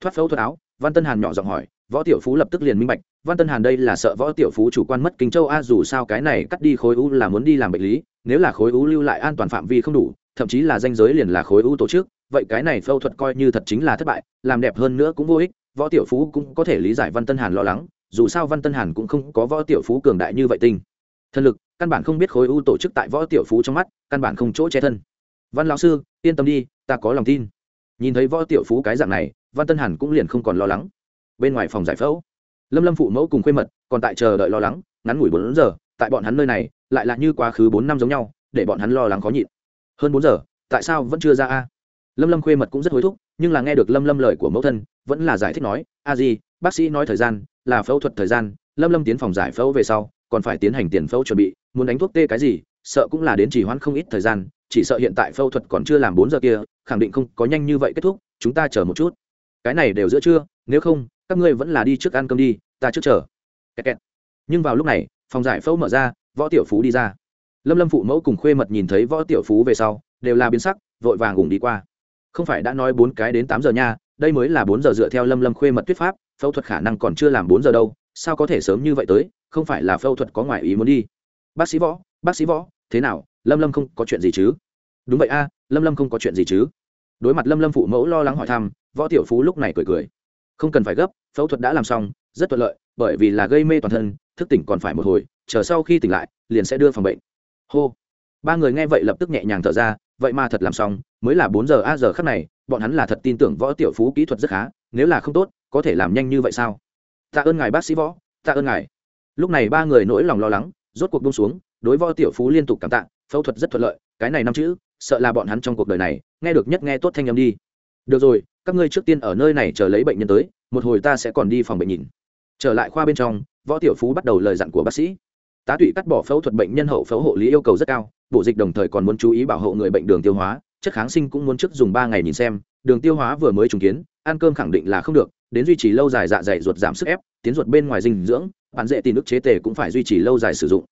Thoát phẫu thuật áo, văn tân hàn nhỏ giọng hỏi, võ tiểu phú lập tức liền minh bạch, văn tân hàn đây là sợ võ tiểu phú chủ quan mất kinh châu a, dù sao cái này cắt đi khối u là muốn đi làm bệnh lý, nếu là khối u lưu lại an toàn phạm vi không đủ, thậm chí là danh giới liền là khối u tổ chức, vậy cái này phẫu thuật coi như thật chính là thất bại, làm đẹp hơn nữa cũng vô ích, võ tiểu phú cũng có thể lý giải văn tân hàn lo lắng dù sao văn tân hàn cũng không có võ tiểu phú cường đại như vậy tinh. Thân lực, căn bản không biết khối u tổ chức tại võ tiểu phú trong mắt, căn bản không chỗ che thân. Văn lão sư, yên tâm đi, ta có lòng tin. Nhìn thấy võ tiểu phú cái dạng này, văn tân hàn cũng liền không còn lo lắng. Bên ngoài phòng giải phẫu, lâm lâm phụ mẫu cùng khuê mật còn tại chờ đợi lo lắng, ngắn ngủi bốn giờ, tại bọn hắn nơi này, lại là như quá khứ bốn năm giống nhau, để bọn hắn lo lắng khó nhịn. Hơn bốn giờ, tại sao vẫn chưa ra a? Lâm lâm khuê mật cũng rất hối thúc, nhưng là nghe được lâm lâm lời của mẫu thân, vẫn là giải thích nói, a di, bác sĩ nói thời gian là phẫu thuật thời gian, lâm lâm tiến phòng giải phẫu về sau, còn phải tiến hành tiền phẫu chuẩn bị, muốn đánh thuốc tê cái gì, sợ cũng là đến chỉ hoãn không ít thời gian, chỉ sợ hiện tại phẫu thuật còn chưa làm bốn giờ kia, khẳng định không có nhanh như vậy kết thúc, chúng ta chờ một chút. Cái này đều giữa trưa, nếu không, các ngươi vẫn là đi trước ăn cơm đi, ta trước chờ. Kẹt kẹt. nhưng vào lúc này, phòng giải phẫu mở ra, võ tiểu phú đi ra. Lâm lâm phụ mẫu cùng khuê mật nhìn thấy võ tiểu phú về sau, đều là biến sắc, vội vàng cùng đi qua. Không phải đã nói bốn cái đến tám giờ nha, đây mới là bốn giờ dựa theo lâm lâm khuê mật thuyết pháp phẫu thuật khả năng còn chưa làm bốn giờ đâu, sao có thể sớm như vậy tới, không phải là phẫu thuật có ngoại ý muốn đi. Bác sĩ võ, bác sĩ võ, thế nào, lâm lâm không có chuyện gì chứ? Đúng vậy a, lâm lâm không có chuyện gì chứ? Đối mặt lâm lâm phụ mẫu lo lắng hỏi thăm, võ tiểu phú lúc này cười cười. Không cần phải gấp, phẫu thuật đã làm xong, rất thuận lợi, bởi vì là gây mê toàn thân, thức tỉnh còn phải một hồi, chờ sau khi tỉnh lại, liền sẽ đưa phòng bệnh. Hô. Ba người nghe vậy lập tức nhẹ nhàng thở ra, vậy mà thật làm xong, mới là bốn giờ, a, giờ khắc này, bọn hắn là thật tin tưởng võ tiểu phú kỹ thuật rất khá, nếu là không tốt có thể làm nhanh như vậy sao? Tạ ơn ngài bác sĩ võ, tạ ơn ngài. Lúc này ba người nỗi lòng lo lắng, rốt cuộc bông xuống, đối võ tiểu phú liên tục cảm tạ, phẫu thuật rất thuận lợi, cái này năm chữ, sợ là bọn hắn trong cuộc đời này, nghe được nhất nghe tốt thanh âm đi. Được rồi, các ngươi trước tiên ở nơi này chờ lấy bệnh nhân tới, một hồi ta sẽ còn đi phòng bệnh nhìn. Trở lại khoa bên trong, võ tiểu phú bắt đầu lời dặn của bác sĩ. Tá tụy cắt bỏ phẫu thuật bệnh nhân hậu phẫu hộ lý yêu cầu rất cao, bổ dịch đồng thời còn muốn chú ý bảo hộ người bệnh đường tiêu hóa, chất kháng sinh cũng muốn trước dùng ba ngày nhìn xem, đường tiêu hóa vừa mới trùng kiến, ăn cơm khẳng định là không được đến duy trì lâu dài dạ dày ruột giảm sức ép, tiến ruột bên ngoài dinh dưỡng, bạn dễ tìm nước chế tề cũng phải duy trì lâu dài sử dụng.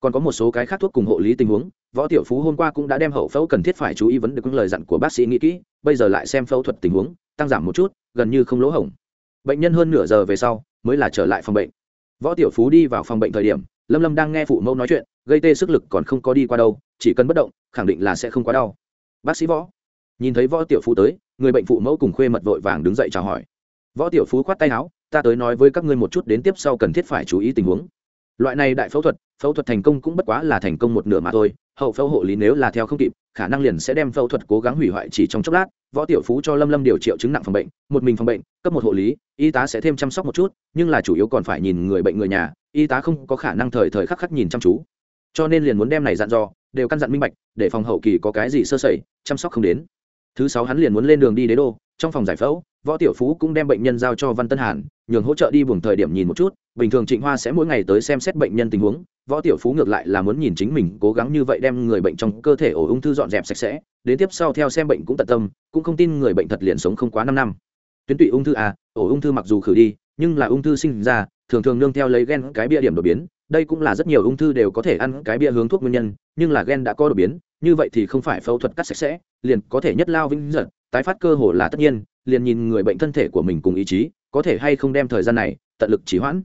Còn có một số cái khác thuốc cùng hộ lý tình huống, võ tiểu phú hôm qua cũng đã đem hậu phẫu cần thiết phải chú ý vấn đề những lời dặn của bác sĩ nghĩ kỹ, bây giờ lại xem phẫu thuật tình huống, tăng giảm một chút, gần như không lỗ hổng. Bệnh nhân hơn nửa giờ về sau mới là trở lại phòng bệnh. Võ tiểu phú đi vào phòng bệnh thời điểm, lâm lâm đang nghe phụ mẫu nói chuyện, gây tê sức lực còn không có đi qua đâu, chỉ cần bất động, khẳng định là sẽ không quá đau. Bác sĩ võ, nhìn thấy võ tiểu phú tới, người bệnh phụ mẫu cùng khuê mật vội vàng đứng dậy chào hỏi võ tiểu phú khoát tay áo, ta tới nói với các ngươi một chút đến tiếp sau cần thiết phải chú ý tình huống. Loại này đại phẫu thuật phẫu thuật thành công cũng bất quá là thành công một nửa mà thôi, hậu phẫu hộ lý nếu là theo không kịp, khả năng liền sẽ đem phẫu thuật cố gắng hủy hoại chỉ trong chốc lát. Võ tiểu phú cho lâm lâm điều triệu chứng nặng phòng bệnh, một mình phòng bệnh, cấp một hộ lý, y tá sẽ thêm chăm sóc một chút, nhưng là chủ yếu còn phải nhìn người bệnh người nhà, y tá không có khả năng thời thời khắc khắc nhìn chăm chú. Cho nên liền muốn đem này dặn dò, đều căn dặn minh bạch, để phòng hậu kỳ có cái gì sơ sẩy, chăm sóc không đến. Thứ sáu hắn liền muốn lên đường đi đế đô trong phòng giải phẫu, võ tiểu phú cũng đem bệnh nhân giao cho văn tân hàn, nhường hỗ trợ đi buồng thời điểm nhìn một chút, bình thường trịnh hoa sẽ mỗi ngày tới xem xét bệnh nhân tình huống, võ tiểu phú ngược lại là muốn nhìn chính mình, cố gắng như vậy đem người bệnh trong cơ thể ổ ung thư dọn dẹp sạch sẽ, đến tiếp sau theo xem bệnh cũng tận tâm, cũng không tin người bệnh thật liền sống không quá năm năm. Tuyến tụy ung thư à ổ ung thư mặc dù khử đi, nhưng là ung thư sinh ra, thường thường nương theo lấy gen cái bia điểm đột biến, đây cũng là rất nhiều ung thư đều có thể ăn cái bia hướng thuốc nguyên nhân, nhưng là gen đã có đột biến, như vậy thì không phải phẫu thuật cắt sạch sẽ, liền có thể nhất lao vĩnh giật tái phát cơ hồ là tất nhiên, liền nhìn người bệnh thân thể của mình cùng ý chí, có thể hay không đem thời gian này tận lực trì hoãn.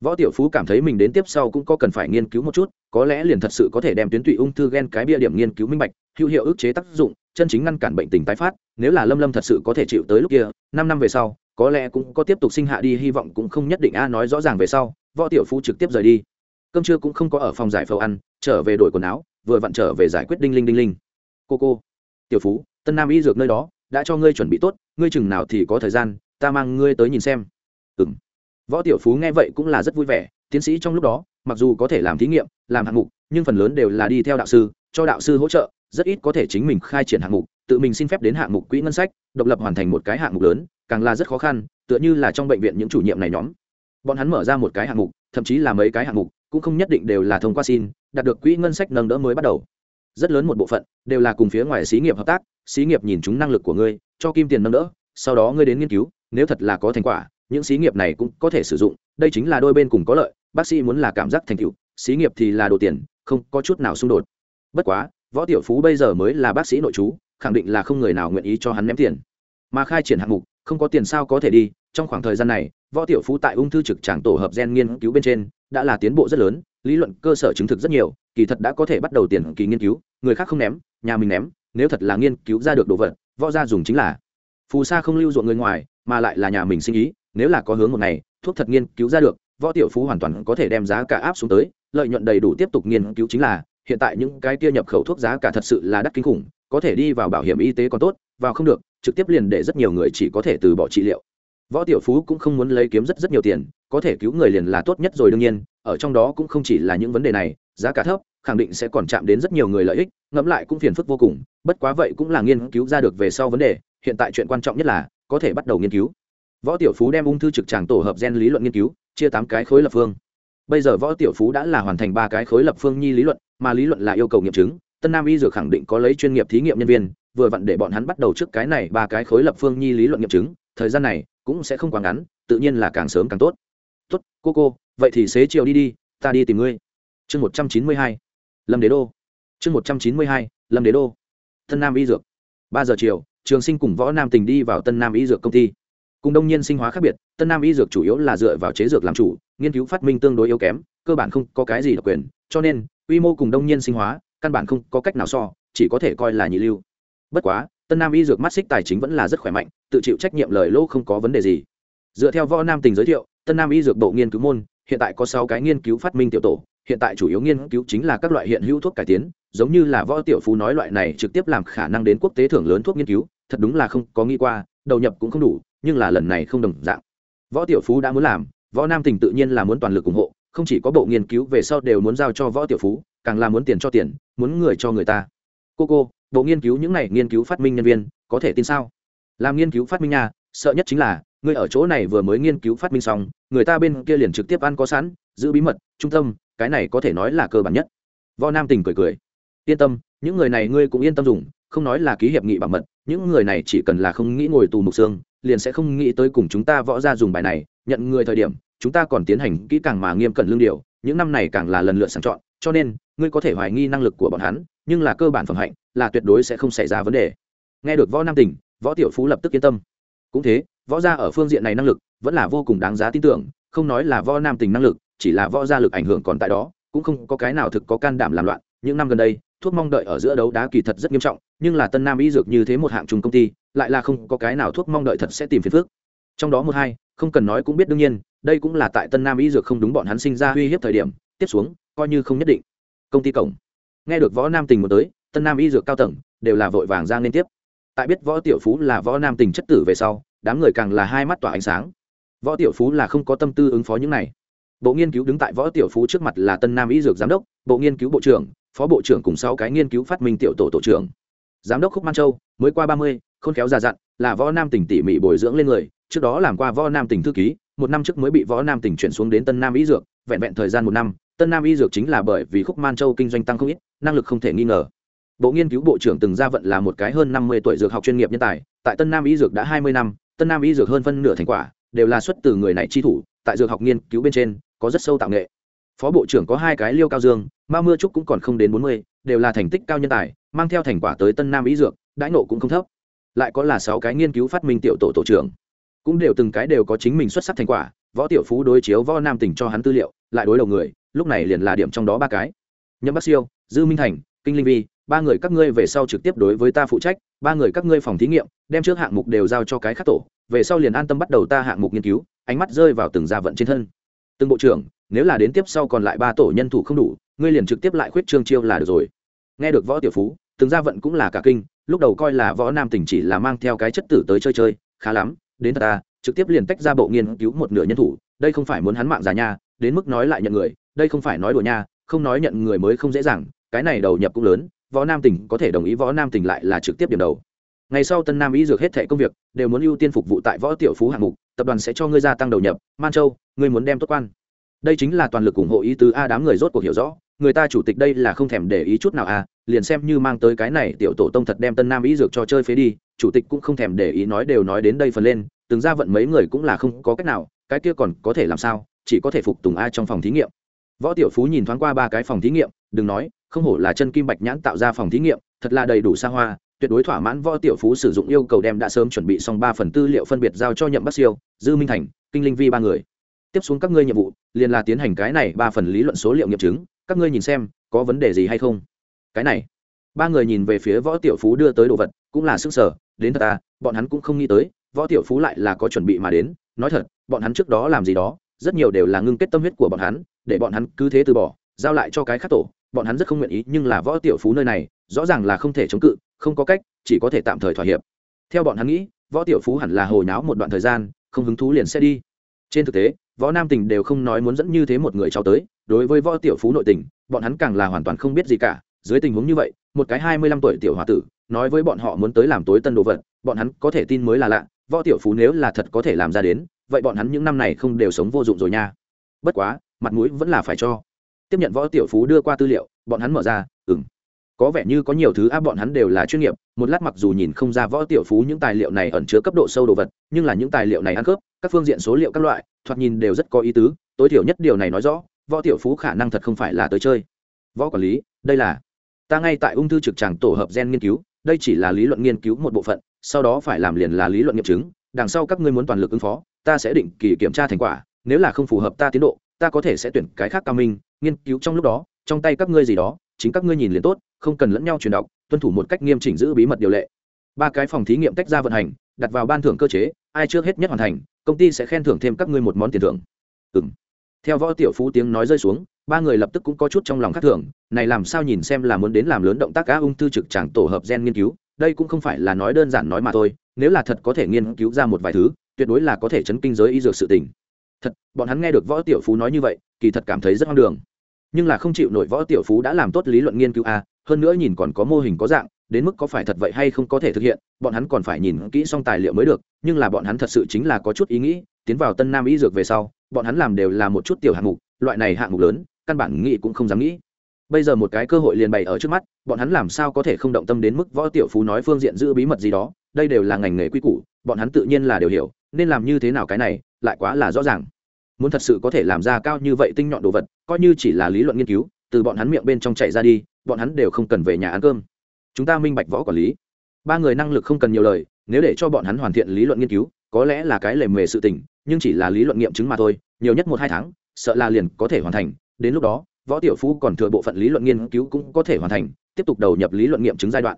Võ tiểu phú cảm thấy mình đến tiếp sau cũng có cần phải nghiên cứu một chút, có lẽ liền thật sự có thể đem tuyến tụy ung thư gen cái bia điểm nghiên cứu minh bạch, hữu hiệu ức chế tác dụng, chân chính ngăn cản bệnh tình tái phát, nếu là lâm lâm thật sự có thể chịu tới lúc kia, năm năm về sau, có lẽ cũng có tiếp tục sinh hạ đi, hy vọng cũng không nhất định a nói rõ ràng về sau, võ tiểu phú trực tiếp rời đi. Cơm trưa cũng không có ở phòng giải phẫu ăn, trở về đổi quần áo, vừa vặn trở về giải quyết đinh linh đinh linh. Cô cô, tiểu phú, tân nam y dược nơi đó đã cho ngươi chuẩn bị tốt, ngươi chừng nào thì có thời gian, ta mang ngươi tới nhìn xem. Ừ m võ tiểu phú nghe vậy cũng là rất vui vẻ, tiến sĩ trong lúc đó, mặc dù có thể làm thí nghiệm, làm hạng mục, nhưng phần lớn đều là đi theo đạo sư, cho đạo sư hỗ trợ, rất ít có thể chính mình khai triển hạng mục, tự mình xin phép đến hạng mục quỹ ngân sách, độc lập hoàn thành một cái hạng mục lớn, càng là rất khó khăn, tựa như là trong bệnh viện những chủ nhiệm này nhóm. Bọn hắn mở ra một cái hạng mục, thậm chí là mấy cái hạng mục, cũng không nhất định đều là thông qua xin, đạt được quỹ ngân sách nâng đỡ mới bắt đầu. Rất lớn một bộ phận đều là cùng phía ngoài xí nghiệp hợp tác xí nghiệp nhìn chúng năng lực của ngươi, cho kim tiền nâng đỡ, sau đó ngươi đến nghiên cứu, nếu thật là có thành quả, những xí nghiệp này cũng có thể sử dụng, đây chính là đôi bên cùng có lợi, bác sĩ muốn là cảm giác thành tựu, xí nghiệp thì là đồ tiền, không có chút nào xung đột. Bất quá, võ tiểu phú bây giờ mới là bác sĩ nội chú khẳng định là không người nào nguyện ý cho hắn ném tiền. Mà khai triển hạng mục, không có tiền sao có thể đi, trong khoảng thời gian này, võ tiểu phú tại ung thư trực tràng tổ hợp gen nghiên cứu bên trên, đã là tiến bộ rất lớn, lý luận cơ sở chứng thực rất nhiều, kỳ thật đã có thể bắt đầu tiền kỳ nghiên cứu, người khác không ném, nhà mình ném nếu thật là nghiên cứu ra được đồ vật, võ gia dùng chính là. Phù sa không lưu ruộng người ngoài, mà lại là nhà mình sinh ý, nếu là có hướng một ngày, thuốc thật nghiên cứu ra được, võ tiểu phú hoàn toàn có thể đem giá cả áp xuống tới, lợi nhuận đầy đủ tiếp tục nghiên cứu chính là, hiện tại những cái kia nhập khẩu thuốc giá cả thật sự là đắt kinh khủng, có thể đi vào bảo hiểm y tế còn tốt, vào không được, trực tiếp liền để rất nhiều người chỉ có thể từ bỏ trị liệu. Võ tiểu phú cũng không muốn lấy kiếm rất rất nhiều tiền, có thể cứu người liền là tốt nhất rồi đương nhiên, ở trong đó cũng không chỉ là những vấn đề này, giá cả thấp khẳng định sẽ còn chạm đến rất nhiều người lợi ích, ngẫm lại cũng phiền phức vô cùng, bất quá vậy cũng là nghiên cứu ra được về sau vấn đề, hiện tại chuyện quan trọng nhất là, có thể bắt đầu nghiên cứu. Võ tiểu phú đem ung thư trực tràng tổ hợp gen lý luận nghiên cứu, chia tám cái khối lập phương. Bây giờ võ tiểu phú đã là hoàn thành ba cái khối lập phương nhi lý luận, mà lý luận là yêu cầu nghiệm chứng, tân nam y dược khẳng định có lấy chuyên nghiệp thí nghiệm nhân viên, vừa vặn để bọn hắn bắt đầu trước cái này ba cái khối lập phương nhi lý luận nghiệm chứng, thời gian này cũng sẽ không quá ngắn, tự nhiên là càng sớm càng tốt. Tốt, cô cô, vậy thì xế chiều đi đi, ta đi tìm ngươi. Chương một trăm chín mươi hai lâm đế đô. Chương một trăm chín mươi hai, lâm đế đô. Tân nam y dược. Ba giờ chiều, trường sinh cùng võ nam tình đi vào tân nam y dược công ty. Cùng đông nhiên sinh hóa khác biệt, tân nam y dược chủ yếu là dựa vào chế dược làm chủ, nghiên cứu phát minh tương đối yếu kém, cơ bản không có cái gì độc quyền, cho nên, quy mô cùng đông nhiên sinh hóa, căn bản không có cách nào so, chỉ có thể coi là nhị lưu. Bất quá, tân nam y dược mắt xích tài chính vẫn là rất khỏe mạnh, tự chịu trách nhiệm lời lô không có vấn đề gì. Dựa theo võ nam tình giới thiệu, tân nam y dược bộ nghiên cứu môn, hiện tại có sáu cái nghiên cứu phát minh tiểu tổ hiện tại chủ yếu nghiên cứu chính là các loại hiện hữu thuốc cải tiến, giống như là võ tiểu phú nói loại này trực tiếp làm khả năng đến quốc tế thưởng lớn thuốc nghiên cứu, thật đúng là không có nghĩ qua, đầu nhập cũng không đủ, nhưng là lần này không đồng dạng. Võ tiểu phú đã muốn làm, võ nam tình tự nhiên là muốn toàn lực ủng hộ, không chỉ có bộ nghiên cứu về sau đều muốn giao cho võ tiểu phú, càng là muốn tiền cho tiền, muốn người cho người ta. Cô cô, bộ nghiên cứu những này nghiên cứu phát minh nhân viên, có thể tin sao? Làm nghiên cứu phát minh nhà sợ nhất chính là, người ở chỗ này vừa mới nghiên cứu phát minh xong, người ta bên kia liền trực tiếp ăn có sẵn, giữ bí mật, trung tâm cái này có thể nói là cơ bản nhất. Võ nam tình cười cười. Yên tâm, những người này ngươi cũng yên tâm dùng, không nói là ký hiệp nghị bảo mật, những người này chỉ cần là không nghĩ ngồi tù mục xương, liền sẽ không nghĩ tới cùng chúng ta võ ra dùng bài này, nhận người thời điểm, chúng ta còn tiến hành kỹ càng mà nghiêm cẩn lương điều, những năm này càng là lần lượt sàng chọn, cho nên, ngươi có thể hoài nghi năng lực của bọn hắn, nhưng là cơ bản phẩm hạnh, là tuyệt đối sẽ không xảy ra vấn đề. Nghe được võ nam tỉnh võ tiểu phú lập tức yên tâm. Cũng thế, võ gia ở phương diện này năng lực, vẫn là vô cùng đáng giá tin tưởng, không nói là võ nam tình năng lực chỉ là võ gia lực ảnh hưởng còn tại đó, cũng không có cái nào thực có can đảm làm loạn. Những năm gần đây, thuốc mong đợi ở giữa đấu đá kỳ thật rất nghiêm trọng, nhưng là tân nam y dược như thế một hạng trùng công ty, lại là không có cái nào thuốc mong đợi thật sẽ tìm phiền phước trong đó một hai, không cần nói cũng biết đương nhiên, đây cũng là tại tân nam y dược không đúng bọn hắn sinh ra uy hiếp thời điểm, tiếp xuống, coi như không nhất định. Công ty cổng. Nghe được võ nam tình một tới, tân nam y dược cao tầng, đều là vội vàng ra liên tiếp. Tại biết võ tiểu phú là võ nam tình chất tử về sau, đám người càng là hai mắt tỏa ánh sáng. Võ tiểu phú là không có tâm tư ứng phó những này bộ nghiên cứu đứng tại võ tiểu phú trước mặt là tân nam y dược giám đốc, bộ nghiên cứu bộ trưởng, phó bộ trưởng cùng sáu cái nghiên cứu phát minh tiểu tổ tổ trưởng. Giám đốc khúc man châu, mới qua ba mươi, khôn khéo già dặn, là võ nam tỉnh tỉ mỉ bồi dưỡng lên người, trước đó làm qua võ nam tỉnh thư ký, một năm trước mới bị võ nam tỉnh chuyển xuống đến tân nam y dược, vẹn vẹn thời gian một năm, tân nam y dược chính là bởi vì khúc man châu kinh doanh tăng không ít, năng lực không thể nghi ngờ. Bộ nghiên cứu bộ trưởng từng ra vận là một cái hơn năm mươi tuổi dược học chuyên nghiệp nhân tài, tại tân nam y dược đã hai mươi năm, tân nam y dược hơn phân nửa thành quả, đều là xuất từ người này chi thủ tại dược học nghiên cứu bên trên, có rất sâu tạo nghệ. Phó bộ trưởng có hai cái liêu cao dương, ma mưa trúc cũng còn không đến bốn mươi, đều là thành tích cao nhân tài, mang theo thành quả tới tân nam y dược, đãi nộ cũng không thấp. Lại có là sáu cái nghiên cứu phát minh tiểu tổ tổ trưởng. Cũng đều từng cái đều có chính mình xuất sắc thành quả, võ tiểu phú đối chiếu võ nam tỉnh cho hắn tư liệu, lại đối đầu người, lúc này liền là điểm trong đó ba cái. Nhậm bắc siêu, dư minh thành, kinh linh vi, ba người các ngươi về sau trực tiếp đối với ta phụ trách, ba người các ngươi phòng thí nghiệm, đem trước hạng mục đều giao cho cái khác tổ, về sau liền an tâm bắt đầu ta hạng mục nghiên cứu ánh mắt rơi vào từng gia vận trên thân. Từng bộ trưởng, nếu là đến tiếp sau còn lại ba tổ nhân thủ không đủ, ngươi liền trực tiếp lại khuyết trương chiêu là được rồi. Nghe được võ tiểu phú, từng gia vận cũng là cả kinh, lúc đầu coi là võ nam tỉnh chỉ là mang theo cái chất tử tới chơi chơi, khá lắm, đến thật ta, trực tiếp liền tách ra bộ nghiên cứu một nửa nhân thủ, đây không phải muốn hắn mạng già nha, đến mức nói lại nhận người, đây không phải nói đùa nha, không nói nhận người mới không dễ dàng, cái này đầu nhập cũng lớn, võ nam tỉnh có thể đồng ý võ nam tỉnh lại là trực tiếp điểm đầu ngày sau tân nam Y dược hết thẻ công việc, đều muốn ưu tiên phục vụ tại võ tiểu phú hạng mục, tập đoàn sẽ cho ngươi gia tăng đầu nhập. Man châu, ngươi muốn đem tốt quan. Đây chính là toàn lực ủng hộ ý tứ a đám người rốt cuộc hiểu rõ, người ta chủ tịch đây là không thèm để ý chút nào a liền xem như mang tới cái này tiểu tổ tông thật đem tân nam ý dược cho chơi phế đi, chủ tịch cũng không thèm để ý nói đều nói đến đây phần lên, từng ra vận mấy người cũng là không có cách nào, cái kia còn có thể làm sao, chỉ có thể phục tùng a trong phòng thí nghiệm. Võ tiểu phú nhìn thoáng qua ba cái phòng thí nghiệm, đừng nói, không hổ là chân kim bạch nhãn tạo ra phòng thí nghiệm, thật là đầy đủ xa hoa tuyệt đối thỏa mãn võ tiểu phú sử dụng yêu cầu đem đã sớm chuẩn bị xong ba phần tư liệu phân biệt giao cho nhậm bắc siêu, dư minh thành, kinh linh vi ba người. Tiếp xuống các ngươi nhiệm vụ, liền là tiến hành cái này ba phần lý luận số liệu nghiệm chứng, các ngươi nhìn xem, có vấn đề gì hay không? Cái này, ba người nhìn về phía võ tiểu phú đưa tới đồ vật, cũng là sức sở, đến thật à bọn hắn cũng không nghĩ tới, võ tiểu phú lại là có chuẩn bị mà đến, nói thật, bọn hắn trước đó làm gì đó, rất nhiều đều là ngưng kết tâm huyết của bọn hắn, để bọn hắn cứ thế từ bỏ, giao lại cho cái khác tổ, bọn hắn rất không nguyện ý, nhưng là võ tiểu phú nơi này, rõ ràng là không thể chống cự không có cách, chỉ có thể tạm thời thỏa hiệp. Theo bọn hắn nghĩ, võ tiểu phú hẳn là hồi náo một đoạn thời gian, không hứng thú liền sẽ đi. Trên thực tế, võ nam tình đều không nói muốn dẫn như thế một người cháu tới, đối với võ tiểu phú nội tình, bọn hắn càng là hoàn toàn không biết gì cả. Dưới tình huống như vậy, một cái hai mươi lăm tuổi tiểu h o a tử, nói với bọn họ muốn tới làm tối tân đồ vật, bọn hắn có thể tin mới là lạ, võ tiểu phú nếu là thật có thể làm ra đến, vậy bọn hắn những năm này không đều sống vô dụng rồi nha. Bất quá, mặt mũi vẫn là phải cho. Tiếp nhận võ tiểu phú đưa qua tư liệu, bọn hắn mở ra ừng có vẻ như có nhiều thứ áp bọn hắn đều là chuyên nghiệp, một lát mặc dù nhìn không ra võ tiểu phú những tài liệu này ẩn chứa cấp độ sâu đồ vật, nhưng là những tài liệu này ăn khớp các phương diện số liệu các loại, thoạt nhìn đều rất có ý tứ, tối thiểu nhất điều này nói rõ, võ tiểu phú khả năng thật không phải là tới chơi. Võ quản lý, đây là, ta ngay tại ung thư trực tràng tổ hợp gen nghiên cứu, đây chỉ là lý luận nghiên cứu một bộ phận, sau đó phải làm liền là lý luận nghiệm chứng, đằng sau các ngươi muốn toàn lực ứng phó, ta sẽ định kỳ kiểm tra thành quả, nếu là không phù hợp ta tiến độ, ta có thể sẽ tuyển cái khác cao minh, nghiên cứu trong lúc đó, trong tay các ngươi gì đó, chính các ngươi nhìn liền tốt không cần lẫn nhau truyền đọc, tuân thủ một cách nghiêm chỉnh giữ bí mật điều lệ. Ba cái phòng thí nghiệm tách ra vận hành, đặt vào ban thưởng cơ chế, ai trước hết nhất hoàn thành, công ty sẽ khen thưởng thêm các ngươi một món tiền thưởng. Ừ m theo võ tiểu phú tiếng nói rơi xuống, ba người lập tức cũng có chút trong lòng khác thường, này làm sao nhìn xem là muốn đến làm lớn động tác cá ung thư trực tràng tổ hợp gen nghiên cứu, đây cũng không phải là nói đơn giản nói mà thôi, nếu là thật có thể nghiên cứu ra một vài thứ, tuyệt đối là có thể chấn kinh giới y dược sự tình. Thật, bọn hắn nghe được võ tiểu phú nói như vậy, kỳ thật cảm thấy rất hoang đường nhưng là không chịu nổi võ tiểu phú đã làm tốt lý luận nghiên cứu a, hơn nữa nhìn còn có mô hình có dạng, đến mức có phải thật vậy hay không có thể thực hiện, bọn hắn còn phải nhìn kỹ xong tài liệu mới được, nhưng là bọn hắn thật sự chính là có chút ý nghĩ, tiến vào tân nam y dược về sau, bọn hắn làm đều là một chút tiểu hạng mục, loại này hạng mục lớn, căn bản nghĩ cũng không dám nghĩ. Bây giờ một cái cơ hội liền bày ở trước mắt, bọn hắn làm sao có thể không động tâm đến mức võ tiểu phú nói phương diện giữ bí mật gì đó, đây đều là ngành nghề quy củ, bọn hắn tự nhiên là đều hiểu, nên làm như thế nào cái này, lại quá là rõ ràng muốn thật sự có thể làm ra cao như vậy tinh nhọn đồ vật, coi như chỉ là lý luận nghiên cứu, từ bọn hắn miệng bên trong chạy ra đi, bọn hắn đều không cần về nhà ăn cơm. Chúng ta minh bạch võ quản lý. Ba người năng lực không cần nhiều lời, nếu để cho bọn hắn hoàn thiện lý luận nghiên cứu, có lẽ là cái lề mề sự tình, nhưng chỉ là lý luận nghiệm chứng mà thôi, nhiều nhất một hai tháng, sợ là liền có thể hoàn thành. Đến lúc đó, võ tiểu phú còn thừa bộ phận lý luận nghiên cứu cũng có thể hoàn thành, tiếp tục đầu nhập lý luận nghiệm chứng giai đoạn.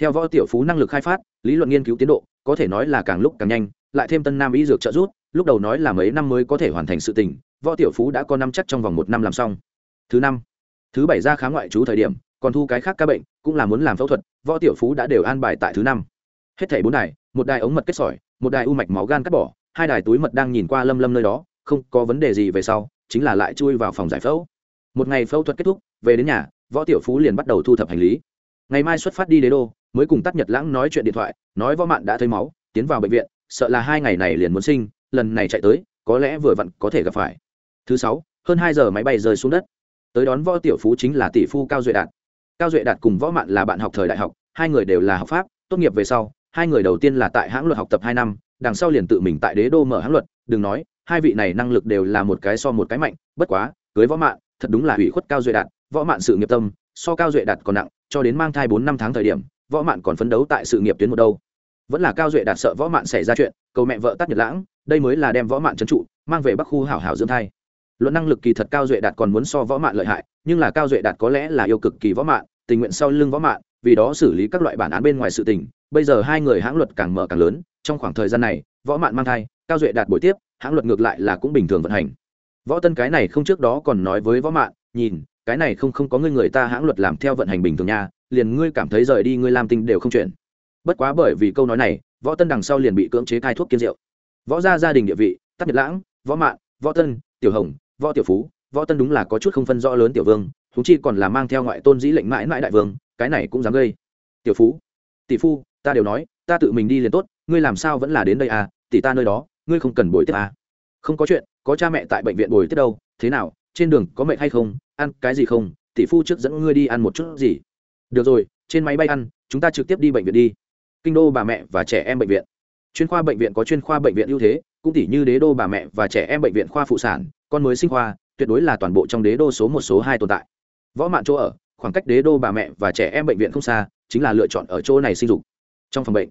Theo võ tiểu phú năng lực khai phát, lý luận nghiên cứu tiến độ, có thể nói là càng lúc càng nhanh, lại thêm tân nam y dược trợ giúp lúc đầu nói là mấy năm mới có thể hoàn thành sự tình, võ tiểu phú đã có năm chắc trong vòng một năm làm xong. Thứ năm, thứ bảy ra khá ngoại trú thời điểm, còn thu cái khác ca bệnh, cũng là muốn làm phẫu thuật, võ tiểu phú đã đều an bài tại thứ năm. Hết thảy bốn đài, một đài ống mật kết sỏi, một đài u mạch máu gan cắt bỏ, hai đài túi mật đang nhìn qua lâm lâm nơi đó, không có vấn đề gì về sau, chính là lại chui vào phòng giải phẫu. Một ngày phẫu thuật kết thúc, về đến nhà, võ tiểu phú liền bắt đầu thu thập hành lý. Ngày mai xuất phát đi đế đô, mới cùng tắt nhật lãng nói chuyện điện thoại, nói võ mạn đã thấy máu, tiến vào bệnh viện, sợ là hai ngày này liền muốn sinh lần này chạy tới, có lẽ vừa vặn có thể gặp phải. Thứ sáu, hơn hai giờ máy bay rơi xuống đất. Tới đón võ tiểu phú chính là tỷ phu cao duệ đạt. Cao duệ đạt cùng võ mạn là bạn học thời đại học, hai người đều là học pháp, tốt nghiệp về sau, hai người đầu tiên là tại hãng luật học tập hai năm, đằng sau liền tự mình tại đế đô mở hãng luật. Đừng nói, hai vị này năng lực đều là một cái so một cái mạnh, bất quá, cưới võ mạn, thật đúng là hủy khuất cao duệ đạt. Võ mạn sự nghiệp tâm, so cao duệ đạt còn nặng, cho đến mang thai bốn năm tháng thời điểm, võ mạn còn phấn đấu tại sự nghiệp tuyến một đâu. Vẫn là cao duệ đạt sợ võ mạn xảy ra chuyện, cầu mẹ vợ tắt nhật lãng đây mới là đem võ mạn trấn trụ, mang về bắc khu hảo hảo dưỡng thai. Luận năng lực kỳ thật cao duệ đạt còn muốn so võ mạn lợi hại, nhưng là cao duệ đạt có lẽ là yêu cực kỳ võ mạn, tình nguyện sau lưng võ mạn, vì đó xử lý các loại bản án bên ngoài sự tình. Bây giờ hai người hãng luật càng mở càng lớn, trong khoảng thời gian này, võ mạn mang thai, cao duệ đạt buổi tiếp, hãng luật ngược lại là cũng bình thường vận hành. Võ tân cái này không trước đó còn nói với võ mạn, nhìn, cái này không không có ngươi người ta hãng luật làm theo vận hành bình thường nha, liền ngươi cảm thấy rời đi ngươi làm tinh đều không chuyển bất quá bởi vì câu nói này, võ tân đằng sau liền bị cưỡng chế cai thuốc kiên rượu võ gia gia đình địa vị, tắc nhật lãng, võ mạn, võ tân, tiểu hồng, võ tiểu phú, võ tân đúng là có chút không phân rõ lớn tiểu vương thú chi còn là mang theo ngoại tôn dĩ lệnh mãi mãi đại vương, cái này cũng dám gây. Tiểu phú, tỷ phu, ta đều nói, ta tự mình đi liền tốt, ngươi làm sao vẫn là đến đây à tỷ ta nơi đó, ngươi không cần bồi tiếp à. Không có chuyện, có cha mẹ tại bệnh viện bồi tiếp đâu, thế nào, trên đường có mệt hay không, ăn cái gì không, tỷ phu trước dẫn ngươi đi ăn một chút gì. Được rồi, trên máy bay ăn, chúng ta trực tiếp đi bệnh viện đi. Kinh đô bà mẹ và trẻ em bệnh viện chuyên khoa bệnh viện có chuyên khoa bệnh viện ưu thế, cũng tỷ như đế đô bà mẹ và trẻ em bệnh viện khoa phụ sản, con mới sinh khoa, tuyệt đối là toàn bộ trong đế đô số một, số hai tồn tại. Võ mạn chỗ ở, khoảng cách đế đô bà mẹ và trẻ em bệnh viện không xa, chính là lựa chọn ở chỗ này sinh dục. Trong phòng bệnh,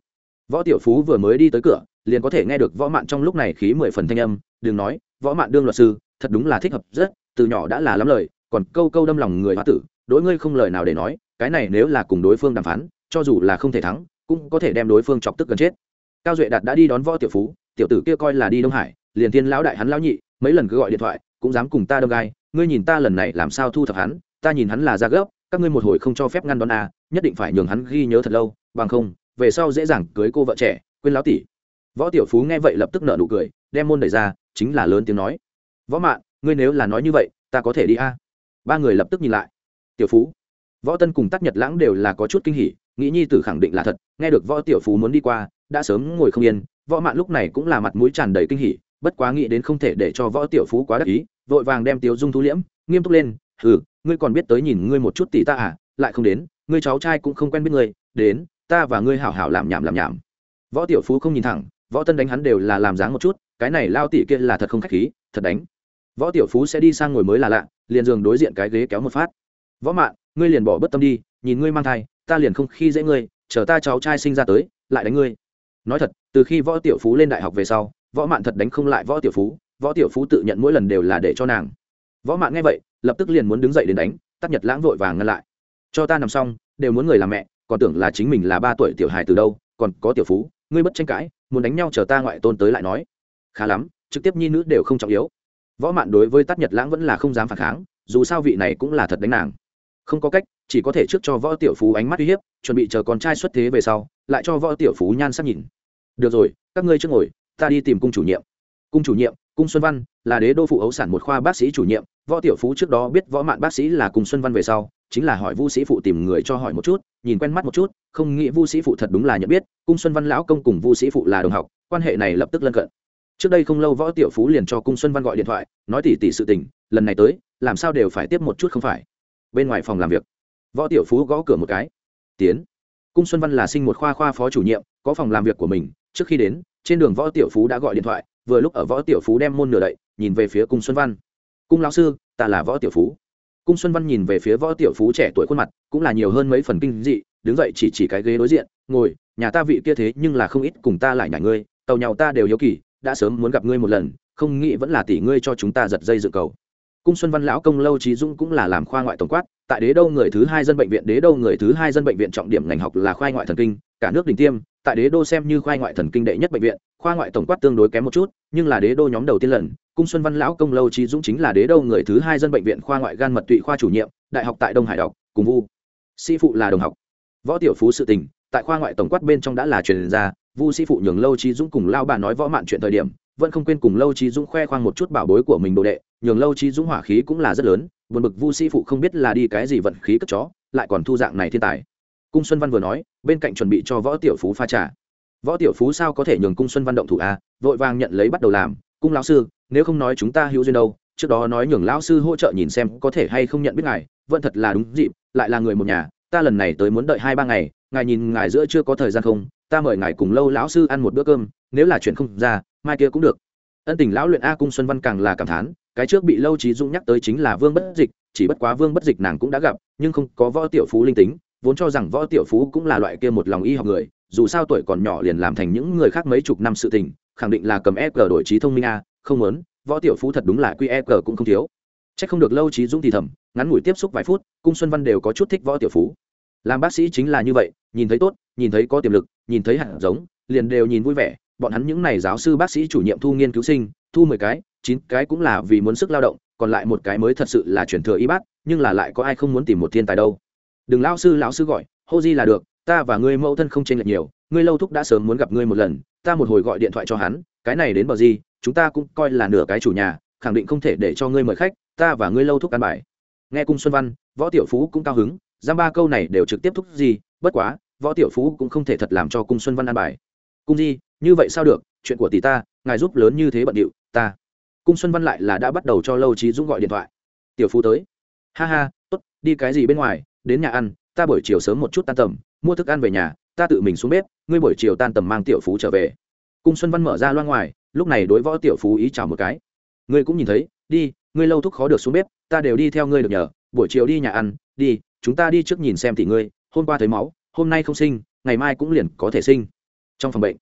võ tiểu phú vừa mới đi tới cửa, liền có thể nghe được võ mạn trong lúc này khí mười phần thanh âm, đừng nói, võ mạn đương luật sư, thật đúng là thích hợp rất, từ nhỏ đã là lắm lời, còn câu câu đâm lòng người hoa tử, đối ngươi không lời nào để nói, cái này nếu là cùng đối phương đàm phán, cho dù là không thể thắng, cũng có thể đem đối phương chọc tức gần chết cao duệ đạt đã đi đón võ tiểu phú, tiểu tử kia coi là đi đông hải, liền thiên lão đại hắn lão nhị, mấy lần cứ gọi điện thoại, cũng dám cùng ta đâm gai, ngươi nhìn ta lần này làm sao thu thập hắn, ta nhìn hắn là ra gấp, các ngươi một hồi không cho phép ngăn đón a nhất định phải nhường hắn ghi nhớ thật lâu, bằng không, về sau dễ dàng cưới cô vợ trẻ, quên lão tỷ. Võ tiểu phú nghe vậy lập tức nợ nụ cười, đem môn đẩy ra, chính là lớn tiếng nói, võ mạn, ngươi nếu là nói như vậy, ta có thể đi a ba người lập tức nhìn lại. Tiểu phú. Võ tân cùng tắc nhật lãng đều là có chút kinh hỉ, nghĩ nhi tử khẳng định là thật, nghe được võ tiểu phú muốn đi qua đã sớm ngồi không yên, võ mạn lúc này cũng là mặt mũi tràn đầy kinh hỉ, bất quá nghĩ đến không thể để cho võ tiểu phú quá đắc ý, vội vàng đem tiếu dung thu liễm, nghiêm túc lên ừ ngươi còn biết tới nhìn ngươi một chút tỷ ta à lại không đến, ngươi cháu trai cũng không quen biết ngươi, đến, ta và ngươi hảo hảo làm nhảm làm nhảm. Võ tiểu phú không nhìn thẳng, võ tân đánh hắn đều là làm dáng một chút, cái này lao tỷ kia là thật không khách khí, thật đánh. Võ tiểu phú sẽ đi sang ngồi mới là lạ, liền giường đối diện cái ghế kéo một phát. Võ mạn, ngươi liền bỏ bất tâm đi, nhìn ngươi mang thai, ta liền không khi dễ ngươi, chờ ta cháu trai sinh ra tới, lại đánh ngươi nói thật, từ khi võ tiểu phú lên đại học về sau, võ mạn thật đánh không lại võ tiểu phú, võ tiểu phú tự nhận mỗi lần đều là để cho nàng. Võ mạn nghe vậy, lập tức liền muốn đứng dậy đến đánh, tắt nhật lãng vội vàng ngăn lại. Cho ta nằm xong, đều muốn người làm mẹ, còn tưởng là chính mình là ba tuổi tiểu hài từ đâu, còn có tiểu phú, ngươi bất tranh cãi, muốn đánh nhau chờ ta ngoại tôn tới lại nói. Khá lắm, trực tiếp nhi nữ đều không trọng yếu. Võ mạn đối với tắt nhật lãng vẫn là không dám phản kháng, dù sao vị này cũng là thật đánh nàng. Không có cách, chỉ có thể trước cho võ tiểu phú ánh mắt uy hiếp, chuẩn bị chờ con trai xuất thế về sau, lại cho võ tiểu phú nhan sắc nhìn được rồi, các ngươi trước ngồi, ta đi tìm cung chủ nhiệm. Cung chủ nhiệm, cung xuân văn, là đế đô phụ ấu sản một khoa bác sĩ chủ nhiệm. Võ tiểu phú trước đó biết võ mạn bác sĩ là cung xuân văn về sau, chính là hỏi vu sĩ phụ tìm người cho hỏi một chút, nhìn quen mắt một chút, không nghĩ vu sĩ phụ thật đúng là nhận biết, cung xuân văn lão công cùng vu sĩ phụ là đồng học, quan hệ này lập tức lân cận. Trước đây không lâu võ tiểu phú liền cho cung xuân văn gọi điện thoại, nói tỉ tỉ sự tình, lần này tới, làm sao đều phải tiếp một chút không phải? Bên ngoài phòng làm việc, võ tiểu phú gõ cửa một cái, tiến, cung xuân văn là sinh một khoa khoa phó chủ nhiệm, có phòng làm việc của mình trước khi đến, trên đường võ tiểu phú đã gọi điện thoại, vừa lúc ở võ tiểu phú đem môn nửa đậy, nhìn về phía cung xuân văn. Cung lão sư, ta là võ tiểu phú. Cung xuân văn nhìn về phía võ tiểu phú trẻ tuổi khuôn mặt, cũng là nhiều hơn mấy phần kinh dị, đứng dậy chỉ chỉ cái ghế đối diện, ngồi, nhà ta vị kia thế nhưng là không ít cùng ta lại nhảy ngươi, tàu nhau ta đều hiếu kỳ, đã sớm muốn gặp ngươi một lần, không nghĩ vẫn là tỷ ngươi cho chúng ta giật dây dự cầu cung xuân văn lão công lâu trí dũng cũng là làm khoa ngoại tổng quát, tại đế đô người thứ hai dân bệnh viện, đế đô người thứ hai dân bệnh viện trọng điểm ngành học là khoa ngoại thần kinh, cả nước đỉnh tiêm, tại đế đô xem như khoa ngoại thần kinh đệ nhất bệnh viện, khoa ngoại tổng quát tương đối kém một chút, nhưng là đế đô nhóm đầu tiên lần, cung xuân văn lão công lâu trí dũng chính là đế đô người thứ hai dân bệnh viện khoa ngoại gan mật tụy khoa chủ nhiệm, đại học tại đông hải đọc, cùng vu. Sĩ phụ là đồng học. Võ tiểu phú sự tình, tại khoa ngoại tổng quát bên trong đã là truyền ra, vu sĩ phụ nhường lâu trí dũng cùng lao bà nói võ mạn chuyện thời điểm, vẫn không quên cùng lâu trí dũng khoe khoang một chút bảo bối của mình đồ đệ nhường lâu chi dũng hỏa khí cũng là rất lớn, buồn bực vu sĩ phụ không biết là đi cái gì vận khí cất chó, lại còn thu dạng này thiên tài. Cung xuân văn vừa nói, bên cạnh chuẩn bị cho võ tiểu phú pha trà. Võ tiểu phú sao có thể nhường cung xuân văn động thủ a vội vàng nhận lấy bắt đầu làm, cung lão sư, nếu không nói chúng ta hữu duyên đâu, trước đó nói nhường lão sư hỗ trợ nhìn xem có thể hay không nhận biết ngài, vẫn thật là đúng dịp, lại là người một nhà, ta lần này tới muốn đợi hai ba ngày, ngài nhìn ngài giữa chưa có thời gian không, ta mời ngài cùng lâu lão sư ăn một bữa cơm, nếu là chuyện không ra, mai kia cũng được. Ân tình lão luyện a cung xuân văn càng là cảm thán cái trước bị lâu trí dũng nhắc tới chính là vương bất dịch, chỉ bất quá vương bất dịch nàng cũng đã gặp, nhưng không có võ tiểu phú linh tính, vốn cho rằng võ tiểu phú cũng là loại kia một lòng y học người, dù sao tuổi còn nhỏ liền làm thành những người khác mấy chục năm sự tình, khẳng định là cầm e cờ đổi trí thông minh a, không muốn, võ tiểu phú thật đúng là quy e cờ cũng không thiếu. C h ắ c không được lâu trí dũng thì thầm, ngắn ngủi tiếp xúc vài phút, cung xuân văn đều có chút thích võ tiểu phú. Làm bác sĩ chính là như vậy, nhìn thấy tốt, nhìn thấy có tiềm lực, nhìn thấy hạt giống, liền đều nhìn vui vẻ, bọn hắn những n à y giáo sư bác sĩ chủ nhiệm thu nghiên cứu sinh thu mười cái, chín cái cũng là vì muốn sức lao động, còn lại một cái mới thật sự là chuyển thừa y bác nhưng là lại có ai không muốn tìm một thiên tài đâu. Đừng lão sư lão sư gọi, hô di là được, ta và ngươi mẫu thân không chênh lệch nhiều, ngươi lâu thúc đã sớm muốn gặp ngươi một lần, ta một hồi gọi điện thoại cho hắn, cái này đến bờ gì, chúng ta cũng coi là nửa cái chủ nhà, khẳng định không thể để cho ngươi mời khách, ta và ngươi lâu thúc ăn bài. Nghe cung xuân văn, võ tiểu phú cũng cao hứng, giam ba câu này đều trực tiếp thúc gì, bất quá, võ tiểu phú cũng không thể thật làm cho cung xuân văn ăn bài. Cung di, như vậy sao được, chuyện của tỷ ta, ngài giúp lớn như thế bận điệu ta. Cung xuân văn lại là đã bắt đầu cho lâu trí dũng gọi điện thoại. Tiểu phú tới. Ha ha, tốt, đi cái gì bên ngoài, đến nhà ăn, ta buổi chiều sớm một chút tan tầm, mua thức ăn về nhà, ta tự mình xuống bếp, ngươi buổi chiều tan tầm mang tiểu phú trở về. Cung xuân văn mở ra loa ngoài, lúc này đối võ tiểu phú ý chào một cái. Ngươi cũng nhìn thấy, đi, ngươi lâu thúc khó được xuống bếp, ta đều đi theo ngươi được nhờ, buổi chiều đi nhà ăn, đi, chúng ta đi trước nhìn xem tỷ ngươi, hôm qua thấy máu, hôm nay không sinh, ngày mai cũng liền có thể sinh. Trong phòng bệnh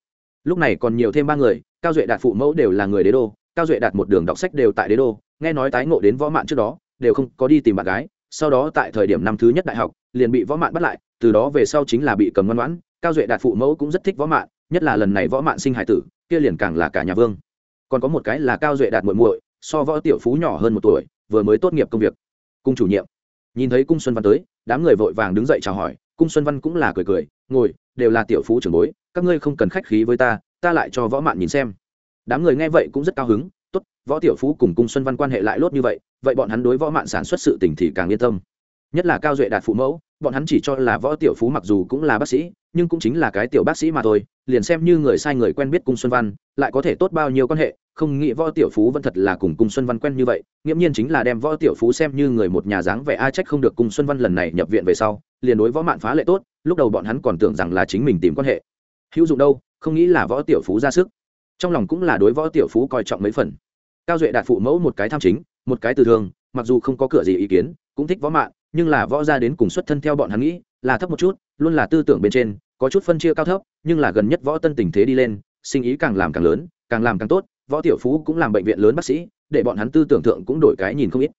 lúc này còn nhiều thêm ba người, cao duệ đạt phụ mẫu đều là người đế đô, cao duệ đạt một đường đọc sách đều tại đế đô, nghe nói tái ngộ đến võ mạn trước đó, đều không có đi tìm bạn gái, sau đó tại thời điểm năm thứ nhất đại học, liền bị võ mạn bắt lại, từ đó về sau chính là bị cầm ngoan ngoãn, cao duệ đạt phụ mẫu cũng rất thích võ mạn, nhất là lần này võ mạn sinh hải tử, kia liền càng là cả nhà vương. Còn có một cái là cao duệ đạt muội muội, so võ tiểu phú nhỏ hơn một tuổi, vừa mới tốt nghiệp công việc. Cung chủ nhiệm. Nhìn thấy cung xuân văn tới, đám người vội vàng đứng dậy chào hỏi, cung xuân văn cũng là cười cười, ngồi, đều là tiểu phú trưởng bối các ngươi không cần khách khí với ta ta lại cho võ mạn nhìn xem. Đám người nghe vậy cũng rất cao hứng, tốt, võ tiểu phú cùng cung xuân văn quan hệ lại lốt như vậy vậy bọn hắn đối võ mạn sản xuất sự tình thì càng yên tâm. Nhất là cao duệ đạt phụ mẫu, bọn hắn chỉ cho là võ tiểu phú mặc dù cũng là bác sĩ, nhưng cũng chính là cái tiểu bác sĩ mà thôi, liền xem như người sai người quen biết cung xuân văn, lại có thể tốt bao nhiêu quan hệ, không nghĩ võ tiểu phú vẫn thật là cùng cung xuân văn quen như vậy, nghiễm nhiên chính là đem võ tiểu phú xem như người một nhà dáng vẻ ai trách không được cung xuân văn lần này nhập viện về sau, liền đối võ mạn phá lệ tốt, lúc đầu bọn hắn còn tưởng rằng là chính mình tìm quan hệ hữu dụng đâu không nghĩ là võ tiểu phú ra sức. Trong lòng cũng là đối võ tiểu phú coi trọng mấy phần. Cao duệ đạt phụ mẫu một cái tham chính một cái từ thường mặc dù không có cửa gì ý kiến cũng thích võ mạng, nhưng là võ ra đến cùng xuất thân theo bọn hắn nghĩ là thấp một chút luôn là tư tưởng bên trên có chút phân chia cao thấp nhưng là gần nhất võ tân tình thế đi lên sinh ý càng làm càng lớn càng làm càng tốt võ tiểu phú cũng làm bệnh viện lớn bác sĩ để bọn hắn tư tưởng thượng cũng đổi cái nhìn không ít.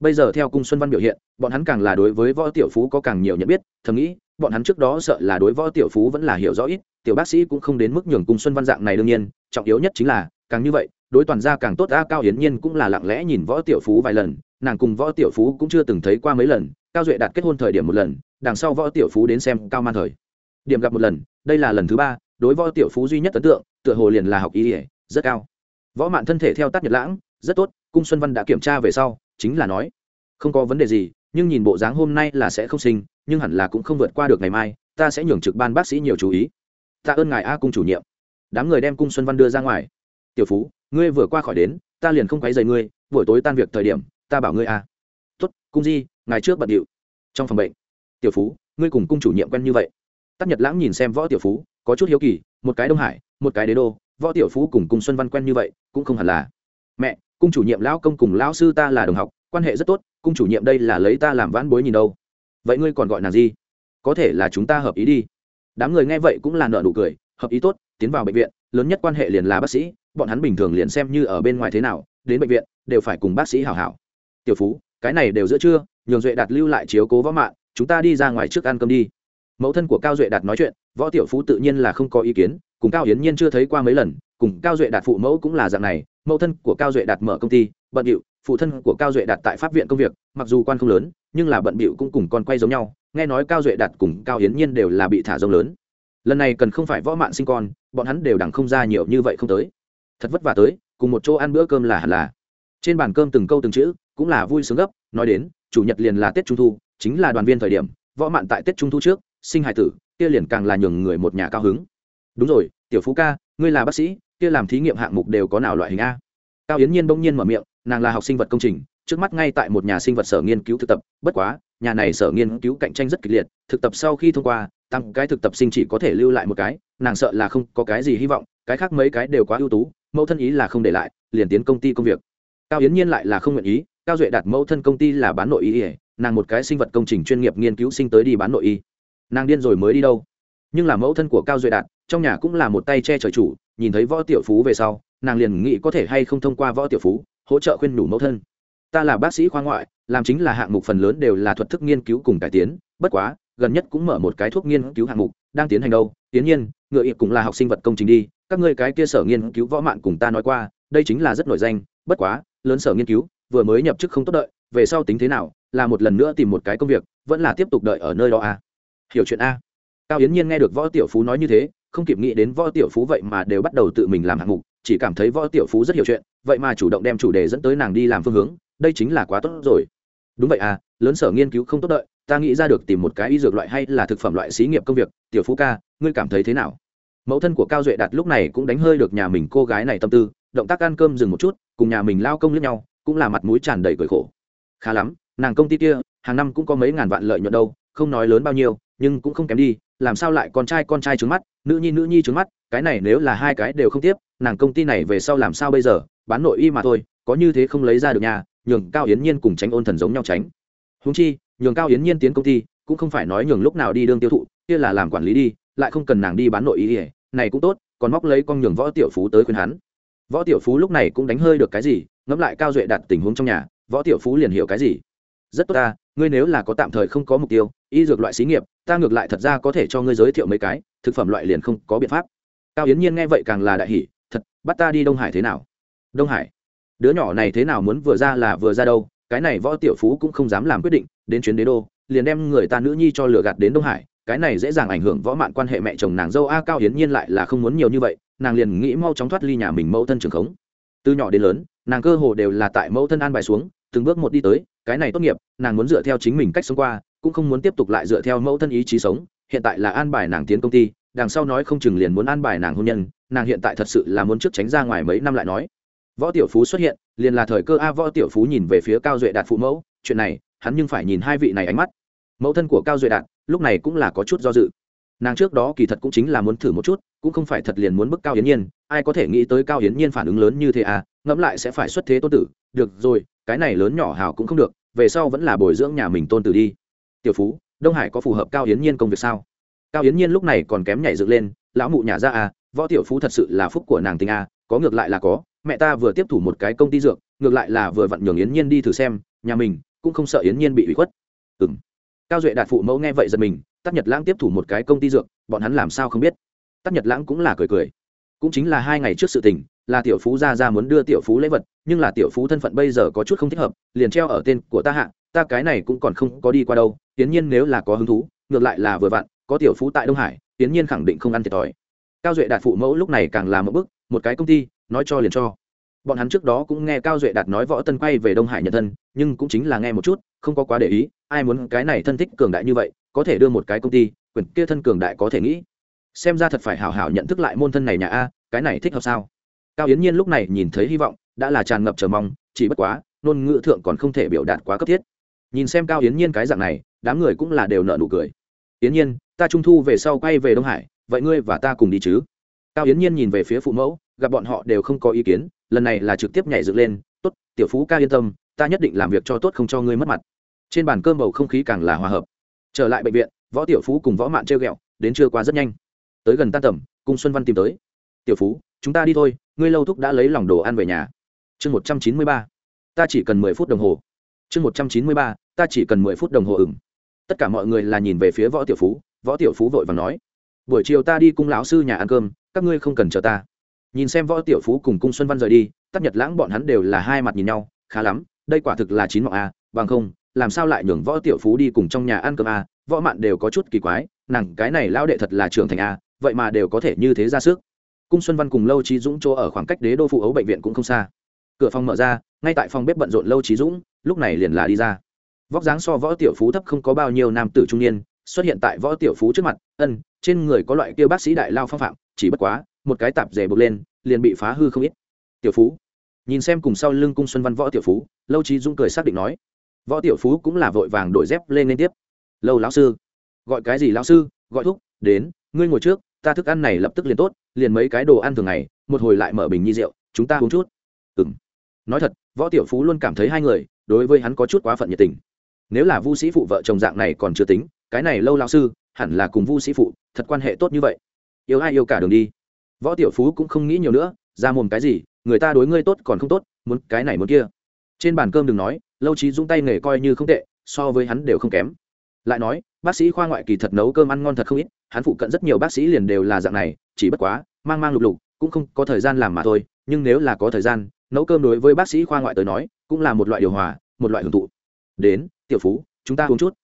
Bây giờ theo cung xuân văn biểu hiện bọn hắn càng là đối với võ tiểu phú có càng nhiều nhận biết thầm nghĩ bọn hắn trước đó sợ là đối võ tiểu phú vẫn là hiểu rõ ít, tiểu bác sĩ cũng không đến mức nhường cung xuân văn dạng này đương nhiên, trọng yếu nhất chính là, càng như vậy, đối toàn gia càng tốt, a cao hiến nhiên cũng là lặng lẽ nhìn võ tiểu phú vài lần, nàng cùng võ tiểu phú cũng chưa từng thấy qua mấy lần, cao duệ đạt kết hôn thời điểm một lần, đằng sau võ tiểu phú đến xem cao man thời điểm gặp một lần, đây là lần thứ ba, đối võ tiểu phú duy nhất ấn tượng, tựa hồ liền là học y ỉa rất cao. Võ mạn thân thể theo tác nhật lãng, rất tốt, cung xuân văn đã kiểm tra về sau, chính là nói, không có vấn đề gì nhưng nhìn bộ dáng hôm nay là sẽ không sinh, nhưng hẳn là cũng không vượt qua được ngày mai, ta sẽ nhường trực ban bác sĩ nhiều chú ý. Ta ơn ngài a cung chủ nhiệm. Đám người đem cung xuân văn đưa ra ngoài. Tiểu phú, ngươi vừa qua khỏi đến, ta liền không quấy dày ngươi, buổi tối tan việc thời điểm, ta bảo ngươi a. Tuất cung di, ngài trước bận điệu. Trong phòng bệnh, tiểu phú, ngươi cùng cung chủ nhiệm quen như vậy. Tắc nhật lãng nhìn xem võ tiểu phú, có chút hiếu kỳ, một cái đông hải, một cái đế đô, võ tiểu phú cùng cung xuân văn quen như vậy, cũng không hẳn là. Mẹ, cung chủ nhiệm lão công cùng lão sư ta là đồng học quan hệ rất tốt, cung chủ nhiệm đây là lấy ta làm vãn bối nhìn đâu. Vậy ngươi còn gọi nàng gì? Có thể là chúng ta hợp ý đi. Đám người nghe vậy cũng là nợ nụ cười, hợp ý tốt, tiến vào bệnh viện, lớn nhất quan hệ liền là bác sĩ, bọn hắn bình thường liền xem như ở bên ngoài thế nào, đến bệnh viện, đều phải cùng bác sĩ hảo hảo. Tiểu phú, cái này đều giữa trưa, nhường duệ đạt lưu lại chiếu cố võ mạng chúng ta đi ra ngoài trước ăn cơm đi. Mẫu thân của cao duệ đạt nói chuyện, võ tiểu phú tự nhiên là không có ý kiến, cùng cao hiến nhiên chưa thấy qua mấy lần, cùng cao duệ đạt phụ mẫu cũng là dạng này, mẫu thân của cao duệ đạt mở công ty, bận điệu phụ thân của cao duệ đạt tại pháp viện công việc, mặc dù quan không lớn, nhưng là bận bịu cũng cùng con quay giống nhau, nghe nói cao duệ đạt cùng cao hiến nhiên đều là bị thả rông lớn. Lần này cần không phải võ mạng sinh con, bọn hắn đều đằng không ra nhiều như vậy không tới. Thật vất vả tới, cùng một chỗ ăn bữa cơm là hẳn là. Trên bàn cơm từng câu từng chữ, cũng là vui sướng gấp, nói đến, chủ nhật liền là tết trung thu, chính là đoàn viên thời điểm, võ mạn tại tết trung thu trước, sinh hải tử, kia liền càng là nhường người một nhà cao hứng. Đúng rồi, tiểu phú ca, ngươi là bác sĩ, kia làm thí nghiệm hạng mục đều có nào loại hình a? Cao yến nhiên bỗng nhiên mở miệng nàng là học sinh vật công trình, trước mắt ngay tại một nhà sinh vật sở nghiên cứu thực tập, bất quá, nhà này sở nghiên cứu cạnh tranh rất kịch liệt, thực tập sau khi thông qua, tăng cái thực tập sinh chỉ có thể lưu lại một cái, nàng sợ là không có cái gì hy vọng, cái khác mấy cái đều quá ưu tú, mẫu thân ý là không để lại, liền tiến công ty công việc. Cao yến nhiên lại là không nguyện ý, cao duệ đạt mẫu thân công ty là bán nội y, nàng một cái sinh vật công trình chuyên nghiệp nghiên cứu sinh tới đi bán nội y. Nàng điên rồi mới đi đâu? Nhưng là mẫu thân của cao duệ đạt trong nhà cũng là một tay che trời chủ, nhìn thấy võ tiểu phú về sau, nàng liền nghĩ có thể hay không thông qua võ tiểu phú hỗ trợ khuyên nhủ mẫu thân ta là bác sĩ khoa ngoại, làm chính là hạng mục phần lớn đều là thuật thức nghiên cứu cùng cải tiến, bất quá, gần nhất cũng mở một cái thuốc nghiên cứu hạng mục, đang tiến hành đâu tiến nhiên, ngựa ịp cũng là học sinh vật công trình đi, các ngươi cái kia sở nghiên cứu võ mạng cùng ta nói qua, đây chính là rất nổi danh, bất quá, lớn sở nghiên cứu, vừa mới nhập chức không tốt đợi, về sau tính thế nào, là một lần nữa tìm một cái công việc, vẫn là tiếp tục đợi ở nơi đó à? hiểu chuyện a cao yến nhiên nghe được võ tiểu phú nói như thế, không kịp nghĩ đến võ tiểu phú vậy mà đều bắt đầu tự mình làm hạng mục, chỉ cảm thấy võ tiểu phú rất hiểu chuyện vậy mà chủ động đem chủ đề dẫn tới nàng đi làm phương hướng, đây chính là quá tốt rồi. Đúng vậy à lớn sở nghiên cứu không tốt đợi, ta nghĩ ra được tìm một cái y dược loại hay là thực phẩm loại xí nghiệp công việc, tiểu phú ca, ngươi cảm thấy thế nào? Mẫu thân của cao duệ đạt lúc này cũng đánh hơi được nhà mình cô gái này tâm tư, động tác ăn cơm dừng một chút, cùng nhà mình lao công lẫn nhau, cũng là mặt mũi tràn đầy cười khổ. Khá lắm, nàng công ty kia, hàng năm cũng có mấy ngàn vạn lợi nhuận đâu, không nói lớn bao nhiêu, nhưng cũng không kém đi, làm sao lại con trai con trai trứng mắt, nữ nhi nữ nhi trứng mắt, cái này nếu là hai cái đều không tiếp, nàng công ty này về sau làm sao bây giờ? Bán nội y mà thôi, có như thế không lấy ra được nhà, nhường cao yến nhiên cùng tránh ôn thần giống nhau tránh. Húng chi, nhường cao yến nhiên tiến công ty cũng không phải nói nhường lúc nào đi đương tiêu thụ, kia là làm quản lý đi, lại không cần nàng đi bán nội y này cũng tốt, còn móc lấy con nhường võ tiểu phú tới khuyên hắn. Võ tiểu phú lúc này cũng đánh hơi được cái gì, ngẫm lại cao duệ đặt tình huống trong nhà, võ tiểu phú liền hiểu cái gì. Rất tốt ta, ngươi nếu là có tạm thời không có mục tiêu, y dược loại xí nghiệp, ta ngược lại thật ra có thể cho ngươi giới thiệu mấy cái, thực phẩm loại liền không có biện pháp. Cao yến nhiên nghe vậy càng là đại hỷ thật, bắt ta đi đông hải thế nào? Đông hải. Đứa nhỏ này thế nào muốn vừa ra là vừa ra đâu, cái này võ tiểu phú cũng không dám làm quyết định, đến chuyến đế đô, liền đem người ta nữ nhi cho lừa gạt đến đông hải, cái này dễ dàng ảnh hưởng võ mạn quan hệ mẹ chồng nàng dâu a cao yến nhiên lại là không muốn nhiều như vậy, nàng liền nghĩ mau chóng thoát ly nhà mình mẫu thân trường khống. Từ nhỏ đến lớn, nàng cơ hồ đều là tại mẫu thân an bài xuống, từng bước một đi tới, cái này tốt nghiệp, nàng muốn dựa theo chính mình cách sống qua, cũng không muốn tiếp tục lại dựa theo mẫu thân ý chí sống, hiện tại là an bài nàng tiến công ty, đằng sau nói không chừng liền muốn an bài nàng hôn nhân, nàng hiện tại thật sự là muốn trước tránh ra ngoài mấy năm lại nói võ tiểu phú xuất hiện, liền là thời cơ a võ tiểu phú nhìn về phía cao duệ đạt phụ mẫu, chuyện này, hắn nhưng phải nhìn hai vị này ánh mắt. Mẫu thân của cao duệ đạt, lúc này cũng là có chút do dự. Nàng trước đó kỳ thật cũng chính là muốn thử một chút, cũng không phải thật liền muốn bức cao hiến nhiên, ai có thể nghĩ tới cao hiến nhiên phản ứng lớn như thế à ngẫm lại sẽ phải xuất thế tôn tử, được rồi, cái này lớn nhỏ hào cũng không được, về sau vẫn là bồi dưỡng nhà mình tôn tử đi. Tiểu phú, đông hải có phù hợp cao hiến nhiên công việc sao? Cao hiến nhiên lúc này còn kém nhảy dựng lên, lão mụ nhà ra à võ tiểu phú thật sự là phúc của nàng tình à có ngược lại là có mẹ ta vừa tiếp thủ một cái công ty dược, ngược lại là vừa vặn nhường yến nhiên đi thử xem, nhà mình cũng không sợ yến nhiên bị ủy khuất. Ừ m cao duệ đạt phụ mẫu nghe vậy giật mình tắc nhật lãng tiếp thủ một cái công ty dược, bọn hắn làm sao không biết? Tắc nhật lãng cũng là cười cười. Cũng chính là hai ngày trước sự tình, là tiểu phú ra ra muốn đưa tiểu phú lễ vật, nhưng là tiểu phú thân phận bây giờ có chút không thích hợp, liền treo ở tên của ta hạ, ta cái này cũng còn không có đi qua đâu tiến nhiên nếu là có hứng thú, ngược lại là vừa vặn, có tiểu phú tại đông hải tiến nhiên khẳng định không ăn thiệt thòi. Cao duệ đạt phụ mẫu lúc này càng làm một bức một cái công ty nói cho liền cho. Bọn hắn trước đó cũng nghe cao duệ đạt nói võ tân quay về đông hải nhận thân, nhưng cũng chính là nghe một chút, không có quá để ý, ai muốn cái này thân thích cường đại như vậy, có thể đưa một cái công ty, quyền kia thân cường đại có thể nghĩ. Xem ra thật phải hảo hảo nhận thức lại môn thân này nhà a, cái này thích hợp sao? Cao yến nhiên lúc này nhìn thấy hy vọng, đã là tràn ngập chờ mong, chỉ bất quá, ngôn ngữ thượng còn không thể biểu đạt quá cấp thiết. Nhìn xem cao yến nhiên cái dạng này, đám người cũng là đều nợ nụ cười. Yến nhiên, ta trung thu về sau quay về đông hải, vậy ngươi và ta cùng đi chứ? Cao yến nhiên nhìn về phía phụ mẫu gặp bọn họ đều không có ý kiến, lần này là trực tiếp nhảy dựng lên, tốt, tiểu phú ca yên tâm, ta nhất định làm việc cho tốt không cho ngươi mất mặt. Trên bàn cơm bầu không khí càng là hòa hợp. Trở lại bệnh viện, võ tiểu phú cùng võ mạn treo ghẹo, đến trưa qua rất nhanh. Tới gần tan tầm, cung xuân văn tìm tới. Tiểu phú, chúng ta đi thôi, ngươi lâu thúc đã lấy lòng đồ ăn về nhà. Chương một trăm chín mươi ba. Ta chỉ cần mười phút đồng hồ. Chương một trăm chín mươi ba. Ta chỉ cần mười phút đồng hồ ửng. Tất cả mọi người là nhìn về phía võ tiểu phú, võ tiểu phú vội và nói, buổi chiều ta đi cung lão sư nhà ăn cơm, các ngươi không cần chờ ta nhìn xem võ tiểu phú cùng cung xuân văn rời đi, tắc nhật lãng bọn hắn đều là hai mặt nhìn nhau, khá lắm, đây quả thực là chín mộng a, bằng không, làm sao lại nhường võ tiểu phú đi cùng trong nhà ăn cơm a, võ mạn đều có chút kỳ quái, nàng cái này lao đệ thật là trưởng thành a, vậy mà đều có thể như thế ra sức. Cung xuân văn cùng lâu trí dũng chỗ ở khoảng cách đế đô phụ ấu bệnh viện cũng không xa. Cửa phòng mở ra, ngay tại phòng bếp bận rộn lâu trí dũng, lúc này liền là đi ra. Vóc dáng so võ tiểu phú thấp không có bao nhiêu nam tử trung niên xuất hiện tại võ tiểu phú trước mặt, ân, trên người có loại kia bác sĩ đại lao phong phạm, chỉ bất quá, một cái tạp rể bực lên, liền bị phá hư không ít. Tiểu phú. Nhìn xem cùng sau lưng cung xuân văn võ tiểu phú, lâu trí dũng cười xác định nói. Võ tiểu phú cũng là vội vàng đổi dép lên liên tiếp. Lâu lão sư. Gọi cái gì lão sư? Gọi thúc, đến, ngươi ngồi trước, ta thức ăn này lập tức liền tốt, liền mấy cái đồ ăn thường ngày, một hồi lại mở bình nhi rượu, chúng ta uống chút. Ừng nói thật, võ tiểu phú luôn cảm thấy hai người, đối với hắn có chút quá phận nhiệt tình. Nếu là vu sĩ phụ vợ chồng dạng này còn chưa tính cái này lâu lão sư, hẳn là cùng vu sĩ phụ, thật quan hệ tốt như vậy. Yêu ai yêu cả đường đi. Võ tiểu phú cũng không nghĩ nhiều nữa, ra mồm cái gì, người ta đối ngươi tốt còn không tốt, muốn cái này muốn kia. Trên bàn cơm đừng nói, lâu trí dũng tay nghề coi như không tệ, so với hắn đều không kém. Lại nói, bác sĩ khoa ngoại kỳ thật nấu cơm ăn ngon thật không ít, hắn phụ cận rất nhiều bác sĩ liền đều là dạng này, chỉ bất quá, mang mang lục lục, cũng không có thời gian làm mà thôi, nhưng nếu là có thời gian, nấu cơm đối với bác sĩ khoa ngoại tới nói, cũng là một loại điều hòa, một loại hưởng thụ. Đến, tiểu phú, chúng ta uống chút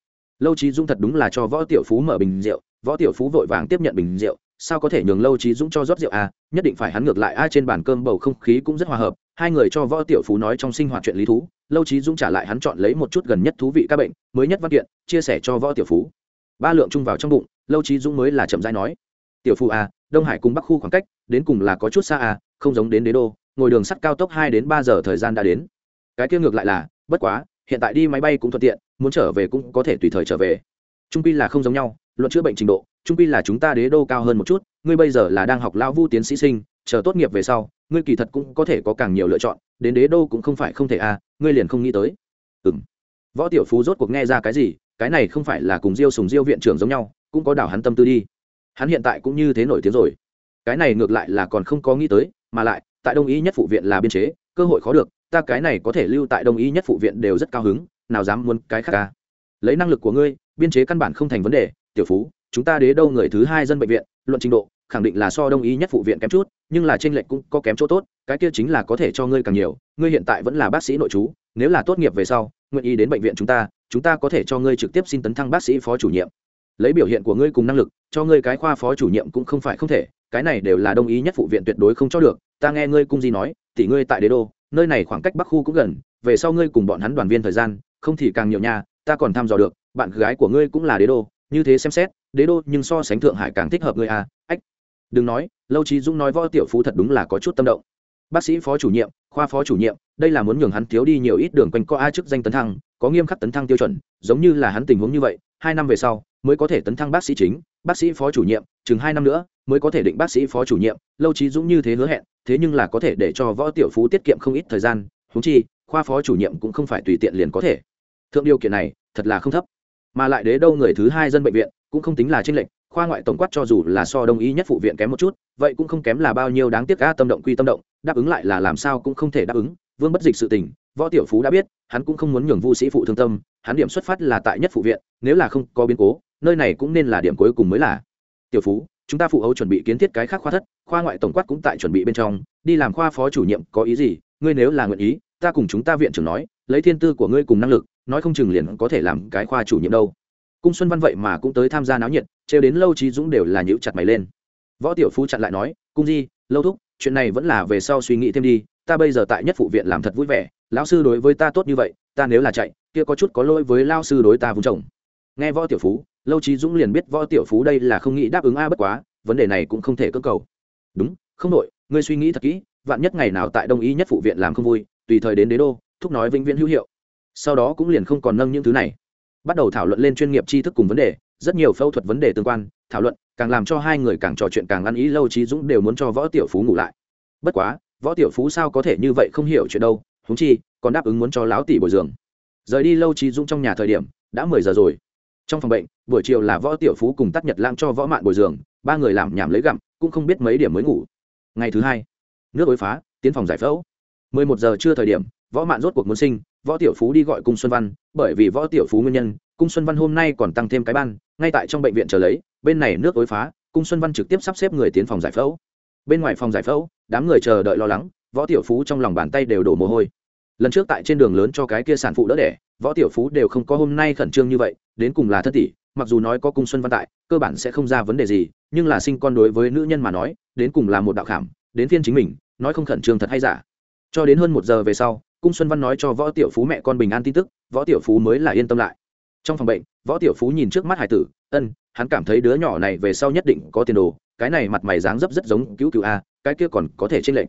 lâu trí dũng thật đúng là cho võ tiểu phú mở bình rượu, võ tiểu phú vội vàng tiếp nhận bình rượu, sao có thể nhường lâu trí dũng cho rót rượu à nhất định phải hắn ngược lại, ai trên bàn cơm bầu không khí cũng rất hòa hợp, hai người cho võ tiểu phú nói trong sinh hoạt chuyện lý thú, lâu trí dũng trả lại hắn chọn lấy một chút gần nhất thú vị các bệnh, mới nhất văn kiện, chia sẻ cho võ tiểu phú. Ba lượng chung vào trong bụng, lâu trí dũng mới là chậm rãi nói, tiểu phú à đông hải cùng bắc khu khoảng cách, đến cùng là có chút xa à không giống đến đế đô, ngồi đường sắt cao tốc hai đến ba giờ thời gian đã đến. Cái kia ngược lại là, bất quá hiện tại đi máy bay cũng thuận tiện, muốn trở về cũng có thể tùy thời trở về. Trung pi là không giống nhau, luận chữa bệnh trình độ, trung pi là chúng ta đế đô cao hơn một chút, ngươi bây giờ là đang học lao vu tiến sĩ sinh, chờ tốt nghiệp về sau, ngươi kỳ thật cũng có thể có càng nhiều lựa chọn, đến đế đô cũng không phải không thể à ngươi liền không nghĩ tới. Ừng võ tiểu phú rốt cuộc nghe ra cái gì, cái này không phải là cùng diêu sùng diêu viện trưởng giống nhau, cũng có đảo hắn tâm tư đi. Hắn hiện tại cũng như thế nổi tiếng rồi. Cái này ngược lại là còn không có nghĩ tới, mà lại, tại đông y nhất phụ viện là biên chế, cơ hội khó được ta cái này có thể lưu tại đông y nhất phụ viện đều rất cao hứng, nào dám muốn cái khác ca lấy năng lực của ngươi, biên chế căn bản không thành vấn đề, tiểu phú, chúng ta đế đâu người thứ hai dân bệnh viện, luận trình độ, khẳng định là so đông y nhất phụ viện kém chút, nhưng là tranh lệch cũng có kém chỗ tốt, cái kia chính là có thể cho ngươi càng nhiều, ngươi hiện tại vẫn là bác sĩ nội chú nếu là tốt nghiệp về sau, nguyện ý đến bệnh viện chúng ta chúng ta có thể cho ngươi trực tiếp xin tấn thăng bác sĩ phó chủ nhiệm. Lấy biểu hiện của ngươi cùng năng lực, cho ngươi cái khoa phó chủ nhiệm cũng không phải không thể, cái này đều là đông ý nhất phụ viện tuyệt đối không cho được, ta nghe ngươi cung gì nói, tỷ ngươi tại đế đô nơi này khoảng cách bắc khu cũng gần, về sau ngươi cùng bọn hắn đoàn viên thời gian, không thì càng nhiều nhà ta còn thăm dò được, bạn gái của ngươi cũng là đế đô, như thế xem xét, đế đô nhưng so sánh thượng hải càng thích hợp ngươi à ách. Đừng nói, lâu trí dũng nói võ tiểu phú thật đúng là có chút tâm động. Bác sĩ phó chủ nhiệm, khoa phó chủ nhiệm, đây là muốn nhường hắn thiếu đi nhiều ít đường quanh co a chức danh tấn thăng, có nghiêm khắc tấn thăng tiêu chuẩn, giống như là hắn tình huống như vậy hai năm về sau, mới có thể tấn thăng bác sĩ chính, bác sĩ phó chủ nhiệm, chừng hai năm nữa, mới có thể định bác sĩ phó chủ nhiệm. Lâu trí dũng như thế hứa hẹn, thế nhưng là có thể để cho võ tiểu phú tiết kiệm không ít thời gian húng chi, khoa phó chủ nhiệm cũng không phải tùy tiện liền có thể. Thượng điều kiện này, thật là không thấp. Mà lại đế đâu người thứ hai dân bệnh viện, cũng không tính là tranh lệch, khoa ngoại tổng quát cho dù là so đông y nhất phụ viện kém một chút, vậy cũng không kém là bao nhiêu đáng tiếc ca tâm động quy tâm động, đáp ứng lại là làm sao cũng không thể đáp ứng. Vương bất dịch sự tình, võ tiểu phú đã biết, hắn cũng không muốn nhường vu sĩ phụ thương tâm hắn điểm xuất phát là tại nhất phụ viện, nếu là không có biến cố, nơi này cũng nên là điểm cuối cùng mới là. Tiểu phú, chúng ta phụ ấu chuẩn bị kiến thiết cái khác khoa thất, khoa ngoại tổng quát cũng tại chuẩn bị bên trong, đi làm khoa phó chủ nhiệm, có ý gì, ngươi nếu là nguyện ý, ta cùng chúng ta viện trưởng nói, lấy thiên tư của ngươi cùng năng lực, nói không chừng liền có thể làm cái khoa chủ nhiệm đâu. Cung xuân văn vậy mà cũng tới tham gia náo nhiệt, trêu đến lâu trí dũng đều là nhữ chặt mày lên. Võ tiểu phú chặn lại nói, cung di, lâu thúc, chuyện này vẫn là về sau suy nghĩ thêm đi, ta bây giờ tại nhất phụ viện làm thật vui vẻ, lão sư đối với ta tốt như vậy, ta nếu là chạy kia có chút có lỗi với lao sư đối ta vung chồng nghe võ tiểu phú, lâu trí dũng liền biết võ tiểu phú đây là không nghĩ đáp ứng a bất quá, vấn đề này cũng không thể cơ cầu. Đúng, không đội ngươi suy nghĩ thật kỹ, vạn nhất ngày nào tại đông y nhất phụ viện làm không vui, tùy thời đến đế đô, thúc nói vĩnh viễn hữu hiệu. Sau đó cũng liền không còn nâng những thứ này. Bắt đầu thảo luận lên chuyên nghiệp tri thức cùng vấn đề, rất nhiều phẫu thuật vấn đề tương quan, thảo luận, càng làm cho hai người càng trò chuyện càng ăn ý, lâu trí dũng đều muốn cho võ tiểu phú ngủ lại. Bất quá, võ tiểu phú sao có thể như vậy không hiểu chuyện đâu húng chi, còn đáp ứng muốn cho lão tỷ bồi giường rời đi lâu trí dũng trong nhà thời điểm, đã mười giờ rồi. Trong phòng bệnh, buổi chiều là võ tiểu phú cùng tắt nhật lang cho võ mạn bồi giường, ba người làm nhảm lấy gặm, cũng không biết mấy điểm mới ngủ. Ngày thứ hai, nước ối phá, tiến phòng giải phẫu. Mười một giờ trưa thời điểm, võ mạn rốt cuộc muốn sinh, võ tiểu phú đi gọi cung xuân văn, bởi vì võ tiểu phú nguyên nhân, cung xuân văn hôm nay còn tăng thêm cái ban, ngay tại trong bệnh viện chờ lấy, bên này nước ối phá, cung xuân văn trực tiếp sắp xếp người tiến phòng giải phẫu. Bên ngoài phòng giải phẫu, đám người chờ đợi lo lắng, võ tiểu phú trong lòng bàn tay đều đổ mồ hôi lần trước tại trên đường lớn cho cái kia sản phụ đỡ đẻ, võ tiểu phú đều không có hôm nay khẩn trương như vậy, đến cùng là thân tỷ, mặc dù nói có cung xuân văn tại, cơ bản sẽ không ra vấn đề gì, nhưng là sinh con đối với nữ nhân mà nói, đến cùng là một đạo khảm, đến phiên chính mình, nói không khẩn trương thật hay giả. Cho đến hơn một giờ về sau, cung xuân văn nói cho võ tiểu phú mẹ con bình an tin tức, võ tiểu phú mới là yên tâm lại. Trong phòng bệnh, võ tiểu phú nhìn trước mắt hải tử, ân, hắn cảm thấy đứa nhỏ này về sau nhất định có tiền đồ, cái này mặt mày dáng dấp rất giống cứu cứu a, cái kia còn có thể tranh lệch.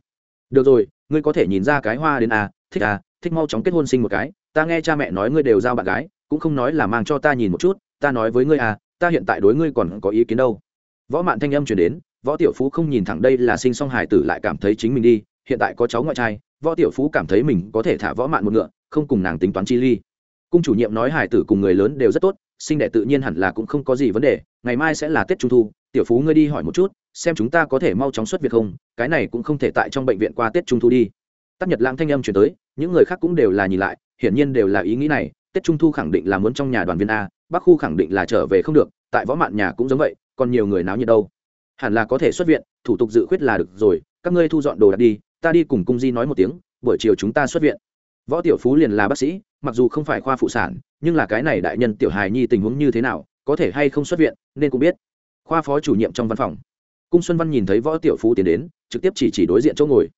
Được rồi, ngươi có thể nhìn ra cái hoa đến a thích à, thích mau chóng kết hôn sinh một cái ta nghe cha mẹ nói ngươi đều giao bạn gái cũng không nói là mang cho ta nhìn một chút ta nói với ngươi à, ta hiện tại đối ngươi còn có ý kiến đâu. Võ mạn thanh âm chuyển đến võ tiểu phú không nhìn thẳng đây là sinh song hải tử lại cảm thấy chính mình đi hiện tại có cháu ngoại trai võ tiểu phú cảm thấy mình có thể thả võ mạn một ngựa không cùng nàng tính toán chi ly. Cung chủ nhiệm nói hải tử cùng người lớn đều rất tốt sinh đẻ tự nhiên hẳn là cũng không có gì vấn đề ngày mai sẽ là tết trung thu tiểu phú ngươi đi hỏi một chút xem chúng ta có thể mau chóng xuất việc không cái này cũng không thể tại trong bệnh viện qua tết trung thu đi tắc nhật lãng thanh âm chuyển tới, những người khác cũng đều là nhìn lại, hiển nhiên đều là ý nghĩ này, tết trung thu khẳng định là muốn trong nhà đoàn viên a, bắc khu khẳng định là trở về không được, tại võ mạn nhà cũng giống vậy, còn nhiều người náo nhiệt đâu. Hẳn là có thể xuất viện, thủ tục dự khuyết là được rồi, các ngươi thu dọn đồ đạc đi, ta đi cùng cung di nói một tiếng, buổi chiều chúng ta xuất viện. Võ tiểu phú liền là bác sĩ, mặc dù không phải khoa phụ sản, nhưng là cái này đại nhân tiểu hài nhi tình huống như thế nào, có thể hay không xuất viện, nên cũng biết. Khoa phó chủ nhiệm trong văn phòng. Cung xuân văn nhìn thấy võ tiểu phú tiến đến, trực tiếp chỉ chỉ đối diện chỗ ngồi.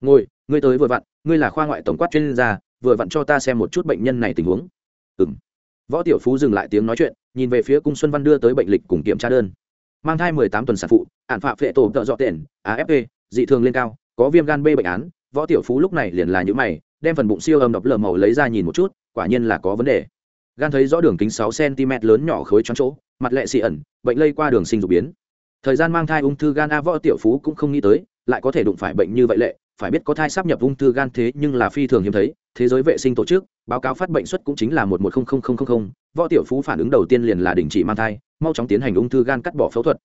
Ngồi ngươi tới vừa vặn, ngươi là khoa ngoại tổng quát chuyên gia, vừa vặn cho ta xem một chút bệnh nhân này tình huống. Ừ m võ tiểu phú dừng lại tiếng nói chuyện, nhìn về phía cung xuân văn đưa tới bệnh lịch cùng kiểm tra đơn. Mang thai mười tám tuần sản phụ ạn phạm phệ tổ tợ dọ tiền afp dị thường lên cao, có viêm gan b bệnh án, võ tiểu phú lúc này liền là những mày, đem phần bụng siêu âm độc lờ màu lấy ra nhìn một chút, quả nhiên là có vấn đề. Gan thấy rõ đường kính sáu cm lớn nhỏ khối tròn chỗ, mặt lệ xị ẩn, bệnh lây qua đường sinh dục biến. Thời gian mang thai ung thư gan a võ tiểu phú cũng không nghĩ tới, lại có thể đụng phải bệnh như vậy lệ phải biết có thai sắp nhập ung thư gan thế nhưng là phi thường hiếm thấy, thế giới vệ sinh tổ chức, báo cáo phát bệnh xuất cũng chính là một một không không không không, võ tiểu phú phản ứng đầu tiên liền là đình chỉ mang thai, mau chóng tiến hành ung thư gan cắt bỏ phẫu thuật.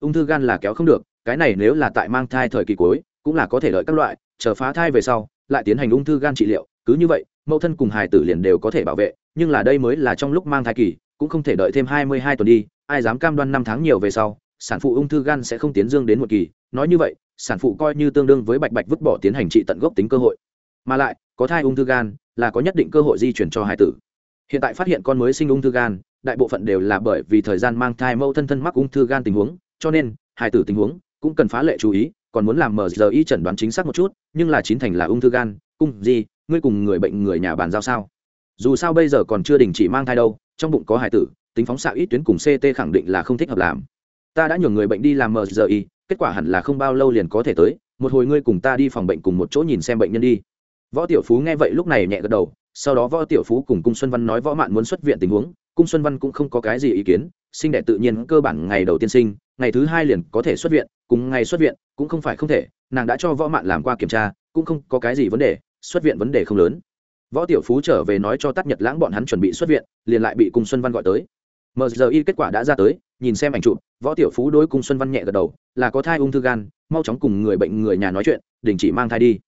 Ung thư gan là kéo không được, cái này nếu là tại mang thai thời kỳ cuối, cũng là có thể đợi các loại, chờ phá thai về sau, lại tiến hành ung thư gan trị liệu, cứ như vậy, mẫu thân cùng hài tử liền đều có thể bảo vệ, nhưng là đây mới là trong lúc mang thai kỳ, cũng không thể đợi thêm hai mươi hai tuần đi, ai dám cam đoan năm tháng nhiều về sau, sản phụ ung thư gan sẽ không tiến dương đến một kỳ nói như vậy, sản phụ coi như tương đương với bạch bạch vứt bỏ tiến hành trị tận gốc tính cơ hội. Mà lại, có thai ung thư gan là có nhất định cơ hội di chuyển cho hài tử. Hiện tại phát hiện con mới sinh ung thư gan, đại bộ phận đều là bởi vì thời gian mang thai mẫu thân thân mắc ung thư gan tình huống, cho nên hài tử tình huống cũng cần phá lệ chú ý, còn muốn làm mgi chẩn đoán chính xác một chút, nhưng là chín thành là ung thư gan cung gì, ngươi cùng người bệnh người nhà bàn giao sao? Dù sao bây giờ còn chưa đình chỉ mang thai đâu, trong bụng có hài tử, tính phóng xạ ít tuyến cùng ct khẳng định là không thích hợp làm ta đã nhường người bệnh đi làm MRI, kết quả hẳn là không bao lâu liền có thể tới một hồi ngươi cùng ta đi phòng bệnh cùng một chỗ nhìn xem bệnh nhân đi. Võ tiểu phú nghe vậy lúc này nhẹ gật đầu sau đó võ tiểu phú cùng cung xuân văn nói võ mạn muốn xuất viện tình huống cung xuân văn cũng không có cái gì ý kiến sinh đẻ tự nhiên cơ bản ngày đầu tiên sinh ngày thứ hai liền có thể xuất viện cùng ngày xuất viện cũng không phải không thể nàng đã cho võ mạn làm qua kiểm tra cũng không có cái gì vấn đề xuất viện vấn đề không lớn. Võ tiểu phú trở về nói cho tắt nhật lãng bọn hắn chuẩn bị xuất viện liền lại bị cung xuân văn gọi tới. Mgi kết quả đã ra tới nhìn xem ảnh chụp, võ tiểu phú đối cung xuân văn nhẹ gật đầu, là có thai ung thư gan, mau chóng cùng người bệnh người nhà nói chuyện, đình chỉ mang thai đi.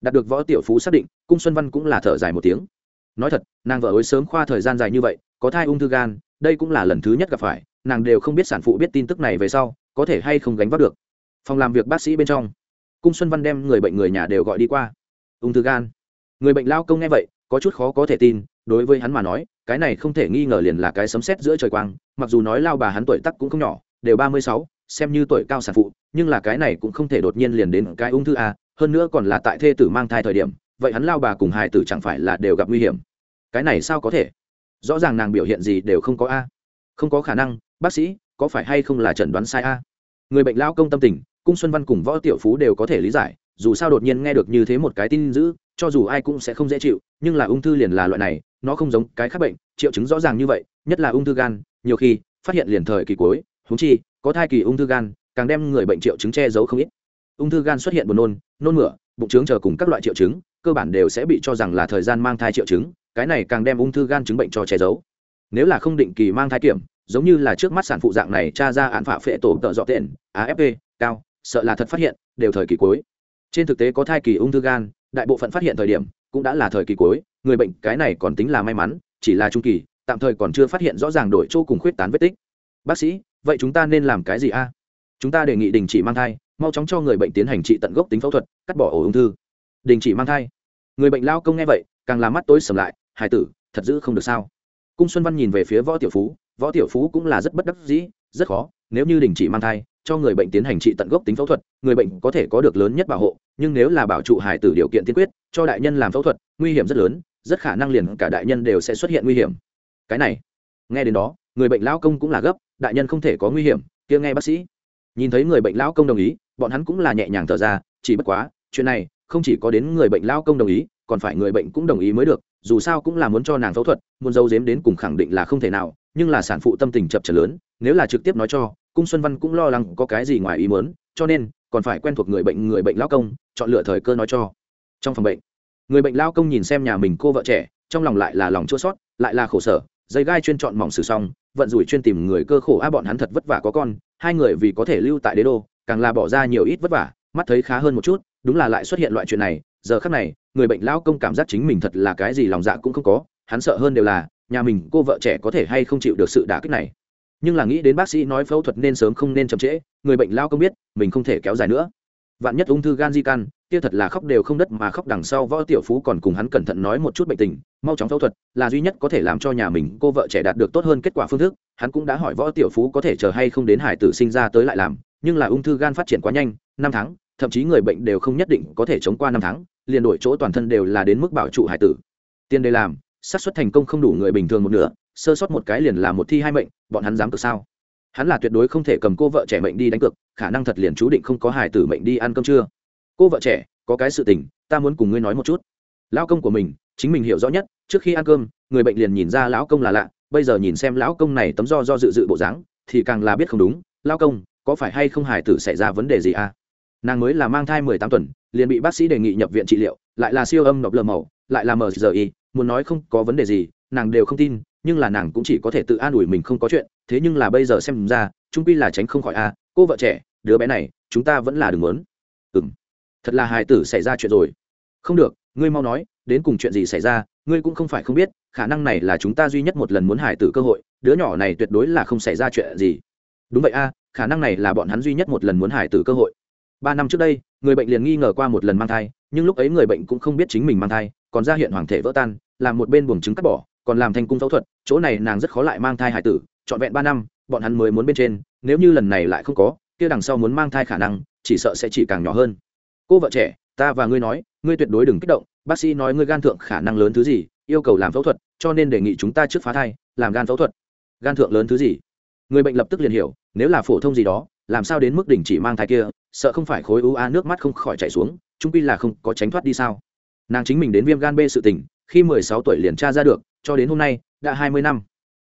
Đạt được võ tiểu phú xác định, cung xuân văn cũng là thở dài một tiếng. Nói thật, nàng vợ ối sớm khoa thời gian dài như vậy, có thai ung thư gan, đây cũng là lần thứ nhất gặp phải, nàng đều không biết sản phụ biết tin tức này về sau, có thể hay không gánh vác được. Phòng làm việc bác sĩ bên trong, cung xuân văn đem người bệnh người nhà đều gọi đi qua. Ung thư gan. Người bệnh lao công nghe vậy, có chút khó có thể tin đối với hắn mà nói, cái này không thể nghi ngờ liền là cái sấm sét giữa trời quang, mặc dù nói lao bà hắn tuổi tắc cũng không nhỏ, đều ba mươi sáu, xem như tuổi cao sản phụ, nhưng là cái này cũng không thể đột nhiên liền đến cái ung thư a, hơn nữa còn là tại thê tử mang thai thời điểm, vậy hắn lao bà cùng hài tử chẳng phải là đều gặp nguy hiểm. Cái này sao có thể? Rõ ràng nàng biểu hiện gì đều không có a. Không có khả năng, bác sĩ, có phải hay không là chẩn đoán sai a? Người bệnh lao công tâm tình, cung xuân văn cùng võ tiểu phú đều có thể lý giải, dù sao đột nhiên nghe được như thế một cái tin dữ, cho dù ai cũng sẽ không dễ chịu, nhưng là ung thư liền là loại này nó không giống cái khác bệnh, triệu chứng rõ ràng như vậy, nhất là ung thư gan, nhiều khi phát hiện liền thời kỳ cuối húng chi, có thai kỳ ung thư gan, càng đem người bệnh triệu chứng che giấu không ít. Ung thư gan xuất hiện buồn nôn nôn mửa, bụng trướng chờ cùng các loại triệu chứng, cơ bản đều sẽ bị cho rằng là thời gian mang thai triệu chứng, cái này càng đem ung thư gan chứng bệnh cho che giấu. Nếu là không định kỳ mang thai kiểm, giống như là trước mắt sản phụ dạng này tra ra án phạ phệ tổ tợ dọ tiện afp cao, sợ là thật phát hiện, đều thời kỳ cuối. Trên thực tế có thai kỳ ung thư gan, đại bộ phận phát hiện thời điểm cũng đã là thời kỳ cuối, người bệnh cái này còn tính là may mắn, chỉ là trung kỳ, tạm thời còn chưa phát hiện rõ ràng đổi chỗ cùng khuyết tán vết tích. Bác sĩ, vậy chúng ta nên làm cái gì a? Chúng ta đề nghị đình chỉ mang thai, mau chóng cho người bệnh tiến hành trị tận gốc tính phẫu thuật, cắt bỏ ổ ung thư. Đình chỉ mang thai. Người bệnh lao công nghe vậy, càng làm mắt tối sầm lại, hài tử, thật giữ không được sao? Cung xuân văn nhìn về phía võ tiểu phú, võ tiểu phú cũng là rất bất đắc dĩ, rất khó, nếu như đình chỉ mang thai cho người bệnh tiến hành trị tận gốc tính phẫu thuật, người bệnh có thể có được lớn nhất bảo hộ, nhưng nếu là bảo trụ hài tử điều kiện tiên quyết, cho đại nhân làm phẫu thuật, nguy hiểm rất lớn, rất khả năng liền cả đại nhân đều sẽ xuất hiện nguy hiểm. Cái này, nghe đến đó, người bệnh lão công cũng là gấp, đại nhân không thể có nguy hiểm, kia nghe bác sĩ. Nhìn thấy người bệnh lão công đồng ý, bọn hắn cũng là nhẹ nhàng thở ra, chỉ bất quá, chuyện này, không chỉ có đến người bệnh lão công đồng ý, còn phải người bệnh cũng đồng ý mới được, dù sao cũng là muốn cho nàng phẫu thuật, muốn giấu giếm đến cùng khẳng định là không thể nào, nhưng là sản phụ tâm tình chập trở lớn, nếu là trực tiếp nói cho cung xuân văn cũng lo lắng có cái gì ngoài ý muốn, cho nên còn phải quen thuộc người bệnh người bệnh lão công, chọn lựa thời cơ nói cho. Trong phòng bệnh, người bệnh lao công nhìn xem nhà mình cô vợ trẻ, trong lòng lại là lòng chua sót lại là khổ sở, dây gai chuyên chọn mỏng xử xong, vận rủi chuyên tìm người cơ khổ, a, bọn hắn thật vất vả có con, hai người vì có thể lưu tại đế đô, càng là bỏ ra nhiều ít vất vả, mắt thấy khá hơn một chút, đúng là lại xuất hiện loại chuyện này, giờ khắc này, người bệnh lao công cảm giác chính mình thật là cái gì lòng dạ cũng không có, hắn sợ hơn đều là, nhà mình cô vợ trẻ có thể hay không chịu được sự đả kích này nhưng là nghĩ đến bác sĩ nói phẫu thuật nên sớm không nên chậm trễ, người bệnh lao công biết, mình không thể kéo dài nữa. Vạn nhất ung thư gan di căn, kia thật là khóc đều không đất mà khóc đằng sau võ tiểu phú còn cùng hắn cẩn thận nói một chút bệnh tình, mau chóng phẫu thuật, là duy nhất có thể làm cho nhà mình cô vợ trẻ đạt được tốt hơn kết quả phương thức, hắn cũng đã hỏi võ tiểu phú có thể chờ hay không đến hải tử sinh ra tới lại làm, nhưng là ung thư gan phát triển quá nhanh, năm tháng, thậm chí người bệnh đều không nhất định có thể chống qua năm tháng, liền đổi chỗ toàn thân đều là đến mức bảo trụ hải tử. Tiền đề làm, xác suất thành công không đủ người bình thường một nửa sơ sót một cái liền là một thi hai mệnh, bọn hắn dám cược sao? Hắn là tuyệt đối không thể cầm cô vợ trẻ mệnh đi đánh cược, khả năng thật liền chú định không có hài tử mệnh đi ăn cơm trưa. Cô vợ trẻ, có cái sự tình, ta muốn cùng ngươi nói một chút. Lão công của mình, chính mình hiểu rõ nhất, trước khi ăn cơm, người bệnh liền nhìn ra lão công là lạ, bây giờ nhìn xem lão công này tấm do do dự dự bộ dáng, thì càng là biết không đúng, lão công, có phải hay không hài tử xảy ra vấn đề gì à? Nàng mới là mang thai mười tám tuần, liền bị bác sĩ đề nghị nhập viện trị liệu, lại là siêu âm nộp lờ màu, lại là mgi muốn nói không có vấn đề gì, nàng đều không tin nhưng là nàng cũng chỉ có thể tự an ủi mình không có chuyện, thế nhưng là bây giờ xem ra trung quy là tránh không khỏi a, cô vợ trẻ, đứa bé này, chúng ta vẫn là đừng muốn. Ừ m thật là hài tử xảy ra chuyện rồi. Không được, ngươi mau nói, đến cùng chuyện gì xảy ra, ngươi cũng không phải không biết, khả năng này là chúng ta duy nhất một lần muốn hài tử cơ hội, đứa nhỏ này tuyệt đối là không xảy ra chuyện gì. Đúng vậy a, khả năng này là bọn hắn duy nhất một lần muốn hài tử cơ hội. Ba năm trước đây, người bệnh liền nghi ngờ qua một lần mang thai, nhưng lúc ấy người bệnh cũng không biết chính mình mang thai, còn ra hiện hoàng thể vỡ tan, làm một bên buồng trứng cắt bỏ còn làm thành cung phẫu thuật, chỗ này nàng rất khó lại mang thai hải tử, trọn vẹn ba năm, bọn hắn mới muốn bên trên, nếu như lần này lại không có, kia đằng sau muốn mang thai khả năng, chỉ sợ sẽ chỉ càng nhỏ hơn. Cô vợ trẻ, ta và ngươi nói, ngươi tuyệt đối đừng kích động, bác sĩ nói ngươi gan thượng khả năng lớn thứ gì, yêu cầu làm phẫu thuật, cho nên đề nghị chúng ta trước phá thai, làm gan phẫu thuật. Gan thượng lớn thứ gì? Người bệnh lập tức liền hiểu, nếu là phổ thông gì đó, làm sao đến mức đỉnh chỉ mang thai kia, sợ không phải khối u a nước mắt không khỏi chảy xuống trung pi là không có tránh thoát đi sao? Nàng chính mình đến viêm gan b sự tình, khi mười sáu tuổi liền tra ra được cho đến hôm nay, đã hai mươi năm.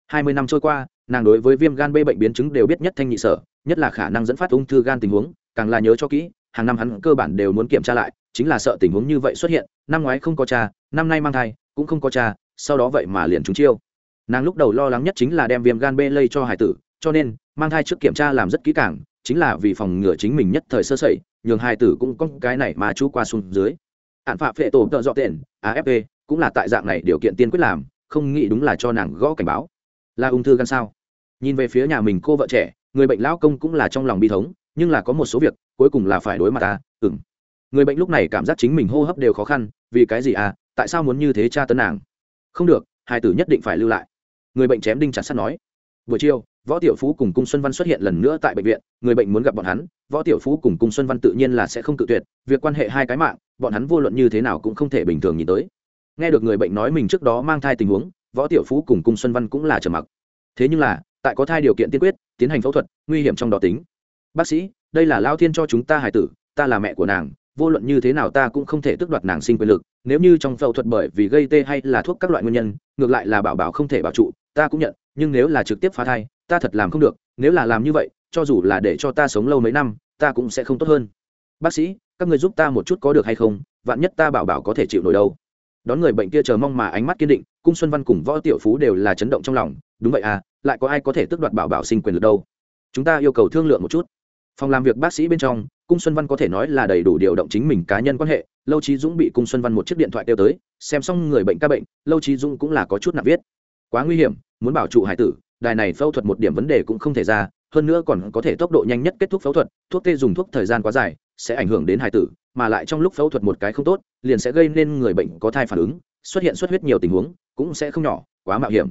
hai mươi năm trôi qua, nàng đối với viêm gan b bệnh biến chứng đều biết nhất thanh nhị sở, nhất là khả năng dẫn phát ung thư gan tình huống, càng là nhớ cho kỹ, hàng năm hắn cơ bản đều muốn kiểm tra lại, chính là sợ tình huống như vậy xuất hiện, năm ngoái không có cha, năm nay mang thai, cũng không có cha, sau đó vậy mà liền trúng chiêu. Nàng lúc đầu lo lắng nhất chính là đem viêm gan b lây cho hải tử, cho nên, mang thai trước kiểm tra làm rất kỹ càng, chính là vì phòng ngừa chính mình nhất thời sơ sẩy, nhường hải tử cũng có cái này mà chú qua xuống dưới. Hạn phạm phệ tổ tợ dọ tiền afp cũng là tại dạng này điều kiện tiên quyết làm không nghĩ đúng là cho nàng gõ cảnh báo. Là ung thư gan sao? Nhìn về phía nhà mình cô vợ trẻ, người bệnh lão công cũng là trong lòng bi thống, nhưng là có một số việc, cuối cùng là phải đối mặt ta ừng người bệnh lúc này cảm giác chính mình hô hấp đều khó khăn, vì cái gì à tại sao muốn như thế tra tấn nàng? Không được, hai tử nhất định phải lưu lại. Người bệnh chém đinh chặt sắt nói. Buổi chiều, võ tiểu phú cùng cung xuân văn xuất hiện lần nữa tại bệnh viện, người bệnh muốn gặp bọn hắn, võ tiểu phú cùng cung xuân văn tự nhiên là sẽ không tự tuyệt, việc quan hệ hai cái mạng, bọn hắn vô luận như thế nào cũng không thể bình thường nhìn tới nghe được người bệnh nói mình trước đó mang thai tình huống, võ tiểu phú cùng cung xuân văn cũng là trầm mặc. Thế nhưng là, tại có thai điều kiện tiên quyết, tiến hành phẫu thuật, nguy hiểm trong đó tính. Bác sĩ, đây là lao thiên cho chúng ta hài tử, ta là mẹ của nàng, vô luận như thế nào ta cũng không thể tước đoạt nàng sinh quyền lực, nếu như trong phẫu thuật bởi vì gây tê hay là thuốc các loại nguyên nhân, ngược lại là bảo bảo không thể bảo trụ, ta cũng nhận, nhưng nếu là trực tiếp phá thai, ta thật làm không được, nếu là làm như vậy, cho dù là để cho ta sống lâu mấy năm, ta cũng sẽ không tốt hơn. Bác sĩ, các người giúp ta một chút có được hay không? Vạn nhất ta bảo bảo có thể chịu nổi đâu đón người bệnh kia chờ mong mà ánh mắt kiên định, cung xuân văn cùng võ tiểu phú đều là chấn động trong lòng, đúng vậy à lại có ai có thể tước đoạt bảo bảo sinh quyền lực đâu? Chúng ta yêu cầu thương lượng một chút. Phòng làm việc bác sĩ bên trong, cung xuân văn có thể nói là đầy đủ điều động chính mình cá nhân quan hệ, lâu trí dũng bị cung xuân văn một chiếc điện thoại kêu tới, xem xong người bệnh ca bệnh, lâu trí dũng cũng là có chút nạp viết. Quá nguy hiểm, muốn bảo trụ hải tử, đài này phẫu thuật một điểm vấn đề cũng không thể ra, hơn nữa còn có thể tốc độ nhanh nhất kết thúc phẫu thuật, thuốc tê dùng thuốc thời gian quá dài sẽ ảnh hưởng đến hài tử, mà lại trong lúc phẫu thuật một cái không tốt, liền sẽ gây nên người bệnh có thai phản ứng, xuất hiện xuất huyết nhiều tình huống, cũng sẽ không nhỏ, quá mạo hiểm.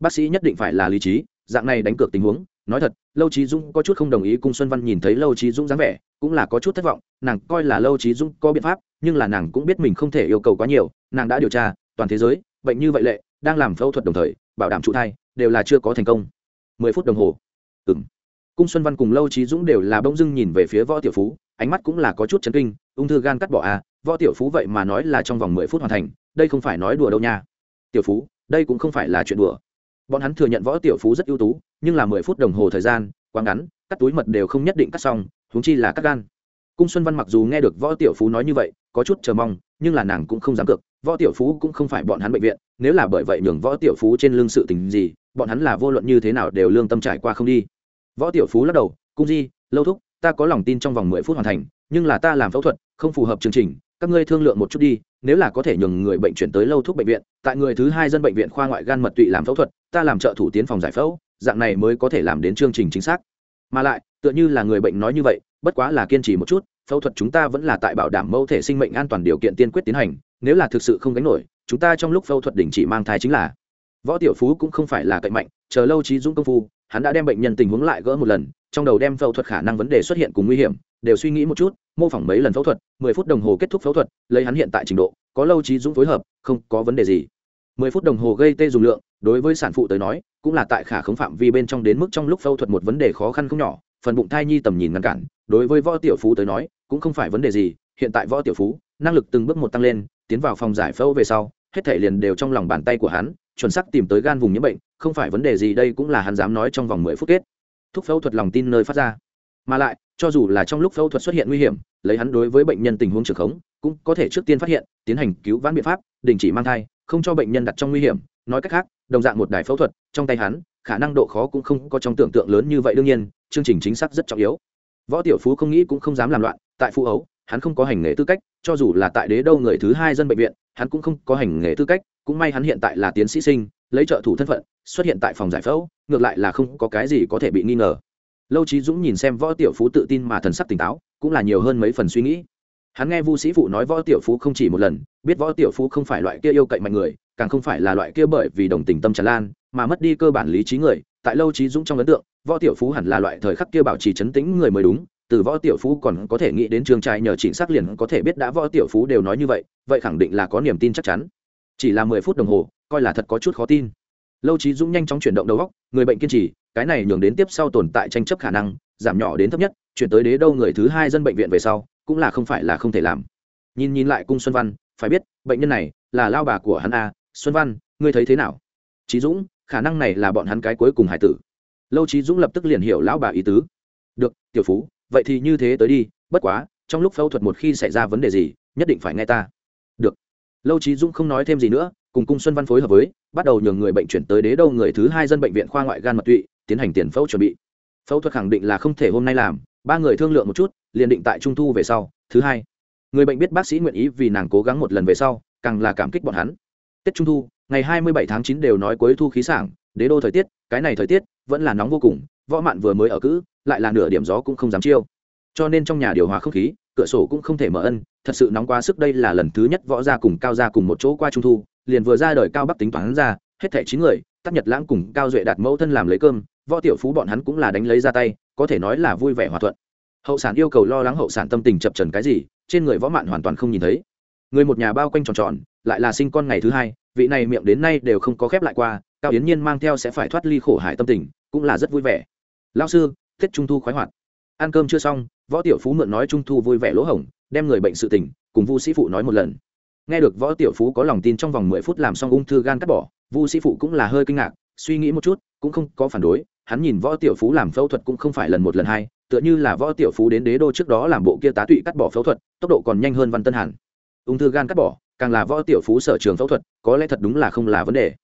Bác sĩ nhất định phải là lý trí, dạng này đánh cược tình huống, nói thật, lâu trí dũng có chút không đồng ý cung xuân văn nhìn thấy lâu trí dũng dáng vẻ, cũng là có chút thất vọng, nàng coi là lâu trí dũng có biện pháp, nhưng là nàng cũng biết mình không thể yêu cầu quá nhiều, nàng đã điều tra, toàn thế giới, bệnh như vậy lệ, đang làm phẫu thuật đồng thời, bảo đảm trụ thai, đều là chưa có thành công. Mười phút đồng hồ. Ừng cung xuân văn cùng lâu trí dũng đều là bỗng dưng nhìn về phía võ tiểu phú ánh mắt cũng là có chút chấn kinh, ung thư gan cắt bỏ à võ tiểu phú vậy mà nói là trong vòng mười phút hoàn thành, đây không phải nói đùa đâu nha. Tiểu phú, đây cũng không phải là chuyện đùa. Bọn hắn thừa nhận võ tiểu phú rất ưu tú, nhưng là mười phút đồng hồ thời gian, quá ngắn, cắt túi mật đều không nhất định cắt xong, huống chi là cắt gan. Cung xuân văn mặc dù nghe được võ tiểu phú nói như vậy, có chút chờ mong, nhưng là nàng cũng không dám cược, võ tiểu phú cũng không phải bọn hắn bệnh viện, nếu là bởi vậy nhường võ tiểu phú trên lương sự tình gì, bọn hắn là vô luận như thế nào đều lương tâm trải qua không đi. Võ tiểu phú lắc đầu, cung di, lâu thúc ta có lòng tin trong vòng mười phút hoàn thành, nhưng là ta làm phẫu thuật, không phù hợp chương trình, các ngươi thương lượng một chút đi, nếu là có thể nhường người bệnh chuyển tới lâu thuốc bệnh viện, tại người thứ hai dân bệnh viện khoa ngoại gan mật tụy làm phẫu thuật, ta làm trợ thủ tiến phòng giải phẫu, dạng này mới có thể làm đến chương trình chính xác. Mà lại, tựa như là người bệnh nói như vậy, bất quá là kiên trì một chút, phẫu thuật chúng ta vẫn là tại bảo đảm mẫu thể sinh mệnh an toàn điều kiện tiên quyết tiến hành, nếu là thực sự không gánh nổi, chúng ta trong lúc phẫu thuật đình chỉ mang thai chính là. Võ tiểu phú cũng không phải là cậy mạnh, chờ lâu trí dũng công phu, hắn đã đem bệnh nhân tình huống lại gỡ một lần trong đầu đem phẫu thuật khả năng vấn đề xuất hiện cùng nguy hiểm, đều suy nghĩ một chút, mô phỏng mấy lần phẫu thuật, mười phút đồng hồ kết thúc phẫu thuật, lấy hắn hiện tại trình độ, có lâu trí dũng phối hợp, không có vấn đề gì. Mười phút đồng hồ gây tê dùng lượng, đối với sản phụ tới nói, cũng là tại khả khống phạm vi bên trong đến mức trong lúc phẫu thuật một vấn đề khó khăn không nhỏ, phần bụng thai nhi tầm nhìn ngăn cản, đối với võ tiểu phú tới nói, cũng không phải vấn đề gì, hiện tại võ tiểu phú, năng lực từng bước một tăng lên, tiến vào phòng giải phẫu về sau, hết thể liền đều trong lòng bàn tay của hắn, chuẩn xác tìm tới gan vùng nhiễm bệnh, không phải vấn đề gì, đây cũng là hắn dám nói trong vòng mười phút kết thúc phẫu thuật lòng tin nơi phát ra. Mà lại, cho dù là trong lúc phẫu thuật xuất hiện nguy hiểm, lấy hắn đối với bệnh nhân tình huống trường khống, cũng có thể trước tiên phát hiện, tiến hành cứu vãn biện pháp, đình chỉ mang thai, không cho bệnh nhân đặt trong nguy hiểm. Nói cách khác, đồng dạng một đài phẫu thuật, trong tay hắn, khả năng độ khó cũng không có trong tưởng tượng lớn như vậy đương nhiên, chương trình chính xác rất trọng yếu. Võ tiểu phú không nghĩ cũng không dám làm loạn, tại phụ ấu, hắn không có hành nghề tư cách, cho dù là tại đế đâu người thứ hai dân bệnh viện, hắn cũng không có hành nghề tư cách cũng may hắn hiện tại là tiến sĩ sinh, lấy trợ thủ thân phận, xuất hiện tại phòng giải phẫu, ngược lại là không có cái gì có thể bị nghi ngờ. Lâu trí dũng nhìn xem võ tiểu phú tự tin mà thần sắc tỉnh táo, cũng là nhiều hơn mấy phần suy nghĩ. Hắn nghe vu sĩ phụ nói võ tiểu phú không chỉ một lần, biết võ tiểu phú không phải loại kia yêu cậy mạnh người, càng không phải là loại kia bởi vì đồng tình tâm tràn lan, mà mất đi cơ bản lý trí người. Tại lâu trí dũng trong ấn tượng, võ tiểu phú hẳn là loại thời khắc kia bảo trì chấn tĩnh người mới đúng, từ võ tiểu phú còn có thể nghĩ đến trường trai nhờ chỉnh xác liền có thể biết đã võ tiểu phú đều nói như vậy vậy khẳng định là có niềm tin chắc chắn chỉ là mười phút đồng hồ, coi là thật có chút khó tin. Lâu trí dũng nhanh chóng chuyển động đầu góc người bệnh kiên trì, cái này nhường đến tiếp sau tồn tại tranh chấp khả năng, giảm nhỏ đến thấp nhất, chuyển tới đế đâu người thứ hai dân bệnh viện về sau, cũng là không phải là không thể làm. Nhìn nhìn lại cung xuân văn, phải biết, bệnh nhân này là lao bà của hắn a, xuân văn, ngươi thấy thế nào? Trí dũng, khả năng này là bọn hắn cái cuối cùng hải tử. Lâu trí dũng lập tức liền hiểu lão bà ý tứ. Được, tiểu phú, vậy thì như thế tới đi, bất quá, trong lúc phẫu thuật một khi xảy ra vấn đề gì, nhất định phải nghe ta lâu trí dũng không nói thêm gì nữa, cùng cung xuân văn phối hợp với, bắt đầu nhường người bệnh chuyển tới đế đâu người thứ hai dân bệnh viện khoa ngoại gan mật tụy, tiến hành tiền phẫu chuẩn bị. Phẫu thuật khẳng định là không thể hôm nay làm, ba người thương lượng một chút, liền định tại trung thu về sau, thứ hai. Người bệnh biết bác sĩ nguyện ý vì nàng cố gắng một lần về sau, càng là cảm kích bọn hắn. Tết trung thu, ngày hai mươi bảy tháng chín đều nói cuối thu khí sảng, đế đô thời tiết, cái này thời tiết, vẫn là nóng vô cùng, võ mạn vừa mới ở cữ, lại là nửa điểm gió cũng không dám chiêu. Cho nên trong nhà điều hòa không khí cửa sổ cũng không thể mở ân, thật sự nóng quá sức đây là lần thứ nhất võ gia cùng cao gia cùng một chỗ qua trung thu, liền vừa ra đời cao bắc tính toán ra, hết thẻ chín người, tắc nhật lãng cùng cao duệ đạt mẫu thân làm lấy cơm, võ tiểu phú bọn hắn cũng là đánh lấy ra tay, có thể nói là vui vẻ hòa thuận. Hậu sản yêu cầu lo lắng hậu sản tâm tình chập trần cái gì, trên người võ mạn hoàn toàn không nhìn thấy. Người một nhà bao quanh tròn tròn, lại là sinh con ngày thứ hai, vị này miệng đến nay đều không có khép lại qua, cao yến nhiên mang theo sẽ phải thoát ly khổ hải tâm tình, cũng là rất vui vẻ. Lao sư tết trung thu khoái hoạt ăn cơm chưa xong, võ tiểu phú mượn nói trung thu vui vẻ lỗ hổng, đem người bệnh sự tình cùng vu sĩ phụ nói một lần. Nghe được võ tiểu phú có lòng tin trong vòng mười phút làm xong ung thư gan cắt bỏ, vu sĩ phụ cũng là hơi kinh ngạc, suy nghĩ một chút, cũng không có phản đối, hắn nhìn võ tiểu phú làm phẫu thuật cũng không phải lần một lần hai, tựa như là võ tiểu phú đến đế đô trước đó làm bộ kia tá tụy cắt bỏ phẫu thuật, tốc độ còn nhanh hơn văn tân hàn. Ung thư gan cắt bỏ, càng là võ tiểu phú sở trường phẫu thuật, có lẽ thật đúng là không là vấn đề.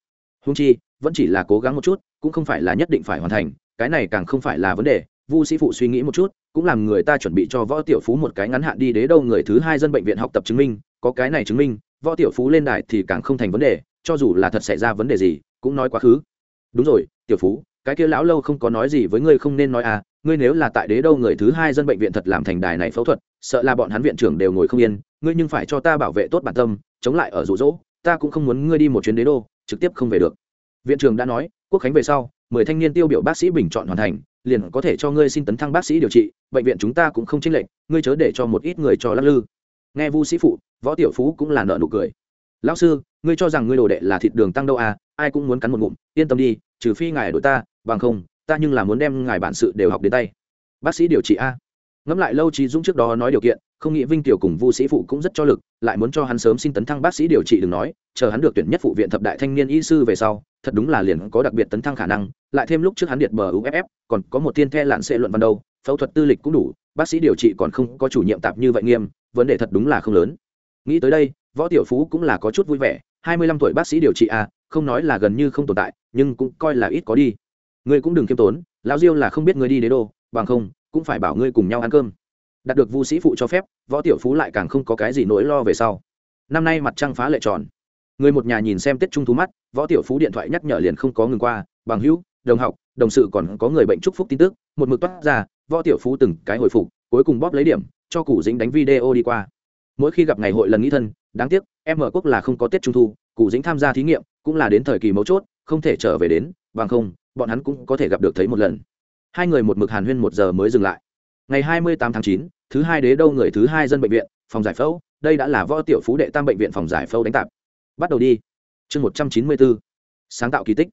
Hung chi, vẫn chỉ là cố gắng một chút, cũng không phải là nhất định phải hoàn thành, cái này càng không phải là vấn đề vu sĩ phụ suy nghĩ một chút, cũng làm người ta chuẩn bị cho võ tiểu phú một cái ngắn hạn đi đế đâu người thứ hai dân bệnh viện học tập chứng minh, có cái này chứng minh, võ tiểu phú lên đài thì càng không thành vấn đề, cho dù là thật xảy ra vấn đề gì, cũng nói quá khứ. Đúng rồi, tiểu phú, cái kia lão lâu không có nói gì với ngươi không nên nói à ngươi nếu là tại đế đâu người thứ hai dân bệnh viện thật làm thành đài này phẫu thuật, sợ là bọn hắn viện trưởng đều ngồi không yên, ngươi nhưng phải cho ta bảo vệ tốt bản tâm, chống lại ở rụ rỗ ta cũng không muốn ngươi đi một chuyến đế đô, trực tiếp không về được. Viện trưởng đã nói, quốc khánh về sau, mười thanh niên tiêu biểu bác sĩ bình chọn hoàn thành liền có thể cho ngươi xin tấn thăng bác sĩ điều trị, bệnh viện chúng ta cũng không chênh lệch, ngươi chớ để cho một ít người cho lắc lư. Nghe vu sĩ phụ, võ tiểu phú cũng là nợ nụ cười. Lão sư, ngươi cho rằng ngươi đồ đệ là thịt đường tăng đâu à ai cũng muốn cắn một ngụm, yên tâm đi, trừ phi ngài đội ta, bằng không, ta nhưng là muốn đem ngài bản sự đều học đến tay. Bác sĩ điều trị a? Ngẫm lại lâu trí dũng trước đó nói điều kiện không nghĩ vinh tiểu cùng vu sĩ phụ cũng rất cho lực, lại muốn cho hắn sớm xin tấn thăng bác sĩ điều trị đừng nói, chờ hắn được tuyển nhất phụ viện thập đại thanh niên y sư về sau, thật đúng là liền có đặc biệt tấn thăng khả năng, lại thêm lúc trước hắn điện bờ uff còn có một tiên the lạn xệ luận văn đâu, phẫu thuật tư lịch cũng đủ, bác sĩ điều trị còn không có chủ nhiệm tạp như vậy nghiêm, vấn đề thật đúng là không lớn. Nghĩ tới đây, võ tiểu phú cũng là có chút vui vẻ, hai mươi lăm tuổi bác sĩ điều trị à không nói là gần như không tồn tại, nhưng cũng coi là ít có đi. Ngươi cũng đừng kiêm tốn, lão diêu là không biết ngươi đi đế đô, bằng không, cũng phải bảo ngươi cùng nhau ăn cơm đạt được vu sĩ phụ cho phép, võ tiểu phú lại càng không có cái gì nỗi lo về sau. Năm nay mặt trăng phá lệ tròn. Người một nhà nhìn xem tết trung thú mắt, võ tiểu phú điện thoại nhắc nhở liền không có ngừng qua, bằng hữu, đồng học, đồng sự còn có người bệnh chúc phúc tin tức. Một mực toát ra, võ tiểu phú từng cái hồi phục, cuối cùng bóp lấy điểm, cho cụ dính đánh video đi qua. Mỗi khi gặp ngày hội lần nghĩ thân, đáng tiếc, em ở quốc là không có tết trung thu cụ dính tham gia thí nghiệm, cũng là đến thời kỳ mấu chốt, không thể trở về đến, bằng không, bọn hắn cũng có thể gặp được thấy một lần. Hai người một mực hàn huyên một giờ mới dừng lại ngày hai mươi tám tháng 9, thứ hai đế đâu người thứ hai dân bệnh viện phòng giải phẫu đây đã là võ tiểu phú đệ tam bệnh viện phòng giải phẫu đánh tạp. Bắt đầu đi. Chương một trăm chín mươi bốn sáng tạo kỳ tích.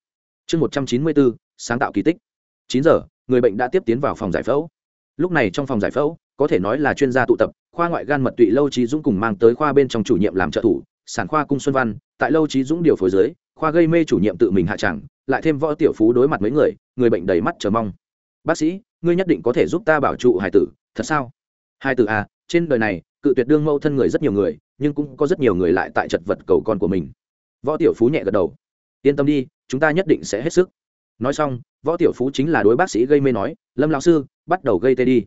Chương một trăm chín mươi bốn sáng tạo kỳ tích. 9 giờ người bệnh đã tiếp tiến vào phòng giải phẫu. Lúc này trong phòng giải phẫu có thể nói là chuyên gia tụ tập khoa ngoại gan mật tụy lâu trí dũng cùng mang tới khoa bên trong chủ nhiệm làm trợ thủ sản khoa cung xuân văn. Tại lâu trí dũng điều phối dưới khoa gây mê chủ nhiệm tự mình hạ chẳng lại thêm võ tiểu phú đối mặt mấy người người bệnh đầy mắt chờ mong. Bác sĩ ngươi nhất định có thể giúp ta bảo trụ hải tử, thật sao? Hai tử à trên đời này, cự tuyệt đương mâu thân người rất nhiều người, nhưng cũng có rất nhiều người lại tại chật vật cầu con của mình. Võ tiểu phú nhẹ gật đầu. Yên tâm đi, chúng ta nhất định sẽ hết sức. Nói xong, võ tiểu phú chính là đối bác sĩ gây mê nói, lâm lão sư, bắt đầu gây tê đi.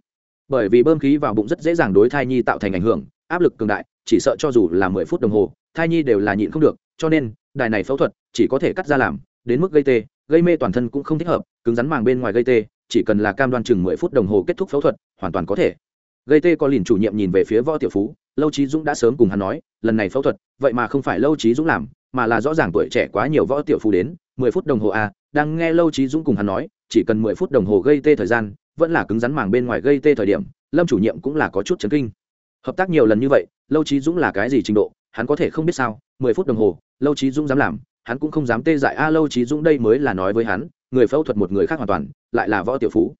Bởi vì bơm khí vào bụng rất dễ dàng đối thai nhi tạo thành ảnh hưởng, áp lực cường đại, chỉ sợ cho dù là mười phút đồng hồ, thai nhi đều là nhịn không được, cho nên, đài này phẫu thuật chỉ có thể cắt ra làm, đến mức gây tê, gây mê toàn thân cũng không thích hợp, cứng rắn màng bên ngoài gây tê chỉ cần là cam đoan chừng mười phút đồng hồ kết thúc phẫu thuật, hoàn toàn có thể. Gây tê có liền chủ nhiệm nhìn về phía võ tiểu phú, lâu trí dũng đã sớm cùng hắn nói, lần này phẫu thuật, vậy mà không phải lâu trí dũng làm, mà là rõ ràng tuổi trẻ quá nhiều võ tiểu phú đến, mười phút đồng hồ à đang nghe lâu trí dũng cùng hắn nói, chỉ cần mười phút đồng hồ gây tê thời gian, vẫn là cứng rắn màng bên ngoài gây tê thời điểm, lâm chủ nhiệm cũng là có chút chấn kinh. Hợp tác nhiều lần như vậy, lâu trí dũng là cái gì trình độ, hắn có thể không biết sao, mười phút đồng hồ, lâu trí dũng dám làm, hắn cũng không dám tê dại a lâu trí dũng đây mới là nói với hắn người phẫu thuật một người khác hoàn toàn, lại là võ tiểu phú.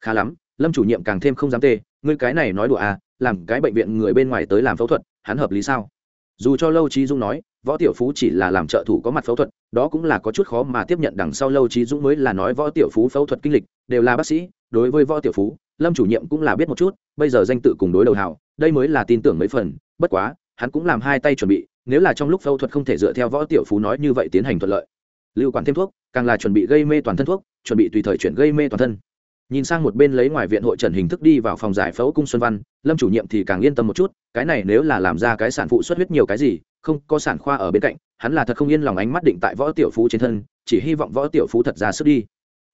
Khá lắm, lâm chủ nhiệm càng thêm không dám tê, ngươi cái này nói đùa à làm cái bệnh viện người bên ngoài tới làm phẫu thuật, hắn hợp lý sao? Dù cho lâu trí dũng nói, võ tiểu phú chỉ là làm trợ thủ có mặt phẫu thuật, đó cũng là có chút khó mà tiếp nhận đằng sau lâu trí dũng mới là nói võ tiểu phú phẫu thuật kinh lịch, đều là bác sĩ, đối với võ tiểu phú, lâm chủ nhiệm cũng là biết một chút, bây giờ danh tự cùng đối đầu hào đây mới là tin tưởng mấy phần, bất quá, hắn cũng làm hai tay chuẩn bị, nếu là trong lúc phẫu thuật không thể dựa theo võ tiểu phú nói như vậy tiến hành thuận lợi lưu quản thêm thuốc, càng là chuẩn bị gây mê toàn thân thuốc, chuẩn bị tùy thời chuyển gây mê toàn thân. Nhìn sang một bên lấy ngoài viện hội trần hình thức đi vào phòng giải phẫu cung xuân văn, lâm chủ nhiệm thì càng yên tâm một chút, cái này nếu là làm ra cái sản phụ xuất huyết nhiều cái gì, không có sản khoa ở bên cạnh, hắn là thật không yên lòng ánh mắt định tại võ tiểu phú trên thân, chỉ hy vọng võ tiểu phú thật ra sức đi.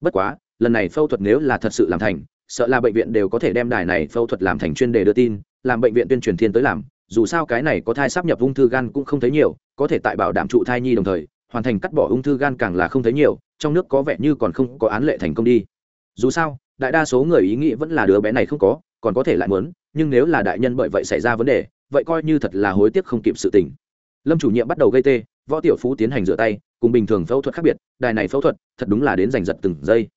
Bất quá, lần này phẫu thuật nếu là thật sự làm thành, sợ là bệnh viện đều có thể đem đài này phẫu thuật làm thành chuyên đề đưa tin, làm bệnh viện tuyên truyền thiên tới làm, dù sao cái này có thai sắp nhập ung thư gan cũng không thấy nhiều, có thể tại bảo đảm trụ thai nhi đồng thời hoàn thành cắt bỏ ung thư gan càng là không thấy nhiều, trong nước có vẻ như còn không có án lệ thành công đi. Dù sao, đại đa số người ý nghĩ vẫn là đứa bé này không có, còn có thể lại muốn, nhưng nếu là đại nhân bởi vậy xảy ra vấn đề, vậy coi như thật là hối tiếc không kịp sự tình. Lâm chủ nhiệm bắt đầu gây tê, võ tiểu phú tiến hành rửa tay, cùng bình thường phẫu thuật khác biệt, đài này phẫu thuật, thật đúng là đến giành giật từng giây.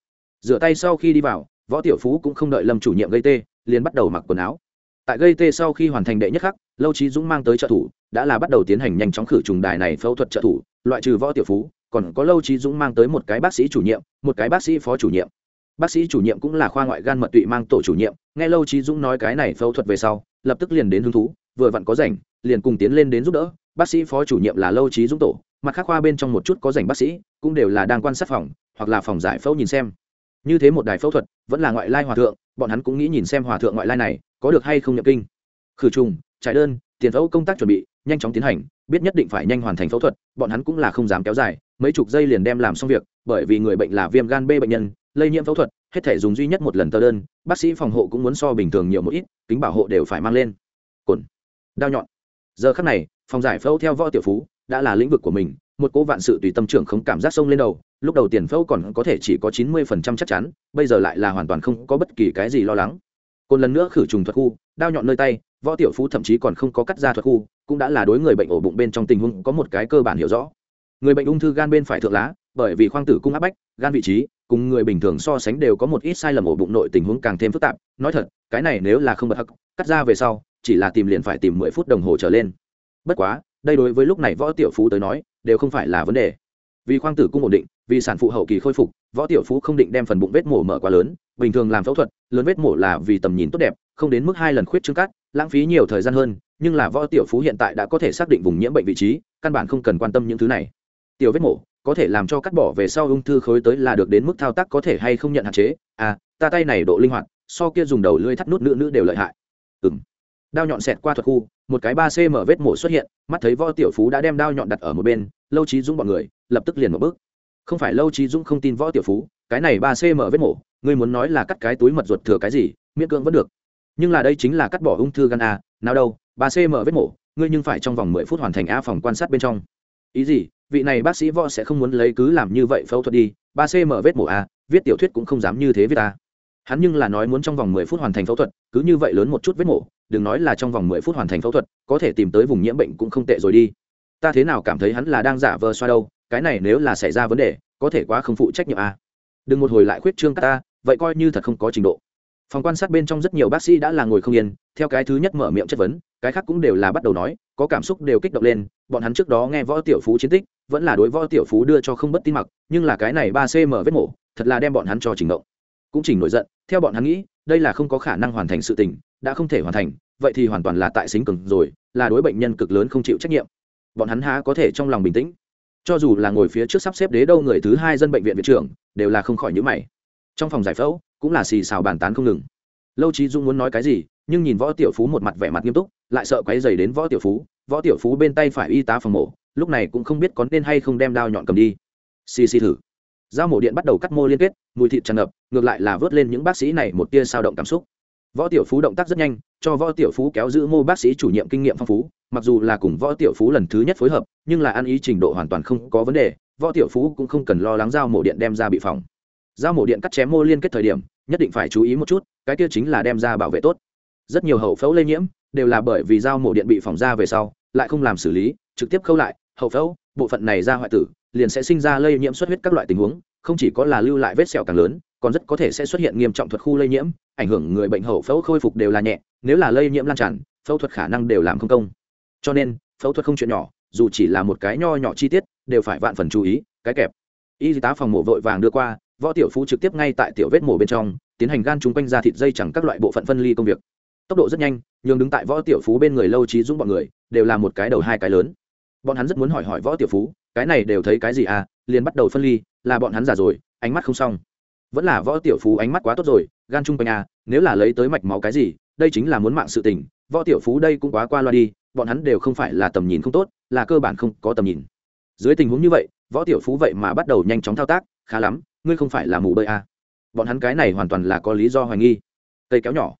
Rửa tay sau khi đi vào, võ tiểu phú cũng không đợi lâm chủ nhiệm gây tê, liền bắt đầu mặc quần áo. Tại gây tê sau khi hoàn thành đệ nhất khắc lâu trí dũng mang tới trợ thủ, đã là bắt đầu tiến hành nhanh chóng khử trùng đài này phẫu thuật trợ thủ, loại trừ võ tiểu phú, còn có lâu trí dũng mang tới một cái bác sĩ chủ nhiệm, một cái bác sĩ phó chủ nhiệm. Bác sĩ chủ nhiệm cũng là khoa ngoại gan mật tụy mang tổ chủ nhiệm, nghe lâu trí dũng nói cái này phẫu thuật về sau, lập tức liền đến hứng thú, vừa vặn có rảnh, liền cùng tiến lên đến giúp đỡ. Bác sĩ phó chủ nhiệm là lâu trí dũng tổ, mặt khác khoa bên trong một chút có rảnh bác sĩ, cũng đều là đang quan sát phòng, hoặc là phòng giải phẫu nhìn xem. Như thế một đài phẫu thuật, vẫn là ngoại lai hòa thượng, bọn hắn cũng nghĩ nhìn xem hòa thượng ngoại lai này, có được hay không nhập kinh. Khử trùng trải đơn, tiền phẫu công tác chuẩn bị, nhanh chóng tiến hành, biết nhất định phải nhanh hoàn thành phẫu thuật, bọn hắn cũng là không dám kéo dài, mấy chục giây liền đem làm xong việc, bởi vì người bệnh là viêm gan b bệnh nhân, lây nhiễm phẫu thuật, hết thể dùng duy nhất một lần tờ đơn, bác sĩ phòng hộ cũng muốn so bình thường nhiều một ít, kính bảo hộ đều phải mang lên. Cồn, đao nhọn. Giờ khắc này, phòng giải phẫu theo võ tiểu phú, đã là lĩnh vực của mình, một cố vạn sự tùy tâm trưởng không cảm giác sông lên đầu, lúc đầu tiền phẫu còn có thể chỉ có chín mươi phần trăm chắc chắn, bây giờ lại là hoàn toàn không có bất kỳ cái gì lo lắng. Cồn lần nữa khử trùng thuật khu đao nhọn nơi tay, võ tiểu phú thậm chí còn không có cắt ra thuật khu, cũng đã là đối người bệnh ổ bụng bên trong tình huống có một cái cơ bản hiểu rõ. Người bệnh ung thư gan bên phải thượng lá, bởi vì khoang tử cung áp bách, gan vị trí, cùng người bình thường so sánh đều có một ít sai lầm ổ bụng nội tình huống càng thêm phức tạp. Nói thật, cái này nếu là không bật hắc, cắt ra về sau, chỉ là tìm liền phải tìm mười phút đồng hồ trở lên. Bất quá, đây đối với lúc này võ tiểu phú tới nói, đều không phải là vấn đề. Vì khoang tử cung ổn định, vì sản phụ hậu kỳ khôi phục, võ tiểu phú không định đem phần bụng vết mổ mở quá lớn bình thường làm phẫu thuật, lớn vết mổ là vì tầm nhìn tốt đẹp, không đến mức hai lần khuyết trương cắt, lãng phí nhiều thời gian hơn, nhưng là võ tiểu phú hiện tại đã có thể xác định vùng nhiễm bệnh vị trí, căn bản không cần quan tâm những thứ này. Tiểu vết mổ, có thể làm cho cắt bỏ về sau ung thư khối tới là được đến mức thao tác có thể hay không nhận hạn chế à ta tay này độ linh hoạt, so kia dùng đầu lưỡi thắt nút nữ nữ đều lợi hại. Ừng đao nhọn xẹt qua thuật khu, một cái ba cm vết mổ xuất hiện, mắt thấy võ tiểu phú đã đem đao nhọn đặt ở một bên, lâu trí dũng bọn người lập tức liền một bước. Không phải lâu trí dũng không tin võ tiểu phú cái này ba cm vết mổ, ngươi muốn nói là cắt cái túi mật ruột thừa cái gì, miễn cưỡng vẫn được. Nhưng là đây chính là cắt bỏ ung thư gan a, nào đâu, ba cm vết mổ, ngươi nhưng phải trong vòng mười phút hoàn thành a phòng quan sát bên trong. Ý gì, vị này bác sĩ võ sẽ không muốn lấy cứ làm như vậy phẫu thuật đi, ba cm vết mổ a, viết tiểu thuyết cũng không dám như thế với ta hắn nhưng là nói muốn trong vòng mười phút hoàn thành phẫu thuật, cứ như vậy lớn một chút vết mổ, đừng nói là trong vòng mười phút hoàn thành phẫu thuật, có thể tìm tới vùng nhiễm bệnh cũng không tệ rồi đi. Ta thế nào cảm thấy hắn là đang giả vờ xoa đâu, cái này nếu là xảy ra vấn đề, có thể quá không phụ trách nhiệm a đừng một hồi lại khuyết trương ta, vậy coi như thật không có trình độ. Phòng quan sát bên trong rất nhiều bác sĩ đã là ngồi không yên, theo cái thứ nhất mở miệng chất vấn, cái khác cũng đều là bắt đầu nói, có cảm xúc đều kích động lên, bọn hắn trước đó nghe võ tiểu phú chiến tích, vẫn là đối võ tiểu phú đưa cho không bất tin mặc, nhưng là cái này ba cm vết mổ, thật là đem bọn hắn cho trình động. Cũng chỉnh nổi giận, theo bọn hắn nghĩ, đây là không có khả năng hoàn thành sự tình, đã không thể hoàn thành, vậy thì hoàn toàn là tại xính cường rồi, là đối bệnh nhân cực lớn không chịu trách nhiệm. Bọn hắn há có thể trong lòng bình tĩnh cho dù là ngồi phía trước sắp xếp đế đâu người thứ hai dân bệnh viện viện trưởng, đều là không khỏi nhữ mày. Trong phòng giải phẫu, cũng là xì xào bàn tán không ngừng. Lâu trí dung muốn nói cái gì, nhưng nhìn võ tiểu phú một mặt vẻ mặt nghiêm túc, lại sợ quấy dày đến võ tiểu phú. Võ tiểu phú bên tay phải y tá phòng mổ, lúc này cũng không biết có nên hay không đem đao nhọn cầm đi. Xì xì thử. Dao mổ điện bắt đầu cắt mô liên kết, mùi thịt tràn ngập, ngược lại là vớt lên những bác sĩ này một tia sao động cảm xúc võ tiểu phú động tác rất nhanh, cho võ tiểu phú kéo giữ mô bác sĩ chủ nhiệm kinh nghiệm phong phú, mặc dù là cùng võ tiểu phú lần thứ nhất phối hợp, nhưng là ăn ý trình độ hoàn toàn không có vấn đề, võ tiểu phú cũng không cần lo lắng dao mổ điện đem ra bị phòng dao mổ điện cắt chém mô liên kết thời điểm, nhất định phải chú ý một chút, cái kia chính là đem ra bảo vệ tốt. Rất nhiều hậu phẫu lây nhiễm, đều là bởi vì dao mổ điện bị phỏng ra về sau, lại không làm xử lý, trực tiếp khâu lại, hậu phẫu, bộ phận này ra hoại tử, liền sẽ sinh ra lây nhiễm xuất huyết các loại tình huống, không chỉ có là lưu lại vết sẹo càng lớn còn rất có thể sẽ xuất hiện nghiêm trọng thuật khu lây nhiễm, ảnh hưởng người bệnh hậu phẫu khôi phục đều là nhẹ, nếu là lây nhiễm lan tràn, phẫu thuật khả năng đều làm không công. Cho nên, phẫu thuật không chuyện nhỏ, dù chỉ là một cái nho nhỏ chi tiết, đều phải vạn phần chú ý, cái kẹp. Y tá phòng mổ vội vàng đưa qua, võ tiểu phú trực tiếp ngay tại tiểu vết mổ bên trong, tiến hành gan chung quanh ra thịt dây chẳng các loại bộ phận phân ly công việc. Tốc độ rất nhanh, nhường đứng tại võ tiểu phú bên người lâu trí dũng bọn người, đều là một cái đầu hai cái lớn. Bọn hắn rất muốn hỏi hỏi võ tiểu phú, cái này đều thấy cái gì à liền bắt đầu phân ly, là bọn hắn già rồi, ánh mắt không xong vẫn là võ tiểu phú ánh mắt quá tốt rồi, gan chung quanh à nếu là lấy tới mạch máu cái gì, đây chính là muốn mạng sự tình, võ tiểu phú đây cũng quá qua loa đi, bọn hắn đều không phải là tầm nhìn không tốt, là cơ bản không có tầm nhìn. Dưới tình huống như vậy, võ tiểu phú vậy mà bắt đầu nhanh chóng thao tác, khá lắm, ngươi không phải là mù bơi à. bọn hắn cái này hoàn toàn là có lý do hoài nghi. Cây kéo nhỏ.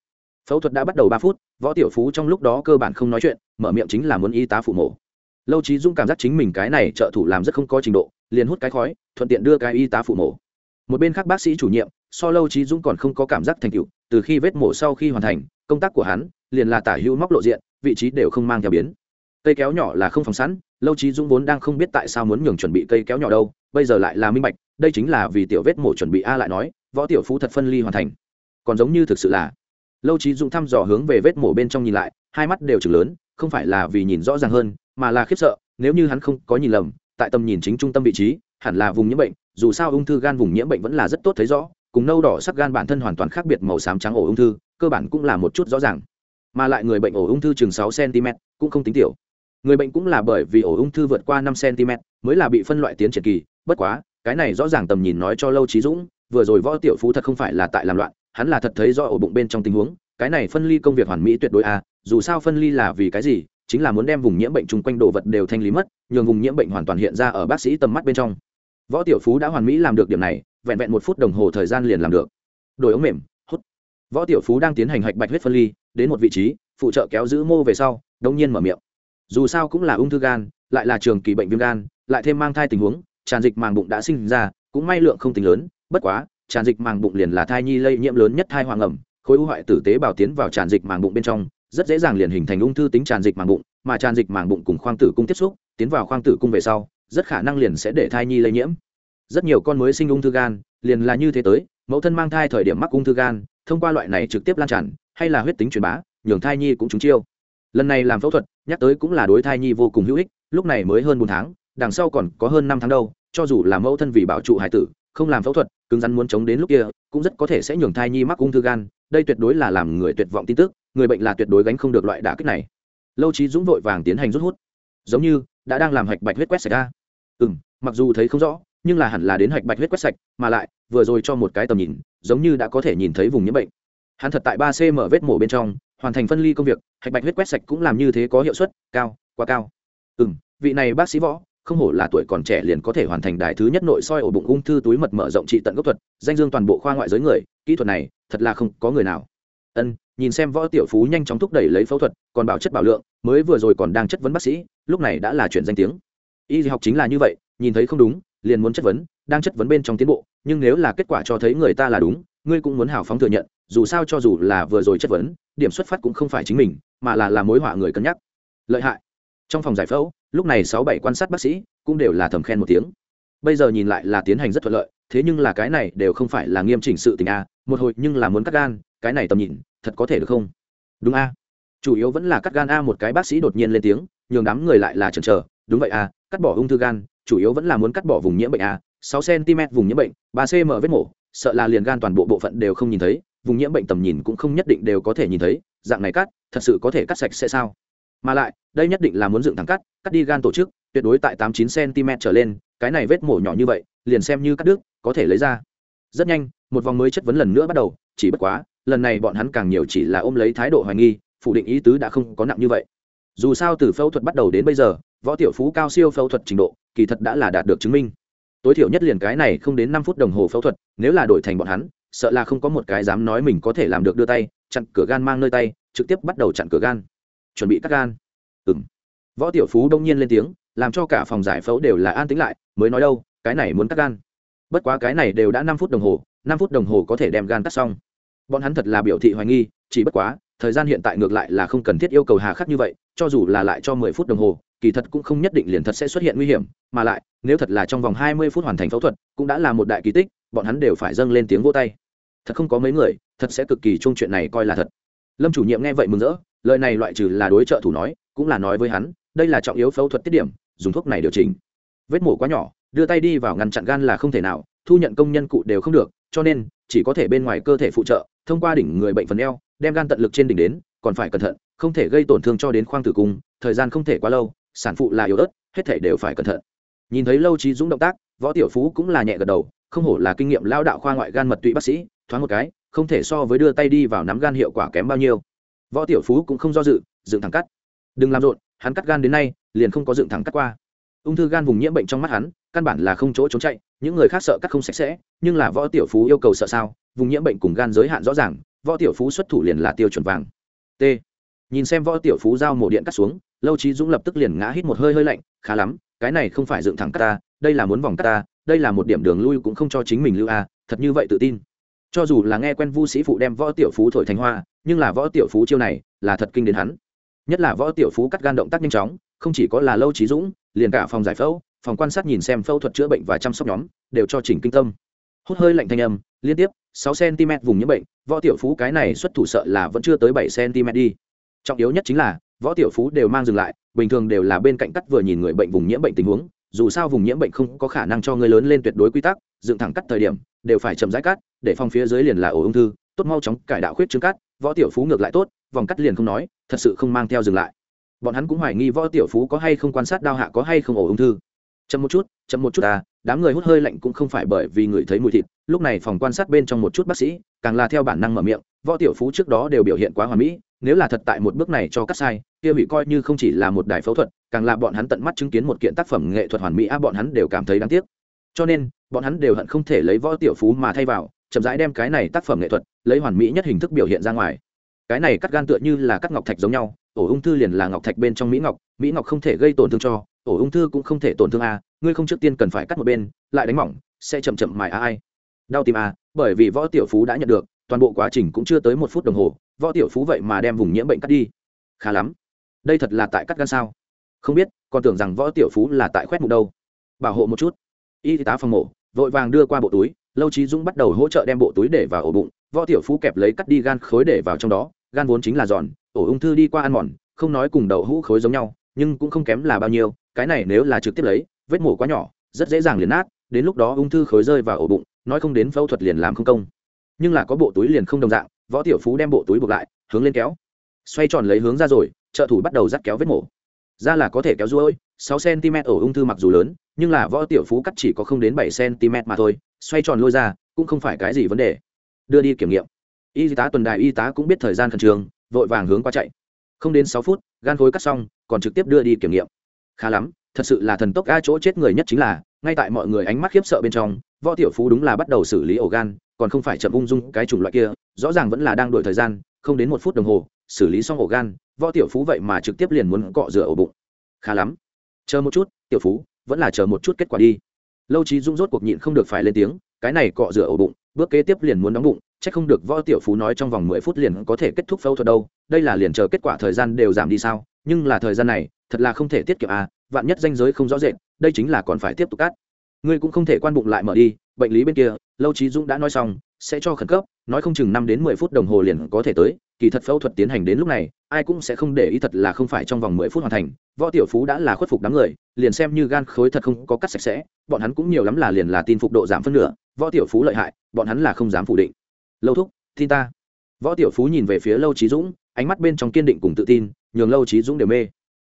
Phẫu thuật đã bắt đầu ba phút, võ tiểu phú trong lúc đó cơ bản không nói chuyện, mở miệng chính là muốn y tá phụ mổ. Lâu trí dũng cảm giác chính mình cái này trợ thủ làm rất không có trình độ, liền hút cái khói, thuận tiện đưa cái y tá phụ mổ một bên khác bác sĩ chủ nhiệm, so lâu trí dũng còn không có cảm giác thành tựu, từ khi vết mổ sau khi hoàn thành, công tác của hắn liền là tả hữu móc lộ diện, vị trí đều không mang theo biến. Cây kéo nhỏ là không phòng sẵn, lâu trí dũng vốn đang không biết tại sao muốn nhường chuẩn bị cây kéo nhỏ đâu, bây giờ lại là minh bạch, đây chính là vì tiểu vết mổ chuẩn bị a lại nói, võ tiểu phú thật phân ly hoàn thành. Còn giống như thực sự là, lâu trí dũng thăm dò hướng về vết mổ bên trong nhìn lại, hai mắt đều chừng lớn, không phải là vì nhìn rõ ràng hơn, mà là khiếp sợ, nếu như hắn không có nhìn lầm, tại tầm nhìn chính trung tâm vị trí hẳn là vùng nhiễm bệnh dù sao ung thư gan vùng nhiễm bệnh vẫn là rất tốt thấy rõ cùng nâu đỏ sắc gan bản thân hoàn toàn khác biệt màu xám trắng ổ ung thư cơ bản cũng là một chút rõ ràng. Mà lại người bệnh ổ ung thư chừng sáu cm cũng không tính tiểu. Người bệnh cũng là bởi vì ổ ung thư vượt qua năm cm mới là bị phân loại tiến triển kỳ bất quá cái này rõ ràng tầm nhìn nói cho lâu trí dũng vừa rồi võ tiểu phú thật không phải là tại làm loạn hắn là thật thấy do ổ bụng bên trong tình huống cái này phân ly công việc hoàn mỹ tuyệt đối a à, dù sao phân ly là vì cái gì chính là muốn đem vùng nhiễm bệnh chung quanh đồ vật đều thanh lý mất nhường vùng nhiễm bệnh hoàn toàn hiện ra ở bác sĩ tầm mắt bên trong võ tiểu phú đã hoàn mỹ làm được điểm này, vẹn vẹn một phút đồng hồ thời gian liền làm được. Đổi ống mềm, hút. Võ tiểu phú đang tiến hành hạch bạch huyết phân ly, đến một vị trí, phụ trợ kéo giữ mô về sau đông nhiên mở miệng. Dù sao cũng là ung thư gan, lại là trường kỳ bệnh viêm gan, lại thêm mang thai tình huống, tràn dịch màng bụng đã sinh ra, cũng may lượng không tính lớn, bất quá, tràn dịch màng bụng liền là thai nhi lây nhiễm lớn nhất thai hoàng ẩm, khối u hoại tử tế bào tiến vào tràn dịch màng bụng bên trong, rất dễ dàng liền hình thành ung thư tính tràn dịch màng bụng, mà tràn dịch màng bụng cùng khoang tử cung tiếp xúc, tiến vào khoang tử cung về sau rất khả năng liền sẽ để thai nhi lây nhiễm. Rất nhiều con mới sinh ung thư gan, liền là như thế tới, mẫu thân mang thai thời điểm mắc ung thư gan, thông qua loại này trực tiếp lan tràn, hay là huyết tính truyền bá, nhường thai nhi cũng trúng chiêu. Lần này làm phẫu thuật, nhắc tới cũng là đối thai nhi vô cùng hữu ích, lúc này mới hơn bốn tháng, đằng sau còn có hơn năm tháng đâu, cho dù là mẫu thân vì bảo trụ hải tử, không làm phẫu thuật, cứng rắn muốn chống đến lúc kia, cũng rất có thể sẽ nhường thai nhi mắc ung thư gan, đây tuyệt đối là làm người tuyệt vọng tin tức, người bệnh là tuyệt đối gánh không được loại đả kích này. Lâu trí dũng vội vàng tiến hành rút hút. Giống như, đã đang làm hạch bạch huyết quét sạch ra ừ m mặc dù thấy không rõ, nhưng là hẳn là đến hạch bạch huyết quét sạch, mà lại, vừa rồi cho một cái tầm nhìn, giống như đã có thể nhìn thấy vùng nhiễm bệnh. Hắn thật tại ba cm vết mổ bên trong, hoàn thành phân ly công việc, hạch bạch huyết quét sạch cũng làm như thế có hiệu suất, cao, quá cao. Ừ m vị này bác sĩ võ, không hổ là tuổi còn trẻ liền có thể hoàn thành đài thứ nhất nội soi ổ bụng ung thư túi mật mở rộng trị tận gốc thuật, danh dương toàn bộ khoa ngoại giới người, kỹ thuật này, thật là không có người nào. Ân, nhìn xem võ tiểu phú nhanh chóng thúc đẩy lấy phẫu thuật, còn bảo chất bảo lượng, mới vừa rồi còn đang chất vấn bác sĩ, lúc này đã là chuyện danh tiếng y học chính là như vậy, nhìn thấy không đúng, liền muốn chất vấn, đang chất vấn bên trong tiến bộ, nhưng nếu là kết quả cho thấy người ta là đúng, ngươi cũng muốn hào phóng thừa nhận, dù sao cho dù là vừa rồi chất vấn, điểm xuất phát cũng không phải chính mình, mà là làm mối họa người cân nhắc. Lợi hại. Trong phòng giải phẫu, lúc này sáu bảy quan sát bác sĩ cũng đều là thầm khen một tiếng. Bây giờ nhìn lại là tiến hành rất thuận lợi, thế nhưng là cái này đều không phải là nghiêm chỉnh sự tình a, một hồi nhưng là muốn cắt gan, cái này tầm nhìn, thật có thể được không? Đúng a. Chủ yếu vẫn là cắt gan a, một cái bác sĩ đột nhiên lên tiếng, nhường đám người lại là chần chờ đúng vậy à, cắt bỏ ung thư gan chủ yếu vẫn là muốn cắt bỏ vùng nhiễm bệnh à, sáu cm vùng nhiễm bệnh ba cm vết mổ sợ là liền gan toàn bộ bộ phận đều không nhìn thấy vùng nhiễm bệnh tầm nhìn cũng không nhất định đều có thể nhìn thấy dạng này cắt thật sự có thể cắt sạch sẽ sao? Mà lại đây nhất định là muốn dựng thẳng cắt cắt đi gan tổ chức tuyệt đối tại tám chín cm trở lên cái này vết mổ nhỏ như vậy liền xem như cắt đứt có thể lấy ra. Rất nhanh một vòng mới chất vấn lần nữa bắt đầu chỉ bất quá lần này bọn hắn càng nhiều chỉ là ôm lấy thái độ hoài nghi phủ định ý tứ đã không có nặng như vậy. Dù sao từ phẫu thuật bắt đầu đến bây giờ võ tiểu phú cao siêu phẫu thuật trình độ, kỳ thật đã là đạt được chứng minh. Tối thiểu nhất liền cái này không đến năm phút đồng hồ phẫu thuật, nếu là đổi thành bọn hắn, sợ là không có một cái dám nói mình có thể làm được đưa tay, chặn cửa gan mang nơi tay, trực tiếp bắt đầu chặn cửa gan. Chuẩn bị cắt gan. Ừ m võ tiểu phú đông nhiên lên tiếng, làm cho cả phòng giải phẫu đều là an tĩnh lại, mới nói đâu, cái này muốn cắt gan. Bất quá cái này đều đã năm phút đồng hồ, năm phút đồng hồ có thể đem gan cắt xong. Bọn hắn thật là biểu thị hoài nghi, chỉ bất quá thời gian hiện tại ngược lại là không cần thiết yêu cầu hà khắc như vậy, cho dù là lại cho mười phút đồng hồ, kỳ thật cũng không nhất định liền thật sẽ xuất hiện nguy hiểm, mà lại, nếu thật là trong vòng hai mươi phút hoàn thành phẫu thuật, cũng đã là một đại kỳ tích, bọn hắn đều phải dâng lên tiếng vô tay. Thật không có mấy người, thật sẽ cực kỳ chung chuyện này coi là thật. Lâm chủ nhiệm nghe vậy mừng rỡ, lời này loại trừ là đối trợ thủ nói, cũng là nói với hắn, đây là trọng yếu phẫu thuật tiết điểm, dùng thuốc này điều chỉnh. Vết mổ quá nhỏ, đưa tay đi vào ngăn chặn gan là không thể nào, thu nhận công nhân cụ đều không được, cho nên, chỉ có thể bên ngoài cơ thể phụ trợ thông qua đỉnh người bệnh phần eo, đem gan tận lực trên đỉnh đến, còn phải cẩn thận, không thể gây tổn thương cho đến khoang tử cung, thời gian không thể quá lâu, sản phụ là yếu ớt, hết thể đều phải cẩn thận. Nhìn thấy lâu trí dũng động tác, võ tiểu phú cũng là nhẹ gật đầu, không hổ là kinh nghiệm lao đạo khoa ngoại gan mật tụy bác sĩ, thoáng một cái, không thể so với đưa tay đi vào nắm gan hiệu quả kém bao nhiêu. Võ tiểu phú cũng không do dự, dựng thẳng cắt. Đừng làm rộn, hắn cắt gan đến nay, liền không có dựng thẳng cắt qua. Ung thư gan vùng nhiễm bệnh trong mắt hắn, căn bản là không chỗ trốn chạy những người khác sợ cắt không sạch sẽ, nhưng là võ tiểu phú yêu cầu sợ sao? Vùng nhiễm bệnh cùng gan giới hạn rõ ràng, võ tiểu phú xuất thủ liền là tiêu chuẩn vàng. T. Nhìn xem võ tiểu phú giao mổ điện cắt xuống, lâu trí dũng lập tức liền ngã hít một hơi hơi lạnh, khá lắm, cái này không phải dựng thẳng cắt ta, đây là muốn vòng cắt ta, đây là một điểm đường lui cũng không cho chính mình lưu a, thật như vậy tự tin. Cho dù là nghe quen vu sĩ phụ đem võ tiểu phú thổi thành hoa, nhưng là võ tiểu phú chiêu này là thật kinh đến hắn. Nhất là võ tiểu phú cắt gan động tác nhanh chóng, không chỉ có là lâu trí dũng, liền cả phòng giải phẫu phòng quan sát nhìn xem phẫu thuật chữa bệnh và chăm sóc nhóm, đều cho chỉnh kinh tâm. Hút hơi lạnh thanh âm, liên tiếp, sáu cm vùng nhiễm bệnh, võ tiểu phú cái này xuất thủ sợ là vẫn chưa tới bảy cm đi. Trọng yếu nhất chính là, võ tiểu phú đều mang dừng lại, bình thường đều là bên cạnh cắt vừa nhìn người bệnh vùng nhiễm bệnh tình huống, dù sao vùng nhiễm bệnh không có khả năng cho người lớn lên tuyệt đối quy tắc, dựng thẳng cắt thời điểm, đều phải chậm rãi cắt, để phòng phía dưới liền là ổ ung thư, tốt mau chóng cải đạo khuyết chứng cắt, võ tiểu phú ngược lại tốt, vòng cắt liền không nói, thật sự không mang theo dừng lại. Bọn hắn cũng hoài nghi võ tiểu phú có hay không quan sát đao hạ có hay không ổ ung thư chậm một chút, chậm một chút à đám người hút hơi lạnh cũng không phải bởi vì người thấy mùi thịt. Lúc này phòng quan sát bên trong một chút bác sĩ, càng là theo bản năng mở miệng, võ tiểu phú trước đó đều biểu hiện quá hoàn mỹ, nếu là thật tại một bước này cho cắt sai, kia bị coi như không chỉ là một đài phẫu thuật, càng là bọn hắn tận mắt chứng kiến một kiện tác phẩm nghệ thuật hoàn mỹ a, bọn hắn đều cảm thấy đáng tiếc. Cho nên, bọn hắn đều hận không thể lấy võ tiểu phú mà thay vào, chậm rãi đem cái này tác phẩm nghệ thuật, lấy hoàn mỹ nhất hình thức biểu hiện ra ngoài. Cái này cắt gan tựa như là cắt ngọc thạch giống nhau, ổ ung thư liền là ngọc thạch bên trong mỹ ngọc mỹ ngọc không thể gây tổn thương cho ổ ung thư cũng không thể tổn thương a, ngươi không trước tiên cần phải cắt một bên, lại đánh mỏng, sẽ chậm chậm mài a ai. Đau tim a, bởi vì võ tiểu phú đã nhận được, toàn bộ quá trình cũng chưa tới một phút đồng hồ, võ tiểu phú vậy mà đem vùng nhiễm bệnh cắt đi. Khá lắm. Đây thật là tại cắt gan sao? Không biết, còn tưởng rằng võ tiểu phú là tại khoét mục đâu. Bảo hộ một chút. Y tá phòng mổ, vội vàng đưa qua bộ túi, lâu trí dũng bắt đầu hỗ trợ đem bộ túi để vào ổ bụng, võ tiểu phú kẹp lấy cắt đi gan khối để vào trong đó, gan vốn chính là giòn, ổ ung thư đi qua ăn mòn, không nói cùng đậu hũ khối giống nhau, nhưng cũng không kém là bao nhiêu cái này nếu là trực tiếp lấy, vết mổ quá nhỏ, rất dễ dàng liền nát, đến lúc đó ung thư khối rơi vào ổ bụng, nói không đến phẫu thuật liền làm không công. Nhưng là có bộ túi liền không đồng dạng, võ tiểu phú đem bộ túi buộc lại, hướng lên kéo. Xoay tròn lấy hướng ra rồi, trợ thủ bắt đầu dắt kéo vết mổ. Ra là có thể kéo ruôi, sáu cm ổ ung thư mặc dù lớn, nhưng là võ tiểu phú cắt chỉ có không đến bảy cm mà thôi, xoay tròn lôi ra, cũng không phải cái gì vấn đề. Đưa đi kiểm nghiệm. Y tá tuần đài y tá cũng biết thời gian khẩn trương, vội vàng hướng qua chạy. Không đến sáu phút, gan khối cắt xong, còn trực tiếp đưa đi kiểm nghiệm khá lắm, thật sự là thần tốc ga chỗ chết người nhất chính là, ngay tại mọi người ánh mắt khiếp sợ bên trong, võ tiểu phú đúng là bắt đầu xử lý ổ gan, còn không phải chậm ung dung cái chủng loại kia, rõ ràng vẫn là đang đổi thời gian, không đến một phút đồng hồ, xử lý xong ổ gan, võ tiểu phú vậy mà trực tiếp liền muốn cọ rửa ổ bụng. Khá lắm. Chờ một chút, tiểu phú, vẫn là chờ một chút kết quả đi. Lâu trí dung rốt cuộc nhịn không được phải lên tiếng, cái này cọ rửa ổ bụng, bước kế tiếp liền muốn đóng bụng c h ắ c không được võ tiểu phú nói trong vòng mười phút liền có thể kết thúc phẫu thuật đâu, đây là liền chờ kết quả thời gian đều giảm đi sao? Nhưng là thời gian này, thật là không thể tiết kiệm à vạn nhất danh giới không rõ rệt, đây chính là còn phải tiếp tục cắt. Ngươi cũng không thể quan bụng lại mở đi, bệnh lý bên kia, lâu trí dũng đã nói xong, sẽ cho khẩn cấp, nói không chừng năm đến mười phút đồng hồ liền có thể tới, kỳ thật phẫu thuật tiến hành đến lúc này, ai cũng sẽ không để ý thật là không phải trong vòng mười phút hoàn thành, võ tiểu phú đã là khuất phục đám người, liền xem như gan khối thật không có cắt sạch sẽ, bọn hắn cũng nhiều lắm là liền là tin phục độ giảm phân nửa, võ tiểu phú lợi hại, bọn hắn là không dám phủ định. Lâu thúc, tin ta. Võ tiểu phú nhìn về phía lâu trí dũng, ánh mắt bên trong kiên định cùng tự tin nhường lâu trí dũng đều mê.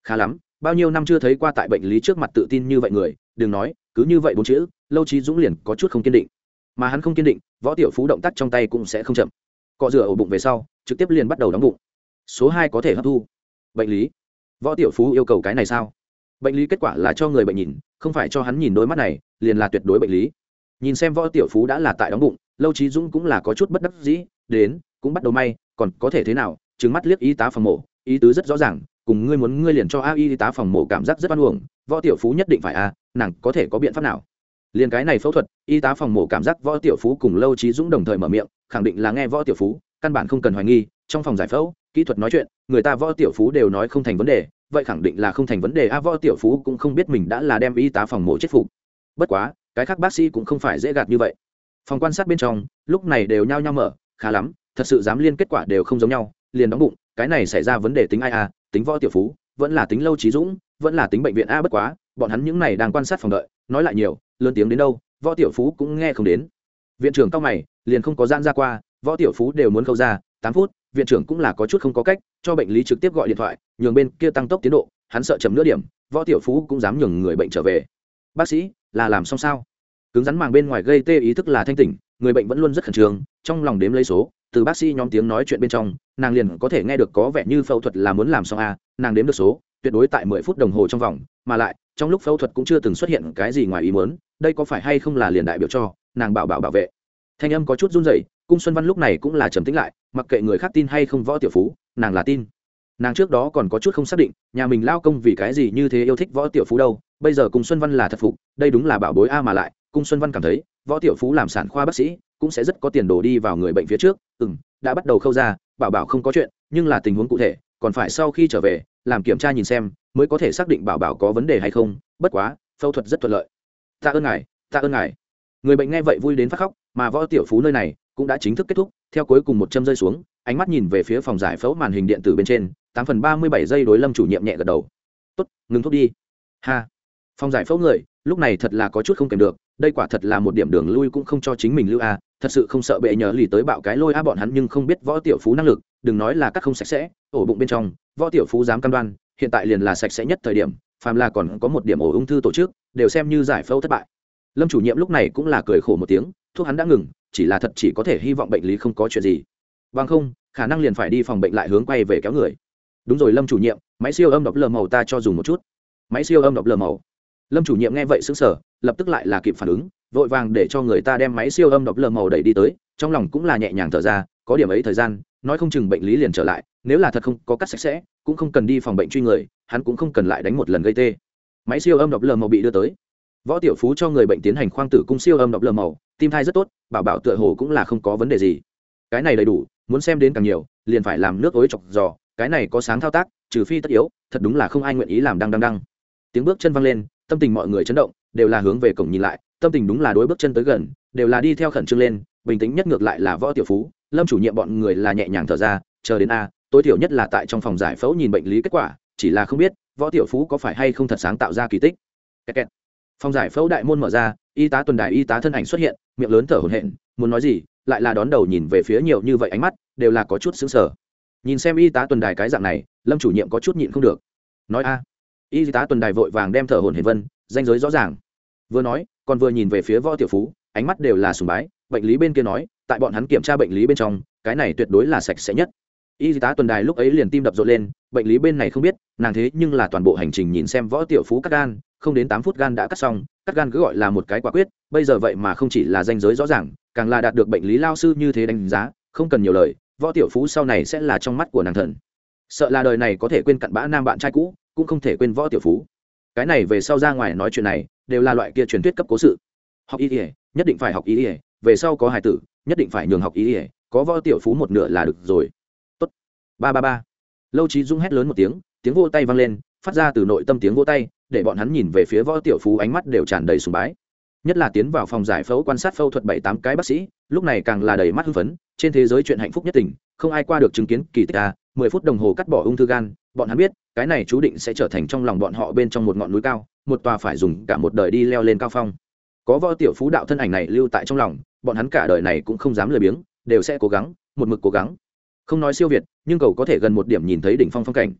Khá lắm, bao nhiêu năm chưa thấy qua tại bệnh lý trước mặt tự tin như vậy người, đừng nói, cứ như vậy bốn chữ, lâu trí dũng liền có chút không kiên định. Mà hắn không kiên định, võ tiểu phú động tác trong tay cũng sẽ không chậm. Cọ rửa ổ bụng về sau, trực tiếp liền bắt đầu đóng bụng. Số hai có thể hấp thu. Bệnh lý. Võ tiểu phú yêu cầu cái này sao? Bệnh lý kết quả là cho người bệnh nhìn, không phải cho hắn nhìn đôi mắt này, liền là tuyệt đối bệnh lý. Nhìn xem võ tiểu phú đã là tại đóng bụng, lâu trí dũng cũng là có chút bất đắc dĩ, đến, cũng bắt đầu may, còn có thể thế nào? Trứng mắt liếc y tá phòng mổ ý tứ rất rõ ràng, cùng ngươi muốn ngươi liền cho a y tá phòng mổ cảm giác rất oan uổng, võ tiểu phú nhất định phải a nàng có thể có biện pháp nào? Liền cái này phẫu thuật, y tá phòng mổ cảm giác võ tiểu phú cùng lâu trí dũng đồng thời mở miệng, khẳng định là nghe võ tiểu phú, căn bản không cần hoài nghi, trong phòng giải phẫu, kỹ thuật nói chuyện, người ta võ tiểu phú đều nói không thành vấn đề, vậy khẳng định là không thành vấn đề, a, võ tiểu phú cũng không biết mình đã là đem y tá phòng mổ chết phục. Bất quá, cái khác bác sĩ cũng không phải dễ gạt như vậy. Phòng quan sát bên trong, lúc này đều nhao nhao mở, khá lắm, thật sự dám liên kết quả đều không giống nhau, liền đóng bụng cái này xảy ra vấn đề tính ai a tính võ tiểu phú, vẫn là tính lâu trí dũng, vẫn là tính bệnh viện a bất quá, bọn hắn những này đang quan sát phòng đợi, nói lại nhiều, lớn tiếng đến đâu, võ tiểu phú cũng nghe không đến. Viện trưởng cao mày, liền không có gian ra qua, võ tiểu phú đều muốn khâu ra, tám phút, viện trưởng cũng là có chút không có cách, cho bệnh lý trực tiếp gọi điện thoại, nhường bên kia tăng tốc tiến độ, hắn sợ chậm nửa điểm, võ tiểu phú cũng dám nhường người bệnh trở về. Bác sĩ, là làm xong sao? Cứng rắn màng bên ngoài gây tê ý thức là thanh tỉnh người bệnh vẫn luôn rất khẩn trương, trong lòng đếm lấy số, từ bác sĩ nhóm tiếng nói chuyện bên trong, nàng liền có thể nghe được có vẻ như phẫu thuật là muốn làm xong a nàng đếm được số, tuyệt đối tại mười phút đồng hồ trong vòng, mà lại, trong lúc phẫu thuật cũng chưa từng xuất hiện cái gì ngoài ý muốn, đây có phải hay không là liền đại biểu cho, nàng bảo bảo bảo vệ. Thanh âm có chút run rẩy, cung xuân văn lúc này cũng là trầm tĩnh lại, mặc kệ người khác tin hay không võ tiểu phú, nàng là tin. Nàng trước đó còn có chút không xác định, nhà mình lao công vì cái gì như thế yêu thích võ tiểu phú đâu, bây giờ cung xuân văn là thật phục, đây đúng là bảo bối a mà lại cung xuân văn cảm thấy, võ tiểu phú làm sản khoa bác sĩ, cũng sẽ rất có tiền đồ đi vào người bệnh phía trước. Ừ m đã bắt đầu khâu ra, bảo bảo không có chuyện, nhưng là tình huống cụ thể, còn phải sau khi trở về, làm kiểm tra nhìn xem, mới có thể xác định bảo bảo có vấn đề hay không. Bất quá, phẫu thuật rất thuận lợi. Ta ơn ngài ta ơn ngài. Người bệnh nghe vậy vui đến phát khóc, mà võ tiểu phú nơi này cũng đã chính thức kết thúc. Theo cuối cùng một châm rơi xuống, ánh mắt nhìn về phía phòng giải phẫu màn hình điện tử bên trên, tám phần ba mươi bảy giây đối lâm chủ nhiệm nhẹ gật đầu. Tốt, ngừng thuốc đi. Ha. Phòng giải phẫu người lúc này thật là có chút không kèm được, đây quả thật là một điểm đường lui cũng không cho chính mình lưu a thật sự không sợ bệ nhờ lì tới bạo cái lôi a bọn hắn nhưng không biết võ tiểu phú năng lực, đừng nói là cắt không sạch sẽ, ổ bụng bên trong, võ tiểu phú dám cam đoan, hiện tại liền là sạch sẽ nhất thời điểm, phàm là còn có một điểm ổ ung thư tổ chức, đều xem như giải phẫu thất bại. Lâm chủ nhiệm lúc này cũng là cười khổ một tiếng, thuốc hắn đã ngừng, chỉ là thật chỉ có thể hy vọng bệnh lý không có chuyện gì. Bằng không, khả năng liền phải đi phòng bệnh lại hướng quay về kéo người. Đúng rồi lâm chủ nhiệm, máy siêu âm độc lờ màu ta cho dùng một chút. Máy siêu âm độc lờ màu lâm chủ nhiệm nghe vậy xứng sở lập tức lại là kịp phản ứng, vội vàng để cho người ta đem máy siêu âm đọc lờ màu đẩy đi tới, trong lòng cũng là nhẹ nhàng thở ra, có điểm ấy thời gian, nói không chừng bệnh lý liền trở lại, nếu là thật không có cắt sạch sẽ, cũng không cần đi phòng bệnh truy người, hắn cũng không cần lại đánh một lần gây tê. Máy siêu âm đọc lờ màu bị đưa tới. Võ tiểu phú cho người bệnh tiến hành khoang tử cung siêu âm đọc lờ màu, tim thai rất tốt, bảo bảo tựa hồ cũng là không có vấn đề gì. Cái này đầy đủ, muốn xem đến càng nhiều, liền phải làm nước ối chọc giò, cái này có sáng thao tác, trừ phi tất yếu, thật đúng là không ai nguyện ý làm đăng đăng đăng. Tiếng bước chân văng lên tâm tình mọi người chấn động, đều là hướng về cổng nhìn lại, tâm tình đúng là đối bước chân tới gần, đều là đi theo khẩn trương lên, bình tĩnh nhất ngược lại là võ tiểu phú, lâm chủ nhiệm bọn người là nhẹ nhàng thở ra, chờ đến a, tối thiểu nhất là tại trong phòng giải phẫu nhìn bệnh lý kết quả, chỉ là không biết, võ tiểu phú có phải hay không thật sáng tạo ra kỳ tích. Kẹt kẹt. phòng giải phẫu đại môn mở ra, y tá tuần đài y tá thân ảnh xuất hiện, miệng lớn thở hổn hển, muốn nói gì, lại là đón đầu nhìn về phía nhiều như vậy ánh mắt, đều là có chút xứng sở nhìn xem y tá tuần đài cái dạng này, lâm chủ nhiệm có chút nhịn không được. Nói a y tá tuần đài vội vàng đem thở hồn hển vân, danh giới rõ ràng. Vừa nói, còn vừa nhìn về phía võ tiểu phú, ánh mắt đều là sùng bái, bệnh lý bên kia nói, tại bọn hắn kiểm tra bệnh lý bên trong, cái này tuyệt đối là sạch sẽ nhất. Y tá tuần đài lúc ấy liền tim đập rộn lên, bệnh lý bên này không biết, nàng thế nhưng là toàn bộ hành trình nhìn xem võ tiểu phú cắt gan, không đến tám phút gan đã cắt xong, cắt gan cứ gọi là một cái quả quyết, bây giờ vậy mà không chỉ là danh giới rõ ràng, càng là đạt được bệnh lý lao sư như thế đánh giá, không cần nhiều lời, võ tiểu phú sau này sẽ là trong mắt của nàng thần sợ là đời này có thể quên cặn bã nam bạn trai cũ, cũng không thể quên võ tiểu phú. Cái này về sau ra ngoài nói chuyện này, đều là loại kia truyền thuyết cấp cố sự. Học y ỉa nhất định phải học y ỉa về sau có hài tử, nhất định phải nhường học y ỉa có võ tiểu phú một nửa là được rồi. Tốt. Ba ba ba. Lâu trí dung hét lớn một tiếng tiếng vô tay vang lên, phát ra từ nội tâm tiếng vô tay, để bọn hắn nhìn về phía võ tiểu phú ánh mắt đều tràn đầy sùng bái. Nhất là tiến vào phòng giải phẫu quan sát phẫu thuật bảy tám cái bác sĩ, lúc này càng là đầy mắt hưng phấn, trên thế giới chuyện hạnh phúc nhất tình, không ai qua được chứng kiến kỳ tích à mười phút đồng hồ cắt bỏ ung thư gan, bọn hắn biết, cái này chú định sẽ trở thành trong lòng bọn họ bên trong một ngọn núi cao, một tòa phải dùng cả một đời đi leo lên cao phong. Có võ tiểu phú đạo thân ảnh này lưu tại trong lòng, bọn hắn cả đời này cũng không dám lười biếng, đều sẽ cố gắng, một mực cố gắng. Không nói siêu việt, nhưng cầu có thể gần một điểm nhìn thấy đỉnh phong phong cảnh.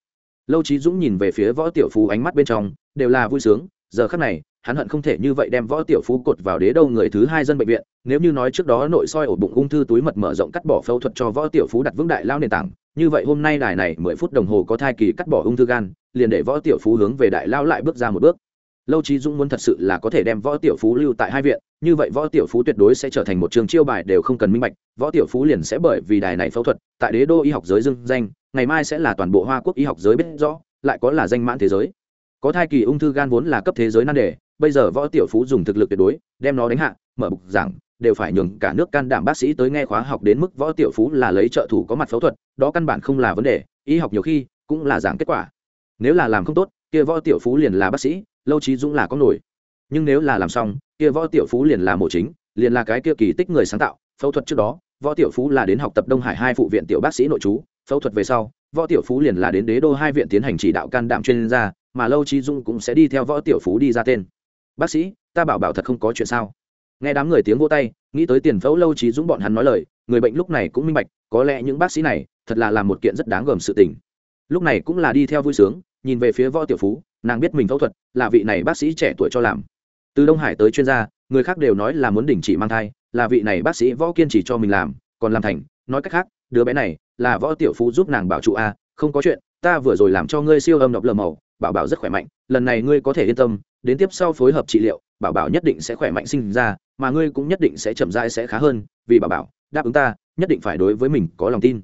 Lâu trí dũng nhìn về phía võ tiểu phú ánh mắt bên trong, đều là vui sướng, giờ khắc này hắn hận không thể như vậy đem võ tiểu phú cột vào đế đâu người thứ hai dân bệnh viện, nếu như nói trước đó nội soi ổ bụng ung thư túi mật mở rộng cắt bỏ phẫu thuật cho võ tiểu phú đặt vững đại lao nền tảng, như vậy hôm nay đài này mười phút đồng hồ có thai kỳ cắt bỏ ung thư gan, liền để võ tiểu phú hướng về đại lao lại bước ra một bước. Lâu trí dũng muốn thật sự là có thể đem võ tiểu phú lưu tại hai viện, như vậy võ tiểu phú tuyệt đối sẽ trở thành một trường chiêu bài đều không cần minh bạch, võ tiểu phú liền sẽ bởi vì đài này phẫu thuật, tại đế đô y học giới dưng danh, ngày mai sẽ là toàn bộ hoa quốc y học giới biết rõ, lại có là danh mãn thế giới. Có thai kỳ ung thư gan vốn là cấp thế giới nan đề bây giờ võ tiểu phú dùng thực lực tuyệt đối, đem nó đánh hạ, mở bục giảng, đều phải nhường cả nước can đảm bác sĩ tới nghe khóa học đến mức võ tiểu phú là lấy trợ thủ có mặt phẫu thuật, đó căn bản không là vấn đề, y học nhiều khi cũng là giảng kết quả. Nếu là làm không tốt, kia võ tiểu phú liền là bác sĩ, lâu trí dũng là có nổi. Nhưng nếu là làm xong, kia võ tiểu phú liền là mổ chính, liền là cái kia kỳ tích người sáng tạo, phẫu thuật trước đó, võ tiểu phú là đến học tập đông hải hai phụ viện tiểu bác sĩ nội chú phẫu thuật về sau, võ tiểu phú liền là đến đế đô hai viện tiến hành chỉ đạo can đảm chuyên gia, mà lâu trí dung cũng sẽ đi theo võ tiểu phú đi ra tên bác sĩ, ta bảo bảo thật không có chuyện sao? Nghe đám người tiếng vô tay, nghĩ tới tiền phẫu lâu trí dũng bọn hắn nói lời, người bệnh lúc này cũng minh bạch, có lẽ những bác sĩ này thật là làm một kiện rất đáng gờm sự tình. Lúc này cũng là đi theo vui sướng, nhìn về phía võ tiểu phú, nàng biết mình phẫu thuật là vị này bác sĩ trẻ tuổi cho làm. Từ đông hải tới chuyên gia, người khác đều nói là muốn đình chỉ mang thai, là vị này bác sĩ võ kiên trì cho mình làm, còn làm thành, nói cách khác, đứa bé này là võ tiểu phú giúp nàng bảo trụ a không có chuyện, ta vừa rồi làm cho ngươi siêu âm độc lờ màu, bảo bảo rất khỏe mạnh, lần này ngươi có thể yên tâm đến tiếp sau phối hợp trị liệu, bảo bảo nhất định sẽ khỏe mạnh sinh ra, mà ngươi cũng nhất định sẽ chậm rãi sẽ khá hơn, vì bảo bảo, đáp ứng ta, nhất định phải đối với mình có lòng tin.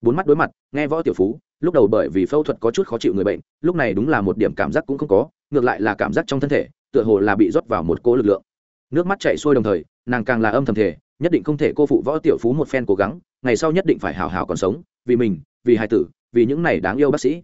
Bốn mắt đối mặt, nghe võ tiểu phú, lúc đầu bởi vì phẫu thuật có chút khó chịu người bệnh, lúc này đúng là một điểm cảm giác cũng không có, ngược lại là cảm giác trong thân thể, tựa hồ là bị rót vào một cỗ lực lượng. Nước mắt chảy xuôi đồng thời, nàng càng là âm thầm thể nhất định không thể cô phụ võ tiểu phú một phen cố gắng, ngày sau nhất định phải hào hào còn sống, vì mình, vì hai tử, vì những này đáng yêu bác sĩ.